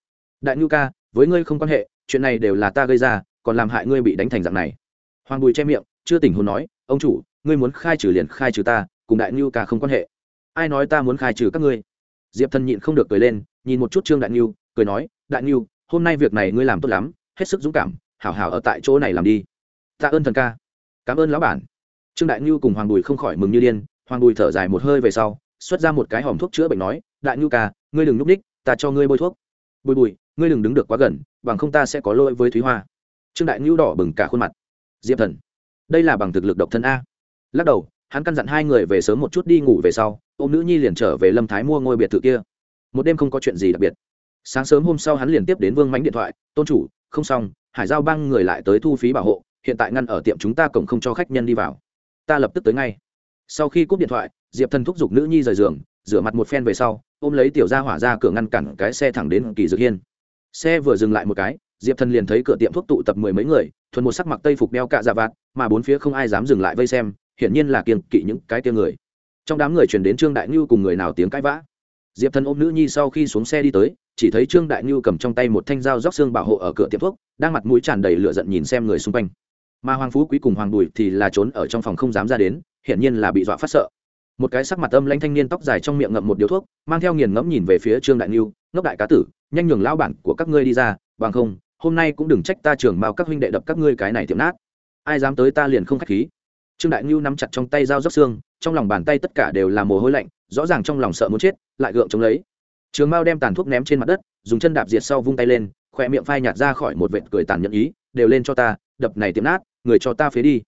đại ngưu ca, với ngươi không quan hệ, chuyện này đều là ta gây ra, còn làm hại ngươi bị đánh thành dạng này. Hoàng bùi che miệng chưa tỉnh hồn nói, ông chủ, ngươi muốn khai trừ liền khai trừ ta, cùng đại ngưu ca không quan hệ. Ai nói ta muốn khai trừ các ngươi? Diệp thần nhịn không được cười lên, nhìn một chút trương đại ngưu cười nói, đại ngưu hôm nay việc này ngươi làm tốt lắm, hết sức dũng cảm, hảo hảo ở tại chỗ này làm đi. Tạ ơn thần ca. Cảm ơn lão bản. Trương đại ngưu cùng hoàng bùi không khỏi mừng như điên, hoàng bùi thở dài một hơi về sau, xuất ra một cái hòm thuốc chữa bệnh nói, đại ngưu ca, ngươi đừng núp ních ta cho ngươi bôi thuốc. Bùi bùi, ngươi đừng đứng được quá gần, bằng không ta sẽ có lỗi với thúy hoa. Trương đại ngưu đỏ bừng cả khuôn mặt. Diệp thần đây là bằng thực lực độc thân a. Lắc đầu, hắn căn dặn hai người về sớm một chút đi ngủ về sau ô m nữ nhi liền trở về lâm thái mua ngôi biệt thự kia. Một đêm không có chuyện gì đặc biệt. Sáng sớm hôm sau hắn liền tiếp đến vương mánh điện thoại, tôn chủ, không xong, hải giao băng người lại tới thu phí bảo hộ, hiện tại ngăn ở tiệm chúng ta cổng không cho khách nhân đi vào. Ta lập tức tới ngay. Sau khi cúp điện thoại, diệp thần thúc giục nữ nhi rời giường, rửa mặt một phen về sau, ôm lấy tiểu ra hỏa ra cửa ngăn cản cái xe thẳng đến kỳ dược hiên. Xe vừa dừng lại một cái diệp thần liền thấy cửa tiệm thuốc tụ tập mười mấy người, thuần một sắc mặc tây phục đeo cạ dạ vạt, mà bốn phía không ai dám dừng lại vây xem, hiển nhiên là kiêng kỵ những cái tia người. Trong đám người chuyển đến trương đại ngưu cùng người nào tiếng cãi vã. Diệp thần ôm nữ nhi sau khi xuống xe đi tới, chỉ thấy trương đại ngưu cầm trong tay một thanh dao róc xương bảo hộ ở cửa tiệm thuốc, đang mặt mũi tràn đầy lửa giận nhìn xem người xung quanh. Mà hoàng phú quý cùng hoàng bùi thì là trốn ở trong phòng không dám ra đến, hiển nhiên là bị dọa phát sợ. Một cái sắc mặt âm lanh thanh niên tóc dài trong miệng ngậm một điếu thuốc, mang theo nghiền ngẫm nhìn về phía trương đại ngưu, ngốc đại cá tử, nhanh nhường lao bản của các ngươi đi ra, bằng không hôm nay cũng đừng trách ta trưởng mao các huynh đệ đập các ngươi cái này tiệm nát. Ai dám tới ta liền không khách khí. Trương đại ngưu nắm chặt trong tay dao dốc xương, trong lòng bàn tay tất cả đều là mồ hôi lạnh, rõ ràng trong lòng sợ muốn chết, lại gượng chống lấy. Trường mao đem tàn thuốc ném trên mặt đất, dùng chân đạp diệt sau vung tay lên khỏe miệng phai nhạt ra khỏi một vệt cười tàn nhẫn ý, đều lên cho ta, đập này tiệm nát, người cho ta phế đi.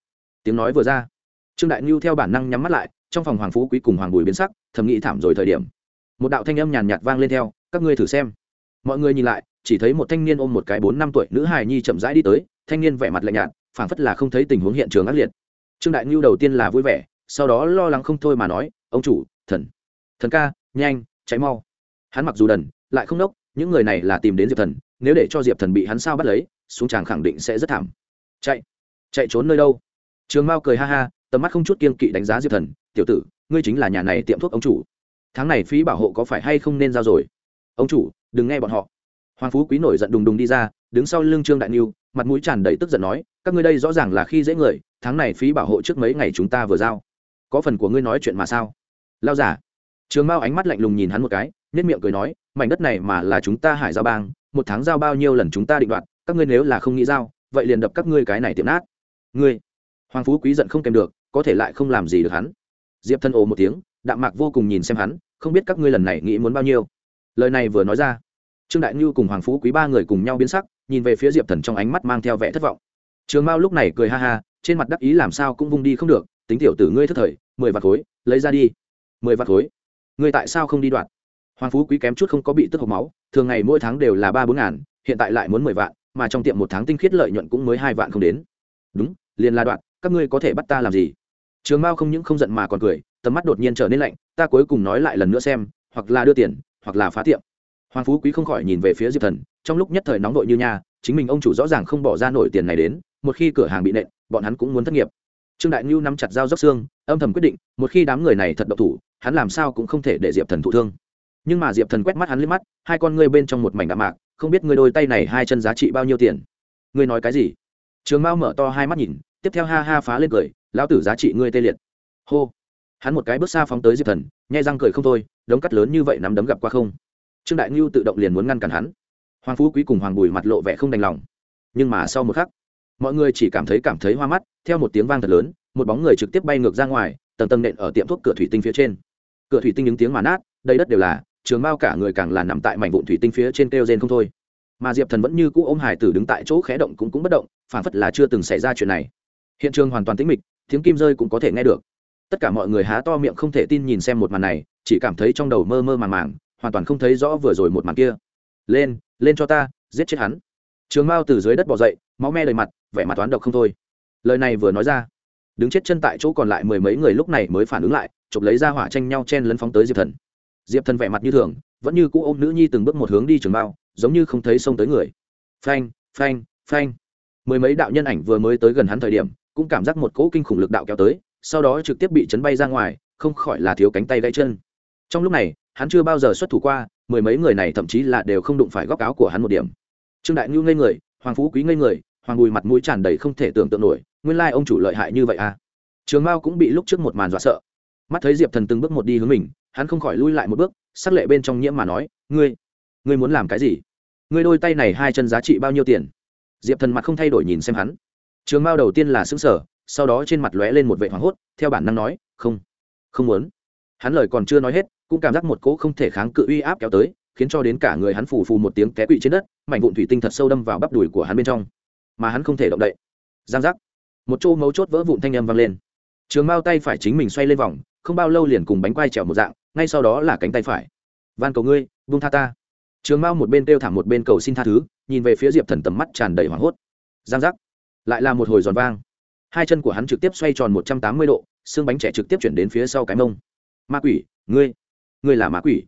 Tiếng nói vừa ra, trương đại ngưu theo bản năng nhắm mắt lại, trong phòng hoàng phú quý cùng hoàng bùi biến sắc, thầm nghĩ thảm rồi thời điểm. Một đạo thanh âm nhàn nhạt vang lên theo, các ngươi thử xem. Mọi người nhìn lại chỉ thấy một thanh niên ôm một cái bốn năm tuổi nữ hài nhi chậm rãi đi tới, thanh niên vẻ mặt lạnh nhạt, phảng phất là không thấy tình huống hiện trường ác liệt. Trương đại ngưu đầu tiên là vui vẻ, sau đó lo lắng không thôi mà nói, ông chủ, thần thần ca, nhanh cháy mau. Hắn mặc dù đần, lại không nốc, những người này là tìm đến diệp thần, nếu để cho diệp thần bị hắn sao bắt lấy, xuống tràng khẳng định sẽ rất thảm. Chạy chạy trốn nơi đâu? Trường mao cười ha ha, tầm mắt không chút kiên kỵ đánh giá diệp thần, tiểu tử, ngươi chính là nhà này tiệm thuốc ông chủ. Tháng này phí bảo hộ có phải hay không nên giao rồi? Ông chủ, đừng nghe bọn họ hoàng phú quý nổi giận đùng đùng đi ra, đứng sau lưng trương đại niu, mặt mũi tràn đầy tức giận nói, các ngươi đây rõ ràng là khi dễ người, tháng này phí bảo hộ trước mấy ngày chúng ta vừa giao. Có phần của ngươi nói chuyện mà sao? Lao giả. Trường mao ánh mắt lạnh lùng nhìn hắn một cái nhất miệng cười nói, mảnh đất này mà là chúng ta hải giao bang, một tháng giao bao nhiêu lần chúng ta định đoạt, các ngươi nếu là không nghĩ giao, vậy liền đập các ngươi cái này tiệm nát. Ngươi? Hoàng phú quý giận không kèm được, có thể lại không làm gì được hắn. Diệp Thân ồ một tiếng, đạm mạc vô cùng nhìn xem hắn, không biết các ngươi lần này nghĩ muốn bao nhiêu. Lời này vừa nói ra trương đại ngưu cùng hoàng phú quý ba người cùng nhau biến sắc, nhìn về phía diệp thần trong ánh mắt mang theo vẻ thất vọng. Trường mao lúc này cười ha ha, trên mặt đắc ý làm sao cũng vung đi không được, tính tiểu tử ngươi thất thời, mười vạt khối, lấy ra đi. Mười vạt khối? Ngươi tại sao không đi đoạt? Hoàng phú quý kém chút không có bị tức hộc máu, thường ngày mỗi tháng đều là ba bốn ngàn, hiện tại lại muốn mười vạn, mà trong tiệm một tháng tinh khiết lợi nhuận cũng mới hai vạn không đến. Đúng, liền là đoạn các ngươi có thể bắt ta làm gì? Trường mao không những không giận mà còn cười, tầm mắt đột nhiên trở nên lạnh, ta cuối cùng nói lại lần nữa xem, hoặc là đưa tiền, hoặc là phá tiệm hoàng phú quý không khỏi nhìn về phía diệp thần, trong lúc nhất thời nóng vội như nhà chính mình ông chủ rõ ràng không bỏ ra nổi tiền này đến, một khi cửa hàng bị nện, bọn hắn cũng muốn thất nghiệp. Trương đại ngưu nắm chặt dao dốc xương, âm thầm quyết định, một khi đám người này thật độc thủ, hắn làm sao cũng không thể để diệp thần thụ thương. Nhưng mà diệp thần quét mắt hắn lên mắt, hai con ngươi bên trong một mảnh đạm mạc, không biết ngươi đôi tay này hai chân giá trị bao nhiêu tiền. Ngươi nói cái gì? Trường mao mở to hai mắt nhìn, tiếp theo ha ha phá lên cười, lão tử giá trị ngươi tê liệt. Hô. Hắn một cái bước xa phóng tới diệp thần, nhai răng cười không thôi, đống cắt lớn như vậy nắm đấm gặp qua không? Trương đại ngưu tự động liền muốn ngăn cản hắn. Hoàng phú quý cùng hoàng bùi mặt lộ vẻ không đành lòng. Nhưng mà sau một khắc, mọi người chỉ cảm thấy cảm thấy hoa mắt, theo một tiếng vang thật lớn, một bóng người trực tiếp bay ngược ra ngoài, tầng tầng nện ở tiệm thuốc cửa thủy tinh phía trên. Cửa thủy tinh những tiếng mà nát, đầy đất đều là, trường mao cả người càng là nằm tại mảnh vụn thủy tinh phía trên kêu rên không thôi. Mà diệp thần vẫn như cũ ôm hải tử đứng tại chỗ khé động cũng cũng bất động phản phất là chưa từng xảy ra chuyện này. Hiện trường hoàn toàn tĩnh mịch, tiếng kim rơi cũng có thể nghe được. Tất cả mọi người há to miệng không thể tin nhìn xem một màn này, chỉ cảm thấy trong đầu mơ mơ màng màng hoàn toàn không thấy rõ vừa rồi một màn kia. Lên lên cho ta, giết chết hắn. Trường mao từ dưới đất bỏ dậy, máu me đầy mặt, vẻ mặt toán độc không thôi. Lời này vừa nói ra, đứng chết chân tại chỗ còn lại mười mấy người lúc này mới phản ứng lại, chụp lấy ra hỏa tranh nhau chen lấn phóng tới diệp thần. Diệp thần vẻ mặt như thường, vẫn như cũ ôm nữ nhi từng bước một hướng đi trường mao, giống như không thấy xông tới người. Phanh phanh phanh. Mười mấy đạo nhân ảnh vừa mới tới gần hắn thời điểm, cũng cảm giác một cỗ kinh khủng lực đạo kéo tới, sau đó trực tiếp bị chấn bay ra ngoài, không khỏi là thiếu cánh tay gãy chân. Trong lúc này hắn chưa bao giờ xuất thủ qua, mười mấy người này thậm chí là đều không đụng phải góc áo của hắn một điểm. Trương đại ngưu ngây người, hoàng phú quý ngây người, hoàng bùi mặt mũi tràn đầy không thể tưởng tượng nổi, nguyên lai ông chủ lợi hại như vậy à? Trường mao cũng bị lúc trước một màn dọa sợ. Mắt thấy diệp thần từng bước một đi hướng mình, hắn không khỏi lui lại một bước, sắc lệ bên trong nhiễm mà nói, ngươi ngươi muốn làm cái gì? Ngươi đôi tay này hai chân giá trị bao nhiêu tiền? Diệp thần mặt không thay đổi nhìn xem hắn. Trường mao đầu tiên là xứng sở sau đó trên mặt lóe lên một vệ hoảng hốt, theo bản năng nói, không không muốn. Hắn lời còn chưa nói hết cũng cảm giác một cỗ không thể kháng cự uy áp kéo tới, khiến cho đến cả người hắn phù phù một tiếng té quỵ trên đất, mảnh vụn thủy tinh thật sâu đâm vào bắp đùi của hắn bên trong. Mà hắn không thể động đậy. Giang giác. Một chỗ mấu chốt vỡ vụn thanh âm vang lên. Trường mao tay phải chính mình xoay lên vòng, không bao lâu liền cùng bánh quai trèo một dạng, ngay sau đó là cánh tay phải. Van cầu ngươi vung tha ta. Trường mao một bên kêu thảm một bên cầu xin tha thứ, nhìn về phía diệp thần tầm mắt tràn đầy hoảng hốt. Giang giác. Lại là một hồi giòn vang. Hai chân của hắn trực tiếp xoay tròn một trăm tám mươi độ, xương bánh trẻ trực tiếp chuyển đến phía sau cái mông. Ma quỷ, ngươi ngươi là ma quỷ.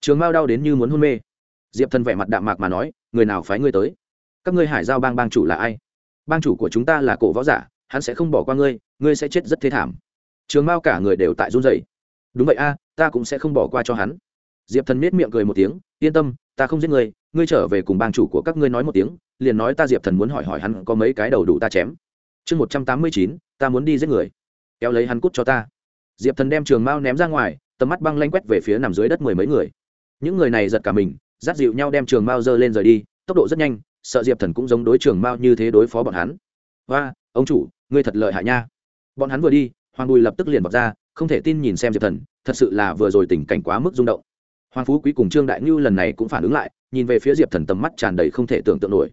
Trường mao đau đến như muốn hôn mê. Diệp thần vẻ mặt đạm mạc mà nói, người nào phái ngươi tới? Các ngươi hải giao bang bang chủ là ai? Bang chủ của chúng ta là cổ võ giả, hắn sẽ không bỏ qua ngươi ngươi sẽ chết rất thế thảm. Trường mao cả người đều tại run dày đúng vậy a, ta cũng sẽ không bỏ qua cho hắn. Diệp thần nết miệng cười một tiếng, yên tâm, ta không giết ngươi ngươi trở về cùng bang chủ của các ngươi nói một tiếng, liền nói ta diệp thần muốn hỏi hỏi hắn có mấy cái đầu đủ ta chém. Chương một trăm tám mươi chín, ta muốn đi giết người. Kéo lấy hắn cút cho ta. Diệp thần đem trường mao ném ra ngoài tầm mắt băng lanh quét về phía nằm dưới đất mười mấy người. Những người này giật cả mình, dắt dịu nhau đem trường mao dơ lên rời đi, tốc độ rất nhanh, sợ diệp thần cũng giống đối trường mao như thế đối phó bọn hắn. Và ông chủ, ngươi thật lợi hại nha. Bọn hắn vừa đi, hoàng bùi lập tức liền bọc ra, không thể tin nhìn xem diệp thần, thật sự là vừa rồi tình cảnh quá mức rung động. Hoàng phú quý cùng trương đại ngưu lần này cũng phản ứng lại, nhìn về phía diệp thần tầm mắt tràn đầy không thể tưởng tượng nổi.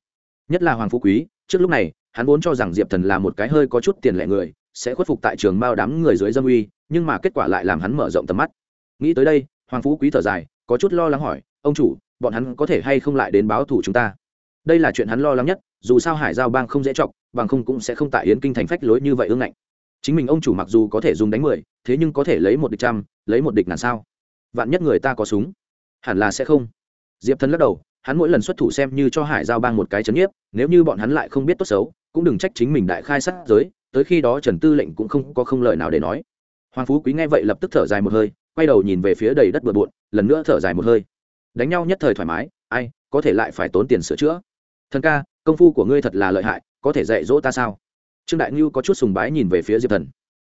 Nhất là hoàng phú quý, trước lúc này, hắn vốn cho rằng diệp thần là một cái hơi có chút tiền lẻ người sẽ khuất phục tại trường mao đám người dưới dâm uy, nhưng mà kết quả lại làm hắn mở rộng tầm mắt. Nghĩ tới đây, hoàng phú quý thở dài, có chút lo lắng hỏi, ông chủ, bọn hắn có thể hay không lại đến báo thủ chúng ta? Đây là chuyện hắn lo lắng nhất, dù sao hải giao bang không dễ chọc, bằng không cũng sẽ không tại yến kinh thành phách lối như vậy ương ngạnh. Chính mình ông chủ mặc dù có thể dùng đánh mười, thế nhưng có thể lấy một địch trăm, lấy một địch ngàn sao? Vạn nhất người ta có súng, hẳn là sẽ không. Diệp thần lắc đầu, hắn mỗi lần xuất thủ xem như cho hải giao bang một cái chấn nhiếp, nếu như bọn hắn lại không biết tốt xấu, cũng đừng trách chính mình đại khai sát giới tới khi đó trần tư lệnh cũng không có không lời nào để nói. Hoàng phú quý nghe vậy lập tức thở dài một hơi, quay đầu nhìn về phía đầy đất bừa bộn, lần nữa thở dài một hơi. Đánh nhau nhất thời thoải mái, ai, có thể lại phải tốn tiền sửa chữa. Thần ca, công phu của ngươi thật là lợi hại, có thể dạy dỗ ta sao? Trương đại ngưu có chút sùng bái nhìn về phía diệp thần.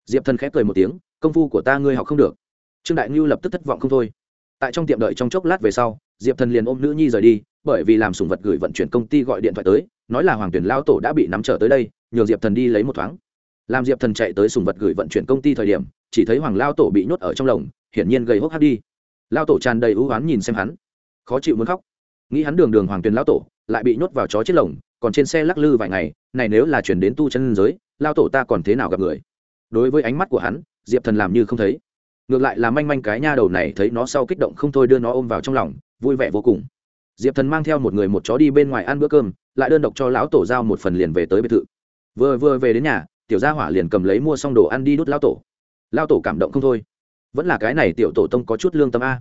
Diệp thần khép cười một tiếng, công phu của ta ngươi học không được. Trương đại ngưu lập tức thất vọng không thôi. Tại trong tiệm đợi trong chốc lát về sau, diệp thần liền ôm nữ nhi rời đi, bởi vì làm sùng vật gửi vận chuyển công ty gọi điện thoại tới nói là hoàng tuyển lao tổ đã bị nắm trở tới đây, nhường diệp thần đi lấy một thoáng. Làm diệp thần chạy tới sùng vật gửi vận chuyển công ty thời điểm, chỉ thấy hoàng lao tổ bị nhốt ở trong lồng, hiển nhiên gầy hốc hác đi. Lao tổ tràn đầy ưu oán nhìn xem hắn. Khó chịu muốn khóc. Nghĩ hắn đường đường hoàng tuyền lao tổ, lại bị nhốt vào chó chết lồng, còn trên xe lắc lư vài ngày, này nếu là chuyển đến tu chân giới, lao tổ ta còn thế nào gặp người? Đối với ánh mắt của hắn, diệp thần làm như không thấy. Ngược lại là manh manh cái nha đầu này thấy nó sau kích động không thôi đưa nó ôm vào trong lòng, vui vẻ vô cùng diệp thần mang theo một người một chó đi bên ngoài ăn bữa cơm, lại đơn độc cho lão tổ giao một phần liền về tới biệt thự. Vừa vừa về đến nhà, tiểu gia hỏa liền cầm lấy mua xong đồ ăn đi đút lão tổ. Lão tổ cảm động không thôi. Vẫn là cái này tiểu tổ tông có chút lương tâm a.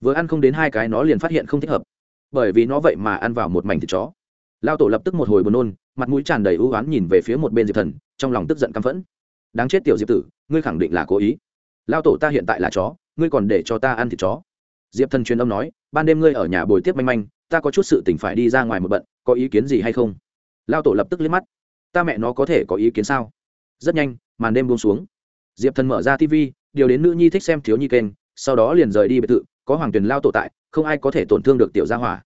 Vừa ăn không đến hai cái nó liền phát hiện không thích hợp. Bởi vì nó vậy mà ăn vào một mảnh thịt chó. Lão tổ lập tức một hồi buồn nôn, mặt mũi tràn đầy ưu oán nhìn về phía một bên diệp thần, trong lòng tức giận căm phẫn. Đáng chết tiểu diệp tử, ngươi khẳng định là cố ý. Lão tổ ta hiện tại là chó, ngươi còn để cho ta ăn thịt chó. Diệp thần truyền âm nói, ban đêm ngươi ở nhà bồi tiếp manh manh ta có chút sự tỉnh phải đi ra ngoài một bận, có ý kiến gì hay không? Lao tổ lập tức liếc mắt. Ta mẹ nó có thể có ý kiến sao? Rất nhanh, màn đêm buông xuống. Diệp thần mở ra tv điều đến nữ nhi thích xem thiếu nhi kênh, sau đó liền rời đi biệt thự, có hoàng tuyền lao tổ tại, không ai có thể tổn thương được tiểu gia hỏa.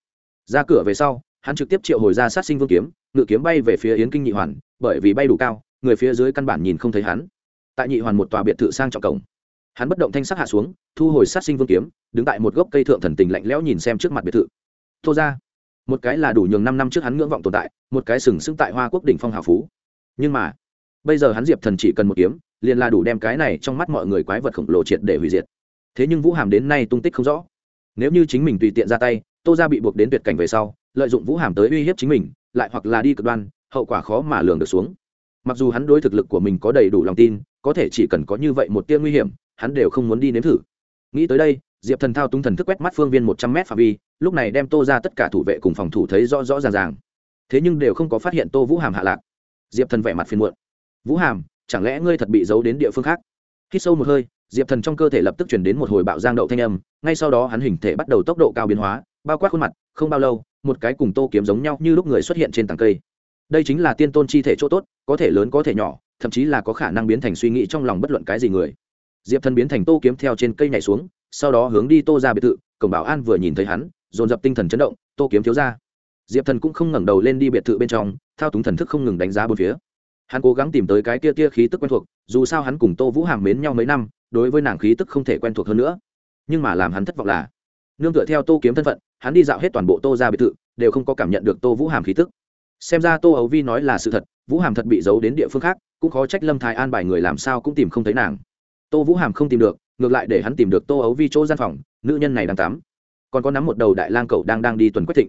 Ra cửa về sau, hắn trực tiếp triệu hồi ra sát sinh vương kiếm, ngự kiếm bay về phía yến kinh nhị hoàn, bởi vì bay đủ cao, người phía dưới căn bản nhìn không thấy hắn. Tại nhị hoàn một tòa biệt thự sang trọng cổng, hắn bất động thanh sắc hạ xuống, thu hồi sát sinh vương kiếm, đứng tại một gốc cây thượng thần tình lạnh lẽo nhìn xem trước mặt biệt thự thô ra. Một cái là đủ nhường năm năm trước hắn ngưỡng vọng tồn tại, một cái sừng sững tại hoa quốc đỉnh phong hào phú. Nhưng mà, bây giờ hắn diệp thần chỉ cần một kiếm, liền là đủ đem cái này trong mắt mọi người quái vật khổng lồ triệt để hủy diệt. Thế nhưng vũ hàm đến nay tung tích không rõ. Nếu như chính mình tùy tiện ra tay, tô ra bị buộc đến tuyệt cảnh về sau, lợi dụng vũ hàm tới uy hiếp chính mình, lại hoặc là đi cực đoan, hậu quả khó mà lường được xuống. Mặc dù hắn đối thực lực của mình có đầy đủ lòng tin, có thể chỉ cần có như vậy một tia nguy hiểm, hắn đều không muốn đi nếm thử. Nghĩ tới đây diệp thần thao túng thần thức quét mắt phương viên một trăm m phạm vi, lúc này đem tô ra tất cả thủ vệ cùng phòng thủ thấy rõ rõ ràng ràng. Thế nhưng đều không có phát hiện tô vũ hàm hạ lạc. Diệp thần vẻ mặt phiền muộn. Vũ hàm, chẳng lẽ ngươi thật bị giấu đến địa phương khác? Khi sâu một hơi, diệp thần trong cơ thể lập tức chuyển đến một hồi bạo giang đậu thanh âm, ngay sau đó hắn hình thể bắt đầu tốc độ cao biến hóa, bao quát khuôn mặt, không bao lâu, một cái cùng tô kiếm giống nhau như lúc người xuất hiện trên tảng cây. Đây chính là tiên tôn chi thể chỗ tốt, có thể lớn có thể nhỏ, thậm chí là có khả năng biến thành suy nghĩ trong lòng bất luận cái gì người. Diệp thần biến thành tô kiếm theo trên cây nhảy xuống sau đó hướng đi tô ra biệt thự, cổng bảo an vừa nhìn thấy hắn, dồn dập tinh thần chấn động, tô kiếm thiếu ra diệp thần cũng không ngẩng đầu lên đi biệt thự bên trong, thao túng thần thức không ngừng đánh giá bốn phía. Hắn cố gắng tìm tới cái tia tia khí tức quen thuộc, dù sao hắn cùng tô vũ hàm mến nhau mấy năm, đối với nàng khí tức không thể quen thuộc hơn nữa. Nhưng mà làm hắn thất vọng là, nương tựa theo tô kiếm thân phận, hắn đi dạo hết toàn bộ tô ra biệt thự, đều không có cảm nhận được tô vũ hàm khí tức. Xem ra tô ấu vi nói là sự thật, vũ hàm thật bị giấu đến địa phương khác, cũng khó trách lâm thái an bài người làm sao cũng tìm không thấy nàng. Tô vũ hàm không tìm được ngược lại để hắn tìm được tô ấu vi chỗ gian phòng, nữ nhân này đang tắm. Còn có nắm một đầu đại lang cậu đang đang đi tuần quách thịnh.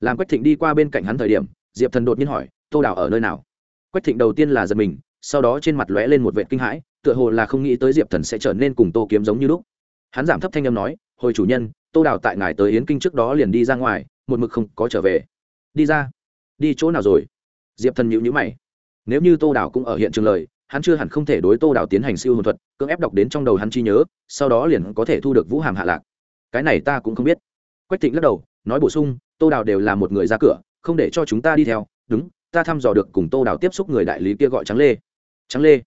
Làm quách thịnh đi qua bên cạnh hắn thời điểm, diệp thần đột nhiên hỏi, tô đào ở nơi nào? Quách thịnh đầu tiên là giật mình, sau đó trên mặt lóe lên một vệ kinh hãi, tựa hồ là không nghĩ tới diệp thần sẽ trở nên cùng tô kiếm giống như lúc. Hắn giảm thấp thanh âm nói, hồi chủ nhân, tô đào tại ngài tới yến kinh trước đó liền đi ra ngoài, một mực không có trở về. Đi ra? Đi chỗ nào rồi? Diệp thần nhịu nhữ mày. Nếu như tô đào cũng ở hiện trường lời hắn chưa hẳn không thể đối tô đào tiến hành siêu hồn thuật, cưỡng ép đọc đến trong đầu hắn chi nhớ, sau đó liền có thể thu được vũ hàm hạ lạc. Cái này ta cũng không biết. Quách thịnh lắc đầu, nói bổ sung, tô đào đều là một người ra cửa, không để cho chúng ta đi theo. Đúng, ta thăm dò được cùng tô đào tiếp xúc người đại lý kia gọi trắng lê. Trắng lê.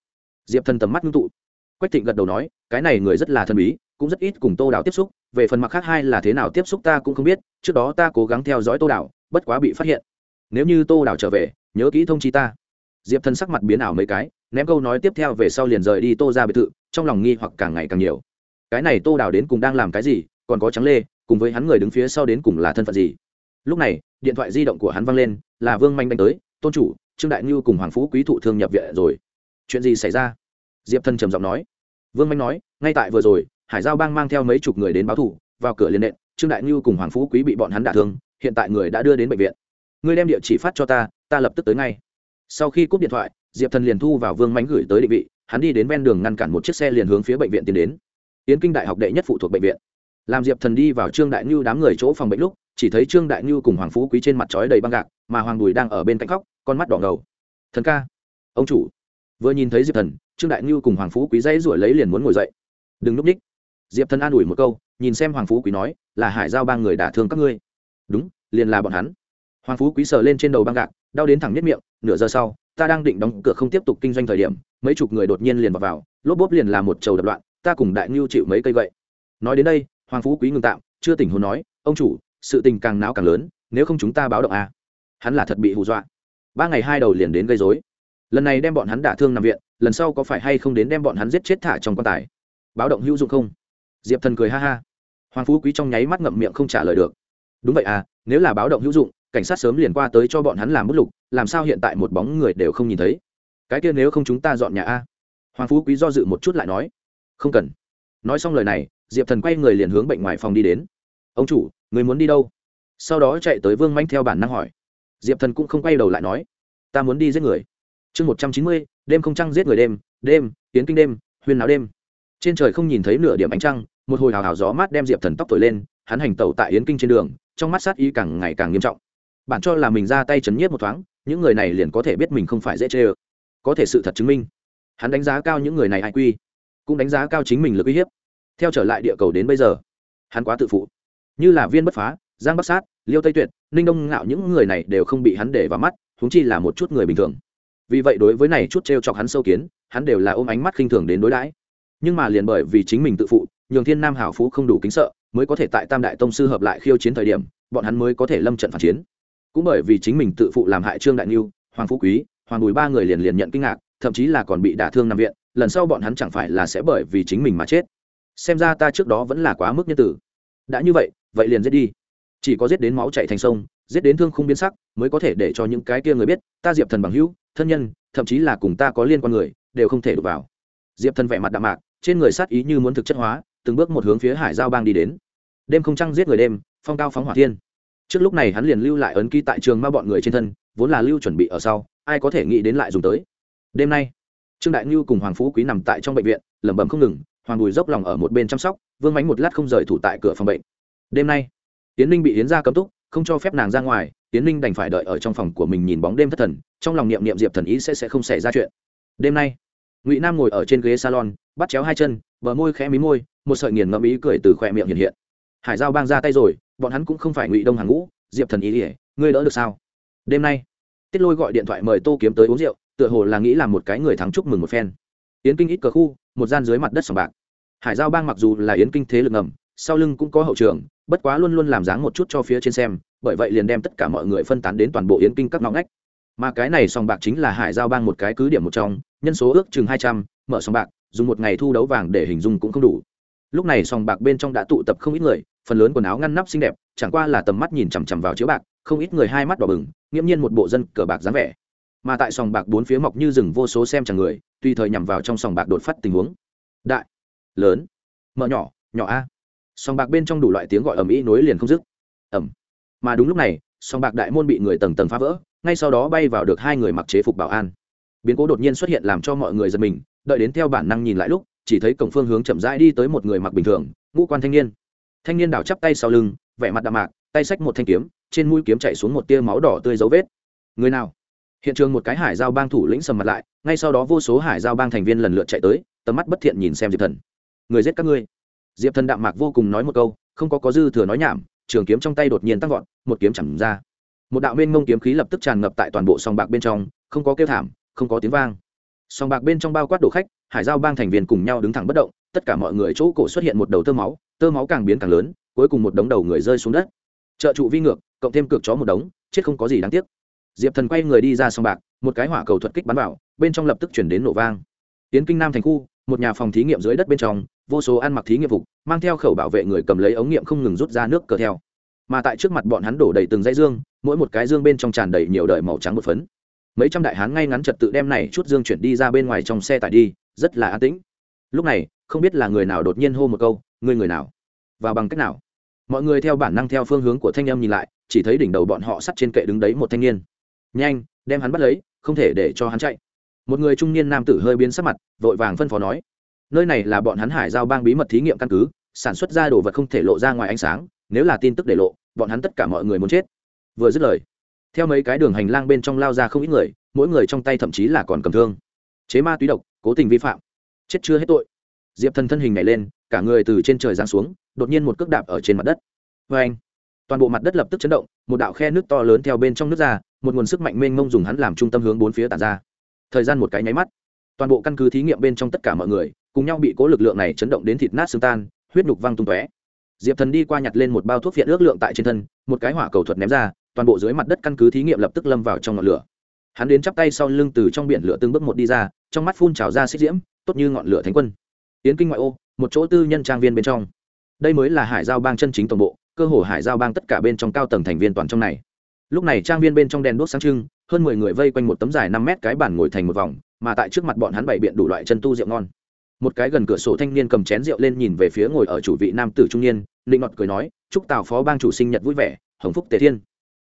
Diệp thần tầm mắt ngưng tụ. Quách thịnh gật đầu nói, cái này người rất là thần bí, cũng rất ít cùng tô đào tiếp xúc, về phần mặt khác hai là thế nào tiếp xúc ta cũng không biết, trước đó ta cố gắng theo dõi tô đào, bất quá bị phát hiện. Nếu như tô đào trở về, nhớ kỹ thông chi ta. Diệp thần sắc mặt biến ảo mấy cái ném câu nói tiếp theo về sau liền rời đi tô ra biệt thự, trong lòng nghi hoặc càng ngày càng nhiều. Cái này tô đào đến cùng đang làm cái gì, còn có trắng lê, cùng với hắn người đứng phía sau đến cùng là thân phận gì? Lúc này, điện thoại di động của hắn văng lên, là vương manh đánh tới, tôn chủ, trương đại ngưu cùng hoàng phú quý thụ thương nhập viện rồi. Chuyện gì xảy ra? Diệp thân trầm giọng nói. Vương manh nói, ngay tại vừa rồi, hải giao bang mang theo mấy chục người đến báo thủ vào cửa liên nện, trương đại ngưu cùng hoàng phú quý bị bọn hắn đả thương, hiện tại người đã đưa đến bệnh viện. Ngươi đem địa chỉ phát cho ta ta lập tức tới ngay. Sau khi cúp điện thoại diệp thần liền thu vào vương mánh gửi tới định vị, hắn đi đến ven đường ngăn cản một chiếc xe liền hướng phía bệnh viện tiến đến. Yến kinh đại học đệ nhất phụ thuộc bệnh viện. Làm diệp thần đi vào trương đại ngưu đám người chỗ phòng bệnh lúc, chỉ thấy trương đại ngưu cùng hoàng phú quý trên mặt trói đầy băng gạc, mà hoàng bùi đang ở bên cạnh khóc, con mắt đỏ ngầu. Thần ca, ông chủ. Vừa nhìn thấy diệp thần, trương đại ngưu cùng hoàng phú quý dãy ruổi lấy liền muốn ngồi dậy. Đừng núp ních. Diệp thần an ủi một câu, nhìn xem hoàng phú quý nói, là hải giao ba người đả thương các ngươi. Đúng, liền là bọn hắn hoàng phú quý sờ lên trên đầu băng gạc đau đến thẳng nhất miệng nửa giờ sau ta đang định đóng cửa không tiếp tục kinh doanh thời điểm mấy chục người đột nhiên liền vào, vào lốp bốp liền là một trầu đập loạn ta cùng đại ngưu chịu mấy cây gậy. Nói đến đây hoàng phú quý ngừng tạm chưa tỉnh hồn nói ông chủ sự tình càng náo càng lớn nếu không chúng ta báo động à. hắn là thật bị hù dọa. Ba ngày hai đầu liền đến gây dối lần này đem bọn hắn đả thương nằm viện lần sau có phải hay không đến đem bọn hắn giết chết thả trong quan tài? Báo động hữu dụng không? Diệp thần cười ha ha. Hoàng phú quý trong nháy mắt ngậm miệng không trả lời được. Đúng vậy à nếu là báo động hữu dụng cảnh sát sớm liền qua tới cho bọn hắn làm bút lục, làm sao hiện tại một bóng người đều không nhìn thấy? Cái kia nếu không chúng ta dọn nhà a. Hoàng phú quý do dự một chút lại nói. Không cần. Nói xong lời này, diệp thần quay người liền hướng bệnh ngoài phòng đi đến. Ông chủ, người muốn đi đâu? Sau đó chạy tới vương manh theo bản năng hỏi. Diệp thần cũng không quay đầu lại nói. Ta muốn đi giết người. Chương một trăm chín mươi, đêm không trăng giết người đêm đêm, tiến kinh đêm, huyên náo đêm. Trên trời không nhìn thấy nửa điểm ánh trăng, một hồi hào hào gió mát đem diệp thần tóc thổi lên, hắn hành tẩu tại yến kinh trên đường, trong mắt sát ý càng ngày càng nghiêm trọng bản cho là mình ra tay chấn nhiếp một thoáng, những người này liền có thể biết mình không phải dễ chê ơ. Có thể sự thật chứng minh, hắn đánh giá cao những người này ai quy cũng đánh giá cao chính mình lực uy hiếp. Theo trở lại địa cầu đến bây giờ, hắn quá tự phụ. Như là viên bất phá, giang bắc sát, liêu tây tuyệt, ninh đông ngạo những người này đều không bị hắn để vào mắt húng chi là một chút người bình thường. Vì vậy đối với này chút t r e o chọc hắn sâu kiến, hắn đều là ôm ánh mắt khinh thường đến đối đãi. Nhưng mà liền bởi vì chính mình tự phụ, nhường thiên nam hảo phú không đủ kính sợ, mới có thể tại tam đại tông sư hợp lại khiêu chiến thời điểm, bọn hắn mới có thể lâm trận phản chiến cũng bởi vì chính mình tự phụ làm hại trương đại niu hoàng phú quý, hoàng bùi ba người liền liền nhận kinh ngạc, thậm chí là còn bị đả thương nằm viện, lần sau bọn hắn chẳng phải là sẽ bởi vì chính mình mà chết. Xem ra ta trước đó vẫn là quá mức nhân tử. Đã như vậy vậy liền giết đi. Chỉ có giết đến máu chạy thành sông, giết đến thương không biến sắc, mới có thể để cho những cái kia người biết, ta diệp thần bằng hữu, thân nhân, thậm chí là cùng ta có liên quan người, đều không thể đụng vào. Diệp thần vẻ mặt đạm mạc, trên người sát ý như muốn thực chất hóa, từng bước một hướng phía hải giao bang đi đến. Đêm không trăng giết người đêm, phong cao phóng hỏa thiên trước lúc này hắn liền lưu lại ấn ký tại trường ma bọn người trên thân, vốn là lưu chuẩn bị ở sau, ai có thể nghĩ đến lại dùng tới. Đêm nay, trương đại ngưu cùng hoàng phú quý nằm tại trong bệnh viện, lẩm bẩm không ngừng, hoàng bùi dốc lòng ở một bên chăm sóc, vương mánh một lát không rời thủ tại cửa phòng bệnh. Đêm nay tiến ninh bị hiến ra cấm túc, không cho phép nàng ra ngoài tiến ninh đành phải đợi ở trong phòng của mình nhìn bóng đêm thất thần, trong lòng niệm niệm diệp thần ý sẽ sẽ không xảy ra chuyện. Đêm nay, ngụy nam ngồi ở trên ghế salon, bắt chéo hai chân, bờ môi khẽ mí môi, một sợi nghiền ngẫm ý cười từ khỏe miệng hiện hiện. Hải giao bang ra tay rồi bọn hắn cũng không phải ngụy đông hàng ngũ, diệp thần ý ỉa, ngươi đỡ được sao? Đêm nay, tiết lôi gọi điện thoại mời tô kiếm tới uống rượu, tựa hồ là nghĩ làm một cái người thắng chúc mừng một phen. Yến kinh ít cờ khu, một gian dưới mặt đất sòng bạc. Hải giao bang mặc dù là yến kinh thế lực ngầm, sau lưng cũng có hậu trường, bất quá luôn luôn làm dáng một chút cho phía trên xem, bởi vậy liền đem tất cả mọi người phân tán đến toàn bộ yến kinh các ngõ ngách. Mà cái này sòng bạc chính là hải giao bang một cái cứ điểm một trong, nhân số ước chừng hai trăm, mở sòng bạc, dùng một ngày thu đấu vàng để hình dung cũng không đủ lúc này sòng bạc bên trong đã tụ tập không ít người, phần lớn quần áo ngăn nắp xinh đẹp, chẳng qua là tầm mắt nhìn chằm chằm vào chiếu bạc, không ít người hai mắt đỏ bừng, nghiễm nhiên một bộ dân cờ bạc dáng vẻ. Mà tại sòng bạc bốn phía mọc như rừng vô số xem chẳng người, tùy thời nhằm vào trong sòng bạc đột phát tình huống. Đại, lớn, mở nhỏ nhỏ a. Sòng bạc bên trong đủ loại tiếng gọi ầm ĩ nối liền không dứt. Ẩm mà đúng lúc này, sòng bạc đại môn bị người tầng tầng phá vỡ, ngay sau đó bay vào được hai người mặc chế phục bảo an. Biến cố đột nhiên xuất hiện làm cho mọi người giật mình, đợi đến theo bản năng nhìn lại lúc chỉ thấy cổng phương hướng chậm rãi đi tới một người mặc bình thường, ngũ quan thanh niên. Thanh niên đảo chắp tay sau lưng, vẻ mặt đạm mạc, tay xách một thanh kiếm, trên mũi kiếm chạy xuống một tia máu đỏ tươi dấu vết. Người nào? Hiện trường một cái hải giao bang thủ lĩnh sầm mặt lại, ngay sau đó vô số hải giao bang thành viên lần lượt chạy tới, tầm mắt bất thiện nhìn xem diệp thần. Người giết các ngươi. Diệp thần đạm mạc vô cùng nói một câu, không có có dư thừa nói nhảm, trường kiếm trong tay đột nhiên tăng vọt, một kiếm chẳng ra. Một đạo mênh ngông kiếm khí lập tức tràn ngập tại toàn bộ sòng bạc bên trong, không có kêu thảm, không có tiếng vang sòng bạc bên trong bao quát đồ khách, hải giao bang thành viên cùng nhau đứng thẳng bất động, tất cả mọi người chỗ cổ xuất hiện một đầu tơ máu tơ máu càng biến càng lớn, cuối cùng một đống đầu người rơi xuống đất. Trợ trụ vi ngược, cộng thêm cược chó một đống, chết không có gì đáng tiếc. Diệp thần quay người đi ra sòng bạc, một cái hỏa cầu thuật kích bắn vào, bên trong lập tức chuyển đến nổ vang. Tiến kinh nam thành khu, một nhà phòng thí nghiệm dưới đất bên trong, vô số ăn mặc thí nghiệm phục, mang theo khẩu bảo vệ người cầm lấy ống nghiệm không ngừng rút ra nước cờ theo. Mà tại trước mặt bọn hắn đổ đầy từng dãy dương, mỗi một cái dương bên trong tràn đầy nhiều đời màu trắng một phấn mấy trăm đại hán ngay ngắn trật tự đem này chút dương chuyển đi ra bên ngoài trong xe tải đi, rất là an tĩnh. Lúc này, không biết là người nào đột nhiên hô một câu người người nào? Và bằng cách nào? Mọi người theo bản năng theo phương hướng của thanh em nhìn lại, chỉ thấy đỉnh đầu bọn họ sắt trên kệ đứng đấy một thanh niên. Nhanh, đem hắn bắt lấy, không thể để cho hắn chạy. Một người trung niên nam tử hơi biến sắc mặt, vội vàng phân phó nói, nơi này là bọn hắn hải giao bang bí mật thí nghiệm căn cứ, sản xuất ra đồ vật không thể lộ ra ngoài ánh sáng, nếu là tin tức để lộ, bọn hắn tất cả mọi người muốn chết. Vừa dứt lời theo mấy cái đường hành lang bên trong lao ra không ít người, mỗi người trong tay thậm chí là còn cầm thương. Chế ma túy độc, cố tình vi phạm. Chết chưa hết tội. Diệp thần thân hình nhảy lên, cả người từ trên trời giáng xuống, đột nhiên một cước đạp ở trên mặt đất. Vê anh, toàn bộ mặt đất lập tức chấn động, một đạo khe nước to lớn theo bên trong nước ra, một nguồn sức mạnh mênh mông dùng hắn làm trung tâm hướng bốn phía tàn ra. Thời gian một cái nháy mắt, toàn bộ căn cứ thí nghiệm bên trong tất cả mọi người, cùng nhau bị cố lực lượng này chấn động đến thịt nát xương tan, huyết nhục văng tung tóe. Diệp thần đi qua nhặt lên một bao thuốc viện ước lượng tại trên thân, một cái hỏa cầu thuật ném ra toàn bộ dưới mặt đất căn cứ thí nghiệm lập tức lâm vào trong ngọn lửa. Hắn đến chắp tay sau lưng từ trong biển lửa từng bước một đi ra, trong mắt phun trào ra xích diễm, tốt như ngọn lửa thánh quân. Tiến kinh ngoại ô, một chỗ tư nhân trang viên bên trong. Đây mới là hải giao bang chân chính tổng bộ, cơ hồ hải giao bang tất cả bên trong cao tầng thành viên toàn trong này. Lúc này trang viên bên trong đèn đốt sáng trưng, hơn mười người vây quanh một tấm dài năm mét cái bàn ngồi thành một vòng, mà tại trước mặt bọn hắn bày biện đủ loại chân tu rượu ngon. Một cái gần cửa sổ thanh niên cầm chén rượu lên nhìn về phía ngồi ở chủ vị nam tử trung niên định ngọt cười nói, chúc tào phó bang chủ sinh nhật vui vẻ, hồng phúc tề thiên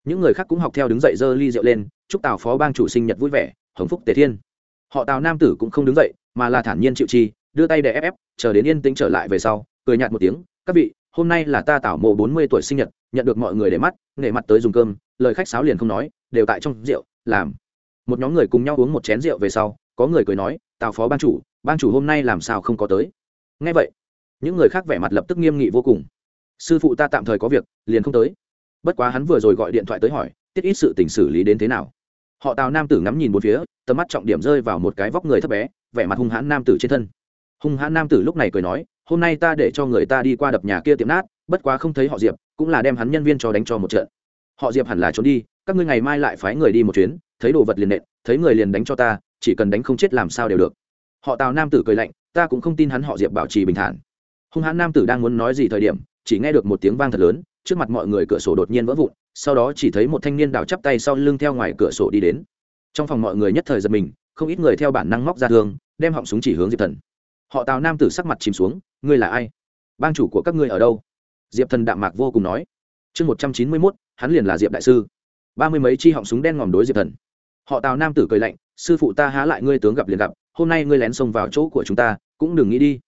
những người khác cũng học theo đứng dậy dơ ly rượu lên, chúc tào phó bang chủ sinh nhật vui vẻ, hồng phúc tề thiên. Họ tào nam tử cũng không đứng dậy, mà là thản nhiên chịu chi đưa tay để ép ép, chờ đến yên tĩnh trở lại về sau, cười nhạt một tiếng, các vị, hôm nay là ta tảo mộ bốn mươi tuổi sinh nhật, nhận được mọi người để mắt, nể mặt tới dùng cơm. Lời khách sáo liền không nói, đều tại trong rượu, làm. Một nhóm người cùng nhau uống một chén rượu về sau, có người cười nói, tào phó ban chủ ban chủ hôm nay làm sao không có tới? Ngay vậy, những người khác vẻ mặt lập tức nghiêm nghị vô cùng. Sư phụ ta tạm thời có việc, liền không tới bất quá hắn vừa rồi gọi điện thoại tới hỏi, tiết ít sự tình xử lý đến thế nào. Họ tào nam tử ngắm nhìn một phía, tầm mắt trọng điểm rơi vào một cái vóc người thấp bé, vẻ mặt hung hãn nam tử trên thân. Hung hãn nam tử lúc này cười nói, hôm nay ta để cho người ta đi qua đập nhà kia tiệm nát, bất quá không thấy họ diệp, cũng là đem hắn nhân viên cho đánh cho một trận. Họ diệp hẳn là trốn đi, các ngươi ngày mai lại phái người đi một chuyến, thấy đồ vật liền nện, thấy người liền đánh cho ta, chỉ cần đánh không chết làm sao đều được. Họ tào nam tử cười lạnh, ta cũng không tin hắn họ diệp bảo trì bình thản. Hung hãn nam tử đang muốn nói gì thời điểm, chỉ nghe được một tiếng vang thật lớn trước mặt mọi người cửa sổ đột nhiên vỡ vụn, sau đó chỉ thấy một thanh niên đào chắp tay sau lưng theo ngoài cửa sổ đi đến. Trong phòng mọi người nhất thời giật mình, không ít người theo bản năng móc ra thương, đem họng súng chỉ hướng diệp thần. Họ tào nam tử sắc mặt chìm xuống, ngươi là ai? Bang chủ của các ngươi ở đâu? Diệp thần đạm mạc vô cùng nói. Chương một trăm chín mươi mốt, hắn liền là diệp đại sư. Ba mươi mấy chi họng súng đen ngòm đối diệp thần. Họ tào nam tử cười lạnh, sư phụ ta há lại ngươi tướng gặp liền gặp, hôm nay ngươi lén xông vào chỗ của chúng ta, cũng đừng nghĩ đi.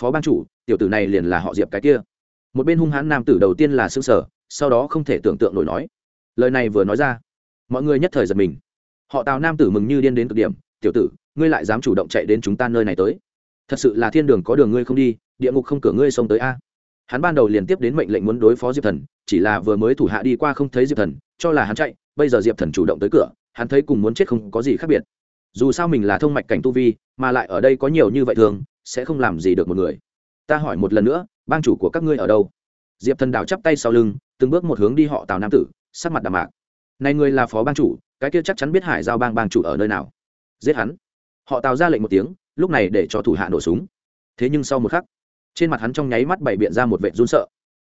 Phó ban chủ, tiểu tử này liền là họ diệp cái kia một bên hung hãn nam tử đầu tiên là xương sở, sau đó không thể tưởng tượng nổi nói. Lời này vừa nói ra, mọi người nhất thời giật mình. Họ tào nam tử mừng như điên đến cực điểm, tiểu tử, ngươi lại dám chủ động chạy đến chúng ta nơi này tới. Thật sự là thiên đường có đường ngươi không đi, địa ngục không cửa ngươi xông tới a. Hắn ban đầu liền tiếp đến mệnh lệnh muốn đối phó diệp thần, chỉ là vừa mới thủ hạ đi qua không thấy diệp thần, cho là hắn chạy, bây giờ diệp thần chủ động tới cửa, hắn thấy cùng muốn chết không có gì khác biệt. Dù sao mình là thông mạch cảnh tu vi, mà lại ở đây có nhiều như vậy thường, sẽ không làm gì được một người. Ta hỏi một lần nữa bang chủ của các ngươi ở đâu? Diệp thần đào chắp tay sau lưng, từng bước một hướng đi họ tào nam tử, sắc mặt đàm mạc. Này ngươi là phó bang chủ, cái kia chắc chắn biết hải giao bang bang chủ ở nơi nào. Giết hắn. Họ tào ra lệnh một tiếng, lúc này để cho thủ hạ nổ súng. Thế nhưng sau một khắc, trên mặt hắn trong nháy mắt bày biện ra một vệ run sợ.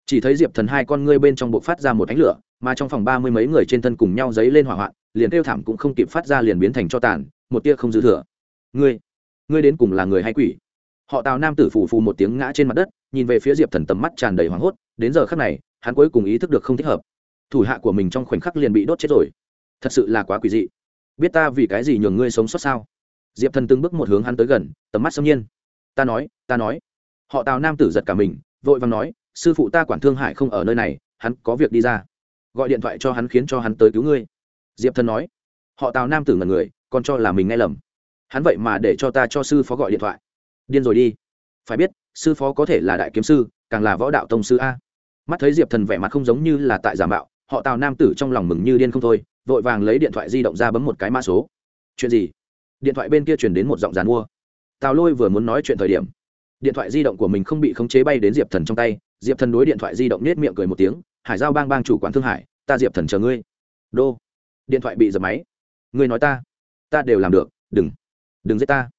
Chỉ thấy diệp thần hai con ngươi bên trong buộc phát ra một ánh lửa, mà trong phòng ba mươi mấy người trên thân cùng nhau dấy lên hỏa hoạn, liền kêu thảm cũng không kịp phát ra liền biến thành cho tàn, một tia không dư thừa. Ngươi ngươi đến cùng là người hay quỷ? Họ tào nam tử phù phù một tiếng ngã trên mặt đất, nhìn về phía diệp thần tầm mắt tràn đầy hoảng hốt, đến giờ khắc này, hắn cuối cùng ý thức được không thích hợp. Thủ hạ của mình trong khoảnh khắc liền bị đốt chết rồi. Thật sự là quá quỷ dị. Biết ta vì cái gì nhường ngươi sống sót sao? Diệp thần từng bước một hướng hắn tới gần, tầm mắt xâm nhiên. Ta nói ta nói. Họ tào nam tử giật cả mình, vội vàng nói, sư phụ ta quản thương hải không ở nơi này, hắn có việc đi ra. Gọi điện thoại cho hắn khiến cho hắn tới cứu ngươi. Diệp thần nói. Họ tào nam tử ngần người, còn cho là mình nghe lầm. Hắn vậy mà để cho ta cho sư phó gọi điện thoại điên rồi đi. Phải biết, sư phó có thể là đại kiếm sư, càng là võ đạo tông sư a. Mắt thấy diệp thần vẻ mặt không giống như là tại giả mạo, họ tào nam tử trong lòng mừng như điên không thôi, vội vàng lấy điện thoại di động ra bấm một cái mã số. Chuyện gì? Điện thoại bên kia chuyển đến một giọng dàn mua. Tào lôi vừa muốn nói chuyện thời điểm, điện thoại di động của mình không bị khống chế bay đến diệp thần trong tay, diệp thần đối điện thoại di động nết miệng cười một tiếng, hải giao bang bang chủ quản thương hải, ta diệp thần chờ ngươi. Đô. Điện thoại bị dập máy. Ngươi nói ta ta đều làm được, đừng đừng giết ta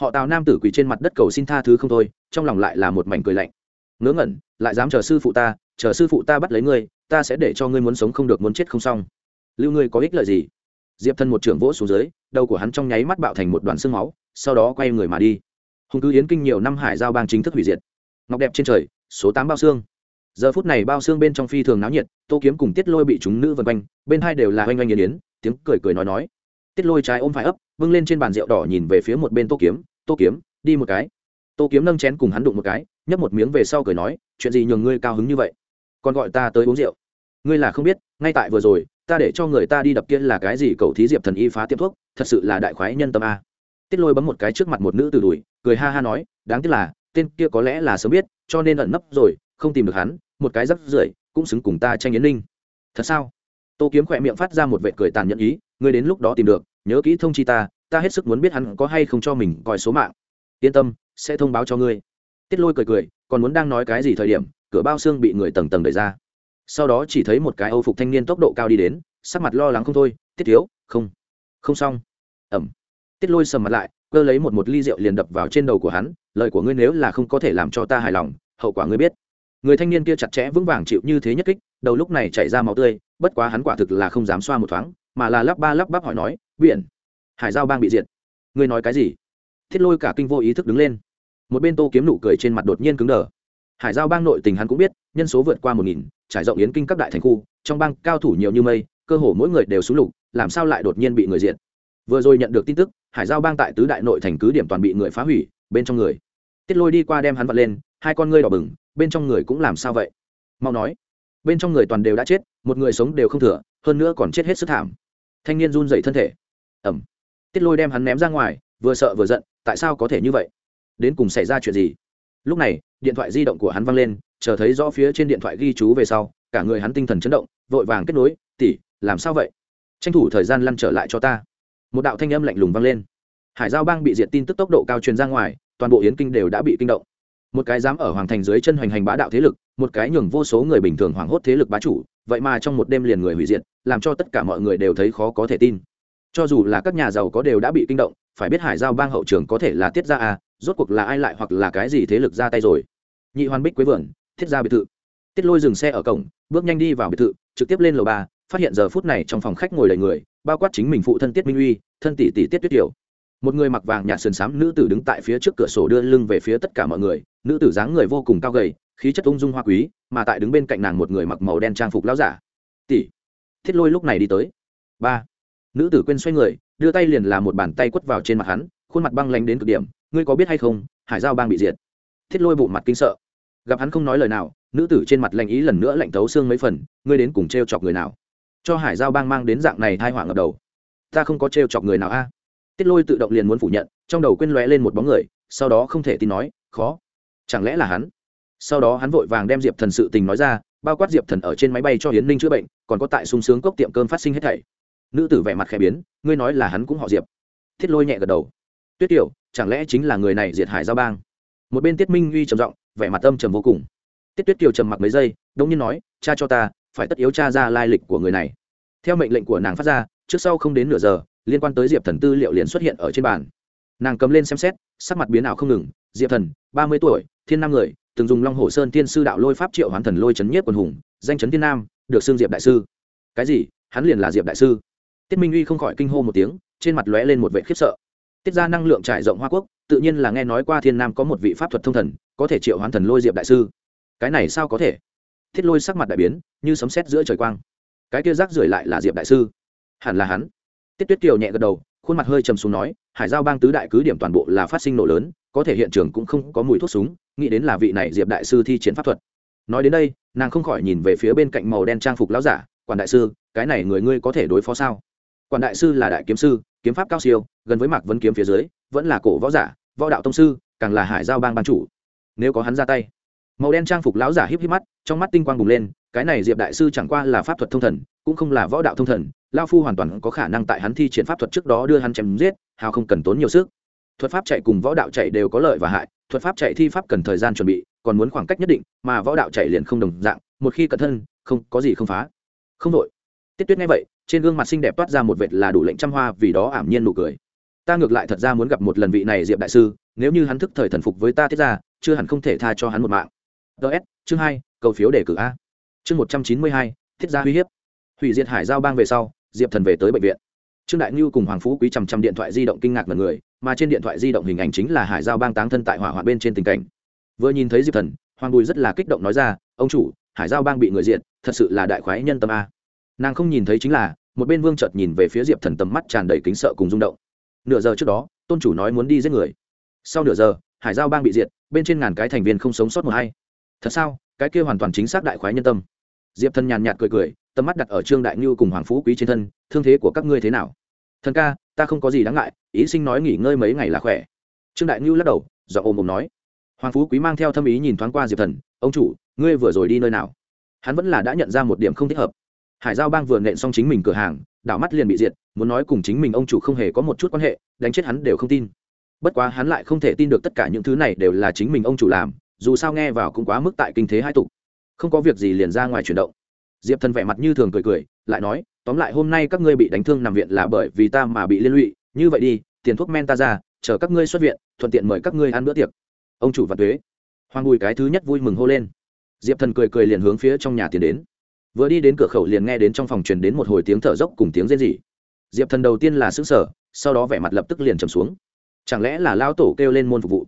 họ tào nam tử quỳ trên mặt đất cầu xin tha thứ không thôi, trong lòng lại là một mảnh cười lạnh. Ngớ ngẩn, lại dám chờ sư phụ ta, chờ sư phụ ta bắt lấy ngươi, ta sẽ để cho ngươi muốn sống không được muốn chết không xong. Lưu ngươi có ích lợi gì? Diệp thân một trưởng vỗ xuống dưới, đầu của hắn trong nháy mắt bạo thành một đoàn xương máu, sau đó quay người mà đi. Hùng cứ yến kinh nhiều năm hải giao bang chính thức hủy diệt. Ngọc đẹp trên trời, số tám bao xương. Giờ phút này bao xương bên trong phi thường náo nhiệt, tô kiếm cùng tiết lôi bị chúng nữ vân quanh, bên hai đều là oanh oanh yến yến, tiếng cười cười nói nói. Tiết lôi trái ôm phải ấp vâng lên trên bàn rượu đỏ nhìn về phía một bên tô kiếm tô kiếm, đi một cái. Tô kiếm nâng chén cùng hắn đụng một cái, nhấp một miếng về sau cười nói, chuyện gì nhường ngươi cao hứng như vậy? Còn gọi ta tới uống rượu. Ngươi là không biết, ngay tại vừa rồi, ta để cho người ta đi đập kia là cái gì cầu thí diệp thần y phá tiệm thuốc, thật sự là đại khoái nhân tâm a. Tiết lôi bấm một cái trước mặt một nữ từ đùi, cười ha ha nói, đáng tiếc là, tên kia có lẽ là sớm biết, cho nên ẩn nấp rồi, không tìm được hắn, một cái rắp rưởi, cũng xứng cùng ta tranh yến ninh. Thật sao? Tô kiếm khỏe miệng phát ra một vệ cười tàn nhẫn ý, ngươi đến lúc đó tìm được, nhớ kỹ thông chi ta ta hết sức muốn biết hắn có hay không cho mình coi số mạng. Yên tâm, sẽ thông báo cho ngươi. Tiết lôi cười cười, còn muốn đang nói cái gì thời điểm, cửa bao xương bị người tầng tầng đẩy ra. Sau đó chỉ thấy một cái âu phục thanh niên tốc độ cao đi đến, sắc mặt lo lắng không thôi, tiết thiếu, không không xong. Ẩm. Tiết lôi sầm mặt lại, cơ lấy một một ly rượu liền đập vào trên đầu của hắn, lời của ngươi nếu là không có thể làm cho ta hài lòng, hậu quả ngươi biết. Người thanh niên kia chặt chẽ vững vàng chịu như thế nhất kích, đầu lúc này chảy ra máu tươi, bất quá hắn quả thực là không dám xoa một thoáng, mà là lắp ba lắp bắp hỏi nói, biển hải giao bang bị diệt. Ngươi nói cái gì? Thiết lôi cả kinh vô ý thức đứng lên. Một bên tô kiếm nụ cười trên mặt đột nhiên cứng đờ. Hải giao bang nội tình hắn cũng biết, nhân số vượt qua một nghìn, trải rộng yến kinh các đại thành khu, trong bang cao thủ nhiều như mây, cơ hồ mỗi người đều xuống lục, làm sao lại đột nhiên bị người diệt? Vừa rồi nhận được tin tức, hải giao bang tại tứ đại nội thành cứ điểm toàn bị người phá hủy, bên trong người. Tiết lôi đi qua đem hắn vật lên, hai con ngươi đỏ bừng, bên trong người cũng làm sao vậy? Mau nói. Bên trong người toàn đều đã chết, một người sống đều không thừa, hơn nữa còn chết hết sức thảm. Thanh niên run dậy thân thể. Ẩm tiết lôi đem hắn ném ra ngoài, vừa sợ vừa giận, tại sao có thể như vậy? Đến cùng xảy ra chuyện gì? Lúc này, điện thoại di động của hắn văng lên, chờ thấy rõ phía trên điện thoại ghi chú về sau, cả người hắn tinh thần chấn động, vội vàng kết nối tỉ làm sao vậy? Tranh thủ thời gian lăn trở lại cho ta. Một đạo thanh âm lạnh lùng vang lên. Hải giao bang bị diệt tin tức tốc độ cao truyền ra ngoài, toàn bộ yến kinh đều đã bị kinh động. Một cái dám ở hoàng thành dưới chân hoành hành bá đạo thế lực, một cái nhường vô số người bình thường hoảng hốt thế lực bá chủ, vậy mà trong một đêm liền người hủy diệt, làm cho tất cả mọi người đều thấy khó có thể tin cho dù là các nhà giàu có đều đã bị kinh động, phải biết hải giao bang hậu trường có thể là tiết ra à rốt cuộc là ai lại hoặc là cái gì thế lực ra tay rồi. Nhị hoàn bích quế vườn, thiết ra biệt thự. Tiết lôi dừng xe ở cổng, bước nhanh đi vào biệt thự, trực tiếp lên lầu ba, phát hiện giờ phút này trong phòng khách ngồi đầy người, bao quát chính mình phụ thân tiết minh uy, thân tỷ tỷ tiết tuyết kiều một người mặc vàng nhạt sườn xám nữ tử đứng tại phía trước cửa sổ đưa lưng về phía tất cả mọi người, nữ tử dáng người vô cùng cao gầy, khí chất ung dung hoa quý, mà tại đứng bên cạnh nàng một người mặc màu đen trang phục lão giả. Tỷ. Thiết lôi lúc này đi tới. Ba nữ tử quên xoay người, đưa tay liền làm một bàn tay quất vào trên mặt hắn, khuôn mặt băng lánh đến cực điểm, ngươi có biết hay không, hải giao bang bị diệt. Thiết lôi bụng mặt kinh sợ. Gặp hắn không nói lời nào, nữ tử trên mặt lạnh ý lần nữa lạnh thấu xương mấy phần, ngươi đến cùng t r e o chọc người nào? Cho hải giao bang mang đến dạng này thai hỏa ngập đầu. Ta không có t r e o chọc người nào a. Tiết lôi tự động liền muốn phủ nhận, trong đầu quên lóe lên một bóng người, sau đó không thể tin nói, khó. Chẳng lẽ là hắn? Sau đó hắn vội vàng đem diệp thần sự tình nói ra, bao quát diệp thần ở trên máy bay cho hiến ninh chữa bệnh, còn có tại sung sướng cốc tiệm cơm phát sinh hết thảy nữ tử vẻ mặt khẽ biến, ngươi nói là hắn cũng họ diệp. Thiết lôi nhẹ gật đầu. Tuyết tiểu, chẳng lẽ chính là người này diệt hải giao bang? Một bên tiết minh uy trầm giọng, vẻ mặt âm trầm vô cùng. Tiết tuyết kiều trầm mặc mấy giây đông nhiên nói, cha cho ta, phải tất yếu cha ra lai lịch của người này. Theo mệnh lệnh của nàng phát ra, trước sau không đến nửa giờ, liên quan tới diệp thần tư liệu liền xuất hiện ở trên bàn. Nàng cầm lên xem xét, sắc mặt biến ảo không ngừng. Diệp thần, ba mươi tuổi, thiên nam người, từng dùng long hồ sơn tiên sư đạo lôi pháp triệu hoán thần lôi chấn nhiếp quần hùng, danh chấn thiên nam, được xương diệp đại sư. Cái gì? Hắn liền là diệp đại sư tiết minh uy không khỏi kinh hô một tiếng, trên mặt lóe lên một vệ khiếp sợ. Tiết ra năng lượng trải rộng hoa quốc, tự nhiên là nghe nói qua thiên nam có một vị pháp thuật thông thần, có thể triệu hoán thần lôi diệp đại sư. Cái này sao có thể? Thiết lôi sắc mặt đại biến, như sấm sét giữa trời quang. Cái kia rác rưởi lại là diệp đại sư. Hẳn là hắn. Tiết tuyết kiều nhẹ gật đầu, khuôn mặt hơi trầm xuống nói, hải giao bang tứ đại cứ điểm toàn bộ là phát sinh nổ lớn, có thể hiện trường cũng không có mùi thuốc súng, nghĩ đến là vị này diệp đại sư thi chiến pháp thuật. Nói đến đây, nàng không khỏi nhìn về phía bên cạnh màu đen trang phục lão giả, quản đại sư, cái này người ngươi có thể đối phó sao? Quản đại sư là đại kiếm sư, kiếm pháp cao siêu, gần với mạc vấn kiếm phía dưới, vẫn là cổ võ giả, võ đạo tông sư, càng là hải giao bang ban chủ. Nếu có hắn ra tay, màu đen trang phục lão giả híp híp mắt, trong mắt tinh quang bùng lên, cái này diệp đại sư chẳng qua là pháp thuật thông thần, cũng không là võ đạo thông thần lao phu hoàn toàn có khả năng tại hắn thi triển pháp thuật trước đó đưa hắn chém giết, hào không cần tốn nhiều sức. Thuật pháp chạy cùng võ đạo chạy đều có lợi và hại, thuật pháp chạy thi pháp cần thời gian chuẩn bị, còn muốn khoảng cách nhất định, mà võ đạo chạy liền không đồng dạng, một khi cẩn thân, không có gì không phá. Không đội. Tiết tuyết nghe vậy trên gương mặt xinh đẹp toát ra một vệt là đủ lệnh trăm hoa, vì đó ảm nhiên nụ cười. Ta ngược lại thật ra muốn gặp một lần vị này diệp đại sư, nếu như hắn thức thời thần phục với ta tiết ra, chưa hẳn không thể tha cho hắn một mạng. Ts chương hai, cầu phiếu đề cử a. Chương một trăm chín mươi hai, thiết gia uy hiếp. Hủy diệt hải giao bang về sau, diệp thần về tới bệnh viện. Trương đại ngưu cùng hoàng phú quý chằm chằm điện thoại di động kinh ngạc mật người, mà trên điện thoại di động hình ảnh chính là hải giao bang táng thân tại hỏa hoạn bên trên tình cảnh. Vừa nhìn thấy diệp thần, hoàng bùi rất là kích động nói ra, ông chủ, hải giao bang bị người diện thật sự là đại khoái nhân tâm a. Nàng không nhìn thấy chính là một bên vương chợt nhìn về phía diệp thần tầm mắt tràn đầy kính sợ cùng rung động. Nửa giờ trước đó, tôn chủ nói muốn đi giết người. Sau nửa giờ, hải giao bang bị diệt, bên trên ngàn cái thành viên không sống sót một hay thật sao? Cái kia hoàn toàn chính xác đại khoái nhân tâm. Diệp thần nhàn nhạt cười cười, tầm mắt đặt ở trương đại ngưu cùng hoàng phú quý trên thân, thương thế của các ngươi thế nào? Thần ca, ta không có gì đáng ngại, ý sinh nói nghỉ ngơi mấy ngày là khỏe. Trương đại ngưu lắc đầu do ôm ôm nói. Hoàng phú quý mang theo thâm ý nhìn thoáng qua diệp thần, ông chủ, ngươi vừa rồi đi nơi nào? Hắn vẫn là đã nhận ra một điểm không thích hợp hải giao bang vừa nện xong chính mình cửa hàng, đảo mắt liền bị diệt, muốn nói cùng chính mình ông chủ không hề có một chút quan hệ, đánh chết hắn đều không tin. Bất quá hắn lại không thể tin được tất cả những thứ này đều là chính mình ông chủ làm, dù sao nghe vào cũng quá mức tại kinh thế hai tục. Không có việc gì liền ra ngoài chuyển động. Diệp thần vẻ mặt như thường cười cười, lại nói, tóm lại hôm nay các ngươi bị đánh thương nằm viện là bởi vì ta mà bị liên lụy, như vậy đi, tiền thuốc men ta ra, chờ các ngươi xuất viện, thuận tiện mời các ngươi ăn bữa tiệc. Ông chủ và thuế hoàng bùi cái thứ nhất vui mừng hô lên. Diệp thần cười cười liền hướng phía trong nhà tiến đến vừa đi đến cửa khẩu liền nghe đến trong phòng truyền đến một hồi tiếng thở dốc cùng tiếng rên rỉ. Diệp thần đầu tiên là xứng sở sau đó vẻ mặt lập tức liền trầm xuống. Chẳng lẽ là lao tổ kêu lên môn phục vụ?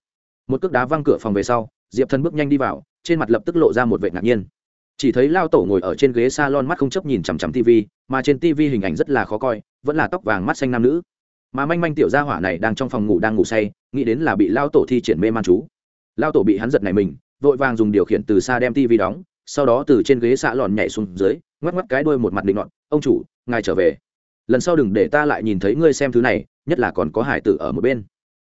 Một cước đá văng cửa phòng về sau, diệp thần bước nhanh đi vào, trên mặt lập tức lộ ra một vệ ngạc nhiên. Chỉ thấy lao tổ ngồi ở trên ghế s a lon mắt không chấp nhìn chằm chằm tv mà trên tv hình ảnh rất là khó coi, vẫn là tóc vàng mắt xanh nam nữ. Mà manh manh tiểu gia hỏa này đang trong phòng ngủ đang ngủ say, nghĩ đến là bị lao tổ thi triển mê man chú. Lao tổ bị hắn giật này mình, vội vàng dùng điều khiển từ xa đem tv đóng sau đó từ trên ghế xạ lòn nhảy xuống dưới, ngoắc ngoắc cái đuôi một mặt định ngọn ông chủ, ngài trở về. Lần sau đừng để ta lại nhìn thấy ngươi xem thứ này, nhất là còn có hải tử ở một bên.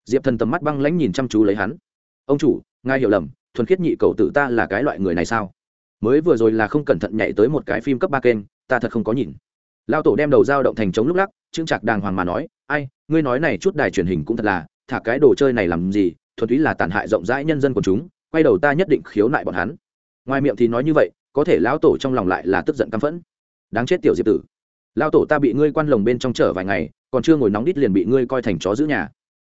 Diệp thần tầm mắt băng lãnh nhìn chăm chú lấy hắn. Ông chủ, ngài hiểu lầm, thuần khiết nhị cầu tử ta là cái loại người này sao? Mới vừa rồi là không cẩn thận nhảy tới một cái phim cấp ba kênh, ta thật không có nhìn. Lao tổ đem đầu dao động thành trống lúc lắc, chững chạc đàng hoàng mà nói, ai, ngươi nói này chút đài truyền hình cũng thật là, thả cái đồ chơi này làm gì, thuần túy là tàn hại rộng rãi nhân dân của chúng, quay đầu ta nhất định khiếu nại bọn hắn ngoài miệng thì nói như vậy, có thể lão tổ trong lòng lại là tức giận căm phẫn. Đáng chết tiểu diệp tử. Lão tổ ta bị ngươi quan lồng bên trong chở vài ngày, còn chưa ngồi nóng đít liền bị ngươi coi thành chó giữ nhà.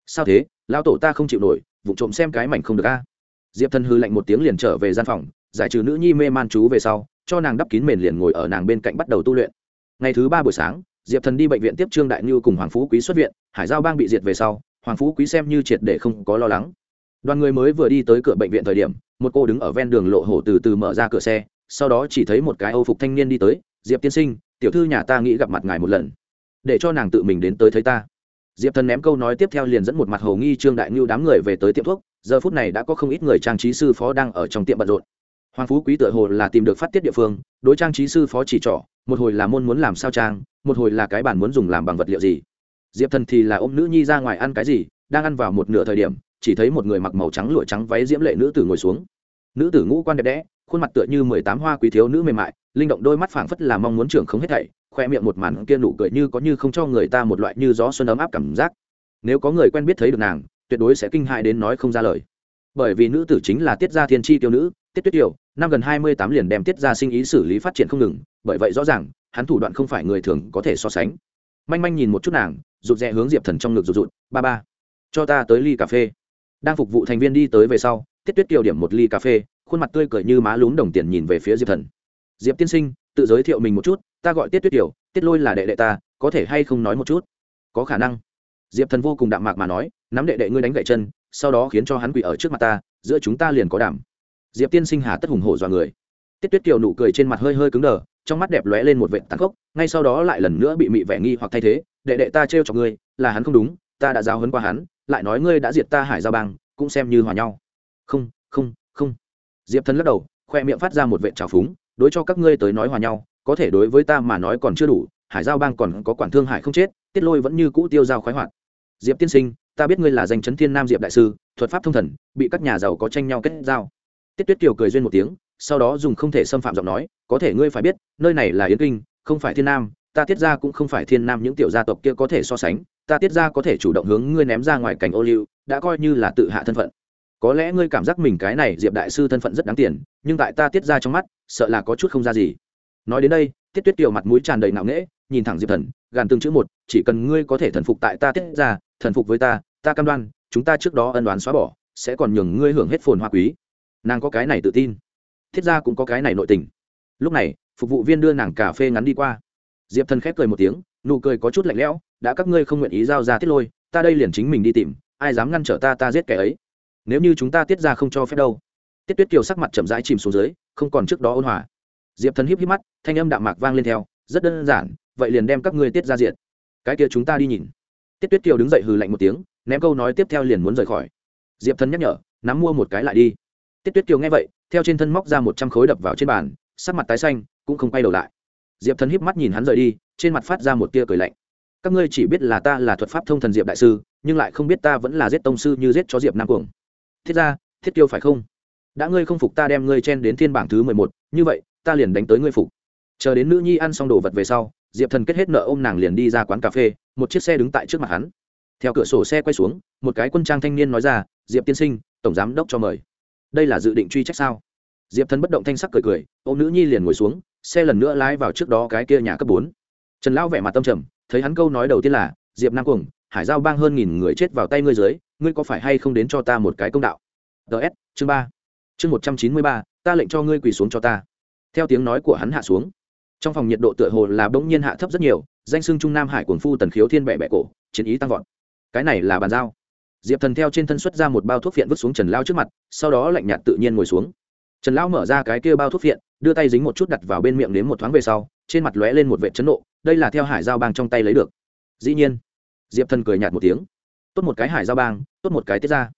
Sao thế? Lão tổ ta không chịu nổi, vụ trộm xem cái mảnh không được a. Diệp thần hư lạnh một tiếng liền trở về gian phòng, giải trừ nữ nhi mê man chú về sau, cho nàng đắp kín mền liền ngồi ở nàng bên cạnh bắt đầu tu luyện. Ngày thứ ba buổi sáng, diệp thần đi bệnh viện tiếp trương đại ngưu cùng hoàng phú quý xuất viện, hải giao bang bị diệt về sau, hoàng phú quý xem như triệt để không có lo lắng đoàn người mới vừa đi tới cửa bệnh viện thời điểm, một cô đứng ở ven đường lộ hổ từ từ mở ra cửa xe, sau đó chỉ thấy một cái âu phục thanh niên đi tới, diệp tiên sinh, tiểu thư nhà ta nghĩ gặp mặt ngài một lần, để cho nàng tự mình đến tới thấy ta. Diệp thần ném câu nói tiếp theo liền dẫn một mặt hồ nghi trương đại ngưu đám người về tới tiệm thuốc, giờ phút này đã có không ít người trang trí sư phó đang ở trong tiệm bận rộn. Hoàng phú quý tựa hồ là tìm được phát tiết địa phương, đối trang trí sư phó chỉ trỏ, một hồi là môn muốn làm sao trang, một hồi là cái bản muốn dùng làm bằng vật liệu gì. Diệp thần thì là ôm nữ nhi ra ngoài ăn cái gì, đang ăn vào một nửa thời điểm chỉ thấy một người mặc màu trắng lụa trắng váy diễm lệ nữ tử ngồi xuống. Nữ tử ngũ quan đẹp đẽ, khuôn mặt tựa như mười tám hoa quý thiếu nữ mềm mại, linh động đôi mắt phảng phất là mong muốn trưởng không hết thảy, khoe miệng một màn kia nụ cười như có như không cho người ta một loại như gió xuân ấm áp cảm giác. Nếu có người quen biết thấy được nàng, tuyệt đối sẽ kinh hại đến nói không ra lời. Bởi vì nữ tử chính là tiết gia thiên tri tiêu nữ, tiết tuyết tiêu năm gần hai mươi tám liền đem tiết gia sinh ý xử lý phát triển không ngừng, bởi vậy rõ ràng, hắn thủ đoạn không phải người thường có thể so sánh. Manh manh nhìn một chút nàng, rụt rè hướng diệp thần trong ngực rụt rụt, ba ba, cho ta tới ly cà phê đang phục vụ thành viên đi tới về sau, tiết tuyết kiều điểm một ly cà phê, khuôn mặt tươi cười như má lún đồng tiền nhìn về phía diệp thần. Diệp tiên sinh, tự giới thiệu mình một chút, ta gọi tiết tuyết kiều, tiết lôi là đệ đệ ta, có thể hay không nói một chút? Có khả năng. Diệp thần vô cùng đạm mạc mà nói, nắm đệ đệ ngươi đánh gậy chân, sau đó khiến cho hắn quỳ ở trước mặt ta, giữa chúng ta liền có đảm. Diệp tiên sinh hà tất hùng hổ dọa người. Tiết tuyết kiều nụ cười trên mặt hơi hơi cứng đờ, trong mắt đẹp lóe lên một vệ tàn khốc, ngay sau đó lại lần nữa bị mị vẻ nghi hoặc thay thế, đệ đệ ta trêu cho ngươi, là hắn không đúng, ta đã giao hấn qua hắn lại nói ngươi đã diệt ta hải giao bang, cũng xem như hòa nhau. Không không không. Diệp thần lắc đầu, khoe miệng phát ra một vệ trào phúng, đối cho các ngươi tới nói hòa nhau, có thể đối với ta mà nói còn chưa đủ, hải giao bang còn có quản thương hải không chết, tiết lôi vẫn như cũ tiêu giao khoái hoạt. Diệp tiên sinh, ta biết ngươi là danh chấn thiên nam diệp đại sư, thuật pháp thông thần, bị các nhà giàu có tranh nhau kết giao. Tiết tuyết kiều cười duyên một tiếng, sau đó dùng không thể xâm phạm giọng nói, có thể ngươi phải biết, nơi này là yến kinh, không phải thiên nam, ta tiết ra cũng không phải thiên nam, những tiểu gia tộc kia có thể so sánh ta tiết ra có thể chủ động hướng ngươi ném ra ngoài cảnh ô liu, đã coi như là tự hạ thân phận. Có lẽ ngươi cảm giác mình cái này diệp đại sư thân phận rất đáng tiền, nhưng tại ta tiết ra trong mắt, sợ là có chút không ra gì. Nói đến đây, tiết tuyết kiều mặt mũi tràn đầy nạo nghễ, nhìn thẳng diệp thần, gàn từng chữ một, chỉ cần ngươi có thể thần phục tại ta tiết ra, thần phục với ta ta cam đoan, chúng ta trước đó ân đoán xóa bỏ, sẽ còn nhường ngươi hưởng hết phồn hoa quý. Nàng có cái này tự tin. Thiết ra cũng có cái này nội tình. Lúc này, phục vụ viên đưa nàng cà phê ngắn đi qua. Diệp thần khép cười một tiếng nụ cười có chút lạnh lẽo, đã các ngươi không nguyện ý giao ra tiết lôi, ta đây liền chính mình đi tìm, ai dám ngăn trở ta ta giết kẻ ấy. Nếu như chúng ta tiết ra không cho phép đâu. Tiết tuyết kiều sắc mặt chậm rãi chìm xuống dưới, không còn trước đó ôn hòa. Diệp thần híp híp mắt, thanh âm đạm mạc vang lên theo, rất đơn giản, vậy liền đem các ngươi tiết ra diện cái kia chúng ta đi nhìn. Tiết tuyết kiều đứng dậy hừ lạnh một tiếng, ném câu nói tiếp theo liền muốn rời khỏi. Diệp thần nhắc nhở, nắm mua một cái lại đi. Tiết tuyết kiều nghe vậy, theo trên thân móc ra một trăm khối đập vào trên bàn, sắc mặt tái xanh, cũng không quay đầu lại. Diệp thần híp mắt nhìn hắn rời đi trên mặt phát ra một tia cười lạnh. Các ngươi chỉ biết là ta là thuật pháp thông thần diệp đại sư, nhưng lại không biết ta vẫn là giết tông sư như giết cho diệp nam cuồng. Thiết ra thiết tiêu phải không? Đã ngươi không phục ta đem ngươi chen đến thiên bảng thứ mười một, như vậy, ta liền đánh tới ngươi phục. Chờ đến nữ nhi ăn xong đồ vật về sau, diệp thần kết hết nợ ôm nàng liền đi ra quán cà phê, một chiếc xe đứng tại trước mặt hắn. Theo cửa sổ xe quay xuống, một cái quân trang thanh niên nói ra, diệp tiên sinh, tổng giám đốc cho mời. Đây là dự định truy trách sao? Diệp thần bất động thanh sắc cười cười, ô nữ nhi liền ngồi xuống, xe lần nữa lái vào trước đó cái kia nhà cấp bốn trần lão vẻ mặt tâm trầm, thấy hắn câu nói đầu tiên là, diệp nam cuồng, hải giao bang hơn nghìn người chết vào tay ngươi dưới, ngươi có phải hay không đến cho ta một cái công đạo? Ts chương ba. Chương một trăm chín mươi ba, ta lệnh cho ngươi quỳ xuống cho ta. Theo tiếng nói của hắn hạ xuống, trong phòng nhiệt độ tựa hồ là bỗng nhiên hạ thấp rất nhiều, danh sưng trung nam hải cuồng phu tần khiếu thiên bẹ bẹ cổ, chiến ý tăng vọt. Cái này là bàn giao. Diệp thần theo trên thân xuất ra một bao thuốc phiện vứt xuống trần lao trước mặt, sau đó lạnh nhạt tự nhiên ngồi xuống. Trần lão mở ra cái kia bao thuốc phiện, đưa tay dính một chút đặt vào bên miệng đến một thoáng về sau, trên mặt lóe lên một vệ chấn nộ đây là theo hải giao bang trong tay lấy được. Dĩ nhiên, diệp thần cười nhạt một tiếng. Tốt một cái hải giao bang, tốt một cái tiết ra.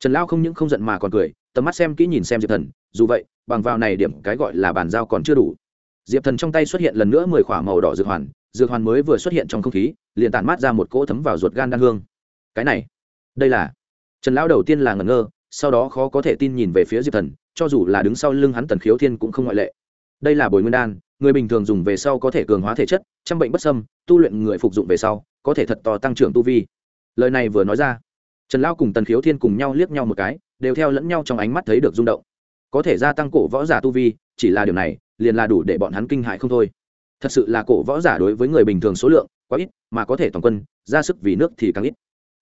Trần lão không những không giận mà còn cười, tầm mắt xem kỹ nhìn xem diệp thần, dù vậy, bằng vào này điểm cái gọi là bàn giao còn chưa đủ. Diệp thần trong tay xuất hiện lần nữa mười k h ỏ a màu đỏ dược hoàn dược hoàn mới vừa xuất hiện trong không khí, liền tản mát ra một cỗ thấm vào ruột gan đan hương. Cái này, đây là trần lão đầu tiên là ngẩn ngơ, sau đó khó có thể tin nhìn về phía diệp thần, cho dù là đứng sau lưng hắn tần khiếu thiên cũng không ngoại lệ. Đây là bồi nguyên đan người bình thường dùng về sau có thể cường hóa thể chất chăm bệnh bất sâm tu luyện người phục dụng về sau, có thể thật to tăng trưởng tu vi. Lời này vừa nói ra, trần lão cùng tần khiếu thiên cùng nhau liếc nhau một cái, đều theo lẫn nhau trong ánh mắt thấy được rung động. Có thể gia tăng cổ võ giả tu vi, chỉ là điều này, liền là đủ để bọn hắn kinh hại không thôi. Thật sự là cổ võ giả đối với người bình thường số lượng, quá ít, mà có thể toàn quân, ra sức vì nước thì càng ít.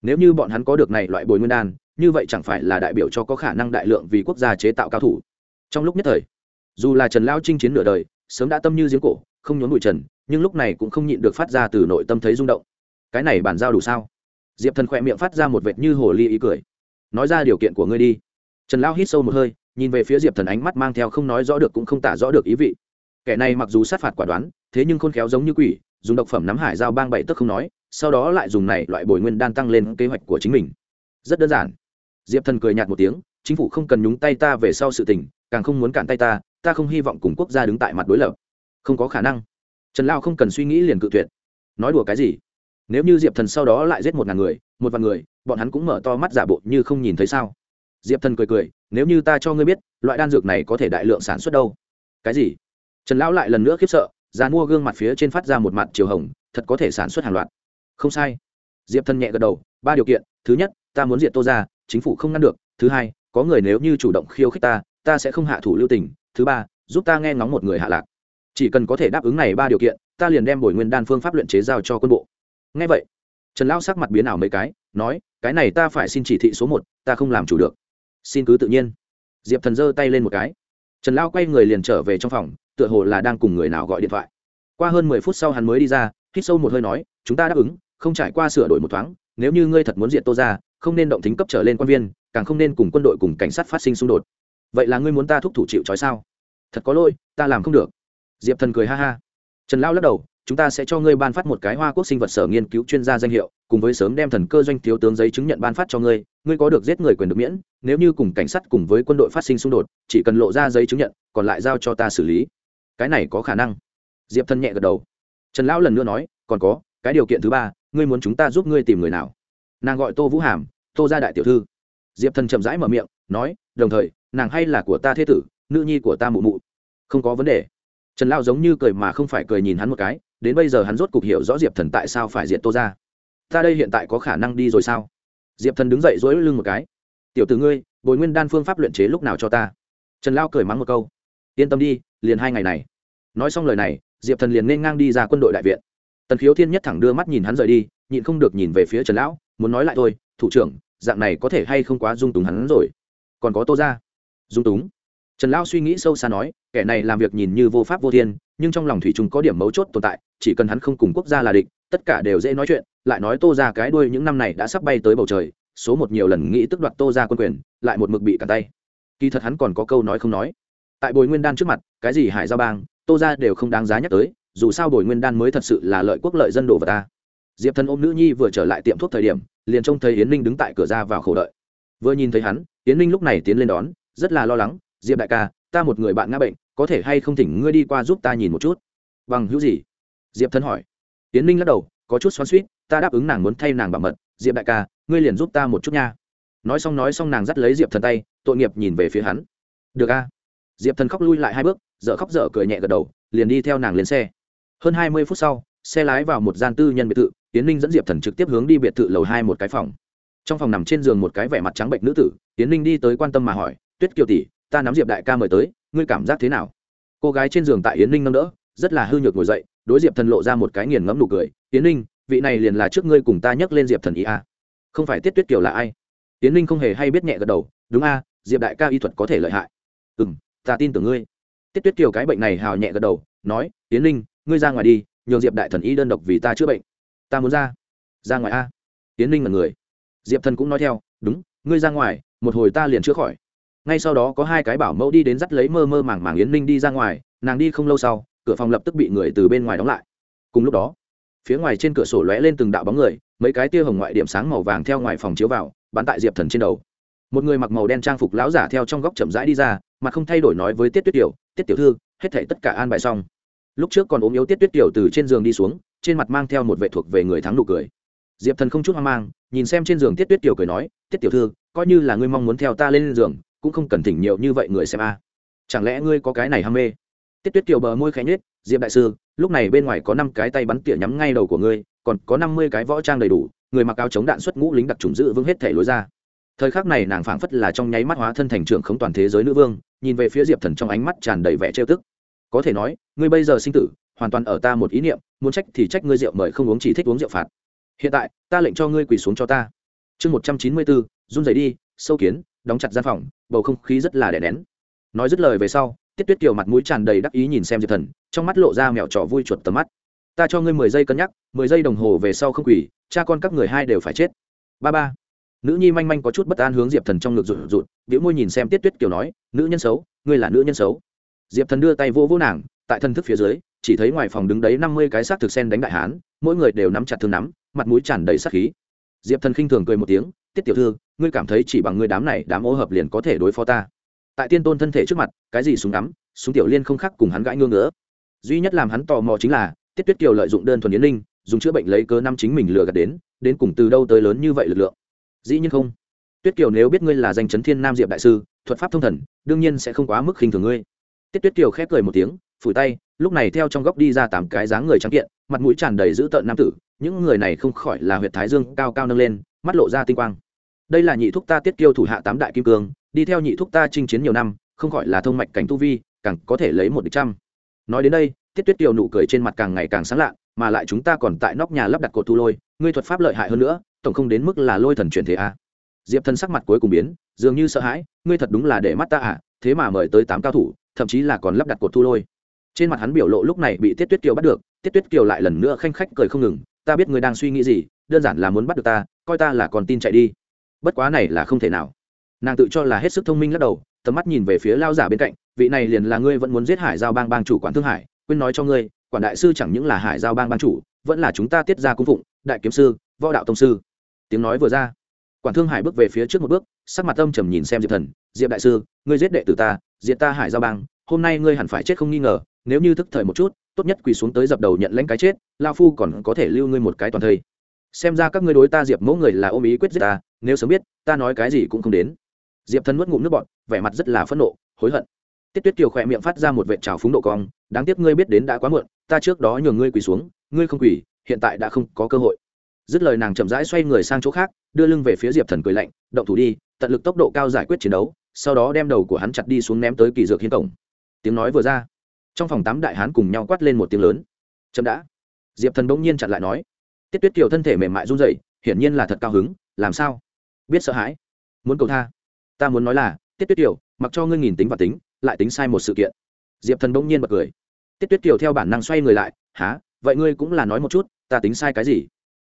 Nếu như bọn hắn có được này loại bồi nguyên đan, như vậy chẳng phải là đại biểu cho có khả năng đại lượng vì quốc gia chế tạo cao thủ. Trong lúc nhất thời, dù là trần lao chinh chiến nửa đời sớm đã tâm như giếng cổ, không nhốn bụi trần, nhưng lúc này cũng không nhịn được phát ra từ nội tâm thấy rung động. Cái này bàn giao đủ sao? Diệp thần khỏe miệng phát ra một vệt như hồ ly ý cười. Nói ra điều kiện của ngươi đi. Trần lao hít sâu một hơi, nhìn về phía diệp thần ánh mắt mang theo không nói rõ được cũng không tả rõ được ý vị. Kẻ này mặc dù sát phạt quả đoán, thế nhưng khôn khéo giống như quỷ, dùng độc phẩm nắm hải giao bang bậy tức không nói, sau đó lại dùng này loại bồi nguyên đan tăng lên kế hoạch của chính mình. Rất đơn giản. Diệp thần cười nhạt một tiếng, chính phủ không cần nhúng tay ta về sau sự tình, càng không muốn cản tay ta ta không hy vọng cùng quốc gia đứng tại mặt đối lập. Không có khả năng. Trần lao không cần suy nghĩ liền cự tuyệt. Nói đùa cái gì? Nếu như diệp thần sau đó lại giết một ngàn người, một vạn người, bọn hắn cũng mở to mắt giả bộ như không nhìn thấy sao? Diệp thần cười cười, nếu như ta cho ngươi biết, loại đan dược này có thể đại lượng sản xuất đâu? Cái gì? Trần lão lại lần nữa khiếp sợ dàn mua gương mặt phía trên phát ra một mặt chiều hồng, thật có thể sản xuất hàng loạt. Không sai. Diệp thần nhẹ gật đầu, ba điều kiện. Thứ nhất, ta muốn diệt tô ra chính phủ không ngăn được. Thứ hai, có người nếu như chủ động khiêu khích ta ta sẽ không hạ thủ lưu tình thứ ba, giúp ta nghe ngóng một người hạ lạc. Chỉ cần có thể đáp ứng này ba điều kiện, ta liền đem bồi nguyên đan phương pháp luyện chế giao cho quân bộ. Ngay vậy, trần lão sắc mặt biến ảo mấy cái, nói, cái này ta phải xin chỉ thị số một, ta không làm chủ được. Xin cứ tự nhiên. Diệp thần giơ tay lên một cái. Trần lão quay người liền trở về trong phòng, tựa hồ là đang cùng người nào gọi điện thoại. Qua hơn mười phút sau hắn mới đi ra, hít sâu một hơi nói, chúng ta đáp ứng, không trải qua sửa đổi một thoáng, nếu như ngươi thật muốn diện tô ra không nên động tính cấp trở lên quan viên, càng không nên cùng quân đội cùng cảnh sát phát sinh xung đột vậy là ngươi muốn ta thúc thủ chịu trói sao? Thật có lỗi, ta làm không được. Diệp thần cười ha ha. Trần lão lắc đầu, chúng ta sẽ cho ngươi ban phát một cái hoa quốc sinh vật sở nghiên cứu chuyên gia danh hiệu, cùng với sớm đem thần cơ doanh thiếu tướng giấy chứng nhận ban phát cho ngươi ngươi có được giết người quyền được miễn, nếu như cùng cảnh sát cùng với quân đội phát sinh xung đột, chỉ cần lộ ra giấy chứng nhận, còn lại giao cho ta xử lý. Cái này có khả năng. Diệp thân nhẹ gật đầu. Trần lão lần nữa nói, còn có, cái điều kiện thứ ba, ngươi muốn chúng ta giúp ngươi tìm người nào? Nàng gọi tô vũ hàm, tô gia đại tiểu thư. Diệp thần chậm rãi mở miệng, nói, đồng thời nàng hay là của ta thế tử, nữ nhi của ta mụ mụ. Không có vấn đề. Trần lao giống như cười mà không phải cười nhìn hắn một cái, đến bây giờ hắn rốt cục hiểu rõ diệp thần tại sao phải diện tô ra ta đây hiện tại có khả năng đi rồi sao? Diệp thần đứng dậy dối lưng một cái. Tiểu t ử ngươi, bồi nguyên đan phương pháp luyện chế lúc nào cho ta? Trần lao cười mắng một câu. Yên tâm đi, liền hai ngày này. Nói xong lời này, diệp thần liền nên ngang đi ra quân đội đại viện. Tần khiếu thiên nhất thẳng đưa mắt nhìn hắn rời đi, nhịn không được nhìn về phía trần lão, muốn nói lại thôi, thủ trưởng, dạng này có thể hay không quá dung túng hắn rồi? Còn có tô ra dung túng. Trần lão suy nghĩ sâu xa nói, kẻ này làm việc nhìn như vô pháp vô thiên, nhưng trong lòng thủy chúng có điểm mấu chốt tồn tại, chỉ cần hắn không cùng quốc gia là địch, tất cả đều dễ nói chuyện, lại nói tô ra cái đuôi những năm này đã sắp bay tới bầu trời, số một nhiều lần nghĩ tức đoạt tô ra quân quyền, lại một mực bị cản tay. Kỳ thật hắn còn có câu nói không nói. Tại bồi nguyên đan trước mặt, cái gì hải giao bang, tô ra đều không đáng giá nhắc tới, dù sao bồi nguyên đan mới thật sự là lợi quốc lợi dân đồ vật ta. Diệp thần ôm nữ nhi vừa trở lại tiệm thuốc thời điểm, liền trông thấy yến ninh đứng tại cửa ra vào khổ đợi. Vừa nhìn thấy hắn, yến ninh lúc này tiến lên đón rất là lo lắng, diệp đại ca, ta một người bạn ngã bệnh, có thể hay không thỉnh ngươi đi qua giúp ta nhìn một chút? Bằng hữu gì? Diệp thân hỏi. Tiến ninh lắc đầu, có chút xoắn suýt ta đáp ứng nàng muốn thay nàng bảo mật. Diệp đại ca, ngươi liền giúp ta một chút nha. Nói xong nói xong nàng dắt lấy diệp thần tay, tội nghiệp nhìn về phía hắn. Được a. Diệp thần khóc lui lại hai bước dợ khóc dở cười nhẹ gật đầu, liền đi theo nàng lên xe. Hơn hai mươi phút sau, xe lái vào một gian tư nhân biệt thự, tiến ninh dẫn diệp thần trực tiếp hướng đi biệt thự lầu hai một cái phòng. Trong phòng nằm trên giường một cái vẻ mặt trắng bệnh nữ tử, tiến ninh đi tới quan tâm mà hỏi tuyết kiều tỷ, ta nắm diệp đại ca mời tới, ngươi cảm giác thế nào? Cô gái trên giường tại yến ninh nâng đỡ, rất là hư nhược ngồi dậy, đối diệp thần lộ ra một cái nghiền ngẫm nụ cười. Yến ninh, vị này liền là trước ngươi cùng ta nhắc lên diệp thần ý a không phải tiết tuyết kiều là ai? Yến ninh không hề hay biết nhẹ gật đầu. Đúng a, diệp đại ca y thuật có thể lợi hại. Ừ m ta tin tưởng ngươi. Tiết tuyết kiều cái bệnh này hào nhẹ gật đầu, nói, Yến linh ngươi ra ngoài đi, nhường diệp đại thần y đơn độc vì ta chữa bệnh. Ta muốn ra. Ra ngoài a? Yến linh là người. Diệp thần cũng nói theo, đúng, ngươi ra ngoài, một hồi ta liền chữa khỏi ngay sau đó có hai cái bảo mẫu đi đến dắt lấy mơ mơ màng màng yến ninh đi ra ngoài, nàng đi không lâu sau, cửa phòng lập tức bị người từ bên ngoài đóng lại. Cùng lúc đó, phía ngoài trên cửa sổ lóe lên từng đạo bóng người, mấy cái tia hồng ngoại điểm sáng màu vàng theo ngoài phòng chiếu vào, bắn tại diệp thần trên đầu. Một người mặc màu đen trang phục lão giả theo trong góc chậm rãi đi ra, mà không thay đổi nói với tiết tuyết tiểu, tiết tiểu thư, hết thể tất cả an bài xong. Lúc trước còn ốm yếu tiết tuyết tiểu từ trên giường đi xuống, trên mặt mang theo một vệ thuộc về người thắng nụ cười. Diệp thần không chút hoang mang, nhìn xem trên giường tiết tuyết tiểu cười nói, tiết tiểu thư, coi như là ngươi mong muốn theo ta lên giường cũng không cần thỉnh nhiều như vậy người xem a. Chẳng lẽ ngươi có cái này ham mê? Tiết tuyết tiểu bờ môi khẽ nhếch, diệp đại sư, lúc này bên ngoài có năm cái tay bắn tỉa nhắm ngay đầu của ngươi, còn có năm mươi cái võ trang đầy đủ, người mặc áo chống đạn xuất ngũ lính đặc trùng giữ vững hết thể lối ra. Thời khắc này nàng phảng phất là trong nháy mắt hóa thân thành trưởng khống toàn thế giới nữ vương, nhìn về phía diệp thần trong ánh mắt tràn đầy vẻ trêu tức. Có thể nói, ngươi bây giờ sinh tử, hoàn toàn ở ta một ý niệm, muốn trách thì trách ngươi rượu mời không uống chỉ thích uống rượu phạt. Hiện tại, ta lệnh cho ngươi quỳ xuống cho ta. Chương một trăm chín mươi bốn, run rẩy đi, sâu kiến đóng chặt gian phòng, bầu không khí rất là đè nén. Nói dứt lời về sau, tiết tuyết kiều mặt mũi tràn đầy đắc ý nhìn xem diệp thần, trong mắt lộ ra mẹo trò vui chuột tầm mắt. Ta cho ngươi mười giây cân nhắc, mười giây đồng hồ về sau không quỳ, cha con các người hai đều phải chết. Ba ba. Nữ nhi manh manh có chút bất an hướng diệp thần trong ngực rụt rụt biểu môi nhìn xem tiết tuyết kiều nói, nữ nhân xấu, ngươi là nữ nhân xấu. Diệp thần đưa tay vô vô nàng, tại thân thức phía dưới, chỉ thấy ngoài phòng đứng đấy năm mươi cái xác thực sen đánh đại hán, mỗi người đều nắm chặt thương nắm, mặt mũi tràn đầy sắc khí diệp thần khinh thường cười một tiếng, tiết tiểu thư, ngươi cảm thấy chỉ bằng ngươi đám này, đám ô hợp liền có thể đối phó ta? Tại tiên tôn thân thể trước mặt, cái gì súng đắm súng tiểu liên không khác cùng hắn gãi ngưỡng nữa duy nhất làm hắn tò mò chính là, tiết tuyết kiều lợi dụng đơn thuần yến linh, dùng chữa bệnh lấy cớ năm chính mình lừa gạt đến đến cùng từ đâu tới lớn như vậy lực lượng? Dĩ nhiên không. Tuyết kiều nếu biết ngươi là danh chấn thiên nam diệp đại sư, thuật pháp thông thần, đương nhiên sẽ không quá mức khinh thường ngươi. Tiết tuyết kiều khép cười một tiếng, phủi tay, lúc này theo trong góc đi ra tám cái dáng người trắng kiện, mặt mũi tràn đầy dữ tợn nam tử những người này không khỏi là huyện thái dương cao cao nâng lên, mắt lộ ra tinh quang. Đây là nhị thúc ta tiết kiêu thủ hạ tám đại kim cương, đi theo nhị thúc ta chinh chiến nhiều năm, không khỏi là thông mạch cảnh tu vi, càng có thể lấy một địch trăm. Nói đến đây, tiết tuyết kiều nụ cười trên mặt càng ngày càng sáng lạ, mà lại chúng ta còn tại nóc nhà lắp đặt cột thu lôi, ngươi thuật pháp lợi hại hơn nữa, tổng không đến mức là lôi thần truyền thế a à. diệp thần sắc mặt cuối cùng biến, dường như sợ hãi, ngươi thật đúng là để mắt ta à thế mà mời tới tám cao thủ, thậm chí là còn lắp đặt cột thu lôi. Trên mặt hắn biểu lộ lúc này bị tiết tuyết kiều bắt được, tiết tuyết kiều lại lần nữa khanh khách cười không ngừng ta biết ngươi đang suy nghĩ gì, đơn giản là muốn bắt được ta, coi ta là còn tin chạy đi. Bất quá này là không thể nào. Nàng tự cho là hết sức thông minh lắc đầu, tầm mắt nhìn về phía lao giả bên cạnh, vị này liền là ngươi vẫn muốn giết hải giao bang bang chủ quản thương hải, quên nói cho ngươi, quản đại sư chẳng những là hải giao bang bang chủ, vẫn là chúng ta tiết ra cung phụng, đại kiếm sư, võ đạo tông sư. Tiếng nói vừa ra, quản thương hải bước về phía trước một bước, sắc mặt âm trầm nhìn xem diệp thần, diệp đại sư, ngươi giết đệ tử ta, diệt ta hải giao bang, hôm nay ngươi hẳn phải chết không nghi ngờ, nếu như thức thời một chút tốt nhất quỳ xuống tới dập đầu nhận lãnh cái chết, lao phu còn có thể lưu ngươi một cái toàn thây. Xem ra các ngươi đối ta diệp mẫu người là ôm ý quyết giết ta, nếu sớm biết, ta nói cái gì cũng không đến. Diệp thần nuốt ngụm nước bọt, vẻ mặt rất là phẫn nộ, hối hận. Tiết tuyết kiều khỏe miệng phát ra một vệ trào phúng độ cong, đáng tiếc ngươi biết đến đã quá muộn, ta trước đó nhường ngươi quỳ xuống, ngươi không quỳ, hiện tại đã không có cơ hội. Dứt lời nàng chậm rãi xoay người sang chỗ khác, đưa lưng về phía diệp thần cười lạnh, động thủ đi, tận lực tốc độ cao giải quyết chiến đấu, sau đó đem đầu của hắn chặt đi xuống ném tới kỳ dược hiến cổng tiếng nói vừa ra trong phòng tám đại hán cùng nhau quát lên một tiếng lớn. Chậm đã. Diệp thần bỗng nhiên chặn lại nói. Tiết tuyết kiều thân thể mềm mại run dậy hiển nhiên là thật cao hứng, làm sao? Biết sợ hãi? Muốn cầu tha? Ta muốn nói là, tiết tuyết kiều, mặc cho ngươi nghìn tính và tính, lại tính sai một sự kiện. Diệp thần bỗng nhiên bật cười. Tiết tuyết kiều theo bản năng xoay người lại há vậy ngươi cũng là nói một chút, ta tính sai cái gì?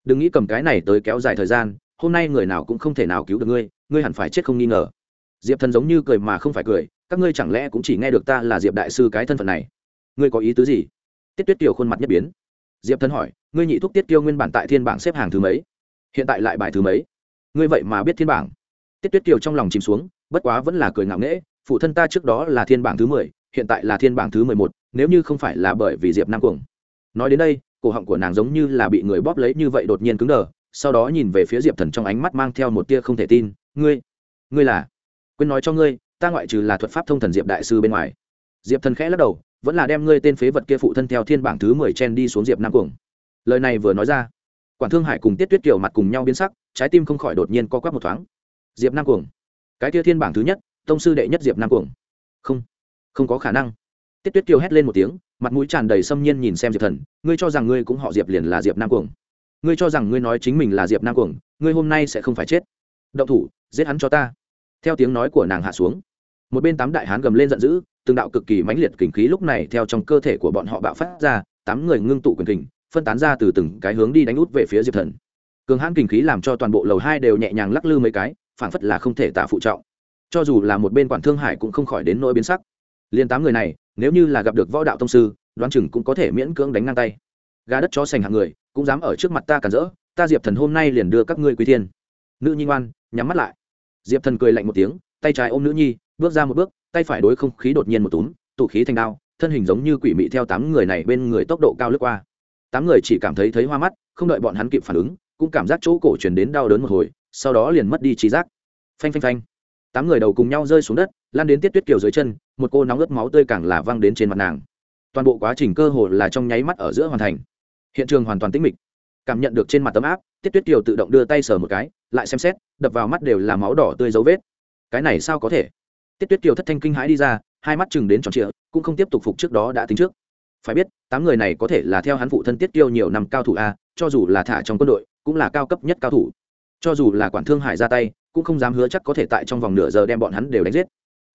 Đừng nghĩ cầm cái này tới kéo dài thời gian, hôm nay người nào cũng không thể nào cứu được ngươi ngươi hẳn phải chết không nghi ngờ diệp thần giống như cười mà không phải cười, các ngươi chẳng lẽ cũng chỉ nghe được ta là diệp đại sư cái thân phận này? Ngươi có ý tứ gì? Tiết tuyết kiều khuôn mặt nhất biến. Diệp thần hỏi, ngươi nhị thúc tiết kiêu nguyên bản tại thiên bảng xếp hàng thứ mấy? Hiện tại lại bài thứ mấy? Ngươi vậy mà biết thiên bảng. Tiết tuyết kiều trong lòng chìm xuống, bất quá vẫn là cười ngạo nghễ, phụ thân ta trước đó là thiên bảng thứ mười, hiện tại là thiên bảng thứ mười một, nếu như không phải là bởi vì diệp nam cuồng. Nói đến đây, cổ họng của nàng giống như là bị người bóp lấy như vậy đột nhiên cứng đờ, sau đó nhìn về phía diệp thần trong ánh mắt mang theo một tia không thể tin. Ngươi ngươi là? Quên nói cho ngươi, ta ngoại trừ là thuật pháp thông thần diệp đại sư bên ngoài. Diệp thần khẽ lắc đầu, vẫn là đem ngươi tên phế vật kia phụ thân theo thiên bảng thứ mười chen đi xuống diệp nam cuồng. Lời này vừa nói ra quản thương hải cùng tiết tuyết kiều mặt cùng nhau biến sắc, trái tim không khỏi đột nhiên co quắp một thoáng. Diệp nam cuồng. Cái kia thiên bảng thứ nhất, tông sư đệ nhất diệp nam cuồng. Không không có khả năng. Tiết tuyết kiều hét lên một tiếng, mặt mũi tràn đầy xâm nhiên nhìn xem diệp thần, ngươi cho rằng ngươi cũng họ diệp liền là diệp nam cuồng. Ngươi cho rằng ngươi nói chính mình là diệp nam cuồng, ngươi hôm nay sẽ không phải chết. Động thủ, giết hắn cho ta theo tiếng nói của nàng hạ xuống. Một bên tám đại hán gầm lên giận dữ, từng đạo cực kỳ mãnh liệt kình khí lúc này theo trong cơ thể của bọn họ bạo phát ra, tám người ngưng tụ quyền kình, phân tán ra từ từng cái hướng đi đánh út về phía diệp thần. Cường hãn kình khí làm cho toàn bộ lầu hai đều nhẹ nhàng lắc lư mấy cái phản phất là không thể tạ phụ trọng. Cho dù là một bên quản thương hải cũng không khỏi đến nỗi biến sắc. Liền tám người này, nếu như là gặp được võ đạo tông sư, đoán chừng cũng có thể miễn cưỡng đánh ngang tay. Gà đất cho sành hạng người, cũng dám ở trước mặt ta cản rỡ, ta diệp thần hôm nay liền đưa các ngươi quy thiên. Nữ nhi ngoan, nhắm mắt lại diệp thần cười lạnh một tiếng, tay trái ôm nữ nhi, bước ra một bước, tay phải đối không khí đột nhiên một túm, tụ khí thành đao, thân hình giống như quỷ mị theo tám người này bên người tốc độ cao lướt qua. Tám người chỉ cảm thấy thấy hoa mắt, không đợi bọn hắn kịp phản ứng, cũng cảm giác chỗ cổ truyền đến đau đớn một hồi, sau đó liền mất đi trí giác. Phanh phanh phanh. Tám người đầu cùng nhau rơi xuống đất, lan đến tiết tuyết kiều dưới chân, một cô nóng ướt máu tươi càng là văng đến trên mặt nàng. Toàn bộ quá trình cơ hồ là trong nháy mắt ở giữa hoàn thành. Hiện trường hoàn toàn tĩnh mịch. Cảm nhận được trên mặt tấm áp, tiết tuyết kiều tự động đưa tay sờ một cái lại xem xét, đập vào mắt đều là máu đỏ tươi dấu vết. Cái này sao có thể? Tiết tuyết kiều thất thanh kinh hãi đi ra, hai mắt chừng đến tròn trịa, cũng không tiếp tục phục trước đó đã tính trước. Phải biết, tám người này có thể là theo hắn phụ thân tiết kiêu nhiều năm cao thủ a, cho dù là thả trong quân đội, cũng là cao cấp nhất cao thủ. Cho dù là quản thương hải ra tay, cũng không dám hứa chắc có thể tại trong vòng nửa giờ đem bọn hắn đều đánh giết.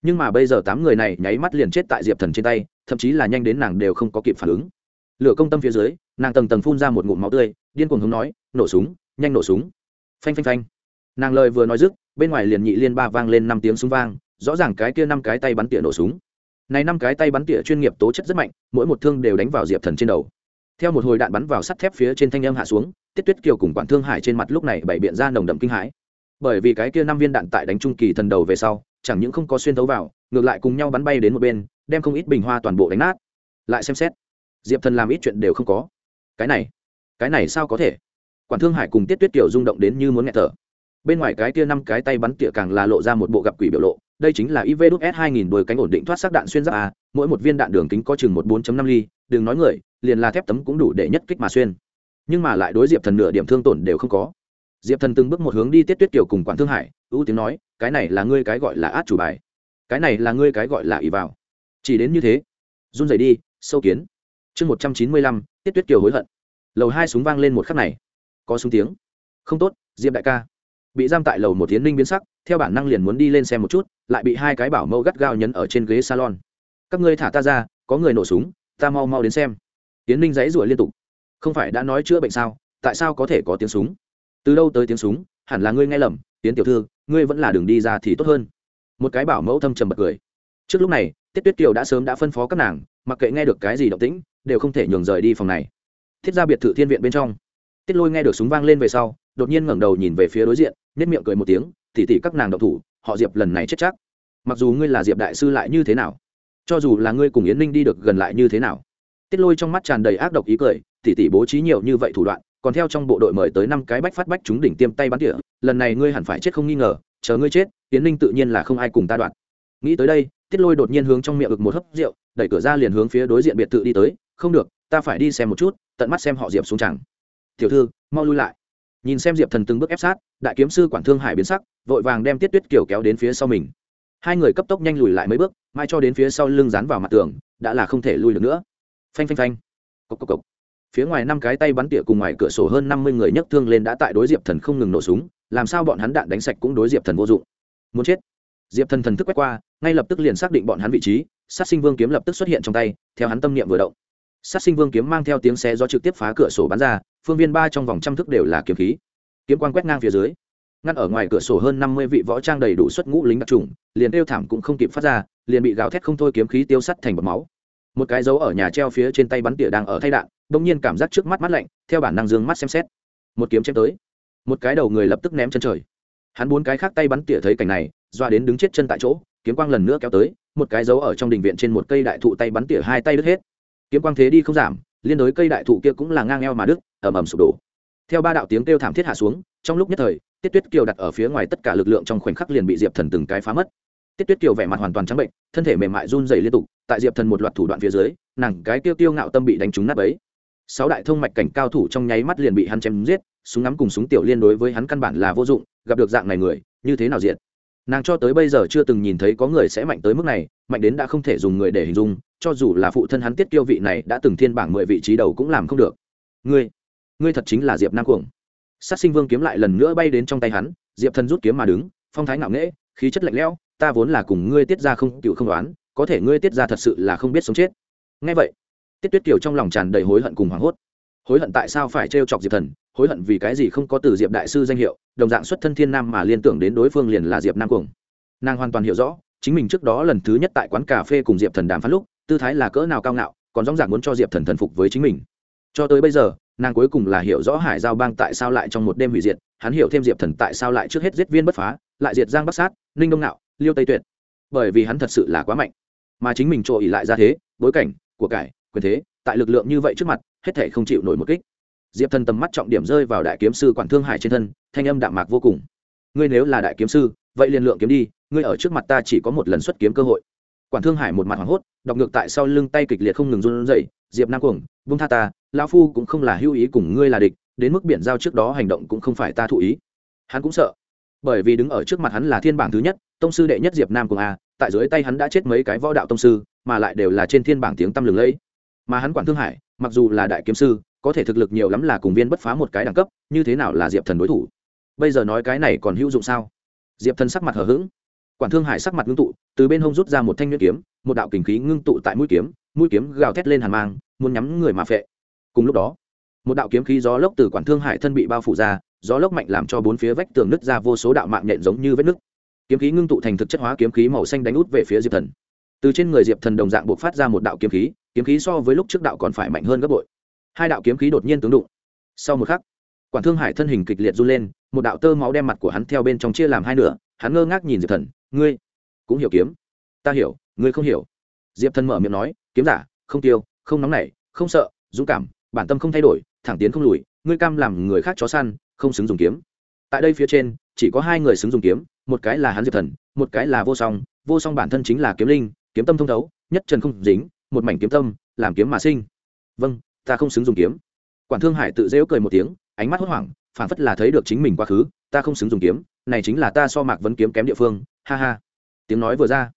Nhưng mà bây giờ tám người này nháy mắt liền chết tại diệp thần trên tay, thậm chí là nhanh đến nàng đều không có kịp phản ứng. Lửa công tâm phía dưới, nàng tầng tầng phun ra một ngụm máu tươi, điên cuồng hướng nói, nổ súng, nhanh nổ súng phanh phanh phanh. Nàng lời vừa nói dứt, bên ngoài liền nhị liên ba vang lên năm tiếng súng vang, rõ ràng cái kia năm cái tay bắn tỉa nổ súng. Này năm cái tay bắn tỉa chuyên nghiệp tố chất rất mạnh, mỗi một thương đều đánh vào diệp thần trên đầu. Theo một hồi đạn bắn vào sắt thép phía trên thanh âm hạ xuống, tiết tuyết kiều cùng quản thương hải trên mặt lúc này bảy biện ra nồng đậm kinh hãi. Bởi vì cái kia năm viên đạn tại đánh trung kỳ thần đầu về sau, chẳng những không có xuyên thấu vào, ngược lại cùng nhau bắn bay đến một bên, đem không ít bình hoa toàn bộ đánh nát. Lại xem xét, diệp thần làm ít chuyện đều không có. Cái này cái này sao có thể? Quản thương hải cùng tiết tuyết kiều rung động đến như muốn nghẹt thở. Bên ngoài cái tia năm cái tay bắn tỉa càng là lộ ra một bộ gặp quỷ biểu lộ, đây chính là ivs s 2000 đôi cánh ổn định thoát sắc đạn xuyên giáp a, mỗi một viên đạn đường kính có chừng một bốn năm ly, đừng nói người, liền là thép tấm cũng đủ để nhất kích mà xuyên. Nhưng mà lại đối diệp thần nửa điểm thương tổn đều không có. Diệp thần từng bước một hướng đi tiết tuyết kiều cùng quản thương hải, ưu tiếng nói, cái này là ngươi cái gọi là át chủ bài. Cái này là ngươi cái gọi là ỷ vào. Chỉ đến như thế, run rẩy đi, sâu kiến. Chương một trăm chín mươi lăm, tiết tuyết kiều hối hận. Lầu hai súng vang lên một khắc này có súng tiếng. Không tốt, diệp đại ca. Bị giam tại lầu một tiến ninh biến sắc, theo bản năng liền muốn đi lên xem một chút, lại bị hai cái bảo mẫu gắt gao nhấn ở trên ghế salon. Các ngươi thả ta ra, có người nổ súng, ta mau mau đến xem. Tiến ninh dãy rủa liên tục. Không phải đã nói chữa bệnh sao, tại sao có thể có tiếng súng? Từ đâu tới tiếng súng, hẳn là ngươi nghe lầm tiến tiểu thư, ngươi vẫn là đường đi ra thì tốt hơn. Một cái bảo mẫu thâm trầm bật cười. Trước lúc này, tiết tuyết kiều đã sớm đã phân phó các nàng, mặc kệ nghe được cái gì động tĩnh, đều không thể nhường rời đi phòng này. Thiết ra biệt thự thiên viện bên trong tiết lôi nghe được súng vang lên về sau, đột nhiên ngẩng đầu nhìn về phía đối diện nếp miệng cười một tiếng tỉ tỉ các nàng độc thủ, họ diệp lần này chết chắc. Mặc dù ngươi là diệp đại sư lại như thế nào, cho dù là ngươi cùng yến ninh đi được gần lại như thế nào. Tiết lôi trong mắt tràn đầy ác độc ý cười tỉ tỉ bố trí nhiều như vậy thủ đoạn, còn theo trong bộ đội mời tới năm cái bách phát bách chúng đỉnh tiêm tay bắn tỉa, lần này ngươi hẳn phải chết không nghi ngờ, chờ ngươi chết, Yến ninh tự nhiên là không ai cùng ta đoạn. Nghĩ tới đây, tiết lôi đột nhiên hướng trong miệng ực một hớp rượu, đẩy cửa ra liền hướng phía đối diện biệt thự đi tới, không được, ta phải đi xem một chút, tận mắt xem họ diệp xuống chẳng tiểu thư, mau lui lại. Nhìn xem diệp thần từng bước ép sát, đại kiếm sư quản thương hải biến sắc, vội vàng đem tiết tuyết kiểu kéo đến phía sau mình. Hai người cấp tốc nhanh lùi lại mấy bước, mai cho đến phía sau lưng dán vào mặt tường, đã là không thể lùi được nữa. Phanh phanh phanh. Cốc cốc cốc phía ngoài năm cái tay bắn tỉa cùng ngoài cửa sổ hơn năm mươi người nhấc thương lên đã tại đối diệp thần không ngừng nổ súng, làm sao bọn hắn đạn đánh sạch cũng đối diệp thần vô dụng. Muốn chết. Diệp thần thần thức quét qua, ngay lập tức liền xác định bọn hắn vị trí, sát sinh vương kiếm lập tức xuất hiện trong tay, theo hắn tâm niệm vừa động sát sinh vương kiếm mang theo tiếng xe do trực tiếp phá cửa sổ bắn ra, phương viên ba trong vòng trăm thức đều là kiếm khí. Kiếm quang quét ngang phía dưới. Ngăn ở ngoài cửa sổ hơn năm mươi vị võ trang đầy đủ xuất ngũ lính đặc trùng, liền đeo thảm cũng không kịp phát ra, liền bị gào thét không thôi kiếm khí tiêu sắt thành bọt máu. Một cái dấu ở nhà treo phía trên tay bắn tỉa đang ở thay đạn bỗng nhiên cảm giác trước mắt mắt lạnh, theo bản năng dương mắt xem xét. Một kiếm chém tới. Một cái đầu người lập tức ném chân trời. Hắn bốn cái khác tay bắn tỉa thấy cảnh này, doa đến đứng chết chân tại chỗ, kiếm quang lần nữa kéo tới, một cái dấu ở trong đình viện trên một cây đại thụ tay bắn tỉa hai tay đứt hết kiếm quang thế đi không giảm, liên đối cây đại thụ kia cũng là ngang eo mà đứt, ầm ầm sụp đổ. Theo ba đạo tiếng kêu thảm thiết hạ xuống, trong lúc nhất thời, tiết tuyết kiều đặt ở phía ngoài tất cả lực lượng trong khoảnh khắc liền bị diệp thần từng cái phá mất. Tiết tuyết kiều vẻ mặt hoàn toàn trắng bệnh, thân thể mềm mại run dày liên tục, tại diệp thần một loạt thủ đoạn phía dưới, nàng cái tiêu tiêu ngạo tâm bị đánh trúng nát ấy sáu đại thông mạch cảnh cao thủ trong nháy mắt liền bị hắn chém giết, súng ngắm cùng súng tiểu liên đối với hắn căn bản là vô dụng, gặp được dạng này người, như thế nào diện nàng cho tới bây giờ chưa từng nhìn thấy có người sẽ mạnh tới mức này, mạnh đến đã không thể dùng người để hình dung cho dù là phụ thân hắn tiết kiêu vị này đã từng thiên bảng mười vị trí đầu cũng làm không được. Ngươi ngươi thật chính là diệp nam cuồng. Sát sinh vương kiếm lại lần nữa bay đến trong tay hắn, diệp thần rút kiếm mà đứng, phong thái ngạo nghễ, khí chất lạnh lẽo, ta vốn là cùng ngươi tiết ra không cựu không đoán, có thể ngươi tiết ra thật sự là không biết sống chết. Ngay vậy, tiết tuyết kiều trong lòng tràn đầy hối hận cùng hoảng hốt. Hối hận tại sao phải trêu chọc diệp thần, hối hận vì cái gì không có từ diệp đại sư danh hiệu, đồng dạng xuất thân thiên nam mà liên tưởng đến đối phương liền là diệp nam cuồng. Nàng hoàn toàn hiểu rõ, chính mình trước đó lần thứ nhất tại quán cà phê cùng diệp thần đàm phán lúc tư thái là cỡ nào cao ngạo, còn rõ ràng muốn cho diệp thần thần phục với chính mình. Cho tới bây giờ, nàng cuối cùng là hiểu rõ hải giao bang tại sao lại trong một đêm hủy diệt, hắn hiểu thêm diệp thần tại sao lại trước hết giết viên bất phá, lại diệt giang bắc sát, ninh đông nạo liêu tây tuyệt. Bởi vì hắn thật sự là quá mạnh, mà chính mình trội lại ra thế, bối cảnh, của cải, quyền thế, tại lực lượng như vậy trước mặt, hết thể không chịu nổi một kích. Diệp thần tầm mắt trọng điểm rơi vào đại kiếm sư quản thương hải trên thân, thanh âm đạm mạc vô cùng. Ngươi nếu là đại kiếm sư, vậy liền lượng kiếm đi, ngươi ở trước mặt ta chỉ có một lần xuất kiếm cơ hội quản thương hải một mặt hoảng hốt, đọc ngược tại sau lưng tay kịch liệt không ngừng run rẩy, diệp nam cuồng vung tha ta, lão phu cũng không là hữu ý cùng ngươi là địch, đến mức biển giao trước đó hành động cũng không phải ta thụ ý. Hắn cũng sợ, bởi vì đứng ở trước mặt hắn là thiên bảng thứ nhất, tông sư đệ nhất diệp nam cuồng a, tại dưới tay hắn đã chết mấy cái võ đạo tông sư, mà lại đều là trên thiên bảng tiếng tăm lừng lẫy. Mà hắn quản thương hải, mặc dù là đại kiếm sư, có thể thực lực nhiều lắm là cùng viên bất phá một cái đẳng cấp, như thế nào là diệp thần đối thủ? Bây giờ nói cái này còn hữu dụng sao? Diệp thần sắc mặt hờ hững quản thương hải sắc mặt ngưng tụ, từ bên hông rút ra một thanh nhuyễn kiếm, một đạo kình khí ngưng tụ tại mũi kiếm mũi kiếm gào thét lên hàn mang, muốn nhắm người mà phệ. Cùng lúc đó, một đạo kiếm khí gió lốc từ quản thương hải thân bị bao phủ ra, gió lốc mạnh làm cho bốn phía vách tường nứt ra vô số đạo mạng nhện giống như vết nứt. Kiếm khí ngưng tụ thành thực chất hóa kiếm khí màu xanh đánh út về phía diệp thần. Từ trên người diệp thần đồng dạng buộc phát ra một đạo kiếm khí kiếm khí so với lúc trước đạo còn phải mạnh hơn gấp bội. Hai đạo kiếm khí đột nhiên tướng đụng. Sau một khắc, quản thương hải thân hình kịch liệt run lên, một đạo tơ máu đem mặt của hắn theo bên trong chia làm hai nửa, hắn ngơ ngác nhìn diệp thần ngươi cũng hiểu kiếm. Ta hiểu, ngươi không hiểu. Diệp thần mở miệng nói, kiếm giả, không tiêu, không nóng nảy, không sợ, dũng cảm, bản tâm không thay đổi, thẳng tiến không lùi, ngươi cam làm người khác chó săn, không xứng dùng kiếm. Tại đây phía trên, chỉ có hai người xứng dùng kiếm, một cái là hắn diệp thần, một cái là vô song. Vô song bản thân chính là kiếm linh, kiếm tâm thông thấu, nhất trần không dính, một mảnh kiếm tâm, làm kiếm mà sinh. Vâng ta không xứng dùng kiếm. Quản thương hải tự dễu cười một tiếng, ánh mắt hốt hoảng phản phất là thấy được chính mình quá khứ, ta không xứng dùng kiếm, này chính là ta so mạc vấn kiếm kém địa phương ha ha. Tiếng nói vừa ra,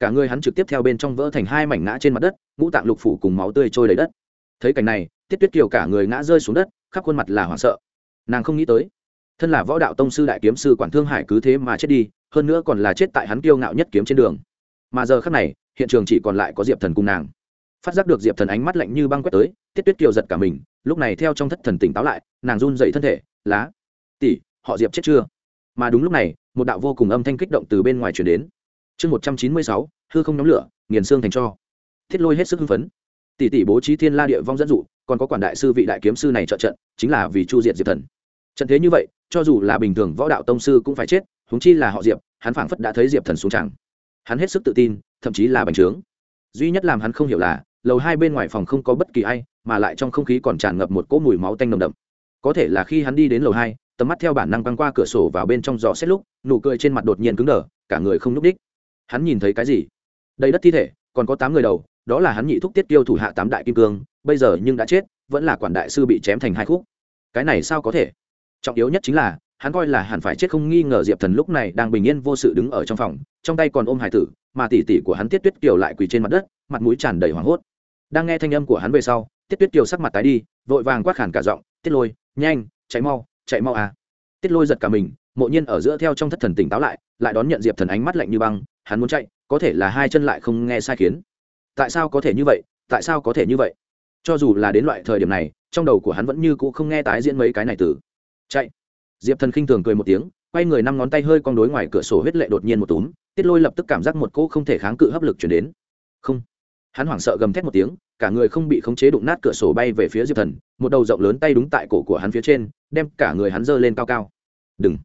cả người hắn trực tiếp theo bên trong vỡ thành hai mảnh ngã trên mặt đất, ngũ tạng lục phủ cùng máu tươi trôi đầy đất. Thấy cảnh này, tiết tuyết kiều cả người ngã rơi xuống đất, khắp khuôn mặt là hoảng sợ. Nàng không nghĩ tới, thân là võ đạo tông sư đại kiếm sư quản thương hải cứ thế mà chết đi, hơn nữa còn là chết tại hắn kiêu ngạo nhất kiếm trên đường. Mà giờ khắc này, hiện trường chỉ còn lại có diệp thần cùng nàng. Phát giác được diệp thần ánh mắt lạnh như băng quét tới, tiết tuyết kiều giật cả mình, lúc này theo trong thất thần tỉnh táo lại, nàng run dậy thân thể, lá, tỷ, họ diệp chết chưa? Mà đúng lúc này một đạo vô cùng âm thanh kích động từ bên ngoài chuyển đến. Chương một trăm chín mươi sáu, hư không nhóm lửa, nghiền xương thành cho. Thiết lôi hết sức hưng phấn. Tỷ tỷ bố trí thiên la địa vong dẫn dụ, còn có quản đại sư vị đại kiếm sư này trợ trận, chính là vì chu diệt diệp thần. Trận thế như vậy, cho dù là bình thường võ đạo tông sư cũng phải chết húng chi là họ diệp, hắn phảng phất đã thấy diệp thần xuống tràng. Hắn hết sức tự tin, thậm chí là bành trướng. Duy nhất làm hắn không hiểu là, lầu hai bên ngoài phòng không có bất kỳ ai, mà lại trong không khí còn tràn ngập một cỗ mùi máu tanh nồng đậm. Có thể là khi hắn đi đến lầu hai tầm mắt theo bản năng băng qua cửa sổ vào bên trong gió xét lúc, nụ cười trên mặt đột nhiên cứng đờ, cả người không n ú c đích hắn nhìn thấy cái gì? Đầy đất thi thể, còn có tám người đầu, đó là hắn nhị thúc tiết tiêu thủ hạ tám đại kim cương, bây giờ nhưng đã chết, vẫn là quản đại sư bị chém thành hai khúc. Cái này sao có thể? Trọng yếu nhất chính là, hắn coi là hẳn phải chết không nghi ngờ diệp thần lúc này đang bình yên vô sự đứng ở trong phòng, trong tay còn ôm hải tử, mà tỉ tỉ của hắn tiết tuyết kiều lại quỳ trên mặt đất, mặt mũi tràn đầy hoảng hốt. Đang nghe thanh âm của hắn về sau, tiết tuyết kiều sắc mặt tái đi, vội vàng quát khản cả giọng, tiết lôi, nhanh, chạy mau chạy mau à. Tiết lôi giật cả mình, mộ nhiên ở giữa theo trong thất thần tỉnh táo lại lại đón nhận diệp thần ánh mắt lạnh như băng, hắn muốn chạy, có thể là hai chân lại không nghe sai khiến. Tại sao có thể như vậy? Tại sao có thể như vậy? Cho dù là đến loại thời điểm này, trong đầu của hắn vẫn như cũ không nghe tái diễn mấy cái này từ. Chạy. Diệp thần khinh thường cười một tiếng, quay người năm ngón tay hơi con đối ngoài cửa sổ huyết lệ đột nhiên một túm, tiết lôi lập tức cảm giác một cỗ không thể kháng cự hấp lực chuyển đến. Không hắn hoảng sợ gầm thét một tiếng, cả người không bị khống chế đụng nát cửa sổ bay về phía diệp thần, một đầu rộng lớn tay đúng tại cổ của hắn phía trên, đem cả người hắn giơ lên cao cao. Đừng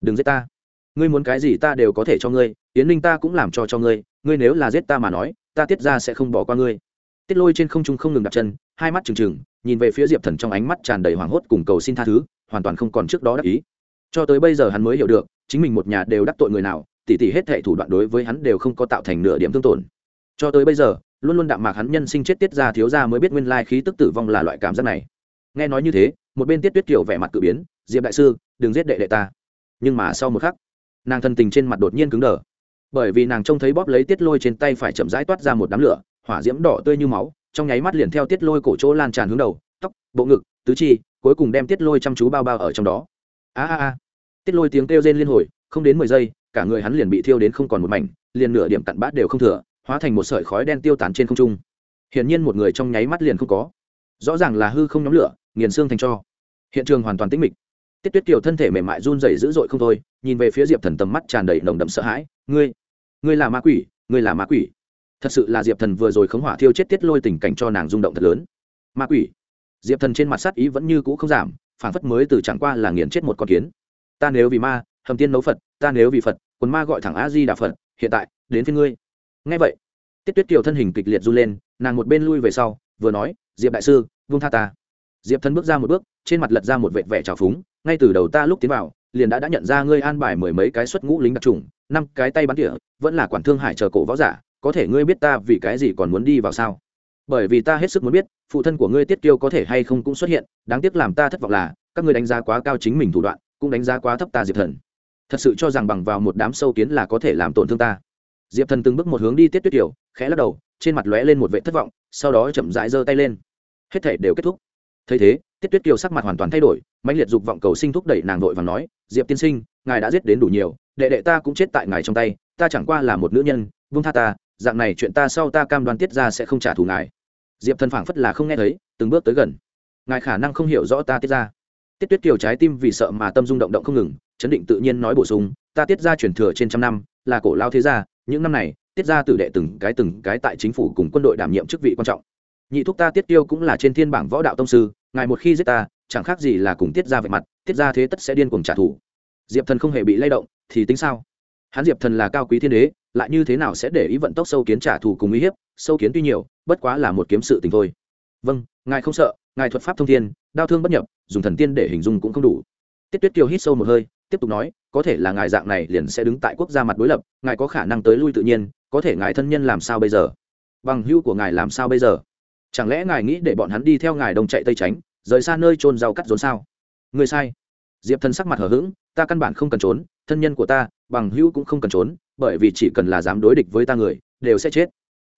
đừng giết ta. Ngươi muốn cái gì ta đều có thể cho ngươi, yến ninh ta cũng làm cho cho ngươi ngươi nếu là giết ta mà nói, ta tiết ra sẽ không bỏ qua ngươi. Tiết lôi trên không trung không ngừng đặt chân, hai mắt trừng trừng, nhìn về phía diệp thần trong ánh mắt tràn đầy hoảng hốt cùng cầu xin tha thứ, hoàn toàn không còn trước đó đắc ý. Cho tới bây giờ hắn mới hiểu được, chính mình một nhà đều đắc tội người nào, tỉ tỉ hết thệ thủ đoạn đối với hắn đều không có tạo thành nửa điểm thương tổn. Cho tới bây giờ luôn luôn đạm mạc hắn nhân sinh chết tiết ra thiếu ra mới biết nguyên lai khí tức tử vong là loại cảm giác này. Nghe nói như thế, một bên tiết tuyết kiều vẻ mặt cự biến, diệp đại sư, đừng giết đệ đệ ta. Nhưng mà sau một khắc, nàng thân tình trên mặt đột nhiên cứng đờ. Bởi vì nàng trông thấy bóp lấy tiết lôi trên tay phải chậm rãi toát ra một đám lửa, hỏa diễm đỏ tươi như máu, trong nháy mắt liền theo tiết lôi cổ chỗ lan tràn hướng đầu, tóc, bộ ngực, tứ chi, cuối cùng đem tiết lôi chăm chú bao bao ở trong đó. A a a. Tiết lôi tiếng kêu rên liên hồi, không đến mười giây, cả người hắn liền bị thiêu đến không còn một mảnh, liền nửa điểm cặn bát đều không thừa hóa thành một sợi khói đen tiêu tán trên không trung. Hiển nhiên một người trong nháy mắt liền không có. Rõ ràng là hư không nhóm lửa, nghiền xương thành cho. Hiện trường hoàn toàn tĩnh mịch. Tiết tuyết kiều thân thể mềm mại run rẩy dữ dội không thôi, nhìn về phía diệp thần tầm mắt tràn đầy nồng đậm sợ hãi. Ngươi ngươi là ma quỷ, ngươi là ma quỷ. Thật sự là diệp thần vừa rồi khống hỏa thiêu chết tiết lôi tình cảnh cho nàng rung động thật lớn. Ma quỷ? Diệp thần trên mặt sát ý vẫn như cũ không giảm phản phất mới từ chẳng qua là nghiền chết một con kiến. Ta nếu vì ma, hầm tiên nấu phật, ta nếu vì phật, quần ma gọi thẳng a di đà phật, hiện tại, đến phía ngươi ngay vậy, tiết tuyết kiều thân hình kịch liệt run lên, nàng một bên lui về sau, vừa nói, diệp đại sư vung tha ta. Diệp thần bước ra một bước, trên mặt lật ra một vệt vẻ trào phúng, ngay từ đầu ta lúc tiến vào, liền đã đã nhận ra ngươi an bài mười mấy cái xuất ngũ lính đặc trùng năm cái tay bắn tỉa, vẫn là quản thương hải chờ cổ võ giả, có thể ngươi biết ta vì cái gì còn muốn đi vào sao? Bởi vì ta hết sức muốn biết, phụ thân của ngươi tiết kiêu có thể hay không cũng xuất hiện, đáng tiếc làm ta thất vọng là, các ngươi đánh giá quá cao chính mình thủ đoạn, cũng đánh giá quá thấp ta diệp thần. Thật sự cho rằng bằng vào một đám sâu kiến là có thể làm tổn thương ta diệp thần từng bước một hướng đi tiết tuyết kiều, khẽ lắc đầu, trên mặt lóe lên một vệ thất vọng, sau đó chậm rãi giơ tay lên. Hết thể đều kết thúc. Thấy thế, tiết tuyết kiều sắc mặt hoàn toàn thay đổi, mãnh liệt dục vọng cầu sinh thúc đẩy nàng vội và nói, diệp tiên sinh, ngài đã giết đến đủ nhiều, đệ đệ ta cũng chết tại ngài trong tay, ta chẳng qua là một nữ nhân vung tha ta, dạng này chuyện ta sau ta cam đoan tiết ra sẽ không trả thù ngài. Diệp thần phảng phất là không nghe thấy, từng bước tới gần. Ngài khả năng không hiểu rõ ta tiết ra tiết tuyết kiều trái tim vì sợ mà tâm dung động động không ngừng, chấn định tự nhiên nói bổ sung, ta tiết ra truyền thừa trên trăm năm là cổ lao thế gia, những năm này, tiết ra tử đệ từng cái từng cái tại chính phủ cùng quân đội đảm nhiệm chức vị quan trọng. Nhị thúc ta tiết tiêu cũng là trên thiên bảng võ đạo tông sư, ngài một khi giết ta, chẳng khác gì là cùng tiết ra vạch mặt, tiết ra thế tất sẽ điên cuồng trả thù. Diệp thần không hề bị lay động, thì tính sao? Hắn diệp thần là cao quý thiên đế, lại như thế nào sẽ để ý vận tốc sâu kiến trả thù cùng uy hiếp? Sâu kiến tuy nhiều, bất quá là một kiếm sự tình thôi. Vâng ngài không sợ, ngài thuật pháp thông thiên đau thương bất nhập, dùng thần tiên để hình dung cũng không đủ. Tiết tuyết kiều hít sâu một hơi, tiếp tục nói có thể là ngài dạng này liền sẽ đứng tại quốc gia mặt đối lập, ngài có khả năng tới lui tự nhiên, có thể ngài thân nhân làm sao bây giờ? Bằng hưu của ngài làm sao bây giờ? Chẳng lẽ ngài nghĩ để bọn hắn đi theo ngài đông chạy tây tránh, rời xa nơi trôn rau cắt rốn sao? Người sai. Diệp thần sắc mặt hở h ữ g ta căn bản không cần trốn, thân nhân của ta, bằng hữu cũng không cần trốn, bởi vì chỉ cần là dám đối địch với ta người, đều sẽ chết.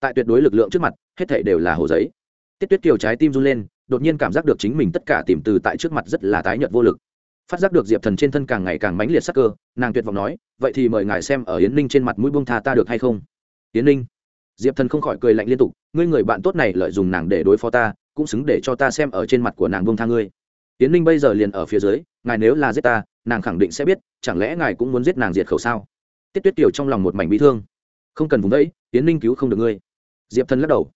Tại tuyệt đối lực lượng trước mặt, hết thệ đều là hồ giấy. Tiết tuyết kiều trái tim run lên, đột nhiên cảm giác được chính mình tất cả tìm từ tại trước mặt rất là tái nhợt vô lực phát giác được diệp thần trên thân càng ngày càng mãnh liệt sắc cơ, nàng tuyệt vọng nói, vậy thì mời ngài xem ở yến ninh trên mặt mũi buông tha ta được hay không? Yến ninh? Diệp thần không khỏi cười lạnh liên tục, ngươi người bạn tốt này lợi dụng nàng để đối phó ta, cũng xứng để cho ta xem ở trên mặt của nàng buông tha ngươi. Yến ninh bây giờ liền ở phía dưới, ngài nếu là giết ta, nàng khẳng định sẽ biết, chẳng lẽ ngài cũng muốn giết nàng diệt khẩu sao? Tiết tuyết tiểu trong lòng một mảnh bị thương. Không cần vùng đấy, yến ninh cứu không được ngươi. Diệp thần lắc đầu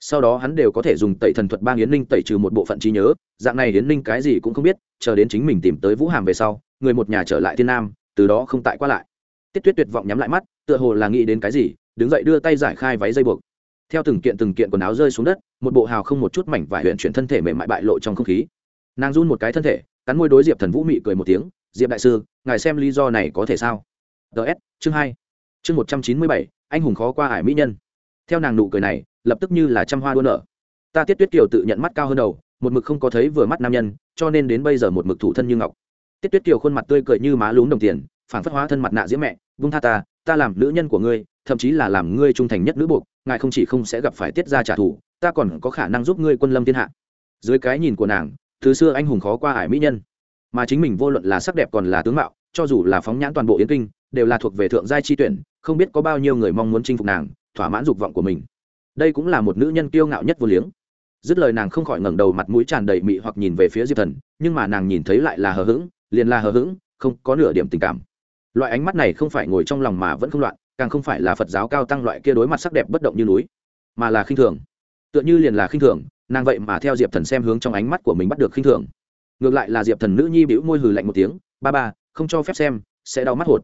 sau đó hắn đều có thể dùng tẩy thần thuật bang yến ninh tẩy trừ một bộ phận trí nhớ, dạng này yến ninh cái gì cũng không biết, chờ đến chính mình tìm tới vũ hàm về sau, người một nhà trở lại thiên nam, từ đó không tại qua lại. Tiết tuyết tuyệt vọng nhắm lại mắt, tựa hồ là nghĩ đến cái gì, đứng dậy đưa tay giải khai váy dây buộc. Theo từng kiện từng kiện quần áo rơi xuống đất, một bộ hào không một chút mảnh vải huyện chuyển thân thể mềm mại bại lộ trong không khí. Nàng run một cái thân thể, cắn môi đối diệp thần vũ mị cười một tiếng, diệp đại sư, ngài xem lý do này có thể sao? Ts chương hai, chương một trăm chín mươi bảy, anh hùng khó qua ải mỹ nhân. Theo nàng nụ cười này lập tức như là trăm hoa đua nở. Ta tiết tuyết kiều tự nhận mắt cao hơn đầu, một mực không có thấy vừa mắt nam nhân, cho nên đến bây giờ một mực thủ thân như ngọc. Tiết tuyết kiều khuôn mặt tươi cười như má lún đồng tiền phản phất hóa thân mặt nạ diễm mẹ, vung tha ta ta làm nữ nhân của ngươi, thậm chí là làm ngươi trung thành nhất nữ buộc, ngài không chỉ không sẽ gặp phải tiết ra trả thù, ta còn có khả năng giúp ngươi quân lâm thiên hạ. Dưới cái nhìn của nàng, từ xưa anh hùng khó qua ải mỹ nhân. Mà chính mình vô luận là sắc đẹp còn là tướng mạo, cho dù là phóng nhãn toàn bộ yến kinh, đều là thuộc về thượng giai chi tuyển, không biết có bao nhiêu người mong muốn chinh phục nàng, thỏa mãn dục vọng của mình đây cũng là một nữ nhân kiêu ngạo nhất vô liếng. Dứt lời nàng không khỏi ngẩng đầu mặt mũi tràn đầy mị hoặc nhìn về phía diệp thần, nhưng mà nàng nhìn thấy lại là hờ hững, liền là hờ hững, không có nửa điểm tình cảm. Loại ánh mắt này không phải ngồi trong lòng mà vẫn không loạn, càng không phải là phật giáo cao tăng loại kia đối mặt sắc đẹp bất động như núi, mà là khinh thường. Tựa như liền là khinh thường, nàng vậy mà theo diệp thần xem hướng trong ánh mắt của mình bắt được khinh thường. Ngược lại là diệp thần nữ nhi bĩu môi hừ lạnh một tiếng, ba ba, không cho phép xem, sẽ đau mắt hột.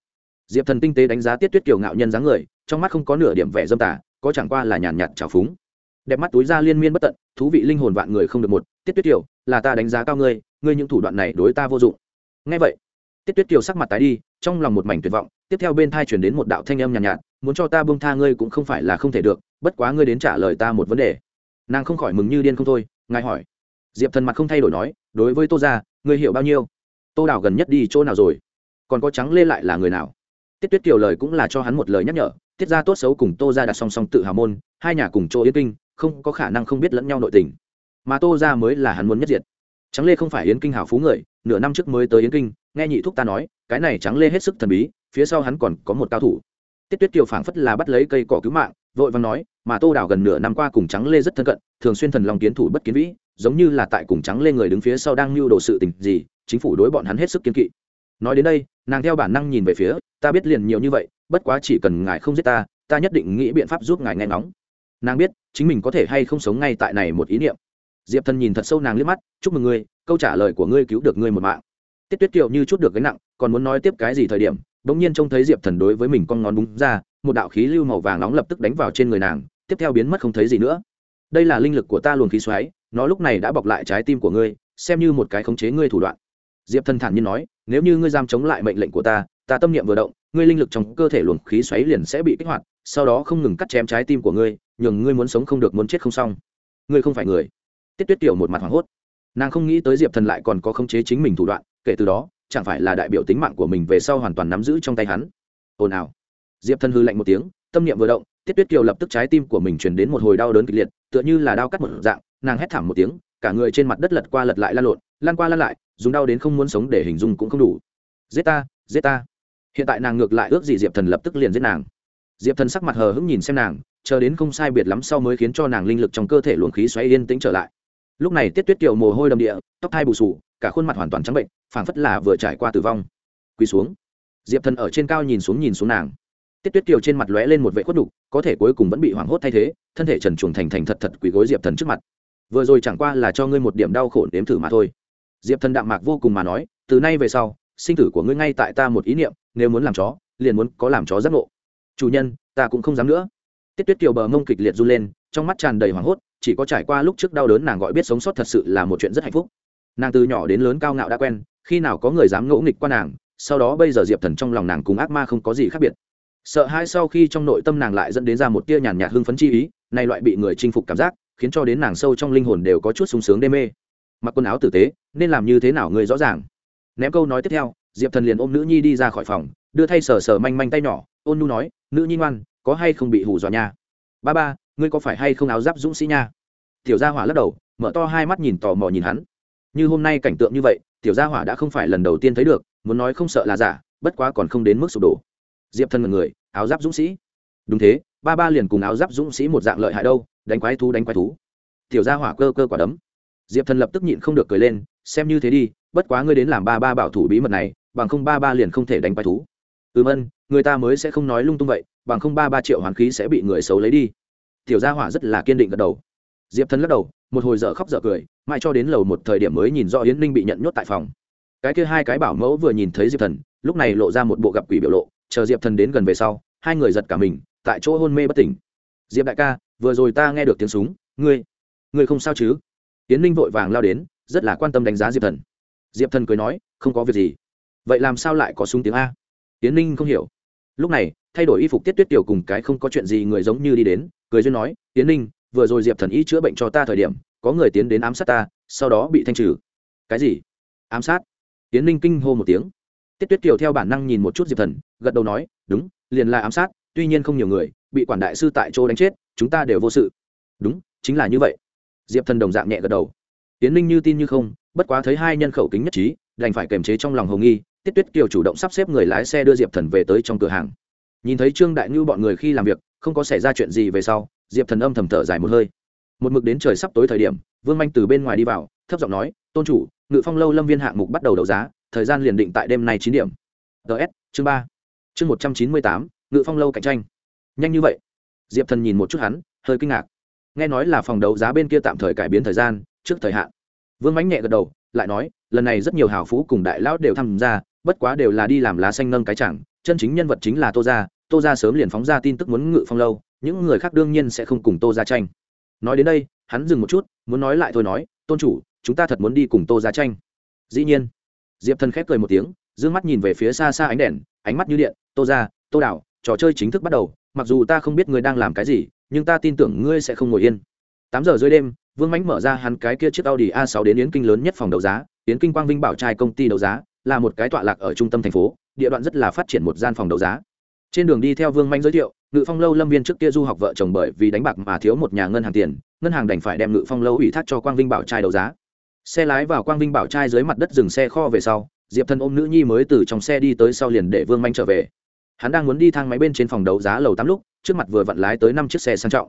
Diệp thần tinh tế đánh giá tiết tuyết kiều ngạo nhân dáng người, trong mắt không có nửa điểm vẻ dâm tả có chẳng qua là nhàn nhạt trào phúng. Đẹp mắt túi ra liên miên bất tận thú vị linh hồn vạn người không được một. Tiết tuyết kiều là ta đánh giá cao ngươi ngươi những thủ đoạn này đối ta vô dụng. Ngay vậy tiết tuyết kiều sắc mặt tái đi trong lòng một mảnh tuyệt vọng tiếp theo bên thai chuyển đến một đạo thanh âm nhàn nhạt, nhạt muốn cho ta bông tha ngươi cũng không phải là không thể được bất quá ngươi đến trả lời ta một vấn đề. Nàng không khỏi mừng như điên không thôi ngài hỏi. Diệp thần mặt không thay đổi nói đối với tô ra ngươi hiểu bao nhiêu? Tô đảo gần nhất đi chỗ nào rồi? Còn có trắng lê lại là người nào? Tiết tuyết kiều lời cũng là cho hắn một lời nhắc nhở tiết ra tốt xấu cùng tô ra đặt song song tự hào môn, hai nhà cùng chỗ yến kinh, không có khả năng không biết lẫn nhau nội tình. Mà tô ra mới là hắn muốn nhất diệt. Trắng lê không phải yến kinh hào phú người, nửa năm trước mới tới yến kinh, nghe nhị thúc ta nói, cái này trắng lê hết sức thần bí, phía sau hắn còn có một cao thủ. Tiết tuyết kiều phảng phất là bắt lấy cây cỏ cứu mạng, vội vàng nói, mà tô đảo gần nửa năm qua cùng trắng lê rất thân cận, thường xuyên thần lòng kiến thủ bất kiến vĩ, giống như là tại cùng trắng lê người đứng phía sau đang mưu đồ sự tình gì, chính phủ đối bọn hắn hết sức kiên kỵ. Nói đến đây, nàng theo bản năng nhìn về phía, ta biết liền nhiều như vậy bất quá chỉ cần ngài không giết ta ta nhất định nghĩ biện pháp giúp ngài nghe ngóng. Nàng biết, chính mình có thể hay không sống ngay tại này một ý niệm. Diệp thần nhìn thật sâu nàng liếc mắt, chúc mừng ngươi, câu trả lời của ngươi cứu được ngươi một mạng. Tiết tuyết kiều như chút được gánh nặng, còn muốn nói tiếp cái gì thời điểm đ ỗ n g nhiên trông thấy diệp thần đối với mình con ngón búng ra, một đạo khí lưu màu vàng nóng lập tức đánh vào trên người nàng, tiếp theo biến mất không thấy gì nữa. Đây là linh lực của ta luồng khí xoáy, nó lúc này đã bọc lại trái tim của ngươi, xem như một cái khống chế ngươi thủ đoạn. Diệp thần thản nhiên nói, nếu như ngươi giam chống lại mệnh lệnh của ta ta tâm niệm vừa động, ngươi linh lực trong cơ thể luồng khí xoáy liền sẽ bị kích hoạt, sau đó không ngừng cắt chém trái tim của ngươi, nhường ngươi muốn sống không được muốn chết không xong. Ngươi không phải người. Tiết tuyết tiểu một mặt hoảng hốt. Nàng không nghĩ tới diệp thần lại còn có khống chế chính mình thủ đoạn, kể từ đó, chẳng phải là đại biểu tính mạng của mình về sau hoàn toàn nắm giữ trong tay hắn. Ồn ào. Diệp thần hư lạnh một tiếng, tâm niệm vừa động, tiết tuyết kiều lập tức trái tim của mình chuyển đến một hồi đau đớn kịch liệt, tựa như là đau cắt một dạng, nàng hét thảm một tiếng, cả người trên mặt đất lật qua lật lại lan lộn, lan qua lan lại, dùng đau đến không muốn sống để hình dung cũng không đủ. Giết ta giết ta hiện tại nàng ngược lại ước gì diệp thần lập tức liền giết nàng. Diệp thần sắc mặt hờ hững nhìn xem nàng, chờ đến không sai biệt lắm sau mới khiến cho nàng linh lực trong cơ thể luồng khí xoáy yên tĩnh trở lại. Lúc này tiết tuyết kiều mồ hôi đầm địa, tóc thai bù sù cả khuôn mặt hoàn toàn trắng bệnh, phảng phất là vừa trải qua tử vong. Quỳ xuống. Diệp thần ở trên cao nhìn xuống nhìn xuống nàng. Tiết tuyết kiều trên mặt lóe lên một vệ khuất đục có thể cuối cùng vẫn bị hoảng hốt thay thế, thân thể trần chuồng thành thành thật thật quỳ gối diệp thần trước mặt. Vừa rồi chẳng qua là cho ngươi một điểm đau khổ nếm thử mà thôi. Diệp thần đạm mạc vô cùng mà nói, từ nay về sau sinh tử của ngươi ngay tại ta một ý niệm, nếu muốn làm chó, liền muốn có làm chó giác ngộ. Chủ nhân, ta cũng không dám nữa. Tiết tuyết kiều bờ mông kịch liệt run lên, trong mắt tràn đầy hoảng hốt, chỉ có trải qua lúc trước đau đớn nàng gọi biết sống sót thật sự là một chuyện rất hạnh phúc. Nàng từ nhỏ đến lớn cao ngạo đã quen, khi nào có người dám ngỗ nghịch qua nàng, sau đó bây giờ diệp thần trong lòng nàng cùng ác ma không có gì khác biệt. Sợ hai sau khi trong nội tâm nàng lại dẫn đến ra một tia nhàn nhạt hưng phấn chi ý, nay loại bị người chinh phục cảm giác, khiến cho đến nàng sâu trong linh hồn đều có chút sung sướng đê mê. Mặc quần áo tử tế, nên làm như thế nào người rõ ràng? Ném câu nói tiếp theo, diệp thần liền ôm nữ nhi đi ra khỏi phòng, đưa thay sờ sờ manh manh tay nhỏ, ôn nu nói, nữ nhi ngoan, có hay không bị hù dọa nha? Ba ba, ngươi có phải hay không áo giáp dũng sĩ nha? Tiểu gia hỏa lắc đầu, mở to hai mắt nhìn tò mò nhìn hắn. Như hôm nay cảnh tượng như vậy, tiểu gia hỏa đã không phải lần đầu tiên thấy được, muốn nói không sợ là giả, bất quá còn không đến mức sụp đổ. Diệp thân mật người, áo giáp dũng sĩ? Đúng thế, ba ba liền cùng áo giáp dũng sĩ một dạng lợi hại đâu, đánh quái thú, đánh quái thú. Tiểu gia hỏa cơ cơ quả đấm. Diệp thần lập tức nhịn không được cười lên, xem như thế đi bất quá ngươi đến làm ba ba bảo thủ bí mật này, bằng không ba ba liền không thể đánh bài thú. Ừm ân, người ta mới sẽ không nói lung tung vậy, bằng không ba ba triệu hoàn khí sẽ bị người xấu lấy đi. Tiểu gia hỏa rất là kiên định gật đầu. Diệp thần lắc đầu, một hồi dở khóc dở cười, mãi cho đến lầu một thời điểm mới nhìn rõ yến ninh bị nhận nhốt tại phòng. Cái kia hai cái bảo mẫu vừa nhìn thấy diệp thần, lúc này lộ ra một bộ gặp quỷ biểu lộ, chờ diệp thần đến gần về sau, hai người giật cả mình, tại chỗ hôn mê bất tỉnh. Diệp đại ca, vừa rồi ta nghe được tiếng súng, ngươi ngươi không sao chứ? Yến ninh vội vàng lao đến, rất là quan tâm đánh giá diệp thần diệp thần cười nói, không có việc gì. Vậy làm sao lại có súng tiếng a? Tiến ninh không hiểu. Lúc này, thay đổi y phục tiết tuyết tiểu cùng cái không có chuyện gì người giống như đi đến, cười duyên nói tiến ninh, vừa rồi diệp thần y chữa bệnh cho ta thời điểm, có người tiến đến ám sát ta, sau đó bị thanh trừ. Cái gì? Ám sát? Tiến ninh kinh hô một tiếng. Tiết tuyết kiều theo bản năng nhìn một chút diệp thần, gật đầu nói, đúng, liền là ám sát, tuy nhiên không nhiều người, bị quản đại sư tại chỗ đánh chết, chúng ta đều vô sự. Đúng, chính là như vậy. Diệp thần đồng dạng nhẹ gật đầu. Tiến ninh như tin như không bất quá thấy hai nhân khẩu kính nhất trí, đành phải kềm chế trong lòng hồng nghi, tiết tuyết kiều chủ động sắp xếp người lái xe đưa diệp thần về tới trong cửa hàng. Nhìn thấy trương đại ngư bọn người khi làm việc, không có xảy ra chuyện gì về sau, diệp thần âm thầm thở dài một hơi. Một mực đến trời sắp tối thời điểm, vương manh từ bên ngoài đi vào, thấp giọng nói, tôn chủ, ngự phong lâu lâm viên hạng mục bắt đầu đấu giá, thời gian liền định tại đêm nay chín điểm. Ts chương ba. Chương một trăm chín mươi tám, ngự phong lâu cạnh tranh. Nhanh như vậy? Diệp thần nhìn một chút hắn, hơi kinh ngạc. Nghe nói là phòng đấu giá bên kia tạm thời cải biến thời gian, trước thời hạn vương mánh nhẹ gật đầu, lại nói, lần này rất nhiều hào phú cùng đại lão đều tham gia, bất quá đều là đi làm lá xanh nâng cái chẳng, chân chính nhân vật chính là tô gia tô gia sớm liền phóng ra tin tức muốn ngự phong lâu, những người khác đương nhiên sẽ không cùng tô gia tranh. Nói đến đây, hắn dừng một chút, muốn nói lại thôi nói, tôn chủ, chúng ta thật muốn đi cùng tô gia tranh. Dĩ nhiên, diệp thần khép cười một tiếng d ư ơ n g mắt nhìn về phía xa xa ánh đèn, ánh mắt như điện, tô gia, tô đảo, trò chơi chính thức bắt đầu, mặc dù ta không biết ngươi đang làm cái gì, nhưng ta tin tưởng ngươi sẽ không ngồi yên. Tám giờ dưới đêm vương mánh mở ra hắn cái kia chiếc audi a 6 đến yến kinh lớn nhất phòng đấu giá, yến kinh quang vinh bảo trai công ty đấu giá, là một cái tọa lạc ở trung tâm thành phố, địa đoạn rất là phát triển một gian phòng đấu giá. Trên đường đi theo vương mánh giới thiệu, ngự phong lâu lâm viên trước kia du học vợ chồng bởi vì đánh bạc mà thiếu một nhà ngân hàng tiền, ngân hàng đành phải đem ngự phong lâu ủy thác cho quang vinh bảo trai đấu giá. Xe lái vào quang vinh bảo trai dưới mặt đất dừng xe kho về sau, diệp thần ôm nữ nhi mới từ trong xe đi tới sau liền để vương manh trở về. Hắn đang muốn đi thang máy bên trên phòng đấu giá lầu tám lúc, trước mặt vừa vặn lái tới năm chiếc xe sang trọng.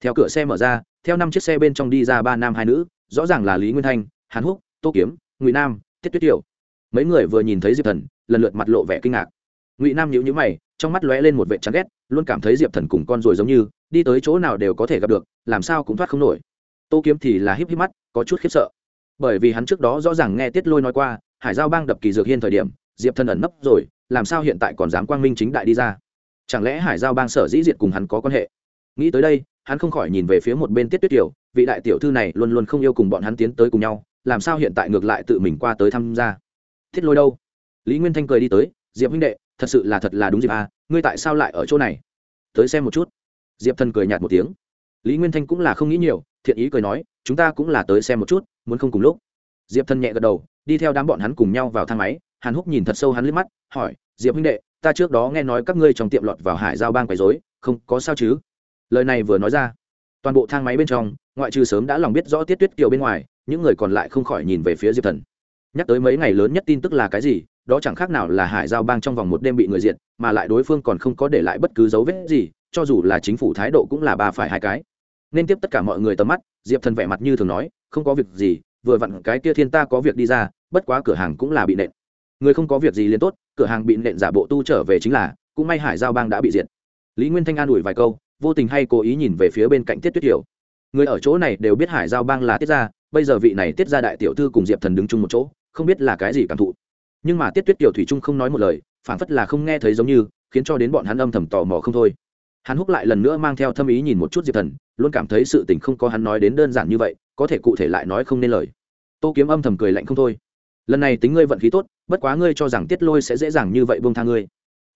Theo cửa xe mở ra theo năm chiếc xe bên trong đi ra ba nam hai nữ, rõ ràng là lý nguyên thanh, hàn húc, tô kiếm, ngụy nam, tiết tuyết tiểu. Mấy người vừa nhìn thấy diệp thần, lần lượt mặt lộ vẻ kinh ngạc. Ngụy nam nhíu nhíu mày, trong mắt lóe lên một vệ chán ghét, luôn cảm thấy diệp thần cùng con rồi giống như, đi tới chỗ nào đều có thể gặp được, làm sao cũng thoát không nổi. Tô kiếm thì là híp híp mắt, có chút khiếp sợ. Bởi vì hắn trước đó rõ ràng nghe tiết lôi nói qua, hải giao bang đập kỳ dược hiên thời điểm, diệp thần ẩn nấp rồi, làm sao hiện tại còn dám quang minh chính đại đi ra? Chẳng lẽ hải giao bang sở dĩ diệt cùng hắn có quan hệ? Nghĩ tới đây hắn không khỏi nhìn về phía một bên tiết tuyết kiều, vị đại tiểu thư này luôn luôn không yêu cùng bọn hắn tiến tới cùng nhau, làm sao hiện tại ngược lại tự mình qua tới tham gia? Thiết lôi đâu? Lý nguyên thanh cười đi tới, diệp huynh đệ, thật sự là thật là đúng dịp à ngươi tại sao lại ở chỗ này? Tới xem một chút. Diệp thần cười nhạt một tiếng. Lý nguyên thanh cũng là không nghĩ nhiều, thiện ý cười nói, chúng ta cũng là tới xem một chút, muốn không cùng lúc. Diệp thần nhẹ gật đầu, đi theo đám bọn hắn cùng nhau vào thang máy, hàn húc nhìn thật sâu hắn liếc mắt, hỏi, diệp huynh đệ, ta trước đó nghe nói các ngươi trong tiệm lọt vào hải giao bang quấy dối không có sao chứ? Lời này vừa nói ra, toàn bộ thang máy bên trong, ngoại trừ sớm đã lòng biết rõ tiết tuyết kiều bên ngoài, những người còn lại không khỏi nhìn về phía diệp thần. Nhắc tới mấy ngày lớn nhất tin tức là cái gì, đó chẳng khác nào là hải giao bang trong vòng một đêm bị người diện mà lại đối phương còn không có để lại bất cứ dấu vết gì, cho dù là chính phủ thái độ cũng là ba phải hai cái. Nên tiếp tất cả mọi người tầm mắt, diệp thần vẻ mặt như thường nói, không có việc gì, vừa vặn cái kia thiên ta có việc đi ra, bất quá cửa hàng cũng là bị nện. Người không có việc gì liền tốt, cửa hàng bị nện giả bộ tu trở về chính là, cũng may hải giao bang đã bị diệt. Lý nguyên thanh an ủi vài câu vô tình hay cố ý nhìn về phía bên cạnh tiết tuyết kiều. Người ở chỗ này đều biết hải giao bang là tiết gia, bây giờ vị này tiết gia đại tiểu thư cùng diệp thần đứng chung một chỗ, không biết là cái gì cảm thụ. Nhưng mà tiết tuyết kiều thủy trung không nói một lời, phản phất là không nghe thấy giống như, khiến cho đến bọn hắn âm thầm tò mò không thôi. Hắn húc lại lần nữa mang theo thâm ý nhìn một chút diệp thần, luôn cảm thấy sự tình không có hắn nói đến đơn giản như vậy, có thể cụ thể lại nói không nên lời. Tô kiếm âm thầm cười lạnh không thôi. Lần này tính ngươi vận khí tốt, bất quá ngươi cho rằng tiết lôi sẽ dễ dàng như vậy buông tha ngươi.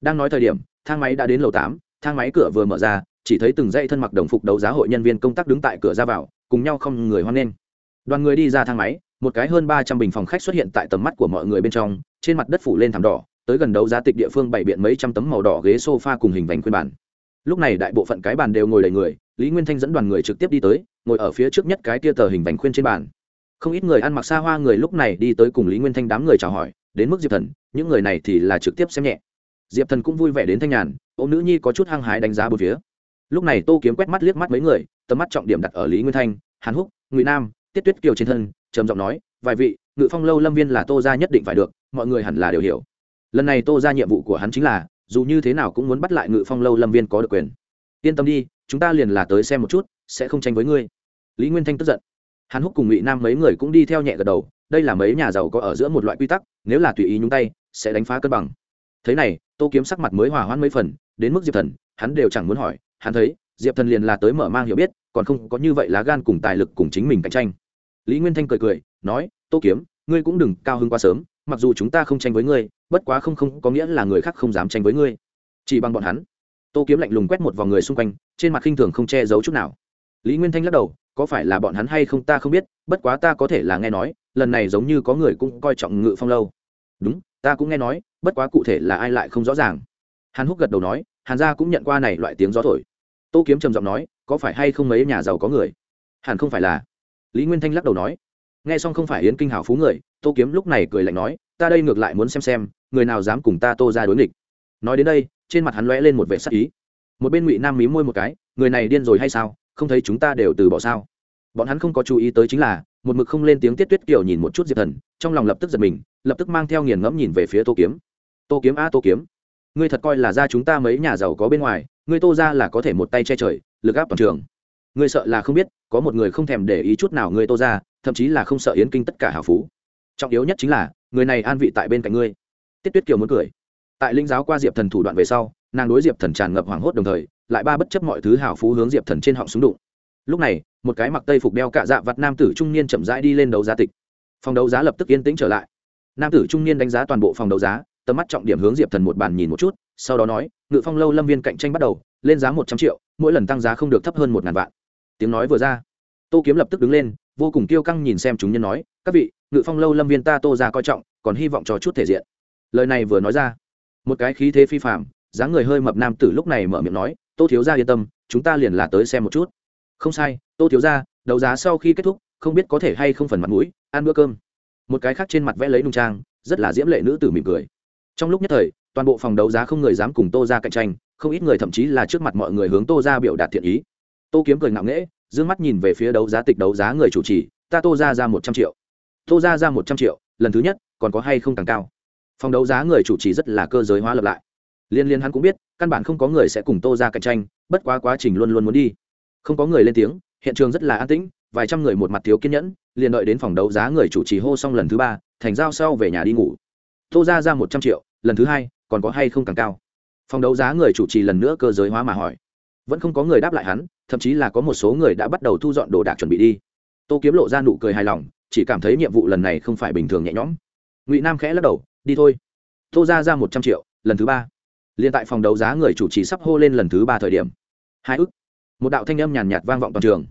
Đang nói thời điểm, thang máy đã đến lầu tám, thang máy cửa vừa mở ra chỉ thấy từng dãy thân mặc đồng phục đấu giá hội nhân viên công tác đứng tại cửa ra vào, cùng nhau không người hoan nghênh. Đoàn người đi ra thang máy, một cái hơn ba trăm bình phòng khách xuất hiện tại tầm mắt của mọi người bên trong, trên mặt đất phủ lên thảm đỏ, tới gần đấu giá tịch địa phương bày biện mấy trăm tấm màu đỏ ghế sofa cùng hình vành khuyên bản lúc này đại bộ phận cái bàn đều ngồi đầy người, lý nguyên thanh dẫn đoàn người trực tiếp đi tới, ngồi ở phía trước nhất cái tia tờ hình vành khuyên trên bàn. Không ít người ăn mặc xa hoa người lúc này đi tới cùng lý nguyên thanh đám người chào hỏi, đến mức diệp thần, những người này thì là trực tiếp xem nhẹ. Diệp thần cũng vui vẻ đến thanh nhàn ô nữ nhi có chút hăng hái đánh giá bốn phía lúc này tô kiếm quét mắt liếc mắt mấy người, tầm mắt trọng điểm đặt ở lý nguyên thanh, hàn húc, ngụy nam, tiết tuyết kiều trên thân, trầm giọng nói, vài vị, ngự phong lâu lâm viên là tô ra nhất định phải được, mọi người hẳn là đều hiểu. Lần này tô ra nhiệm vụ của hắn chính là, dù như thế nào cũng muốn bắt lại ngự phong lâu lâm viên có được quyền. Yên tâm đi, chúng ta liền là tới xem một chút, sẽ không tranh với ngươi. Lý nguyên thanh tức giận. Hàn húc cùng ngụy nam mấy người cũng đi theo nhẹ gật đầu, đây là mấy nhà giàu có ở giữa một loại quy tắc, nếu là tùy ý nhúng tay, sẽ đánh phá cân bằng. Thế này, tô kiếm sắc mặt mới hòa hoãn mấy phần, đến mức diệp thần, hắn đều chẳng muốn hỏi hắn thấy, diệp thần liền là tới mở mang hiểu biết, còn không có như vậy lá gan cùng tài lực cùng chính mình cạnh tranh. Lý nguyên thanh cười cười, nói, tô kiếm, ngươi cũng đừng cao hơn quá sớm, mặc dù chúng ta không tranh với ngươi, bất quá không không có nghĩa là người khác không dám tranh với ngươi. Chỉ bằng bọn hắn, tô kiếm lạnh lùng quét một vòng người xung quanh, trên mặt khinh thường không che giấu chút nào. Lý nguyên thanh lắc đầu, có phải là bọn hắn hay không ta không biết, bất quá ta có thể là nghe nói, lần này giống như có người cũng coi trọng ngự phong lâu. Đúng, ta cũng nghe nói, bất quá cụ thể là ai lại không rõ ràng. Hàn húc gật đầu nói, hàn gia cũng nhận qua này loại tiếng gió thổi tô kiếm trầm giọng nói, có phải hay không mấy nhà giàu có người? Hàn không phải là. Lý nguyên thanh lắc đầu nói. Nghe xong không phải yến kinh hảo phú người, tô kiếm lúc này cười lạnh nói, ta đây ngược lại muốn xem xem, người nào dám cùng ta tô ra đối nghịch. Nói đến đây, trên mặt hắn lóe lên một vệ sắc ý. Một bên ngụy nam mí môi một cái, người này điên rồi hay sao? Không thấy chúng ta đều từ bỏ sao? Bọn hắn không có chú ý tới chính là, một mực không lên tiếng tiết tuyết kiểu nhìn một chút diệp thần, trong lòng lập tức giật mình, lập tức mang theo nghiền ngẫm nhìn về phía tô kiếm. Tô kiếm a, tô kiếm ngươi thật coi là ra chúng ta mấy nhà giàu có bên ngoài, ngươi tô ra là có thể một tay che trời, lực áp toàn trường. Ngươi sợ là không biết, có một người không thèm để ý chút nào ngươi tô ra, thậm chí là không sợ yến kinh tất cả hào phú. Trọng yếu nhất chính là, người này an vị tại bên cạnh ngươi. Tiết tuyết kiều muốn cười. Tại linh giáo qua diệp thần thủ đoạn về sau, nàng đối diệp thần tràn ngập hoảng hốt đồng thời, lại ba bất chấp mọi thứ hào phú hướng diệp thần trên họng súng đụng. Lúc này, một cái mặc tây phục đeo cạ dạ vặt nam tử trung niên chậm rãi đi lên đấu giá tịch. Phòng đấu giá lập tức yên tĩnh trở lại. Nam tử trung niên đánh giá toàn bộ phòng đấu giá tầm mắt trọng điểm hướng diệp thần một bàn nhìn một chút, sau đó nói, ngự phong lâu lâm viên cạnh tranh bắt đầu, lên giá một trăm triệu, mỗi lần tăng giá không được thấp hơn một ngàn vạn. Tiếng nói vừa ra, tô kiếm lập tức đứng lên, vô cùng kiêu căng nhìn xem chúng nhân nói, các vị, ngự phong lâu lâm viên ta tô ra coi trọng, còn hy vọng cho chút thể diện. Lời này vừa nói ra, một cái khí thế phi phạm dáng người hơi mập nam tử lúc này mở miệng nói, tô thiếu ra yên tâm, chúng ta liền là tới xem một chút. Không sai, tô thiếu ra đấu giá sau khi kết thúc, không biết có thể hay không phần mặt mũi, ăn bữa cơm. Một cái khác trên mặt vẽ lấy nung trang, rất là diễm lệ nữ tử mỉm cười trong lúc nhất thời, toàn bộ phòng đấu giá không người dám cùng tô ra cạnh tranh, không ít người thậm chí là trước mặt mọi người hướng tô ra biểu đạt thiện ý. Tô kiếm cười ngạo nghễ d ư ơ n g mắt nhìn về phía đấu giá tịch đấu giá người chủ trì, ta tô ra ra một trăm triệu. Tô ra ra một trăm triệu, lần thứ nhất, còn có hay không càng cao? Phòng đấu giá người chủ trì rất là cơ giới hóa lập lại. Liên liên hắn cũng biết, căn bản không có người sẽ cùng tô ra cạnh tranh, bất quá quá trình luôn luôn muốn đi. Không có người lên tiếng, hiện trường rất là an tĩnh, vài trăm người một mặt thiếu kiên nhẫn, liền đợi đến phòng đấu giá người chủ trì hô xong lần thứ ba, thành giao sau về nhà đi ngủ. Tô ra ra một trăm triệu lần thứ hai, còn có hay không càng cao? Phòng đấu giá người chủ trì lần nữa cơ giới hóa mà hỏi. Vẫn không có người đáp lại hắn, thậm chí là có một số người đã bắt đầu thu dọn đồ đạc chuẩn bị đi. Tô kiếm lộ ra nụ cười hài lòng, chỉ cảm thấy nhiệm vụ lần này không phải bình thường nhẹ nhõm. Ngụy nam khẽ lắc đầu, đi thôi. Tô ra ra một trăm triệu, lần thứ ba. Liên tại phòng đấu giá người chủ trì sắp hô lên lần thứ ba thời điểm. Hai ức. Một đạo thanh âm nhàn nhạt vang vọng toàn trường.